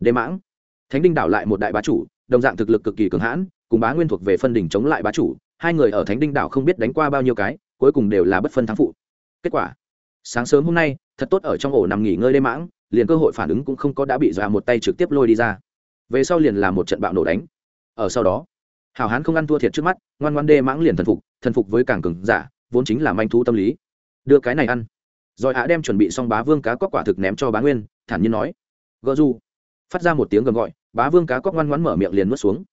Đế mãng. Thánh đinh đảo lại một đại bá chủ, đồng dạng thực lực cực kỳ cường hãn, cùng bá nguyên thuộc về phân đỉnh chống lại bá chủ, hai người ở thánh đinh đảo không biết đánh qua bao nhiêu cái, cuối cùng đều là bất phân thắng phụ. Kết quả, sáng sớm hôm nay, thật tốt ở trong ổ nằm nghỉ ngơi đê mãng, liền cơ hội phản ứng cũng không có đã bị dọa một tay trực tiếp lôi đi ra. Về sau liền là một trận bạo nổ đánh. Ở sau đó, hảo hán không ăn thua thiệt trước mắt, ngoan ngoan đê mãng liền thần phục thần phục với càng cường giả, vốn chính là manh thú tâm lý đưa cái này ăn. Rồi hạ đem chuẩn bị xong bá vương cá cóc quả thực ném cho bá nguyên, thản nhiên nói. Gợ du phát ra một tiếng gầm gọi, bá vương cá cóc ngoan ngoãn mở miệng liền nuốt xuống.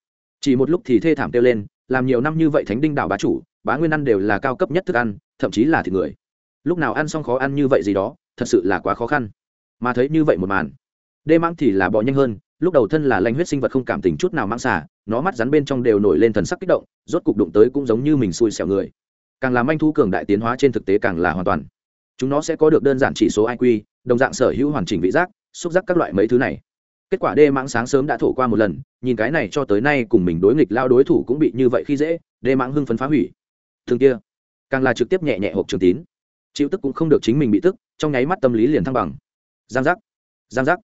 Chỉ một lúc thì thê thảm kêu lên, làm nhiều năm như vậy thánh đinh đảo bá chủ, bá nguyên ăn đều là cao cấp nhất thức ăn, thậm chí là thịt người. Lúc nào ăn xong khó ăn như vậy gì đó, thật sự là quá khó khăn. Mà thấy như vậy một màn, đê mãng thì là bò nhanh hơn, lúc đầu thân là lanh huyết sinh vật không cảm tình chút nào mang xả nó mắt rắn bên trong đều nổi lên thần sắc kích động, rốt cục đụng tới cũng giống như mình xui xẻo người càng làm anh thu cường đại tiến hóa trên thực tế càng là hoàn toàn. Chúng nó sẽ có được đơn giản chỉ số iq đồng dạng sở hữu hoàn chỉnh vị giác, xúc giác các loại mấy thứ này. Kết quả đê mãng sáng sớm đã thổ qua một lần, nhìn cái này cho tới nay cùng mình đối nghịch lao đối thủ cũng bị như vậy khi dễ đê mãng hưng phấn phá hủy. Thường kia, càng là trực tiếp nhẹ nhẹ hộp trường tín. Chịu tức cũng không được chính mình bị tức, trong nháy mắt tâm lý liền thăng bằng. Giang giác giang giác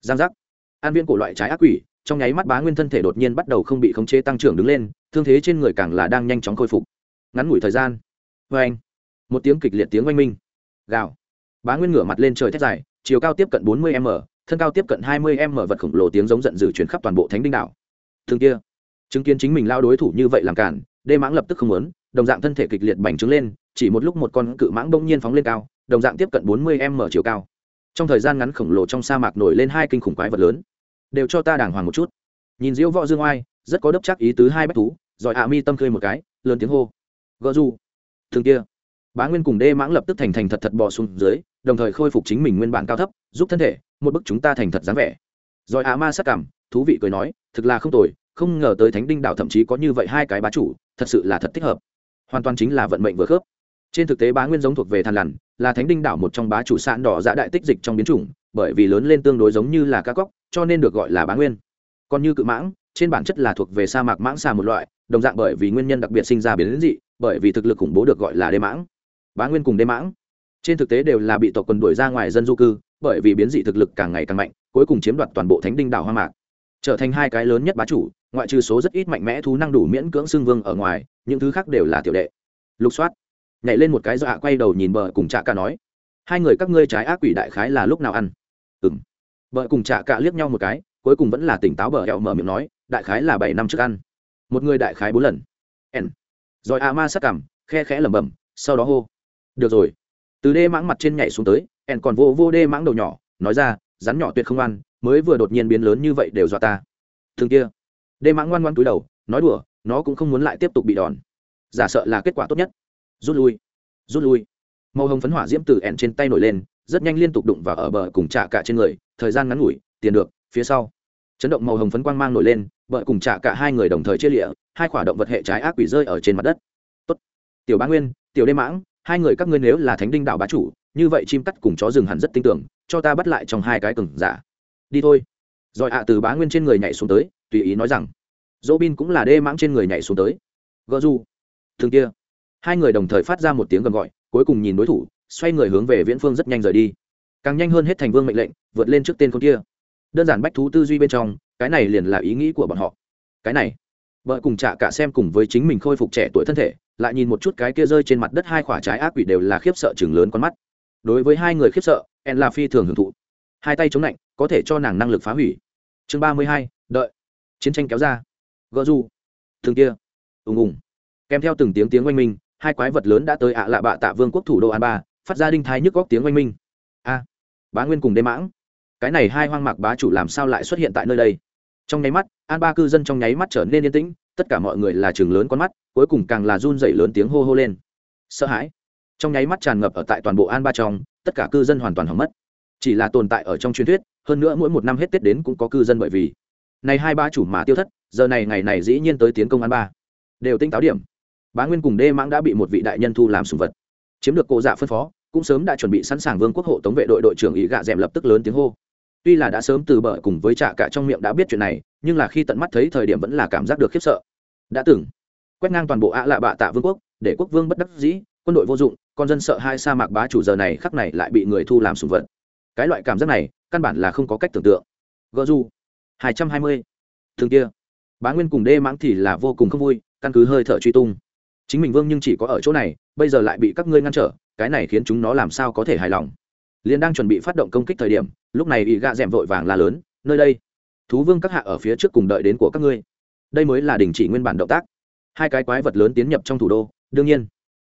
giang giác. An viên của loại trái ác quỷ, trong nháy mắt bá nguyên thân thể đột nhiên bắt đầu không bị khống chế tăng trưởng đứng lên, thương thế trên người càng là đang nhanh chóng khôi phục ngắn ngủi thời gian. Vê anh. Một tiếng kịch liệt tiếng oanh minh. Gào. Bá nguyên ngửa mặt lên trời thét dài, chiều cao tiếp cận bốn mươi m, thân cao tiếp cận hai mươi m vật khổng lồ tiếng giống giận dữ chuyển khắp toàn bộ thánh đinh đảo. Thương kia. Chứng kiến chính mình lao đối thủ như vậy làm cản, đê mãng lập tức không muốn, đồng dạng thân thể kịch liệt bành trướng lên, chỉ một lúc một con cự mãng bỗng nhiên phóng lên cao, đồng dạng tiếp cận bốn mươi m chiều cao. Trong thời gian ngắn khổng lồ trong sa mạc nổi lên hai kinh khủng quái vật lớn. Đều cho ta đàng hoàng một chút. Nhìn diễu võ dương oai, rất có đốc chắc ý tứ hai bách thú giỏi hạ mi tâm khơi một cái, lớn tiếng hô gỡ du. Thường kia. Bá nguyên cùng đê mãng lập tức thành thành thật thật bò xuống dưới, đồng thời khôi phục chính mình nguyên bản cao thấp, giúp thân thể, một bức chúng ta thành thật dáng vẻ. Rồi ạ ma sắc cảm, thú vị cười nói, thực là không tồi, không ngờ tới thánh đinh đảo thậm chí có như vậy hai cái bá chủ, thật sự là thật thích hợp. Hoàn toàn chính là vận mệnh vừa khớp. Trên thực tế bá nguyên giống thuộc về thàn lằn, là thánh đinh đảo một trong bá chủ sạn đỏ dạ đại tích dịch trong biến chủng, bởi vì lớn lên tương đối giống như là cá cóc, cho nên được gọi là bá nguyên. Còn như cự mãng, trên bản chất là thuộc về sa mạc mãng xà một loại, đồng dạng bởi vì nguyên nhân đặc biệt sinh ra biến dị bởi vì thực lực khủng bố được gọi là đê mãng. Bá nguyên cùng đê mãng. Trên thực tế đều là bị tộc quần đuổi ra ngoài dân du cư, bởi vì biến dị thực lực càng ngày càng mạnh, cuối cùng chiếm đoạt toàn bộ thánh đinh đảo hoang mạc. Trở thành hai cái lớn nhất bá chủ, ngoại trừ số rất ít mạnh mẽ thú năng đủ miễn cưỡng xương vương ở ngoài, những thứ khác đều là tiểu đệ. Lục soát. Nhảy lên một cái dọa quay đầu nhìn bờ cùng trạ cả nói. Hai người các ngươi trái ác quỷ đại khái là lúc nào ăn? Ừng bờ cùng trạ cả liếc nhau một cái, cuối cùng vẫn là tỉnh táo bờ hẹo mở miệng nói, đại khái là bảy năm trước ăn. Một người đại khái bốn lần. N rồi a ma sắc cảm, khe khẽ lẩm bẩm, sau đó hô, được rồi. Từ đê mãng mặt trên nhảy xuống tới ẹn còn vô vô đê mãng đầu nhỏ, nói ra, rắn nhỏ tuyệt không ăn, mới vừa đột nhiên biến lớn như vậy đều dọa ta. Thường kia, đê mãng ngoan ngoan túi đầu, nói đùa, nó cũng không muốn lại tiếp tục bị đòn. Giả sợ là kết quả tốt nhất. Rút lui rút lui. Màu hồng phấn hỏa diễm từ ẻn trên tay nổi lên, rất nhanh liên tục đụng vào ở bờ cùng chạ cả trên người, thời gian ngắn ngủi, tiền được, phía sau chấn động màu hồng phấn quang mang nổi lên vợ cùng trả cả hai người đồng thời chia lịa, hai quả động vật hệ trái ác quỷ rơi ở trên mặt đất. Tốt. tiểu bá nguyên, tiểu đê mãng, hai người các ngươi nếu là thánh đinh đạo bá chủ, như vậy chim cắt cùng chó rừng hẳn rất tin tưởng, cho ta bắt lại trong hai cái cừng giả dạ. đi thôi. Rồi ạ, từ bá nguyên trên người nhảy xuống tới, tùy ý nói rằng dỗ bin cũng là đê mãng trên người nhảy xuống tới. Gợ du. Thường kia. Hai người đồng thời phát ra một tiếng gầm gọi, cuối cùng nhìn đối thủ, xoay người hướng về viễn phương rất nhanh rời đi. Càng nhanh hơn hết thành vương mệnh lệnh, vượt lên trước tên con kia đơn giản bách thú tư duy bên trong, cái này liền là ý nghĩ của bọn họ. Cái này, vợ cùng chạ cả xem cùng với chính mình khôi phục trẻ tuổi thân thể, lại nhìn một chút cái kia rơi trên mặt đất hai quả trái ác quỷ đều là khiếp sợ chừng lớn con mắt. Đối với hai người khiếp sợ, en là phi thường hưởng thụ. Hai tay chống lạnh có thể cho nàng năng lực phá hủy. Chương ba mươi hai, đợi. Chiến tranh kéo ra. Gỡ du thường kia. Ùng ùng. Kèm theo từng tiếng tiếng oanh minh, hai quái vật lớn đã tới ạ lạ bạ tạ vương quốc thủ đô an ba, phát ra đinh thái nhức góc tiếng oanh minh. A. Bá nguyên cùng đêm mãng cái này hai hoang mạc bá chủ làm sao lại xuất hiện tại nơi đây? Trong nháy mắt, an ba cư dân trong nháy mắt trở nên yên tĩnh, tất cả mọi người là chừng lớn con mắt, cuối cùng càng là run dậy lớn tiếng hô hô lên. Sợ hãi. Trong nháy mắt tràn ngập ở tại toàn bộ an ba trong, tất cả cư dân hoàn toàn hỏng mất. Chỉ là tồn tại ở trong truyền thuyết, hơn nữa mỗi một năm hết tết đến cũng có cư dân bởi vì. Này hai ba chủ mà tiêu thất, giờ này ngày này dĩ nhiên tới tiến công an ba. Đều tinh táo điểm. Bá nguyên cùng đê mãng đã bị một vị đại nhân thu làm sùng vật. Chiếm được cổ dạ phân phó, cũng sớm đã chuẩn bị sẵn sàng vương quốc hộ tống vệ đội đội trưởng ý gạ d lập tức lớn tiếng hô tuy là đã sớm từ bờ cùng với trạ cả trong miệng đã biết chuyện này, nhưng là khi tận mắt thấy thời điểm vẫn là cảm giác được khiếp sợ. Đã từng, quét ngang toàn bộ ạ lạ bạ tạ vương quốc, để quốc vương bất đắc dĩ, quân đội vô dụng, con dân sợ hai sa mạc bá chủ giờ này khắc này lại bị người thu làm sùng vật. Cái loại cảm giác này, căn bản là không có cách tưởng tượng. Gỡ du hai trăm hai mươi. Thường kia, bá nguyên cùng đê mãng thì là vô cùng không vui, căn cứ hơi thở truy tung. Chính mình vương nhưng chỉ có ở chỗ này, bây giờ lại bị các ngươi ngăn trở, cái này khiến chúng nó làm sao có thể hài lòng liền đang chuẩn bị phát động công kích thời điểm, lúc này ý gạ d vội vàng la lớn, nơi đây, thú vương các hạ ở phía trước cùng đợi đến của các ngươi. Đây mới là đình chỉ nguyên bản động tác. Hai cái quái vật lớn tiến nhập trong thủ đô, đương nhiên,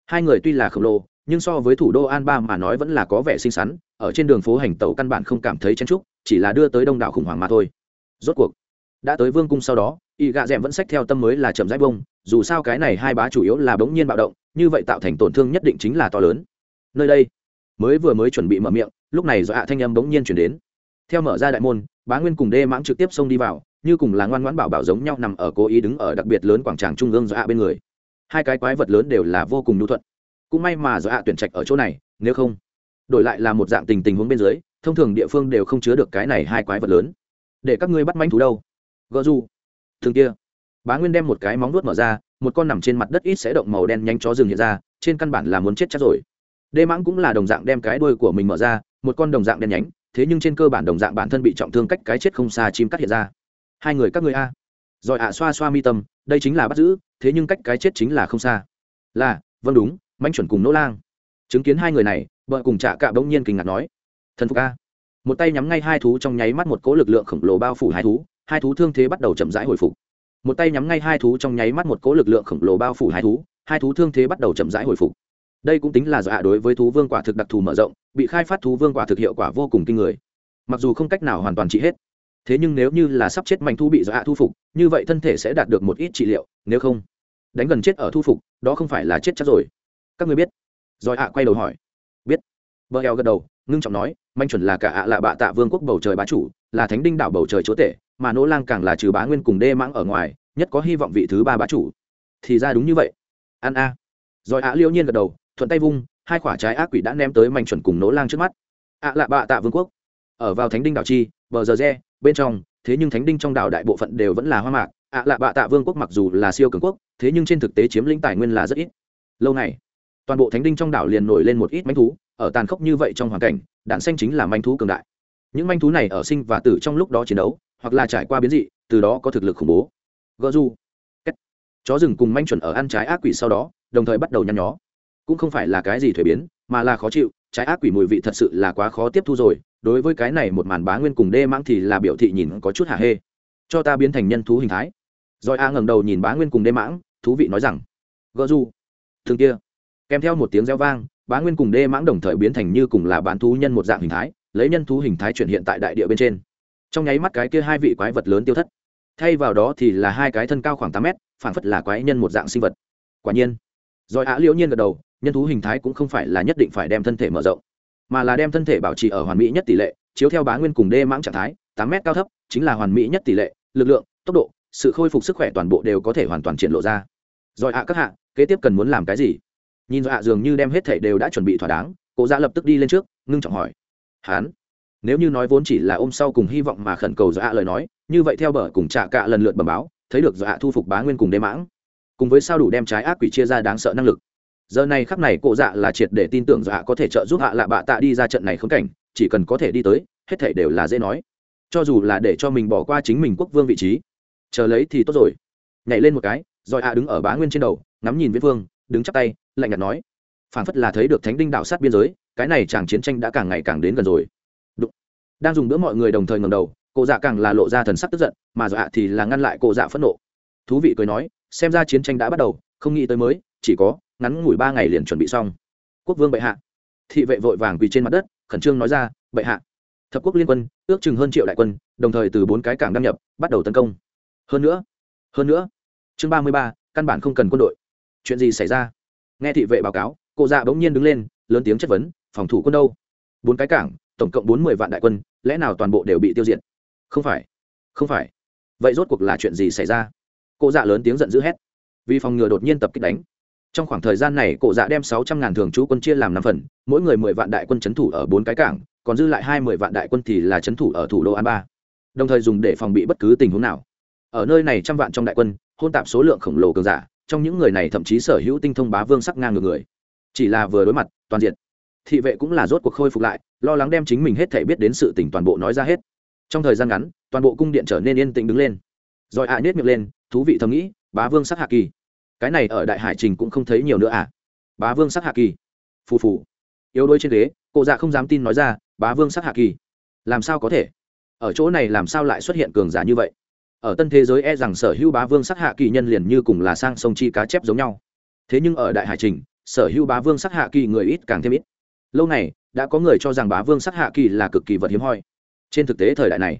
hai người tuy là khổng lồ, nhưng so với thủ đô an ba mà nói vẫn là có vẻ xinh xắn, ở trên đường phố hành tàu căn bản không cảm thấy chen trúc chỉ là đưa tới đông đảo khủng hoảng mà thôi. Rốt cuộc, đã tới vương cung sau đó, y gạ d vẫn sách theo tâm mới là chậm rãi bông, dù sao cái này hai bá chủ yếu là bỗng nhiên bạo động, như vậy tạo thành tổn thương nhất định chính là to lớn. Nơi đây mới vừa mới chuẩn bị mở miệng, lúc này do hạ thanh âm bỗng nhiên chuyển đến. Theo mở ra đại môn, bá nguyên cùng đê mãng trực tiếp xông đi vào, như cùng là ngoan ngoãn bảo bảo giống nhau nằm ở cố ý đứng ở đặc biệt lớn quảng tràng trung ương do hạ bên người. Hai cái quái vật lớn đều là vô cùng nhu thuận. Cũng may mà do hạ tuyển trạch ở chỗ này, nếu không, đổi lại là một dạng tình tình huống bên dưới, thông thường địa phương đều không chứa được cái này hai quái vật lớn. Để các ngươi bắt manh thú đâu? Gợ du thường kia, bá nguyên đem một cái móng nuốt mở ra, một con nằm trên mặt đất ít sẽ động màu đen nhanh chó rừng hiện ra, trên căn bản là muốn chết chắc rồi đê mãng cũng là đồng dạng đem cái đuôi của mình mở ra, một con đồng dạng đen nhánh, thế nhưng trên cơ bản đồng dạng bản thân bị trọng thương cách cái chết không xa chim cắt hiện ra. Hai người các người a. Rồi ạ, xoa xoa mi tâm, đây chính là bắt giữ, thế nhưng cách cái chết chính là không xa. Là vâng đúng, mãnh chuẩn cùng nỗ lang. Chứng kiến hai người này vợ cùng trạ cạ bỗng nhiên kinh ngạc nói, thần phục a. Một tay nhắm ngay hai thú trong nháy mắt một cỗ lực lượng khổng lồ bao phủ hai thú hai thú thương thế bắt đầu chậm rãi hồi phục. Một tay nhắm ngay hai thú trong nháy mắt một cỗ lực lượng khổng lồ bao phủ hai thú hai thú thương thế bắt đầu chậm rãi hồi phục đây cũng tính là dọa đối với thú vương quả thực đặc thù mở rộng, bị khai phát thú vương quả thực hiệu quả vô cùng kinh người. Mặc dù không cách nào hoàn toàn trị hết, thế nhưng nếu như là sắp chết mạnh thu bị dọa thu phục, như vậy thân thể sẽ đạt được một ít trị liệu, nếu không, đánh gần chết ở thu phục, đó không phải là chết chắc rồi. Các người biết? Rồi ạ quay đầu hỏi. Biết. Vợ eo gật đầu, ngưng trọng nói, manh chuẩn là cả ạ là bạ tạ vương quốc bầu trời bá chủ, là thánh đinh đảo bầu trời chúa tể, mà nỗ lang càng là trừ bá nguyên cùng đê mãng ở ngoài, nhất có hy vọng vị thứ ba bá chủ. Thì ra đúng như vậy. An a. Rồi ạ liêu nhiên gật đầu thuận tay vung, hai quả trái ác quỷ đã ném tới manh chuẩn cùng nỗ lang trước mắt. Ạ lạ bạ tạ vương quốc. Ở vào thánh đinh đảo chi, bờ giờ re, bên trong, thế nhưng thánh đinh trong đảo đại bộ phận đều vẫn là hoa mạc. Ạ lạ bạ tạ vương quốc mặc dù là siêu cường quốc, thế nhưng trên thực tế chiếm lĩnh tài nguyên là rất ít. Lâu này toàn bộ thánh đinh trong đảo liền nổi lên một ít manh thú, ở tàn khốc như vậy trong hoàn cảnh đạn xanh chính là manh thú cường đại. Những manh thú này ở sinh và tử trong lúc đó chiến đấu, hoặc là trải qua biến dị, từ đó có thực lực khủng bố. Gợ du chó rừng cùng manh chuẩn ở ăn trái ác quỷ sau đó, đồng thời bắt đầu nhăn nhó cũng không phải là cái gì thuế biến, mà là khó chịu, trái ác quỷ mùi vị thật sự là quá khó tiếp thu rồi, đối với cái này một màn bá nguyên cùng đê mãng thì là biểu thị nhìn có chút hả hê. Cho ta biến thành nhân thú hình thái. Rồi a ngẩng đầu nhìn bá nguyên cùng đê mãng, thú vị nói rằng gợ du thường kia. Kèm theo một tiếng reo vang, bá nguyên cùng đê mãng đồng thời biến thành như cùng là bán thú nhân một dạng hình thái, lấy nhân thú hình thái chuyển hiện tại đại địa bên trên. Trong nháy mắt cái kia hai vị quái vật lớn tiêu thất. Thay vào đó thì là hai cái thân cao khoảng tám mét phản phất là quái nhân một dạng sinh vật. Quả nhiên, rồi ạ liễu nhiên gật đầu nhân thú hình thái cũng không phải là nhất định phải đem thân thể mở rộng, mà là đem thân thể bảo trì ở hoàn mỹ nhất tỷ lệ, chiếu theo bá nguyên cùng đê mãng trạng thái, tám mét cao thấp, chính là hoàn mỹ nhất tỷ lệ, lực lượng, tốc độ, sự khôi phục sức khỏe toàn bộ đều có thể hoàn toàn triển lộ ra. Rồi ạ, các hạ, kế tiếp cần muốn làm cái gì? Nhìn dọa dường như đem hết thể đều đã chuẩn bị thỏa đáng cụ ra dạ lập tức đi lên trước, ngưng trọng hỏi. Hán, nếu như nói vốn chỉ là ôm sau cùng hy vọng mà khẩn cầu dọa lời nói, như vậy theo bờ cùng trả cạ lần lượt bẩm báo, thấy được dọa thu phục bá nguyên cùng đế mãng, cùng với sao đủ đem trái ác quỷ chia ra đáng sợ năng lực giờ này khắc này cổ dạ là triệt để tin tưởng dạ có thể trợ giúp hạ lạ bạ tạ đi ra trận này khống cảnh, chỉ cần có thể đi tới, hết thể đều là dễ nói. Cho dù là để cho mình bỏ qua chính mình quốc vương vị trí, chờ lấy thì tốt rồi. Nhảy lên một cái, rồi hạ đứng ở bá nguyên trên đầu, ngắm nhìn viễn vương, đứng chắp tay, lạnh nhạt nói phảng phất là thấy được thánh đinh đạo sát biên giới, cái này chàng chiến tranh đã càng ngày càng đến gần rồi. Đụng. đang dùng bữa mọi người đồng thời ngầm đầu cụ dạ càng là lộ ra thần sắc tức giận, mà dọa thì là ngăn lại cụ dạ phẫn nộ. Thú vị cười nói, xem ra chiến tranh đã bắt đầu, không nghĩ tới mới, chỉ có ngắn ngủi ba ngày liền chuẩn bị xong. Quốc vương bệ hạ. Thị vệ vội vàng quỳ trên mặt đất, khẩn trương nói ra, bệ hạ. Thập quốc liên quân, ước chừng hơn triệu đại quân, đồng thời từ bốn cái cảng đăng nhập, bắt đầu tấn công. Hơn nữa hơn nữa, chương ba mươi ba, căn bản không cần quân đội. Chuyện gì xảy ra? Nghe thị vệ báo cáo cụ dạ bỗng nhiên đứng lên, lớn tiếng chất vấn, phòng thủ quân đâu? Bốn cái cảng, tổng cộng bốn mươi vạn đại quân, lẽ nào toàn bộ đều bị tiêu diệt? Không phải không phải. Vậy rốt cuộc là chuyện gì xảy ra? Cụ dạ lớn tiếng giận dữ hét. Vì phòng ngừa đột nhiên tập kích đánh trong khoảng thời gian này, cổ dạ đem sáu trăm ngàn thường trú quân chia làm năm phần, mỗi người mười vạn đại quân c h ấ n thủ ở bốn cái cảng, còn dư lại hai mươi vạn đại quân thì là c h ấ n thủ ở thủ đô an ba. Đồng thời dùng để phòng bị bất cứ tình huống nào. Ở nơi này trăm vạn trong đại quân, hôn tạp số lượng khổng lồ cường giả, trong những người này thậm chí sở hữu tinh thông bá vương sắc ngang ngược người. Chỉ là vừa đối mặt, toàn diện. Thị vệ cũng là rốt cuộc khôi phục lại, lo lắng đem chính mình hết thể biết đến sự tỉnh toàn bộ nói ra hết. Trong thời gian ngắn, toàn bộ cung điện trở nên yên tĩnh đứng lên. Rồi ạ à nhét miệng lên, thú vị thầm nghĩ, bá vương sắc hạ kỳ cái này ở đại hải trình cũng không thấy nhiều nữa à? Bá vương sắc hạ kỳ. Phù phù. Yếu đuối trên ghế cụ dạ không dám tin nói ra, bá vương sắc hạ kỳ. Làm sao có thể? Ở chỗ này làm sao lại xuất hiện cường giả như vậy? Ở tân thế giới e rằng sở hữu bá vương sắc hạ kỳ nhân liền như cùng là sang sông chi cá chép giống nhau. Thế nhưng ở đại hải trình, sở hữu bá vương sắc hạ kỳ người ít càng thêm ít. Lâu này, đã có người cho rằng bá vương sắc hạ kỳ là cực kỳ vật hiếm hoi. Trên thực tế thời đại này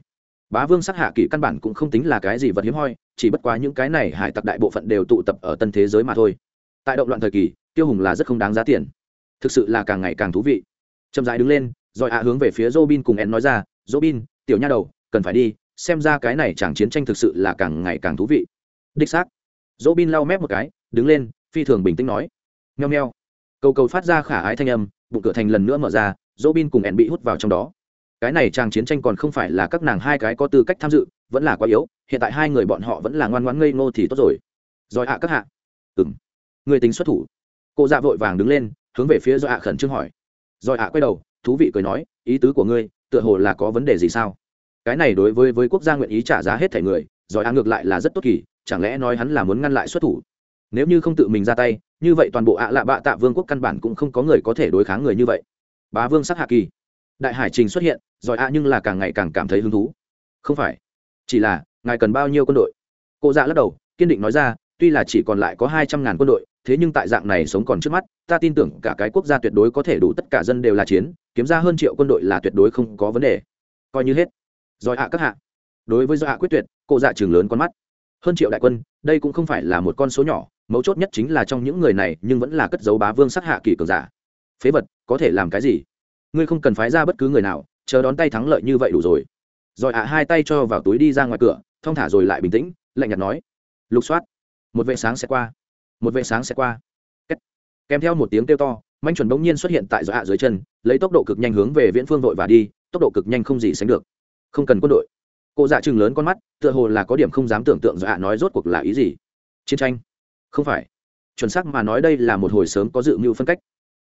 bá vương sắc hạ kỳ căn bản cũng không tính là cái gì vật hiếm hoi, chỉ bất quá những cái này hải tặc đại bộ phận đều tụ tập ở tân thế giới mà thôi. Tại động loạn thời kỳ, tiêu hùng là rất không đáng giá tiền. Thực sự là càng ngày càng thú vị. Chậm rãi đứng lên, rồi ạ hướng về phía robin cùng en nói ra, robin, tiểu nha đầu, cần phải đi, xem ra cái này chẳng chiến tranh thực sự là càng ngày càng thú vị. Đích xác. Robin lau mép một cái, đứng lên, phi thường bình tĩnh nói nheo nheo cầu cầu phát ra khả ái thanh âm, bụng cửa thành lần nữa mở ra, robin cùng en bị hút vào trong đó cái này chàng chiến tranh còn không phải là các nàng hai cái có tư cách tham dự, vẫn là quá yếu, hiện tại hai người bọn họ vẫn là ngoan ngoãn ngây ngô thì tốt rồi. Rồi ạ các hạ. Ừ người tính xuất thủ. Cô dạ vội vàng đứng lên, hướng về phía do ạ khẩn trương hỏi. Rồi ạ quay đầu, thú vị cười nói, ý tứ của ngươi, tựa hồ là có vấn đề gì sao? Cái này đối với với quốc gia nguyện ý trả giá hết thẻ người, rồi ạ ngược lại là rất tốt kỳ, chẳng lẽ nói hắn là muốn ngăn lại xuất thủ? Nếu như không tự mình ra tay, như vậy toàn bộ ạ lạ bạ tạ vương quốc căn bản cũng không có người có thể đối kháng người như vậy. Bá vương sắc hạ kỳ. Đại hải trình xuất hiện giỏi ạ nhưng là càng ngày càng cảm thấy hứng thú. Không phải. Chỉ là, ngài cần bao nhiêu quân đội? Cụ dạ lắc đầu, kiên định nói ra, tuy là chỉ còn lại có hai trăm ngàn quân đội, thế nhưng tại dạng này sống còn trước mắt, ta tin tưởng cả cái quốc gia tuyệt đối có thể đủ tất cả dân đều là chiến, kiếm ra hơn triệu quân đội là tuyệt đối không có vấn đề. Coi như hết. Giỏi ạ các hạ. Đối với do hạ quyết tuyệt cụ dạ trường lớn con mắt. Hơn triệu đại quân, đây cũng không phải là một con số nhỏ, mấu chốt nhất chính là trong những người này, nhưng vẫn là cất dấu bá vương sát hạ kỳ cường giả. Phế vật, có thể làm cái gì? Ngươi không cần phái ra bất cứ người nào chờ đón tay thắng lợi như vậy đủ rồi. Rồi ạ, hai tay cho vào túi đi ra ngoài cửa, thong thả rồi lại bình tĩnh, lạnh nhạt nói. Lục soát. Một vệ sáng sẽ qua. Một vệ sáng sẽ qua. Kết. kèm theo một tiếng kêu to, manh chuẩn bỗng nhiên xuất hiện tại dọa dưới chân, lấy tốc độ cực nhanh hướng về viễn phương vội và đi, tốc độ cực nhanh không gì sánh được. Không cần quân đội. Cụ dạ chừng lớn con mắt, tựa hồ là có điểm không dám tưởng tượng dọa nói rốt cuộc là ý gì. Chiến tranh. Không phải. Chuẩn xác mà nói đây là một hồi sớm có dự mưu phân cách.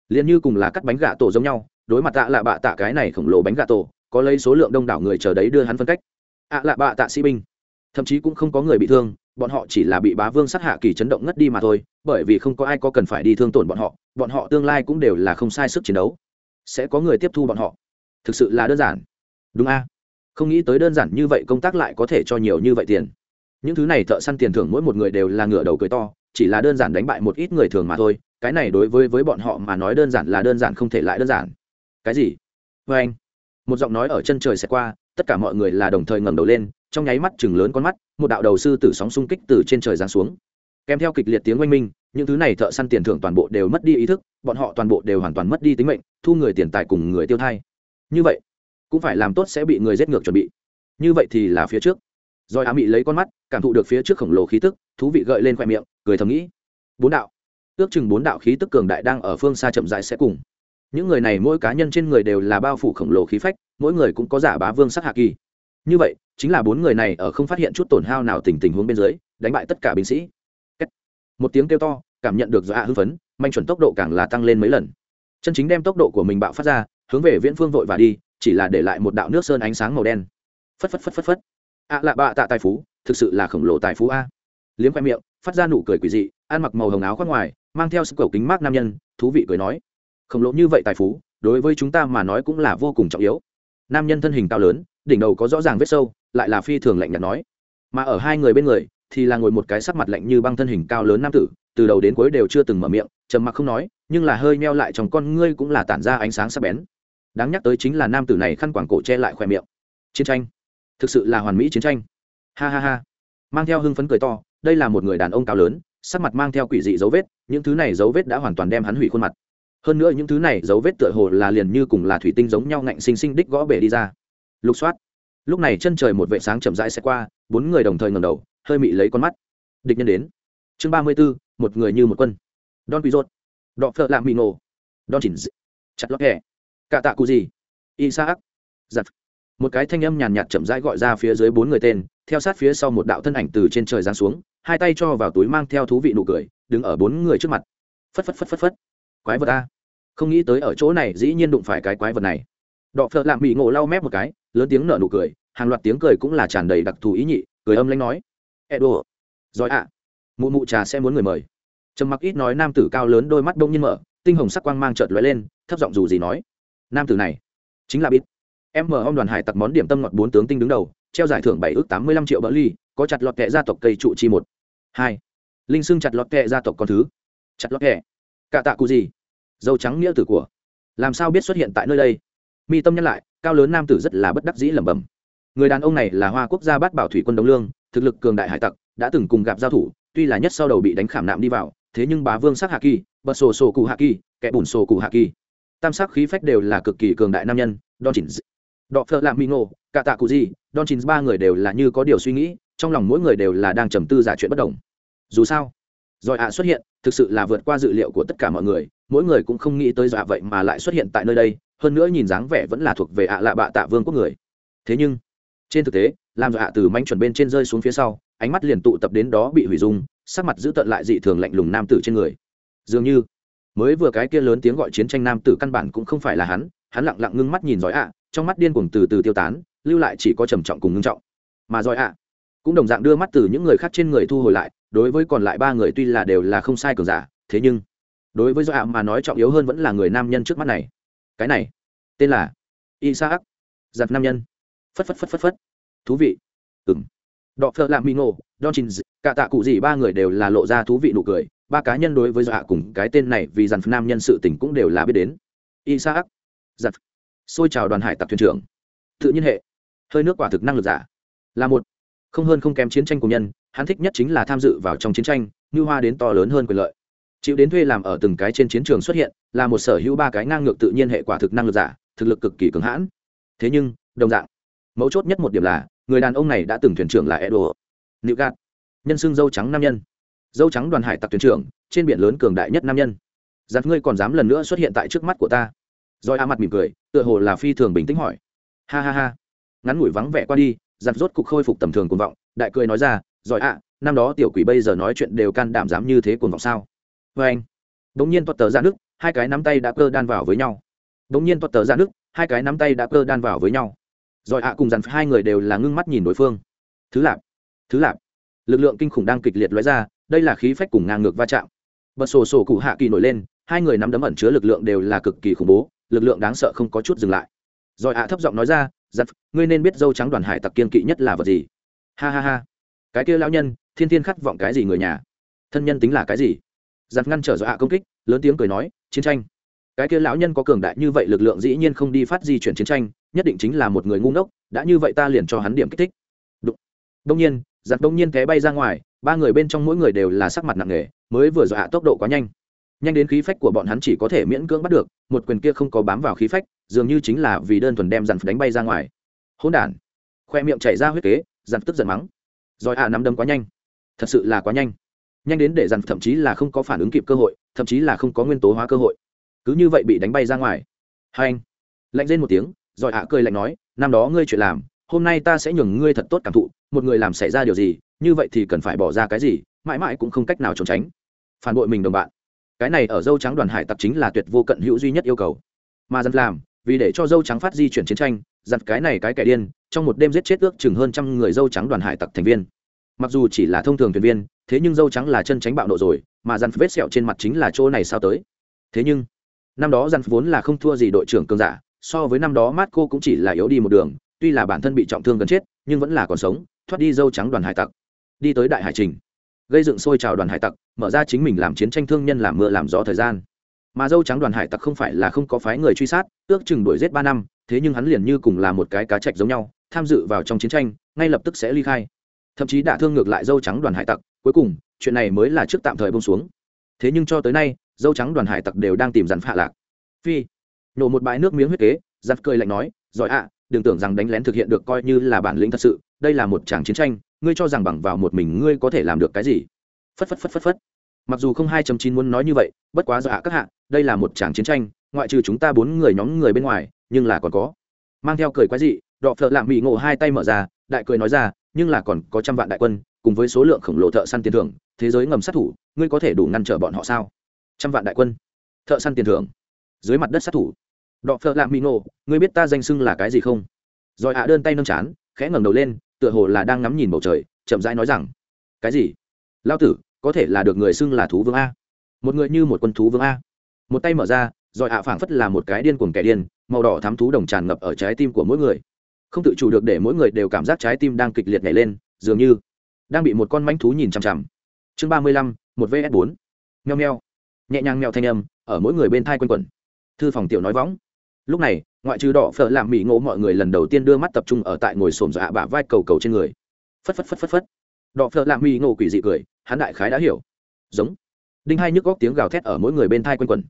Liền như cùng là cắt bánh gà tổ giống nhau đối mặt tạ lạ bạ tạ cái này khổng lồ bánh gà tổ, có lấy số lượng đông đảo người chờ đấy đưa hắn phân cách. ạ lạ bạ tạ sĩ binh. Thậm chí cũng không có người bị thương, bọn họ chỉ là bị bá vương sát hạ kỳ chấn động ngất đi mà thôi, bởi vì không có ai có cần phải đi thương tổn bọn họ bọn họ tương lai cũng đều là không sai sức chiến đấu. Sẽ có người tiếp thu bọn họ. Thực sự là đơn giản. Đúng a. Không nghĩ tới đơn giản như vậy công tác lại có thể cho nhiều như vậy tiền. Những thứ này thợ săn tiền thưởng mỗi một người đều là ngửa đầu cười to, chỉ là đơn giản đánh bại một ít người thường mà thôi, cái này đối với với bọn họ mà nói đơn giản là đơn giản không thể lại đơn giản cái gì? Vê anh. Một giọng nói ở chân trời sẽ qua, tất cả mọi người là đồng thời ngẩng đầu lên, trong nháy mắt chừng lớn con mắt, một đạo đầu sư tử sóng xung kích từ trên trời giáng xuống. Kèm theo kịch liệt tiếng oanh minh, những thứ này thợ săn tiền thưởng toàn bộ đều mất đi ý thức, bọn họ toàn bộ đều hoàn toàn mất đi tính mệnh, thu người tiền tài cùng người tiêu thai. Như vậy, cũng phải làm tốt sẽ bị người giết ngược chuẩn bị. Như vậy thì là phía trước. Rồi á mị lấy con mắt, cảm thụ được phía trước khổng lồ khí tức, thú vị gợi lên khoe miệng, cười thầm nghĩ. Bốn đạo. Ước chừng bốn đạo khí tức cường đại đang ở phương xa chậm rãi sẽ cùng những người này mỗi cá nhân trên người đều là bao phủ khổng lồ khí phách, mỗi người cũng có giả bá vương sắc hạ kỳ. Như vậy, chính là bốn người này ở không phát hiện chút tổn hao nào tình tình huống bên dưới, đánh bại tất cả binh sĩ. Một tiếng kêu to, cảm nhận được do hạ hưng phấn, manh chuẩn tốc độ càng là tăng lên mấy lần. Chân chính đem tốc độ của mình bạo phát ra, hướng về viễn phương vội và đi, chỉ là để lại một đạo nước sơn ánh sáng màu đen. Phất phất phất phất phất. Ạ lạ bạ tạ tài phú, thực sự là khổng lồ tài phú a. Liếm khoe miệng, phát ra nụ cười quỷ dị, ăn mặc màu hồng áo khoác ngoài, mang theo sức cầu kính mát nam nhân, thú vị cười nói khổng lồ như vậy tài phú, đối với chúng ta mà nói cũng là vô cùng trọng yếu. Nam nhân thân hình cao lớn, đỉnh đầu có rõ ràng vết sâu, lại là phi thường lạnh nhạt nói. Mà ở hai người bên người, thì là ngồi một cái sắc mặt lạnh như băng thân hình cao lớn nam tử, từ đầu đến cuối đều chưa từng mở miệng, trầm mặc không nói, nhưng là hơi meo lại trong con ngươi cũng là tản ra ánh sáng sắc bén. Đáng nhắc tới chính là nam tử này khăn quảng cổ che lại khoe miệng. Chiến tranh. Thực sự là hoàn mỹ chiến tranh. Ha ha ha. Mang theo hưng phấn cười to, đây là một người đàn ông cao lớn, sắc mặt mang theo quỷ dị dấu vết, những thứ này dấu vết đã hoàn toàn đem hắn hủy khuôn mặt hơn nữa những thứ này dấu vết tựa hồ là liền như cùng là thủy tinh giống nhau ngạnh xinh xinh đích gõ bể đi ra. Lục soát. Lúc này chân trời một vệ sáng chậm rãi sẽ qua, bốn người đồng thời ngầm đầu, hơi mị lấy con mắt. Địch nhân đến. Chương ba mươi b ố một người như một quân. Don quý rốt đọ phợ lạm mị nổ don chỉnh chặt lót hẹ. Cạ tạ cụ gì isaac. Giặt một cái thanh âm nhàn nhạt chậm rãi gọi ra phía dưới bốn người tên, theo sát phía sau một đạo thân ảnh từ trên trời giáng xuống, hai tay cho vào túi mang theo thú vị nụ cười, đứng ở bốn người trước mặt. Phất phất phất phất phất. Quái vật a không nghĩ tới ở chỗ này dĩ nhiên đụng phải cái quái vật này. Đọ phợ lạm bị ngộ lau mép một cái, lớn tiếng nở nụ cười, hàng loạt tiếng cười cũng là tràn đầy đặc thù ý nhị, cười âm lanh nói, edo giỏi ạ, mụ mụ trà sẽ muốn người mời. Trầm mặc ít nói nam tử cao lớn đôi mắt đông nhiên mở, tinh hồng sắc quang mang trợt lóe lên, thấp giọng dù gì nói, nam tử này chính là bít. Em mở ông đoàn hải tặc món điểm tâm ngọt bốn tướng tinh đứng đầu, treo giải thưởng bảy ước tám mươi lăm triệu bỡ ly, có chặt lọt kệ gia tộc cây trụ chi một. Hai, linh xưng chặt lọt kệ gia tộc con thứ. Chặt lọt kệ cả tạ cụ gì? Dâu trắng nghĩa tử của. Làm sao biết xuất hiện tại nơi đây? Mi tâm nhắc lại, cao lớn nam tử rất là bất đắc dĩ lẩm bẩm. Người đàn ông này là hoa quốc gia bát bảo thủy quân đông lương, thực lực cường đại hải tặc, đã từng cùng gặp giao thủ, tuy là nhất sau đầu bị đánh khảm nạm đi vào, thế nhưng bá vương sắc hạ kỳ, bật sổ sổ cụ hạ kỳ, kẻ bùn sổ cụ hạ kỳ. Tam sắc khí phách đều là cực kỳ cường đại nam nhân, don chỉnh đọ phợ lạm mi ngộ cả tạ cụ gì don chỉnh ba người đều là như có điều suy nghĩ, trong lòng mỗi người đều là đang trầm tư giả chuyện bất đồng. Dù sao giỏi ạ xuất hiện, thực sự là vượt qua dự liệu của tất cả mọi người. Mỗi người cũng không nghĩ tới dọa vậy mà lại xuất hiện tại nơi đây. Hơn nữa nhìn dáng vẻ vẫn là thuộc về ạ lạ bạ tạ vương quốc người. Thế nhưng, trên thực tế, làm dọa từ manh chuẩn bên trên rơi xuống phía sau, ánh mắt liền tụ tập đến đó bị hủy dung, sắc mặt giữ tận lại dị thường lạnh lùng nam tử trên người. Dường như, mới vừa cái kia lớn tiếng gọi chiến tranh nam tử căn bản cũng không phải là hắn hắn lặng lặng ngưng mắt nhìn giỏi ạ, trong mắt điên cuồng từ từ tiêu tán, lưu lại chỉ có trầm trọng cùng ngưng trọng. Mà giỏi ạ cũng đồng dạng đưa mắt từ những người khác trên người thu hồi lại, đối với còn lại ba người tuy là đều là không sai cường giả, thế nhưng, đối với do ạ mà nói trọng yếu hơn vẫn là người nam nhân trước mắt này. Cái này, tên là isaac giặt nam nhân. Phất phất phất phất phất. Thú vị. Ừng đọ phợ lạm mỹ ngộ, don chin cả tạ cụ gì ba người đều là lộ ra thú vị nụ cười, ba cá nhân đối với dọa cùng cái tên này vì dàn nam nhân sự tình cũng đều là biết đến. Isaac giặt xôi chào đoàn hải tặc thuyền trưởng. Tự nhiên hệ. Hơi nước quả thực năng lực giả. Là một không hơn không kém chiến tranh của nhân, hắn thích nhất chính là tham dự vào trong chiến tranh, như hoa đến to lớn hơn quyền lợi. Chịu đến thuê làm ở từng cái trên chiến trường xuất hiện, là một sở hữu ba cái ngang ngược tự nhiên hệ quả thực năng lực giả, thực lực cực kỳ cứng hãn. Thế nhưng, đồng dạng, mấu chốt nhất một điểm là, người đàn ông này đã từng thuyền trưởng là edo nữ gạt nhân xưng dâu trắng nam nhân. Dâu trắng đoàn hải tặc thuyền trưởng, trên biển lớn cường đại nhất nam nhân. Giặt ngươi còn dám lần nữa xuất hiện tại trước mắt của ta? Rồi a mặt mỉm cười, tựa hồ là phi thường bình tĩnh hỏi. Ha ha ha. Ngắn ngủi vắng vẻ qua đi giặt rốt cục khôi phục tầm thường cuồng vọng, đại cười nói ra giỏi ạ, năm đó tiểu quỷ bây giờ nói chuyện đều can đảm dám như thế cuồng vọng sao? Vê anh bỗng nhiên toát tờ ra nước, hai cái nắm tay đã cơ đan vào với nhau. Bỗng nhiên toát tờ ra nước, hai cái nắm tay đã cơ đan vào với nhau. Giỏi ạ cùng dặn hai người đều là ngưng mắt nhìn đối phương. Thứ lạp thứ lạp. Lực lượng kinh khủng đang kịch liệt lóe ra, đây là khí phách cùng ngang ngược va chạm. Bật sổ sổ cụ hạ kỳ nổi lên, hai người nắm đấm ẩn chứa lực lượng đều là cực kỳ khủng bố, lực lượng đáng sợ không có chút dừng lại. Rồi ạ thấp giọng nói ra giặt ngươi nên biết dâu trắng đoàn hải tặc kiên kỵ nhất là vật gì. Ha ha ha. Cái kia lão nhân, thiên thiên khát vọng cái gì người nhà? Thân nhân tính là cái gì? Giặc ngăn trở do hạ công kích, lớn tiếng cười nói, chiến tranh. Cái kia lão nhân có cường đại như vậy lực lượng dĩ nhiên không đi phát di chuyển chiến tranh, nhất định chính là một người ngu ngốc, đã như vậy ta liền cho hắn điểm kích thích. Đụng. đông nhiên giặc đông nhiên té bay ra ngoài, ba người bên trong mỗi người đều là sắc mặt nặng nề, mới vừa dọa tốc độ quá nhanh nhanh đến khí phách của bọn hắn chỉ có thể miễn cưỡng bắt được, một quyền kia không có bám vào khí phách, dường như chính là vì đơn thuần đem dàn đánh bay ra ngoài. Hỗn đản. Khoe miệng chảy ra huyết kế, dàn tức giận mắng. Rồi ạ nắm đấm quá nhanh. Thật sự là quá nhanh. Nhanh đến để dàn thậm chí là không có phản ứng kịp cơ hội, thậm chí là không có nguyên tố hóa cơ hội. Cứ như vậy bị đánh bay ra ngoài. Hai anh. Lạnh lên một tiếng, rồi ạ cười lạnh nói, năm đó ngươi chuyện làm, hôm nay ta sẽ nhường ngươi thật tốt cảm thụ, một người làm xảy ra điều gì, như vậy thì cần phải bỏ ra cái gì, mãi mãi cũng không cách nào trốn tránh. Phản bội mình, đồng bạn cái này ở dâu trắng đoàn hải tặc chính là tuyệt vô cận hữu duy nhất yêu cầu. Mà dân làm, vì để cho dâu trắng phát di chuyển chiến tranh giặt cái này cái kẻ điên, trong một đêm giết chết ước chừng hơn trăm người dâu trắng đoàn hải tặc thành viên. Mặc dù chỉ là thông thường thuyền viên, thế nhưng dâu trắng là chân tránh bạo nộ rồi, mà dằn vết sẹo trên mặt chính là chỗ này sao tới. Thế nhưng, năm đó dằn vốn là không thua gì đội trưởng cường giả, so với năm đó mát cô cũng chỉ là yếu đi một đường, tuy là bản thân bị trọng thương gần chết, nhưng vẫn là còn sống, thoát đi dâu trắng đoàn hải tặc. Đi tới đại hải trình gây dựng sôi trào đoàn hải tặc, mở ra chính mình làm chiến tranh thương nhân làm mưa làm gió thời gian. Mà dâu trắng đoàn hải tặc không phải là không có phái người truy sát, ước chừng đuổi giết ba năm, thế nhưng hắn liền như cùng là một cái cá chạch giống nhau, tham dự vào trong chiến tranh, ngay lập tức sẽ ly khai. Thậm chí đã thương ngược lại dâu trắng đoàn hải tặc, cuối cùng, chuyện này mới là trước tạm thời bông xuống. Thế nhưng cho tới nay, dâu trắng đoàn hải tặc đều đang tìm dặn phạ lạc. Phi, nổ một bãi nước miếng huyết kế giặt cười lạnh nói, giỏi ạ, đừng tưởng rằng đánh lén thực hiện được coi như là bản lĩnh thật sự, đây là một tràng chiến tranh ngươi cho rằng bằng vào một mình ngươi có thể làm được cái gì? Phất phất phất phất phất. Mặc dù không hai chín muốn nói như vậy, bất quá dọa các hạ, đây là một tràng chiến tranh, ngoại trừ chúng ta bốn người nhóm người bên ngoài, nhưng là còn có. Mang theo cười quái dị, đọ phợ lạm bị ngộ hai tay mở ra, đại cười nói ra, nhưng là còn có trăm vạn đại quân, cùng với số lượng khổng lồ thợ săn tiền thưởng, thế giới ngầm sát thủ, ngươi có thể đủ ngăn trở bọn họ sao? Trăm vạn đại quân, thợ săn tiền thưởng, dưới mặt đất sát thủ. Đọ phợ lạm bị ngộ, ngươi biết ta danh xưng là cái gì không? Rồi hạ đơn tay nâng chán, khẽ ngẩng đầu lên tựa hồ là đang ngắm nhìn bầu trời, chậm rãi nói rằng, cái gì? Lao tử, có thể là được người xưng là thú vương a? Một người như một quân thú vương a? Một tay mở ra, rồi ạ phảng phất là một cái điên cuồng kẻ điên, màu đỏ thám thú đồng tràn ngập ở trái tim của mỗi người. Không tự chủ được để mỗi người đều cảm giác trái tim đang kịch liệt nhảy lên, dường như đang bị một con manh thú nhìn chằm chằm. Chương ba mươi lăm, một vs bốn. Nheo nheo nhẹ nhàng mèo thanh âm, ở mỗi người bên thai quanh quẩn. Thư phòng tiểu nói võng. Lúc này ngoại trừ đỏ phở làm mỹ ngộ mọi người lần đầu tiên đưa mắt tập trung ở tại ngồi xổm dọa bả vai cầu cầu trên người. Phất phất phất phất phất. Đỏ phở làm mỹ ngộ quỷ dị cười, hắn đại khái đã hiểu. Giống. Đinh hai nhức góc tiếng gào thét ở mỗi người bên thai quanh quẩn.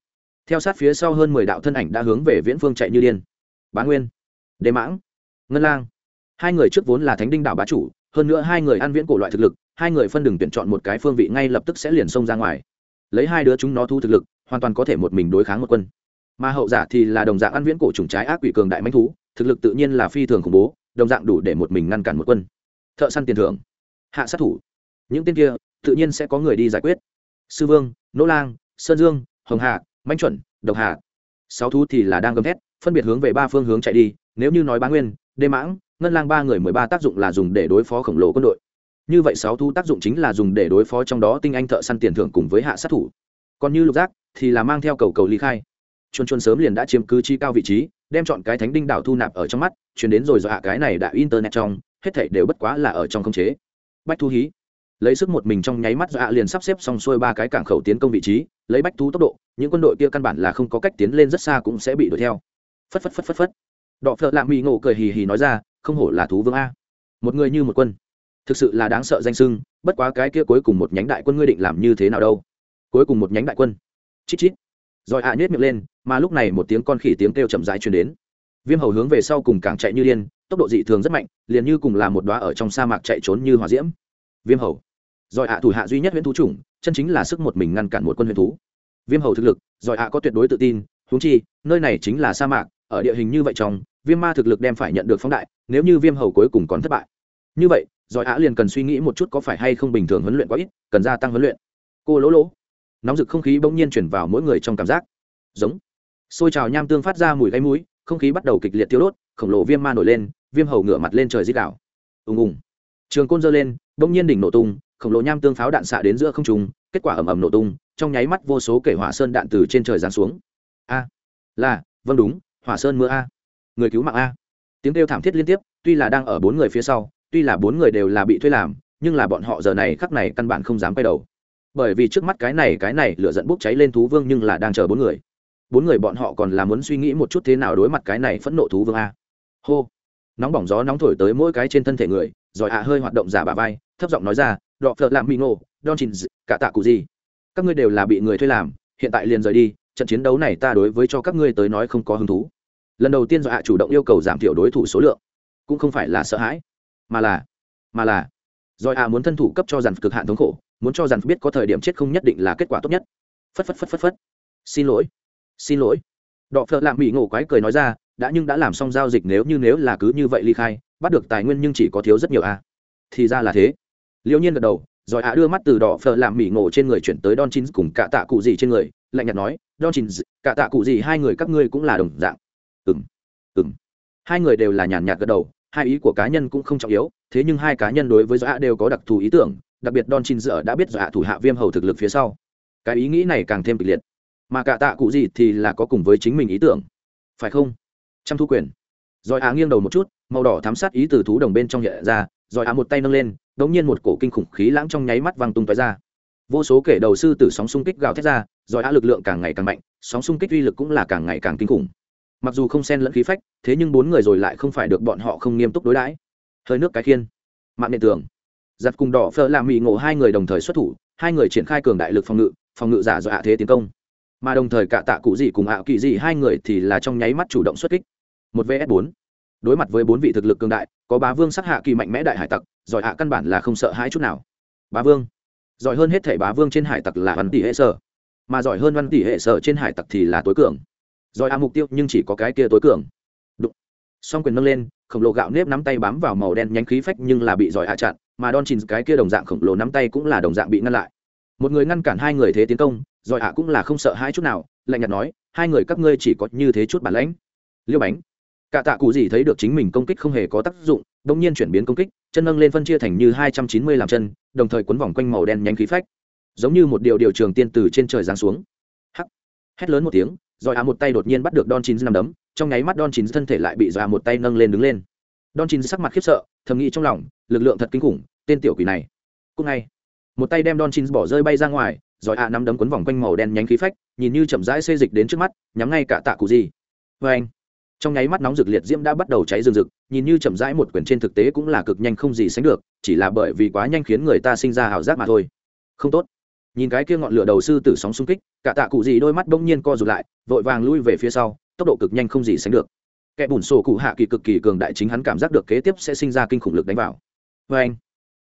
Theo sát phía sau hơn mười đạo thân ảnh đã hướng về viễn phương chạy như điên. Bá nguyên. Đế mãng. Ngân lang. Hai người trước vốn là thánh đinh đạo bá chủ, hơn nữa hai người ăn viễn cổ loại thực lực, hai người phân đừng tuyển chọn một cái phương vị ngay lập tức sẽ liền xông ra ngoài. Lấy hai đứa chúng nó thu thực lực, hoàn toàn có thể một mình đối kháng một quân mà hậu giả thì là đồng dạng ăn viễn cổ trùng trái ác quỷ cường đại manh thú, thực lực tự nhiên là phi thường khủng bố, đồng dạng đủ để một mình ngăn cản một quân. Thợ săn tiền thưởng. Hạ sát thủ. Những tên kia, tự nhiên sẽ có người đi giải quyết. Sư vương, nỗ lang, sơn dương, hồng hạ manh chuẩn, độc hạ. Sáu thú thì là đang gầm thét, phân biệt hướng về ba phương hướng chạy đi, nếu như nói bá nguyên, đê mãng, ngân lang ba người mười ba tác dụng là dùng để đối phó khổng lồ quân đội. Như vậy sáu thú tác dụng chính là dùng để đối phó trong đó tinh anh thợ săn tiền thưởng cùng với hạ sát thủ. Còn như lục giác thì là mang theo cầu cầu ly khai chuồn chuồn sớm liền đã chiếm cứ chi cao vị trí, đem chọn cái thánh đinh đảo thu nạp ở trong mắt chuyển đến rồi dọa cái này đã internet trong, hết thảy đều bất quá là ở trong không chế. Bách thu hí. Lấy sức một mình trong nháy mắt dọa liền sắp xếp xong xuôi ba cái cảng khẩu tiến công vị trí, lấy bách thu tốc độ, những quân đội kia căn bản là không có cách tiến lên rất xa cũng sẽ bị đuổi theo. Phất phất phất phất phất. Đọ phợ lạ mỹ ngộ cười hì hì nói ra, không hổ là thú vương a. Một người như một quân. Thực sự là đáng sợ danh sưng, bất quá cái kia cuối cùng một nhánh đại quân ngươi định làm như thế nào đâu? Cuối cùng một nhánh đại quân. Chít chít rồi ạ nhét miệng lên, mà lúc này một tiếng con khỉ tiếng kêu chậm rãi truyền đến. Viêm hầu hướng về sau cùng càng chạy như điên, tốc độ dị thường rất mạnh, liền như cùng là một đoá ở trong sa mạc chạy trốn như hỏa diễm. Viêm hầu. Rồi ạ thủ hạ duy nhất huyễn thú chủng, chân chính là sức một mình ngăn cản một quân Huyễn thú. Viêm hầu thực lực, Rồi ạ có tuyệt đối tự tin, huống chi, nơi này chính là sa mạc, ở địa hình như vậy trong, viêm ma thực lực đem phải nhận được phóng đại, nếu như viêm hầu cuối cùng còn thất bại. Như vậy giỏi ạ liền cần suy nghĩ một chút có phải hay không bình thường huấn luyện quá ít, cần gia tăng huấn luyện. Cô lỗ lỗ nóng rực không khí bỗng nhiên chuyển vào mỗi người trong cảm giác. Giống. Xôi trào nham tương phát ra mùi gáy mũi, không khí bắt đầu kịch liệt tiêu đốt, khổng lồ viêm ma nổi lên, viêm hầu ngửa mặt lên trời dít đảo ùng ùng. Trường côn dơ lên, bỗng nhiên đỉnh nổ tung, khổng lồ nham tương pháo đạn xạ đến giữa không trung, kết quả ầm ầm nổ tung, trong nháy mắt vô số kể hỏa sơn đạn từ trên trời giáng xuống. A. Là vâng đúng, hỏa sơn mưa a. Người cứu mạng a. Tiếng kêu thảm thiết liên tiếp, tuy là đang ở bốn người phía sau, tuy là bốn người đều là bị thuê làm, nhưng là bọn họ giờ này khắc này căn bản không dám quay đầu bởi vì trước mắt cái này cái này lửa dẫn bốc cháy lên thú vương nhưng là đang chờ bốn người. Bốn người bọn họ còn là muốn suy nghĩ một chút thế nào đối mặt cái này phẫn nộ thú vương a. Hô. Nóng bỏng gió nóng thổi tới mỗi cái trên thân thể người, rồi ạ hơi hoạt động giả bà vai, thấp giọng nói ra đọ phợ làm mỹ ngộ don chin cả tạ cụ gì. Các ngươi đều là bị người thuê làm, hiện tại liền rời đi, trận chiến đấu này ta đối với cho các ngươi tới nói không có hứng thú. Lần đầu tiên do hạ chủ động yêu cầu giảm thiểu đối thủ số lượng, cũng không phải là sợ hãi, mà là mà là do hạ muốn thân thủ cấp cho dàn cực hạn thống khổ muốn cho dàn biết có thời điểm chết không nhất định là kết quả tốt nhất. Phất phất phất phất phất. Xin lỗi. Xin lỗi. Đọ phợ lạm mỹ ngộ quái cười nói ra, đã nhưng đã làm xong giao dịch nếu như nếu là cứ như vậy ly khai, bắt được tài nguyên nhưng chỉ có thiếu rất nhiều a thì ra là thế. Liễu nhiên gật đầu, rồi ạ đưa mắt từ đỏ phở làm mỹ ngộ trên người chuyển tới don chín cùng cả tạ cụ gì trên người, lạnh nhạt nói, don chín cả tạ cụ gì hai người các ngươi cũng là đồng dạng. Ừng ừng hai người đều là nhàn nhạt gật đầu, hai ý của cá nhân cũng không trọng yếu, thế nhưng hai cá nhân đối với dọa đều có đặc thù ý tưởng đặc biệt don chín dở đã biết dọa thủ hạ viêm hầu thực lực phía sau. Cái ý nghĩ này càng thêm kịch liệt. Mà cả tạ cụ gì thì là có cùng với chính mình ý tưởng. Phải không? Trăm thu quyền. Rồi á nghiêng đầu một chút, màu đỏ thám sát ý từ thú đồng bên trong hiện ra, rồi á một tay nâng lên, đống nhiên một cổ kinh khủng khí lãng trong nháy mắt văng tung tóe ra. Vô số kẻ đầu sư tử sóng xung kích gào thét ra, rồi á lực lượng càng ngày càng mạnh, sóng xung kích uy lực cũng là càng ngày càng kinh khủng. Mặc dù không xen lẫn khí phách, thế nhưng bốn người rồi lại không phải được bọn họ không nghiêm túc đối đãi. Hơi nước cái khiên. Mạng nền tường giặt cùng đỏ phở làm mì ngộ hai người đồng thời xuất thủ, hai người triển khai cường đại lực phòng ngự phòng ngự giả dọa thế tiến công. Mà đồng thời cả tạ cụ gì cùng ạ kỳ gì hai người thì là trong nháy mắt chủ động xuất kích. Một vs bốn. Đối mặt với bốn vị thực lực cường đại, có bá vương sắc hạ kỳ mạnh mẽ đại hải tặc, giỏi hạ căn bản là không sợ hãi chút nào. Bá vương. Giỏi hơn hết thể bá vương trên hải tặc là văn tỷ hệ sở. Mà giỏi hơn văn tỷ hệ sở trên hải tặc thì là tối cường. Giỏi hạ mục tiêu nhưng chỉ có cái kia tối cường. Đụng. Song quyền nâng lên, khổng lồ gạo nếp nắm tay bám vào màu đen nhánh khí phách nhưng là bị giỏi hạ chặn mà Don Chin cái kia đồng dạng khổng lồ nắm tay cũng là đồng dạng bị ngăn lại. Một người ngăn cản hai người thế tiến công, rồi hạ cũng là không sợ hãi chút nào, lạnh nhạt nói, hai người các ngươi chỉ có như thế chút bản lãnh. Liêu bánh, cả tạ cụ gì thấy được chính mình công kích không hề có tác dụng, đột nhiên chuyển biến công kích, chân nâng lên phân chia thành như hai trăm chín mươi làm chân, đồng thời quấn vòng quanh màu đen nhánh khí phách, giống như một điều điều trường tiên từ trên trời giáng xuống. Hắc, hét lớn một tiếng, rồi à một tay đột nhiên bắt được don chín nằm đấm, trong nháy mắt don chín thân thể lại bị dọa một tay nâng lên đứng lên. Don chín sắc mặt khiếp sợ, thầm nghĩ trong lòng lực lượng thật kinh khủng, tên tiểu quỷ này. Cúc ngay, một tay đem don chin bỏ rơi bay ra ngoài, rồi à nắm đấm quấn vòng quanh màu đen nhánh khí phách, nhìn như chậm rãi xê dịch đến trước mắt, nhắm ngay cả tạ cụ gì. Vê anh, trong nháy mắt nóng rực liệt diễm đã bắt đầu cháy rừng rực, nhìn như chậm rãi một quyển trên thực tế cũng là cực nhanh không gì sánh được, chỉ là bởi vì quá nhanh khiến người ta sinh ra ảo giác mà thôi. Không tốt. Nhìn cái kia ngọn lửa đầu sư tử sóng xung kích, cả tạ cụ gì đôi mắt bỗng nhiên co rụt lại, vội vàng lui về phía sau, tốc độ cực nhanh không gì sánh được. Kẻ bùn sổ cụ hạ kỳ cực kỳ cường đại chính hắn cảm giác được kế tiếp sẽ sinh ra kinh khủng lực đánh vào vê anh.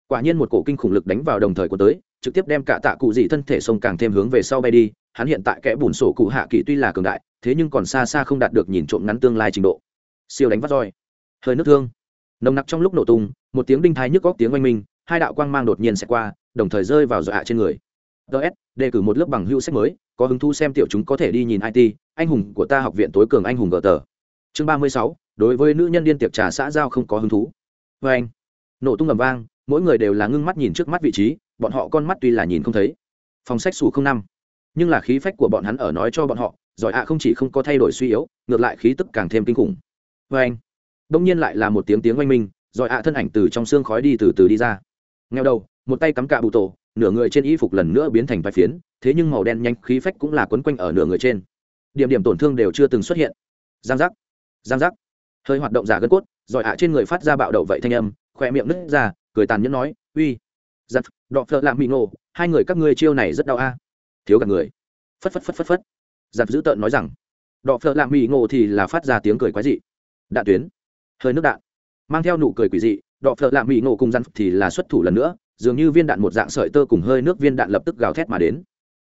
Quả nhiên một cổ kinh khủng lực đánh vào đồng thời của tới, trực tiếp đem cả tạ cụ gì thân thể sông càng thêm hướng về sau bay đi. Hắn hiện tại kẻ bùn sổ cụ hạ kỳ tuy là cường đại, thế nhưng còn xa xa không đạt được nhìn trộm ngắn tương lai trình độ. Siêu đánh vắt roi. Hơi nước thương. Nồng nặc trong lúc nổ tung, một tiếng đinh thái nhức góc tiếng oanh minh, hai đạo quang mang đột nhiên sẽ qua, đồng thời rơi vào dọa trên người. Ts đề cử một lớp bằng hưu sách mới, có hứng thu xem tiểu chúng có thể đi nhìn it anh hùng của ta học viện tối cường anh hùng gờ tờ. Chương ba mươi sáu, đối với nữ nhân điên tiệc trà xã giao không có hứng thú. Vê anh nổ tung ầm vang, mỗi người đều là ngưng mắt nhìn trước mắt vị trí, bọn họ con mắt tuy là nhìn không thấy. Phòng sách xù không năm. Nhưng là khí phách của bọn hắn ở nói cho bọn họ, giỏi ạ không chỉ không có thay đổi suy yếu, ngược lại khí tức càng thêm kinh khủng. Vê anh, đông nhiên lại là một tiếng tiếng oanh minh, giỏi ạ thân ảnh từ trong xương khói đi từ từ đi ra. Ngheo đầu, một tay cắm cạ bụ tổ, nửa người trên y phục lần nữa biến thành vài phiến, thế nhưng màu đen nhanh khí phách cũng là quấn quanh ở nửa người trên. Điểm điểm tổn thương đều chưa từng xuất hiện. Giang giác giang giác. Hơi hoạt động giả gân cốt, giỏi ạ trên người phát ra bạo đậu vậy thanh âm khỏe miệng nứt ra cười tàn nhẫn nói uy giật, đọ phợ lạ bị ngộ hai người các ngươi chiêu này rất đau a. Thiếu cả người. Phất phất phất phất phất. Giật dữ tợn nói rằng đọ phợ lạ bị ngộ thì là phát ra tiếng cười quái dị. Đạn tuyến. Hơi nước đạn. Mang theo nụ cười quỷ dị đọ phợ lạ bị ngộ cùng răn thì là xuất thủ lần nữa dường như viên đạn một dạng sợi tơ cùng hơi nước viên đạn lập tức gào thét mà đến.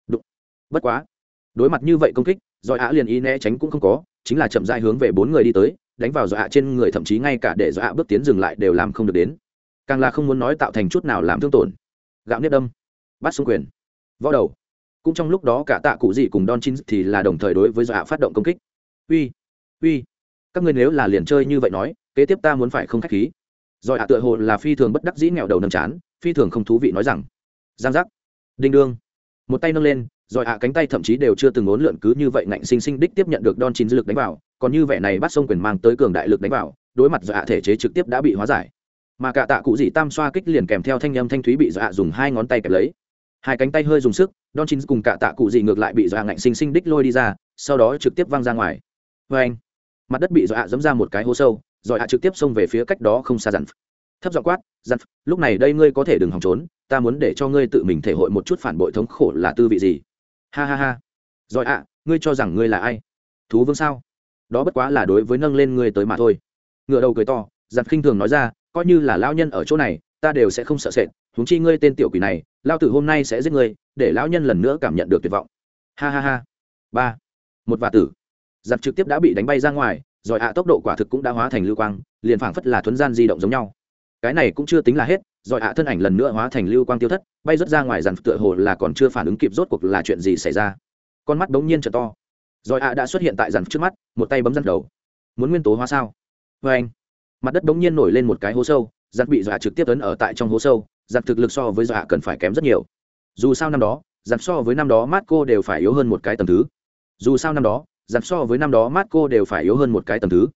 Đụng. bất quá. Đối mặt như vậy công kích giỏi á liền ý né tránh cũng không có chính là chậm dại hướng về bốn người đi tới đánh vào dọa trên người, thậm chí ngay cả để dọa bước tiến dừng lại đều làm không được đến. Càng là không muốn nói tạo thành chút nào làm thương tổn. Gạo nếp đâm, bắt xung quyền, võ đầu. Cũng trong lúc đó cả tạ cụ gì cùng don chin thì là đồng thời đối với dọa phát động công kích. Uy uy, các ngươi nếu là liền chơi như vậy nói, kế tiếp ta muốn phải không khách khí. Rồi ạ tựa hồ là phi thường bất đắc dĩ nghèo đầu nâng chán, phi thường không thú vị nói rằng, giang giác, đinh đương. Một tay nâng lên rồi ạ, cánh tay thậm chí đều chưa từng ốn lượn cứ như vậy ngạnh sinh sinh đích tiếp nhận được đòn chín dư lực đánh vào, còn như vẻ này bắt sông quyền mang tới cường đại lực đánh vào, đối mặt dọa thể chế trực tiếp đã bị hóa giải. Mà cả tạ cụ dị tam xoa kích liền kèm theo thanh âm thanh thúy bị dọa dùng hai ngón tay kẹp lấy. Hai cánh tay hơi dùng sức, đòn chín cùng cả tạ cụ dị ngược lại bị dọa ngạnh sinh sinh đích lôi đi ra, sau đó trực tiếp văng ra ngoài. Vê anh, mặt đất bị dọa dẫm ra một cái hố sâu, rồi hạ trực tiếp xông về phía cách đó không xa dặn thấp giọng quát, dặn lúc này đây ngươi có thể đừng hòng trốn, ta muốn để cho ngươi tự mình thể hội một chút phản bội thống khổ là tư vị gì? Ha ha ha. Rồi ạ, ngươi cho rằng ngươi là ai? Thú vương sao? Đó bất quá là đối với nâng lên ngươi tới mà thôi. Ngựa đầu cười to giặt khinh thường nói ra, coi như là lao nhân ở chỗ này, ta đều sẽ không sợ sệt, huống chi ngươi tên tiểu quỷ này lao tử hôm nay sẽ giết ngươi, để lão nhân lần nữa cảm nhận được tuyệt vọng. Ha ha ha. Ba. Một vả tử. Giặt trực tiếp đã bị đánh bay ra ngoài, rồi ạ, tốc độ quả thực cũng đã hóa thành lưu quang, liền phảng phất là thuấn gian di động giống nhau. Cái này cũng chưa tính là hết rồi ạ, thân ảnh lần nữa hóa thành lưu quang tiêu thất, bay rớt ra ngoài dàn tựa hồ là còn chưa phản ứng kịp rốt cuộc là chuyện gì xảy ra. Con mắt bỗng nhiên trở to. Rồi ạ đã xuất hiện tại dàn trước mắt, một tay bấm dàn đầu. Muốn nguyên tố hóa sao? Vê anh, mặt đất bỗng nhiên nổi lên một cái hố sâu, dàn bị dọa trực tiếp tấn ở tại trong hố sâu, dàn thực lực so với dọa cần phải kém rất nhiều. Dù sao năm đó, dàn so với năm đó mát cô đều phải yếu hơn một cái tầm thứ. Dù sao năm đó, dàn so với năm đó mát cô đều phải yếu hơn một cái tầm thứ.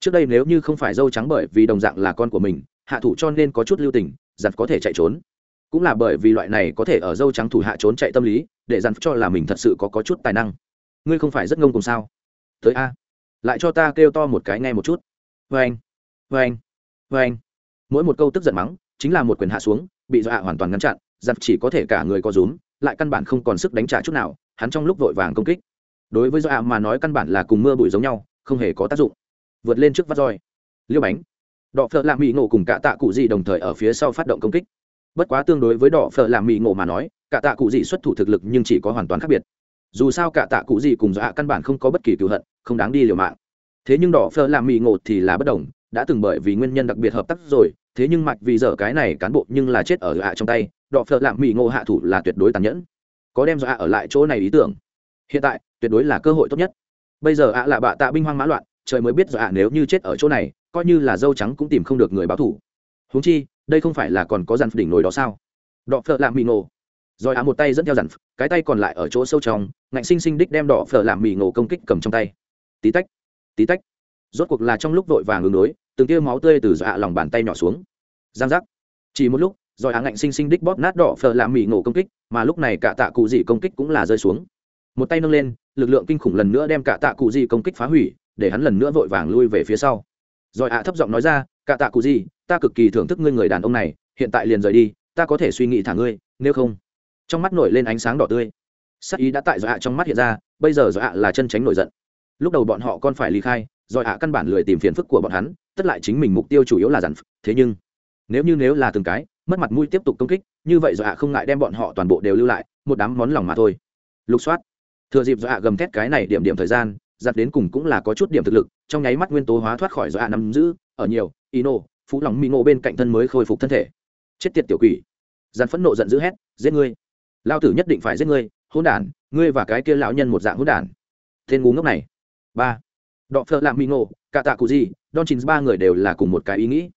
Trước đây nếu như không phải dâu trắng bởi vì đồng dạng là con của mình, hạ thủ cho nên có chút lưu tình giặt có thể chạy trốn. Cũng là bởi vì loại này có thể ở dâu trắng thủ hạ trốn chạy tâm lý để dàn cho là mình thật sự có, có chút tài năng. Ngươi không phải rất ngông cùng sao? Tới a. Lại cho ta kêu to một cái nghe một chút. Vê anh vê anh vê anh mỗi một câu tức giận mắng chính là một quyền hạ xuống bị dọa hoàn toàn ngăn chặn giặt chỉ có thể cả người có rúm lại căn bản không còn sức đánh trả chút nào hắn trong lúc vội vàng công kích. Đối với dọa mà nói căn bản là cùng mưa bụi giống nhau không hề có tác dụng. Vượt lên trước vắt roi. Liêu bánh đỏ phở làm mỹ ngộ cùng cả tạ cụ Dị đồng thời ở phía sau phát động công kích. Bất quá tương đối với đỏ phở làm mỹ ngộ mà nói, cả tạ cụ Dị xuất thủ thực lực nhưng chỉ có hoàn toàn khác biệt. Dù sao cả tạ cụ Dị cùng dọa căn bản không có bất kỳ cựu hận, không đáng đi liều mạng. Thế nhưng đỏ phở làm mỹ ngộ thì là bất đồng, đã từng bởi vì nguyên nhân đặc biệt hợp tác rồi, thế nhưng mạch vì giờ cái này cán bộ nhưng là chết ở dọa trong tay, đỏ phở làm mỹ ngộ hạ thủ là tuyệt đối tàn nhẫn. Có đem dọa ở lại chỗ này ý tưởng. Hiện tại, tuyệt đối là cơ hội tốt nhất. Bây giờ ạ là bạ tạ binh hoang mã loạn, trời mới biết dọa nếu như chết ở chỗ này coi như là dâu trắng cũng tìm không được người báo thủ. Huống chi, đây không phải là còn có dàn đỉnh nổi đó sao? Đọ phợ làm mì ngộ rồi á một tay dẫn theo dàn cái tay còn lại ở chỗ sâu trong, ngạnh sinh sinh đích đem đỏ phở làm mì ngộ công kích cầm trong tay. Tí tách tí tách. Rốt cuộc là trong lúc vội vàng ứng đối, từng tia máu tươi từ dọa lòng bàn tay nhỏ xuống. Giang giác. Chỉ một lúc, rồi á ngạnh sinh sinh đích bóp nát đỏ phở làm mì ngộ công kích, mà lúc này cả tạ cụ dị công kích cũng là rơi xuống. Một tay nâng lên, lực lượng kinh khủng lần nữa đem cả tạ cụ dị công kích phá hủy, để hắn lần nữa vội vàng lui về phía sau rồi ạ thấp giọng nói ra, cả tạ cụ gì, ta cực kỳ thưởng thức ngươi người đàn ông này, hiện tại liền rời đi, ta có thể suy nghĩ thả ngươi, nếu không. Trong mắt nổi lên ánh sáng đỏ tươi. Sắc ý đã tại dọa trong mắt hiện ra, bây giờ dọa là chân tránh nổi giận. Lúc đầu bọn họ còn phải ly khai, rồi ạ căn bản lười tìm phiền phức của bọn hắn, tất lại chính mình mục tiêu chủ yếu là dặn thế nhưng, nếu như nếu là từng cái, mất mặt mũi tiếp tục công kích, như vậy dọa không ngại đem bọn họ toàn bộ đều lưu lại, một đám món lòng mà thôi. Lục soát. Thừa dịp dọa gầm thét cái này điểm điểm thời gian giặt đến cùng cũng là có chút điểm thực lực, trong nháy mắt nguyên tố hóa thoát khỏi do ạ nắm giữ, ở nhiều, ino, phú lòng Mino bên cạnh thân mới khôi phục thân thể. Chết tiệt tiểu quỷ. Giặt phẫn nộ giận dữ hét, giết ngươi. Lao tử nhất định phải giết ngươi hôn đản, ngươi và cái kia lão nhân một dạng hôn đản. Tên ngu ngốc này. Ba. Đọ phợ lạng Mino cả tạ cụ gì don chín ba người đều là cùng một cái ý nghĩ.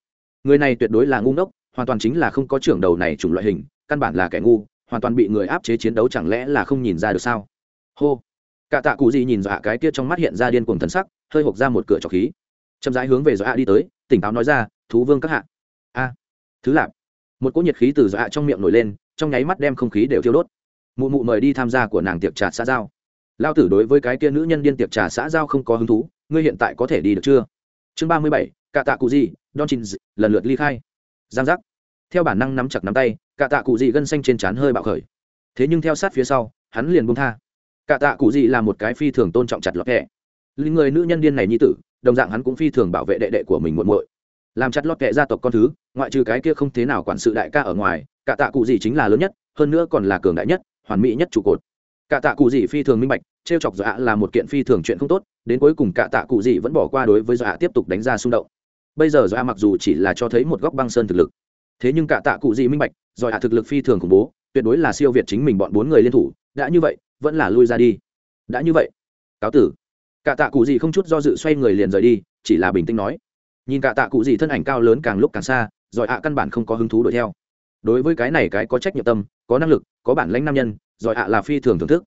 Người này tuyệt đối là ngu ngốc, hoàn toàn chính là không có trưởng đầu này chủng loại hình, căn bản là kẻ ngu, hoàn toàn bị người áp chế chiến đấu chẳng lẽ là không nhìn ra được sao? Hô cả tạ cụ gì nhìn dọa cái kia trong mắt hiện ra điên cuồng thần sắc, hơi hộc ra một cửa trọc khí. Chậm rãi hướng về dọa đi tới, tỉnh táo nói ra, thú vương các hạ. A, thứ lạp một cỗ nhiệt khí từ dọa trong miệng nổi lên, trong nháy mắt đem không khí đều thiêu đốt. Mụ mụ mời đi tham gia của nàng tiệc trà xã giao. Lao tử đối với cái kia nữ nhân điên tiệc trà xã giao không có hứng thú, ngươi hiện tại có thể đi được chưa? Chương ba mươi bảy, cả tạ cụ gì, don chin lần lượt ly khai. Giang giác. Theo bản năng nắm chặt nắm tay, cả tạ cụ gì gân xanh trên trán hơi bạo khởi. Thế nhưng theo sát phía sau, hắn liền buông tha cả tạ cụ gì là một cái phi thường tôn trọng chặt lọt kẹ linh người nữ nhân điên này như tử, đồng dạng hắn cũng phi thường bảo vệ đệ đệ của mình muộn muội. Làm chặt lọt kẹ gia tộc con thứ, ngoại trừ cái kia không thế nào quản sự đại ca ở ngoài, cả tạ cụ gì chính là lớn nhất, hơn nữa còn là cường đại nhất, hoàn mỹ nhất trụ cột. Cả tạ cụ gì phi thường minh bạch, trêu chọc dọa là một kiện phi thường chuyện không tốt, đến cuối cùng cả tạ cụ gì vẫn bỏ qua đối với dọa tiếp tục đánh ra xung động. Bây giờ dọa mặc dù chỉ là cho thấy một góc băng sơn thực lực, thế nhưng cả tạ cụ gì minh bạch, dọa thực lực phi thường khủng bố, tuyệt đối là siêu việt chính mình bọn bốn người liên thủ, đã như vậy vẫn là lui ra đi. Đã như vậy, cáo tử. Cả tạ cụ gì không chút do dự xoay người liền rời đi, chỉ là bình tĩnh nói. Nhìn cả tạ cụ gì thân ảnh cao lớn càng lúc càng xa giỏi ạ căn bản không có hứng thú đuổi theo. Đối với cái này cái có trách nhiệm tâm, có năng lực, có bản lãnh nam nhân giỏi ạ là phi thường thưởng thức.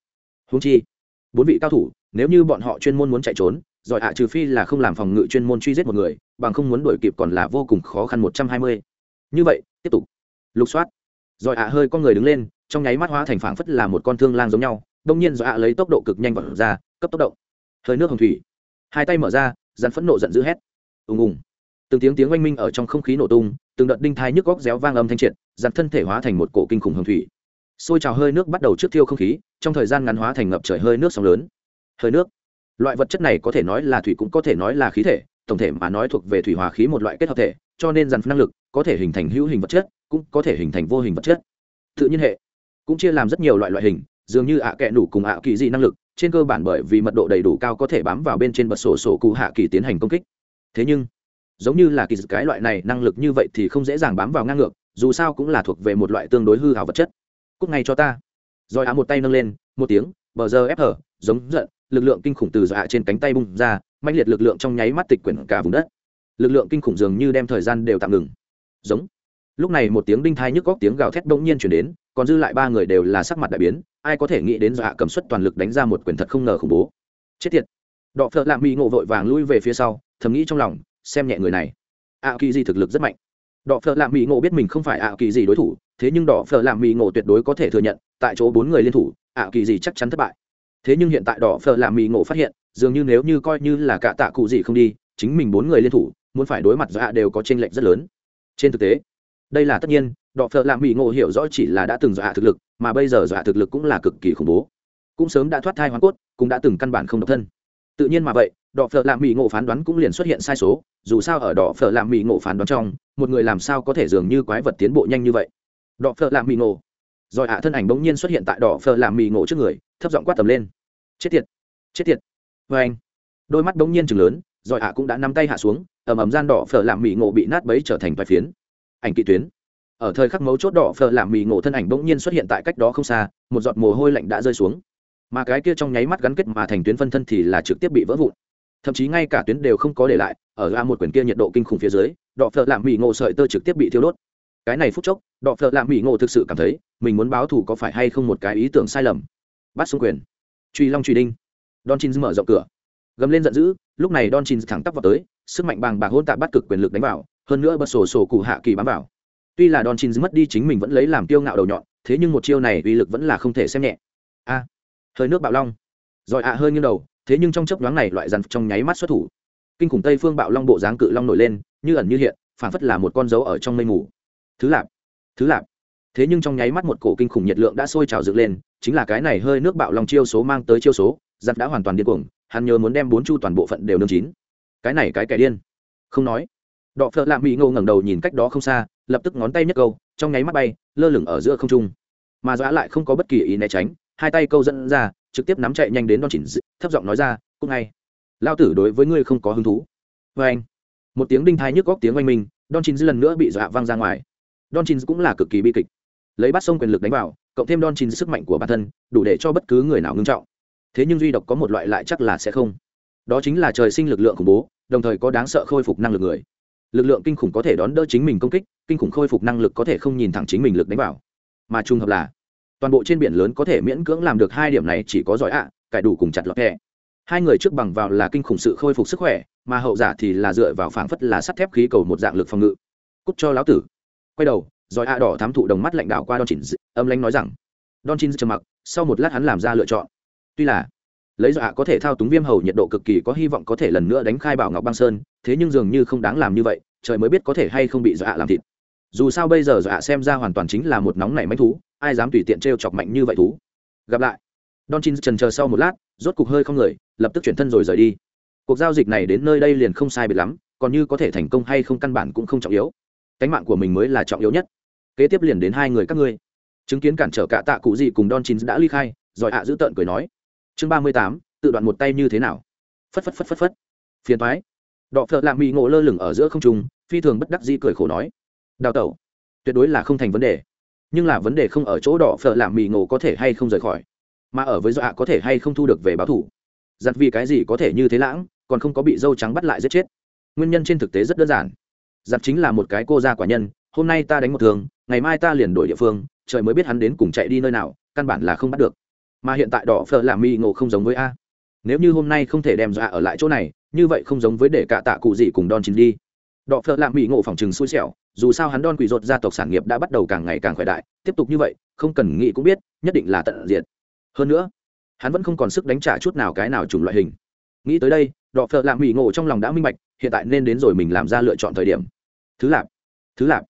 Húng chi, bốn vị cao thủ, nếu như bọn họ chuyên môn muốn chạy trốn giỏi ạ trừ phi là không làm phòng ngự chuyên môn truy giết một người, bằng không muốn đuổi kịp còn là vô cùng khó khăn một trăm hai mươi. Như vậy, tiếp tục. Lục soát. Giỏi ạ hơi con người đứng lên, trong nháy mắt hóa thành phảng phất là một con thương lang giống nhau đông nhiên do ạ lấy tốc độ cực nhanh vào ra, cấp tốc độ hơi nước hồng thủy. Hai tay mở ra, dàn phẫn nộ giận dữ hét. Ùng ùng. Từng tiếng tiếng oanh minh ở trong không khí nổ tung, từng đợt đinh thai nhức góc réo vang âm thanh triệt, dàn thân thể hóa thành một cổ kinh khủng hồng thủy. Xôi trào hơi nước bắt đầu trước thiêu không khí, trong thời gian ngắn hóa thành ngập trời hơi nước sóng lớn. Hơi nước. Loại vật chất này có thể nói là thủy cũng có thể nói là khí thể, tổng thể mà nói thuộc về thủy hòa khí một loại kết hợp thể, cho nên dàn năng lực có thể hình thành hữu hình vật chất, cũng có thể hình thành vô hình vật chất. Tự nhiên hệ. Cũng chia làm rất nhiều loại loại hình dường như ạ à kẹ nủ cùng ạ kỳ dị năng lực, trên cơ bản bởi vì mật độ đầy đủ cao có thể bám vào bên trên bật sổ sổ cụ hạ kỳ tiến hành công kích. Thế nhưng, giống như là kỳ cái loại này năng lực như vậy thì không dễ dàng bám vào ngang ngược, dù sao cũng là thuộc về một loại tương đối hư hào vật chất. Cúc ngay cho ta. Rồi á một tay nâng lên, một tiếng, bờ giờ ép hở, giống giận, lực lượng kinh khủng từ dọa trên cánh tay bung ra mạnh liệt lực lượng trong nháy mắt tịch quyển cả vùng đất. Lực lượng kinh khủng dường như đem thời gian đều tạm ngừng. Giống. Lúc này một tiếng đinh thai nhức góc tiếng gào thét bỗng nhiên chuyển đến, còn dư lại ba người đều là sắc mặt đại biến ai có thể nghĩ đến dọa cầm suất toàn lực đánh ra một quyền thật không ngờ khủng bố. Chết tiệt. Đọ phợ lạ mỹ ngộ vội vàng lui về phía sau, thầm nghĩ trong lòng, xem nhẹ người này. Ạ kỳ gì thực lực rất mạnh. Đọ phợ lạ mỹ ngộ biết mình không phải ạ kỳ gì đối thủ, thế nhưng đỏ phở làm mỹ ngộ tuyệt đối có thể thừa nhận, tại chỗ bốn người liên thủ ạ kỳ gì chắc chắn thất bại. Thế nhưng hiện tại đỏ phở làm mỹ ngộ phát hiện, dường như nếu như coi như là cả tạ cụ gì không đi, chính mình bốn người liên thủ, muốn phải đối mặt dạ đều có tranh lệch rất lớn. Trên thực tế, đây là tất nhiên, đọ phợ lạ mỹ ngộ hiểu rõ chỉ là đã từng dọa thực lực mà bây giờ dọa thực lực cũng là cực kỳ khủng bố. Cũng sớm đã thoát thai hoàn cốt, cũng đã từng căn bản không độc thân. Tự nhiên mà vậy, đọ phở làm mỹ ngộ phán đoán cũng liền xuất hiện sai số, dù sao ở đọ phở làm mỹ ngộ phán đoán trong, một người làm sao có thể dường như quái vật tiến bộ nhanh như vậy? Đọ phở làm mỹ ngộ. Rồi ạ, thân ảnh bỗng nhiên xuất hiện tại đỏ phở làm mì ngộ trước người, thấp giọng quát tầm lên. Chết tiệt! Chết tiệt! Vê anh, đôi mắt bỗng nhiên chừng lớn, rồi ạ cũng đã nắm tay hạ xuống, ầm ầm gian đỏ phở làm mì ngộ bị nát bấy trở thành vài phiến. Ảnh kỵ tuyến ở thời khắc mấu chốt đỏ phở làm mì ngộ thân ảnh bỗng nhiên xuất hiện tại cách đó không xa, một giọt mồ hôi lạnh đã rơi xuống. Mà cái kia trong nháy mắt gắn kết mà thành tuyến phân thân thì là trực tiếp bị vỡ vụn. Thậm chí ngay cả tuyến đều không có để lại, ở a một quyển kia nhiệt độ kinh khủng phía dưới, đỏ phở làm mì ngộ sợi tơ trực tiếp bị thiêu đốt. Cái này phút chốc đọ phợ lạm mỹ ngộ thực sự cảm thấy mình muốn báo thù có phải hay không một cái ý tưởng sai lầm. Bắt xuống quyền. Truy long truy đinh. Don chin mở rộng cửa. Gầm lên giận dữ, lúc này don chin thẳng tắp vào tới, sức mạnh bàng bạc hôn tạp bắt cực quyền lực đánh vào, hơn nữa bật sổ sổ cụ hạ kỳ bám vào tuy là don chin mất đi chính mình vẫn lấy làm tiêu ngạo đầu nhọn, thế nhưng một chiêu này uy lực vẫn là không thể xem nhẹ. A, hơi nước bạo long. Rồi ạ, hơi nghiêng đầu, thế nhưng trong chớp nhoáng này loại dằn trong nháy mắt xuất thủ. Kinh khủng tây phương bạo long bộ dáng cự long nổi lên, như ẩn như hiện phản phất là một con dấu ở trong mây mù. Thứ lạp thứ lạp. Thế nhưng trong nháy mắt một cổ kinh khủng nhiệt lượng đã sôi trào dựng lên, chính là cái này hơi nước bạo long chiêu số mang tới chiêu số, giặc đã hoàn toàn điên cuồng, hắn nhớ muốn đem bốn chu toàn bộ phận đều nương chín. Cái này cái kẻ điên. Không nói. Đọ phợ lạ mỹ ngô ngẩng đầu nhìn cách đó không xa lập tức ngón tay nhấc câu trong nháy mắt bay lơ lửng ở giữa không trung mà dọa lại không có bất kỳ ý né tránh hai tay câu dẫn ra trực tiếp nắm chạy nhanh đến đòn chỉnh thấp giọng nói ra cũng ngay lao tử đối với ngươi không có hứng thú vê anh một tiếng đinh thai nhức góc tiếng oanh minh đòn chỉnh lần nữa bị dọa văng ra ngoài Don Chin cũng là cực kỳ bi kịch. Lấy bắt sông quyền lực đánh vào, cộng thêm Don Chin sức mạnh của bản thân, đủ để cho bất cứ người nào ngưng trọng. Thế nhưng duy độc có một loại lại chắc là sẽ không. Đó chính là trời sinh lực lượng khủng bố, đồng thời có đáng sợ khôi phục năng lực người. Lực lượng kinh khủng có thể đón đỡ chính mình công kích, kinh khủng khôi phục năng lực có thể không nhìn thẳng chính mình lực đánh vào. Mà trùng hợp là, toàn bộ trên biển lớn có thể miễn cưỡng làm được hai điểm này chỉ có giỏi ạ, cải đủ cùng chặt lọt kẹ. Hai người trước bằng vào là kinh khủng sự khôi phục sức khỏe, mà hậu giả thì là dựa vào phảng phất là sắt thép khí cầu một dạng lực phòng ngự. Cút cho lão tử quay đầu giỏi ạ đỏ thám thụ đồng mắt lạnh đạo qua don chín âm lãnh nói rằng don chín trầm mặc sau một lát hắn làm ra lựa chọn tuy là lấy dọa có thể thao túng viêm hầu nhiệt độ cực kỳ có hy vọng có thể lần nữa đánh khai bảo ngọc băng sơn thế nhưng dường như không đáng làm như vậy, trời mới biết có thể hay không bị dọa làm thịt. Dù sao bây giờ dọa xem ra hoàn toàn chính là một nóng nảy manh thú, ai dám tùy tiện t r e o chọc mạnh như vậy thú. Gặp lại. Don chin trần chờ sau một lát, rốt cục hơi không người, lập tức chuyển thân rồi rời đi. Cuộc giao dịch này đến nơi đây liền không sai biệt lắm, còn như có thể thành công hay không căn bản cũng không trọng yếu. Cánh mạng của mình mới là trọng yếu nhất. Kế tiếp liền đến hai người các ngươi. Chứng kiến cản trở cả tạ cụ gì cùng don chín đã ly khai giỏi ạ giữ tợn cười nói. Chương ba mươi tám, tự đoạn một tay như thế nào? Phất phất phất phất phất. Phiền thoái đọ phợ lạ mỹ ngộ lơ lửng ở giữa không trung, phi thường bất đắc dĩ cười khổ nói. Đào tẩu, tuyệt đối là không thành vấn đề. Nhưng là vấn đề không ở chỗ đỏ phở làm mì ngộ có thể hay không rời khỏi, mà ở với dọa có thể hay không thu được về báo thủ. Giặt vì cái gì có thể như thế lãng, còn không có bị dâu trắng bắt lại giết chết. Nguyên nhân trên thực tế rất đơn giản. Giặt chính là một cái cô gia quả nhân, hôm nay ta đánh một thường ngày mai ta liền đổi địa phương, trời mới biết hắn đến cùng chạy đi nơi nào, căn bản là không bắt được. Mà hiện tại đỏ phở làm mì ngộ không giống với a nếu như hôm nay không thể đem dọa ở lại chỗ này, như vậy không giống với để cả tạ cụ gì cùng đòn chín đi. Đọ phợ lạ mỹ ngộ phòng chừng xui xẻo, dù sao hắn đòn quỷ rột gia tộc sản nghiệp đã bắt đầu càng ngày càng khỏe đại, tiếp tục như vậy, không cần nghĩ cũng biết, nhất định là tận diệt. Hơn nữa, hắn vẫn không còn sức đánh trả chút nào cái nào chủng loại hình. Nghĩ tới đây, đọ phợ lạ mỹ ngộ trong lòng đã minh bạch, hiện tại nên đến rồi mình làm ra lựa chọn thời điểm. Thứ lạp thứ lạp.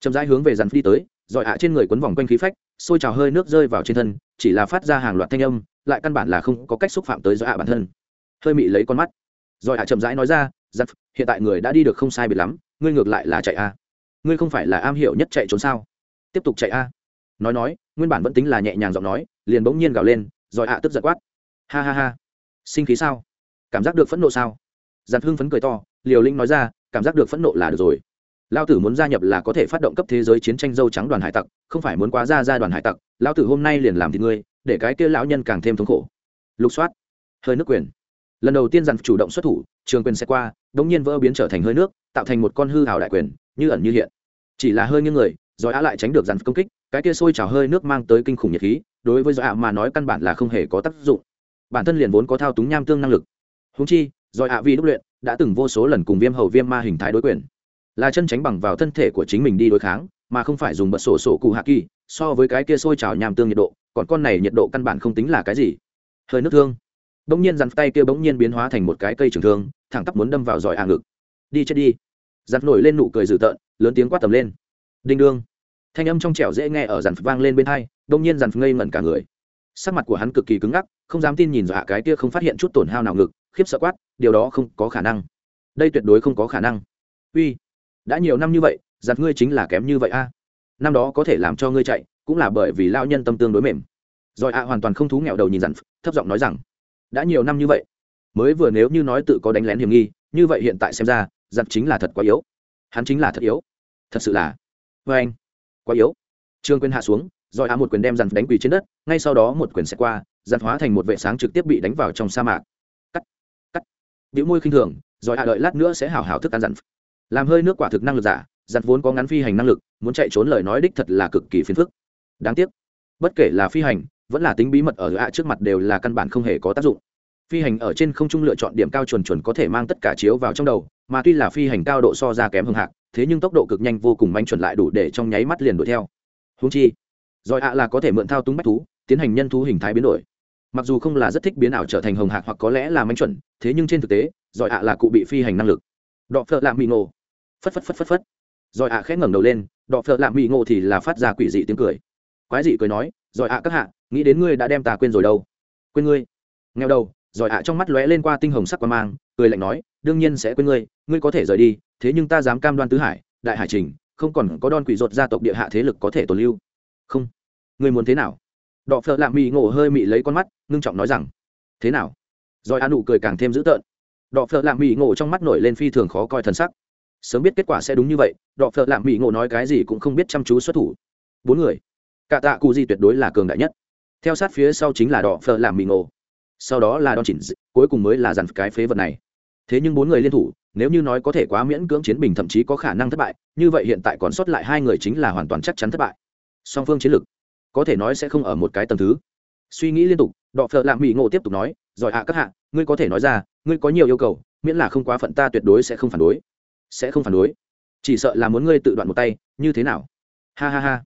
Chậm rãi hướng về dàn phi tới dọi ạ trên người quấn vòng quanh khí phách, xôi trào hơi nước rơi vào trên thân, chỉ là phát ra hàng loạt thanh âm lại căn bản là không có cách xúc phạm tới do ạ bản thân. Hơi mị lấy con mắt. Rồi ạ chậm rãi nói ra, giặc, hiện tại người đã đi được không sai biệt lắm, ngươi ngược lại là chạy a. Ngươi không phải là am hiểu nhất chạy trốn sao? Tiếp tục chạy a. Nói nói, nguyên bản vẫn tính là nhẹ nhàng giọng nói, liền bỗng nhiên gào lên, rồi ạ tức giật quát. Ha ha ha, sinh khí sao? Cảm giác được phẫn nộ sao? Giặc hưng phấn cười to, liều linh nói ra, cảm giác được phẫn nộ là được rồi. Lao tử muốn gia nhập là có thể phát động cấp thế giới chiến tranh dâu trắng đoàn hải tặc, không phải muốn quá ra ra đoàn hải tặc. Lao tử hôm nay liền làm thì ngươi để cái kia lão nhân càng thêm thống khổ. Lục soát. Hơi nước quyền. Lần đầu tiên dàn chủ động xuất thủ, trường quyền sẽ qua, đống nhiên vỡ biến trở thành hơi nước, tạo thành một con hư hào đại quyền, như ẩn như hiện. Chỉ là hơi nghiêng người, rồi á lại tránh được dàn công kích, cái kia sôi trào hơi nước mang tới kinh khủng nhiệt khí, đối với do ạ mà nói căn bản là không hề có tác dụng. Bản thân liền vốn có thao túng nham tương năng lực. Húng chi rồi ạ vì đúc luyện, đã từng vô số lần cùng viêm hầu viêm ma hình thái đối quyền. Là chân tránh bằng vào thân thể của chính mình đi đối kháng, mà không phải dùng bật sổ sổ cụ hạ kỳ so với cái kia sôi trào nham tương nhiệt độ, còn con này nhiệt độ căn bản không tính là cái gì. Hơi nước thương. Bỗng nhiên dằn tay kia bỗng nhiên biến hóa thành một cái cây trường thương, thẳng tắp muốn đâm vào giỏi à ngực. Đi chết đi. Giặt nổi lên nụ cười dữ tợn, lớn tiếng quát tầm lên. Đinh đương. Thanh âm trong trẻo dễ nghe ở dàn vang lên bên hai đông nhiên dàn ngây ngẩn cả người. Sắc mặt của hắn cực kỳ cứng ngắc, không dám tin nhìn dọa cái kia không phát hiện chút tổn hao nào ngực, khiếp sợ quát, điều đó không có khả năng. Đây tuyệt đối không có khả năng. Uy, đã nhiều năm như vậy, giặt ngươi chính là kém như vậy a năm đó có thể làm cho ngươi chạy, cũng là bởi vì lao nhân tâm tương đối mềm. Rồi a hoàn toàn không thú nghẹo đầu nhìn dặn thấp giọng nói rằng, đã nhiều năm như vậy, mới vừa nếu như nói tự có đánh lén hiểm nghi, như vậy hiện tại xem ra dặn chính là thật quá yếu. Hắn chính là thật yếu. Thật sự là vê anh, quá yếu. Trương Quyên hạ xuống, rồi á một quyền đem dặn đánh quỳ trên đất, ngay sau đó một quyền sẽ qua dặn hóa thành một vệ sáng trực tiếp bị đánh vào trong sa mạc. Cắt cắt. Biểu môi khinh thường, rồi á đợi lát nữa sẽ hảo hảo thức ăn dặn làm hơi nước quả thực năng lực giả giặt vốn có ngắn phi hành năng lực, muốn chạy trốn lời nói đích thật là cực kỳ phiền phức. Đáng tiếc, bất kể là phi hành, vẫn là tính bí mật ở ạ trước mặt đều là căn bản không hề có tác dụng. Phi hành ở trên không trung lựa chọn điểm cao chuẩn chuẩn có thể mang tất cả chiếu vào trong đầu, mà tuy là phi hành cao độ so ra kém hưng hạc, thế nhưng tốc độ cực nhanh vô cùng manh chuẩn lại đủ để trong nháy mắt liền đuổi theo. Húng chi giỏi ạ là có thể mượn thao túng bách thú, tiến hành nhân thú hình thái biến đổi. Mặc dù không là rất thích biến ảo trở thành hồng hạc hoặc có lẽ là manh chuẩn, thế nhưng trên thực tế giỏi ạ là cụ bị phi hành năng lực. Đọ phợ lạ mị ngộ. Phất phất phất phất phất. Rồi ạ khẽ ngẩng đầu lên, đọ phợ lạm mị ngộ thì là phát ra quỷ dị tiếng cười. Quái dị cười nói, rồi ạ các hạ, nghĩ đến ngươi đã đem ta quên rồi đâu. Quên ngươi? Nghèo đầu, Rồi ạ trong mắt lóe lên qua tinh hồng sắc quan mang, cười lạnh nói, đương nhiên sẽ quên ngươi ngươi có thể rời đi, thế nhưng ta dám cam đoan tứ hải, đại hải trình, không còn có đòn quỷ ruột gia tộc địa hạ thế lực có thể tồn lưu. Không. Ngươi muốn thế nào? Đọ phợ lạ mị ngộ hơi mị lấy con mắt, ngưng trọng nói rằng, thế nào? Rồi a nụ cười càng thêm dữ tợn. Đọ phợ lạ mị ngộ trong mắt nổi lên phi thường khó coi thần sắc sớm biết kết quả sẽ đúng như vậy, đọ phợ lạm mỹ ngộ nói cái gì cũng không biết chăm chú xuất thủ. Bốn người. Cả tạ cụ di tuyệt đối là cường đại nhất. Theo sát phía sau chính là đọ phợ lạm mỹ ngộ. Sau đó là đòn chỉnh cuối cùng mới là dàn cái phế vật này. Thế nhưng bốn người liên thủ, nếu như nói có thể quá miễn cưỡng chiến bình thậm chí có khả năng thất bại, như vậy hiện tại còn sót lại hai người chính là hoàn toàn chắc chắn thất bại. Song phương chiến lược, có thể nói sẽ không ở một cái tầng thứ. Suy nghĩ liên tục, đọ phợ lạm mỹ ngộ tiếp tục nói giỏi hạ các hạ, ngươi có thể nói ra, ngươi có nhiều yêu cầu, miễn là không quá phận ta tuyệt đối sẽ không phản đối sẽ không phản đối. Chỉ sợ là muốn ngươi tự đoạn một tay, như thế nào? Ha ha ha.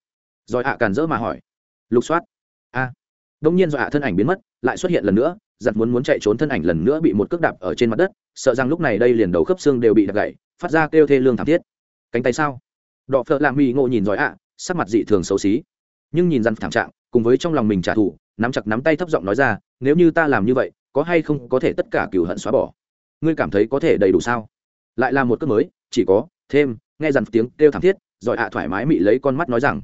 Giỏi hạ càn rỡ mà hỏi. Lục soát. A. Đông nhiên do hạ thân ảnh biến mất, lại xuất hiện lần nữa giặt muốn muốn chạy trốn thân ảnh lần nữa bị một cước đạp ở trên mặt đất, sợ rằng lúc này đây liền đầu khớp xương đều bị đập gãy, phát ra kêu thê lương thảm thiết. Cánh tay sao? Đọ phợ lạ mỹ ngộ nhìn giỏi ạ, sắc mặt dị thường xấu xí. Nhưng nhìn rằng thảm trạng, cùng với trong lòng mình trả thù, nắm chặt nắm tay thấp giọng nói ra, nếu như ta làm như vậy, có hay không có thể tất cả cửu hận xóa bỏ? Ngươi cảm thấy có thể đầy đủ sao? Lại là một cước mới, chỉ có, thêm, nghe dằn tiếng kêu thảm thiết giỏi ạ thoải mái mị lấy con mắt nói rằng,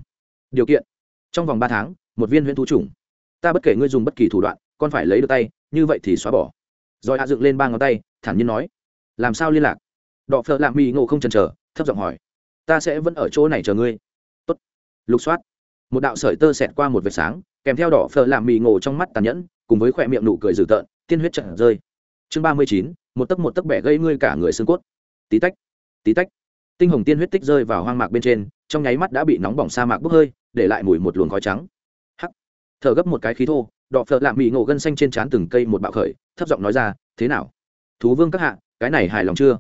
điều kiện, trong vòng ba tháng, một viên huyễn thú chủng. Ta bất kể ngươi dùng bất kỳ thủ đoạn, con phải lấy được tay, như vậy thì xóa bỏ. Rồi ạ dựng lên ba ngón tay, thản nhiên nói, làm sao liên lạc? Đọ phợ lạ mỹ ngộ không chần chờ, thấp giọng hỏi, ta sẽ vẫn ở chỗ này chờ ngươi. Tốt. Lục soát. Một đạo sợi tơ xẹt qua một vệt sáng, kèm theo đỏ phở làm mì ngộ trong mắt tàn nhẫn, cùng với khỏe miệng nụ cười dữ tợn, tiên huyết trận rơi. Chương ba mươi chín, một tấc một tấc bẻ gây ngươi cả người xương cốt tí tách tí tách. Tinh hồng tiên huyết tích rơi vào hoang mạc bên trên, trong nháy mắt đã bị nóng bỏng sa mạc bốc hơi, để lại mùi một luồng khói trắng. Hắc. Thở gấp một cái khí thô, đọ phợ lạ mỹ ngộ gân xanh trên trán từng cây một bạo khởi, thấp giọng nói ra, thế nào? Thú vương các hạ, cái này hài lòng chưa?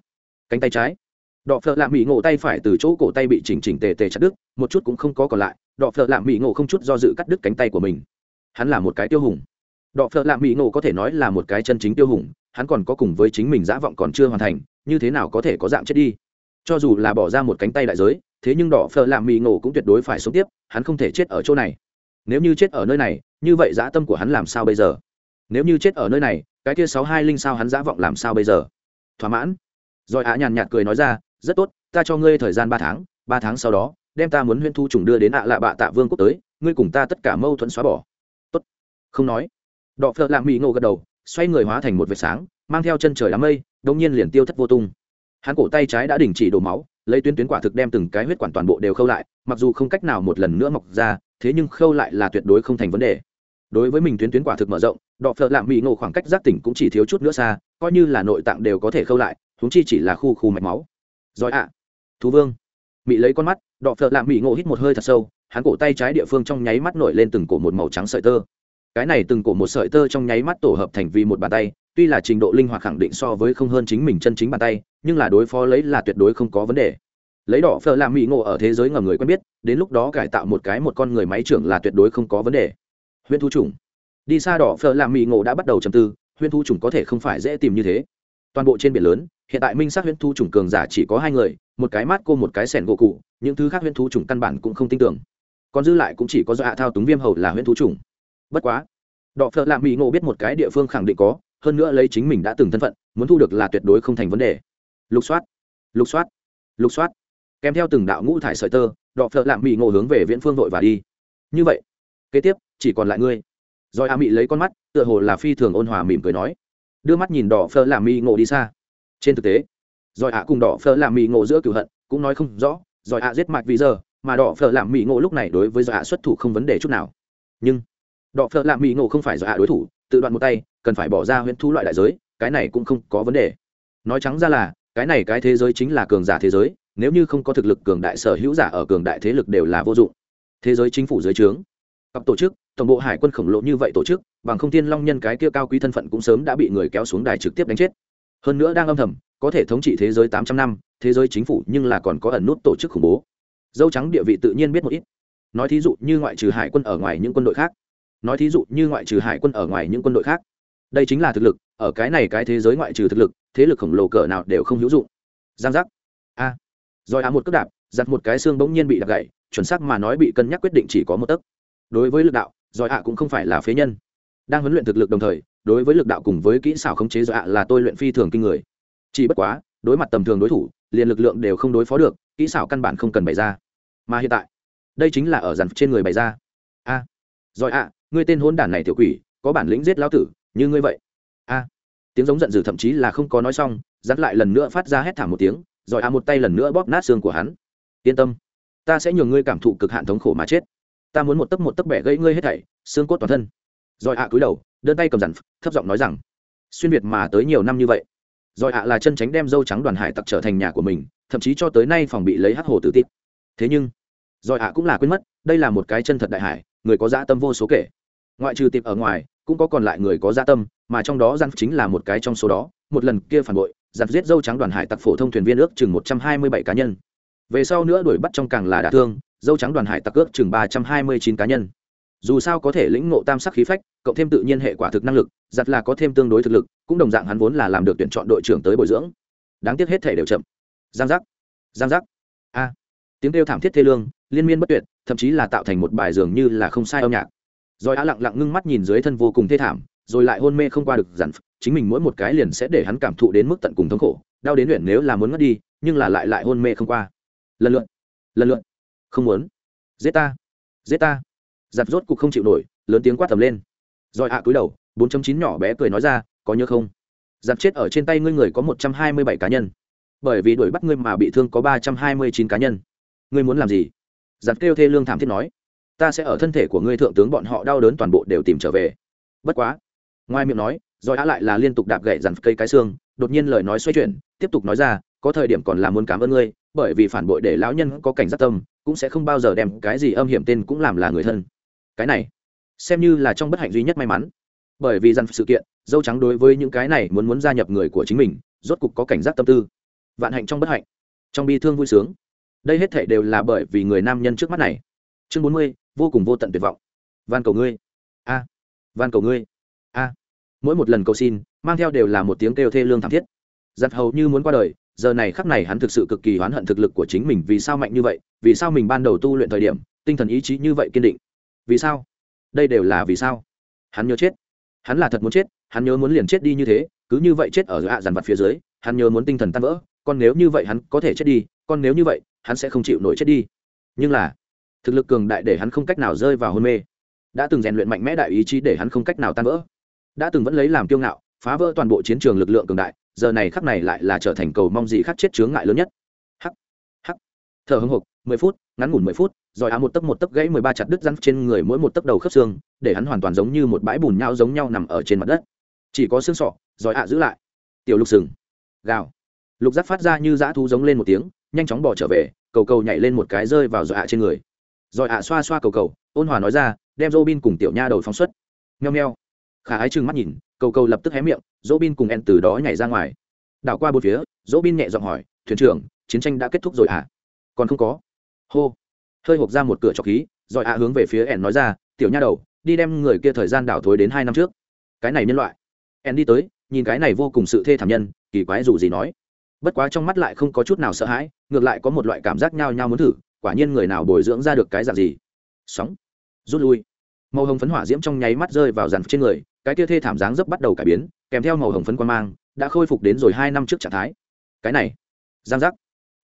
Cánh tay trái. Đọ phợ lạ mỹ ngộ tay phải từ chỗ cổ tay bị chỉnh chỉnh tề tề chặt đứt, một chút cũng không có còn lại, đọ phợ lạ mỹ ngộ không chút do dự cắt đứt cánh tay của mình. Hắn là một cái tiêu hùng. Đọ phợ lạ mỹ ngộ có thể nói là một cái chân chính tiêu hùng, hắn còn có cùng với chính mình dã vọng còn chưa hoàn thành như thế nào có thể có dạng chết đi? Cho dù là bỏ ra một cánh tay đại giới, thế nhưng đỏ phở làm mì ngộ cũng tuyệt đối phải sống tiếp, hắn không thể chết ở chỗ này. Nếu như chết ở nơi này, như vậy dã tâm của hắn làm sao bây giờ? Nếu như chết ở nơi này, cái kia sáu hai linh sao hắn dã vọng làm sao bây giờ? Thỏa mãn. Rồi ạ nhàn nhạt cười nói ra, rất tốt, ta cho ngươi thời gian ba tháng ba tháng sau đó, đem ta muốn huyên thu trùng đưa đến ạ lạ bạ tạ vương quốc tới, ngươi cùng ta tất cả mâu thuẫn xóa bỏ. Tốt. Không nói. Đọ phợ làm mỹ ngộ gật đầu, xoay người hóa thành một vệt sáng mang theo chân trời đám mây đông nhiên liền tiêu thất vô tung. Hắn cổ tay trái đã đình chỉ đổ máu, lấy tuyến tuyến quả thực đem từng cái huyết quản toàn bộ đều khâu lại, mặc dù không cách nào một lần nữa mọc ra, thế nhưng khâu lại là tuyệt đối không thành vấn đề. Đối với mình tuyến tuyến quả thực mở rộng, đọ phợ lạm mỹ ngộ khoảng cách giác tỉnh cũng chỉ thiếu chút nữa xa, coi như là nội tạng đều có thể khâu lại húng chi chỉ là khu khu mạch máu. Giỏi ạ. À. Thú vương. Mỹ lấy con mắt, đọ phợ lạm mỹ ngộ hít một hơi thật sâu, hắn cổ tay trái địa phương trong nháy mắt nổi lên từng cổ một màu trắng sợi tơ. Cái này từng cổ một sợi tơ trong nháy mắt tổ hợp thành vì một bàn tay tuy là trình độ linh hoạt khẳng định so với không hơn chính mình chân chính bàn tay nhưng là đối phó lấy là tuyệt đối không có vấn đề. Lấy đỏ phở làm mỹ ngộ ở thế giới ngầm người quen biết đến lúc đó cải tạo một cái một con người máy trưởng là tuyệt đối không có vấn đề. Huyễn thú Trùng, đi xa đỏ phở làm mỹ ngộ đã bắt đầu trầm tư huyễn thú Trùng có thể không phải dễ tìm như thế. Toàn bộ trên biển lớn hiện tại minh xác huyễn thú Trùng cường giả chỉ có hai người một cái mát cô một cái sẻn gỗ cụ những thứ khác huyễn thú Trùng căn bản cũng không tin tưởng. Còn dư lại cũng chỉ có do hạ thao túng viêm hầu là huyễn thú Trùng. bất quá đọ phợ lạ mỹ ngộ biết một cái địa phương khẳng định có hơn nữa lấy chính mình đã từng thân phận, muốn thu được là tuyệt đối không thành vấn đề. Lục soát lục soát lục soát. Kèm theo từng đạo ngũ thải sợi tơ, đọ phợ lạm mỹ ngộ hướng về viễn phương vội và đi. Như vậy, kế tiếp, chỉ còn lại ngươi. Rồi a mỹ lấy con mắt, tựa hồ là phi thường ôn hòa mỉm cười nói. Đưa mắt nhìn đỏ phơ làm mỹ ngộ đi xa. Trên thực tế, rồi ạ cùng đỏ phơ làm mỹ ngộ giữa cửu hận, cũng nói không rõ, rồi ạ giết mạch vì giờ, mà đỏ phơ làm mỹ ngộ lúc này đối với dọa xuất thủ không vấn đề chút nào. Nhưng, đỏ phơ làm mỹ ngộ không phải dọa đối thủ tự đoạn một tay, cần phải bỏ ra huyễn thu loại đại giới, cái này cũng không có vấn đề. Nói trắng ra là, cái này cái thế giới chính là cường giả thế giới, nếu như không có thực lực cường đại sở hữu giả ở cường đại thế lực đều là vô dụng. Thế giới chính phủ dưới trướng. Cặp tổ chức, tổng bộ hải quân khổng lồ như vậy tổ chức, bằng không tiên long nhân cái kia cao quý thân phận cũng sớm đã bị người kéo xuống đài trực tiếp đánh chết. Hơn nữa đang âm thầm, có thể thống trị thế giới tám trăm năm, thế giới chính phủ nhưng là còn có ẩn nút tổ chức khủng bố. Dâu trắng địa vị tự nhiên biết một ít. Nói thí dụ như ngoại trừ hải quân ở ngoài những quân đội khác nói thí dụ như ngoại trừ hải quân ở ngoài những quân đội khác. Đây chính là thực lực, ở cái này cái thế giới ngoại trừ thực lực, thế lực khổng lồ cỡ nào đều không hữu dụng. Giang giác. A. À. rồi á một cước đạp, giặt một cái xương bỗng nhiên bị đạp gậy chuẩn xác mà nói bị cân nhắc quyết định chỉ có một tấc. Đối với lực đạo, rồi ạ cũng không phải là phế nhân. Đang huấn luyện thực lực đồng thời, đối với lực đạo cùng với kỹ xảo khống chế dọa ạ là tôi luyện phi thường kinh người. Chỉ bất quá, đối mặt tầm thường đối thủ, liền lực lượng đều không đối phó được, kỹ xảo căn bản không cần bày ra. Mà hiện tại, đây chính là ở dàn trên người bày ra. A. Rồi ạ ngươi tên hôn đản này tiểu quỷ, có bản lĩnh giết lão tử, như ngươi vậy. A. Tiếng giống giận dữ thậm chí là không có nói xong, dắt lại lần nữa phát ra hét thảm một tiếng, rồi a một tay lần nữa bóp nát xương của hắn. Yên tâm, ta sẽ nhường ngươi cảm thụ cực hạn thống khổ mà chết. Ta muốn một tấc một tấc bẻ gãy ngươi hết thảy, xương cốt toàn thân. Rồi ạ cúi đầu, đơn tay cầm dằn, thấp giọng nói rằng, xuyên việt mà tới nhiều năm như vậy. Rồi ạ là chân tránh đem dâu trắng đoàn hải tặc trở thành nhà của mình, thậm chí cho tới nay phòng bị lấy hắc hồ tử tít thế nhưng, rồi ạ cũng là quên mất, đây là một cái chân thật đại hải, người có dã tâm vô số kể ngoại trừ tiệp ở ngoài, cũng có còn lại người có gia tâm, mà trong đó giặc chính là một cái trong số đó. Một lần kia phản bội giặt giết dâu trắng đoàn hải tặc phổ thông thuyền viên ước chừng một trăm hai mươi bảy cá nhân. Về sau nữa đuổi bắt trong càng là đả thương, dâu trắng đoàn hải tặc ước chừng ba trăm hai mươi chín cá nhân. Dù sao có thể lĩnh ngộ tam sắc khí phách, cộng thêm tự nhiên hệ quả thực năng lực giặt là có thêm tương đối thực lực, cũng đồng dạng hắn vốn là làm được tuyển chọn đội trưởng tới bồi dưỡng. Đáng tiếc hết thể đều chậm. Giang giác giang giác. A, tiếng kêu thảm thiết thê lương, liên miên bất tuyệt, thậm chí là tạo thành một bài dường như là không sai âm nhạc rồi á lặng lặng ngưng mắt nhìn dưới thân vô cùng thê thảm, rồi lại hôn mê không qua được dằn chính mình mỗi một cái liền sẽ để hắn cảm thụ đến mức tận cùng thống khổ, đau đến luyện nếu là muốn ngất đi, nhưng là lại lại hôn mê không qua. Lần lượt lần lượt. Không muốn. Giết ta. Giết ta. Giặt rốt cục không chịu nổi, lớn tiếng quát tầm lên. Rồi ạ cúi đầu 4.9 nhỏ bé cười nói ra, có nhớ không? Giặt chết ở trên tay ngươi người có 127 cá nhân. Bởi vì đuổi bắt ngươi mà bị thương có 329 cá nhân. Ngươi muốn làm gì? Giặt kêu thê lương thảm thiết nói ta sẽ ở thân thể của ngươi thượng tướng bọn họ đau đớn toàn bộ đều tìm trở về. Bất quá, ngoài miệng nói, rồi á lại là liên tục đạp gậy dằn cây cái xương, đột nhiên lời nói xoay chuyển, tiếp tục nói ra, có thời điểm còn là muốn cảm ơn ngươi, bởi vì phản bội để lão nhân có cảnh giác tâm, cũng sẽ không bao giờ đem cái gì âm hiểm tên cũng làm là người thân. Cái này, xem như là trong bất hạnh duy nhất may mắn. Bởi vì dằn sự kiện, dâu trắng đối với những cái này muốn muốn gia nhập người của chính mình, rốt cục có cảnh giác tâm tư. Vạn hạnh trong bất hạnh. Trong bi thương vui sướng. Đây hết thể đều là bởi vì người nam nhân trước mắt này. Chương bốn mươi vô cùng vô tận tuyệt vọng. Van cầu ngươi. A. Van cầu ngươi. A. Mỗi một lần cầu xin, mang theo đều là một tiếng kêu thê lương thảm thiết. Giặt hầu như muốn qua đời, giờ này khắc này hắn thực sự cực kỳ oán hận thực lực của chính mình vì sao mạnh như vậy, vì sao mình ban đầu tu luyện thời điểm, tinh thần ý chí như vậy kiên định. Vì sao? Đây đều là vì sao? Hắn nhớ chết. Hắn là thật muốn chết, hắn nhớ muốn liền chết đi như thế, cứ như vậy chết ở dạ hạ dàn vặt phía dưới, hắn nhớ muốn tinh thần tan vỡ còn nếu như vậy hắn có thể chết đi còn nếu như vậy, hắn sẽ không chịu nổi chết đi. Nhưng là thực lực cường đại để hắn không cách nào rơi vào hôn mê. Đã từng rèn luyện mạnh mẽ đại ý chí để hắn không cách nào tan vỡ. Đã từng vẫn lấy làm kiêu ngạo, phá vỡ toàn bộ chiến trường lực lượng cường đại, giờ này khắc này lại là trở thành cầu mong gì khắc chết chướng ngại lớn nhất. Hắc hắc. Thở hưng hục mười phút, ngắn ngủn mười phút, rồi á một tấc một tấc gãy mười ba chặt đứt rắn trên người mỗi một tấc đầu khớp xương, để hắn hoàn toàn giống như một bãi bùn nhau giống nhau nằm ở trên mặt đất. Chỉ có xương sọ, rồi ạ giữ lại. Tiểu lục sừng. Gào. Lục giác phát ra như dã thú giống lên một tiếng, nhanh chóng bỏ trở về, cầu cầu nhảy lên một cái rơi vào rồi ạ trên người rồi ạ, xoa xoa cầu cầu, ôn hòa nói ra, đem Robin cùng tiểu nha đầu phóng xuất. Nheo nheo khả ái trừng mắt nhìn, cầu cầu lập tức hé miệng, Robin cùng en từ đó nhảy ra ngoài. Đảo qua bốn phía, Robin nhẹ giọng hỏi, thuyền trưởng, chiến tranh đã kết thúc rồi à còn không có. Hô. Hơi hộp ra một cửa trọc khí, rồi ạ hướng về phía en nói ra, tiểu nha đầu, đi đem người kia thời gian đảo thối đến hai năm trước. Cái này nhân loại. En đi tới, nhìn cái này vô cùng sự thê thảm nhân, kỳ quái dù gì nói. Bất quá trong mắt lại không có chút nào sợ hãi, ngược lại có một loại cảm giác nhao nhao muốn thử quả nhiên người nào bồi dưỡng ra được cái dạng gì? Sóng. Rút lui. Màu hồng phấn hỏa diễm trong nháy mắt rơi vào dàn trên người, cái tia thê thảm dáng dấp bắt đầu cải biến, kèm theo màu hồng phấn quan mang, đã khôi phục đến rồi hai năm trước trạng thái. Cái này. Giang giác.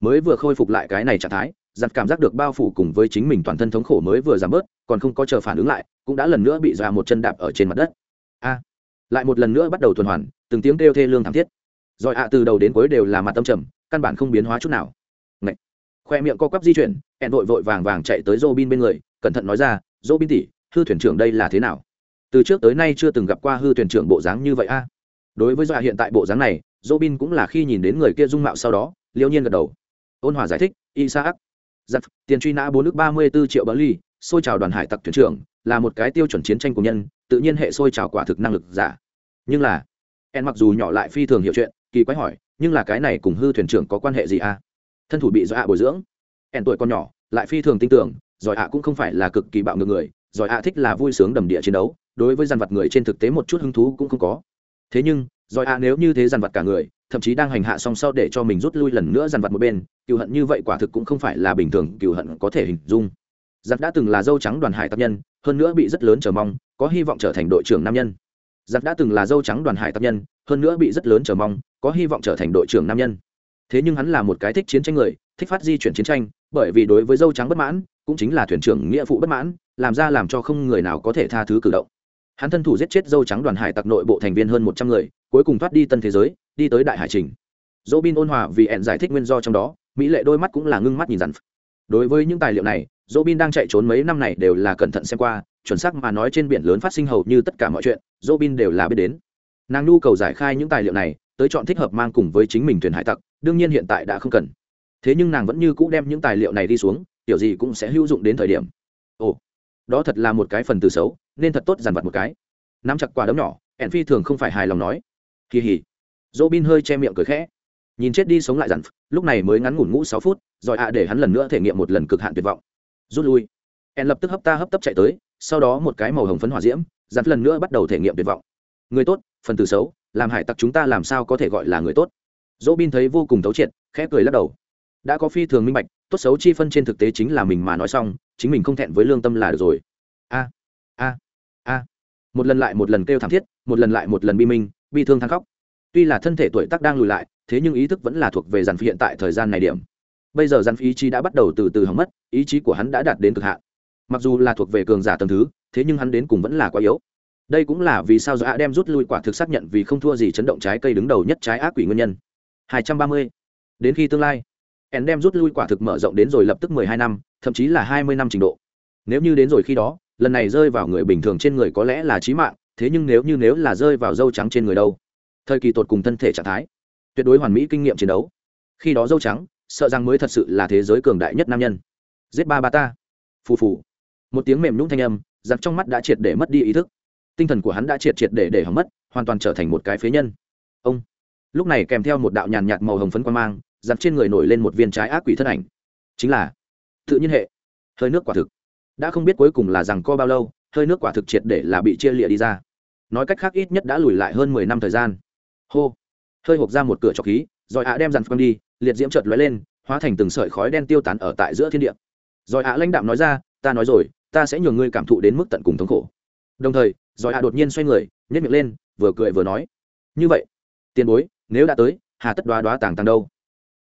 Mới vừa khôi phục lại cái này trạng thái, giặt cảm giác được bao phủ cùng với chính mình toàn thân thống khổ mới vừa giảm bớt, còn không có chờ phản ứng lại, cũng đã lần nữa bị ra một chân đạp ở trên mặt đất. A. Lại một lần nữa bắt đầu tuần hoàn, từng tiếng kêu thê lương thảm thiết. Rồi ạ, từ đầu đến cuối đều là mặt tâm trầm, căn bản không biến hóa chút nào. Ngậy khoe miệng co quắp di chuyển hẹn vội vội vàng vàng chạy tới Robin bên người, cẩn thận nói ra, Robin tỷ, hư thuyền trưởng đây là thế nào? Từ trước tới nay chưa từng gặp qua hư thuyền trưởng bộ dáng như vậy a. Đối với dọa hiện tại bộ dáng này, Robin cũng là khi nhìn đến người kia dung mạo sau đó liễu nhiên gật đầu. Ôn hòa giải thích, isaac giặc tiền truy nã bốn nước ba mươi b ố triệu bờ ly, xôi trào đoàn hải tặc thuyền trưởng, là một cái tiêu chuẩn chiến tranh của nhân, tự nhiên hệ xôi trào quả thực năng lực giả. Nhưng là en mặc dù nhỏ lại phi thường hiểu chuyện, kỳ quái hỏi, nhưng là cái này cùng hư thuyền trưởng có quan hệ gì à thân thủ bị dọa bồi dưỡng. Ẻn tuổi còn nhỏ, lại phi thường tin tưởng giỏi ạ cũng không phải là cực kỳ bạo ngược người giỏi ạ thích là vui sướng đầm địa chiến đấu, đối với dàn vật người trên thực tế một chút hứng thú cũng không có. Thế nhưng giỏi ạ nếu như thế dàn vật cả người, thậm chí đang hành hạ song sau để cho mình rút lui lần nữa dàn vật một bên cựu hận như vậy quả thực cũng không phải là bình thường cựu hận có thể hình dung. Giặc đã từng là dâu trắng đoàn hải tập nhân, hơn nữa bị rất lớn chờ mong, có hy vọng trở thành đội trưởng nam nhân. Giặc đã từng là dâu trắng đoàn hải tập nhân, hơn nữa bị rất lớn chờ mong, có hy vọng trở thành đội trưởng nam nhân thế nhưng hắn là một cái thích chiến tranh người, thích phát di chuyển chiến tranh, bởi vì đối với dâu trắng bất mãn, cũng chính là thuyền trưởng nghĩa phụ bất mãn, làm ra làm cho không người nào có thể tha thứ cử động. Hắn thân thủ giết chết dâu trắng đoàn hải tặc nội bộ thành viên hơn một trăm người, cuối cùng thoát đi tân thế giới, đi tới đại hải trình. Dỗ bin ôn hòa vì ẹn giải thích nguyên do trong đó, mỹ lệ đôi mắt cũng là ngưng mắt nhìn dằn đối với những tài liệu này dỗ bin đang chạy trốn mấy năm này đều là cẩn thận xem qua, chuẩn xác mà nói trên biển lớn phát sinh hầu như tất cả mọi chuyện dỗ bin đều là biết đến. Nàng nhu cầu giải khai những tài liệu này tới chọn thích hợp mang cùng với chính mình thuyền hải tặc, đương nhiên hiện tại đã không cần. Thế nhưng nàng vẫn như cũ đem những tài liệu này đi xuống, kiểu gì cũng sẽ hữu dụng đến thời điểm. Ồ, đó thật là một cái phần từ xấu, nên thật tốt dàn vặt một cái. Nắm chặt quả đấm nhỏ ẻn phi thường không phải hài lòng nói. Kỳ hỉ. Dỗ bin hơi che miệng cười khẽ. Nhìn chết đi sống lại dằn, lúc này mới ngắn ngủn ngủ sáu phút, rồi ạ à để hắn lần nữa thể nghiệm một lần cực hạn tuyệt vọng. Rút lui. Ẻn lập tức hấp ta hấp tấp chạy tới, sau đó một cái màu hồng phấn hỏa diễm, dằn lần nữa bắt đầu thể nghiệm tuyệt vọng người tốt, phần tử xấu, làm hải tặc chúng ta làm sao có thể gọi là người tốt? Dỗ bin thấy vô cùng thấu triệt, khẽ cười lắc đầu. Đã có phi thường minh bạch, tốt xấu chi phân trên thực tế chính là mình mà nói xong, chính mình không thẹn với lương tâm là được rồi. A a a. Một lần lại một lần kêu thảm thiết, một lần lại một lần bi minh, bi thương thang khóc. Tuy là thân thể tuổi tác đang lùi lại, thế nhưng ý thức vẫn là thuộc về giàn phi hiện tại thời gian này điểm. Bây giờ giàn phi ý chí đã bắt đầu từ từ hỏng mất, ý chí của hắn đã đạt đến cực hạn. Mặc dù là thuộc về cường giả tầm thứ, thế nhưng hắn đến cùng vẫn là quá yếu đây cũng là vì sao do ạ đem rút lui quả thực xác nhận vì không thua gì chấn động trái cây đứng đầu nhất trái ác quỷ nguyên nhân. 230. đến khi tương lai ẻn đem rút lui quả thực mở rộng đến rồi lập tức 12 năm, thậm chí là 20 năm trình độ. Nếu như đến rồi khi đó, lần này rơi vào người bình thường trên người có lẽ là chí mạng, thế nhưng nếu như nếu là rơi vào dâu trắng trên người đâu? Thời kỳ tột cùng thân thể trạng thái, tuyệt đối hoàn mỹ kinh nghiệm chiến đấu. Khi đó dâu trắng, sợ rằng mới thật sự là thế giới cường đại nhất nam nhân. Giết ba ba ta. Phù phù. Một tiếng mềm nhũng thanh âm, giặc trong mắt đã triệt để mất đi ý thức tinh thần của hắn đã triệt triệt để để hỏng mất, hoàn toàn trở thành một cái phế nhân. Ông. Lúc này kèm theo một đạo nhàn nhạt màu hồng phấn quan mang giặc trên người nổi lên một viên trái ác quỷ thân ảnh. Chính là tự nhiên hệ. Hơi nước quả thực. Đã không biết cuối cùng là rằng co bao lâu, hơi nước quả thực triệt để là bị chia lịa đi ra. Nói cách khác ít nhất đã lùi lại hơn mười năm thời gian. Hô. Hơi hộp ra một cửa trọc khí, rồi ạ đem dàn phăng đi, liệt diễm chợt lóe lên, hóa thành từng sợi khói đen tiêu tán ở tại giữa thiên địa. Rồi ạ lãnh đạm nói ra, ta nói rồi, ta sẽ nhường ngươi cảm thụ đến mức tận cùng thống khổ. Đồng thời rồi ạ đột nhiên xoay người nhét miệng lên, vừa cười vừa nói, như vậy, tiền bối, nếu đã tới, hà tất đoá đoá tàng tàng đâu?